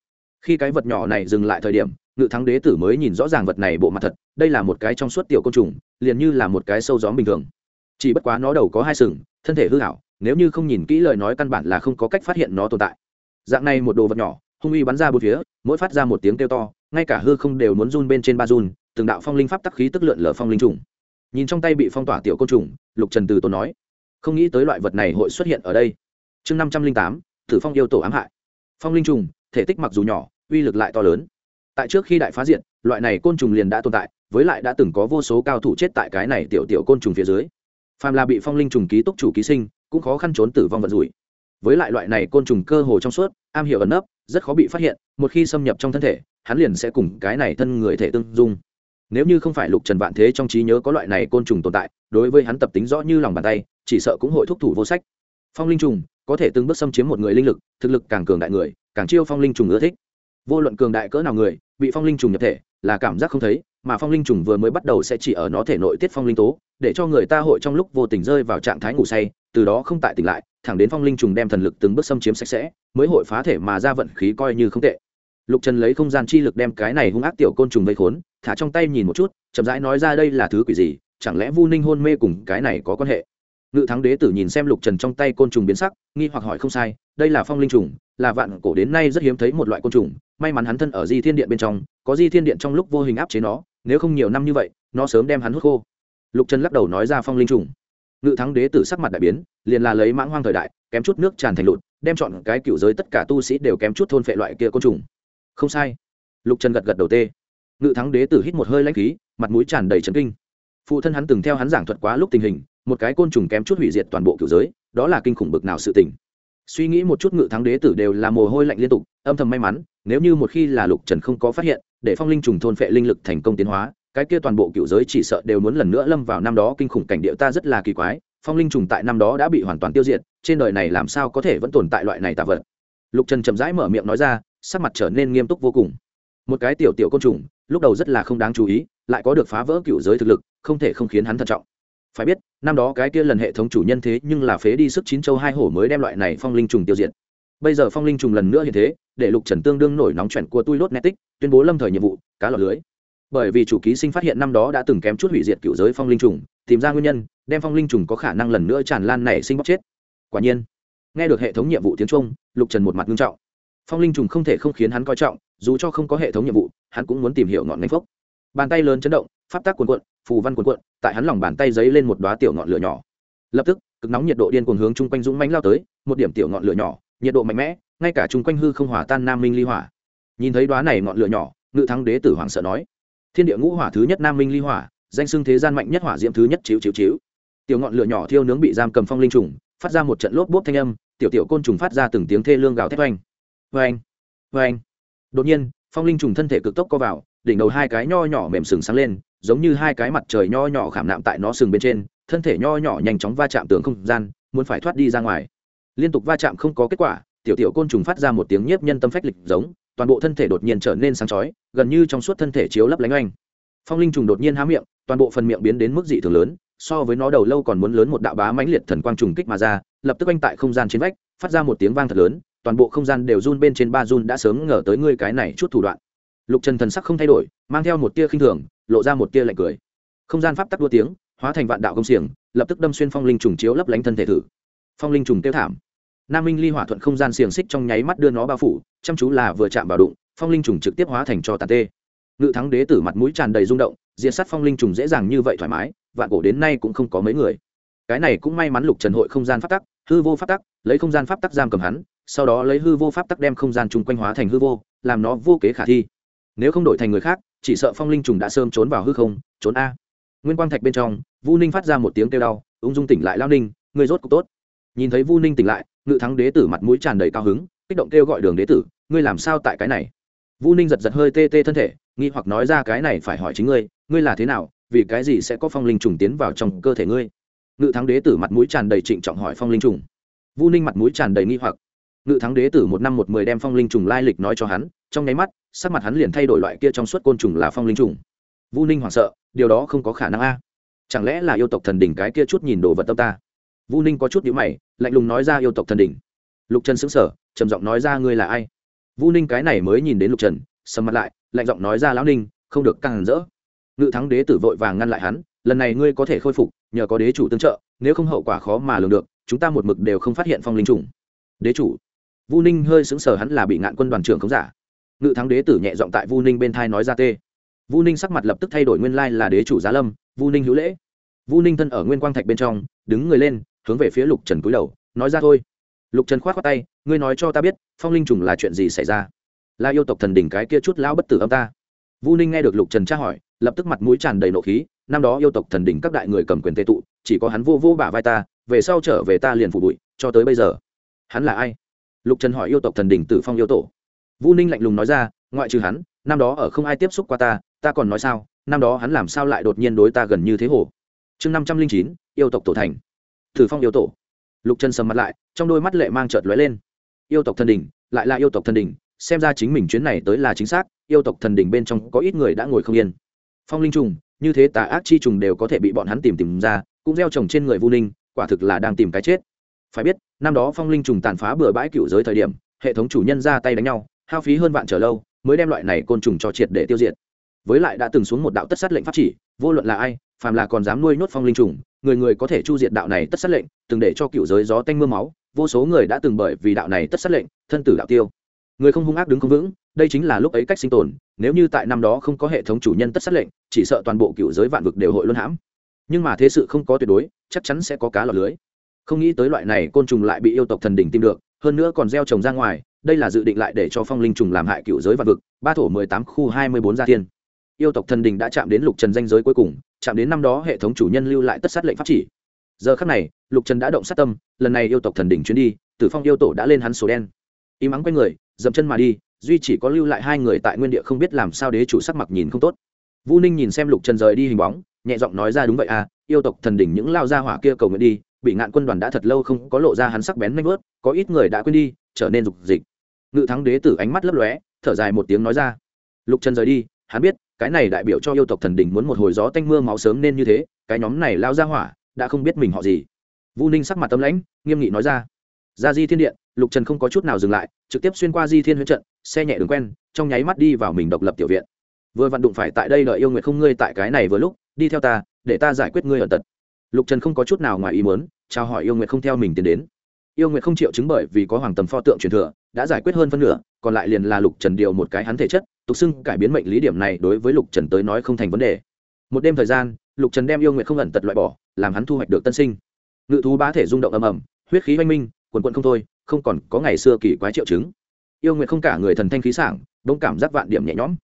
khi cái vật nhỏ này dừng lại thời điểm, ngự thắng đế tử mới nhìn rõ ràng vật này bộ mặt thật, đây là một cái trong suốt tiểu côn trùng, liền như là một cái sâu gió bình thường. Chỉ bất quá nó đầu có hai sừng, thân thể hư hảo, nếu như không nhìn kỹ lời nói căn bản là không có cách phát hiện nó tồn tại. Dạng này một đồ vật nhỏ, hung uy bắn ra bốn phía, mỗi phát ra một tiếng kêu to, ngay cả hư không đều muốn run bên trên ba run, từng đạo phong linh pháp tắc khí tức lượn lở phong linh trùng. Nhìn trong tay bị phong tỏa tiểu côn trùng, lục trần từ tôn nói, không nghĩ tới loại vật này hội xuất hiện ở đây. Chương năm trăm linh tám thử phong yêu tổ ám hại. Phong linh trùng, thể tích mặc dù nhỏ uy lực lại to lớn. Tại trước khi đại phá diện loại này côn trùng liền đã tồn tại, với lại đã từng có vô số cao thủ chết tại cái này tiểu tiểu côn trùng phía dưới. Phàm là bị phong linh trùng ký túc chủ ký sinh, cũng khó khăn trốn tử vong vận rủi. Với lại loại này côn trùng cơ hồ trong suốt, am hiểu ẩn nấp, rất khó bị phát hiện, một khi xâm nhập trong thân thể, hắn liền sẽ cùng cái này thân người thể tương dung. Nếu như không phải lục trần vạn thế trong trí nhớ có loại này côn trùng tồn tại, đối với hắn tập tính rõ như lòng bàn tay, chỉ sợ cũng hội thúc thủ vô sách. Phong linh trùng có thể từng bước xâm chiếm một người linh lực, thực lực càng cường đại người, càng chiêu phong linh trùng ưa thích vô luận cường đại cỡ nào người, bị phong linh trùng nhập thể, là cảm giác không thấy, mà phong linh trùng vừa mới bắt đầu sẽ chỉ ở nó thể nội tiết phong linh tố, để cho người ta hội trong lúc vô tình rơi vào trạng thái ngủ say, từ đó không tại tỉnh lại, thẳng đến phong linh trùng đem thần lực từng bước xâm chiếm sạch sẽ, mới hội phá thể mà ra vận khí coi như không tệ. Lục trần lấy không gian chi lực đem cái này hung ác tiểu côn trùng vây khốn, thả trong tay nhìn một chút, chậm rãi nói ra đây là thứ quỷ gì, chẳng lẽ vu ninh hôn mê cùng cái này có quan hệ? Ngự thắng đế tử nhìn xem lục trần trong tay côn trùng biến sắc, nghi hoặc hỏi không sai, đây là phong linh trùng, là vạn cổ đến nay rất hiếm thấy một loại côn trùng, may mắn hắn thân ở di thiên điện bên trong, có di thiên điện trong lúc vô hình áp chế nó, nếu không nhiều năm như vậy, nó sớm đem hắn hút khô. Lục trần lắc đầu nói ra phong linh trùng. Ngự thắng đế tử sắc mặt đại biến, liền là lấy mãng hoang thời đại, kém chút nước tràn thành lụt, đem chọn cái cựu giới tất cả tu sĩ đều kém chút thôn phệ loại kia côn trùng. Không sai. Lục trần gật gật đầu tê. Ngự thắng đế tử hít một hơi lãnh khí, mặt mũi tràn đầy trấn kinh. Phụ thân hắn từng theo hắn giảng thuật quá lúc tình hình một cái côn trùng kém chút hủy diệt toàn bộ cựu giới, đó là kinh khủng bực nào sự tình. Suy nghĩ một chút ngự thắng đế tử đều là mồ hôi lạnh liên tục, âm thầm may mắn, nếu như một khi là lục trần không có phát hiện, để phong linh trùng thôn phệ linh lực thành công tiến hóa, cái kia toàn bộ cựu giới chỉ sợ đều muốn lần nữa lâm vào năm đó kinh khủng cảnh địa ta rất là kỳ quái, phong linh trùng tại năm đó đã bị hoàn toàn tiêu diệt, trên đời này làm sao có thể vẫn tồn tại loại này tạ vật? Lục trần chậm rãi mở miệng nói ra, sắc mặt trở nên nghiêm túc vô cùng. Một cái tiểu tiểu côn trùng, lúc đầu rất là không đáng chú ý, lại có được phá vỡ cựu giới thực lực, không thể không khiến hắn thận trọng phải biết, năm đó cái kia lần hệ thống chủ nhân thế nhưng là phế đi sức chín châu hai hổ mới đem loại này phong linh trùng tiêu diệt. Bây giờ phong linh trùng lần nữa hiện thế, để lục trần tương đương nổi nóng chuẩn của tui lốt netic, tuyên bố lâm thời nhiệm vụ, cá lọt lưới. Bởi vì chủ ký sinh phát hiện năm đó đã từng kém chút hủy diệt cựu giới phong linh trùng, tìm ra nguyên nhân, đem phong linh trùng có khả năng lần nữa tràn lan nảy sinh bóc chết. Quả nhiên, nghe được hệ thống nhiệm vụ tiếng trung, lục trần một mặt nghiêm trọng. Phong linh trùng không thể không khiến hắn coi trọng, dù cho không có hệ thống nhiệm vụ, hắn cũng muốn tìm hiểu ngọn ngành phốc. Bàn tay lớn chấn động pháp tác cuồn cuộn, phù văn cuồn cuộn, tại hắn lòng bàn tay giấy lên một đoá tiểu ngọn lửa nhỏ. Lập tức, cực nóng nhiệt độ điên cuồng hướng chung quanh dũng mánh lao tới, một điểm tiểu ngọn lửa nhỏ, nhiệt độ mạnh mẽ, ngay cả chung quanh hư không hỏa tan nam minh ly hỏa. Nhìn thấy đoá này ngọn lửa nhỏ, ngự thắng đế tử hoàng sợ nói, thiên địa ngũ hỏa thứ nhất nam minh ly hỏa, danh xưng thế gian mạnh nhất hỏa diễm thứ nhất chiếu chiếu chiếu. Tiểu ngọn lửa nhỏ thiêu nướng bị giam cầm phong linh trùng, phát ra một trận lốp bốp thanh âm, tiểu tiểu côn trùng phát ra từng tiếng thê lương gào thét oanh oanh oanh. Đột nhiên, phong linh trùng thân thể cực tốc co vào, đỉnh đầu hai cái nho nhỏ mềm sừng sáng lên giống như hai cái mặt trời nho nhỏ khảm nạm tại nó sừng bên trên, thân thể nho nhỏ nhanh chóng va chạm tường không gian, muốn phải thoát đi ra ngoài. Liên tục va chạm không có kết quả, tiểu tiểu côn trùng phát ra một tiếng nhiếp nhân tâm phách lịch giống, toàn bộ thân thể đột nhiên trở nên sáng chói, gần như trong suốt thân thể chiếu lấp lánh oanh. Phong linh trùng đột nhiên há miệng, toàn bộ phần miệng biến đến mức dị thường lớn, so với nó đầu lâu còn muốn lớn một đạo bá mãnh liệt thần quang trùng kích mà ra, lập tức oanh tại không gian trên vách, phát ra một tiếng vang thật lớn, toàn bộ không gian đều run bên trên ba run đã sớm ngờ tới ngươi cái này chút thủ đoạn. Lục trần thần sắc không thay đổi, mang theo một tia khinh thường lộ ra một tia lạnh cười. Không gian pháp tắc đua tiếng, hóa thành vạn đạo công xiềng, lập tức đâm xuyên phong linh trùng chiếu lấp lánh thân thể thử. Phong linh trùng tiêu thảm. Nam minh ly hỏa thuận không gian xiềng xích trong nháy mắt đưa nó bao phủ, chăm chú là vừa chạm vào đụng, phong linh trùng trực tiếp hóa thành cho tàn tê. Ngự thắng đế tử mặt mũi tràn đầy rung động diệt sát phong linh trùng dễ dàng như vậy thoải mái, vạn cổ đến nay cũng không có mấy người. Cái này cũng may mắn lục trần hội không gian pháp tắc, hư vô pháp tắc, lấy không gian pháp tắc giam cầm hắn, sau đó lấy hư vô pháp tắc đem không gian chung quanh hóa thành hư vô, làm nó vô kế khả thi. Nếu không đổi thành người khác chỉ sợ phong linh trùng đã sớm trốn vào hư không, trốn a. Nguyên quang thạch bên trong, vu ninh phát ra một tiếng kêu đau, ung dung tỉnh lại lao ninh, người rốt cục tốt. Nhìn thấy vu ninh tỉnh lại, ngự thắng đế tử mặt mũi tràn đầy cao hứng, kích động kêu gọi đường đế tử, ngươi làm sao tại cái này? Vu ninh giật giật hơi tê tê thân thể, nghi hoặc nói ra, cái này phải hỏi chính ngươi ngươi là thế nào, vì cái gì sẽ có phong linh trùng tiến vào trong cơ thể ngươi? Ngự thắng đế tử mặt mũi tràn đầy trịnh trọng hỏi phong linh trùng. Vu ninh mặt mũi tràn đầy nghi hoặc. Ngự thắng đế tử một năm một mười đem phong linh trùng lai lịch nói cho hắn, trong nháy mắt sắc mặt hắn liền thay đổi loại kia trong suốt côn trùng là phong linh trùng. Vu ninh hoảng sợ, điều đó không có khả năng a. Chẳng lẽ là yêu tộc thần đỉnh cái kia chút nhìn đồ vật tâm ta? Vu ninh có chút nhữ mày, lạnh lùng nói ra yêu tộc thần đỉnh. Lục trần xứng sở trầm giọng nói ra ngươi là ai? Vu ninh cái này mới nhìn đến lục trần, sầm mặt lại, lạnh giọng nói ra lão ninh, không được càng rỡ. Ngự thắng đế tử vội vàng ngăn lại hắn, lần này ngươi có thể khôi phục, nhờ có đế chủ tương trợ, nếu không hậu quả khó mà lường được, chúng ta một mực đều không phát hiện phong linh trùng. Đế chủ. Vu ninh hơi sững sờ hắn là bị ngạn quân đoàn trưởng không giả ngự thắng đế tử nhẹ giọng tại vu ninh bên thai nói ra tê. Vu ninh sắc mặt lập tức thay đổi nguyên lai là đế chủ giá lâm, vu ninh hữu lễ. Vu ninh thân ở nguyên quang thạch bên trong, đứng người lên, hướng về phía lục trần cúi đầu, nói ra thôi. Lục trần k h o á t khoác tay, ngươi nói cho ta biết, phong linh trùng là chuyện gì xảy ra? Là yêu tộc thần đỉnh cái kia chút lão bất tử âm ta. Vu ninh nghe được lục trần tra hỏi, lập tức mặt mũi tràn đầy nộ khí, năm đó yêu tộc thần đỉnh các đại người cầm quyền tệ tụ, chỉ có hắn vô vô bả vai ta, về sau trở về ta liền phủ bụi, cho tới bây giờ. Hắn là ai? Lục trần hỏi yêu tộc thần đỉnh tử phong yêu tổ vũ ninh lạnh lùng nói ra, ngoại trừ hắn, năm đó ở không ai tiếp xúc qua ta ta còn nói sao, năm đó hắn làm sao lại đột nhiên đối ta gần như thế hồ chương năm trăm linh chín, yêu tộc tổ thành. Thử phong yêu tổ. Lục chân sầm mặt lại, trong đôi mắt lệ mang trợt lóe lên. Yêu tộc thần đình lại là yêu tộc thần đình xem ra chính mình chuyến này tới là chính xác, yêu tộc thần đình bên trong có ít người đã ngồi không yên. Phong linh trùng, như thế tà ác chi trùng đều có thể bị bọn hắn tìm tìm ra, cũng gieo trồng trên người vu ninh, quả thực là đang tìm cái chết. Phải biết, năm đó phong linh trùng tàn phá bừa bãi cựu giới thời điểm, hệ thống chủ nhân ra tay đánh nhau hao phí hơn vạn trở lâu, mới đem loại này côn trùng cho triệt để tiêu diệt. Với lại đã từng xuống một đạo tất sát lệnh pháp chỉ, vô luận là ai, phàm là còn dám nuôi nhốt phong linh trùng, người người có thể chu diệt đạo này tất sát lệnh, từng để cho cựu giới gió tanh mưa máu, vô số người đã từng bởi vì đạo này tất sát lệnh, thân tử đạo tiêu. Người không hung ác đứng không vững, đây chính là lúc ấy cách sinh tồn, nếu như tại năm đó không có hệ thống chủ nhân tất sát lệnh, chỉ sợ toàn bộ cựu giới vạn vực đều hội luân hãm. Nhưng mà thế sự không có tuyệt đối, chắc chắn sẽ có cá lọt lưới. Không nghĩ tới loại này côn trùng lại bị yêu tộc thần đỉnh tìm được, hơn nữa còn gieo trồng ra ngoài đây là dự định lại để cho phong linh trùng làm hại cựu giới vạn vực, ba thổ mười tám khu hai mươi bốn gia thiên. Yêu tộc thần đình đã chạm đến lục trần danh giới cuối cùng, chạm đến năm đó hệ thống chủ nhân lưu lại tất sát lệnh pháp chỉ. Giờ khắc này, lục trần đã động sát tâm, lần này yêu tộc thần đình chuyến đi, tử phong yêu tổ đã lên hắn sổ đen. Im mắng quay người, dậm chân mà đi, duy chỉ có lưu lại hai người tại nguyên địa không biết làm sao đế chủ sắc mặt nhìn không tốt. Vũ ninh nhìn xem lục trần rời đi hình bóng, nhẹ giọng nói ra đúng vậy à yêu tộc thần đỉnh những lao ra hỏa kia cầu nguyện đi, bị ngạn quân đoàn đã thật lâu không có lộ ra hắn sắc bén nanh vớt có ít người đã quên đi, trở nên dục dịch ngự thắng đế tử ánh mắt lấp lóe, thở dài một tiếng nói ra. Lục trần rời đi, hắn biết, cái này đại biểu cho yêu tộc thần đình muốn một hồi gió tanh mưa máu sớm nên như thế, cái nhóm này lao ra hỏa, đã không biết mình họ gì. Vũ ninh sắc mặt tâm lãnh, nghiêm nghị nói ra. Ra di thiên điện, lục trần không có chút nào dừng lại, trực tiếp xuyên qua di thiên huyết trận, xe nhẹ đường quen, trong nháy mắt đi vào mình độc lập tiểu viện. Vừa vặn đụng phải tại đây đợi yêu nguyệt không ngươi tại cái này vừa lúc, đi theo ta, để ta giải quyết ngươi ở tật lục trần không có chút nào ngoài ý muốn, chào hỏi yêu nguyệt không theo mình tiến đến. Yêu nguyệt không chịu chứng bởi vì có hoàng tầm pho tượng truyền thừa đã giải quyết hơn phân nửa, còn lại liền là lục trần điều một cái hắn thể chất, tục xưng cải biến mệnh lý điểm này đối với lục trần tới nói không thành vấn đề. Một đêm thời gian, lục trần đem yêu nguyệt không ẩn tật loại bỏ, làm hắn thu hoạch được tân sinh. Ngự thú bá thể rung động ầm ầm, huyết khí oanh minh, quần quận không thôi, không còn có ngày xưa kỳ quái triệu chứng. Yêu nguyệt không cả người thần thanh khí sảng đông cảm giác vạn điểm nhẹ nhõm.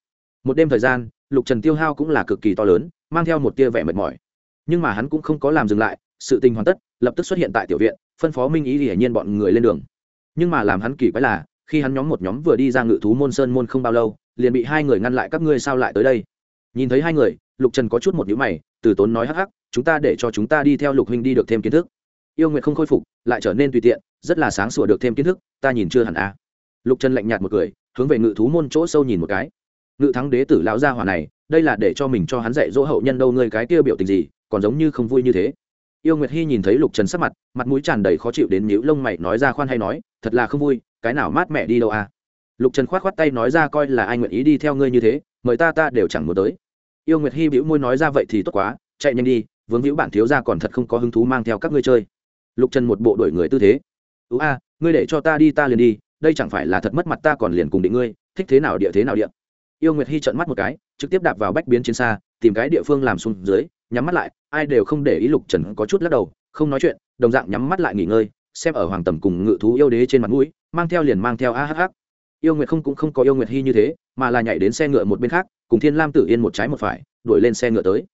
Một đêm thời gian, lục trần tiêu hao cũng là cực kỳ to lớn, mang theo một tia vẻ mệt mỏi. Nhưng mà hắn cũng không có làm dừng lại, sự tình hoàn tất, lập tức xuất hiện tại tiểu viện, phân phó minh ý hiển nhiên bọn người lên đường nhưng mà làm hắn kỳ quái là, khi hắn nhóm một nhóm vừa đi ra ngự thú môn sơn môn không bao lâu, liền bị hai người ngăn lại, các ngươi sao lại tới đây? Nhìn thấy hai người, lục trần có chút một nhữ mày, từ tốn nói hắc hắc, chúng ta để cho chúng ta đi theo lục huynh đi được thêm kiến thức. Yêu nguyện không khôi phục, lại trở nên tùy tiện, rất là sáng sủa được thêm kiến thức, ta nhìn chưa hẳn à. lục trần lạnh nhạt một cười, hướng về ngự thú môn chỗ sâu nhìn một cái. Ngự thắng đế tử lão gia hỏa này, đây là để cho mình cho hắn dạy dỗ hậu nhân đâu, ngươi cái kia biểu tình gì, còn giống như không vui như thế yêu nguyệt hy nhìn thấy lục trần sắc mặt mặt mũi tràn đầy khó chịu đến nhíu lông mày nói ra khoan hay nói, thật là không vui, cái nào mát mẹ đi đâu à? Lục trần khoát khoát tay nói ra coi là ai nguyện ý đi theo ngươi như thế, mời ta ta đều chẳng muốn tới. Yêu nguyệt hy bĩu môi nói ra vậy thì tốt quá, chạy nhanh đi, vướng hữu bản thiếu ra còn thật không có hứng thú mang theo các ngươi chơi. Lục trần một bộ đuổi người tư thế. Ứ a, ngươi để cho ta đi ta liền đi, đây chẳng phải là thật mất mặt ta còn liền cùng định ngươi, thích thế nào địa thế nào địa. Yêu nguyệt hy trợn mắt một cái, trực tiếp đạp vào bách biến chiến xa, tìm cái địa phương làm xuống dưới nhắm mắt lại, ai đều không để ý lục trần có chút lắc đầu, không nói chuyện, đồng dạng nhắm mắt lại nghỉ ngơi, xem ở hoàng tầm cùng ngự thú yêu đế trên mặt mũi, mang theo liền mang theo a hh yêu nguyệt không cũng không có yêu nguyệt hy như thế, mà là nhảy đến xe ngựa một bên khác, cùng thiên lam tử yên một trái một phải, đuổi lên xe ngựa tới.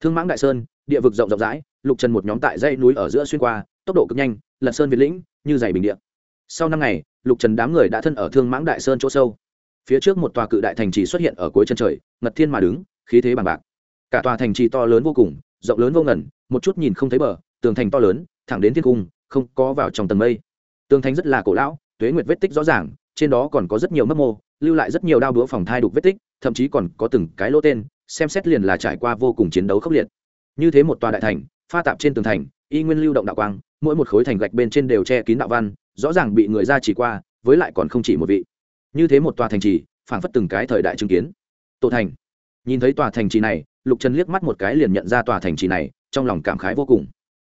Thương mãng đại sơn, địa vực rộng rộng rãi, lục trần một nhóm tại dãy núi ở giữa xuyên qua, tốc độ cực nhanh, lật sơn việt lĩnh, như dày bình địa. Sau năm ngày, lục trần đám người đã thân ở thương mãng đại sơn chỗ sâu. Phía trước một tòa cự đại thành trì xuất hiện ở cuối chân trời, ngật thiên mà đứng, khí thế bằng bạc cả tòa thành trì to lớn vô cùng, rộng lớn vô ngẩn một chút nhìn không thấy bờ, tường thành to lớn, thẳng đến thiên cung, không có vào trong tầng mây. Tường thành rất là cổ lão, tuế nguyệt vết tích rõ ràng, trên đó còn có rất nhiều mấp mô, lưu lại rất nhiều đao đũa phòng thai đục vết tích, thậm chí còn có từng cái lỗ tên, xem xét liền là trải qua vô cùng chiến đấu khốc liệt. Như thế một tòa đại thành, pha tạp trên tường thành, y nguyên lưu động đạo quang, mỗi một khối thành gạch bên trên đều che kín đạo văn, rõ ràng bị người ra chỉ qua, với lại còn không chỉ một vị. Như thế một tòa thành trì, phảng phất từng cái thời đại chứng kiến. Tổ thành nhìn thấy tòa thành trì này, lục trần liếc mắt một cái liền nhận ra tòa thành trì này, trong lòng cảm khái vô cùng.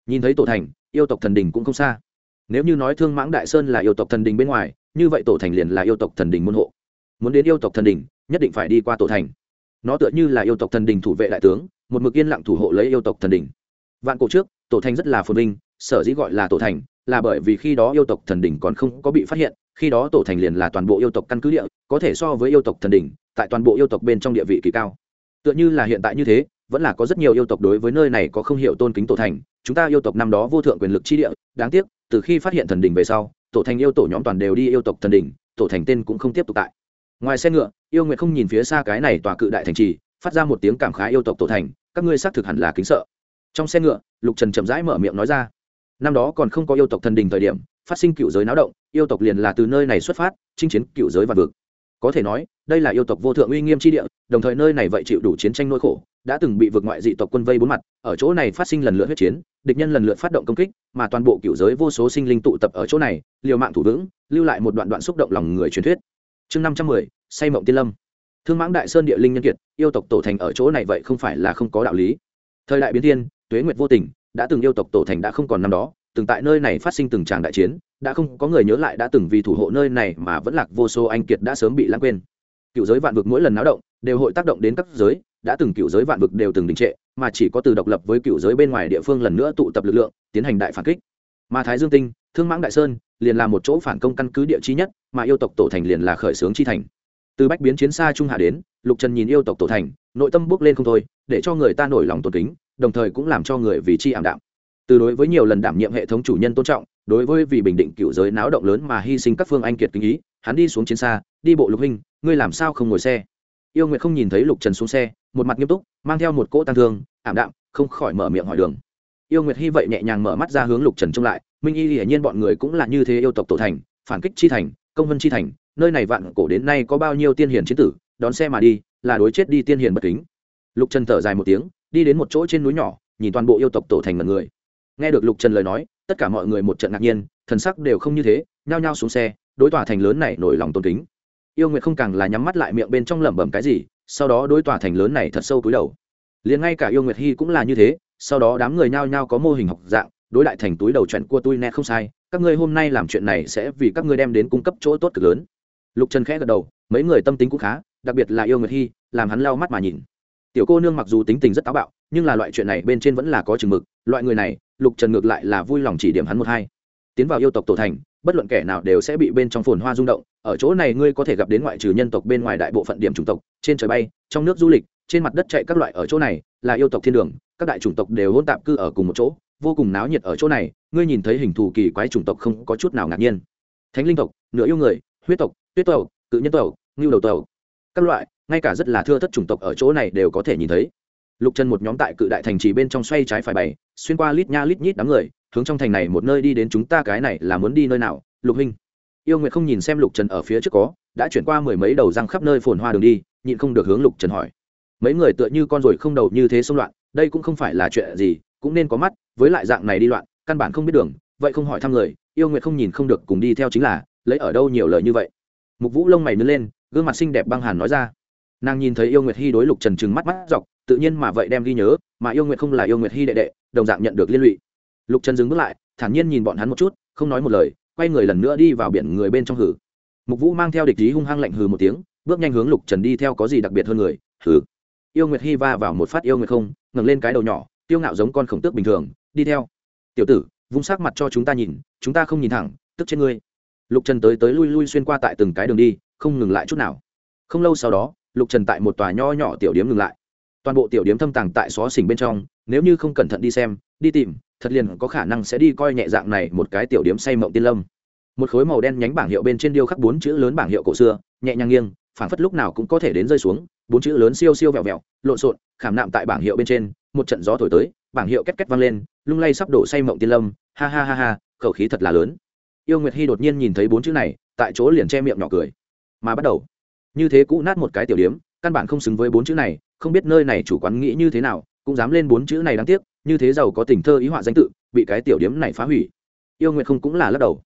Nhìn thấy tổ thành, yêu tộc thần đình cũng không xa. Nếu như nói thương mãng đại sơn là yêu tộc thần đình bên ngoài, như vậy tổ thành liền là yêu tộc thần đình môn hộ. Muốn đến yêu tộc thần đình, nhất định phải đi qua tổ thành. Nó tựa như là yêu tộc thần đình thủ vệ đại tướng, một mực yên lặng thủ hộ lấy yêu tộc thần đình. Vạn cổ trước, tổ thành rất là phồn vinh, sở dĩ gọi là tổ thành, là bởi vì khi đó yêu tộc thần đình còn không có bị phát hiện khi đó tổ thành liền là toàn bộ yêu tộc căn cứ địa, có thể so với yêu tộc thần đỉnh, tại toàn bộ yêu tộc bên trong địa vị kỳ cao. Tựa như là hiện tại như thế, vẫn là có rất nhiều yêu tộc đối với nơi này có không hiểu tôn kính tổ thành, chúng ta yêu tộc năm đó vô thượng quyền lực chi địa, đáng tiếc, từ khi phát hiện thần đỉnh về sau, tổ thành yêu tổ nhóm toàn đều đi yêu tộc thần đỉnh, tổ thành tên cũng không tiếp tục tại. Ngoài xe ngựa, yêu nguyệt không nhìn phía xa cái này tòa cự đại thành trì, phát ra một tiếng cảm khái yêu tộc tổ thành, các ngươi xác thực hẳn là kính sợ. Trong xe ngựa, lục trần chậm rãi mở miệng nói ra, năm đó còn không có yêu tộc thần đình thời điểm phát sinh cựu giới náo động, yêu tộc liền là từ nơi này xuất phát, chinh chiến cựu giới và vực. Có thể nói, đây là yêu tộc vô thượng uy nghiêm tri địa, đồng thời nơi này vậy chịu đủ chiến tranh nỗi khổ, đã từng bị vượt ngoại dị tộc quân vây bốn mặt, ở chỗ này phát sinh lần lượt huyết chiến, địch nhân lần lượt phát động công kích, mà toàn bộ cựu giới vô số sinh linh tụ tập ở chỗ này, liều mạng thủ vững, lưu lại một đoạn đoạn xúc động lòng người truyền thuyết. Chương năm trăm mười, say mộng tiên lâm. Thương mãng đại sơn địa linh nhân kiệt, yêu tộc tổ thành ở chỗ này vậy không phải là không có đạo lý. Thời đại biến thiên, tuế nguyệt vô tình, đã từng yêu tộc tổ thành đã không còn năm đó từng tại nơi này phát sinh từng tràng đại chiến, đã không có người nhớ lại đã từng vì thủ hộ nơi này mà vẫn lạc vô số anh kiệt đã sớm bị lãng quên. Cựu giới vạn vực mỗi lần náo động, đều hội tác động đến các giới, đã từng cựu giới vạn vực đều từng đình trệ, mà chỉ có từ độc lập với cựu giới bên ngoài địa phương lần nữa tụ tập lực lượng, tiến hành đại phản kích. Mà thái dương tinh, thương mãng đại sơn, liền là một chỗ phản công căn cứ địa chi nhất, mà yêu tộc tổ thành liền là khởi xướng chi thành. Từ bách biến chiến xa trung hạ đến, lục trần nhìn yêu tộc tổ thành, nội tâm bước lên không thôi, để cho người ta nổi lòng tôn kính, đồng thời cũng làm cho người vì chi ảm đạm từ đối với nhiều lần đảm nhiệm hệ thống chủ nhân tôn trọng, đối với vì bình định cựu giới náo động lớn mà hy sinh các phương anh kiệt kinh ý, hắn đi xuống chiến xa, đi bộ lục hình, ngươi làm sao không ngồi xe? Yêu nguyệt không nhìn thấy lục trần xuống xe, một mặt nghiêm túc, mang theo một cỗ tăng thương, ảm đạm, không khỏi mở miệng hỏi đường. Yêu nguyệt hy vậy nhẹ nhàng mở mắt ra hướng lục trần trông lại, minh y hiển nhiên bọn người cũng là như thế yêu tộc tổ thành, phản kích chi thành, công vân chi thành, nơi này vạn cổ đến nay có bao nhiêu tiên hiền chiến tử, đón xe mà đi, là đối chết đi tiên hiền bất kính. Lục trần thở dài một tiếng, đi đến một chỗ trên núi nhỏ, nhìn toàn bộ yêu tộc tổ thành mật người nghe được lục trần lời nói, tất cả mọi người một trận ngạc nhiên, thần sắc đều không như thế, nhao nhao xuống xe, đối tòa thành lớn này nổi lòng tôn kính. Yêu nguyệt không càng là nhắm mắt lại miệng bên trong lẩm bẩm cái gì, sau đó đối tòa thành lớn này thật sâu túi đầu. Liền ngay cả yêu nguyệt hy cũng là như thế, sau đó đám người nhao nhao có mô hình học dạng, đối lại thành túi đầu chuyện của tôi nè không sai, các ngươi hôm nay làm chuyện này sẽ vì các ngươi đem đến cung cấp chỗ tốt cực lớn. Lục trần khẽ gật đầu, mấy người tâm tính cũng khá, đặc biệt là yêu nguyệt hy làm hắn lau mắt mà nhìn. Tiểu cô nương mặc dù tính tình rất táo bạo, nhưng là loại chuyện này bên trên vẫn là có chừng mực, loại người này lục trần ngược lại là vui lòng chỉ điểm hắn một hai. Tiến vào yêu tộc tổ thành, bất luận kẻ nào đều sẽ bị bên trong phồn hoa rung động, ở chỗ này ngươi có thể gặp đến ngoại trừ nhân tộc bên ngoài đại bộ phận điểm chủng tộc, trên trời bay, trong nước du lịch, trên mặt đất chạy các loại ở chỗ này, là yêu tộc thiên đường, các đại chủng tộc đều hôn tạp cư ở cùng một chỗ, vô cùng náo nhiệt ở chỗ này, ngươi nhìn thấy hình thù kỳ quái chủng tộc không có chút nào ngạc nhiên. Thánh linh tộc, nửa yêu người, huyết tộc, tuyết tộc, cự nhân tộc, ngưu đầu tộc, các loại, ngay cả rất là thưa thất chủng tộc ở chỗ này đều có thể nhìn thấy lục trần một nhóm tại cự đại thành trì bên trong xoay trái phải bày, xuyên qua lít nha lít nhít đám người, hướng trong thành này một nơi đi đến chúng ta cái này là muốn đi nơi nào, lục huynh. Yêu nguyệt không nhìn xem lục trần ở phía trước có, đã chuyển qua mười mấy đầu răng khắp nơi phồn hoa đường đi, nhịn không được hướng lục trần hỏi. Mấy người tựa như con ruồi không đầu như thế xông loạn, đây cũng không phải là chuyện gì, cũng nên có mắt, với lại dạng này đi loạn, căn bản không biết đường, vậy không hỏi thăm người, yêu nguyệt không nhìn không được cùng đi theo chính là, lấy ở đâu nhiều lời như vậy. Mục vũ lông mày nứt lên, gương mặt xinh đẹp băng hàn nói ra nàng nhìn thấy yêu nguyệt hy đối lục trần trừng mắt mắt dọc, tự nhiên mà vậy đem ghi nhớ, mà yêu nguyệt không là yêu nguyệt hy đệ đệ, đồng dạng nhận được liên lụy. Lục trần dừng bước lại, thản nhiên nhìn bọn hắn một chút, không nói một lời, quay người lần nữa đi vào biển người bên trong hử. Mục vũ mang theo địch ý hung hăng lạnh hừ một tiếng, bước nhanh hướng lục trần đi theo có gì đặc biệt hơn người, hử. Yêu nguyệt hy va vào một phát yêu nguyệt không, ngẩng lên cái đầu nhỏ tiêu ngạo giống con khổng tước bình thường, đi theo. Tiểu tử, vung sắc mặt cho chúng ta nhìn, chúng ta không nhìn thẳng, tức trên ngươi. Lục trần tới tới lui lui xuyên qua tại từng cái đường đi, không ngừng lại chút nào. Không lâu sau đó lục trần tại một tòa nho nhỏ tiểu điếm ngừng lại. Toàn bộ tiểu điếm thâm tàng tại xó xỉnh bên trong, nếu như không cẩn thận đi xem, đi tìm, thật liền có khả năng sẽ đi coi nhẹ dạng này một cái tiểu điếm say mộng tiên lâm. Một khối màu đen nhánh bảng hiệu bên trên điêu khắc bốn chữ lớn bảng hiệu cổ xưa, nhẹ nhàng nghiêng, phảng phất lúc nào cũng có thể đến rơi xuống, bốn chữ lớn siêu siêu vẹo vẹo, lộn xộn, khảm nạm tại bảng hiệu bên trên, một trận gió thổi tới, bảng hiệu két két vang lên, lung lay sắp đổ say mộng tiên lâm, ha ha ha ha, khẩu khí thật là lớn. Yêu nguyệt hy đột nhiên nhìn thấy bốn chữ này, tại chỗ liền che miệng nhỏ cười. Mà bắt đầu như thế cũ nát một cái tiểu điếm, căn bản không xứng với bốn chữ này, không biết nơi này chủ quán nghĩ như thế nào, cũng dám lên bốn chữ này đáng tiếc, như thế giàu có tình thơ ý họa danh tự, bị cái tiểu điếm này phá hủy. Yêu nguyện không cũng là lắc đầu.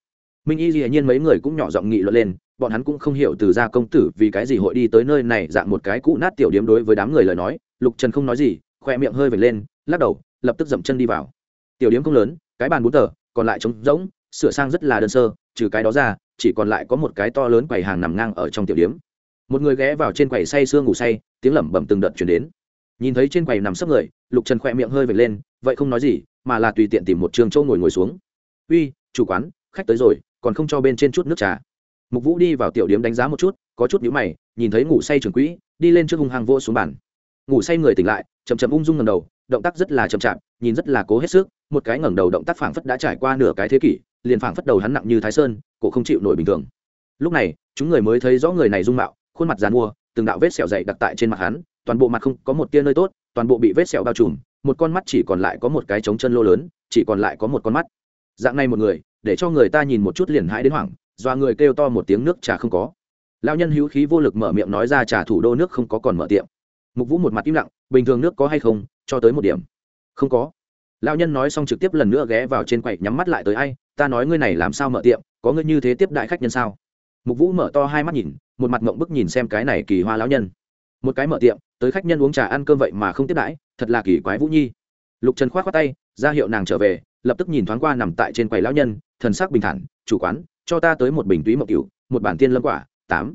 Minh y dĩ nhiên mấy người cũng nhỏ giọng nghị luận lên, bọn hắn cũng không hiểu từ gia công tử vì cái gì hội đi tới nơi này dạng một cái cũ nát tiểu điếm đối với đám người lời nói, lục trần không nói gì, khoe miệng hơi vệt lên, lắc đầu, lập tức dậm chân đi vào. Tiểu điếm không lớn, cái bàn bốn tờ, còn lại trống rỗng, sửa sang rất là đơn sơ, trừ cái đó ra, chỉ còn lại có một cái to lớn quầy hàng nằm ngang ở trong tiểu điếm một người ghé vào trên quầy say sương ngủ say, tiếng lẩm bẩm từng đợt chuyển đến. Nhìn thấy trên quầy nằm sấp người, lục trần khỏe miệng hơi vệt lên, vậy không nói gì, mà là tùy tiện tìm một trường châu ngồi ngồi xuống. Uy, chủ quán, khách tới rồi, còn không cho bên trên chút nước trà. Mục vũ đi vào tiểu điếm đánh giá một chút, có chút nhíu mày, nhìn thấy ngủ say trường quỹ, đi lên trước hung hăng vô xuống bàn. Ngủ say người tỉnh lại, chậm chậm ung dung ngầm đầu, động tác rất là chậm chạp, nhìn rất là cố hết sức, một cái ngẩng đầu động tác phảng phất đã trải qua nửa cái thế kỷ, liền phảng phất đầu hắn nặng như thái sơn, cổ không chịu nổi bình thường. Lúc này, chúng người mới thấy rõ người này dung mạo khuôn mặt dàn mua từng đạo vết sẹo dày đặc tại trên mặt hắn, toàn bộ mặt không có một tia nơi tốt, toàn bộ bị vết sẹo bao trùm, một con mắt chỉ còn lại có một cái trống chân lô lớn, chỉ còn lại có một con mắt. Dạng này một người, để cho người ta nhìn một chút liền hãi đến hoảng doa người kêu to một tiếng nước trà không có. Lao nhân hữu khí vô lực mở miệng nói ra trà thủ đô nước không có còn mở tiệm. Mục vũ một mặt im lặng, bình thường nước có hay không, cho tới một điểm. Không có. Lao nhân nói xong trực tiếp lần nữa ghé vào trên quầy, nhắm mắt lại tới, ai, ta nói ngươi này làm sao mở tiệm, có ngươi như thế tiếp đại khách nhân sao? Mục vũ mở to hai mắt nhìn, một mặt mộng bức nhìn xem cái này kỳ hoa lão nhân. Một cái mở tiệm, tới khách nhân uống trà ăn cơm vậy mà không tiếp đãi, thật là kỳ quái vũ nhi. Lục trần k h o á t khoác tay, ra hiệu nàng trở về, lập tức nhìn thoáng qua nằm tại trên quầy lão nhân, thần sắc bình thản, chủ quán, cho ta tới một bình túy mộng cửu, một bản tiên lâm quả, tám.